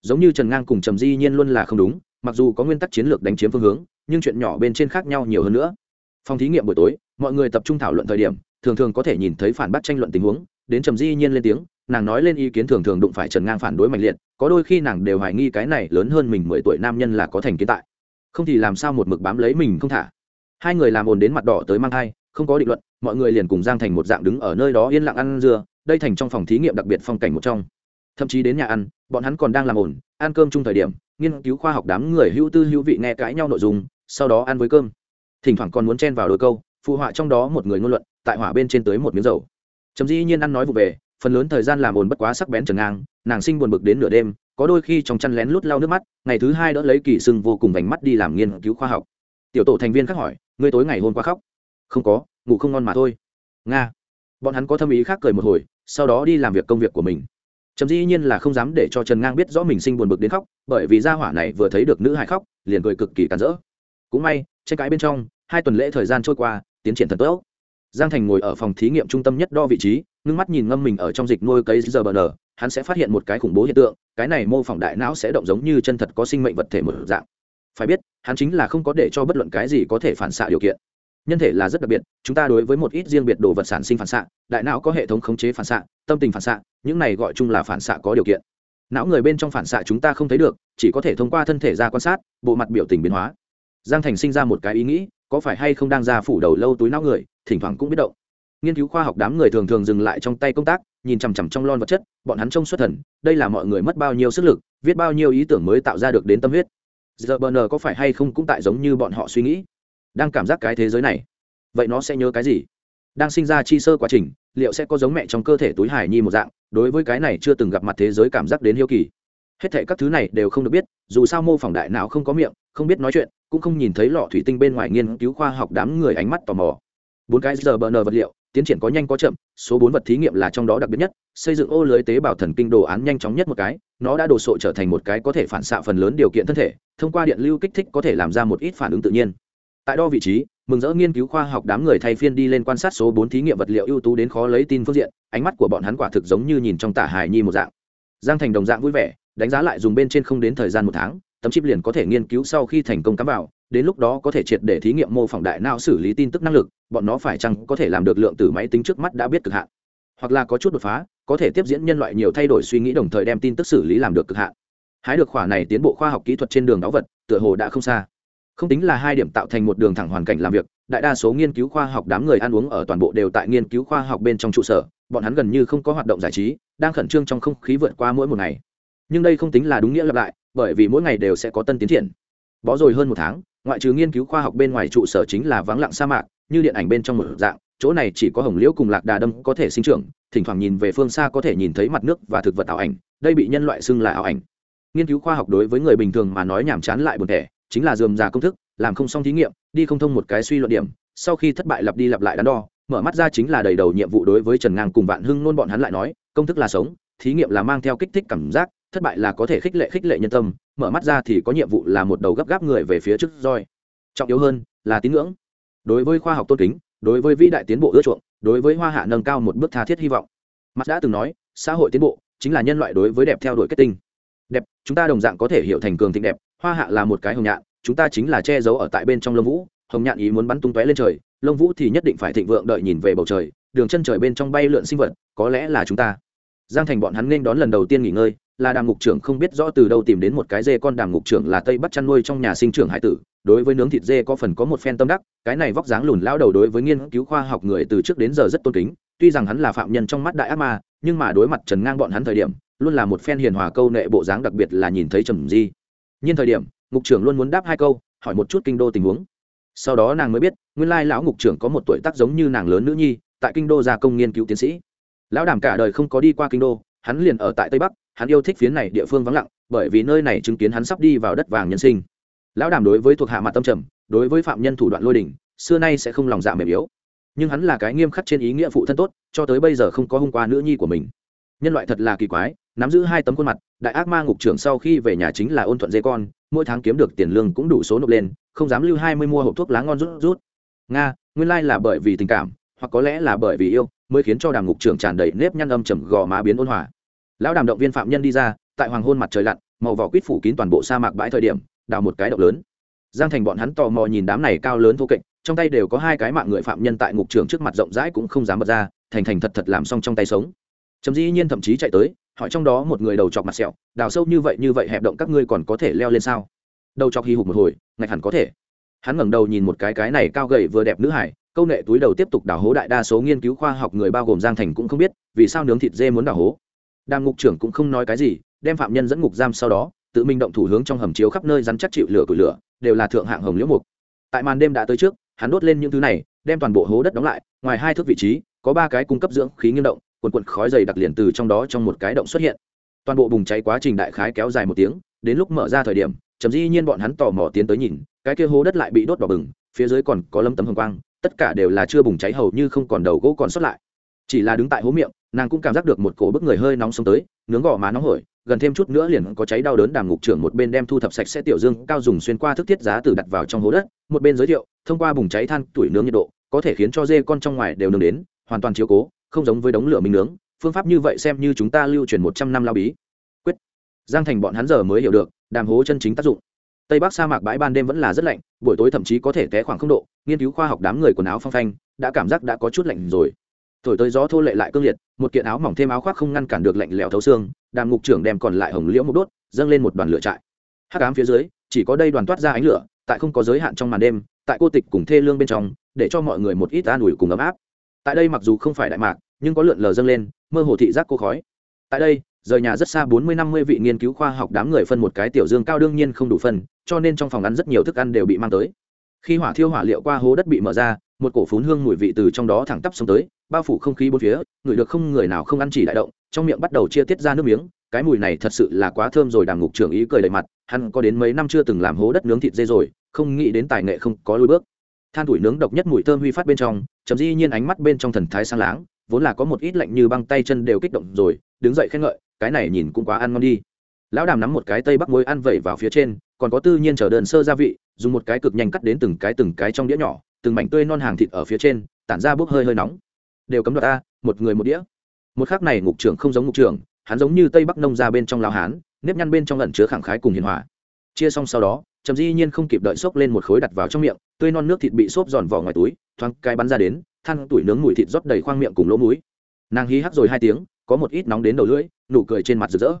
Giống như trần ngang cùng trầm di nhiên luôn là không đúng, mặc dù có nguyên tắc chiến lược đánh chiếm phương hướng nhưng chuyện nhỏ bên trên khác nhau nhiều hơn nữa. Phòng thí nghiệm buổi tối mọi người tập trung thảo luận thời điểm thường thường có thể nhìn thấy phản bác tranh luận tình huống đến trầm di nhiên lên tiếng nàng nói lên ý kiến thường thường đụng phải trần ngang phản đối mạnh liệt có đôi khi nàng đều hoài nghi cái này lớn hơn mình mười tuổi nam nhân là có thành kiến tại. Không thì làm sao một mực bám lấy mình không thả. Hai người làm ồn đến mặt đỏ tới mang thai không có định luận mọi người liền cùng giang thành một dạng đứng ở nơi đó yên lặng ăn dưa đây thành trong phòng thí nghiệm đặc biệt phong cảnh một trong. Thậm chí đến nhà ăn bọn hắn còn đang làm ồn, ăn cơm chung thời điểm nghiên cứu khoa học đám người hữu tư hữu vị nghe cãi nhau nội dung sau đó ăn với cơm. Thỉnh thoảng còn muốn chen vào đôi câu, phụ họa trong đó một người ngôn luận, tại hỏa bên trên tới một miếng dầu. Chấm dĩ nhiên ăn nói vụ về, phần lớn thời gian làm ồn bất quá sắc bén trần ngang, nàng sinh buồn bực đến nửa đêm, có đôi khi trong chăn lén lút lau nước mắt, ngày thứ hai đỡ lấy kỳ sưng vô cùng vành mắt đi làm nghiên cứu khoa học. Tiểu tổ thành viên khác hỏi, ngươi tối ngày hôm qua khóc? Không có, ngủ không ngon mà thôi. Nga. Bọn hắn có thâm ý khác cười một hồi, sau đó đi làm việc công việc của mình. Trầm dĩ nhiên là không dám để cho trần ngang biết rõ mình sinh buồn bực đến khóc, bởi vì gia hỏa này vừa thấy được nữ hải khóc, liền cười cực kỳ cản rỡ cũng may, tranh cãi bên trong, hai tuần lễ thời gian trôi qua, tiến triển thật tốt. Giang thành ngồi ở phòng thí nghiệm trung tâm nhất đo vị trí, ngưng mắt nhìn ngâm mình ở trong dịch nuôi cấy giờ bờ nở, hắn sẽ phát hiện một cái khủng bố hiện tượng, cái này mô phỏng đại não sẽ động giống như chân thật có sinh mệnh vật thể một dạng. Phải biết, hắn chính là không có để cho bất luận cái gì có thể phản xạ điều kiện. Nhân thể là rất đặc biệt, chúng ta đối với một ít riêng biệt đồ vật sản sinh phản xạ, đại não có hệ thống khống chế phản xạ, tâm tình phản xạ, những này gọi chung là phản xạ có điều kiện. Não người bên trong phản xạ chúng ta không thấy được, chỉ có thể thông qua thân thể ra quan sát, bộ mặt biểu tình biến hóa giang thành sinh ra một cái ý nghĩ, có phải hay không đang ra phủ đầu lâu túi não người, thỉnh thoảng cũng biết động. Nghiên cứu khoa học đám người thường thường dừng lại trong tay công tác, nhìn chằm chằm trong lon vật chất, bọn hắn trông xuất thần, đây là mọi người mất bao nhiêu sức lực, viết bao nhiêu ý tưởng mới tạo ra được đến tâm huyết. Giờ bờ nờ có phải hay không cũng tại giống như bọn họ suy nghĩ, đang cảm giác cái thế giới này. Vậy nó sẽ nhớ cái gì? Đang sinh ra chi sơ quá trình, liệu sẽ có giống mẹ trong cơ thể túi hải nhi một dạng, đối với cái này chưa từng gặp mặt thế giới cảm giác đến hiếu kỳ. Hết thể các thứ này đều không được biết, dù sao mô phỏng đại não không có miệng không biết nói chuyện, cũng không nhìn thấy lọ thủy tinh bên ngoài nghiên cứu khoa học đám người ánh mắt tò mò. Bốn cái giờ bờ nờ vật liệu, tiến triển có nhanh có chậm, số bốn vật thí nghiệm là trong đó đặc biệt nhất, xây dựng ô lưới tế bào thần kinh đồ án nhanh chóng nhất một cái, nó đã đồ sộ trở thành một cái có thể phản xạ phần lớn điều kiện thân thể, thông qua điện lưu kích thích có thể làm ra một ít phản ứng tự nhiên. Tại đo vị trí, mừng rỡ nghiên cứu khoa học đám người thay phiên đi lên quan sát số bốn thí nghiệm vật liệu ưu tú đến khó lấy tin phương diện, ánh mắt của bọn hắn quả thực giống như nhìn trong tả hài nhi một dạng. Giang thành đồng dạng vui vẻ, đánh giá lại dùng bên trên không đến thời gian một tháng tấm chip liền có thể nghiên cứu sau khi thành công cắm vào, đến lúc đó có thể triệt để thí nghiệm mô phỏng đại não xử lý tin tức năng lực, bọn nó phải chăng có thể làm được lượng từ máy tính trước mắt đã biết cực hạn. Hoặc là có chút đột phá, có thể tiếp diễn nhân loại nhiều thay đổi suy nghĩ đồng thời đem tin tức xử lý làm được cực hạn. Hái được khỏa này tiến bộ khoa học kỹ thuật trên đường đáo vật, tựa hồ đã không xa. Không tính là hai điểm tạo thành một đường thẳng hoàn cảnh làm việc, đại đa số nghiên cứu khoa học đám người ăn uống ở toàn bộ đều tại nghiên cứu khoa học bên trong trụ sở, bọn hắn gần như không có hoạt động giải trí, đang khẩn trương trong không khí vượt qua mỗi một ngày. Nhưng đây không tính là đúng nghĩa lặp lại bởi vì mỗi ngày đều sẽ có tân tiến triển. Bó rồi hơn một tháng, ngoại trừ nghiên cứu khoa học bên ngoài trụ sở chính là vắng lặng sa mạc, như điện ảnh bên trong một dạng, chỗ này chỉ có hồng liễu cùng lạc đà đâm có thể sinh trưởng, thỉnh thoảng nhìn về phương xa có thể nhìn thấy mặt nước và thực vật ảo ảnh, đây bị nhân loại xưng là ảo ảnh. Nghiên cứu khoa học đối với người bình thường mà nói nhàm chán lại buồn thẻ, chính là dườm già công thức, làm không xong thí nghiệm, đi không thông một cái suy luận điểm, sau khi thất bại lặp đi lặp lại đắn đo, mở mắt ra chính là đầy đầu nhiệm vụ đối với trần ngang cùng vạn hưng nôn bọn hắn lại nói, công thức là sống, thí nghiệm là mang theo kích thích cảm giác thất bại là có thể khích lệ khích lệ nhân tâm, mở mắt ra thì có nhiệm vụ là một đầu gấp gáp người về phía trước roi. Trọng yếu hơn là tín ngưỡng. Đối với khoa học tôn kính, đối với vĩ đại tiến bộ ưa chuộng, đối với hoa hạ nâng cao một bước tha thiết hy vọng. Mặt đã từng nói, xã hội tiến bộ chính là nhân loại đối với đẹp theo đuổi kết tinh. Đẹp, chúng ta đồng dạng có thể hiểu thành cường thịnh đẹp, hoa hạ là một cái hồng nhạn, chúng ta chính là che giấu ở tại bên trong lông vũ. Hồng nhạn ý muốn bắn tung tóe lên trời, lông vũ thì nhất định phải thịnh vượng đợi nhìn về bầu trời, đường chân trời bên trong bay lượn sinh vật, có lẽ là chúng ta. Giang thành bọn hắn nên đón lần đầu tiên nghỉ ngơi là đàm ngục trưởng không biết rõ từ đâu tìm đến một cái dê con đàm ngục trưởng là tây bắt chăn nuôi trong nhà sinh trưởng hải tử. Đối với nướng thịt dê có phần có một phen tâm đắc, cái này vóc dáng lùn lao đầu đối với nghiên cứu khoa học người từ trước đến giờ rất tôn kính, tuy rằng hắn là phạm nhân trong mắt đại ác ma, nhưng mà đối mặt trần ngang bọn hắn thời điểm, luôn là một phen hiền hòa câu nệ bộ dáng đặc biệt là nhìn thấy trầm di. Nhiên thời điểm, ngục trưởng luôn muốn đáp hai câu, hỏi một chút kinh đô tình huống. Sau đó nàng mới biết, nguyên lai lão ngục trưởng có một tuổi tác giống như nàng lớn nữ nhi, tại kinh đô gia công nghiên cứu tiến sĩ. Lão đàm cả đời không có đi qua kinh đô, hắn liền ở tại tây bắc hắn yêu thích phiến này địa phương vắng lặng, bởi vì nơi này chứng kiến hắn sắp đi vào đất vàng nhân sinh. Lão đàm đối với thuộc hạ mặt tâm trầm, đối với phạm nhân thủ đoạn lôi đình, xưa nay sẽ không lòng dạ mềm yếu. Nhưng hắn là cái nghiêm khắc trên ý nghĩa phụ thân tốt, cho tới bây giờ không có hôm qua nữ nhi của mình. Nhân loại thật là kỳ quái, nắm giữ hai tấm khuôn mặt, đại ác ma ngục trưởng sau khi về nhà chính là ôn thuận dây con, mỗi tháng kiếm được tiền lương cũng đủ số nộp lên, không dám lưu hai mươi mua hộp thuốc lá ngon rút rút. Nga, nguyên lai là bởi vì tình cảm, hoặc có lẽ là bởi vì yêu, mới khiến cho đàm ngục trưởng tràn đầy nếp nhăn âm trầm gò má biến ôn hòa lão đàm động viên phạm nhân đi ra, tại hoàng hôn mặt trời lặn, màu vỏ quýt phủ kín toàn bộ sa mạc bãi thời điểm, đào một cái động lớn. Giang thành bọn hắn tò mò nhìn đám này cao lớn thô kệch, trong tay đều có hai cái mạng người phạm nhân tại ngục trường trước mặt rộng rãi cũng không dám bật ra, thành thành thật thật làm xong trong tay sống. Chấm dĩ nhiên thậm chí chạy tới, hỏi trong đó một người đầu chọc mặt sẹo, đào sâu như vậy như vậy hẹp động các ngươi còn có thể leo lên sao? Đầu chọc hy hục một hồi, ngạch hẳn có thể. Hắn ngẩng đầu nhìn một cái cái này cao gầy vừa đẹp nữ hải, câu nệ túi đầu tiếp tục đào hố đại đa số nghiên cứu khoa học người bao gồm giang thành cũng không biết vì sao nướng thịt dê muốn đào hố đàm ngục trưởng cũng không nói cái gì, đem phạm nhân dẫn ngục giam sau đó, tự mình động thủ hướng trong hầm chiếu khắp nơi rắn chắc chịu lửa củi lửa, đều là thượng hạng hồng liễu mục. Tại màn đêm đã tới trước, hắn đốt lên những thứ này, đem toàn bộ hố đất đóng lại, ngoài hai thước vị trí, có ba cái cung cấp dưỡng khí nghiêm động quần quần khói dày đặc liền từ trong đó trong một cái động xuất hiện. Toàn bộ bùng cháy quá trình đại khái kéo dài một tiếng, đến lúc mở ra thời điểm chấm dĩ nhiên bọn hắn tò mò tiến tới nhìn, cái kia hố đất lại bị đốt đỏ bừng, phía dưới còn có lâm tấm hồng quang, tất cả đều là chưa bùng cháy, hầu như không còn đầu gỗ còn xuất lại chỉ là đứng tại hố miệng, nàng cũng cảm giác được một cổ bức người hơi nóng xông tới, nướng gò má nóng hổi, gần thêm chút nữa liền có cháy đau đớn đàm ngục trưởng một bên đem thu thập sạch sẽ tiểu dương cao dùng xuyên qua thức thiết giá từ đặt vào trong hố đất, một bên giới thiệu, thông qua bùng cháy than tuổi nướng nhiệt độ, có thể khiến cho dê con trong ngoài đều nướng đến, hoàn toàn chiếu cố, không giống với đống lửa mình nướng. Phương pháp như vậy xem như chúng ta lưu truyền một trăm năm lao bí. Quyết. Giang thành bọn hắn giờ mới hiểu được, đàm hố chân chính tác dụng. Tây bắc sa mạc bãi ban đêm vẫn là rất lạnh, buổi tối thậm chí có thể té khoảng không độ, nghiên cứu khoa học đám người quần áo phong phanh, đã cảm giác đã có chút lạnh rồi thổi tới gió thô lệ lại cương liệt, một kiện áo mỏng thêm áo khoác không ngăn cản được lạnh lẽo thấu xương, đàm ngục trưởng đem còn lại hồng liễu một đốt, dâng lên một đoàn lửa trại. Hắc ám phía dưới, chỉ có đây đoàn toát ra ánh lửa, tại không có giới hạn trong màn đêm, tại cô tịch cùng thê lương bên trong, để cho mọi người một ít an ủi cùng ấm áp. Tại đây mặc dù không phải đại mạc, nhưng có lượn lờ dâng lên, mơ hồ thị giác cô khói. Tại đây, rời nhà rất xa bốn mươi năm mươi vị nghiên cứu khoa học đám người phân một cái tiểu dương cao đương nhiên không đủ phân, cho nên trong phòng ăn rất nhiều thức ăn đều bị mang tới khi hỏa thiêu hỏa liệu qua hố đất bị mở ra, một cổ phún hương mùi vị từ trong đó thẳng tắp xuống tới, bao phủ không khí bốn phía, người được không người nào không ăn chỉ đại động, trong miệng bắt đầu chia tiết ra nước miếng. Cái mùi này thật sự là quá thơm rồi, đàm ngục trưởng ý cười đầy mặt, hắn có đến mấy năm chưa từng làm hố đất nướng thịt dê rồi, không nghĩ đến tài nghệ không có lối bước. Than tuổi nướng độc nhất mùi thơm huy phát bên trong, chấm dĩ nhiên ánh mắt bên trong thần thái sang láng, vốn là có một ít lạnh như băng tay chân đều kích động rồi, đứng dậy khen ngợi, cái này nhìn cũng quá ăn ngon đi. Lão đàm nắm một cái tây bắc muối ăn vẩy vào phía trên còn có tư nhiên chờ đơn sơ gia vị, dùng một cái cực nhanh cắt đến từng cái từng cái trong đĩa nhỏ, từng mảnh tươi non hàng thịt ở phía trên, tản ra bốc hơi hơi nóng. Đều cấm đoạt ta một người một đĩa. Một khác này ngục trưởng không giống ngục trưởng, hắn giống như tây bắc nông ra bên trong lao hán, nếp nhăn bên trong lẩn chứa khẳng khái cùng hiền hòa. Chia xong sau đó, trầm di nhiên không kịp đợi xốc lên một khối đặt vào trong miệng, tươi non nước thịt bị xốp giòn vỏ ngoài túi, thoáng cái bắn ra đến, than tuổi nướng mùi thịt rót đầy khoang miệng cùng lỗ mũi. Nàng hí hắc rồi hai tiếng, có một ít nóng đến đầu lưỡi, nụ cười trên mặt rực rỡ.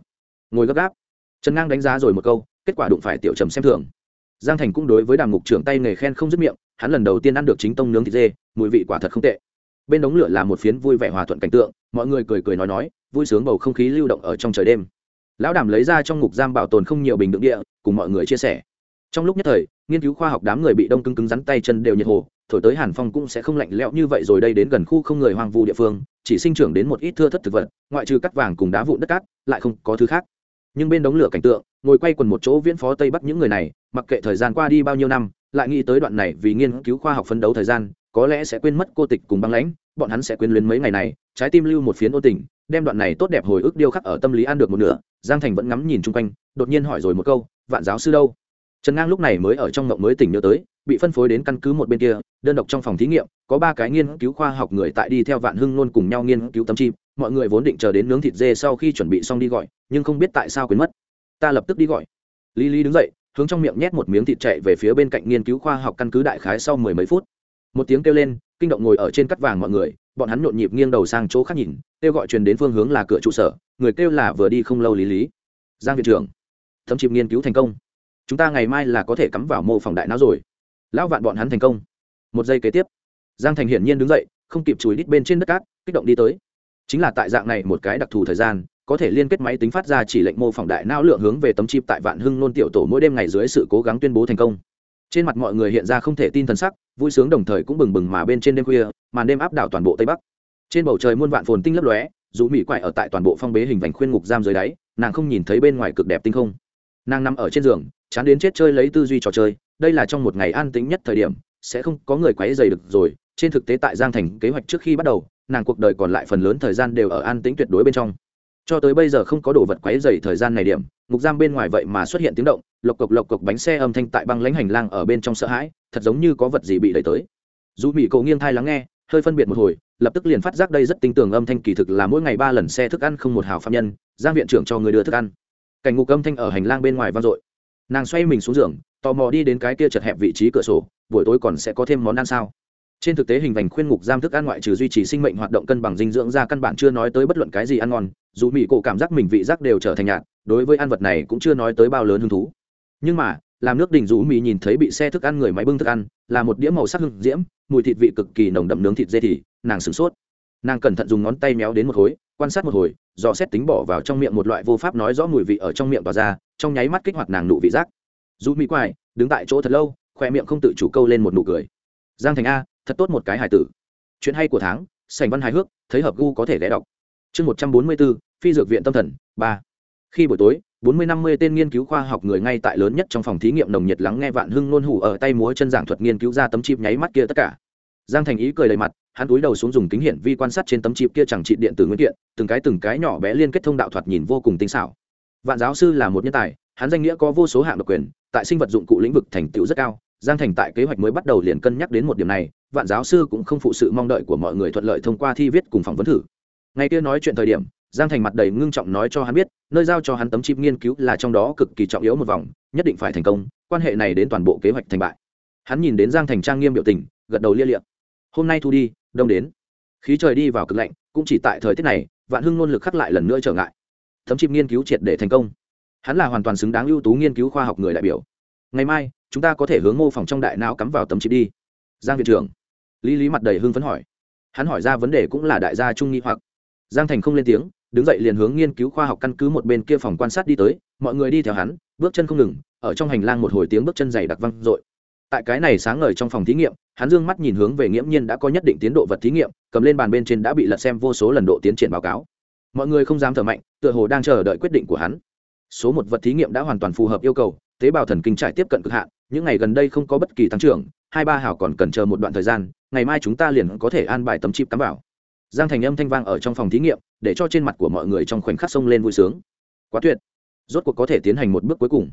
Ngồi gấp gáp. Trần ngang đánh giá rồi một câu kết quả đụng phải tiểu trầm xem thường. Giang thành cũng đối với đàm ngục trưởng tay nghề khen không dứt miệng, hắn lần đầu tiên ăn được chính tông nướng thịt dê, mùi vị quả thật không tệ. Bên đống lửa là một phiến vui vẻ hòa thuận cảnh tượng, mọi người cười cười nói nói, vui sướng bầu không khí lưu động ở trong trời đêm. Lão đàm lấy ra trong ngục giam bảo tồn không nhiều bình đựng địa, cùng mọi người chia sẻ. Trong lúc nhất thời, nghiên cứu khoa học đám người bị đông cứng cứng rắn tay chân đều nhiệt hồ, thổi tới hàn phong cũng sẽ không lạnh lẽo như vậy rồi đây đến gần khu không người hoang vu địa phương, chỉ sinh trưởng đến một ít thưa thất thực vật, ngoại trừ cắt vàng cùng đá vụn đất cát, lại không có thứ khác nhưng bên đống lửa cảnh tượng, ngồi quay quần một chỗ viễn phó tây bắc những người này, mặc kệ thời gian qua đi bao nhiêu năm, lại nghĩ tới đoạn này vì nghiên cứu khoa học phấn đấu thời gian, có lẽ sẽ quên mất cô tịch cùng băng lãnh, bọn hắn sẽ quên luyến mấy ngày này, trái tim lưu một phiến ô tình, đem đoạn này tốt đẹp hồi ức điêu khắc ở tâm lý ăn được một nửa, giang thành vẫn ngắm nhìn chung quanh, đột nhiên hỏi rồi một câu, vạn giáo sư đâu? Trần ngang lúc này mới ở trong ngộng mới tỉnh nhớ tới, bị phân phối đến căn cứ một bên kia, đơn độc trong phòng thí nghiệm, có ba cái nghiên cứu khoa học người tại đi theo vạn hưng luôn cùng nhau nghiên cứu tấm chim mọi người vốn định chờ đến nướng thịt dê sau khi chuẩn bị xong đi gọi, nhưng không biết tại sao quên mất. Ta lập tức đi gọi. Lý lý đứng dậy, hướng trong miệng nhét một miếng thịt chạy về phía bên cạnh nghiên cứu khoa học căn cứ đại khái sau mười mấy phút. Một tiếng kêu lên, kinh động ngồi ở trên cắt vàng mọi người, bọn hắn nhộn nhịp nghiêng đầu sang chỗ khác nhìn, kêu gọi truyền đến phương hướng là cửa trụ sở, người kêu là vừa đi không lâu lý lý. Giang viện trưởng, thấm chịp nghiên cứu thành công. Chúng ta ngày mai là có thể cắm vào mô phòng đại não rồi. Lão vạn bọn hắn thành công. Một giây kế tiếp, giang thành hiển nhiên đứng dậy, không kịp chùi đít bên trên đất cát, kích động đi tới chính là tại dạng này một cái đặc thù thời gian, có thể liên kết máy tính phát ra chỉ lệnh mô phỏng đại não lượng hướng về tấm chip tại vạn hưng nôn tiểu tổ mỗi đêm ngày dưới sự cố gắng tuyên bố thành công. Trên mặt mọi người hiện ra không thể tin thần sắc, vui sướng đồng thời cũng bừng bừng mà bên trên đêm khuya, màn đêm áp đảo toàn bộ tây bắc. Trên bầu trời muôn vạn phồn tinh lấp lóe, dù mỹ quại ở tại toàn bộ phong bế hình vành khuyên ngục giam dưới đáy, nàng không nhìn thấy bên ngoài cực đẹp tinh không. Nàng nằm ở trên giường, chán đến chết chơi lấy tư duy trò chơi, đây là trong một ngày an tĩnh nhất thời điểm, sẽ không có người quấy dày được rồi, trên thực tế tại giang thành kế hoạch trước khi bắt đầu nàng cuộc đời còn lại phần lớn thời gian đều ở an tĩnh tuyệt đối bên trong. Cho tới bây giờ không có đồ vật quấy dày thời gian này điểm, ngục giam bên ngoài vậy mà xuất hiện tiếng động, lộc cộc lộc cộc bánh xe âm thanh tại băng lãnh hành lang ở bên trong sợ hãi, thật giống như có vật gì bị đẩy tới. Dù mỹ cậu nghiêng thai lắng nghe, hơi phân biệt một hồi, lập tức liền phát giác đây rất tinh tường âm thanh kỳ thực là mỗi ngày ba lần xe thức ăn không một hào phạm nhân, giang viện trưởng cho người đưa thức ăn. Cảnh ngục âm thanh ở hành lang bên ngoài vang dội. Nàng xoay mình xuống giường, tò mò đi đến cái kia chật hẹp vị trí cửa sổ, buổi tối còn sẽ có thêm món ăn sao? Trên thực tế hình vành khuyên ngục giam thức ăn ngoại trừ duy trì sinh mệnh hoạt động cân bằng dinh dưỡng ra căn bản chưa nói tới bất luận cái gì ăn ngon, dù mỹ cổ cảm giác mình vị giác đều trở thành nhạt, đối với ăn vật này cũng chưa nói tới bao lớn hứng thú. Nhưng mà, làm nước đỉnh rũ mỹ nhìn thấy bị xe thức ăn, người máy bưng thức ăn, là một đĩa màu sắc hưng diễm, mùi thịt vị cực kỳ nồng đậm nướng thịt dê thì, nàng sửng sốt. Nàng cẩn thận dùng ngón tay méo đến một khối, quan sát một hồi do xét tính bỏ vào trong miệng một loại vô pháp nói rõ mùi vị ở trong miệng tỏa ra, trong nháy mắt kích hoạt nàng nụ vị giác. Dù mỹ quài đứng tại chỗ thật lâu, khoe miệng không tự chủ câu lên một nụ cười. Giang thành a thật tốt một cái hài tử. Chuyện hay của tháng sành văn hài hước, thấy hợp gu có thể ghé đọc. Chương một trăm bốn mươi bốn, phi dược viện tâm thần, ba. Khi buổi tối, bốn mươi năm mươi tên nghiên cứu khoa học người ngay tại lớn nhất trong phòng thí nghiệm nồng nhiệt lắng nghe vạn hưng nôn hủ ở tay múa chân giảng thuật nghiên cứu ra tấm chip nháy mắt kia tất cả. Giang thành ý cười đầy mặt, hắn túi đầu xuống dùng kính hiển vi quan sát trên tấm chip kia chẳng trị điện tử nguyên kiện, từng cái từng cái nhỏ bé liên kết thông đạo thoạt nhìn vô cùng tinh xảo. Vạn giáo sư là một nhân tài, hắn danh nghĩa có vô số hạng độc quyền, tại sinh vật dụng cụ lĩnh vực thành tựu rất cao giang thành tại kế hoạch mới bắt đầu liền cân nhắc đến một điểm này, vạn giáo sư cũng không phụ sự mong đợi của mọi người thuận lợi thông qua thi viết cùng phỏng vấn thử. Ngày kia nói chuyện thời điểm, giang thành mặt đầy ngưng trọng nói cho hắn biết, nơi giao cho hắn tấm chip nghiên cứu là trong đó cực kỳ trọng yếu một vòng, nhất định phải thành công, quan hệ này đến toàn bộ kế hoạch thành bại. Hắn nhìn đến giang thành trang nghiêm biểu tình, gật đầu lia liệm hôm nay thu đi, đông đến. Khí trời đi vào cực lạnh, cũng chỉ tại thời tiết này, vạn hưng nôn lực khắc lại lần nữa trở ngại. Tấm chip nghiên cứu triệt để thành công. Hắn là hoàn toàn xứng đáng ưu tú nghiên cứu khoa học người đại biểu ngày mai, chúng ta có thể hướng mô phỏng trong đại não cắm vào tấm chip đi. Giang viện trưởng. Lý lý mặt đầy hưng phấn hỏi. Hắn hỏi ra vấn đề cũng là đại gia trung nghi hoặc. Giang thành không lên tiếng, đứng dậy liền hướng nghiên cứu khoa học căn cứ một bên kia phòng quan sát đi tới, mọi người đi theo hắn, bước chân không ngừng, ở trong hành lang một hồi tiếng bước chân dày đặc văng dội. Tại cái này sáng ngời trong phòng thí nghiệm, hắn dương mắt nhìn hướng về nghiễm nhiên đã có nhất định tiến độ vật thí nghiệm, cầm lên bàn bên trên đã bị lật xem vô số lần độ tiến triển báo cáo. Mọi người không dám thở mạnh, tựa hồ đang chờ đợi quyết định của hắn. Số một vật thí nghiệm đã hoàn toàn phù hợp yêu cầu tế bào thần kinh trải tiếp cận cực hạn, những ngày gần đây không có bất kỳ tăng trưởng, hai ba hảo còn cần chờ một đoạn thời gian, ngày mai chúng ta liền có thể an bài tấm chip tắm vào. Giang thành âm thanh vang ở trong phòng thí nghiệm, để cho trên mặt của mọi người trong khoảnh khắc sông lên vui sướng. Quá tuyệt. Rốt cuộc có thể tiến hành một bước cuối cùng.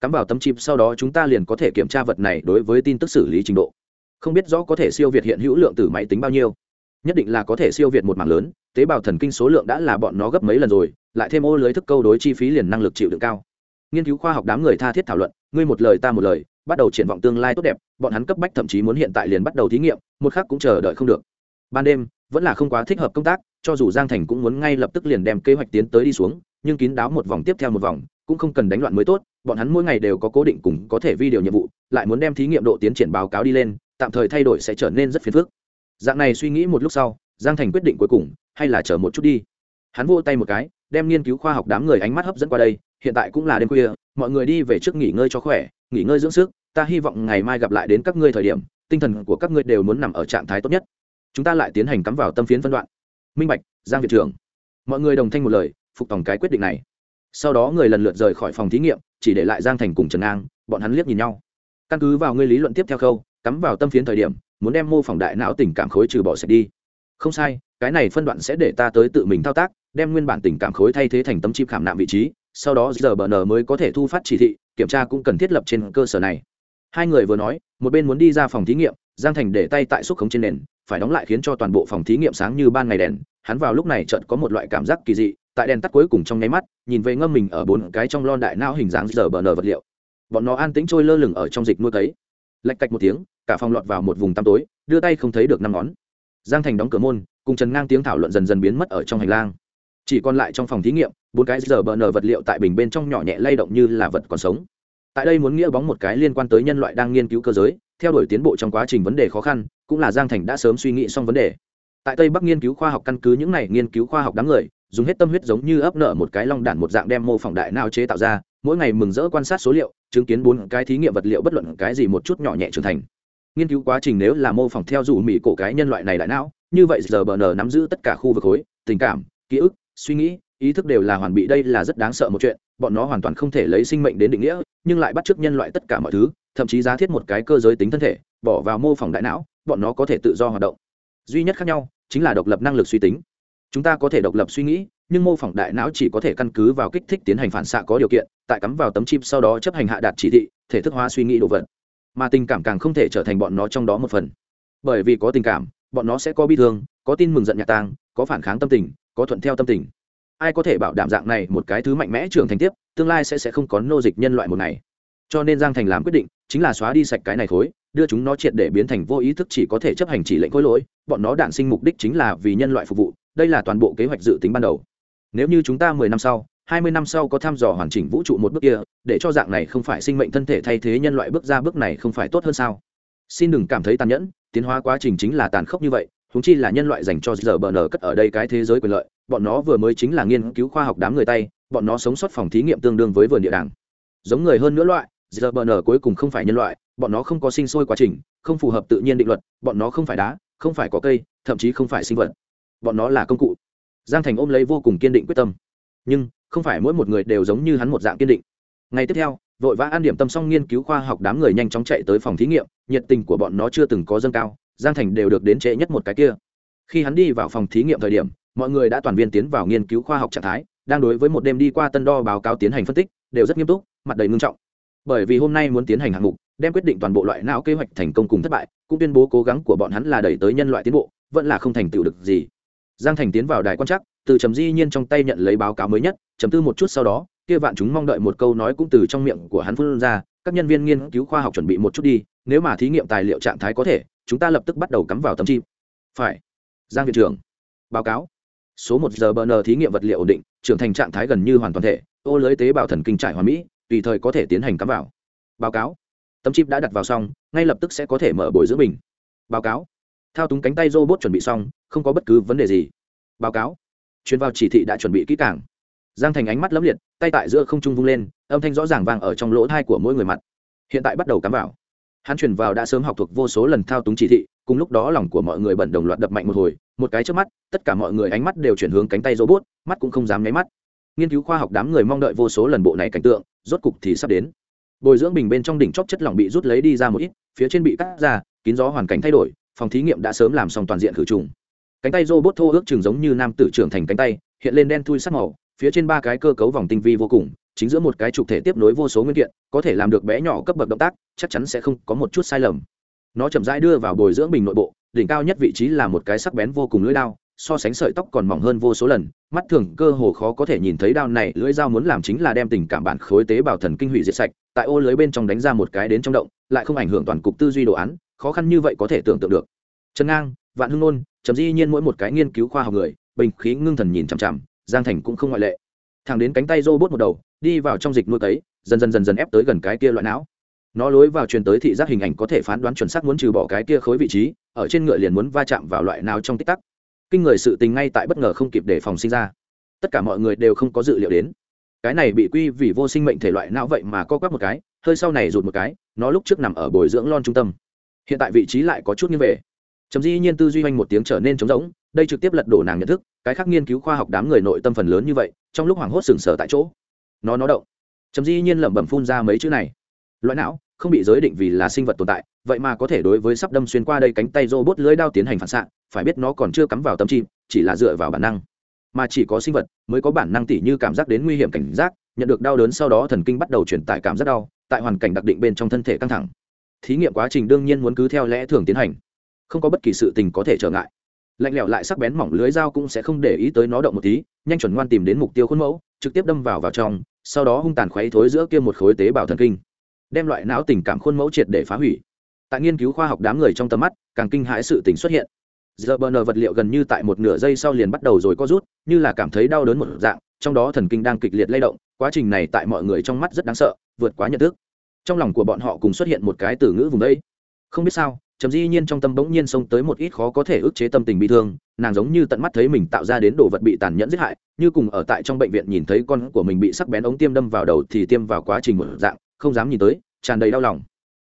Cắm vào tấm chip sau đó chúng ta liền có thể kiểm tra vật này đối với tin tức xử lý trình độ. Không biết rõ có thể siêu việt hiện hữu lượng từ máy tính bao nhiêu. Nhất định là có thể siêu việt một mảng lớn, tế bào thần kinh số lượng đã là bọn nó gấp mấy lần rồi, lại thêm ô lưới thức câu đối chi phí liền năng lực chịu đựng cao nghiên cứu khoa học đám người tha thiết thảo luận, ngươi một lời ta một lời, bắt đầu triển vọng tương lai tốt đẹp. Bọn hắn cấp bách thậm chí muốn hiện tại liền bắt đầu thí nghiệm, một khác cũng chờ đợi không được. Ban đêm, vẫn là không quá thích hợp công tác, cho dù giang thành cũng muốn ngay lập tức liền đem kế hoạch tiến tới đi xuống, nhưng kín đáo một vòng tiếp theo một vòng, cũng không cần đánh loạn mới tốt, bọn hắn mỗi ngày đều có cố định cùng có thể vi điều nhiệm vụ, lại muốn đem thí nghiệm độ tiến triển báo cáo đi lên, tạm thời thay đổi sẽ trở nên rất phiền phức. Dạng này suy nghĩ một lúc sau, giang thành quyết định cuối cùng, hay là chờ một chút đi. Hắn vô tay một cái, đem nghiên cứu khoa học đám người ánh mắt hấp dẫn qua đây hiện tại cũng là đêm khuya, mọi người đi về trước nghỉ ngơi cho khỏe, nghỉ ngơi dưỡng sức, ta hy vọng ngày mai gặp lại đến các ngươi thời điểm, tinh thần của các ngươi đều muốn nằm ở trạng thái tốt nhất. Chúng ta lại tiến hành cắm vào tâm phiến phân đoạn. Minh bạch, giang viện trưởng. Mọi người đồng thanh một lời, phục tòng cái quyết định này. Sau đó người lần lượt rời khỏi phòng thí nghiệm, chỉ để lại giang thành cùng trần ngang, bọn hắn liếc nhìn nhau. Căn cứ vào ngươi lý luận tiếp theo khâu, cắm vào tâm phiến thời điểm, muốn đem mô phỏng đại não tình cảm khối trừ bỏ sạch đi. Không sai, cái này phân đoạn sẽ để ta tới tự mình thao tác, đem nguyên bản tình cảm khối thay thế thành tấm chip khảm nạm vị trí sau đó giờ bờ nờ mới có thể thu phát chỉ thị, kiểm tra cũng cần thiết lập trên cơ sở này. Hai người vừa nói, một bên muốn đi ra phòng thí nghiệm, giang thành để tay tại xúc khống trên nền, phải đóng lại khiến cho toàn bộ phòng thí nghiệm sáng như ban ngày đèn. Hắn vào lúc này chợt có một loại cảm giác kỳ dị, tại đèn tắt cuối cùng trong nháy mắt, nhìn về ngâm mình ở bốn cái trong lon đại não hình dáng giờ bờ nờ vật liệu. Bọn nó an tĩnh trôi lơ lửng ở trong dịch nuôi cấy. Lạch cạch một tiếng, cả phòng lọt vào một vùng tăm tối, đưa tay không thấy được năm ngón. Giang thành đóng cửa môn, cùng trần ngang tiếng thảo luận dần dần biến mất ở trong hành lang. Chỉ còn lại trong phòng thí nghiệm bốn cái giờ bờ nở vật liệu tại bình bên trong nhỏ nhẹ lay động như là vật còn sống. Tại đây muốn nghĩa bóng một cái liên quan tới nhân loại đang nghiên cứu cơ giới, theo đuổi tiến bộ trong quá trình vấn đề khó khăn, cũng là giang thành đã sớm suy nghĩ xong vấn đề. Tại tây bắc nghiên cứu khoa học căn cứ những này nghiên cứu khoa học đáng người, dùng hết tâm huyết giống như ấp nở một cái long đản một dạng đem mô phỏng đại nào chế tạo ra, mỗi ngày mừng rỡ quan sát số liệu, chứng kiến bốn cái thí nghiệm vật liệu bất luận cái gì một chút nhỏ nhẹ trưởng thành. Nghiên cứu quá trình nếu là mô phỏng theo dù mỹ cổ cái nhân loại này đại não, như vậy giờ bờ nắm giữ tất cả khu vực khối, tình cảm, ký ức, suy nghĩ ý thức đều là hoàn bị đây là rất đáng sợ một chuyện, bọn nó hoàn toàn không thể lấy sinh mệnh đến định nghĩa, nhưng lại bắt chước nhân loại tất cả mọi thứ, thậm chí giá thiết một cái cơ giới tính thân thể, bỏ vào mô phỏng đại não, bọn nó có thể tự do hoạt động. Duy nhất khác nhau chính là độc lập năng lực suy tính. Chúng ta có thể độc lập suy nghĩ, nhưng mô phỏng đại não chỉ có thể căn cứ vào kích thích tiến hành phản xạ có điều kiện, tại cắm vào tấm chip sau đó chấp hành hạ đạt chỉ thị, thể thức hóa suy nghĩ đồ vật. Mà tình cảm càng không thể trở thành bọn nó trong đó một phần. Bởi vì có tình cảm, bọn nó sẽ có bi thương, có tin mừng giận nhạc tang, có phản kháng tâm tình, có thuận theo tâm tình ai có thể bảo đảm dạng này một cái thứ mạnh mẽ trưởng thành tiếp, tương lai sẽ sẽ không có nô dịch nhân loại một ngày. Cho nên giang thành làm quyết định, chính là xóa đi sạch cái này khối, đưa chúng nó triệt để biến thành vô ý thức chỉ có thể chấp hành chỉ lệnh khối lỗi, bọn nó đản sinh mục đích chính là vì nhân loại phục vụ, đây là toàn bộ kế hoạch dự tính ban đầu. Nếu như chúng ta mười năm sau, hai mươi năm sau có thăm dò hoàn chỉnh vũ trụ một bước kia, để cho dạng này không phải sinh mệnh thân thể thay thế nhân loại bước ra bước này không phải tốt hơn sao? Xin đừng cảm thấy tàn nhẫn, tiến hóa quá trình chính là tàn khốc như vậy húng chi là nhân loại dành cho giờ bờ nở cất ở đây cái thế giới quyền lợi bọn nó vừa mới chính là nghiên cứu khoa học đám người tay, bọn nó sống sót phòng thí nghiệm tương đương với vườn địa đàng. Giống người hơn nữa loại giờ bờ nở cuối cùng không phải nhân loại, bọn nó không có sinh sôi quá trình, không phù hợp tự nhiên định luật, bọn nó không phải đá, không phải có cây, thậm chí không phải sinh vật. Bọn nó là công cụ. Giang thành ôm lấy vô cùng kiên định quyết tâm. Nhưng, không phải mỗi một người đều giống như hắn một dạng kiên định. Ngày tiếp theo, vội vã an điểm tâm xong nghiên cứu khoa học đám người nhanh chóng chạy tới phòng thí nghiệm, nhiệt tình của bọn nó chưa từng có dâng cao, giang thành đều được đến trễ nhất một cái kia. Khi hắn đi vào phòng thí nghiệm thời điểm mọi người đã toàn viên tiến vào nghiên cứu khoa học trạng thái, đang đối với một đêm đi qua tân đo báo cáo tiến hành phân tích, đều rất nghiêm túc, mặt đầy ngưng trọng. Bởi vì hôm nay muốn tiến hành hạng mục, đem quyết định toàn bộ loại não kế hoạch thành công cùng thất bại, cũng tuyên bố cố gắng của bọn hắn là đẩy tới nhân loại tiến bộ, vẫn là không thành tựu được gì. Giang thành tiến vào đài quan chắc từ trầm di nhiên trong tay nhận lấy báo cáo mới nhất, chấm tư một chút sau đó, kia vạn chúng mong đợi một câu nói cũng từ trong miệng của hắn phun ra, các nhân viên nghiên cứu khoa học chuẩn bị một chút đi, nếu mà thí nghiệm tài liệu trạng thái có thể, chúng ta lập tức bắt đầu cắm vào tấm chim. Phải. Giang viện trưởng. Báo cáo số một giờ bn thí nghiệm vật liệu ổn định, trưởng thành trạng thái gần như hoàn toàn thể, ô lưới tế bào thần kinh trải hoàn mỹ, tùy thời có thể tiến hành cắm vào. Báo cáo. Tấm chip đã đặt vào xong, ngay lập tức sẽ có thể mở bồi dưỡng mình báo cáo. Thao túng cánh tay robot chuẩn bị xong, không có bất cứ vấn đề gì. Báo cáo. Chuyên vào chỉ thị đã chuẩn bị kỹ càng. Giang thành ánh mắt lấm liệt, tay tại giữa không trung vung lên, âm thanh rõ ràng vang ở trong lỗ thai của mỗi người mặt. Hiện tại bắt đầu cắm vào hắn chuyển vào đã sớm học thuộc vô số lần thao túng chỉ thị, cùng lúc đó lòng của mọi người bẩn đồng loạt đập mạnh một hồi, một cái trước mắt, tất cả mọi người ánh mắt đều chuyển hướng cánh tay robot, mắt cũng không dám nháy mắt. Nghiên cứu khoa học đám người mong đợi vô số lần bộ này cảnh tượng, rốt cục thì sắp đến. Bồi dưỡng bình bên trong đỉnh chóp chất lỏng bị rút lấy đi ra một ít, phía trên bị cắt ra, kín gió hoàn cảnh thay đổi, phòng thí nghiệm đã sớm làm xong toàn diện khử trùng. Cánh tay robot thô ước chừng giống như nam tử trưởng thành cánh tay, hiện lên đen thui sắc màu, phía trên ba cái cơ cấu vòng tinh vi vô cùng chính giữa một cái trục thể tiếp nối vô số nguyên kiện, có thể làm được bé nhỏ cấp bậc động tác, chắc chắn sẽ không có một chút sai lầm. Nó chậm rãi đưa vào bồi dưỡng bình nội bộ, đỉnh cao nhất vị trí là một cái sắc bén vô cùng lưỡi đao, so sánh sợi tóc còn mỏng hơn vô số lần, mắt thường cơ hồ khó có thể nhìn thấy đao này, lưỡi dao muốn làm chính là đem tình cảm bản khối tế bào thần kinh hủy diệt sạch, tại ô lưới bên trong đánh ra một cái đến trong động, lại không ảnh hưởng toàn cục tư duy đồ án, khó khăn như vậy có thể tưởng tượng được. Trần ngang, vạn hưng nôn chấm di nhiên mỗi một cái nghiên cứu khoa học người, bình khí ngưng thần nhìn chằm chằm, giang thành cũng không ngoại lệ thẳng đến cánh tay robot một đầu, đi vào trong dịch nuôi tấy dần dần dần dần ép tới gần cái kia loại não. Nó lối vào truyền tới thị giác hình ảnh có thể phán đoán chuẩn xác muốn trừ bỏ cái kia khối vị trí, ở trên ngựa liền muốn va chạm vào loại não trong tích tắc. Kinh người sự tình ngay tại bất ngờ không kịp để phòng sinh ra. Tất cả mọi người đều không có dự liệu đến. Cái này bị quy vì vô sinh mệnh thể loại não vậy mà co quắp một cái, hơi sau này rụt một cái, nó lúc trước nằm ở bồi dưỡng lon trung tâm. Hiện tại vị trí lại có chút như về. Chấm di nhiên tư duy hoành một tiếng trở nên trống rỗng, đây trực tiếp lật đổ nàng nhận thức, cái khác nghiên cứu khoa học đám người nội tâm phần lớn như vậy trong lúc hoảng hốt sừng sờ tại chỗ. Nó nó động. Chấm dĩ nhiên lẩm bẩm phun ra mấy chữ này. Loại não, không bị giới định vì là sinh vật tồn tại, vậy mà có thể đối với sắp đâm xuyên qua đây cánh tay robot lưới đao tiến hành phản xạ, phải biết nó còn chưa cắm vào tâm chim chỉ là dựa vào bản năng. Mà chỉ có sinh vật mới có bản năng tỉ như cảm giác đến nguy hiểm cảnh giác, nhận được đau đớn sau đó thần kinh bắt đầu truyền tải cảm giác đau, tại hoàn cảnh đặc định bên trong thân thể căng thẳng. Thí nghiệm quá trình đương nhiên muốn cứ theo lẽ thường tiến hành. Không có bất kỳ sự tình có thể trở ngại lạnh lẽo lại sắc bén mỏng lưới dao cũng sẽ không để ý tới nó động một tí, nhanh chuẩn ngoan tìm đến mục tiêu khuôn mẫu, trực tiếp đâm vào vào trong, sau đó hung tàn khuấy thối giữa kia một khối tế bào thần kinh. Đem loại não tình cảm khuôn mẫu triệt để phá hủy. Tại nghiên cứu khoa học đám người trong tầm mắt, càng kinh hãi sự tình xuất hiện. Giờ bờ nờ vật liệu gần như tại một nửa giây sau liền bắt đầu rồi có rút, như là cảm thấy đau đớn một dạng, trong đó thần kinh đang kịch liệt lay động, quá trình này tại mọi người trong mắt rất đáng sợ, vượt quá nhận thức. Trong lòng của bọn họ cùng xuất hiện một cái từ ngữ vùng đây. Không biết sao trầm di nhiên trong tâm bỗng nhiên xông tới một ít khó có thể ức chế tâm tình bị thương, nàng giống như tận mắt thấy mình tạo ra đến đồ vật bị tàn nhẫn giết hại, như cùng ở tại trong bệnh viện nhìn thấy con của mình bị sắc bén ống tiêm đâm vào đầu thì tiêm vào quá trình một dạng, không dám nhìn tới, tràn đầy đau lòng.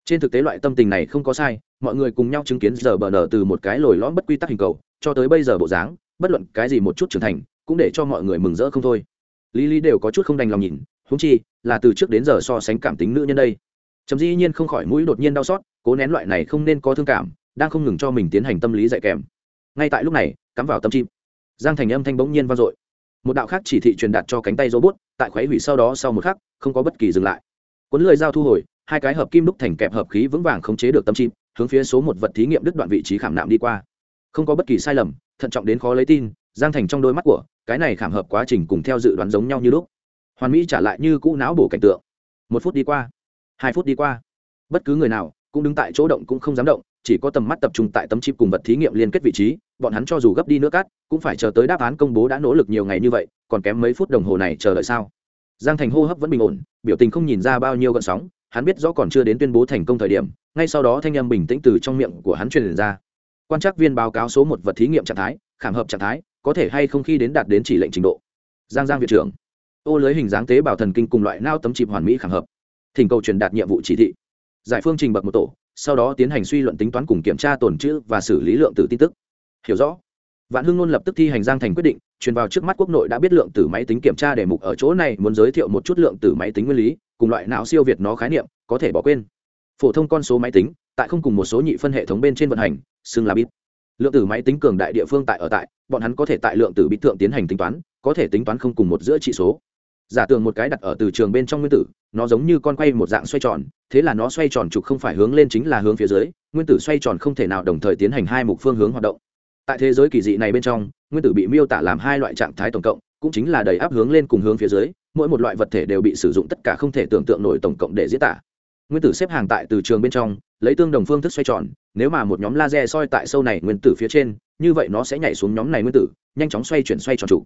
Trên thực tế loại tâm tình này không có sai, mọi người cùng nhau chứng kiến giờ bờ nở từ một cái lồi lõm bất quy tắc hình cầu, cho tới bây giờ bộ dáng, bất luận cái gì một chút trưởng thành, cũng để cho mọi người mừng rỡ không thôi. Lý lý đều có chút không đành lòng nhìn húng chi, là từ trước đến giờ so sánh cảm tính nữ nhân đây. Trầm dĩ nhiên không khỏi mũi đột nhiên đau xót cố nén loại này không nên có thương cảm, đang không ngừng cho mình tiến hành tâm lý dạy kèm. Ngay tại lúc này, cắm vào tâm chim. Giang thành âm thanh bỗng nhiên vang dội. Một đạo khác chỉ thị truyền đạt cho cánh tay robot, tại khuấy hủy sau đó sau một khắc, không có bất kỳ dừng lại. Cuốn lưỡi dao thu hồi, hai cái hợp kim đúc thành kẹp hợp khí vững vàng khống chế được tâm chim, hướng phía số một vật thí nghiệm đứt đoạn vị trí khảm nạm đi qua. Không có bất kỳ sai lầm, thận trọng đến khó lấy tin, giang thành trong đôi mắt của, cái này khảm hợp quá trình cùng theo dự đoán giống nhau như lúc. Hoàn mỹ trả lại như cũ não bổ cảnh tượng. Một phút đi qua, hai phút đi qua. Bất cứ người nào cũng đứng tại chỗ động cũng không dám động, chỉ có tầm mắt tập trung tại tấm chip cùng vật thí nghiệm liên kết vị trí, bọn hắn cho dù gấp đi nữa cát cũng phải chờ tới đáp án công bố đã nỗ lực nhiều ngày như vậy, còn kém mấy phút đồng hồ này chờ đợi sao? Giang thành hô hấp vẫn bình ổn, biểu tình không nhìn ra bao nhiêu gợn sóng, hắn biết rõ còn chưa đến tuyên bố thành công thời điểm, ngay sau đó thanh âm bình tĩnh từ trong miệng của hắn truyền ra. Quan trắc viên báo cáo số một vật thí nghiệm trạng thái, khảm hợp trạng thái, có thể hay không khi đến đạt đến chỉ lệnh trình độ? Giang giang viện trưởng. Ô lưới hình dáng tế bào thần kinh cùng loại nao tấm chip hoàn mỹ khảm hợp. Thỉnh cầu truyền đạt nhiệm vụ chỉ thị giải phương trình bậc một tổ, sau đó tiến hành suy luận tính toán cùng kiểm tra tồn chữ và xử lý lượng tử tin tức. Hiểu rõ. Vạn hưng luôn lập tức thi hành giang thành quyết định, truyền vào trước mắt quốc nội đã biết lượng tử máy tính kiểm tra đề mục ở chỗ này, muốn giới thiệu một chút lượng tử máy tính nguyên lý, cùng loại não siêu việt nó khái niệm, có thể bỏ quên. Phổ thông con số máy tính, tại không cùng một số nhị phân hệ thống bên trên vận hành, xưng là bit. Lượng tử máy tính cường đại địa phương tại ở tại, bọn hắn có thể tại lượng tử bit thượng tiến hành tính toán, có thể tính toán không cùng một giữa trị số giả tưởng một cái đặt ở từ trường bên trong nguyên tử, nó giống như con quay một dạng xoay tròn, thế là nó xoay tròn trục không phải hướng lên chính là hướng phía dưới, nguyên tử xoay tròn không thể nào đồng thời tiến hành hai mục phương hướng hoạt động. Tại thế giới kỳ dị này bên trong, nguyên tử bị miêu tả làm hai loại trạng thái tổng cộng, cũng chính là đầy áp hướng lên cùng hướng phía dưới, mỗi một loại vật thể đều bị sử dụng tất cả không thể tưởng tượng nổi tổng cộng để diễn tả. Nguyên tử xếp hàng tại từ trường bên trong, lấy tương đồng phương thức xoay tròn, nếu mà một nhóm laser soi tại sâu này nguyên tử phía trên, như vậy nó sẽ nhảy xuống nhóm này nguyên tử, nhanh chóng xoay chuyển xoay tròn trụ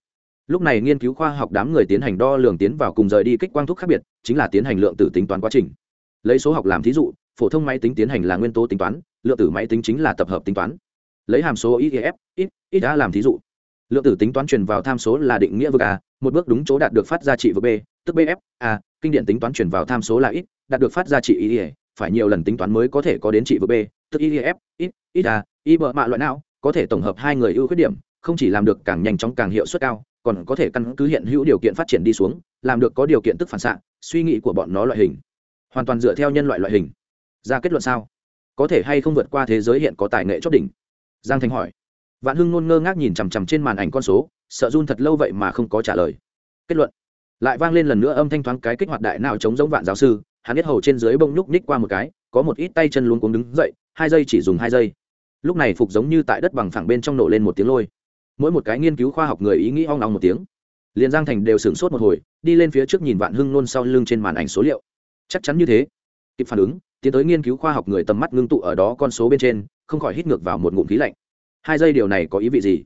lúc này nghiên cứu khoa học đám người tiến hành đo lường tiến vào cùng rời đi kích quang thuốc khác biệt, chính là tiến hành lượng tử tính toán quá trình. Lấy số học làm thí dụ, phổ thông máy tính tiến hành là nguyên tố tính toán, lượng tử máy tính chính là tập hợp tính toán. Lấy hàm số if ít ít đã làm thí dụ. Lượng tử tính toán truyền vào tham số là định nghĩa vực a, một bước đúng chỗ đạt được phát ra trị vực b, tức bf a, kinh điển tính toán truyền vào tham số là ít đạt được phát ra trị if phải nhiều lần tính toán mới có thể có đến trị vực b, tức if ít ít a i bợ mạ loại não có thể tổng hợp hai người ưu khuyết điểm, không chỉ làm được càng nhanh chóng càng hiệu suất cao còn có thể căn cứ hiện hữu điều kiện phát triển đi xuống, làm được có điều kiện tức phản xạ, suy nghĩ của bọn nó loại hình. Hoàn toàn dựa theo nhân loại loại hình. Ra kết luận sao? Có thể hay không vượt qua thế giới hiện có tài nghệ chót đỉnh? Giang thành hỏi. Vạn hưng ngôn ngơ ngác nhìn chằm chằm trên màn ảnh con số, sợ run thật lâu vậy mà không có trả lời. Kết luận. Lại vang lên lần nữa âm thanh thoáng cái kích hoạt đại nào chống giống vạn giáo sư, hắn biết hầu trên dưới bông nhúc ních qua một cái, có một ít tay chân luôn cuống đứng dậy, hai giây chỉ dùng hai giây. Lúc này phục giống như tại đất bằng phẳng bên trong nổ lên một tiếng lôi mỗi một cái nghiên cứu khoa học người ý nghĩ hoang lòng một tiếng. Liền giang thành đều sửng sốt một hồi, đi lên phía trước nhìn vạn hưng nôn sau lưng trên màn ảnh số liệu. Chắc chắn như thế. Kịp phản ứng, tiến tới nghiên cứu khoa học người tầm mắt ngưng tụ ở đó con số bên trên, không khỏi hít ngược vào một ngụm khí lạnh. Hai giây điều này có ý vị gì?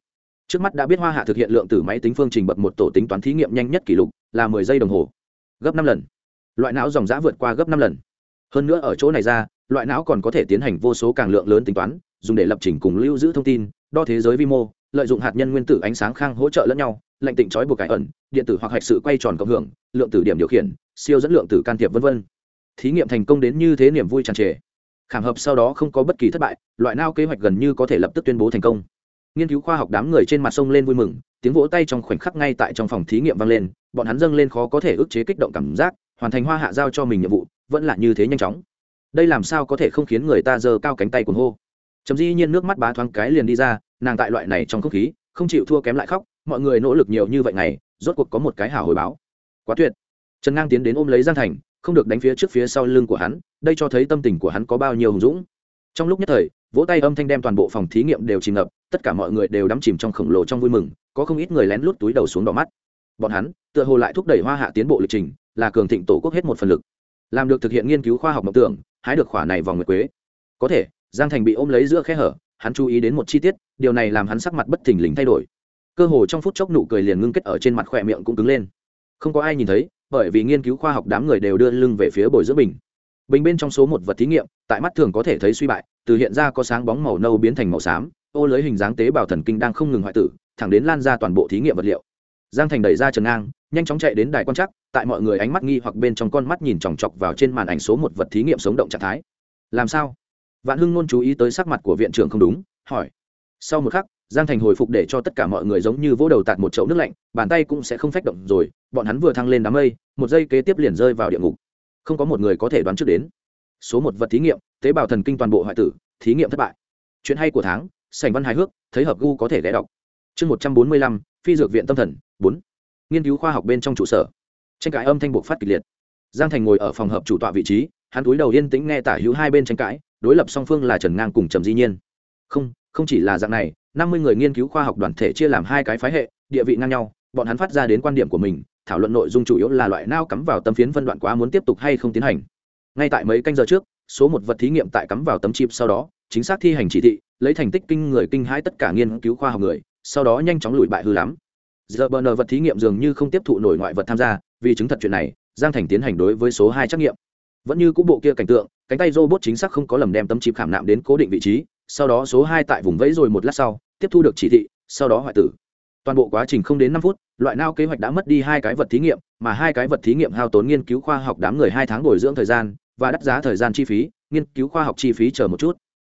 Trước mắt đã biết hoa hạ thực hiện lượng từ máy tính phương trình bật một tổ tính toán thí nghiệm nhanh nhất kỷ lục, là mười giây đồng hồ. Gấp năm lần. Loại não dòng giã vượt qua gấp năm lần. Hơn nữa ở chỗ này ra, loại não còn có thể tiến hành vô số càng lượng lớn tính toán, dùng để lập trình cùng lưu giữ thông tin, đo thế giới vi mô lợi dụng hạt nhân nguyên tử ánh sáng khang hỗ trợ lẫn nhau lệnh tịnh trói buộc cải ẩn, điện tử hoặc hạch sự quay tròn cộng hưởng, lượng tử điểm điều khiển, siêu dẫn lượng tử can thiệp v v thí nghiệm thành công đến như thế niềm vui tràn trề. Khảm hợp sau đó không có bất kỳ thất bại, loại nao kế hoạch gần như có thể lập tức tuyên bố thành công. Nghiên cứu khoa học đám người trên mặt sông lên vui mừng, tiếng vỗ tay trong khoảnh khắc ngay tại trong phòng thí nghiệm vang lên, bọn hắn dâng lên khó có thể ức chế kích động cảm giác, hoàn thành hoa hạ giao cho mình nhiệm vụ, vẫn là như thế nhanh chóng. Đây làm sao có thể không khiến người ta giơ cao cánh tay cuồng hô. Chấm dĩ nhiên nước mắt bá thoáng cái liền đi ra nàng tại loại này trong không khí, không chịu thua kém lại khóc, mọi người nỗ lực nhiều như vậy này rốt cuộc có một cái hào hồi báo. Quá tuyệt. Trần ngang tiến đến ôm lấy giang thành, không được đánh phía trước phía sau lưng của hắn, đây cho thấy tâm tình của hắn có bao nhiêu hùng dũng. Trong lúc nhất thời, vỗ tay âm thanh đem toàn bộ phòng thí nghiệm đều chìm ngập, tất cả mọi người đều đắm chìm trong khổng lồ trong vui mừng, có không ít người lén lút túi đầu xuống đỏ mắt. Bọn hắn, tựa hồ lại thúc đẩy hoa hạ tiến bộ lịch trình, là cường thịnh tổ quốc hết một phần lực. Làm được thực hiện nghiên cứu khoa học mộng tưởng, hái được khỏa này vòng nguyệt quế. Có thể, giang thành bị ôm lấy giữa khe hở hắn chú ý đến một chi tiết, điều này làm hắn sắc mặt bất thình lình thay đổi. Cơ hồ trong phút chốc nụ cười liền ngưng kết ở trên mặt khỏe miệng cũng cứng lên. Không có ai nhìn thấy, bởi vì nghiên cứu khoa học đám người đều đưa lưng về phía bồi dưỡng bình. Bình bên trong số một vật thí nghiệm, tại mắt thường có thể thấy suy bại, từ hiện ra có sáng bóng màu nâu biến thành màu xám, ô lưới hình dáng tế bào thần kinh đang không ngừng hoại tử, thẳng đến lan ra toàn bộ thí nghiệm vật liệu. Giang thành đẩy ra trần ngang, nhanh chóng chạy đến đài quan chắc tại mọi người ánh mắt nghi hoặc bên trong con mắt nhìn chòng chọc vào trên màn ảnh số một vật thí nghiệm sống động trạng thái. Làm sao? Vạn hưng nôn chú ý tới sắc mặt của viện trưởng không đúng, hỏi. Sau một khắc, giang thành hồi phục để cho tất cả mọi người giống như vỗ đầu tạt một chậu nước lạnh, bàn tay cũng sẽ không phách động rồi, bọn hắn vừa thăng lên đám mây, một giây kế tiếp liền rơi vào địa ngục. Không có một người có thể đoán trước đến. Số một vật thí nghiệm, tế bào thần kinh toàn bộ hoại tử, thí nghiệm thất bại. Chuyện hay của tháng sành văn hài hước, thấy hợp gu có thể ghé đọc. Chương một trăm bốn mươi lăm, phi dược viện tâm thần, bốn. Nghiên cứu khoa học bên trong trụ sở. Tranh cãi âm thanh buộc phát kịch liệt. Giang thành ngồi ở phòng hợp chủ tọa vị trí, hắn túi đầu yên tĩnh nghe tả hữu hai bên tranh cãi đối lập song phương là trần ngang cùng trầm di nhiên. Không không chỉ là dạng này, năm mươi người nghiên cứu khoa học đoàn thể chia làm hai cái phái hệ, địa vị ngang nhau, bọn hắn phát ra đến quan điểm của mình, thảo luận nội dung chủ yếu là loại nao cắm vào tấm phiến phân đoạn quá muốn tiếp tục hay không tiến hành. Ngay tại mấy canh giờ trước, số một vật thí nghiệm tại cắm vào tấm chip sau đó, chính xác thi hành chỉ thị, lấy thành tích kinh người kinh hãi tất cả nghiên cứu khoa học người, sau đó nhanh chóng lùi bại hư lắm. Giờ bờ nờ vật thí nghiệm dường như không tiếp thụ nổi ngoại vật tham gia, vì chứng thật chuyện này, giang thành tiến hành đối với số hai trắc nghiệm vẫn như cũ bộ kia cảnh tượng, cánh tay robot chính xác không có lầm đem tấm chip khảm nạm đến cố định vị trí, sau đó số hai tại vùng vẫy rồi một lát sau, tiếp thu được chỉ thị, sau đó hoại tử. Toàn bộ quá trình không đến năm phút, loại nao kế hoạch đã mất đi hai cái vật thí nghiệm, mà hai cái vật thí nghiệm hao tốn nghiên cứu khoa học đám người hai tháng bồi dưỡng thời gian và đắt giá thời gian chi phí, nghiên cứu khoa học chi phí chờ một chút.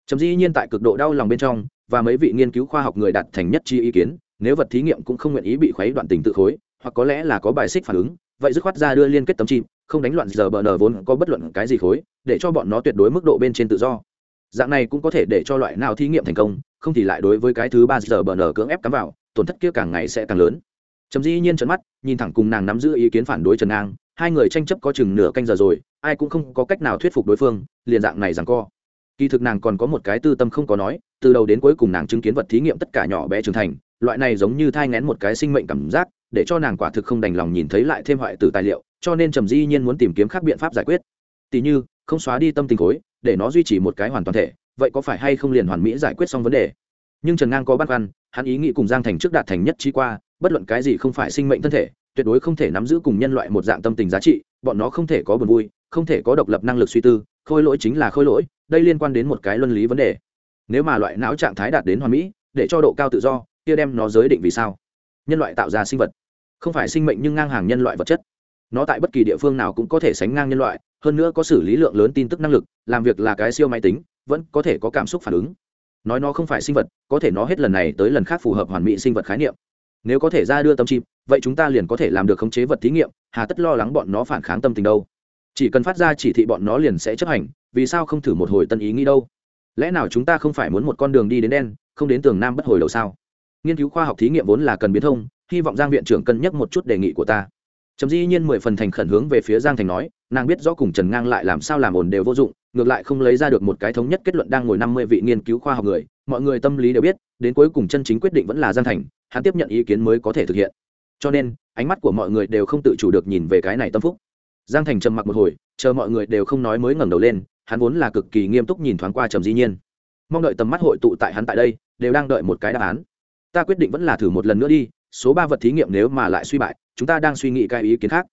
Chấm dĩ nhiên tại cực độ đau lòng bên trong và mấy vị nghiên cứu khoa học người đạt thành nhất chi ý kiến, nếu vật thí nghiệm cũng không nguyện ý bị khuấy đoạn tình tự khối, hoặc có lẽ là có bài xích phản ứng, vậy dứt khoát ra đưa liên kết tấm chim không đánh loạn giờ bờ nờ vốn có bất luận cái gì khối, để cho bọn nó tuyệt đối mức độ bên trên tự do. Dạng này cũng có thể để cho loại nào thí nghiệm thành công, không thì lại đối với cái thứ ba giờ bờ nờ cưỡng ép cắm vào, tổn thất kia càng ngày sẽ càng lớn. Trầm dĩ nhiên trấn mắt, nhìn thẳng cùng nàng nắm giữ ý kiến phản đối trần ngang, hai người tranh chấp có chừng nửa canh giờ rồi, ai cũng không có cách nào thuyết phục đối phương, liền dạng này rằng co. Kỳ thực nàng còn có một cái tư tâm không có nói, từ đầu đến cuối cùng nàng chứng kiến vật thí nghiệm tất cả nhỏ bé trưởng thành, loại này giống như thai ngén một cái sinh mệnh cảm giác để cho nàng quả thực không đành lòng nhìn thấy lại thêm hoại tử tài liệu, cho nên trầm dĩ nhiên muốn tìm kiếm khác biện pháp giải quyết. Tỉ như, không xóa đi tâm tình khối, để nó duy trì một cái hoàn toàn thể, vậy có phải hay không liền hoàn mỹ giải quyết xong vấn đề? Nhưng trần ngang có băn khoăn, hắn ý nghĩ cùng giang thành trước đạt thành nhất trí qua, bất luận cái gì không phải sinh mệnh thân thể, tuyệt đối không thể nắm giữ cùng nhân loại một dạng tâm tình giá trị, bọn nó không thể có buồn vui, không thể có độc lập năng lực suy tư, khôi lỗi chính là khôi lỗi, đây liên quan đến một cái luân lý vấn đề. Nếu mà loại não trạng thái đạt đến hoàn mỹ, để cho độ cao tự do, kia đem nó giới định vì sao? Nhân loại tạo ra sinh vật không phải sinh mệnh nhưng ngang hàng nhân loại vật chất. Nó tại bất kỳ địa phương nào cũng có thể sánh ngang nhân loại, hơn nữa có xử lý lượng lớn tin tức năng lực, làm việc là cái siêu máy tính, vẫn có thể có cảm xúc phản ứng. Nói nó không phải sinh vật, có thể nó hết lần này tới lần khác phù hợp hoàn mỹ sinh vật khái niệm. Nếu có thể ra đưa tâm chim, vậy chúng ta liền có thể làm được khống chế vật thí nghiệm, hà tất lo lắng bọn nó phản kháng tâm tình đâu. Chỉ cần phát ra chỉ thị bọn nó liền sẽ chấp hành, vì sao không thử một hồi tân ý nghĩ đâu? Lẽ nào chúng ta không phải muốn một con đường đi đến đen, không đến tường nam bất hồi đầu sao? Nghiên cứu khoa học thí nghiệm vốn là cần biến thông hy vọng giang viện trưởng cân nhắc một chút đề nghị của ta. Trầm dĩ nhiên mười phần thành khẩn hướng về phía giang thành nói, nàng biết rõ cùng trần ngang lại làm sao làm ổn đều vô dụng, ngược lại không lấy ra được một cái thống nhất kết luận đang ngồi năm mươi vị nghiên cứu khoa học người, mọi người tâm lý đều biết, đến cuối cùng chân chính quyết định vẫn là giang thành, hắn tiếp nhận ý kiến mới có thể thực hiện. Cho nên, ánh mắt của mọi người đều không tự chủ được nhìn về cái này tâm phúc. Giang thành trầm mặc một hồi, chờ mọi người đều không nói mới ngẩng đầu lên, hắn vốn là cực kỳ nghiêm túc nhìn thoáng qua trầm dĩ nhiên. Mong đợi tầm mắt hội tụ tại hắn tại đây, đều đang đợi một cái đáp án. Ta quyết định vẫn là thử một lần nữa đi số ba vật thí nghiệm nếu mà lại suy bại, chúng ta đang suy nghĩ cái ý kiến khác.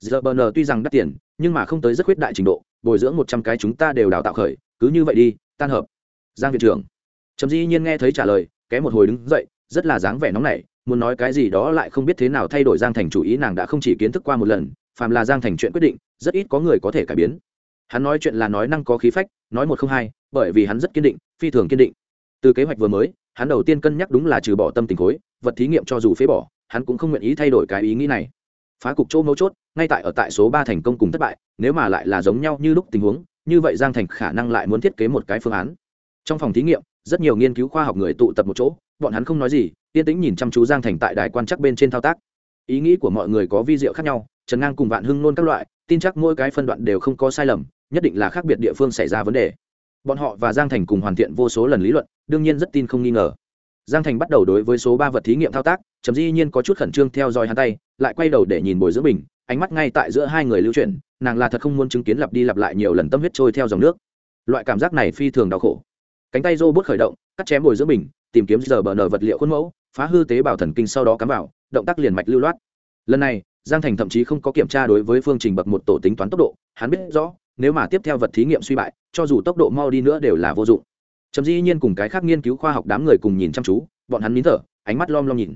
Giờ bờ nờ tuy rằng đắt tiền, nhưng mà không tới rất khuyết đại trình độ, bồi dưỡng một trăm cái chúng ta đều đào tạo khởi, cứ như vậy đi, tan hợp. Giang viện trưởng. Trầm di nhiên nghe thấy trả lời kém một hồi đứng dậy, rất là dáng vẻ nóng nảy, muốn nói cái gì đó lại không biết thế nào thay đổi giang thành chủ ý, nàng đã không chỉ kiến thức qua một lần, phàm là giang thành chuyện quyết định, rất ít có người có thể cải biến. Hắn nói chuyện là nói năng có khí phách, nói một không hai, bởi vì hắn rất kiên định, phi thường kiên định. Từ kế hoạch vừa mới hắn đầu tiên cân nhắc đúng là trừ bỏ tâm tình khối, vật thí nghiệm cho dù phế bỏ, hắn cũng không nguyện ý thay đổi cái ý nghĩ này. Phá cục chỗ mấu chốt, ngay tại ở tại số ba thành công cùng thất bại, nếu mà lại là giống nhau như lúc tình huống, như vậy giang thành khả năng lại muốn thiết kế một cái phương án. Trong phòng thí nghiệm, rất nhiều nghiên cứu khoa học người tụ tập một chỗ, bọn hắn không nói gì, yên tĩnh nhìn chăm chú giang thành tại đài quan chắc bên trên thao tác. Ý nghĩ của mọi người có vi diệu khác nhau, trần ngang cùng vạn hưng nôn các loại, tin chắc mỗi cái phân đoạn đều không có sai lầm, nhất định là khác biệt địa phương xảy ra vấn đề bọn họ và giang thành cùng hoàn thiện vô số lần lý luận, đương nhiên rất tin không nghi ngờ. Giang thành bắt đầu đối với số ba vật thí nghiệm thao tác, chấm dĩ nhiên có chút khẩn trương theo dõi hắn tay, lại quay đầu để nhìn bồi dưỡng bình ánh mắt ngay tại giữa hai người lưu chuyển, nàng là thật không muốn chứng kiến lặp đi lặp lại nhiều lần tâm huyết trôi theo dòng nước. Loại cảm giác này phi thường đau khổ. Cánh tay rô bút khởi động, cắt chém bồi dưỡng bình tìm kiếm giờ bờ nở vật liệu khuôn mẫu, phá hư tế bào thần kinh sau đó cắm vào, động tác liền mạch lưu loát. Lần này, giang thành thậm chí không có kiểm tra đối với phương trình bậc một tổ tính toán tốc độ, hắn biết rõ nếu mà tiếp theo vật thí nghiệm suy bại, cho dù tốc độ mau đi nữa đều là vô dụng. Chấm dĩ nhiên cùng cái khác nghiên cứu khoa học đám người cùng nhìn chăm chú, bọn hắn nín thở, ánh mắt lom lom nhìn.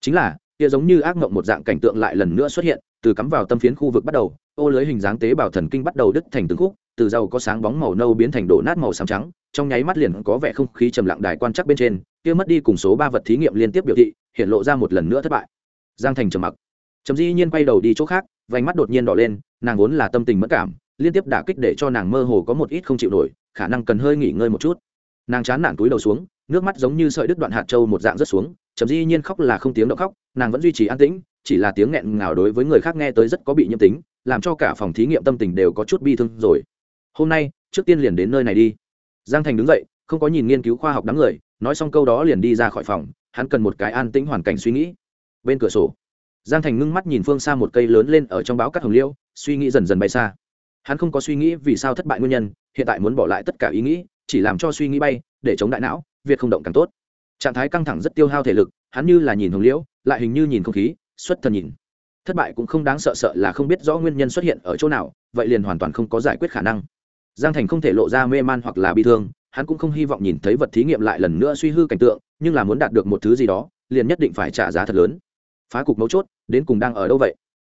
Chính là, kia giống như ác mộng một dạng cảnh tượng lại lần nữa xuất hiện, từ cắm vào tâm phiến khu vực bắt đầu, ô lưới hình dáng tế bào thần kinh bắt đầu đứt thành từng khúc, từ dầu có sáng bóng màu nâu biến thành đổ nát màu xám trắng, trong nháy mắt liền có vẻ không khí trầm lặng đài quan chắc bên trên, kia mất đi cùng số ba vật thí nghiệm liên tiếp biểu thị, hiện lộ ra một lần nữa thất bại. Giang thành trầm mặc. Trầm dĩ nhiên quay đầu đi chỗ khác, vành mắt đột nhiên đỏ lên, nàng vốn là tâm tình mất cảm liên tiếp đả kích để cho nàng mơ hồ có một ít không chịu nổi, khả năng cần hơi nghỉ ngơi một chút. Nàng chán nản túi đầu xuống, nước mắt giống như sợi đứt đoạn hạt trâu một dạng rớt xuống chấm dĩ nhiên khóc là không tiếng động khóc, nàng vẫn duy trì an tĩnh, chỉ là tiếng nghẹn ngào đối với người khác nghe tới rất có bị nhiễm tính, làm cho cả phòng thí nghiệm tâm tình đều có chút bi thương rồi. Hôm nay, trước tiên liền đến nơi này đi. Giang thành đứng dậy, không có nhìn nghiên cứu khoa học đám người, nói xong câu đó liền đi ra khỏi phòng, hắn cần một cái an tĩnh hoàn cảnh suy nghĩ. Bên cửa sổ, giang thành ngưng mắt nhìn phương xa một cây lớn lên ở trong báo cắt hồng liêu, suy nghĩ dần dần bay xa hắn không có suy nghĩ vì sao thất bại nguyên nhân, hiện tại muốn bỏ lại tất cả ý nghĩ, chỉ làm cho suy nghĩ bay, để chống đại não, việc không động càng tốt. Trạng thái căng thẳng rất tiêu hao thể lực, hắn như là nhìn hồng liễu, lại hình như nhìn không khí, xuất thần nhìn. Thất bại cũng không đáng sợ sợ là không biết rõ nguyên nhân xuất hiện ở chỗ nào, vậy liền hoàn toàn không có giải quyết khả năng. Giang thành không thể lộ ra mê man hoặc là bi thương, hắn cũng không hy vọng nhìn thấy vật thí nghiệm lại lần nữa suy hư cảnh tượng, nhưng là muốn đạt được một thứ gì đó, liền nhất định phải trả giá thật lớn. Phá cục mấu chốt, đến cùng đang ở đâu vậy?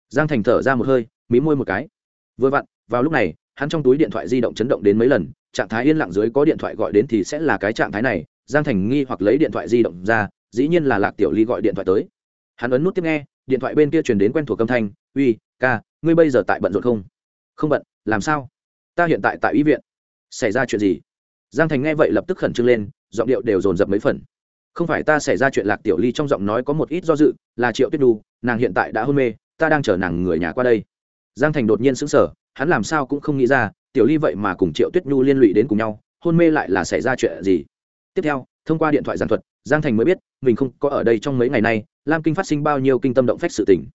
Giang thành thở ra một hơi, mí môi một cái. Vừa vặn vào lúc này, hắn trong túi điện thoại di động chấn động đến mấy lần, trạng thái yên lặng dưới có điện thoại gọi đến thì sẽ là cái trạng thái này, giang thành nghi hoặc lấy điện thoại di động ra, dĩ nhiên là lạc tiểu ly gọi điện thoại tới. Hắn ấn nút tiếp nghe, điện thoại bên kia truyền đến quen thuộc âm thanh, uy, ca, ngươi bây giờ tại bận rộn không? Không bận, làm sao? Ta hiện tại tại y viện. Xảy ra chuyện gì? Giang thành nghe vậy lập tức khẩn trương lên, giọng điệu đều dồn dập mấy phần. Không phải ta xảy ra chuyện, lạc tiểu ly trong giọng nói có một ít do dự, là triệu tuyết đu nàng hiện tại đã hôn mê, ta đang chở nàng người nhà qua đây. Giang thành đột nhiên sững sờ hắn làm sao cũng không nghĩ ra, tiểu ly vậy mà cùng triệu tuyết nhu liên lụy đến cùng nhau, hôn mê lại là xảy ra chuyện gì? Tiếp theo, thông qua điện thoại giàn thuật, giang thành mới biết, mình không có ở đây trong mấy ngày nay, lam kinh phát sinh bao nhiêu kinh tâm động phách sự tình.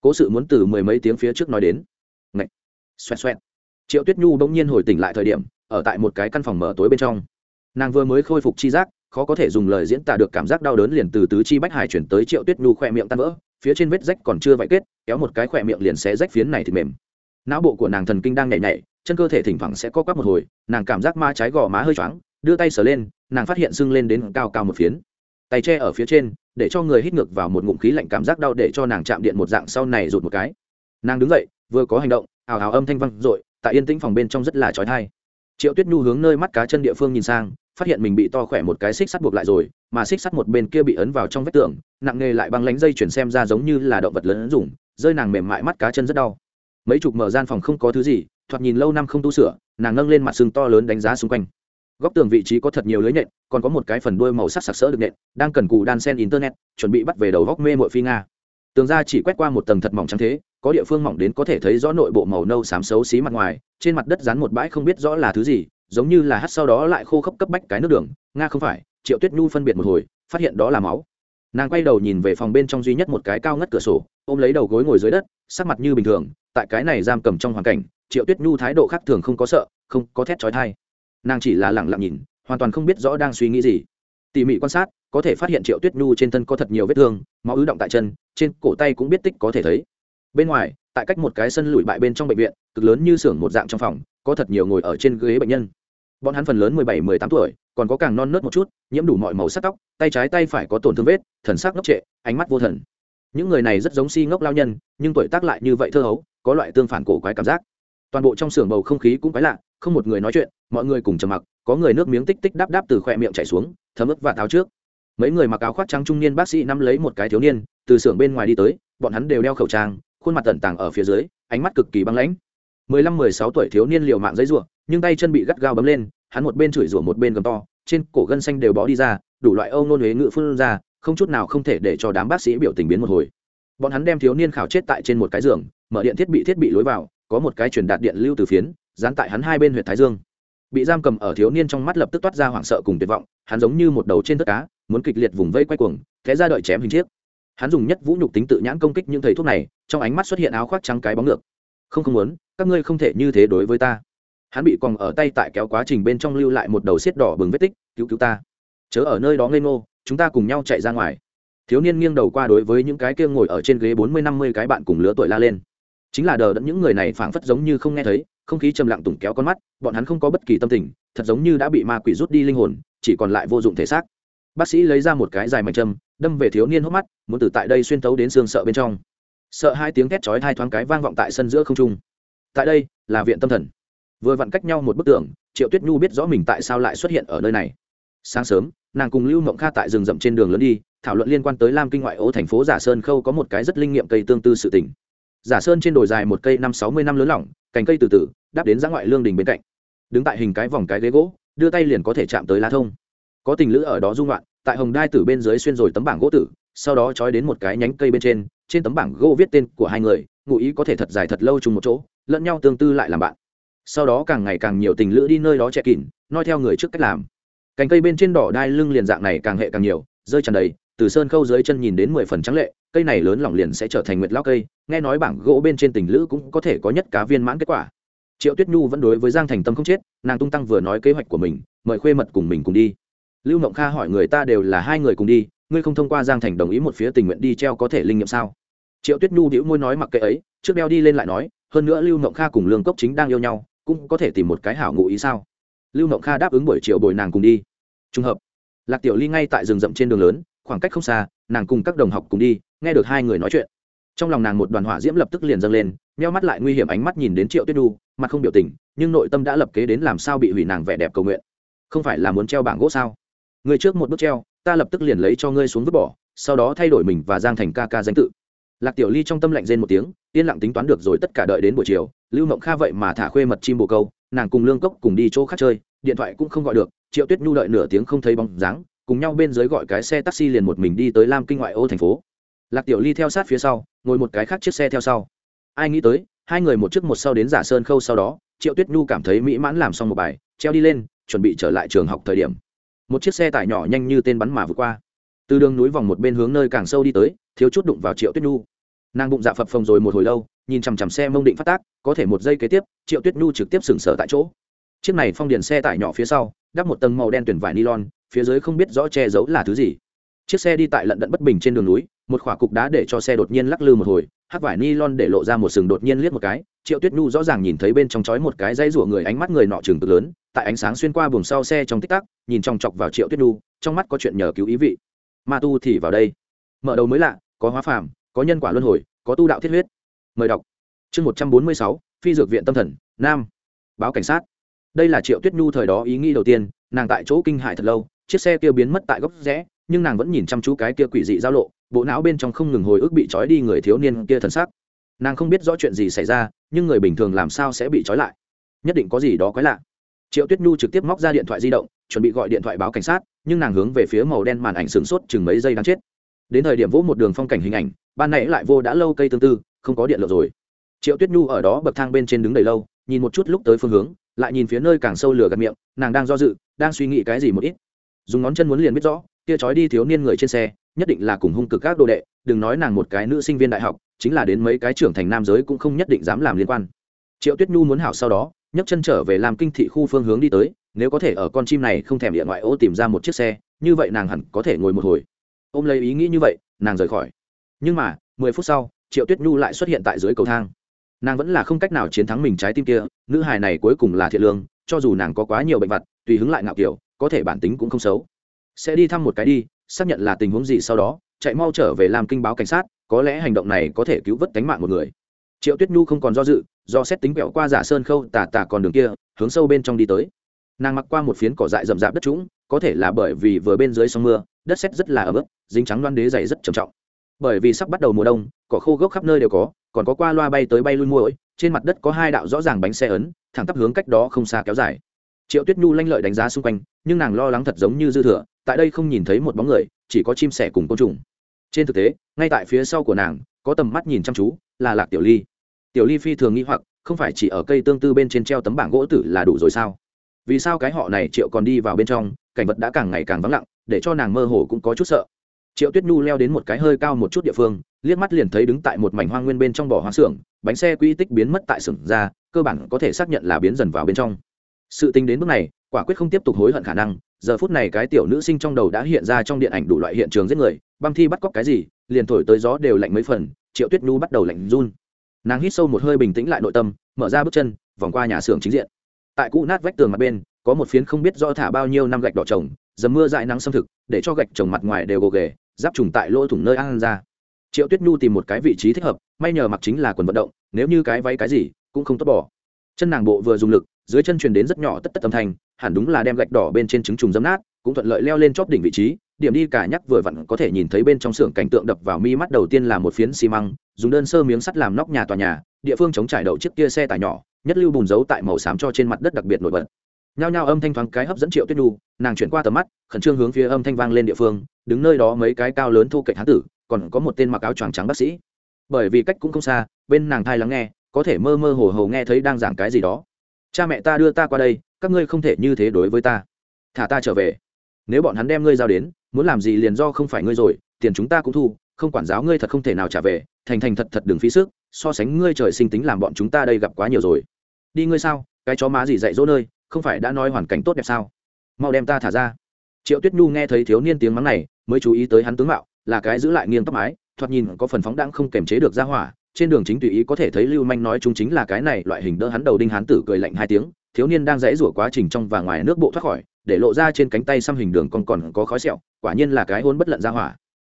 Cố sự muốn từ mười mấy tiếng phía trước nói đến. Ngậy! xoẹt xoẹt. Triệu tuyết nhu bỗng nhiên hồi tỉnh lại thời điểm, ở tại một cái căn phòng mở tối bên trong. Nàng vừa mới khôi phục chi giác, khó có thể dùng lời diễn tả được cảm giác đau đớn liền từ tứ chi bách hải chuyển tới triệu tuyết nhu khỏe miệng tan vỡ, phía trên vết rách còn chưa vải kết, kéo một cái khỏe miệng liền xé rách phiến này thì mềm não bộ của nàng thần kinh đang nhảy nhảy, chân cơ thể thỉnh thoảng sẽ co quắp một hồi, nàng cảm giác ma trái gò má hơi choáng, đưa tay sờ lên, nàng phát hiện sưng lên đến cao cao một phiến. Tay che ở phía trên, để cho người hít ngược vào một ngụm khí lạnh cảm giác đau để cho nàng chạm điện một dạng sau này rụt một cái. Nàng đứng dậy, vừa có hành động, ào ào âm thanh văng r ộ i tại yên tĩnh phòng bên trong rất là trói thai triệu tuyết nhu hướng nơi mắt cá chân địa phương nhìn sang, phát hiện mình bị to khỏe một cái xích sắt buộc lại rồi, mà xích sắt một bên kia bị ấn vào trong vách tường, nặng nề lại băng lánh dây chuyển xem ra giống như là động vật lớn dùng, rơi nàng mềm mại mắt cá chân rất đau mấy chục mở gian phòng không có thứ gì, thoạt nhìn lâu năm không tu sửa, nàng nâng lên mặt sừng to lớn đánh giá xung quanh. Góc tường vị trí có thật nhiều lưới nhện còn có một cái phần đuôi màu sắc sặc sỡ được nhện đang cần cù đan sen internet, chuẩn bị bắt về đầu góc mê mội phi nga. Tường ra chỉ quét qua một tầng thật mỏng trắng thế, có địa phương mỏng đến có thể thấy rõ nội bộ màu nâu xám xấu xí mặt ngoài, trên mặt đất dán một bãi không biết rõ là thứ gì, giống như là hắt sau đó lại khô khốc cấp bách cái nước đường, nga không phải, triệu tuyết nhu phân biệt một hồi, phát hiện đó là máu. Nàng quay đầu nhìn về phòng bên trong duy nhất một cái cao ngất cửa sổ, ôm lấy đầu gối ngồi dưới đất, sắc mặt như bình thường tại cái này giam cầm trong hoàn cảnh, triệu tuyết nhu thái độ khác thường không có sợ, không có thét trói thai nàng chỉ là lẳng lặng nhìn, hoàn toàn không biết rõ đang suy nghĩ gì. Tỉ mỉ quan sát, có thể phát hiện triệu tuyết nhu trên thân có thật nhiều vết thương, máu ứ động tại chân, trên cổ tay cũng biết tích có thể thấy. Bên ngoài, tại cách một cái sân lụi bại bên trong bệnh viện, cực lớn như xưởng một dạng trong phòng, có thật nhiều ngồi ở trên ghế bệnh nhân. Bọn hắn phần lớn mười bảy, mười tám tuổi, còn có càng non nớt một chút, nhiễm đủ mọi màu sắc tóc, tay trái tay phải có tổn thương vết, thần sắc ngốc trệ, ánh mắt vô thần những người này rất giống si ngốc lao nhân, nhưng tuổi tác lại như vậy thơ hấu, có loại tương phản cổ quái cảm giác. Toàn bộ trong xưởng bầu không khí cũng quái lạ, không một người nói chuyện, mọi người cùng trầm mặc, có người nước miếng tích tích đáp đáp từ khoe miệng chảy xuống, thấm ướt và tháo trước. Mấy người mặc áo khoác trắng trung niên bác sĩ nắm lấy một cái thiếu niên, từ xưởng bên ngoài đi tới, bọn hắn đều đeo khẩu trang, khuôn mặt tận tàng ở phía dưới, ánh mắt cực kỳ băng lãnh. Mười lăm mười sáu tuổi thiếu niên liều mạng giấy rủa, nhưng tay chân bị gắt gao bấm lên, hắn một bên chửi rủa một bên gầm to, trên cổ gân xanh đều bó đi ra, đủ loại âu nôn huế ngự phun ra không chút nào không thể để cho đám bác sĩ biểu tình biến một hồi. Bọn hắn đem thiếu niên khảo chết tại trên một cái giường, mở điện thiết bị thiết bị lối vào, có một cái truyền đạt điện lưu từ phiến, dán tại hắn hai bên huyện thái dương. Bị giam cầm ở thiếu niên trong mắt lập tức toát ra hoảng sợ cùng tuyệt vọng, hắn giống như một đầu trên tất cá, muốn kịch liệt vùng vây quay cuồng thế ra đợi chém hình chiếc. Hắn dùng nhất vũ nhục tính tự nhãn công kích những thầy thuốc này, trong ánh mắt xuất hiện áo khoác trắng cái bóng ngược. Không không muốn, các ngươi không thể như thế đối với ta. Hắn bị còng ở tay tại kéo quá trình bên trong lưu lại một đầu xiết đỏ bừng vết tích, cứu cứu ta. Chớ ở nơi đó ngây ngô chúng ta cùng nhau chạy ra ngoài. Thiếu niên nghiêng đầu qua đối với những cái kia ngồi ở trên ghế bốn mươi năm mươi cái bạn cùng lứa tuổi la lên. Chính là đờ đẫn những người này phảng phất giống như không nghe thấy, không khí trầm lặng tùng kéo con mắt, bọn hắn không có bất kỳ tâm tình, thật giống như đã bị ma quỷ rút đi linh hồn, chỉ còn lại vô dụng thể xác. Bác sĩ lấy ra một cái dài mạch châm, đâm về thiếu niên hốc mắt, muốn từ tại đây xuyên tấu đến xương sợ bên trong. Sợ hai tiếng thét chói hai thoáng cái vang vọng tại sân giữa không trung. Tại đây, là viện tâm thần. Vừa vặn cách nhau một bức tường, triệu tuyết nhu biết rõ mình tại sao lại xuất hiện ở nơi này sáng sớm, nàng cùng lưu mộng kha tại rừng rậm trên đường lớn đi, thảo luận liên quan tới lam kinh ngoại ô thành phố giả sơn khâu có một cái rất linh nghiệm cây tương tư sự tỉnh giả sơn trên đồi dài một cây năm sáu mươi năm lớn lỏng, cành cây từ từ, đáp đến giã ngoại lương đình bên cạnh. Đứng tại hình cái vòng cái ghế gỗ, đưa tay liền có thể chạm tới lá thông. Có tình lữ ở đó dung loạn, tại hồng đai tử bên dưới xuyên rồi tấm bảng gỗ tử, sau đó trói đến một cái nhánh cây bên trên trên tấm bảng gỗ viết tên của hai người, ngụ ý có thể thật dài thật lâu chung một chỗ, lẫn nhau tương tư lại làm bạn. Sau đó càng ngày càng nhiều tình lữ đi nơi đó che kín, noi theo người trước cách làm cành cây bên trên đỏ đai lưng liền dạng này càng hệ càng nhiều, rơi tràn đầy, từ sơn khâu dưới chân nhìn đến mười phần trắng lệ, cây này lớn lỏng liền sẽ trở thành nguyệt lao cây, nghe nói bảng gỗ bên trên tình lữ cũng có thể có nhất cá viên mãn kết quả. Triệu tuyết nhu vẫn đối với giang thành tâm không chết, nàng tung tăng vừa nói kế hoạch của mình, mời khuê mật cùng mình cùng đi. Lưu mộng kha hỏi người ta đều là hai người cùng đi, ngươi không thông qua giang thành đồng ý một phía tình nguyện đi treo có thể linh nghiệm sao? Triệu tuyết nhu đĩu môi nói mặc kệ ấy, trước đeo đi lên lại nói, hơn nữa lưu mộng kha cùng lương cốc chính đang yêu nhau, cũng có thể tìm một cái hảo ngụ ý sao? Lưu mộng kha đáp ứng buổi chiều bồi nàng cùng đi. Trùng hợp, lạc tiểu ly ngay tại rừng rậm trên đường lớn, khoảng cách không xa, nàng cùng các đồng học cùng đi, nghe được hai người nói chuyện. Trong lòng nàng một đoàn hỏa diễm lập tức liền dâng lên meo mắt lại nguy hiểm ánh mắt nhìn đến triệu tuyết nhu mặt không biểu tình, nhưng nội tâm đã lập kế đến làm sao bị hủy nàng vẻ đẹp cầu nguyện. Không phải là muốn treo bảng gỗ sao? Người trước một bước treo, ta lập tức liền lấy cho ngươi xuống vứt bỏ, sau đó thay đổi mình và giang thành ca ca danh tự. Lạc tiểu ly trong tâm lạnh rên một tiếng, yên lặng tính toán được rồi tất cả đợi đến buổi chiều, lưu mộng kha vậy mà thả khuê mật chim bồ câu nàng cùng lương cốc cùng đi chỗ khác chơi, điện thoại cũng không gọi được, triệu tuyết nhu đợi nửa tiếng không thấy bóng dáng, cùng nhau bên dưới gọi cái xe taxi liền một mình đi tới lam kinh ngoại ô thành phố. Lạc tiểu ly theo sát phía sau, ngồi một cái khác chiếc xe theo sau. Ai nghĩ tới, hai người một trước một sau đến giả sơn khâu sau đó, triệu tuyết nhu cảm thấy mỹ mãn làm xong một bài, treo đi lên, chuẩn bị trở lại trường học thời điểm. Một chiếc xe tải nhỏ nhanh như tên bắn mà vượt qua. Từ đường núi vòng một bên hướng nơi càng sâu đi tới, thiếu chút đụng vào triệu tuyết nhu. Nàng bụng dạ phập phồng rồi một hồi lâu nhìn chằm chằm xe mông định phát tác, có thể một giây kế tiếp, triệu tuyết nhu trực tiếp sừng sờ tại chỗ. Chiếc này phong điền xe tải nhỏ phía sau, đắp một tầng màu đen tuyển vải nylon, phía dưới không biết rõ che giấu là thứ gì. Chiếc xe đi tại lận đận bất bình trên đường núi, một khỏa cục đá để cho xe đột nhiên lắc lư một hồi hắc vải nylon để lộ ra một sừng đột nhiên liếc một cái, triệu tuyết nhu rõ ràng nhìn thấy bên trong chói một cái dây rủa người ánh mắt người nọ trường cực lớn, tại ánh sáng xuyên qua buồng sau xe trong tích tắc, nhìn trong chọc vào triệu tuyết nhu, trong mắt có chuyện nhờ cứu ý vị. Ma tu thì vào đây. Mở đầu mới lạ, có hóa phàm, có nhân quả luân hồi, có tu đạo thiết huyết mời đọc. Chương một trăm bốn mươi sáu, phi dược viện tâm thần, nam. Báo cảnh sát. Đây là triệu tuyết nhu thời đó ý nghĩ đầu tiên, nàng tại chỗ kinh hại thật lâu, chiếc xe kia biến mất tại góc rẽ, nhưng nàng vẫn nhìn chăm chú cái kia quỷ dị giao lộ, bộ não bên trong không ngừng hồi ức bị trói đi người thiếu niên kia thần sắc. Nàng không biết rõ chuyện gì xảy ra, nhưng người bình thường làm sao sẽ bị trói lại? Nhất định có gì đó quái lạ. Triệu tuyết nhu trực tiếp móc ra điện thoại di động, chuẩn bị gọi điện thoại báo cảnh sát, nhưng nàng hướng về phía màu đen màn ảnh sửng sốt chừng mấy giây đáng chết. Đến thời điểm vỗ một đường phong cảnh hình ảnh, ban nãy lại vô đã lâu cây tương tư không có điện lượng rồi. Triệu tuyết nhu ở đó bậc thang bên trên đứng đầy lâu, nhìn một chút lúc tới phương hướng, lại nhìn phía nơi càng sâu lửa gạt miệng, nàng đang do dự, đang suy nghĩ cái gì một ít. Dùng ngón chân muốn liền biết rõ, kia trói đi thiếu niên người trên xe, nhất định là cùng hung cực các đồ đệ, đừng nói nàng một cái nữ sinh viên đại học, chính là đến mấy cái trưởng thành nam giới cũng không nhất định dám làm liên quan. Triệu tuyết nhu muốn hảo sau đó, nhấc chân trở về làm kinh thị khu phương hướng đi tới, nếu có thể ở con chim này không thèm điện ngoại ô tìm ra một chiếc xe, như vậy nàng hẳn có thể ngồi một hồi. Ôm lấy ý nghĩ như vậy, nàng rời khỏi. Nhưng mà, mười phút sau triệu tuyết nhu lại xuất hiện tại dưới cầu thang nàng vẫn là không cách nào chiến thắng mình trái tim kia nữ hài này cuối cùng là thiện lương cho dù nàng có quá nhiều bệnh vặt tùy hứng lại ngạo kiểu có thể bản tính cũng không xấu sẽ đi thăm một cái đi xác nhận là tình huống gì sau đó chạy mau trở về làm kinh báo cảnh sát có lẽ hành động này có thể cứu vớt tính mạng một người triệu tuyết nhu không còn do dự do xét tính quẹo qua giả sơn khâu tà tà còn đường kia hướng sâu bên trong đi tới nàng mặc qua một phiến cỏ dại rậm rạp đất trũng có thể là bởi vì vừa bên dưới sông mưa đất xét rất là ấm ức dính trắng loan đế dày rất trầm trọng bởi vì sắp bắt đầu mùa đông, cỏ khô gốc khắp nơi đều có, còn có qua loa bay tới bay lui muỗi trên mặt đất có hai đạo rõ ràng bánh xe ấn, thẳng tắp hướng cách đó không xa kéo dài. Triệu tuyết nhu lanh lợi đánh giá xung quanh, nhưng nàng lo lắng thật giống như dư thừa, tại đây không nhìn thấy một bóng người, chỉ có chim sẻ cùng côn trùng. Trên thực tế, ngay tại phía sau của nàng, có tầm mắt nhìn chăm chú, là lạc tiểu ly. Tiểu ly phi thường nghĩ hoặc, không phải chỉ ở cây tương tư bên trên treo tấm bảng gỗ tử là đủ rồi sao? Vì sao cái họ này triệu còn đi vào bên trong, cảnh vật đã càng ngày càng vắng lặng, để cho nàng mơ hồ cũng có chút sợ triệu tuyết nhu leo đến một cái hơi cao một chút địa phương, liếc mắt liền thấy đứng tại một mảnh hoang nguyên bên trong bỏ hoang xưởng, bánh xe quy tích biến mất tại xưởng ra, cơ bản có thể xác nhận là biến dần vào bên trong. Sự tính đến bước này, quả quyết không tiếp tục hối hận khả năng, giờ phút này cái tiểu nữ sinh trong đầu đã hiện ra trong điện ảnh đủ loại hiện trường giết người băng thi bắt cóc cái gì, liền thổi tới gió đều lạnh mấy phần, triệu tuyết nhu bắt đầu lạnh run. Nàng hít sâu một hơi bình tĩnh lại nội tâm, mở ra bước chân, vòng qua nhà xưởng chính diện. Tại cũ nát vách tường mặt bên, có một phiến không biết do thả bao nhiêu năm gạch đỏ trồng, dầm mưa dại nắng xâm thực, để cho gạch trồng mặt ngoài đều gồ ghề giáp trùng tại lỗ thủng nơi ăn ra. Triệu tuyết nhu tìm một cái vị trí thích hợp, may nhờ mặc chính là quần vận động, nếu như cái váy cái gì, cũng không tốt bỏ. Chân nàng bộ vừa dùng lực, dưới chân truyền đến rất nhỏ tất tất âm thanh, hẳn đúng là đem gạch đỏ bên trên trứng trùng dấm nát, cũng thuận lợi leo lên chóp đỉnh vị trí, điểm đi cả nhắc vừa vặn có thể nhìn thấy bên trong xưởng cảnh tượng đập vào mi mắt đầu tiên là một phiến xi măng, dùng đơn sơ miếng sắt làm nóc nhà tòa nhà, địa phương chống trải đậu chiếc kia xe tải nhỏ, nhất lưu bùn giấu tại màu xám cho trên mặt đất đặc biệt nổi bật nhao nhao âm thanh thoáng cái hấp dẫn triệu tuyết nhu, nàng chuyển qua tầm mắt, khẩn trương hướng phía âm thanh vang lên địa phương, đứng nơi đó mấy cái cao lớn thu cạnh hán tử, còn có một tên mặc áo choàng trắng bác sĩ. Bởi vì cách cũng không xa, bên nàng thai lắng nghe, có thể mơ mơ hồ hồ nghe thấy đang giảng cái gì đó. Cha mẹ ta đưa ta qua đây, các ngươi không thể như thế đối với ta. Thả ta trở về. Nếu bọn hắn đem ngươi giao đến, muốn làm gì liền do không phải ngươi rồi, tiền chúng ta cũng thu, không quản giáo ngươi thật không thể nào trả về, thành thành thật thật đừng phí sức, so sánh ngươi trời sinh tính làm bọn chúng ta đây gặp quá nhiều rồi. Đi ngươi sao? Cái chó má gì dạy dỗ nơi? Không phải đã nói hoàn cảnh tốt đẹp sao? Mau đem ta thả ra. Triệu tuyết nhu nghe thấy thiếu niên tiếng mắng này, mới chú ý tới hắn tướng mạo, là cái giữ lại nghiêng tóc mái, thoạt nhìn có phần phóng đãng không kềm chế được ra hỏa, trên đường chính tùy ý có thể thấy lưu manh nói chúng chính là cái này loại hình đỡ hắn đầu đinh hán tử cười lạnh hai tiếng, thiếu niên đang dãy rủa quá trình trong và ngoài nước bộ thoát khỏi, để lộ ra trên cánh tay xăm hình đường còn còn có khói sẹo, quả nhiên là cái hôn bất lận ra hỏa.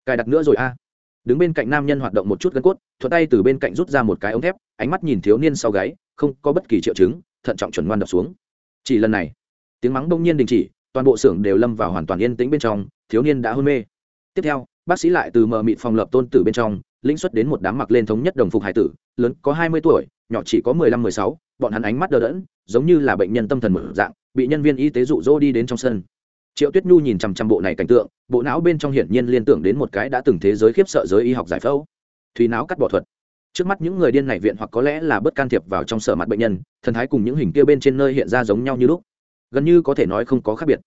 Cài đặt nữa rồi a. À. Đứng bên cạnh nam nhân hoạt động một chút gân cốt thuật tay từ bên cạnh rút ra một cái ống thép, ánh mắt nhìn thiếu niên sau gáy, không có bất kỳ triệu chứng, thận trọng chuẩn ngoan đập xuống chỉ lần này, tiếng mắng đông nhiên đình chỉ, toàn bộ xưởng đều lâm vào hoàn toàn yên tĩnh bên trong, thiếu niên đã hôn mê. Tiếp theo, bác sĩ lại từ mờ mịt phòng lập tôn tử bên trong, lĩnh xuất đến một đám mặc lên thống nhất đồng phục hải tử, lớn có hai mươi tuổi, nhỏ chỉ có mười lăm, mười sáu, bọn hắn ánh mắt đờ đẫn, giống như là bệnh nhân tâm thần mở dạng, bị nhân viên y tế rụ rỗ đi đến trong sân. Triệu tuyết nhu nhìn chằm chằm bộ này cảnh tượng, bộ não bên trong hiển nhiên liên tưởng đến một cái đã từng thế giới khiếp sợ giới y học giải phẫu. Thùy não cắt bỏ thuật trước mắt những người điên này viện hoặc có lẽ là bất can thiệp vào trong sở mặt bệnh nhân, thần thái cùng những hình kia bên trên nơi hiện ra giống nhau như lúc. Gần như có thể nói không có khác biệt.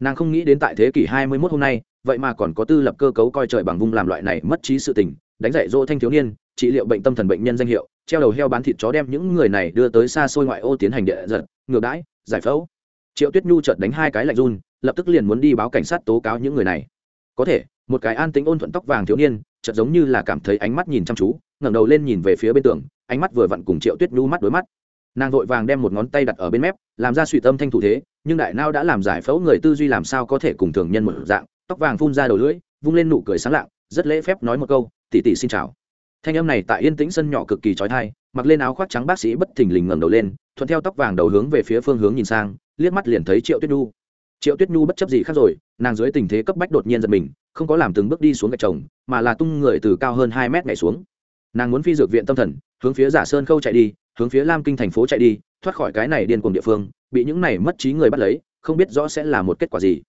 Nàng không nghĩ đến tại thế kỷ hai mươi 21 hôm nay, vậy mà còn có tư lập cơ cấu coi trời bằng vung làm loại này mất trí sự tình, đánh dạy dỗ thanh thiếu niên, trị liệu bệnh tâm thần bệnh nhân danh hiệu, treo đầu heo bán thịt chó đem những người này đưa tới xa xôi ngoại ô tiến hành địa giật, ngược đãi, giải phẫu. Triệu tuyết nhu chợt đánh hai cái lạnh run, lập tức liền muốn đi báo cảnh sát tố cáo những người này. Có thể, một cái an tính ôn thuận tóc vàng thiếu niên chợt giống như là cảm thấy ánh mắt nhìn chăm chú, ngẩng đầu lên nhìn về phía bên tường, ánh mắt vừa vặn cùng triệu tuyết nhu mắt đối mắt. Nàng vội vàng đem một ngón tay đặt ở bên mép, làm ra suy tâm thanh thủ thế, nhưng đại nao đã làm giải phẫu người tư duy làm sao có thể cùng thường nhân một dạng, tóc vàng phun ra đầu lưỡi, vung lên nụ cười sáng lạng, rất lễ phép nói một câu tỉ tỉ xin chào. Thanh âm này tại yên tĩnh sân nhỏ cực kỳ trói thai mặc lên áo khoác trắng bác sĩ bất thình lình ngẩng đầu lên, thuận theo tóc vàng đầu hướng về phía phương hướng nhìn sang, liếc mắt liền thấy triệu tuyết nhu triệu tuyết nhu bất chấp gì khác rồi, nàng dưới tình thế cấp bách đột nhiên giật mình, không có làm từng bước đi xuống gạch chồng, mà là tung người từ cao hơn hai mét nhảy xuống. Nàng muốn phi dược viện tâm thần, hướng phía giả sơn khâu chạy đi, hướng phía lam kinh thành phố chạy đi, thoát khỏi cái này điên cuồng địa phương, bị những này mất trí người bắt lấy, không biết rõ sẽ là một kết quả gì.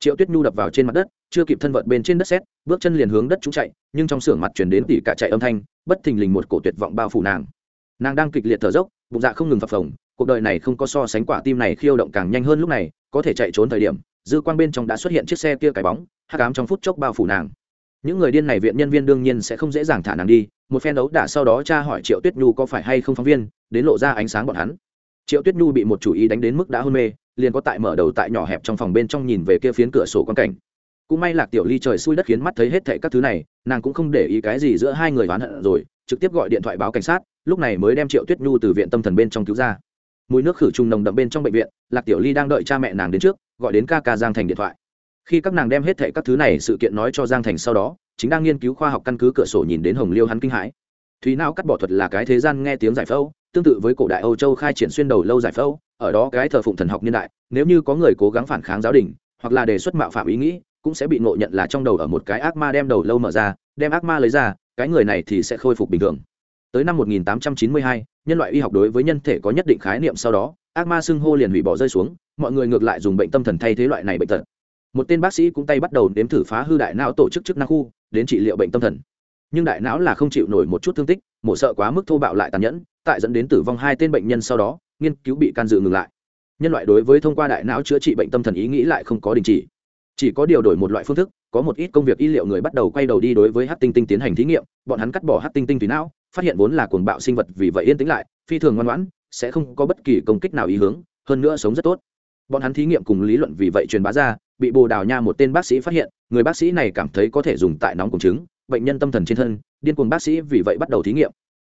Triệu tuyết nhu đập vào trên mặt đất, chưa kịp thân vận bên trên đất xét bước chân liền hướng đất chúng chạy, nhưng trong xưởng mặt chuyển đến tỉ cả chạy âm thanh, bất thình lình một cổ tuyệt vọng bao phủ nàng. Nàng đang kịch liệt thở dốc, bụng dạ không ngừng phập phồng cuộc đời này không có so sánh quả tim này khiêu động càng nhanh hơn lúc này, có thể chạy trốn thời điểm, dư quang bên trong đã xuất hiện chiếc xe kia cái bóng hát cám trong phút chốc bao phủ nàng. Những người điên này viện nhân viên đương nhiên sẽ không dễ dàng thả nàng đi, một phen đấu đả sau đó cha hỏi triệu tuyết nhu có phải hay không phóng viên, đến lộ ra ánh sáng bọn hắn. Triệu tuyết nhu bị một chủ ý đánh đến mức đã hôn mê, liền có tại mở đầu tại nhỏ hẹp trong phòng bên trong nhìn về kia phiến cửa sổ quan cảnh. Cũng may lạc tiểu ly trời xui đất khiến mắt thấy hết thệ các thứ này, nàng cũng không để ý cái gì giữa hai người oán hận rồi, trực tiếp gọi điện thoại báo cảnh sát, lúc này mới đem triệu tuyết nhu từ viện tâm thần bên trong cứu ra mùi nước khử trùng nồng đậm bên trong bệnh viện, lạc tiểu ly đang đợi cha mẹ nàng đến trước, gọi đến ca ca giang thành điện thoại. Khi các nàng đem hết thệ các thứ này sự kiện nói cho giang thành sau đó, chính đang nghiên cứu khoa học căn cứ cửa sổ nhìn đến hồng liêu hắn kinh hãi. Thúy não cắt bỏ thuật là cái thế gian nghe tiếng giải phẫu, tương tự với cổ đại âu châu khai triển xuyên đầu lâu giải phẫu, ở đó cái thờ phụng thần học niên đại, nếu như có người cố gắng phản kháng giáo đình, hoặc là đề xuất mạo phạm ý nghĩ, cũng sẽ bị ngộ nhận là trong đầu ở một cái ác ma đem đầu lâu mở ra, đem ác ma lấy ra, cái người này thì sẽ khôi phục bình thường tới năm 1892, nhân loại y học đối với nhân thể có nhất định khái niệm sau đó ác ma xưng hô liền hủy bỏ rơi xuống mọi người ngược lại dùng bệnh tâm thần thay thế loại này bệnh tật. Một tên bác sĩ cũng tay bắt đầu đếm thử phá hư đại não tổ chức chức năng khu đến trị liệu bệnh tâm thần. Nhưng đại não là không chịu nổi một chút thương tích mổ sợ quá mức thô bạo lại tàn nhẫn tại dẫn đến tử vong hai tên bệnh nhân sau đó nghiên cứu bị can dự ngừng lại. Nhân loại đối với thông qua đại não chữa trị bệnh tâm thần ý nghĩ lại không có đình chỉ. Chỉ có điều đổi một loại phương thức có một ít công việc y liệu người bắt đầu quay đầu đi đối với hát tinh tinh tiến hành thí nghiệm bọn hắn cắt bỏ hát tinh tinh tùy não phát hiện vốn là cuồng bạo sinh vật vì vậy yên tĩnh lại, phi thường ngoan ngoãn, sẽ không có bất kỳ công kích nào ý hướng, hơn nữa sống rất tốt. Bọn hắn thí nghiệm cùng lý luận vì vậy truyền bá ra, bị bồ đào nha một tên bác sĩ phát hiện, người bác sĩ này cảm thấy có thể dùng tại nóng cùng chứng, bệnh nhân tâm thần trên thân, điên cuồng bác sĩ vì vậy bắt đầu thí nghiệm.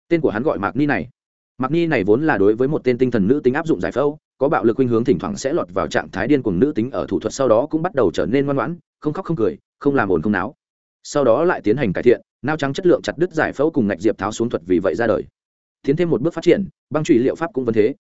Tên của hắn gọi mạc ni này. Mạc ni này vốn là đối với một tên tinh thần nữ tính áp dụng giải phẫu, có bạo lực khuynh hướng thỉnh thoảng sẽ lọt vào trạng thái điên cuồng nữ tính ở thủ thuật sau đó cũng bắt đầu trở nên ngoan ngoãn, không khóc không cười, không làm ồn không náo. Sau đó lại tiến hành cải thiện nao trắng chất lượng chặt đứt giải phẫu cùng ngạch diệp tháo xuống thuật vì vậy ra đời. Tiến thêm một bước phát triển, băng trụy liệu pháp cũng vẫn thế.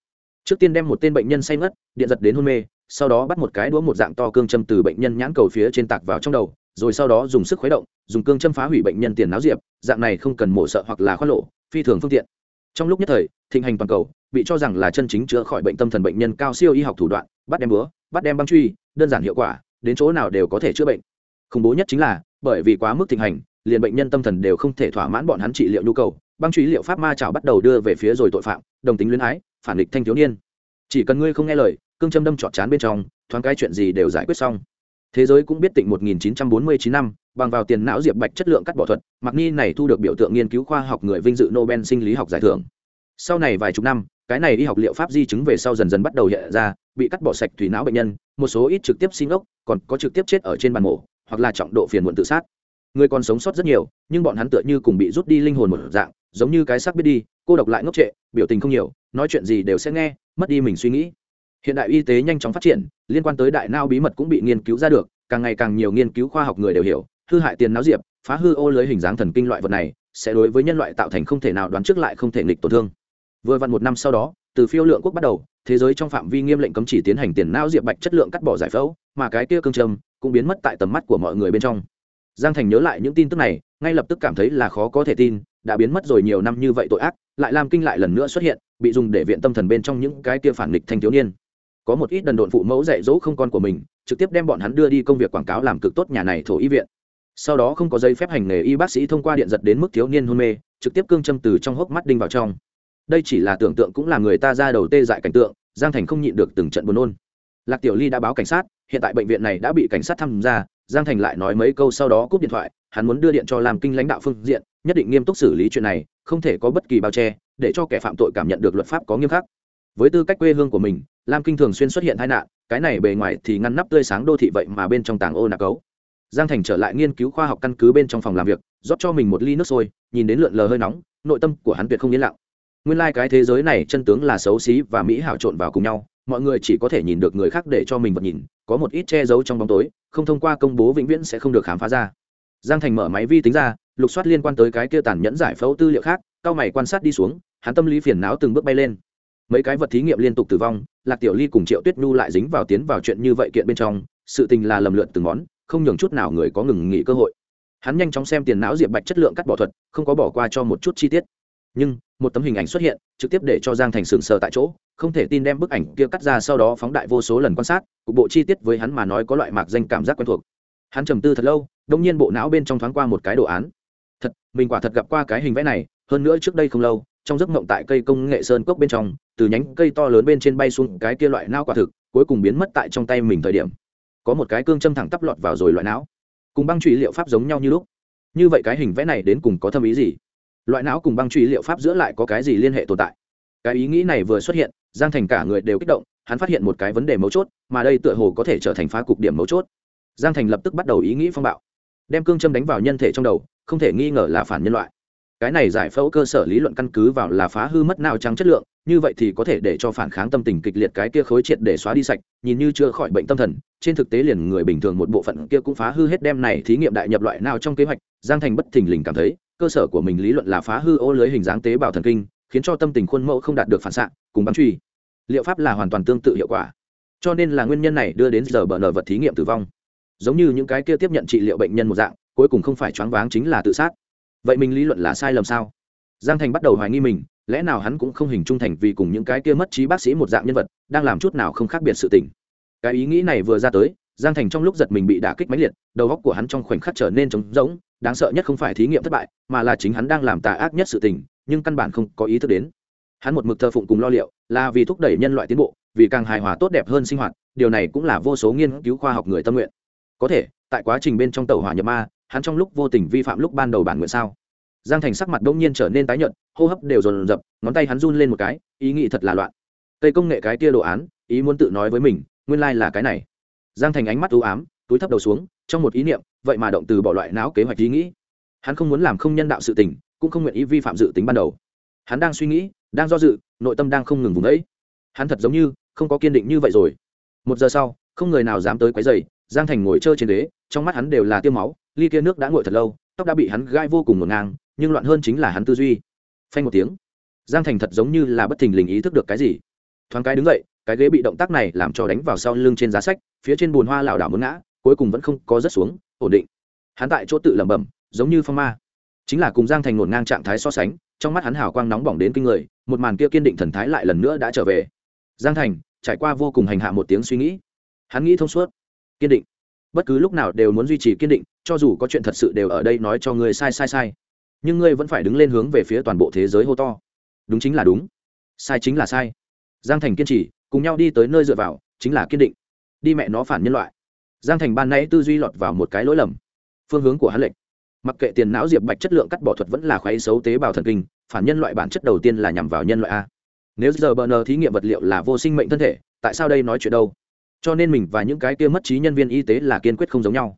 Trước tiên đem một tên bệnh nhân say ngất, điện giật đến hôn mê, sau đó bắt một cái đũa một dạng to cương châm từ bệnh nhân nhãn cầu phía trên tạc vào trong đầu, rồi sau đó dùng sức khuấy động, dùng cương châm phá hủy bệnh nhân tiền náo diệp, dạng này không cần mổ sợ hoặc là khoan lộ, phi thường phương tiện. Trong lúc nhất thời, thịnh hành toàn cầu, bị cho rằng là chân chính chữa khỏi bệnh tâm thần bệnh nhân cao siêu y học thủ đoạn, bắt đem búa bắt đem băng truy đơn giản hiệu quả, đến chỗ nào đều có thể chữa bệnh. Khủng bố nhất chính là, bởi vì quá mức thịnh hành liền bệnh nhân tâm thần đều không thể thỏa mãn bọn hắn trị liệu nhu cầu, băng truy liệu pháp ma chảo bắt đầu đưa về phía rồi tội phạm, đồng tính luyến ái, phản địch thanh thiếu niên. Chỉ cần ngươi không nghe lời, cương châm đâm trọt chán bên trong, thoáng cái chuyện gì đều giải quyết xong. Thế giới cũng biết tịnh 1949 năm, bằng vào tiền não diệp bạch chất lượng cắt bỏ thuật mặc ni này thu được biểu tượng nghiên cứu khoa học người vinh dự nobel sinh lý học giải thưởng. Sau này vài chục năm, cái này y học liệu pháp di chứng về sau dần dần bắt đầu hiện ra, bị cắt bỏ sạch thủy não bệnh nhân, một số ít trực tiếp sinh ốc còn có trực tiếp chết ở trên bàn mổ, hoặc là trọng độ phiền muộn tự sát người còn sống sót rất nhiều, nhưng bọn hắn tựa như cùng bị rút đi linh hồn một dạng, giống như cái xác biết đi, cô độc lại ngốc trệ, biểu tình không nhiều, nói chuyện gì đều sẽ nghe, mất đi mình suy nghĩ. Hiện đại y tế nhanh chóng phát triển, liên quan tới đại não bí mật cũng bị nghiên cứu ra được, càng ngày càng nhiều nghiên cứu khoa học người đều hiểu, hư hại tiền não diệp, phá hư ô lưới hình dáng thần kinh loại vật này, sẽ đối với nhân loại tạo thành không thể nào đoán trước lại không thể nghịch tổn thương. Vừa vặn một năm sau đó, từ phiêu lượng quốc bắt đầu, thế giới trong phạm vi nghiêm lệnh cấm chỉ tiến hành tiền não diệp bạch chất lượng cắt bỏ giải phẫu, mà cái kia cương trầm cũng biến mất tại tầm mắt của mọi người bên trong giang thành nhớ lại những tin tức này, ngay lập tức cảm thấy là khó có thể tin, đã biến mất rồi nhiều năm như vậy tội ác, lại làm kinh lại lần nữa xuất hiện, bị dùng để viện tâm thần bên trong những cái kia phản nghịch thanh thiếu niên. Có một ít đần độn phụ mẫu dạy dỗ không con của mình, trực tiếp đem bọn hắn đưa đi công việc quảng cáo làm cực tốt nhà này thổ y viện. Sau đó không có giấy phép hành nghề y bác sĩ thông qua điện giật đến mức thiếu niên hôn mê, trực tiếp cương châm từ trong hốc mắt đinh vào trong. Đây chỉ là tưởng tượng cũng là người ta ra đầu tê dại cảnh tượng, giang thành không nhịn được từng trận buồn nôn. Lạc tiểu ly đã báo cảnh sát, hiện tại bệnh viện này đã bị cảnh sát tham gia giang thành lại nói mấy câu sau đó cúp điện thoại, hắn muốn đưa điện cho làm kinh lãnh đạo phương diện, nhất định nghiêm túc xử lý chuyện này, không thể có bất kỳ bao che, để cho kẻ phạm tội cảm nhận được luật pháp có nghiêm khắc. Với tư cách quê hương của mình, lam kinh thường xuyên xuất hiện tai nạn, cái này bề ngoài thì ngăn nắp tươi sáng đô thị vậy mà bên trong tàng ô nạc cấu. Giang thành trở lại nghiên cứu khoa học căn cứ bên trong phòng làm việc, rót cho mình một ly nước sôi, nhìn đến lượn lờ hơi nóng, nội tâm của hắn tuyệt không yên lặng. Nguyên lai、like、cái thế giới này chân tướng là xấu xí và mỹ hảo trộn vào cùng nhau mọi người chỉ có thể nhìn được người khác để cho mình vật nhìn, có một ít che giấu trong bóng tối, không thông qua công bố vĩnh viễn sẽ không được khám phá ra. Giang thành mở máy vi tính ra, lục soát liên quan tới cái kia tàn nhẫn giải phẫu tư liệu khác cao mày quan sát đi xuống, hắn tâm lý phiền não từng bước bay lên. Mấy cái vật thí nghiệm liên tục tử vong, lạc tiểu ly cùng triệu tuyết nhu lại dính vào tiến vào chuyện như vậy kiện bên trong, sự tình là lầm lượt từng món, không nhường chút nào người có ngừng nghỉ cơ hội. Hắn nhanh chóng xem tiền não diệp bạch chất lượng cắt bỏ thuật, không có bỏ qua cho một chút chi tiết nhưng, một tấm hình ảnh xuất hiện, trực tiếp để cho giang thành sừng sờ tại chỗ, không thể tin đem bức ảnh kia cắt ra sau đó phóng đại vô số lần quan sát, cục bộ chi tiết với hắn mà nói có loại mạc danh cảm giác quen thuộc. Hắn trầm tư thật lâu đông nhiên bộ não bên trong thoáng qua một cái đồ án. Thật, mình quả thật gặp qua cái hình vẽ này, hơn nữa trước đây không lâu, trong giấc mộng tại cây công nghệ sơn cốc bên trong, từ nhánh cây to lớn bên trên bay xuống cái kia loại não quả thực, cuối cùng biến mất tại trong tay mình thời điểm. Có một cái cương châm thẳng tắp lọt vào rồi loại não. Cùng băng trụy liệu pháp giống nhau như lúc. Như vậy cái hình vẽ này đến cùng có thâm ý gì? Loại não cùng băng truy liệu pháp giữa lại có cái gì liên hệ tồn tại? Cái ý nghĩ này vừa xuất hiện, giang thành cả người đều kích động, hắn phát hiện một cái vấn đề mấu chốt, mà đây tựa hồ có thể trở thành phá cục điểm mấu chốt. Giang thành lập tức bắt đầu ý nghĩ phong bạo, đem cương châm đánh vào nhân thể trong đầu, không thể nghi ngờ là phản nhân loại. Cái này giải phẫu cơ sở lý luận căn cứ vào là phá hư mất nào trắng chất lượng, như vậy thì có thể để cho phản kháng tâm tình kịch liệt cái kia khối triệt để xóa đi sạch, nhìn như chưa khỏi bệnh tâm thần, trên thực tế liền người bình thường một bộ phận kia cũng phá hư hết đem này thí nghiệm đại nhập loại nào trong kế hoạch, giang thành bất thình lình cảm thấy cơ sở của mình lý luận là phá hư ô lưới hình dáng tế bào thần kinh, khiến cho tâm tình khuôn mẫu không đạt được phản xạ, cùng bắn truy. Liệu pháp là hoàn toàn tương tự hiệu quả. Cho nên là nguyên nhân này đưa đến giờ bờ nở vật thí nghiệm tử vong. Giống như những cái kia tiếp nhận trị liệu bệnh nhân một dạng, cuối cùng không phải choáng váng chính là tự sát. Vậy mình lý luận là sai lầm sao? Giang thành bắt đầu hoài nghi mình, lẽ nào hắn cũng không hình trung thành vì cùng những cái kia mất trí bác sĩ một dạng nhân vật, đang làm chút nào không khác biệt sự tình? Cái ý nghĩ này vừa ra tới, giang thành trong lúc giật mình bị đả kích máy liệt, đầu óc của hắn trong khoảnh khắc trở nên trống rỗng đáng sợ nhất không phải thí nghiệm thất bại, mà là chính hắn đang làm tà ác nhất sự tình, nhưng căn bản không có ý thức đến. Hắn một mực thờ phụng cùng lo liệu, là vì thúc đẩy nhân loại tiến bộ, vì càng hài hòa tốt đẹp hơn sinh hoạt, điều này cũng là vô số nghiên cứu khoa học người tâm nguyện. Có thể, tại quá trình bên trong tàu hỏa nhập ma, hắn trong lúc vô tình vi phạm lúc ban đầu bản nguyện sao? Giang thành sắc mặt đông nhiên trở nên tái nhợt, hô hấp đều dồn dập, ngón tay hắn run lên một cái, ý nghĩ thật là loạn. Cây công nghệ cái kia đồ án, ý muốn tự nói với mình, nguyên lai、like、là cái này. Giang thành ánh mắt ưu ám, túi thấp đầu xuống trong một ý niệm, vậy mà động từ bỏ loại não kế hoạch ý nghĩ. Hắn không muốn làm không nhân đạo sự tình, cũng không nguyện ý vi phạm dự tính ban đầu. Hắn đang suy nghĩ, đang do dự, nội tâm đang không ngừng vùng ấy. Hắn thật giống như không có kiên định như vậy rồi. Một giờ sau, không người nào dám tới quấy dày giang thành ngồi chơi trên ghế, trong mắt hắn đều là tiêu máu, ly kia nước đã ngồi thật lâu, tóc đã bị hắn gai vô cùng ngổn ngang, nhưng loạn hơn chính là hắn tư duy. Phanh một tiếng, giang thành thật giống như là bất thình lình ý thức được cái gì. Thoáng cái đứng dậy, cái ghế bị động tác này làm cho đánh vào sau lưng trên giá sách, phía trên bùn hoa lảo đảo muốn ngã cuối cùng vẫn không có rớt xuống, ổn định. Hắn tại chỗ tự lẩm bẩm, giống như phong ma. Chính là cùng giang thành ngổn ngang trạng thái so sánh, trong mắt hắn hào quang nóng bỏng đến kinh người, một màn kia kiên định thần thái lại lần nữa đã trở về. Giang thành, trải qua vô cùng hành hạ một tiếng suy nghĩ. Hắn nghĩ thông suốt. Kiên định. Bất cứ lúc nào đều muốn duy trì kiên định, cho dù có chuyện thật sự đều ở đây nói cho ngươi sai sai sai. Nhưng ngươi vẫn phải đứng lên hướng về phía toàn bộ thế giới hô to. Đúng chính là đúng. Sai chính là sai. Giang thành kiên trì, cùng nhau đi tới nơi dựa vào, chính là kiên định. Đi mẹ nó phản nhân loại giang thành ban nãy tư duy lọt vào một cái lỗi lầm. Phương hướng của hắn lệnh mặc kệ tiền não diệp bạch chất lượng cắt bỏ thuật vẫn là khoáy xấu tế bào thần kinh, phản nhân loại bản chất đầu tiên là nhằm vào nhân loại a. Nếu giờ bờ nờ thí nghiệm vật liệu là vô sinh mệnh thân thể, tại sao đây nói chuyện đâu? Cho nên mình và những cái kia mất trí nhân viên y tế là kiên quyết không giống nhau.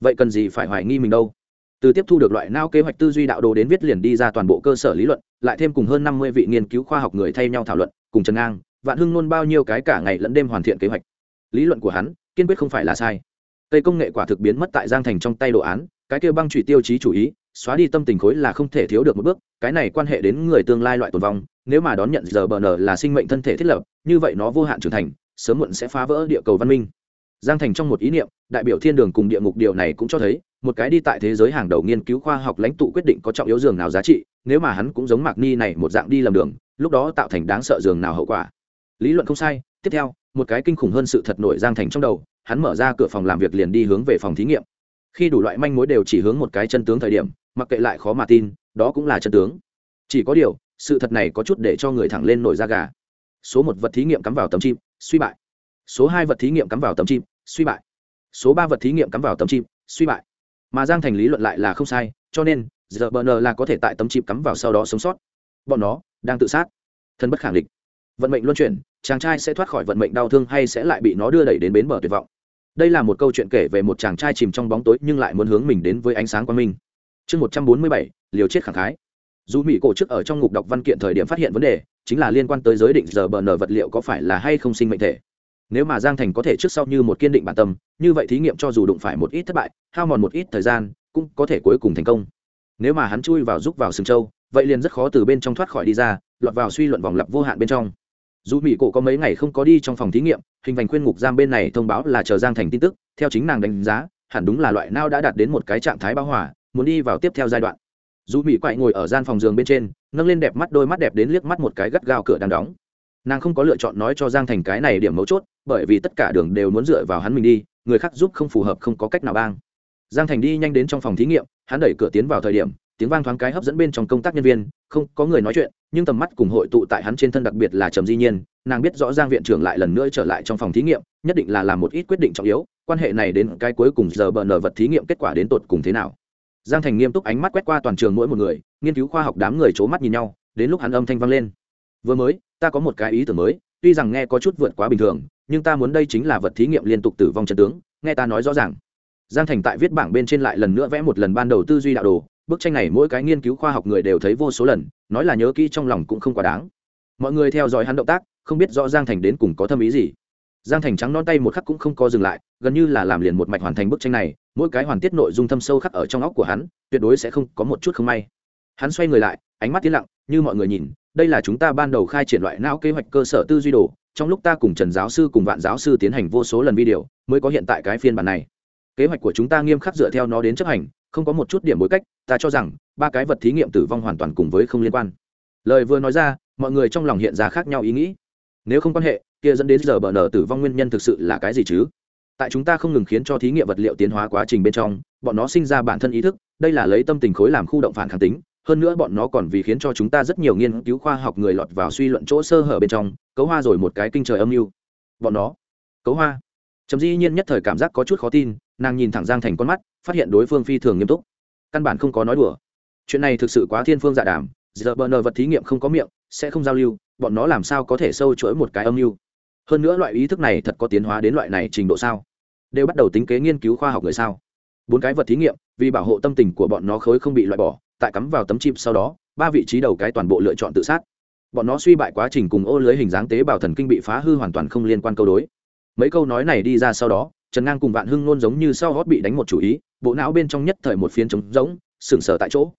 Vậy cần gì phải hoài nghi mình đâu? Từ tiếp thu được loại nao kế hoạch tư duy đạo đồ đến viết liền đi ra toàn bộ cơ sở lý luận, lại thêm cùng hơn năm mươi vị nghiên cứu khoa học người thay nhau thảo luận, cùng trần ngang, vạn hưng luôn bao nhiêu cái cả ngày lẫn đêm hoàn thiện kế hoạch. Lý luận của hắn, kiên quyết không phải là sai cây công nghệ quả thực biến mất tại giang thành trong tay đồ án, cái kia băng trụy tiêu chí chủ ý, xóa đi tâm tình khối là không thể thiếu được một bước, cái này quan hệ đến người tương lai loại tồn vong, nếu mà đón nhận giờ bờ nở là sinh mệnh thân thể thiết lập, như vậy nó vô hạn trưởng thành, sớm muộn sẽ phá vỡ địa cầu văn minh. Giang thành trong một ý niệm, đại biểu thiên đường cùng địa ngục điều này cũng cho thấy, một cái đi tại thế giới hàng đầu nghiên cứu khoa học lãnh tụ quyết định có trọng yếu giường nào giá trị, nếu mà hắn cũng giống mạc ni này một dạng đi lầm đường, lúc đó tạo thành đáng sợ giường nào hậu quả. Lý luận không sai, tiếp theo, một cái kinh khủng hơn sự thật nổi giang thành trong đầu hắn mở ra cửa phòng làm việc liền đi hướng về phòng thí nghiệm. Khi đủ loại manh mối đều chỉ hướng một cái chân tướng thời điểm, mặc kệ lại khó mà tin, đó cũng là chân tướng. Chỉ có điều, sự thật này có chút để cho người thẳng lên nổi da gà. Số một vật thí nghiệm cắm vào tấm chim, suy bại. Số hai vật thí nghiệm cắm vào tấm chim, suy bại. Số ba vật thí nghiệm cắm vào tấm chim, suy bại. Mà giang thành lý luận lại là không sai, cho nên, giờ bờ nờ là có thể tại tấm chim cắm vào sau đó sống sót. Bọn nó đang tự sát. Thân bất khẳng định vận mệnh luân chuyển, chàng trai sẽ thoát khỏi vận mệnh đau thương hay sẽ lại bị nó đưa đẩy đến bến bờ tuyệt vọng đây là một câu chuyện kể về một chàng trai chìm trong bóng tối nhưng lại muốn hướng mình đến với ánh sáng quang minh. Chương một trăm bốn mươi bảy, liều chết khẳng khái. Dù mỹ cổ chức ở trong ngục đọc văn kiện thời điểm phát hiện vấn đề, chính là liên quan tới giới định giờ bờ nở vật liệu có phải là hay không sinh mệnh thể. Nếu mà giang thành có thể trước sau như một kiên định bản tâm, như vậy thí nghiệm cho dù đụng phải một ít thất bại, hao mòn một ít thời gian, cũng có thể cuối cùng thành công. Nếu mà hắn chui vào giúp vào sừng châu, vậy liền rất khó từ bên trong thoát khỏi đi ra, lọt vào suy luận vòng lặp vô hạn bên trong dù mỹ cổ có mấy ngày không có đi trong phòng thí nghiệm, hình vành khuyên ngục giam bên này thông báo là chờ giang thành tin tức, theo chính nàng đánh giá, hẳn đúng là loại nao đã đạt đến một cái trạng thái bão hỏa muốn đi vào tiếp theo giai đoạn. Dù mỹ quậy ngồi ở gian phòng giường bên trên, nâng lên đẹp mắt đôi mắt đẹp đến liếc mắt một cái gắt gao cửa đang đóng. Nàng không có lựa chọn nói cho giang thành cái này điểm mấu chốt, bởi vì tất cả đường đều muốn dựa vào hắn mình đi, người khác giúp không phù hợp không có cách nào bang. Giang thành đi nhanh đến trong phòng thí nghiệm, hắn đẩy cửa tiến vào thời điểm tiếng vang thoáng cái hấp dẫn bên trong công tác nhân viên, không có người nói chuyện, nhưng tầm mắt cùng hội tụ tại hắn trên thân đặc biệt là trầm di nhiên, nàng biết rõ giang viện trưởng lại lần nữa trở lại trong phòng thí nghiệm, nhất định là làm một ít quyết định trọng yếu, quan hệ này đến cái cuối cùng giờ bờ nở vật thí nghiệm kết quả đến tột cùng thế nào. Giang thành nghiêm túc ánh mắt quét qua toàn trường mỗi một người, nghiên cứu khoa học đám người c h ố mắt nhìn nhau, đến lúc hắn âm thanh vang lên. Vừa mới, ta có một cái ý tưởng mới, tuy rằng nghe có chút vượt quá bình thường, nhưng ta muốn đây chính là vật thí nghiệm liên tục tử vong chân tướng, nghe ta nói rõ ràng. Giang thành tại viết bảng bên trên lại lần nữa vẽ một lần ban đầu tư duy đạo đồ bức tranh này mỗi cái nghiên cứu khoa học người đều thấy vô số lần, nói là nhớ kỹ trong lòng cũng không quá đáng. Mọi người theo dõi hắn động tác, không biết rõ giang thành đến cùng có thâm ý gì. Giang thành trắng non tay một khắc cũng không có dừng lại, gần như là làm liền một mạch hoàn thành bức tranh này, mỗi cái hoàn tiết nội dung thâm sâu khắc ở trong óc của hắn, tuyệt đối sẽ không có một chút không may. Hắn xoay người lại, ánh mắt tiến lặng, như mọi người nhìn, đây là chúng ta ban đầu khai triển loại não kế hoạch cơ sở tư duy đồ, trong lúc ta cùng trần giáo sư cùng vạn giáo sư tiến hành vô số lần video, mới có hiện tại cái phiên bản này. Kế hoạch của chúng ta nghiêm khắc dựa theo nó đến chấp hành không có một chút điểm bối cách, ta cho rằng, ba cái vật thí nghiệm tử vong hoàn toàn cùng với không liên quan. Lời vừa nói ra, mọi người trong lòng hiện ra khác nhau ý nghĩ. Nếu không quan hệ, kia dẫn đến giờ bờ nở tử vong nguyên nhân thực sự là cái gì chứ? Tại chúng ta không ngừng khiến cho thí nghiệm vật liệu tiến hóa quá trình bên trong, bọn nó sinh ra bản thân ý thức, đây là lấy tâm tình khối làm khu động phản kháng tính. Hơn nữa bọn nó còn vì khiến cho chúng ta rất nhiều nghiên cứu khoa học người lọt vào suy luận chỗ sơ hở bên trong, cấu hoa rồi một cái kinh trời âm mưu. Bọn nó. Cấu hoa. Trầm dĩ nhiên nhất thời cảm giác có chút khó tin, nàng nhìn thẳng giang thành con mắt phát hiện đối phương phi thường nghiêm túc. Căn bản không có nói đùa. Chuyện này thực sự quá thiên phương dạ đàm, giờ bờ nờ vật thí nghiệm không có miệng, sẽ không giao lưu, bọn nó làm sao có thể sâu chuỗi một cái âm mưu? Hơn nữa loại ý thức này thật có tiến hóa đến loại này trình độ sao? Đều bắt đầu tính kế nghiên cứu khoa học người sao? Bốn cái vật thí nghiệm, vì bảo hộ tâm tình của bọn nó khối không bị loại bỏ, tại cắm vào tấm chip sau đó, ba vị trí đầu cái toàn bộ lựa chọn tự sát. Bọn nó suy bại quá trình cùng ô lưới hình dáng tế bào thần kinh bị phá hư hoàn toàn không liên quan câu đối. Mấy câu nói này đi ra sau đó trần ngang cùng vạn hưng nôn giống như sau hót bị đánh một chủ ý, bộ não bên trong nhất thời một phiến trống rỗng sừng sờ tại chỗ.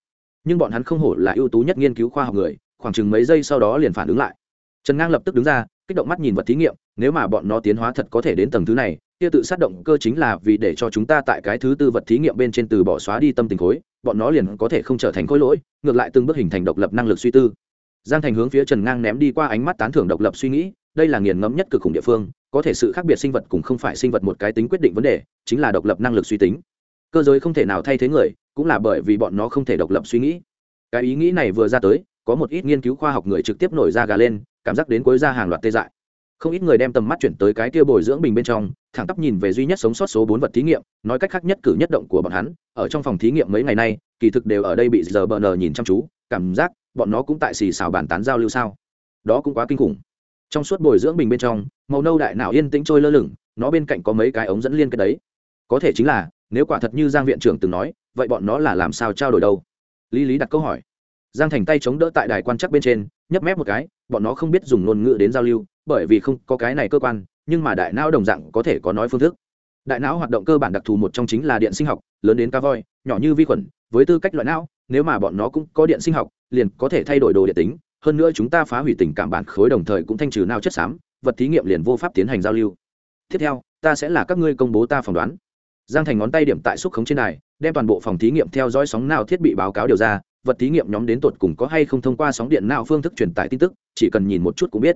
Nhưng bọn hắn không hổ là ưu tú nhất nghiên cứu khoa học người, khoảng chừng mấy giây sau đó liền phản ứng lại. Trần ngang lập tức đứng ra, kích động mắt nhìn vật thí nghiệm, nếu mà bọn nó tiến hóa thật có thể đến tầng thứ này, kia tự sát động cơ chính là vì để cho chúng ta tại cái thứ tư vật thí nghiệm bên trên từ bỏ xóa đi tâm tình khối, bọn nó liền có thể không trở thành khối lỗi, ngược lại từng bước hình thành độc lập năng lực suy tư. Giang thành hướng phía trần ngang ném đi qua ánh mắt tán thưởng độc lập suy nghĩ, đây là nghiền ngẫm nhất cực khủng địa phương có thể sự khác biệt sinh vật cũng không phải sinh vật một cái tính quyết định vấn đề, chính là độc lập năng lực suy tính. Cơ giới không thể nào thay thế người, cũng là bởi vì bọn nó không thể độc lập suy nghĩ. Cái ý nghĩ này vừa ra tới, có một ít nghiên cứu khoa học người trực tiếp nổi ra gà lên, cảm giác đến cuối ra hàng loạt tê dại. Không ít người đem tầm mắt chuyển tới cái kia bồi dưỡng bình bên trong, thẳng tắp nhìn về duy nhất sống sót số bốn vật thí nghiệm, nói cách khác nhất cử nhất động của bọn hắn, ở trong phòng thí nghiệm mấy ngày nay, kỳ thực đều ở đây bị giờ bờ nờ nhìn chăm chú, cảm giác bọn nó cũng tại xì xào bàn tán giao lưu sao. Đó cũng quá kinh khủng. Trong suốt bồi dưỡng bình bên trong màu nâu đại não yên tĩnh trôi lơ lửng, nó bên cạnh có mấy cái ống dẫn liên kết đấy. Có thể chính là, nếu quả thật như giang viện trưởng từng nói, vậy bọn nó là làm sao trao đổi đâu? Lý lý đặt câu hỏi. Giang thành tay chống đỡ tại đài quan chắc bên trên, nhấp mép một cái, bọn nó không biết dùng ngôn ngữ đến giao lưu, bởi vì không có cái này cơ quan, nhưng mà đại não đồng dạng có thể có nói phương thức. Đại não hoạt động cơ bản đặc thù một trong chính là điện sinh học, lớn đến cá voi, nhỏ như vi khuẩn, với tư cách loại não, nếu mà bọn nó cũng có điện sinh học, liền có thể thay đổi đồ điện tính. Hơn nữa chúng ta phá hủy tình cảm bản khối đồng thời cũng thanh trừ nao chất xám vật thí nghiệm liền vô pháp tiến hành giao lưu. Tiếp theo, ta sẽ là các ngươi công bố ta phỏng đoán. Giang thành ngón tay điểm tại xúc khống trên này đem toàn bộ phòng thí nghiệm theo dõi sóng nào thiết bị báo cáo điều ra, vật thí nghiệm nhóm đến tột cùng có hay không thông qua sóng điện nào phương thức truyền tải tin tức, chỉ cần nhìn một chút cũng biết.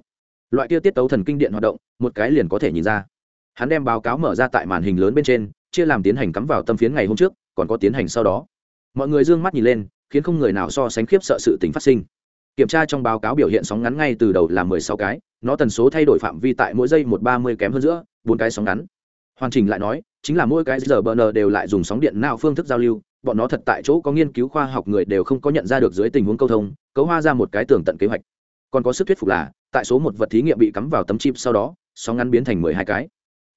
Loại kia tiết tấu thần kinh điện hoạt động, một cái liền có thể nhìn ra. Hắn đem báo cáo mở ra tại màn hình lớn bên trên, chia làm tiến hành cắm vào tâm phiến ngày hôm trước, còn có tiến hành sau đó. Mọi người d ư ơ n g mắt nhìn lên, khiến không người nào so sánh khiếp sợ sự tính phát sinh. Kiểm tra trong báo cáo biểu hiện sóng ngắn ngay từ đầu là mười sáu cái nó tần số thay đổi phạm vi tại mỗi giây một ba mươi kém hơn giữa, bốn cái sóng ngắn. Hoàn chỉnh lại nói, chính là mỗi cái giờ bờ nờ đều lại dùng sóng điện nào phương thức giao lưu, bọn nó thật tại chỗ có nghiên cứu khoa học người đều không có nhận ra được dưới tình huống câu thông, cấu hoa ra một cái tường tận kế hoạch. Còn có sức thuyết phục là, tại số một vật thí nghiệm bị cắm vào tấm chip sau đó, sóng ngắn biến thành mười hai cái.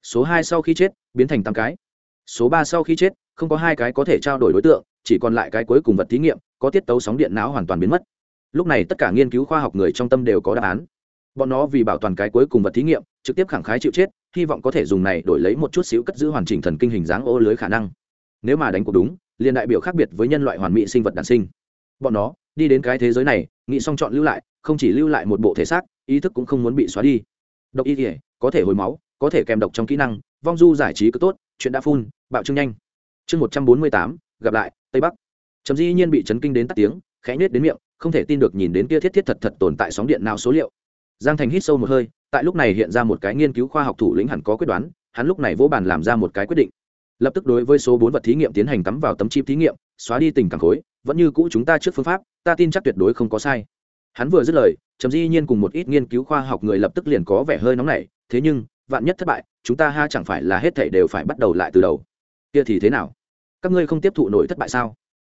Số hai sau khi chết, biến thành tám cái. Số ba sau khi chết, không có hai cái có thể trao đổi đối tượng, chỉ còn lại cái cuối cùng vật thí nghiệm, có tiết tấu sóng điện não hoàn toàn biến mất. Lúc này tất cả nghiên cứu khoa học người trong tâm đều có đáp án bọn nó vì bảo toàn cái cuối cùng vật thí nghiệm, trực tiếp khẳng khái chịu chết, hy vọng có thể dùng này đổi lấy một chút xíu cất giữ hoàn chỉnh thần kinh hình dáng ô lưới khả năng. Nếu mà đánh cuộc đúng, liền đại biểu khác biệt với nhân loại hoàn mỹ sinh vật đản sinh. Bọn nó, đi đến cái thế giới này, nghĩ xong chọn lưu lại, không chỉ lưu lại một bộ thể xác, ý thức cũng không muốn bị xóa đi. Độc y thể có thể hồi máu, có thể kèm độc trong kỹ năng, vong du giải trí cứ tốt, chuyện đã phun, bạo trương nhanh. Chương một trăm bốn mươi tám, gặp lại, tây bắc. Chấm dĩ nhiên bị chấn kinh đến tắt tiếng, khẽ nhết đến miệng, không thể tin được nhìn đến kia thiết thiết thật thật tồn tại sóng điện nào số liệu giang thành hít sâu một hơi, tại lúc này hiện ra một cái nghiên cứu khoa học thủ lĩnh hẳn có quyết đoán, hắn lúc này vỗ bàn làm ra một cái quyết định. Lập tức đối với số bốn vật thí nghiệm tiến hành cắm vào tấm chip thí nghiệm, xóa đi tình cảm khối, vẫn như cũ chúng ta trước phương pháp, ta tin chắc tuyệt đối không có sai. Hắn vừa dứt lời, trầm di nhiên cùng một ít nghiên cứu khoa học người lập tức liền có vẻ hơi nóng nảy, thế nhưng, vạn nhất thất bại, chúng ta ha chẳng phải là hết thảy đều phải bắt đầu lại từ đầu. Kia thì thế nào? Các ngươi không tiếp thụ nổi thất bại sao?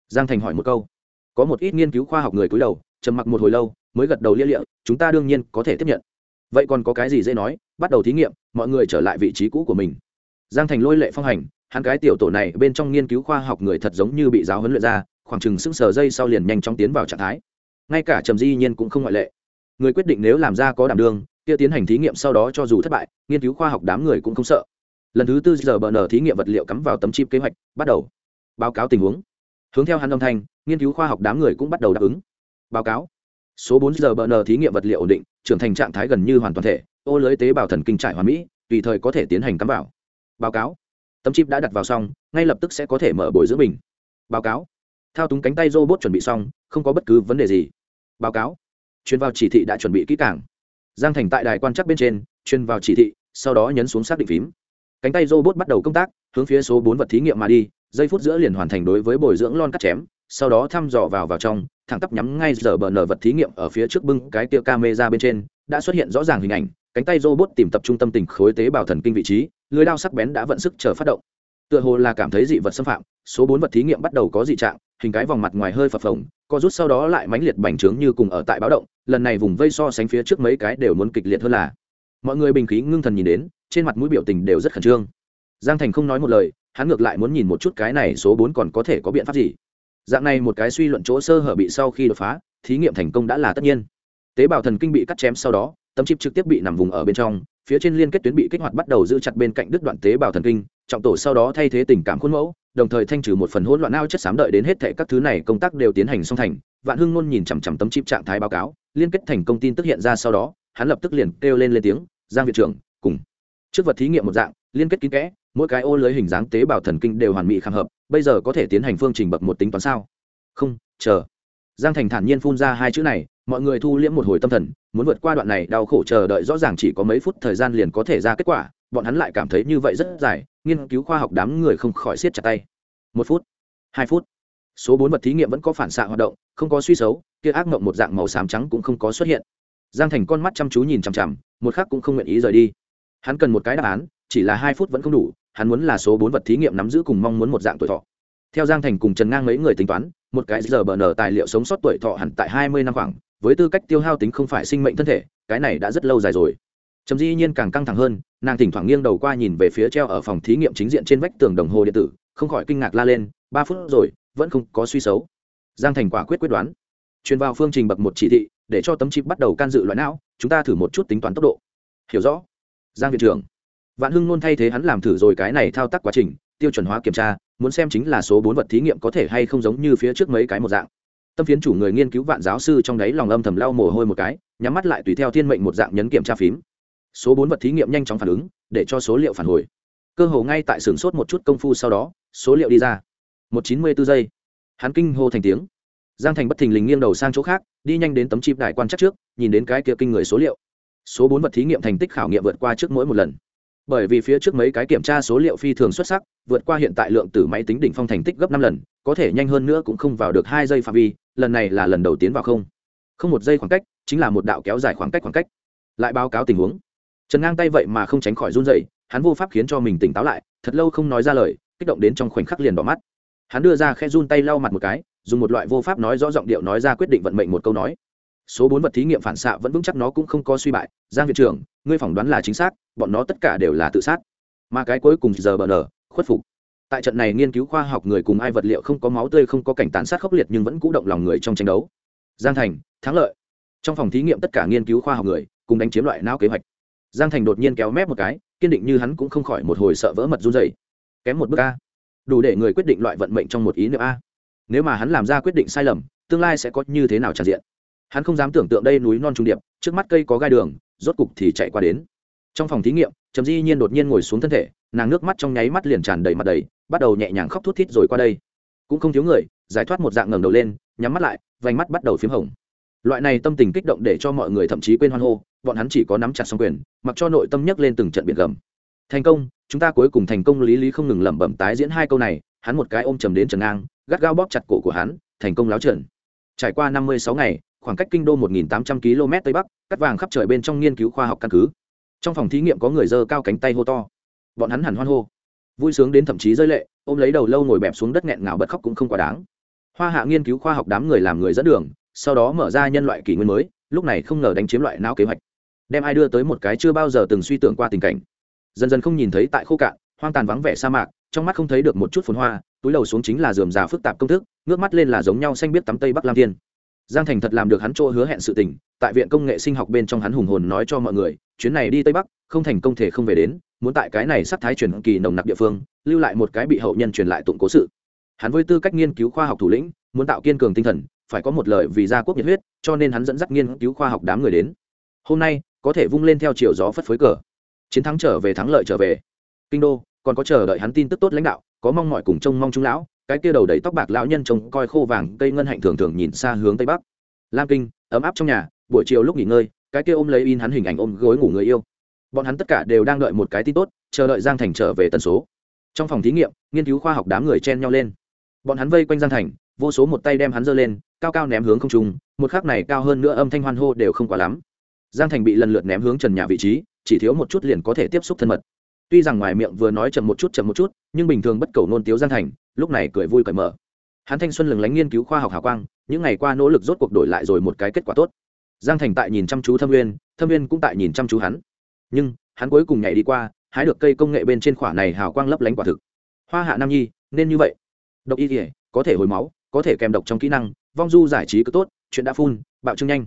Giang thành hỏi một câu. Có một ít nghiên cứu khoa học người cúi đầu, trầm mặc một hồi lâu mới gật đầu lia lịa, chúng ta đương nhiên có thể tiếp nhận. Vậy còn có cái gì dễ nói, bắt đầu thí nghiệm, mọi người trở lại vị trí cũ của mình. Giang thành lôi lệ phong hành, hắn cái tiểu tổ này bên trong nghiên cứu khoa học người thật giống như bị giáo huấn luyện ra, khoảng chừng sững sờ dây sau liền nhanh chóng tiến vào trạng thái. Ngay cả trầm di nhiên cũng không ngoại lệ. Người quyết định nếu làm ra có đảm đương, kia tiến hành thí nghiệm sau đó cho dù thất bại, nghiên cứu khoa học đám người cũng không sợ. Lần thứ tư giờ bờ nở thí nghiệm vật liệu cắm vào tấm chip kế hoạch, bắt đầu. Báo cáo tình huống. Hướng theo hắn âm thanh, nghiên cứu khoa học đám người cũng bắt đầu đáp ứng. Báo cáo số bốn giờ bờ thí nghiệm vật liệu ổn định, trưởng thành trạng thái gần như hoàn toàn thể, ô lưới tế bào thần kinh trải hoàn mỹ, tùy thời có thể tiến hành cắm vào. Báo cáo. Tấm chip đã đặt vào xong, ngay lập tức sẽ có thể mở bồi dưỡng mình. Báo cáo. Thao túng cánh tay robot chuẩn bị xong, không có bất cứ vấn đề gì. Báo cáo. Truyền vào chỉ thị đã chuẩn bị kỹ càng. Giang thành tại đài quan chắc bên trên, truyền vào chỉ thị, sau đó nhấn xuống xác định phím. Cánh tay robot bắt đầu công tác, hướng phía số bốn vật thí nghiệm mà đi, giây phút giữa liền hoàn thành đối với bồi dưỡng lon cắt chém, sau đó thăm dò vào vào trong thẳng tắp nhắm ngay giờ bờ nở vật thí nghiệm ở phía trước bưng cái tia camera bên trên, đã xuất hiện rõ ràng hình ảnh, cánh tay robot tìm tập trung tâm tình khối tế bào thần kinh vị trí, lưới đao sắc bén đã vận sức chờ phát động. Tựa hồ là cảm thấy dị vật xâm phạm, số bốn vật thí nghiệm bắt đầu có dị trạng, hình cái vòng mặt ngoài hơi phập phồng, co rút sau đó lại mãnh liệt bành trướng như cùng ở tại báo động, lần này vùng vây so sánh phía trước mấy cái đều muốn kịch liệt hơn là. Mọi người bình khí ngưng thần nhìn đến, trên mặt mũi biểu tình đều rất khẩn trương. Giang thành không nói một lời, hắn ngược lại muốn nhìn một chút cái này số bốn còn có thể có biện pháp gì dạng này một cái suy luận chỗ sơ hở bị sau khi đột phá, thí nghiệm thành công đã là tất nhiên. Tế bào thần kinh bị cắt chém sau đó, tấm chip trực tiếp bị nằm vùng ở bên trong, phía trên liên kết tuyến bị kích hoạt bắt đầu giữ chặt bên cạnh đứt đoạn tế bào thần kinh, trọng tổ sau đó thay thế tình cảm khuôn mẫu, đồng thời thanh trừ một phần hỗn loạn ao chất xám đợi đến hết thệ các thứ này công tác đều tiến hành xong thành, vạn hưng ngôn nhìn chằm chằm tấm chip trạng thái báo cáo, liên kết thành công tin tức hiện ra sau đó, hắn lập tức liền kêu lên lên tiếng, giang viện trưởng, cùng. Trước vật thí nghiệm một dạng, liên kết kín kẽ mỗi cái ô lưới hình dáng tế bào thần kinh đều hoàn mỹ khảm hợp, bây giờ có thể tiến hành phương trình bậc một tính toán sao? Không, chờ. Giang thành thản nhiên phun ra hai chữ này, mọi người thu liễm một hồi tâm thần, muốn vượt qua đoạn này đau khổ chờ đợi rõ ràng chỉ có mấy phút thời gian liền có thể ra kết quả, bọn hắn lại cảm thấy như vậy rất dài, nghiên cứu khoa học đám người không khỏi siết chặt tay. Một phút, hai phút. Số bốn vật thí nghiệm vẫn có phản xạ hoạt động, không có suy xấu, kia ác mộng một dạng màu xám trắng cũng không có xuất hiện. Giang thành con mắt chăm chú nhìn chằm chằm, một khắc cũng không nguyện ý rời đi. Hắn cần một cái đáp án, chỉ là hai phút vẫn không đủ hắn muốn là số bốn vật thí nghiệm nắm giữ cùng mong muốn một dạng tuổi thọ. Theo giang thành cùng trần ngang mấy người tính toán, một cái giờ bờ nở tài liệu sống sót tuổi thọ hẳn tại hai mươi năm khoảng, với tư cách tiêu hao tính không phải sinh mệnh thân thể, cái này đã rất lâu dài rồi. Trầm di nhiên càng căng thẳng hơn, nàng thỉnh thoảng nghiêng đầu qua nhìn về phía treo ở phòng thí nghiệm chính diện trên vách tường đồng hồ điện tử, không khỏi kinh ngạc la lên, ba phút rồi, vẫn không có suy xấu. Giang thành quả quyết quyết đoán. Truyền vào phương trình bậc một chỉ thị, để cho tấm chip bắt đầu can dự loại não, chúng ta thử một chút tính toán tốc độ. Hiểu rõ. Giang viện trưởng vạn hưng luôn thay thế hắn làm thử rồi cái này thao tác quá trình, tiêu chuẩn hóa kiểm tra, muốn xem chính là số bốn vật thí nghiệm có thể hay không giống như phía trước mấy cái một dạng. Tâm phiến chủ người nghiên cứu vạn giáo sư trong đáy lòng âm thầm lau mồ hôi một cái, nhắm mắt lại tùy theo thiên mệnh một dạng nhấn kiểm tra phím. Số bốn vật thí nghiệm nhanh chóng phản ứng, để cho số liệu phản hồi. Cơ hồ ngay tại sửng sốt một chút công phu sau đó, số liệu đi ra. Một chín mươi bốn giây. Hắn kinh hô thành tiếng. Giang thành bất thình lình nghiêng đầu sang chỗ khác, đi nhanh đến tấm chip đại quan chắc trước, nhìn đến cái kia kinh người số liệu. Số bốn vật thí nghiệm thành tích khảo nghiệm vượt qua trước mỗi một lần bởi vì phía trước mấy cái kiểm tra số liệu phi thường xuất sắc, vượt qua hiện tại lượng tử máy tính đỉnh phong thành tích gấp năm lần, có thể nhanh hơn nữa cũng không vào được hai giây phạm vi, lần này là lần đầu tiến vào không. Không một giây khoảng cách, chính là một đạo kéo dài khoảng cách khoảng cách. Lại báo cáo tình huống. Trần ngang tay vậy mà không tránh khỏi run dậy hắn vô pháp khiến cho mình tỉnh táo lại, thật lâu không nói ra lời, kích động đến trong khoảnh khắc liền đỏ mắt. Hắn đưa ra khe run tay lau mặt một cái, dùng một loại vô pháp nói rõ giọng điệu nói ra quyết định vận mệnh một câu nói số bốn vật thí nghiệm phản xạ vẫn vững chắc nó cũng không có suy bại. Giang viện trưởng, ngươi phỏng đoán là chính xác, bọn nó tất cả đều là tự sát. Mà cái cuối cùng giờ bờ nở, khuất phục. Tại trận này nghiên cứu khoa học người cùng ai vật liệu không có máu tươi, không có cảnh tàn sát khốc liệt nhưng vẫn cũ động lòng người trong tranh đấu. Giang thành, thắng lợi. Trong phòng thí nghiệm tất cả nghiên cứu khoa học người cùng đánh chiếm loại não kế hoạch? Giang thành đột nhiên kéo mép một cái, kiên định như hắn cũng không khỏi một hồi sợ vỡ mật run dày kém một bước a. Đủ để người quyết định loại vận mệnh trong một ý niệm a. Nếu mà hắn làm ra quyết định sai lầm, tương lai sẽ có như thế nào tràn diện? Hắn không dám tưởng tượng đây núi non trung điệp, trước mắt cây có gai đường, rốt cục thì chạy qua đến. Trong phòng thí nghiệm, trầm di nhiên đột nhiên ngồi xuống thân thể, nàng nước mắt trong nháy mắt liền tràn đầy mặt đầy, bắt đầu nhẹ nhàng khóc thút thít rồi qua đây. Cũng không thiếu người, giải thoát một dạng ngẩng đầu lên, nhắm mắt lại, vành mắt bắt đầu p h í m hồng. Loại này tâm tình kích động để cho mọi người thậm chí quên hoan hô, bọn hắn chỉ có nắm chặt xong quyền, mặc cho nội tâm nhấc lên từng trận biển gầm. Thành công, chúng ta cuối cùng thành công lý lý không ngừng lẩm bẩm tái diễn hai câu này, hắn một cái ôm trầm đến trần ngang, gắt gao bóp chặt cổ của hắn, thành công láo trần. Trải qua năm mươi sáu ngày khoảng cách kinh đô một nghìn tám trăm km tây bắc, cắt vàng khắp trời bên trong nghiên cứu khoa học căn cứ. Trong phòng thí nghiệm có người dơ cao cánh tay hô to. Bọn hắn hẳn hoan hô. Vui sướng đến thậm chí rơi lệ, ôm lấy đầu lâu ngồi bẹp xuống đất nghẹn ngào bật khóc cũng không quá đáng. Hoa hạ nghiên cứu khoa học đám người làm người dẫn đường, sau đó mở ra nhân loại kỷ nguyên mới, lúc này không ngờ đánh chiếm loại não kế hoạch. Đem ai đưa tới một cái chưa bao giờ từng suy tưởng qua tình cảnh. Dần dần không nhìn thấy tại khô cạn, hoang tàn vắng vẻ sa mạc, trong mắt không thấy được một chút phồn hoa, túi đầu xuống chính là dườm già phức tạp công thức, ngước mắt lên là giống nhau xanh biết tắm tây bắc lam thiên giang thành thật làm được hắn chỗ hứa hẹn sự tình, tại viện công nghệ sinh học bên trong hắn hùng hồn nói cho mọi người, chuyến này đi tây bắc, không thành công thể không về đến, muốn tại cái này sắc thái truyền kỳ nồng nặc địa phương, lưu lại một cái bị hậu nhân truyền lại tụng cố sự. Hắn với tư cách nghiên cứu khoa học thủ lĩnh, muốn tạo kiên cường tinh thần, phải có một lời vì gia quốc nhiệt huyết, cho nên hắn dẫn dắt nghiên cứu khoa học đám người đến. Hôm nay, có thể vung lên theo chiều gió phất phới cờ. Chiến thắng trở về thắng lợi trở về. Kinh đô, còn có chờ đợi hắn tin tức tốt lãnh đạo, có mong mọi cùng trông mong trung lão cái kia đầu đầy tóc bạc lão nhân trông coi khô vàng cây ngân hạnh thường thường nhìn xa hướng tây bắc. Lam kinh, ấm áp trong nhà, buổi chiều lúc nghỉ ngơi, cái kia ôm lấy in hắn hình ảnh ôm gối ngủ người yêu. Bọn hắn tất cả đều đang đợi một cái tin tốt, chờ đợi giang thành trở về tần số. Trong phòng thí nghiệm, nghiên cứu khoa học đám người chen nhau lên. Bọn hắn vây quanh giang thành, vô số một tay đem hắn giơ lên, cao cao ném hướng không trung, một khắc này cao hơn nữa âm thanh hoan hô đều không quá lắm. Giang thành bị lần lượt ném hướng trần nhà vị trí, chỉ thiếu một chút liền có thể tiếp xúc thân mật. Tuy rằng ngoài miệng vừa nói chậm một chút chậm một chút, nhưng bình thường bất cầu nôn tiếu giang thành lúc này cười vui cởi mở. Hắn thanh xuân lừng lánh nghiên cứu khoa học hào quang, những ngày qua nỗ lực rốt cuộc đổi lại rồi một cái kết quả tốt. Giang thành tại nhìn chăm chú thâm nguyên thâm nguyên cũng tại nhìn chăm chú hắn. Nhưng, hắn cuối cùng nhảy đi qua, hái được cây công nghệ bên trên khỏa này hào quang lấp lánh quả thực. Hoa hạ nam nhi, nên như vậy. Độc y thể có thể hồi máu, có thể kèm độc trong kỹ năng, vong du giải trí cứ tốt, chuyện đã phun, bạo trưng nhanh.